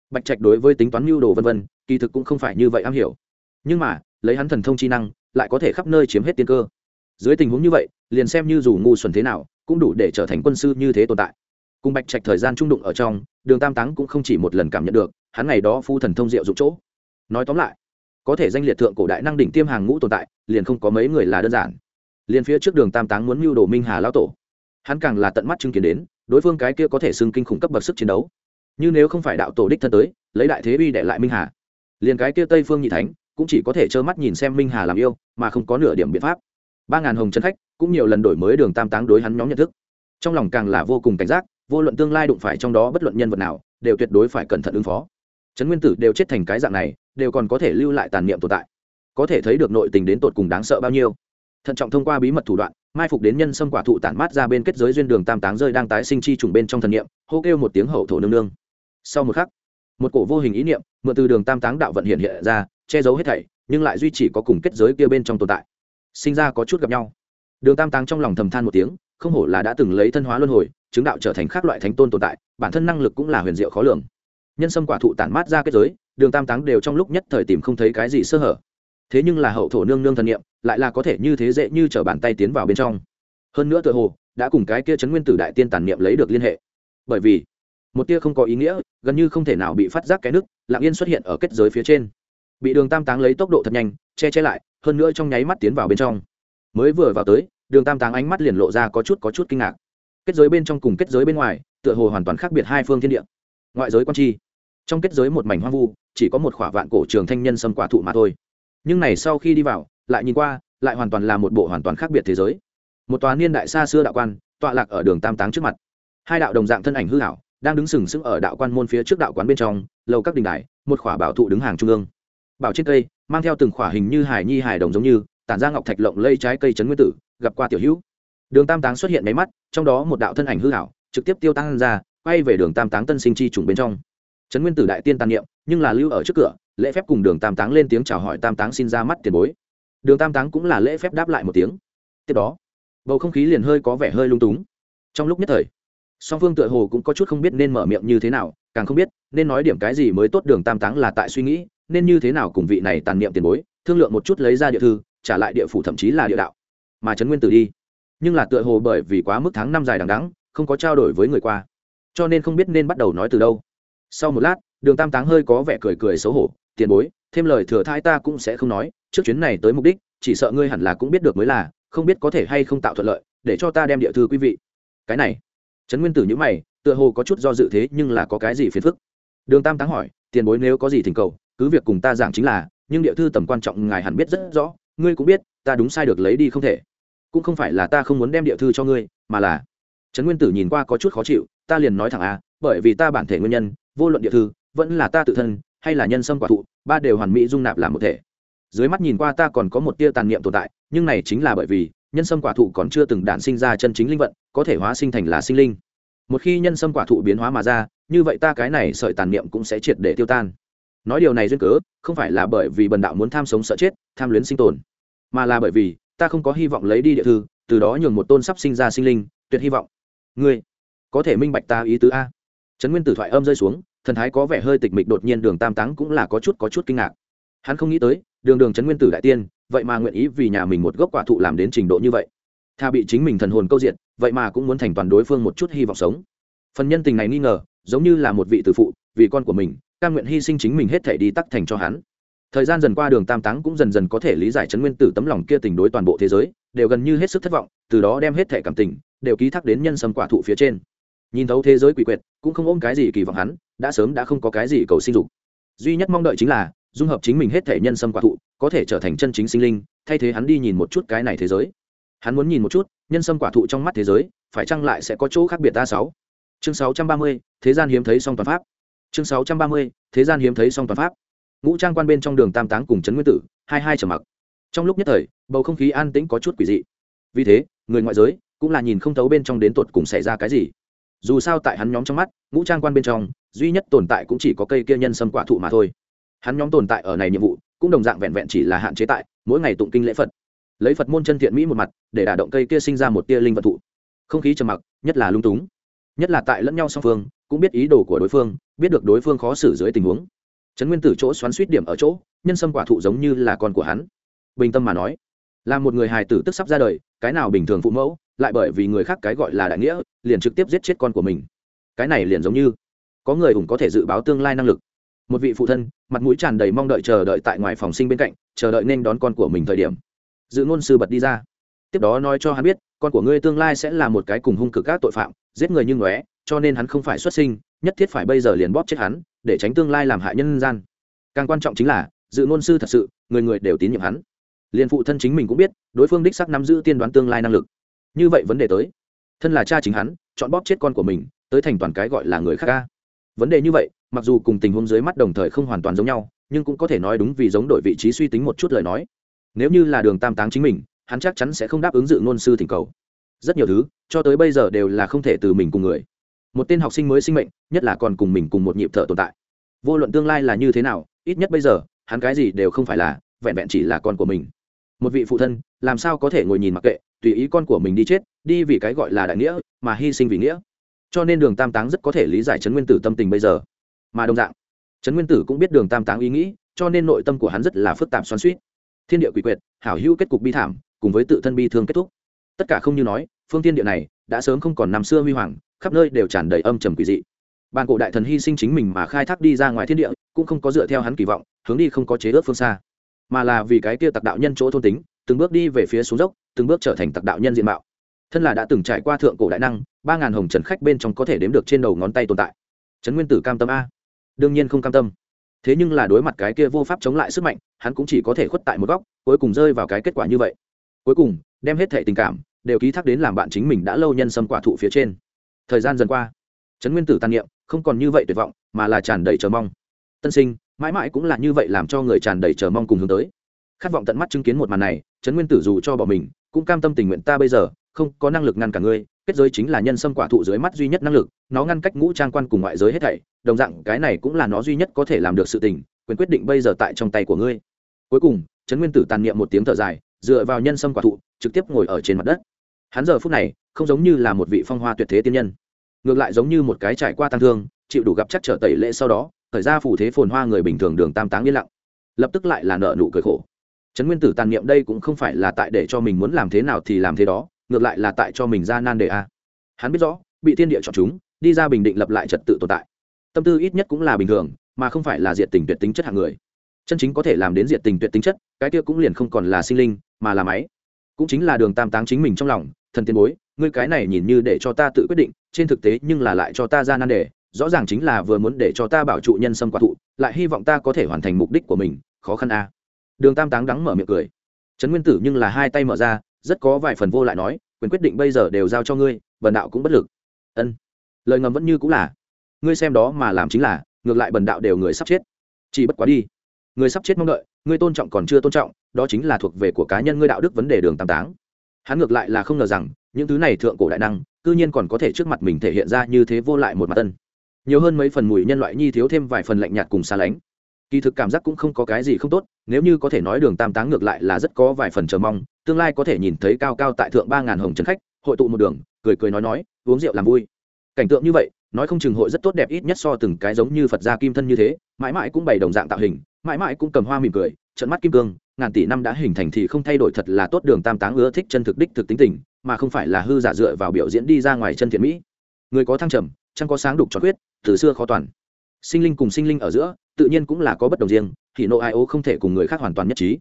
Bạch trạch đối với tính toán mưu đồ vân vân, kỳ thực cũng không phải như vậy am hiểu. Nhưng mà, lấy hắn thần thông chi năng, lại có thể khắp nơi chiếm hết tiên cơ. Dưới tình huống như vậy, liền xem như dù ngu xuẩn thế nào, cũng đủ để trở thành quân sư như thế tồn tại. Cùng bạch trạch thời gian trung đụng ở trong, đường tam táng cũng không chỉ một lần cảm nhận được, hắn ngày đó phu thần thông diệu dụng chỗ nói tóm lại, có thể danh liệt thượng cổ đại năng đỉnh tiêm hàng ngũ tồn tại, liền không có mấy người là đơn giản. Liền phía trước đường tam táng muốn mưu đồ minh hà lao tổ, hắn càng là tận mắt chứng kiến đến, đối phương cái kia có thể xưng kinh khủng cấp bậc sức chiến đấu. Như nếu không phải đạo tổ đích thân tới, lấy đại thế uy để lại minh hà, liền cái kia tây phương nhị thánh cũng chỉ có thể trơ mắt nhìn xem minh hà làm yêu, mà không có nửa điểm biện pháp. Ba ngàn hồng chân khách cũng nhiều lần đổi mới đường tam táng đối hắn nhóm nhận thức. Trong lòng càng là vô cùng cảnh giác, vô luận tương lai đụng phải trong đó bất luận nhân vật nào, đều tuyệt đối phải cẩn thận ứng phó trấn nguyên tử đều chết thành cái dạng này, đều còn có thể lưu lại tàn niệm tồn tại. Có thể thấy được nội tình đến tột cùng đáng sợ bao nhiêu. Thận trọng thông qua bí mật thủ đoạn, mai phục đến nhân sâm quả thụ tản mát ra bên kết giới duyên đường tam táng rơi đang tái sinh chi trùng bên trong thần niệm, hô kêu một tiếng hậu thổ nương nương. Sau một khắc, một cổ vô hình ý niệm, mượn từ đường tam táng đạo vận hiện hiện ra, che giấu hết thảy, nhưng lại duy trì có cùng kết giới kia bên trong tồn tại. Sinh ra có chút gặp nhau. Đường tam táng trong lòng thầm than một tiếng, không hổ là đã từng lấy thân hóa luân hồi, chứng đạo trở thành khác loại thánh tôn tồn tại, bản thân năng lực cũng là huyền diệu khó lường nhân sâm quả thụ tản mát ra kết giới, đường tam táng đều trong lúc nhất thời tìm không thấy cái gì sơ hở. Thế nhưng là hậu thổ nương nương thần niệm, lại là có thể như thế dễ như t r ở bàn tay tiến vào bên trong. Hơn nữa tự hồ, đã cùng cái kia chấn nguyên tử đại tiên tàn niệm lấy được liên hệ. Bởi vì, một tia không có ý nghĩa, gần như không thể nào bị phát giác cái nước lạng yên xuất hiện ở kết giới phía trên. Bị đường tam táng lấy tốc độ thật nhanh, che che lại, hơn nữa trong nháy mắt tiến vào bên trong. Mới vừa vào tới, đường tam táng ánh mắt liền lộ ra có chút có chút kinh ngạc. Kết giới bên trong cùng kết giới bên ngoài, tựa hồ hoàn toàn khác biệt hai phương thiên địa. Ngoại giới quan chi trong kết giới một mảnh hoang vu, chỉ có một khỏa vạn cổ trường thanh nhân sâm quả thụ mà thôi. Nhưng này sau khi đi vào, lại nhìn qua, lại hoàn toàn là một bộ hoàn toàn khác biệt thế giới. Một tòa niên đại xa xưa đạo quan, tọa lạc ở đường tam táng trước mặt. Hai đạo đồng dạng thân ảnh hư hảo đang đứng sừng sững ở đạo quan môn phía trước đạo quán bên trong, lầu các đình đài, một khỏa bảo thụ đứng hàng trung ương. Bảo trên cây, mang theo từng khỏa hình như hải nhi hải đồng giống như, tản ra ngọc thạch lộng lây trái cây trấn nguyên tử, gặp qua tiểu hữu. Đường tam táng xuất hiện máy mắt, trong đó một đạo thân ảnh hư hảo trực tiếp tiêu tăng ra, quay về đường tam táng tân sinh chi trùng bên trong trấn nguyên tử đại tiên tàn niệm, nhưng là lưu ở trước cửa, lễ phép cùng đường tam táng lên tiếng chào hỏi tam táng xin ra mắt tiền bối. Đường tam táng cũng là lễ phép đáp lại một tiếng. Tiếp đó, bầu không khí liền hơi có vẻ hơi lung túng. Trong lúc nhất thời, song phương tựa hồ cũng có chút không biết nên mở miệng như thế nào, càng không biết nên nói điểm cái gì mới tốt đường tam táng là tại suy nghĩ, nên như thế nào cùng vị này tàn niệm tiền bối, thương lượng một chút lấy ra địa thư, trả lại địa phủ thậm chí là địa đạo. Mà trấn nguyên tử đi. Nhưng là tựa hồ bởi vì quá mức tháng năm dài đằng đắng không có trao đổi với người qua. Cho nên không biết nên bắt đầu nói từ đâu sau một lát, đường tam táng hơi có vẻ cười cười xấu hổ, tiền bối, thêm lời thừa thai ta cũng sẽ không nói, trước chuyến này tới mục đích, chỉ sợ ngươi hẳn là cũng biết được mới là, không biết có thể hay không tạo thuận lợi, để cho ta đem địa thư quý vị. Cái này, trấn nguyên tử nhữ mày, tựa hồ có chút do dự thế nhưng là có cái gì phiền phức. Đường tam táng hỏi, tiền bối nếu có gì thỉnh cầu, cứ việc cùng ta giảng chính là, nhưng địa thư tầm quan trọng ngài hẳn biết rất rõ, ngươi cũng biết, ta đúng sai được lấy đi không thể. Cũng không phải là ta không muốn đem địa thư cho ngươi, mà là trấn nguyên tử nhìn qua có chút khó chịu, ta liền nói thẳng a bởi vì ta bản thể nguyên nhân vô luận địa thư, vẫn là ta tự thân, hay là nhân sâm quả thụ, ba đều hoàn mỹ dung nạp làm một thể. Dưới mắt nhìn qua ta còn có một tia tàn niệm tồn tại, nhưng này chính là bởi vì, nhân sâm quả thụ còn chưa từng đản sinh ra chân chính linh vận, có thể hóa sinh thành là sinh linh. Một khi nhân sâm quả thụ biến hóa mà ra, như vậy ta cái này sợi tàn niệm cũng sẽ triệt để tiêu tan. Nói điều này duyên cớ, không phải là bởi vì bần đạo muốn tham sống sợ chết, tham luyến sinh tồn, mà là bởi vì, ta không có hy vọng lấy đi địa thư, từ đó nhường một tôn sắp sinh ra sinh linh, tuyệt hy vọng. Ngươi, có thể minh bạch ta ý tứ a? Trấn nguyên tử thoại âm rơi xuống, thần thái có vẻ hơi tịch mịch đột nhiên đường tam táng cũng là có chút có chút kinh ngạc. Hắn không nghĩ tới, đường đường trấn nguyên tử đại tiên, vậy mà nguyện ý vì nhà mình một gốc quả thụ làm đến trình độ như vậy. Tha bị chính mình thần hồn câu diện vậy mà cũng muốn thành toàn đối phương một chút hy vọng sống. Phần nhân tình này nghi ngờ, giống như là một vị tử phụ, vì con của mình căn nguyện hy sinh chính mình hết thể đi tắc thành cho hắn. Thời gian dần qua đường tam táng cũng dần dần có thể lý giải chấn nguyên tử tấm lòng kia tình đối toàn bộ thế giới, đều gần như hết sức thất vọng, từ đó đem hết thể cảm tình, đều ký thác đến nhân sâm quả thụ phía trên nhìn thấu thế giới quỷ quyệt, cũng không ôm cái gì kỳ vọng hắn, đã sớm đã không có cái gì cầu sinh dục. Duy nhất mong đợi chính là, dung hợp chính mình hết thể nhân sâm quả thụ, có thể trở thành chân chính sinh linh, thay thế hắn đi nhìn một chút cái này thế giới. Hắn muốn nhìn một chút, nhân sâm quả thụ trong mắt thế giới, phải chăng lại sẽ có chỗ khác biệt ta sáu? Chương sáu trăm ba mươi, thế gian hiếm thấy song toàn pháp. Chương sáu trăm ba mươi, thế gian hiếm thấy song toàn pháp. Ngũ trang quan bên trong đường tam táng cùng trấn nguyên tử, hai hai trở mặc. Trong lúc nhất thời, bầu không khí an tĩnh có chút quỷ dị. Vì thế, người ngoại giới cũng là nhìn không thấu bên trong đến tột cùng xảy ra cái gì dù sao tại hắn nhóm trong mắt, ngũ trang quan bên trong, duy nhất tồn tại cũng chỉ có cây kia nhân sâm quả thụ mà thôi. Hắn nhóm tồn tại ở này nhiệm vụ, cũng đồng dạng vẹn vẹn chỉ là hạn chế tại mỗi ngày tụng kinh lễ phật. Lấy phật môn chân thiện mỹ một mặt, để đả động cây kia sinh ra một tia linh vật thụ. Không khí trầm mặc, nhất là lung túng. Nhất là tại lẫn nhau song phương, cũng biết ý đồ của đối phương, biết được đối phương khó xử dưới tình huống. Trấn nguyên tử chỗ xoắn suýt điểm ở chỗ, nhân sâm quả thụ giống như là con của hắn. Bình tâm mà nói là một người hài tử tức sắp ra đời, cái nào bình thường phụ mẫu, lại bởi vì người khác cái gọi là đại nghĩa, liền trực tiếp giết chết con của mình. Cái này liền giống như, có người ủng có thể dự báo tương lai năng lực. Một vị phụ thân, mặt mũi tràn đầy mong đợi chờ đợi tại ngoài phòng sinh bên cạnh, chờ đợi nên đón con của mình thời điểm. Dự ngôn sư bật đi ra. Tiếp đó nói cho hắn biết, con của ngươi tương lai sẽ là một cái cùng hung cực các tội phạm, giết người như ngóe, cho nên hắn không phải xuất sinh, nhất thiết phải bây giờ liền bóp chết hắn, để tránh tương lai làm hại nhân gian. Càng quan trọng chính là, dự ngôn sư thật sự, người người đều tín nhiệm hắn liền phụ thân chính mình cũng biết, đối phương đích sắc nắm giữ tiên đoán tương lai năng lực. Như vậy vấn đề tới. Thân là cha chính hắn, chọn bóp chết con của mình, tới thành toàn cái gọi là người khác ca. Vấn đề như vậy, mặc dù cùng tình huống dưới mắt đồng thời không hoàn toàn giống nhau, nhưng cũng có thể nói đúng vì giống đổi vị trí suy tính một chút lời nói. Nếu như là đường tam táng chính mình, hắn chắc chắn sẽ không đáp ứng dự ngôn sư thỉnh cầu. Rất nhiều thứ, cho tới bây giờ đều là không thể từ mình cùng người. Một tên học sinh mới sinh mệnh, nhất là còn cùng mình cùng một nhịp thở tồn tại. Vô luận tương lai là như thế nào, ít nhất bây giờ, hắn cái gì đều không phải là, vẹn vẹn chỉ là con của mình một vị phụ thân, làm sao có thể ngồi nhìn mặc kệ, tùy ý con của mình đi chết, đi vì cái gọi là đại nghĩa, mà hy sinh vì nghĩa. Cho nên đường tam táng rất có thể lý giải trấn nguyên tử tâm tình bây giờ. Mà đồng dạng, trấn nguyên tử cũng biết đường tam táng ý nghĩ, cho nên nội tâm của hắn rất là phức tạp xoắn suýt thiên địa quỷ quyệt, hảo hữu kết cục bi thảm, cùng với tự thân bi thương kết thúc. Tất cả không như nói, phương tiên địa này đã sớm không còn năm xưa huy hoàng, khắp nơi đều tràn đầy âm trầm quỷ dị. Bàn cổ đại thần hy sinh chính mình mà khai thác đi ra ngoài thiên địa, cũng không có dựa theo hắn kỳ vọng, hướng đi không có chế ước phương xa mà là vì cái kia tặc đạo nhân chỗ thôn tính, từng bước đi về phía xuống dốc, từng bước trở thành tặc đạo nhân diện mạo. Thân là đã từng trải qua thượng cổ đại năng, ba ngàn hồng trần khách bên trong có thể đếm được trên đầu ngón tay tồn tại. Trấn nguyên tử cam tâm a. Đương nhiên không cam tâm. Thế nhưng là đối mặt cái kia vô pháp chống lại sức mạnh, hắn cũng chỉ có thể khuất tại một góc, cuối cùng rơi vào cái kết quả như vậy. Cuối cùng, đem hết thệ tình cảm, đều ký thác đến làm bạn chính mình đã lâu nhân xâm quả thụ phía trên. Thời gian dần qua, trấn nguyên tử tàn niệm, không còn như vậy tuyệt vọng, mà là tràn đầy chờ mong. Tân sinh mãi mãi cũng là như vậy làm cho người tràn đầy chờ mong cùng hướng tới. Khát vọng tận mắt chứng kiến một màn này, trấn nguyên tử dù cho bỏ mình, cũng cam tâm tình nguyện ta bây giờ, không có năng lực ngăn cả ngươi, kết giới chính là nhân sâm quả thụ dưới mắt duy nhất năng lực, nó ngăn cách ngũ trang quan cùng ngoại giới hết thảy, đồng dạng cái này cũng là nó duy nhất có thể làm được sự tình, quyền quyết định bây giờ tại trong tay của ngươi. Cuối cùng, trấn nguyên tử tàn niệm một tiếng thở dài, dựa vào nhân sâm quả thụ, trực tiếp ngồi ở trên mặt đất. Hắn giờ phút này, không giống như là một vị phong hoa tuyệt thế tiên nhân. Ngược lại giống như một cái trải qua tăng thương, chịu đủ gặp chắc trở tẩy lễ sau đó thời ra phủ thế phồn hoa người bình thường đường tam táng yên lặng. Lập tức lại là nợ nụ cười khổ. Trấn nguyên tử tàn niệm đây cũng không phải là tại để cho mình muốn làm thế nào thì làm thế đó, ngược lại là tại cho mình ra nan đề a. Hắn biết rõ, bị thiên địa chọn chúng, đi ra bình định lập lại trật tự tồn tại. Tâm tư ít nhất cũng là bình thường, mà không phải là diệt tình tuyệt tính chất hạng người. Chân chính có thể làm đến diệt tình tuyệt tính chất, cái kia cũng liền không còn là sinh linh, mà là máy. Cũng chính là đường tam táng chính mình trong lòng, thần tiền bối, ngươi cái này nhìn như để cho ta tự quyết định, trên thực tế nhưng là lại cho ta ra nan đề rõ ràng chính là vừa muốn để cho ta bảo trụ nhân sâm quả thụ, lại hy vọng ta có thể hoàn thành mục đích của mình, khó khăn a. Đường tam táng đắng mở miệng cười. Trấn nguyên tử nhưng là hai tay mở ra, rất có vài phần vô lại nói, quyền quyết định bây giờ đều giao cho ngươi, bần đạo cũng bất lực. Ân. Lời ngầm vẫn như cũng là. Ngươi xem đó mà làm chính là, ngược lại bần đạo đều người sắp chết. Chỉ bất quá đi. Người sắp chết mong đợi ngươi tôn trọng còn chưa tôn trọng, đó chính là thuộc về của cá nhân ngươi đạo đức vấn đề đường tam táng. Hắn ngược lại là không ngờ rằng, những thứ này thượng cổ đại năng, cư nhiên còn có thể trước mặt mình thể hiện ra như thế vô lại một mặt tân nhiều hơn mấy phần mùi nhân loại nhi thiếu thêm vài phần lạnh nhạt cùng xa lánh. Kỳ thực cảm giác cũng không có cái gì không tốt, nếu như có thể nói đường tam táng ngược lại là rất có vài phần chờ mong, tương lai có thể nhìn thấy cao cao tại thượng ba ngàn hồng trần khách, hội tụ một đường, cười cười nói nói, uống rượu làm vui. Cảnh tượng như vậy, nói không chừng hội rất tốt đẹp ít nhất so từng cái giống như phật gia kim thân như thế, mãi mãi cũng bày đồng dạng tạo hình, mãi mãi cũng cầm hoa mỉm cười trận mắt kim cương, ngàn tỷ năm đã hình thành thì không thay đổi thật là tốt đường tam táng ưa thích chân thực đích thực tính tình, mà không phải là hư giả dựa vào biểu diễn đi ra ngoài chân thiện mỹ. Người có thăng trầm chẳng có sáng đục cho quyết từ xưa khó toàn. Sinh linh cùng sinh linh ở giữa, tự nhiên cũng là có bất đồng riêng, thì nộ ai ố không thể cùng người khác hoàn toàn nhất trí.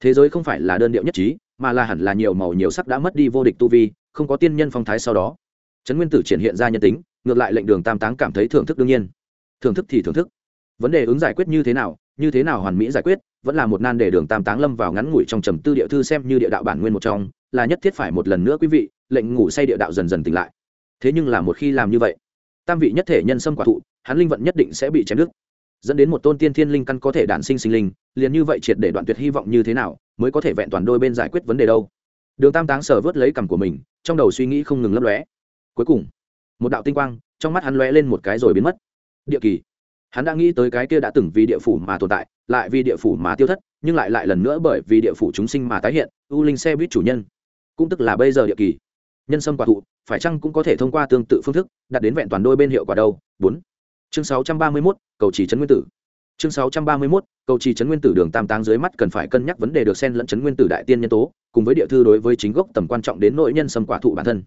Thế giới không phải là đơn điệu nhất trí, mà là hẳn là nhiều màu nhiều sắc đã mất đi vô địch tu vi, không có tiên nhân phong thái sau đó. Trấn nguyên tử triển hiện ra nhân tính, ngược lại lệnh đường tam táng cảm thấy thưởng thức đương nhiên. Thưởng thức thì thưởng thức. Vấn đề ứng giải quyết như thế nào, như thế nào hoàn mỹ giải quyết, vẫn là một nan để đường tam táng lâm vào ngắn ngủi trong trầm tư địa thư xem như địa đạo bản nguyên một trong, là nhất thiết phải một lần nữa quý vị, lệnh ngủ say địa đạo dần dần tỉnh lại. Thế nhưng là một khi làm như vậy tam vị nhất thể nhân sâm quả thụ, hắn linh vận nhất định sẽ bị chém đứt. Dẫn đến một tôn tiên thiên linh căn có thể đản sinh sinh linh, liền như vậy triệt để đoạn tuyệt hy vọng như thế nào, mới có thể vẹn toàn đôi bên giải quyết vấn đề đâu. Đường tam táng sờ vớt lấy cằm của mình, trong đầu suy nghĩ không ngừng lấp lóe. Cuối cùng, một đạo tinh quang, trong mắt hắn lóe lên một cái rồi biến mất. Địa kỳ. Hắn đã nghĩ tới cái kia đã từng vì địa phủ mà tồn tại, lại vì địa phủ mà tiêu thất, nhưng lại lại lần nữa bởi vì địa phủ chúng sinh mà tái hiện, u linh xe buýt chủ nhân. Cũng tức là bây giờ địa kỳ nhân sâm quả thụ, phải chăng cũng có thể thông qua tương tự phương thức đạt đến vẹn toàn đôi bên hiệu quả đâu? Bốn. Chương sáu trăm ba mươi mốt, cầu chỉ trấn nguyên tử. Chương sáu trăm ba mươi mốt, cầu chỉ trấn nguyên tử đường tam táng dưới mắt cần phải cân nhắc vấn đề được xen lẫn trấn nguyên tử đại tiên nhân tố, cùng với địa thư đối với chính gốc tầm quan trọng đến nội nhân sâm quả thụ bản thân.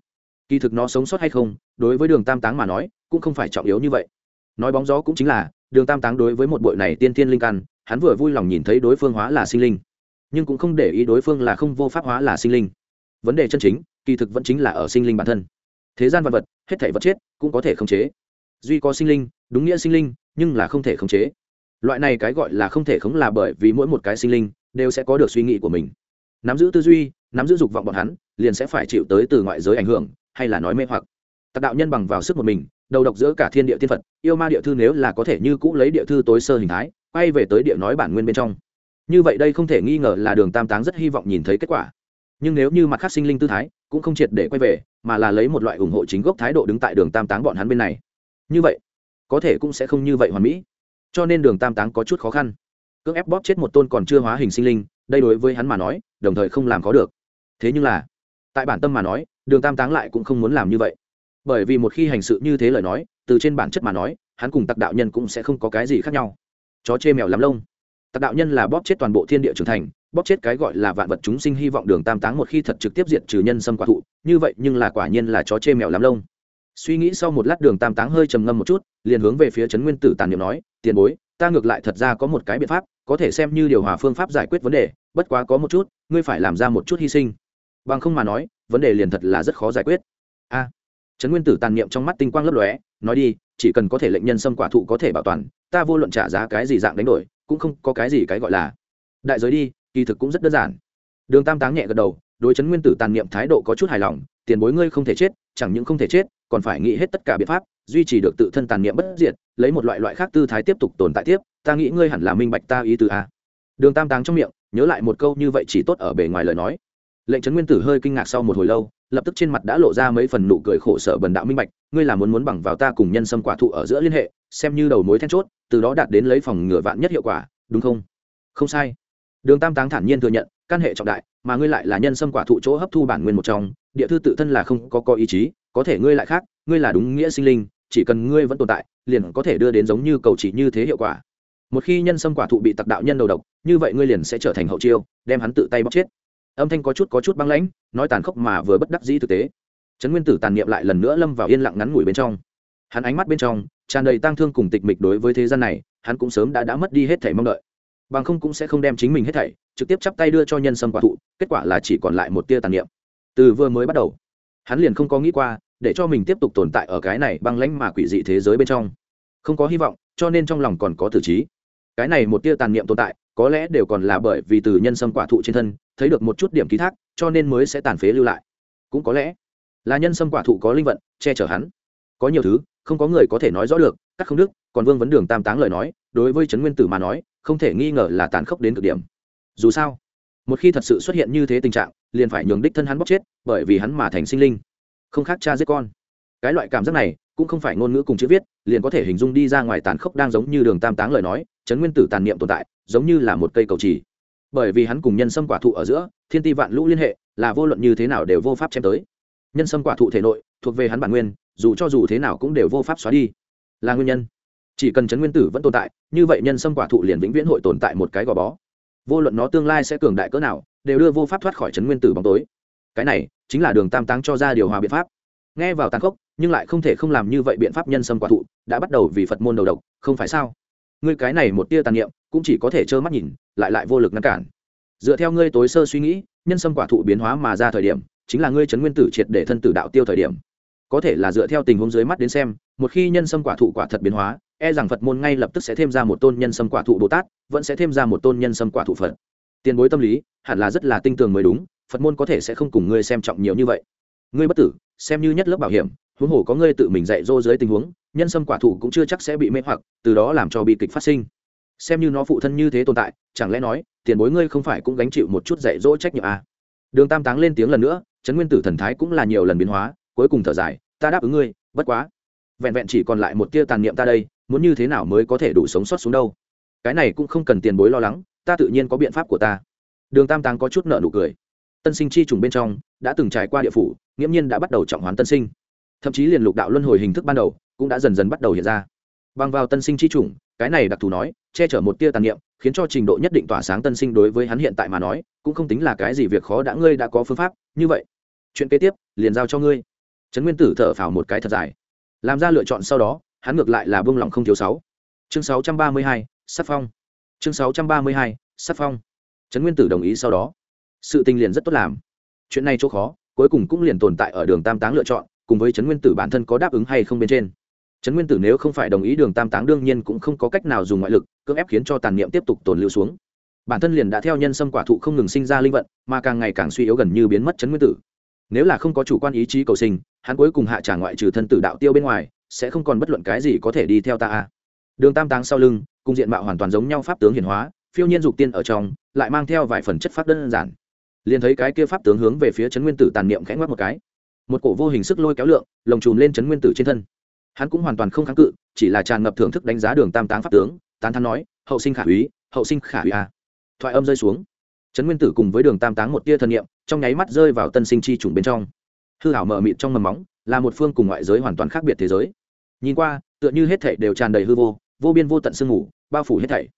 Kỳ thực nó sống sót hay không, đối với đường tam táng mà nói, cũng không phải trọng yếu như vậy. Nói bóng gió cũng chính là, đường tam táng đối với một bội này tiên tiên linh căn, hắn vừa vui lòng nhìn thấy đối phương hóa là sinh linh. Nhưng cũng không để ý đối phương là không vô pháp hóa là sinh linh vấn đề chân chính, kỳ thực vẫn chính là ở sinh linh bản thân. Thế gian vật vật, hết thể vật chết cũng có thể khống chế. Duy có sinh linh, đúng nghĩa sinh linh, nhưng là không thể khống chế. Loại này cái gọi là không thể khống là bởi vì mỗi một cái sinh linh đều sẽ có được suy nghĩ của mình. Nắm giữ tư duy, nắm giữ dục vọng bọn hắn, liền sẽ phải chịu tới từ ngoại giới ảnh hưởng, hay là nói mê hoặc. Tạc đạo nhân bằng vào sức một mình, đầu độc giữa cả thiên địa thiên phật, yêu ma địa thư nếu là có thể như cũ lấy địa thư tối sơ hình thái, quay về tới địa nói bản nguyên bên trong. Như vậy đây không thể nghi ngờ là đường tam táng rất hy vọng nhìn thấy kết quả nhưng nếu như mặt khác sinh linh tư thái cũng không triệt để quay về, mà là lấy một loại ủng hộ chính gốc thái độ đứng tại đường tam táng bọn hắn bên này. Như vậy, có thể cũng sẽ không như vậy hoàn mỹ. Cho nên đường tam táng có chút khó khăn. Cưỡng ép bóp chết một tôn còn chưa hóa hình sinh linh, đây đối với hắn mà nói, đồng thời không làm có được. Thế nhưng là, tại bản tâm mà nói, đường tam táng lại cũng không muốn làm như vậy. Bởi vì một khi hành sự như thế lời nói, từ trên bản chất mà nói, hắn cùng tặc đạo nhân cũng sẽ không có cái gì khác nhau. Chó chê mèo lắm lông tạc đạo nhân là bóp chết toàn bộ thiên địa trưởng thành, bóp chết cái gọi là vạn vật chúng sinh hy vọng đường tam táng một khi thật trực tiếp diệt trừ nhân sâm quả thụ, như vậy nhưng là quả nhiên là chó chê mèo lắm lông. Suy nghĩ sau một lát đường tam táng hơi trầm ngâm một chút, liền hướng về phía trấn nguyên tử tàn niệm nói, tiền bối, ta ngược lại thật ra có một cái biện pháp, có thể xem như điều hòa phương pháp giải quyết vấn đề, bất quá có một chút, ngươi phải làm ra một chút hy sinh. Bằng không mà nói, vấn đề liền thật là rất khó giải quyết. A, trấn nguyên tử tàn niệm trong mắt tinh quang lấp lóe, nói đi, chỉ cần có thể lệnh nhân sâm quả thụ có thể bảo toàn, ta vô luận trả giá cái gì dạng đánh đổi cũng không có cái gì cái gọi là. Đại giới đi, kỳ thực cũng rất đơn giản. Đường tam táng nhẹ gật đầu, đối chấn nguyên tử tàn niệm thái độ có chút hài lòng, tiền bối ngươi không thể chết, chẳng những không thể chết, còn phải nghĩ hết tất cả biện pháp, duy trì được tự thân tàn niệm bất diệt, lấy một loại loại khác tư thái tiếp tục tồn tại tiếp, ta nghĩ ngươi hẳn là minh bạch ta ý từ a. Đường tam táng trong miệng, nhớ lại một câu như vậy chỉ tốt ở bề ngoài lời nói. Lệnh trấn nguyên tử hơi kinh ngạc sau một hồi lâu lập tức trên mặt đã lộ ra mấy phần nụ cười khổ sở bần đạo minh bạch, ngươi là muốn muốn bằng vào ta cùng nhân sâm quả thụ ở giữa liên hệ, xem như đầu mối then chốt, từ đó đạt đến lấy phòng ngừa vạn nhất hiệu quả, đúng không? Không sai. Đường tam táng thản nhiên thừa nhận, căn hệ trọng đại, mà ngươi lại là nhân sâm quả thụ chỗ hấp thu bản nguyên một trong, địa thư tự thân là không có có ý chí, có thể ngươi lại khác, ngươi là đúng nghĩa sinh linh, chỉ cần ngươi vẫn tồn tại, liền có thể đưa đến giống như cầu chỉ như thế hiệu quả. Một khi nhân sâm quả thụ bị tặc đạo nhân đầu độc, như vậy ngươi liền sẽ trở thành hậu chiêu, đem hắn tự tay bóc chết âm thanh có chút có chút băng lãnh, nói tàn khốc mà vừa bất đắc dĩ thực tế. Trấn nguyên tử tàn niệm lại lần nữa lâm vào yên lặng ngắn ngủi bên trong. Hắn ánh mắt bên trong tràn đầy tang thương cùng tịch mịch đối với thế gian này, hắn cũng sớm đã đã mất đi hết thảy mong đợi. Bằng không cũng sẽ không đem chính mình hết thảy trực tiếp chắp tay đưa cho nhân sâm quả thụ, kết quả là chỉ còn lại một tia tàn niệm. Từ vừa mới bắt đầu, hắn liền không có nghĩ qua để cho mình tiếp tục tồn tại ở cái này băng lãnh mà quỷ dị thế giới bên trong. Không có hy vọng, cho nên trong lòng còn có tử trí. Cái này một tia tàn niệm tồn tại có lẽ đều còn là bởi vì từ nhân sâm quả thụ trên thân, thấy được một chút điểm ký thác, cho nên mới sẽ tàn phế lưu lại. Cũng có lẽ là nhân sâm quả thụ có linh vận, che chở hắn. Có nhiều thứ, không có người có thể nói rõ được, các không đức, còn vương vấn đường tam táng lời nói, đối với trấn nguyên tử mà nói, không thể nghi ngờ là tàn khốc đến cực điểm. Dù sao, một khi thật sự xuất hiện như thế tình trạng, liền phải nhường đích thân hắn bóc chết, bởi vì hắn mà thành sinh linh. Không khác cha giết con. Cái loại cảm giác này, cũng không phải ngôn ngữ cùng chữ viết, liền có thể hình dung đi ra ngoài tàn khốc đang giống như đường tam táng lời nói chấn nguyên tử tàn niệm tồn tại, giống như là một cây cầu trì. Bởi vì hắn cùng nhân sâm quả thụ ở giữa, thiên ti vạn lũ liên hệ, là vô luận như thế nào đều vô pháp chém tới. Nhân sâm quả thụ thể nội, thuộc về hắn bản nguyên, dù cho dù thế nào cũng đều vô pháp xóa đi. Là nguyên nhân. Chỉ cần chấn nguyên tử vẫn tồn tại, như vậy nhân sâm quả thụ liền vĩnh viễn hội tồn tại một cái gò bó. Vô luận nó tương lai sẽ cường đại cỡ nào, đều đưa vô pháp thoát khỏi chấn nguyên tử bóng tối. Cái này, chính là đường tam táng cho ra điều hòa biện pháp. Nghe vào tàn khốc, nhưng lại không thể không làm như vậy biện pháp nhân sâm quả thụ, đã bắt đầu vì phật môn đầu độc, không phải sao? Ngươi cái này một tia tàn niệm, cũng chỉ có thể trơ mắt nhìn, lại lại vô lực ngăn cản. Dựa theo ngươi tối sơ suy nghĩ, nhân sâm quả thụ biến hóa mà ra thời điểm, chính là ngươi chấn nguyên tử triệt để thân tử đạo tiêu thời điểm. Có thể là dựa theo tình huống dưới mắt đến xem, một khi nhân sâm quả thụ quả thật biến hóa e rằng phật môn ngay lập tức sẽ thêm ra một tôn nhân sâm quả thụ bồ tát, vẫn sẽ thêm ra một tôn nhân sâm quả thụ phật. Tiền bối tâm lý, hẳn là rất là tinh tường mới đúng, phật môn có thể sẽ không cùng ngươi xem trọng nhiều như vậy. Ngươi bất tử, xem như nhất lớp bảo hiểm, huống hồ có ngươi tự mình dạy dỗ dưới tình huống nhân sâm quả thụ cũng chưa chắc sẽ bị mê hoặc, từ đó làm cho bi kịch phát sinh. Xem như nó phụ thân như thế tồn tại, chẳng lẽ nói, tiền bối ngươi không phải cũng gánh chịu một chút dạy dỗ trách nhiệm à? đường tam táng lên tiếng lần nữa, trấn nguyên tử thần thái cũng là nhiều lần biến hóa, cuối cùng thở dài, ta đáp ứng ngươi, bất quá, vẹn vẹn chỉ còn lại một tia tàn niệm ta đây, muốn như thế nào mới có thể đủ sống sót xuống đâu? Cái này cũng không cần tiền bối lo lắng, ta tự nhiên có biện pháp của ta. Đường tam táng có chút nợ nụ cười. Tân sinh chi trùng bên trong, đã từng trải qua địa phủ, nghiễm nhiên đã bắt đầu trọng hoán tân sinh thậm chí liền lục đạo luân hồi hình thức ban đầu cũng đã dần dần bắt đầu hiện ra. Bằng vào tân sinh chi chủng, cái này đặc thù nói, che chở một tia tàn niệm, khiến cho trình độ nhất định tỏa sáng tân sinh đối với hắn hiện tại mà nói, cũng không tính là cái gì việc khó đã ngươi đã có phương pháp, như vậy. Chuyện kế tiếp, liền giao cho ngươi. Trấn nguyên tử thở phào một cái thật dài. Làm ra lựa chọn sau đó, hắn ngược lại là buông lỏng không thiếu sáu. Chương sáu trăm ba mươi hai sắc phong. Chương sáu trăm ba mươi hai sắc phong. Trấn nguyên tử đồng ý sau đó. Sự tình liền rất tốt làm. Chuyện này chỗ khó, cuối cùng cũng liền tồn tại ở đường tam táng lựa chọn cùng với trấn nguyên tử bản thân có đáp ứng hay không bên trên. Trấn nguyên tử nếu không phải đồng ý đường tam táng đương nhiên cũng không có cách nào dùng ngoại lực, cưỡng ép khiến cho tàn niệm tiếp tục tồn lưu xuống. Bản thân liền đã theo nhân sâm quả thụ không ngừng sinh ra linh vận, mà càng ngày càng suy yếu gần như biến mất trấn nguyên tử. Nếu là không có chủ quan ý chí cầu sinh, hắn cuối cùng hạ trả ngoại trừ thân tử đạo tiêu bên ngoài, sẽ không còn bất luận cái gì có thể đi theo ta à. đường tam táng sau lưng, cùng diện mạo hoàn toàn giống nhau pháp tướng hiển hóa, phiêu nhiên dục tiên ở trong, lại mang theo vài phần chất pháp đơn giản. Liền thấy cái kia pháp tướng hướng về phía trấn nguyên tử tàn niệm khẽ ngoắc một cái một cổ vô hình sức lôi kéo lượng, lồng chùm lên chấn nguyên tử trên thân. Hắn cũng hoàn toàn không kháng cự, chỉ là tràn ngập thưởng thức đánh giá đường tam táng pháp tướng, tán thắn nói, hậu sinh khả úy, hậu sinh khả úy a. À. thoại âm rơi xuống. Trấn nguyên tử cùng với đường tam táng một tia thân nhiệm trong nháy mắt rơi vào tân sinh chi trùng bên trong. Hư hảo mờ mịt trong mầm móng, là một phương cùng ngoại giới hoàn toàn khác biệt thế giới. Nhìn qua, tựa như hết thảy đều tràn đầy hư vô vô biên vô tận sương ngủ bao phủ hết thảy.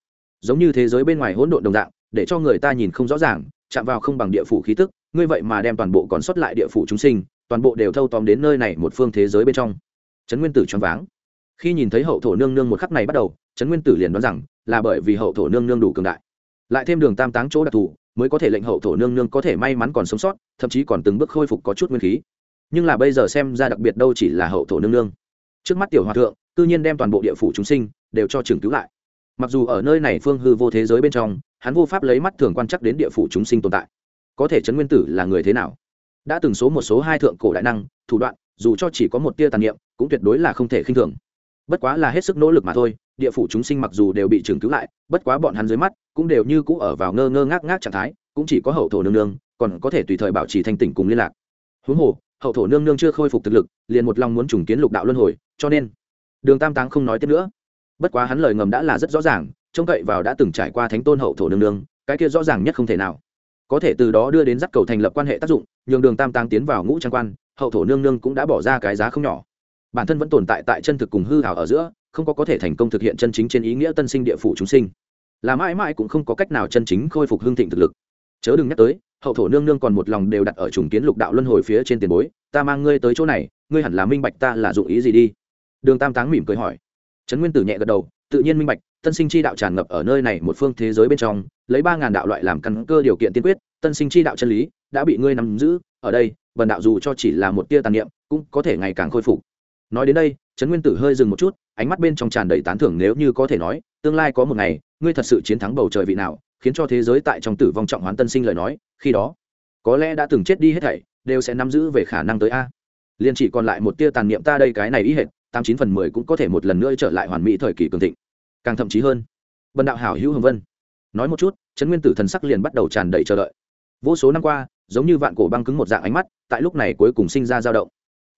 Giống như thế giới bên ngoài hỗn độn đồng dạng, để cho người ta nhìn không rõ ràng, chạm vào không bằng địa phủ khí tức, ngươi vậy mà đem toàn bộ còn sót lại địa phủ chúng sinh toàn bộ đều thâu tóm đến nơi này một phương thế giới bên trong. Trấn nguyên tử choáng váng. Khi nhìn thấy hậu thổ nương nương một khắc này bắt đầu, trấn nguyên tử liền đoán rằng là bởi vì hậu thổ nương nương đủ cường đại. Lại thêm đường tam táng chỗ đặc thù, mới có thể lệnh hậu thổ nương nương có thể may mắn còn sống sót, thậm chí còn từng bước khôi phục có chút nguyên khí. Nhưng là bây giờ xem ra đặc biệt đâu chỉ là hậu thổ nương nương. Trước mắt tiểu hòa thượng tự nhiên đem toàn bộ địa phủ chúng sinh đều cho trường cứu lại. Mặc dù ở nơi này phương hư vô thế giới bên trong, hắn vô pháp lấy mắt thường quan chắc đến địa phủ chúng sinh tồn tại. Có thể trấn nguyên tử là người thế nào? Đã từng số một số hai thượng cổ đại năng, thủ đoạn, dù cho chỉ có một tia tàn niệm, cũng tuyệt đối là không thể khinh thường. Bất quá là hết sức nỗ lực mà thôi, địa phủ chúng sinh mặc dù đều bị trừng cứu lại, bất quá bọn hắn dưới mắt cũng đều như cũ ở vào ngơ ngơ ngác ngác trạng thái, cũng chỉ có hậu thổ nương nương, còn có thể tùy thời bảo trì thanh tỉnh cùng liên lạc. Huống hồ, hậu thổ nương nương chưa khôi phục thực lực, liền một lòng muốn trùng kiến lục đạo luân hồi, cho nên, đường tam táng không nói tiếp nữa. Bất quá hắn lời ngầm đã là rất rõ ràng, trông cậy vào đã từng trải qua thánh tôn hậu thổ nương nương, cái kia rõ ràng nhất không thể nào có thể từ đó đưa đến dắt cầu thành lập quan hệ tác dụng, nhường đường tam tăng tiến vào ngũ trang quan, hậu thổ nương nương cũng đã bỏ ra cái giá không nhỏ. Bản thân vẫn tồn tại tại chân thực cùng hư hảo ở giữa, không có có thể thành công thực hiện chân chính trên ý nghĩa tân sinh địa phủ chúng sinh. Là mãi mãi cũng không có cách nào chân chính khôi phục hương thịnh thực lực. Chớ đừng nhắc tới, hậu thổ nương nương còn một lòng đều đặt ở trùng kiến lục đạo luân hồi phía trên tiền bối, ta mang ngươi tới chỗ này, ngươi hẳn là minh bạch ta là dụng ý gì đi. Đường tam táng mỉm cười hỏi. Trấn nguyên tử nhẹ gật đầu, tự nhiên minh bạch, tân sinh chi đạo tràn ngập ở nơi này một phương thế giới bên trong lấy ba ngàn đạo loại làm căn cơ điều kiện tiên quyết, tân sinh chi đạo chân lý, đã bị ngươi nắm giữ, ở đây vần đạo dù cho chỉ là một tia tàn niệm, cũng có thể ngày càng khôi phục. Nói đến đây, trấn nguyên tử hơi dừng một chút, ánh mắt bên trong tràn đầy tán thưởng nếu như có thể nói, tương lai có một ngày, ngươi thật sự chiến thắng bầu trời vị nào, khiến cho thế giới tại trong tử vong trọng hoán tân sinh lời nói, khi đó, có lẽ đã từng chết đi hết thảy, đều sẽ nắm giữ về khả năng tới a. Liền chỉ còn lại một tia tàn niệm ta đây cái này ý hệt, tám chín phần mười cũng có thể một lần nữa trở lại hoàn mỹ thời kỳ cường thịnh. Càng thậm chí hơn vần đạo hảo hữu hồng vân nói một chút, trấn nguyên tử thần sắc liền bắt đầu tràn đầy chờ đợi. Vô số năm qua, giống như vạn cổ băng cứng một dạng ánh mắt, tại lúc này cuối cùng sinh ra dao động.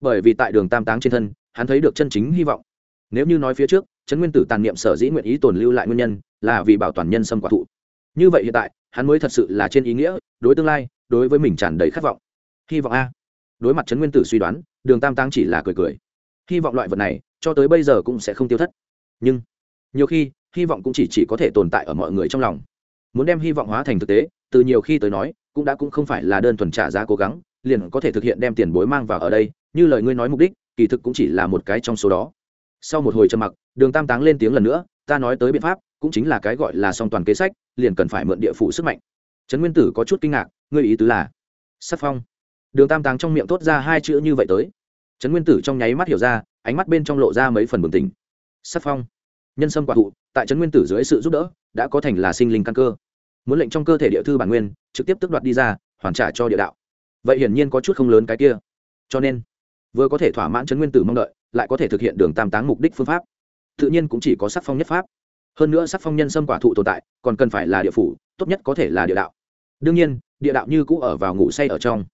Bởi vì tại đường tam táng trên thân, hắn thấy được chân chính hy vọng. Nếu như nói phía trước, trấn nguyên tử tàn niệm sở dĩ nguyện ý tồn lưu lại nguyên nhân, là vì bảo toàn nhân sâm quả thụ. Như vậy hiện tại, hắn mới thật sự là trên ý nghĩa, đối tương lai, đối với mình tràn đầy khát vọng. Hy vọng a. Đối mặt trấn nguyên tử suy đoán, đường tam táng chỉ là cười cười. Hy vọng loại vật này, cho tới bây giờ cũng sẽ không tiêu thất. Nhưng, nhiều khi hy vọng cũng chỉ, chỉ có thể tồn tại ở mọi người trong lòng. Muốn đem hy vọng hóa thành thực tế từ nhiều khi tới nói cũng đã cũng không phải là đơn thuần trả giá cố gắng liền có thể thực hiện đem tiền bối mang vào ở đây như lời ngươi nói mục đích kỳ thực cũng chỉ là một cái trong số đó. Sau một hồi trầm mặc đường tam táng lên tiếng lần nữa ta nói tới biện pháp cũng chính là cái gọi là song toàn kế sách liền cần phải mượn địa phủ sức mạnh. Trấn nguyên tử có chút kinh ngạc ngươi ý tứ là? Sắc phong. Đường tam táng trong miệng thốt ra hai chữ như vậy tới. Trấn nguyên tử trong nháy mắt hiểu ra ánh mắt bên trong lộ ra mấy phần bừng tỉnh. Sắc phong nhân sâm quả thụ, tại trấn nguyên tử dưới sự giúp đỡ, đã có thành là sinh linh căn cơ. Muốn lệnh trong cơ thể địa thư bản nguyên, trực tiếp tước đoạt đi ra, hoàn trả cho địa đạo. Vậy hiển nhiên có chút không lớn cái kia. Cho nên, vừa có thể thỏa mãn trấn nguyên tử mong đợi, lại có thể thực hiện đường tam táng mục đích phương pháp. Tự nhiên cũng chỉ có sắc phong nhất pháp. Hơn nữa sắc phong nhân sâm quả thụ tồn tại, còn cần phải là địa phủ, tốt nhất có thể là địa đạo. Đương nhiên, địa đạo như cũ ở vào ngủ say ở trong.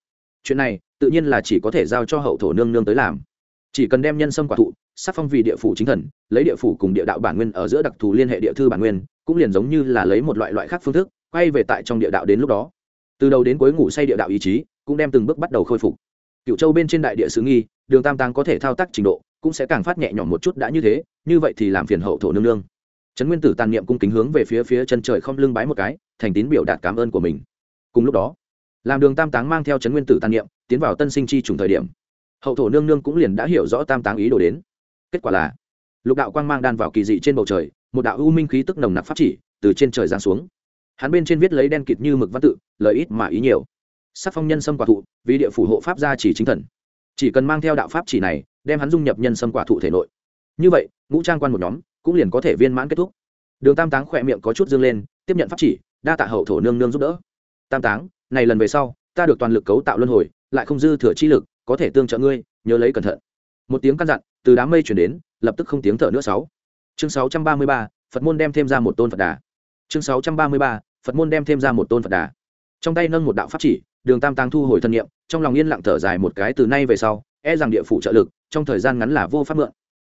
Chuyện này, tự nhiên là chỉ có thể giao cho hậu thổ nương nương tới làm. Chỉ cần đem nhân sâm quả thụ sắc phong vì địa phủ chính thần, lấy địa phủ cùng địa đạo bản nguyên ở giữa đặc thù liên hệ địa thư bản nguyên, cũng liền giống như là lấy một loại loại khác phương thức, quay về tại trong địa đạo đến lúc đó. Từ đầu đến cuối ngủ say địa đạo ý chí, cũng đem từng bước bắt đầu khôi phục. Cựu châu bên trên đại địa sứ nghi, đường tam tăng có thể thao tác trình độ, cũng sẽ càng phát nhẹ nhõm một chút đã như thế, như vậy thì làm phiền hậu thổ nương nương. Trấn nguyên tử tàn niệm cung kính hướng về phía phía chân trời không lưng bái một cái, thành tín biểu đạt cảm ơn của mình. Cùng lúc đó, làm đường tam táng mang theo trấn nguyên tử tàn niệm, tiến vào tân sinh chi trùng thời điểm. Hậu thổ nương nương cũng liền đã hiểu rõ tam táng ý đồ đến kết quả là, lục đạo quang mang đan vào kỳ dị trên bầu trời, một đạo u minh khí tức nồng nặc pháp chỉ từ trên trời giáng xuống. Hắn bên trên viết lấy đen kịt như mực văn tự, lời ít mà ý nhiều. Sắc phong nhân sâm quả thụ, vì địa phủ hộ pháp gia chỉ chính thần. Chỉ cần mang theo đạo pháp chỉ này, đem hắn dung nhập nhân sâm quả thụ thể nội. Như vậy, ngũ trang quan một nhóm, cũng liền có thể viên mãn kết thúc. Đường tam táng khỏe miệng có chút dương lên, tiếp nhận pháp chỉ, đa tạ hậu thổ nương nương giúp đỡ. Tam táng, này lần về sau, ta được toàn lực cấu tạo luân hồi, lại không dư thừa chi lực, có thể tương trợ ngươi, nhớ lấy cẩn thận một tiếng căn dặn, từ đám mây chuyển đến, lập tức không tiếng thở nữa sáu. Chương sáu trăm ba mươi ba, phật môn đem thêm ra một tôn phật đà. Chương sáu trăm ba mươi ba, phật môn đem thêm ra một tôn phật đà. Trong tay nâng một đạo pháp chỉ, đường tam tăng thu hồi thân nhiệm trong lòng yên lặng thở dài một cái từ nay về sau e rằng địa phủ trợ lực, trong thời gian ngắn là vô pháp mượn.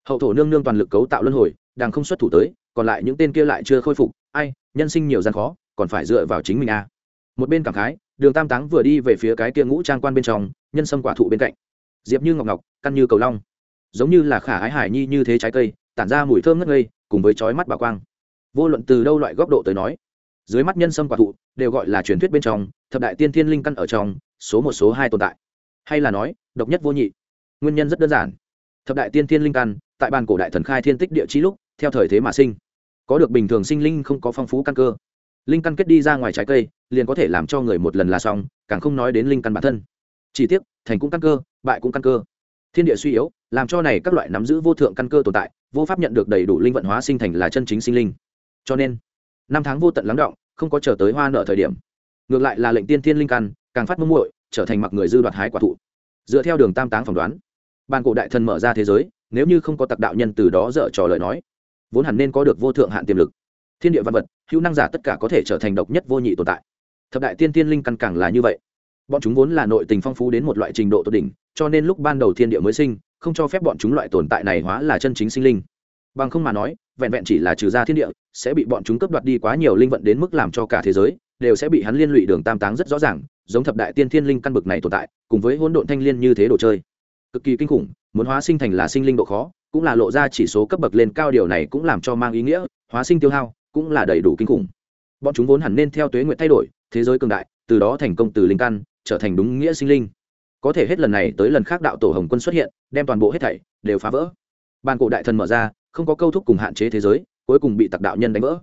Hậu thổ nương nương toàn lực cấu tạo luân hồi, đang không xuất thủ tới, còn lại những tên kia lại chưa khôi phục, ai, nhân sinh nhiều gian khó, còn phải dựa vào chính mình a à. một bên cảm khái, đường tam táng vừa đi về phía cái kia ngũ trang quan bên trong, nhân sâm quả thụ bên cạnh diệp như ngọc ngọc, căn như cầu long. Giống như là khả ái hải nhi như thế trái cây, tản ra mùi thơm ngất ngây, cùng với chói mắt bà quang. Vô luận từ đâu loại góc độ tới nói, dưới mắt nhân sâm quả thụ đều gọi là truyền thuyết bên trong, thập đại tiên thiên linh căn ở trong, số một số hai tồn tại. Hay là nói, độc nhất vô nhị. Nguyên nhân rất đơn giản. Thập đại tiên thiên linh căn, tại bàn cổ đại thần khai thiên tích địa trí lúc, theo thời thế mà sinh. Có được bình thường sinh linh không có phong phú căn cơ. Linh căn kết đi ra ngoài trái cây, liền có thể làm cho người một lần là xong, càng không nói đến linh căn bản thân chỉ tiếc, thành cũng căn cơ, bại cũng căn cơ. Thiên địa suy yếu, làm cho này các loại nắm giữ vô thượng căn cơ tồn tại, vô pháp nhận được đầy đủ linh vận hóa sinh thành là chân chính sinh linh. Cho nên, năm tháng vô tận lắng động, không có chờ tới hoa nợ thời điểm. Ngược lại là lệnh tiên thiên linh căn, càng phát mông muội, trở thành mặc người dư đoạt hái quả thụ. Dựa theo đường tam táng phỏng đoán, bàn cổ đại thần mở ra thế giới, nếu như không có tặc đạo nhân từ đó dở trò lời nói, vốn hẳn nên có được vô thượng hạn tiềm lực. Thiên địa văn vật, hữu năng giả tất cả có thể trở thành độc nhất vô nhị tồn tại. Thập đại tiên tiên linh căn càng là như vậy bọn chúng vốn là nội tình phong phú đến một loại trình độ tốt đỉnh, cho nên lúc ban đầu thiên địa mới sinh, không cho phép bọn chúng loại tồn tại này hóa là chân chính sinh linh. Bằng không mà nói, vẹn vẹn chỉ là trừ ra thiên địa, sẽ bị bọn chúng cướp đoạt đi quá nhiều linh vận đến mức làm cho cả thế giới đều sẽ bị hắn liên lụy đường tam táng rất rõ ràng, giống thập đại tiên thiên linh căn bực này tồn tại, cùng với hỗn độn thanh liên như thế đồ chơi. Cực kỳ kinh khủng, muốn hóa sinh thành là sinh linh độ khó, cũng là lộ ra chỉ số cấp bậc lên cao điều này cũng làm cho mang ý nghĩa, hóa sinh tiêu hao cũng là đầy đủ kinh khủng. Bọn chúng vốn hẳn nên theo tuế nguyện thay đổi, thế giới cường đại, từ đó thành công từ linh căn trở thành đúng nghĩa sinh linh. Có thể hết lần này tới lần khác đạo tổ hồng quân xuất hiện, đem toàn bộ hết thảy đều phá vỡ. Bàn cổ đại thần mở ra, không có câu thúc cùng hạn chế thế giới, cuối cùng bị tặc đạo nhân đánh vỡ.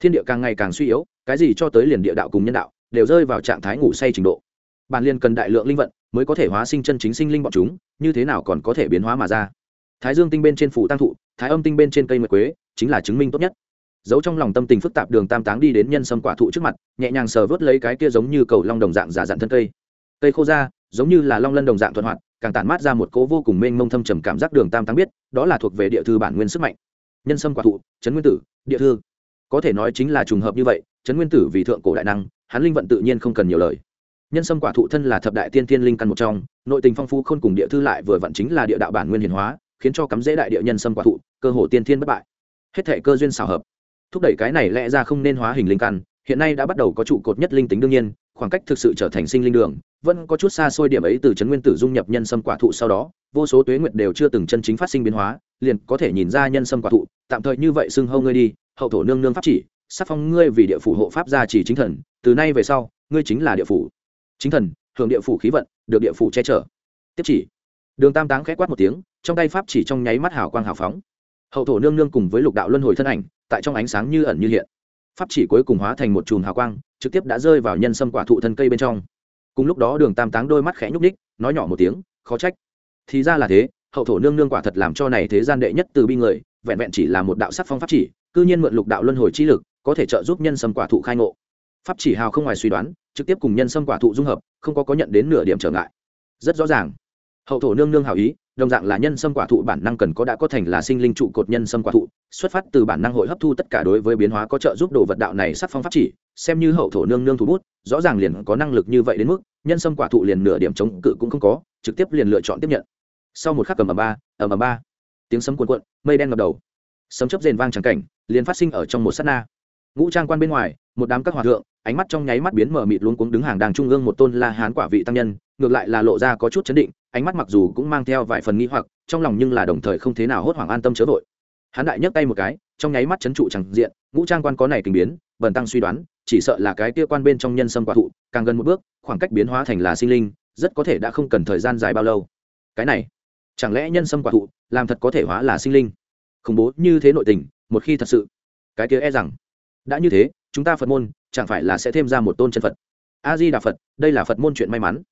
Thiên địa càng ngày càng suy yếu, cái gì cho tới liền địa đạo cùng nhân đạo đều rơi vào trạng thái ngủ say trình độ. Bàn liên cần đại lượng linh vận mới có thể hóa sinh chân chính sinh linh bọn chúng, như thế nào còn có thể biến hóa mà ra. Thái dương tinh bên trên phủ tăng thụ, thái âm tinh bên trên cây mật quế, chính là chứng minh tốt nhất giấu trong lòng tâm tình phức tạp đường tam táng đi đến nhân sâm quả thụ trước mặt, nhẹ nhàng sờ vớt lấy cái kia giống như cầu long đồng dạng giả dặn thân cây. Cây khô ra, giống như là long lân đồng dạng thuận hoạt, càng tản mát ra một cố vô cùng mênh mông thâm trầm cảm giác đường tam táng biết, đó là thuộc về địa thư bản nguyên sức mạnh. Nhân sâm quả thụ, trấn nguyên tử, địa thư. Có thể nói chính là trùng hợp như vậy, trấn nguyên tử vì thượng cổ đại năng, hắn linh vận tự nhiên không cần nhiều lời. Nhân sâm quả thụ thân là thập đại tiên tiên linh căn một trong, nội tình phong phú khôn cùng địa thư lại vừa vặn chính là địa đạo bản nguyên hiển hóa, khiến cho cắm dễ đại địa nhân sâm quả thụ, cơ hồ tiên thiên bất bại. Hết thể cơ duyên xào hợp thúc đẩy cái này lẽ ra không nên hóa hình linh căn, hiện nay đã bắt đầu có trụ cột nhất linh tính đương nhiên, khoảng cách thực sự trở thành sinh linh đường, vẫn có chút xa xôi điểm ấy từ trấn nguyên tử dung nhập nhân sâm quả thụ sau đó, vô số tuế nguyệt đều chưa từng chân chính phát sinh biến hóa, liền có thể nhìn ra nhân sâm quả thụ, tạm thời như vậy xưng hâu ngươi đi, hậu thổ nương nương pháp chỉ sắc phong ngươi vì địa phủ hộ pháp gia chỉ chính thần, từ nay về sau, ngươi chính là địa phủ. Chính thần, hưởng địa phủ khí vận, được địa phủ che chở. Tiếp chỉ. Đường tam táng khẽ quát một tiếng, trong tay pháp chỉ trong nháy mắt hào quang hào phóng. Hậu thổ nương nương cùng với lục đạo luân hồi thân ảnh tại trong ánh sáng như ẩn như hiện. Pháp chỉ cuối cùng hóa thành một chùm hào quang, trực tiếp đã rơi vào nhân sâm quả thụ thân cây bên trong. Cùng lúc đó đường tam táng đôi mắt khẽ nhúc ních nói nhỏ một tiếng, khó trách. Thì ra là thế, hậu thổ nương nương quả thật làm cho này thế gian đệ nhất từ bi người, vẹn vẹn chỉ là một đạo sắc phong pháp chỉ, cư nhiên mượn lục đạo luân hồi chi lực, có thể trợ giúp nhân sâm quả thụ khai ngộ. Pháp chỉ hào không ngoài suy đoán, trực tiếp cùng nhân sâm quả thụ dung hợp, không có có nhận đến nửa điểm trở ngại. Rất rõ ràng. Hậu thổ nương nương hào ý đồng dạng là nhân sâm quả thụ bản năng cần có đã có thành là sinh linh trụ cột nhân sâm quả thụ, xuất phát từ bản năng hội hấp thu tất cả đối với biến hóa có trợ giúp đồ vật đạo này sắc phong pháp chỉ, xem như hậu thổ nương nương thủ bút, rõ ràng liền có năng lực như vậy đến mức, nhân sâm quả thụ liền nửa điểm chống cự cũng không có, trực tiếp liền lựa chọn tiếp nhận. Sau một khắc cầm ở ba ở ba, tiếng sấm cuộn cuộn, mây đen ngập đầu. Sấm chớp rền vang trắng cảnh, liền phát sinh ở trong một sát na. Ngũ trang quan bên ngoài, một đám các hòa thượng, ánh mắt trong nháy mắt biến mở mịt luống cuống đứng hàng đàng trung ương một tôn la hán quả vị tăng nhân ngược lại là lộ ra có chút chấn định, ánh mắt mặc dù cũng mang theo vài phần nghi hoặc, trong lòng nhưng là đồng thời không thế nào hốt hoảng an tâm chớ vội. Hắn đại nhấc tay một cái, trong nháy mắt chấn trụ chẳng diện, ngũ trang quan có này tình biến, bần tăng suy đoán, chỉ sợ là cái kia quan bên trong nhân sâm quả thụ, càng gần một bước, khoảng cách biến hóa thành là sinh linh, rất có thể đã không cần thời gian dài bao lâu. Cái này, chẳng lẽ nhân sâm quả thụ, làm thật có thể hóa là sinh linh? Khủng bố như thế nội tình, một khi thật sự, cái kia e rằng, đã như thế, chúng ta phật môn, chẳng phải là sẽ thêm ra một tôn chân phật. A di đà phật, đây là phật môn chuyện may mắn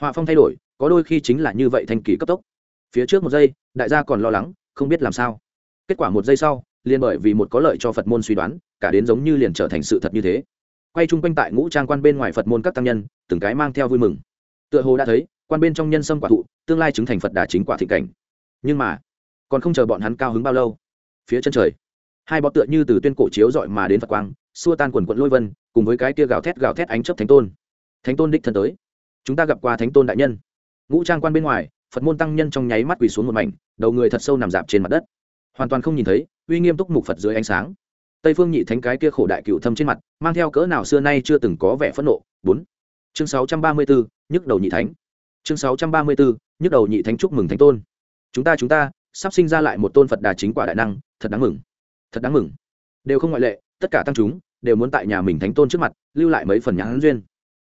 họa phong thay đổi, có đôi khi chính là như vậy thanh kỳ cấp tốc. Phía trước một giây, đại gia còn lo lắng, không biết làm sao. Kết quả một giây sau, liền bởi vì một có lợi cho phật môn suy đoán, cả đến giống như liền trở thành sự thật như thế. Quay chung quanh tại ngũ trang quan bên ngoài phật môn các tăng nhân, từng cái mang theo vui mừng. Tựa hồ đã thấy, quan bên trong nhân sâm quả thụ, tương lai chứng thành phật đà chính quả thị cảnh. Nhưng mà, còn không chờ bọn hắn cao hứng bao lâu, phía chân trời, hai bọ tựa như từ tuyên cổ chiếu dọi mà đến phật quang, xua tan quần quận lôi vân, cùng với cái kia gào thét gào thét ánh chấp thánh tôn. Thánh tôn đích thân tới chúng ta gặp qua thánh tôn đại nhân. Ngũ trang quan bên ngoài, phật môn tăng nhân trong nháy mắt quỳ xuống một mảnh, đầu người thật sâu nằm dạp trên mặt đất. Hoàn toàn không nhìn thấy, uy nghiêm túc mục phật dưới ánh sáng. Tây phương nhị thánh cái kia khổ đại cựu thâm trên mặt, mang theo cỡ nào xưa nay chưa từng có vẻ phẫn nộ. Bốn. Chương sáu trăm ba mươi bốn nhức đầu nhị thánh. Chương sáu trăm ba mươi bốn nhức đầu nhị thánh chúc mừng thánh tôn. Chúng ta chúng ta, sắp sinh ra lại một tôn phật đà chính quả đại năng, thật đáng mừng. Thật đáng mừng. Đều không ngoại lệ, tất cả tăng chúng, đều muốn tại nhà mình thánh tôn trước mặt, lưu lại mấy phần nhãn duyên.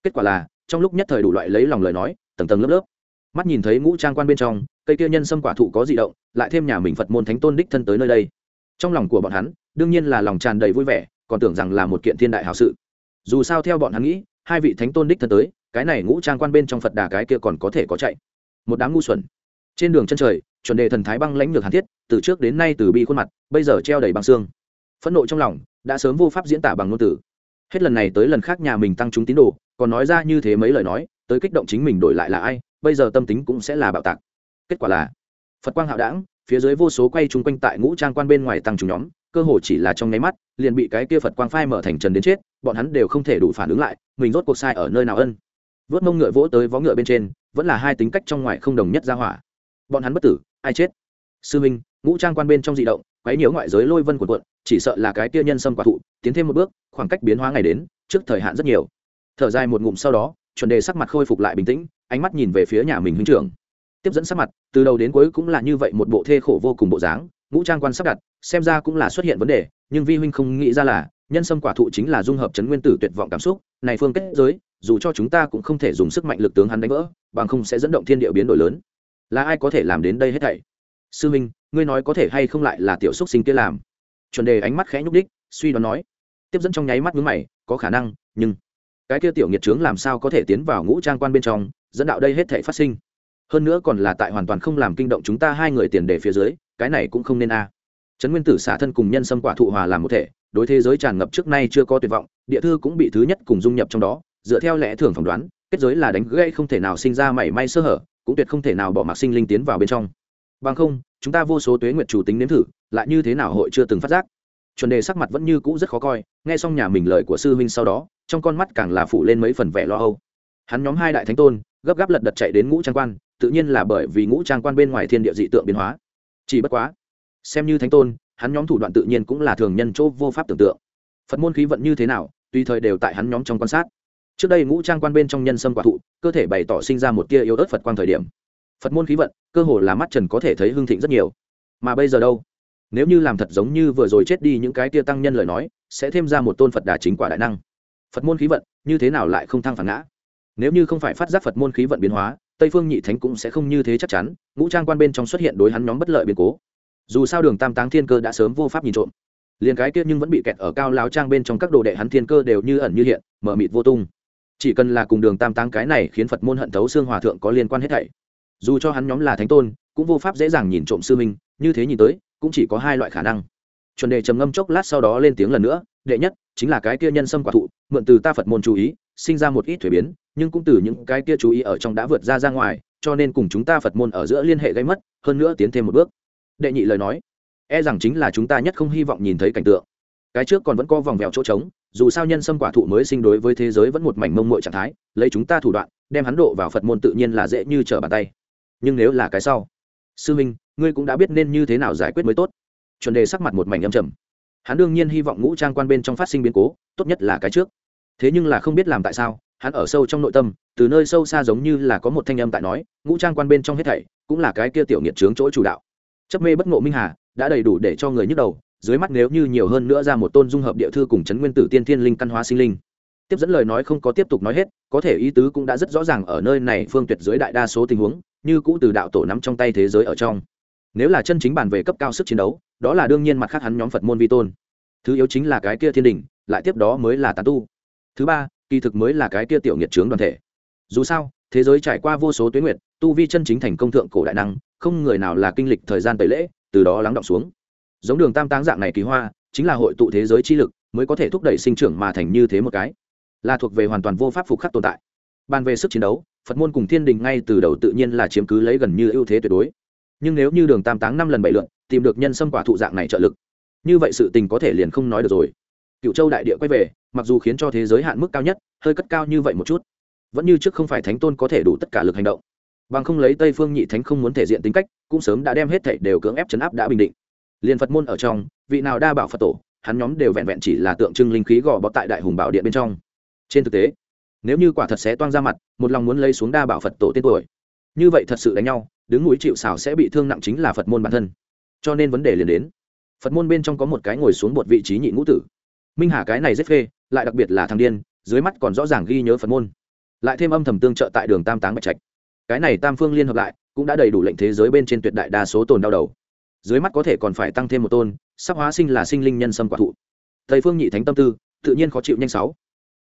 Kết quả là trong lúc nhất thời đủ loại lấy lòng lời nói, tầng tầng lớp lớp. Mắt nhìn thấy ngũ trang quan bên trong, cây kia nhân sâm quả thụ có di động, lại thêm nhà mình phật môn thánh tôn đích thân tới nơi đây. Trong lòng của bọn hắn, đương nhiên là lòng tràn đầy vui vẻ, còn tưởng rằng là một kiện thiên đại hào sự. Dù sao theo bọn hắn nghĩ, hai vị thánh tôn đích thân tới, cái này ngũ trang quan bên trong phật đà cái kia còn có thể có chạy. Một đám ngu xuẩn. Trên đường chân trời, chuẩn đề thần thái băng lãnh lược hàn thiết, từ trước đến nay từ bi khuôn mặt, bây giờ treo đầy băng xương. Phẫn nộ trong lòng, đã sớm vô pháp diễn tả bằng ngôn từ. Hết lần này tới lần khác nhà mình tăng chúng tín đồ còn nói ra như thế mấy lời nói, tới kích động chính mình đổi lại là ai, bây giờ tâm tính cũng sẽ là bạo tạc. Kết quả là, phật quang hạo đảng phía dưới vô số quay chung quanh tại ngũ trang quan bên ngoài tăng trùng nhóm, cơ hồ chỉ là trong nháy mắt, liền bị cái kia phật quang phai mở thành trần đến chết, bọn hắn đều không thể đủ phản ứng lại, mình rốt cuộc sai ở nơi nào ân. Vớt mông ngựa vỗ tới vó ngựa bên trên, vẫn là hai tính cách trong ngoài không đồng nhất ra hỏa. Bọn hắn bất tử, ai chết? Sư minh, ngũ trang quan bên trong dị động, quấy nhiễu ngoại giới lôi vân của quận chỉ sợ là cái kia nhân sâm quả thụ, tiến thêm một bước, khoảng cách biến hóa ngày đến, trước thời hạn rất nhiều thở dài một ngụm sau đó, chuẩn đề sắc mặt khôi phục lại bình tĩnh, ánh mắt nhìn về phía nhà mình huynh trưởng. Tiếp dẫn sắc mặt, từ đầu đến cuối cũng là như vậy một bộ thê khổ vô cùng bộ dáng, ngũ trang quan sắp đặt, xem ra cũng là xuất hiện vấn đề, nhưng vi huynh không nghĩ ra là, nhân sâm quả thụ chính là dung hợp chấn nguyên tử tuyệt vọng cảm xúc, này phương kết giới, dù cho chúng ta cũng không thể dùng sức mạnh lực tướng hắn đánh vỡ, bằng không sẽ dẫn động thiên địa biến đổi lớn. Là ai có thể làm đến đây hết thảy? Sư minh ngươi nói có thể hay không lại là tiểu xúc sinh kia làm? Chuẩn đề ánh mắt khẽ nhúc đích, suy đoán nói. Tiếp dẫn trong nháy mắt ngứa mày, có khả năng, nhưng cái kia tiểu nghiệt trướng làm sao có thể tiến vào ngũ trang quan bên trong, dẫn đạo đây hết thể phát sinh. Hơn nữa còn là tại hoàn toàn không làm kinh động chúng ta hai người tiền đề phía dưới, cái này cũng không nên a. Trấn nguyên tử xả thân cùng nhân sâm quả thụ hòa làm một thể, đối thế giới tràn ngập trước nay chưa có tuyệt vọng, địa thư cũng bị thứ nhất cùng dung nhập trong đó, dựa theo lẽ thường phỏng đoán, kết giới là đánh gây không thể nào sinh ra mảy may sơ hở, cũng tuyệt không thể nào bỏ mặc sinh linh tiến vào bên trong. Bằng không, chúng ta vô số tuế nguyệt chủ tính nếm thử, lại như thế nào hội chưa từng phát giác? Chuẩn đề sắc mặt vẫn như cũ rất khó coi, nghe xong nhà mình lời của sư huynh sau đó trong con mắt càng là phủ lên mấy phần vẻ lo âu. Hắn nhóm hai đại thánh tôn, gấp gáp lật đật chạy đến ngũ trang quan, tự nhiên là bởi vì ngũ trang quan bên ngoài thiên địa dị tượng biến hóa. Chỉ bất quá, xem như thánh tôn, hắn nhóm thủ đoạn tự nhiên cũng là thường nhân chỗ vô pháp tưởng tượng. Phật môn khí vận như thế nào, tùy thời đều tại hắn nhóm trong quan sát. Trước đây ngũ trang quan bên trong nhân sâm quả thụ, cơ thể bày tỏ sinh ra một tia yếu ớt phật quan thời điểm. Phật môn khí vận, cơ hồ là mắt trần có thể thấy hưng thịnh rất nhiều. Mà bây giờ đâu? Nếu như làm thật giống như vừa rồi chết đi những cái tia tăng nhân lời nói, sẽ thêm ra một tôn phật đà chính quả đại năng phật môn khí vận, như thế nào lại không thăng phản ngã? Nếu như không phải phát giác phật môn khí vận biến hóa, tây phương nhị thánh cũng sẽ không như thế chắc chắn, ngũ trang quan bên trong xuất hiện đối hắn nhóm bất lợi biến cố. Dù sao đường tam táng thiên cơ đã sớm vô pháp nhìn trộm. Liền cái kia nhưng vẫn bị kẹt ở cao lao trang bên trong các đồ đệ hắn thiên cơ đều như ẩn như hiện, mở mịt vô tung. Chỉ cần là cùng đường tam táng cái này khiến phật môn hận thấu xương hòa thượng có liên quan hết thảy. Dù cho hắn nhóm là thánh tôn, cũng vô pháp dễ dàng nhìn trộm sư minh, như thế nhìn tới, cũng chỉ có hai loại khả năng. Chuẩn đề trầm ngâm chốc lát sau đó lên tiếng lần nữa đệ nhất chính là cái kia nhân sâm quả thụ, mượn từ ta phật môn chú ý, sinh ra một ít thuế biến, nhưng cũng từ những cái kia chú ý ở trong đã vượt ra ra ngoài, cho nên cùng chúng ta phật môn ở giữa liên hệ gây mất, hơn nữa tiến thêm một bước. Đệ nhị lời nói e rằng chính là chúng ta nhất không hy vọng nhìn thấy cảnh tượng. Cái trước còn vẫn có vòng vèo chỗ trống, dù sao nhân sâm quả thụ mới sinh đối với thế giới vẫn một mảnh mông mội trạng thái, lấy chúng ta thủ đoạn, đem hắn độ vào phật môn tự nhiên là dễ như trở bàn tay. Nhưng nếu là cái sau, sư minh, ngươi cũng đã biết nên như thế nào giải quyết mới tốt. Chuẩn đề sắc mặt một mảnh âm trầm hắn đương nhiên hy vọng ngũ trang quan bên trong phát sinh biến cố, tốt nhất là cái trước. Thế nhưng là không biết làm tại sao, hắn ở sâu trong nội tâm, từ nơi sâu xa giống như là có một thanh âm tại nói, ngũ trang quan bên trong hết thảy, cũng là cái kia tiểu nghiệt trướng chỗ chủ đạo. Chấp mê bất ngộ minh hà, đã đầy đủ để cho người nhức đầu, dưới mắt nếu như nhiều hơn nữa ra một tôn dung hợp địa thư cùng chấn nguyên tử tiên thiên linh căn hóa sinh linh. Tiếp dẫn lời nói không có tiếp tục nói hết, có thể ý tứ cũng đã rất rõ ràng ở nơi này phương tuyệt dưới đại đa số tình huống, như cũ từ đạo tổ nắm trong tay thế giới ở trong nếu là chân chính bàn về cấp cao sức chiến đấu, đó là đương nhiên mặt khác hắn nhóm phật môn vi tôn. Thứ yếu chính là cái kia thiên đình, lại tiếp đó mới là tán tu. Thứ ba, kỳ thực mới là cái kia tiểu nghiệt trướng đoàn thể. Dù sao, thế giới trải qua vô số tuyến nguyệt, tu vi chân chính thành công thượng cổ đại năng, không người nào là kinh lịch thời gian tẩy lễ, từ đó lắng động xuống. Giống đường tam táng dạng này kỳ hoa, chính là hội tụ thế giới chi lực, mới có thể thúc đẩy sinh trưởng mà thành như thế một cái. Là thuộc về hoàn toàn vô pháp phục khắc tồn tại. Bàn về sức chiến đấu, phật môn cùng thiên đình ngay từ đầu tự nhiên là chiếm cứ lấy gần như ưu thế tuyệt đối nhưng nếu như đường tam táng năm lần bảy lượn, tìm được nhân sâm quả thụ dạng này trợ lực, như vậy sự tình có thể liền không nói được rồi. Cựu châu đại địa quay về, mặc dù khiến cho thế giới hạn mức cao nhất, hơi cất cao như vậy một chút, vẫn như trước không phải thánh tôn có thể đủ tất cả lực hành động. Bằng không lấy tây phương nhị thánh không muốn thể diện tính cách, cũng sớm đã đem hết thảy đều cưỡng ép chấn áp đã bình định. Liền phật môn ở trong, vị nào đa bảo phật tổ, hắn nhóm đều vẹn vẹn chỉ là tượng trưng linh khí gò bó tại đại hùng bảo điện bên trong. Trên thực tế, nếu như quả thật sẽ toang ra mặt, một lòng muốn lấy xuống đa bảo phật tổ tên tuổi, như vậy thật sự đánh nhau đứng núi chịu xào sẽ bị thương nặng chính là phật môn bản thân. Cho nên vấn đề liền đến. Phật môn bên trong có một cái ngồi xuống một vị trí nhị ngũ tử. Minh hà cái này rất phê, lại đặc biệt là thằng điên, dưới mắt còn rõ ràng ghi nhớ phật môn. Lại thêm âm thầm tương trợ tại đường tam táng bạch trạch. Cái này tam phương liên hợp lại, cũng đã đầy đủ lệnh thế giới bên trên tuyệt đại đa số tồn đau đầu. Dưới mắt có thể còn phải tăng thêm một tôn, sắp hóa sinh là sinh linh nhân sâm quả thụ. Thầy phương nhị thánh tâm tư, tự nhiên khó chịu nhanh sáu.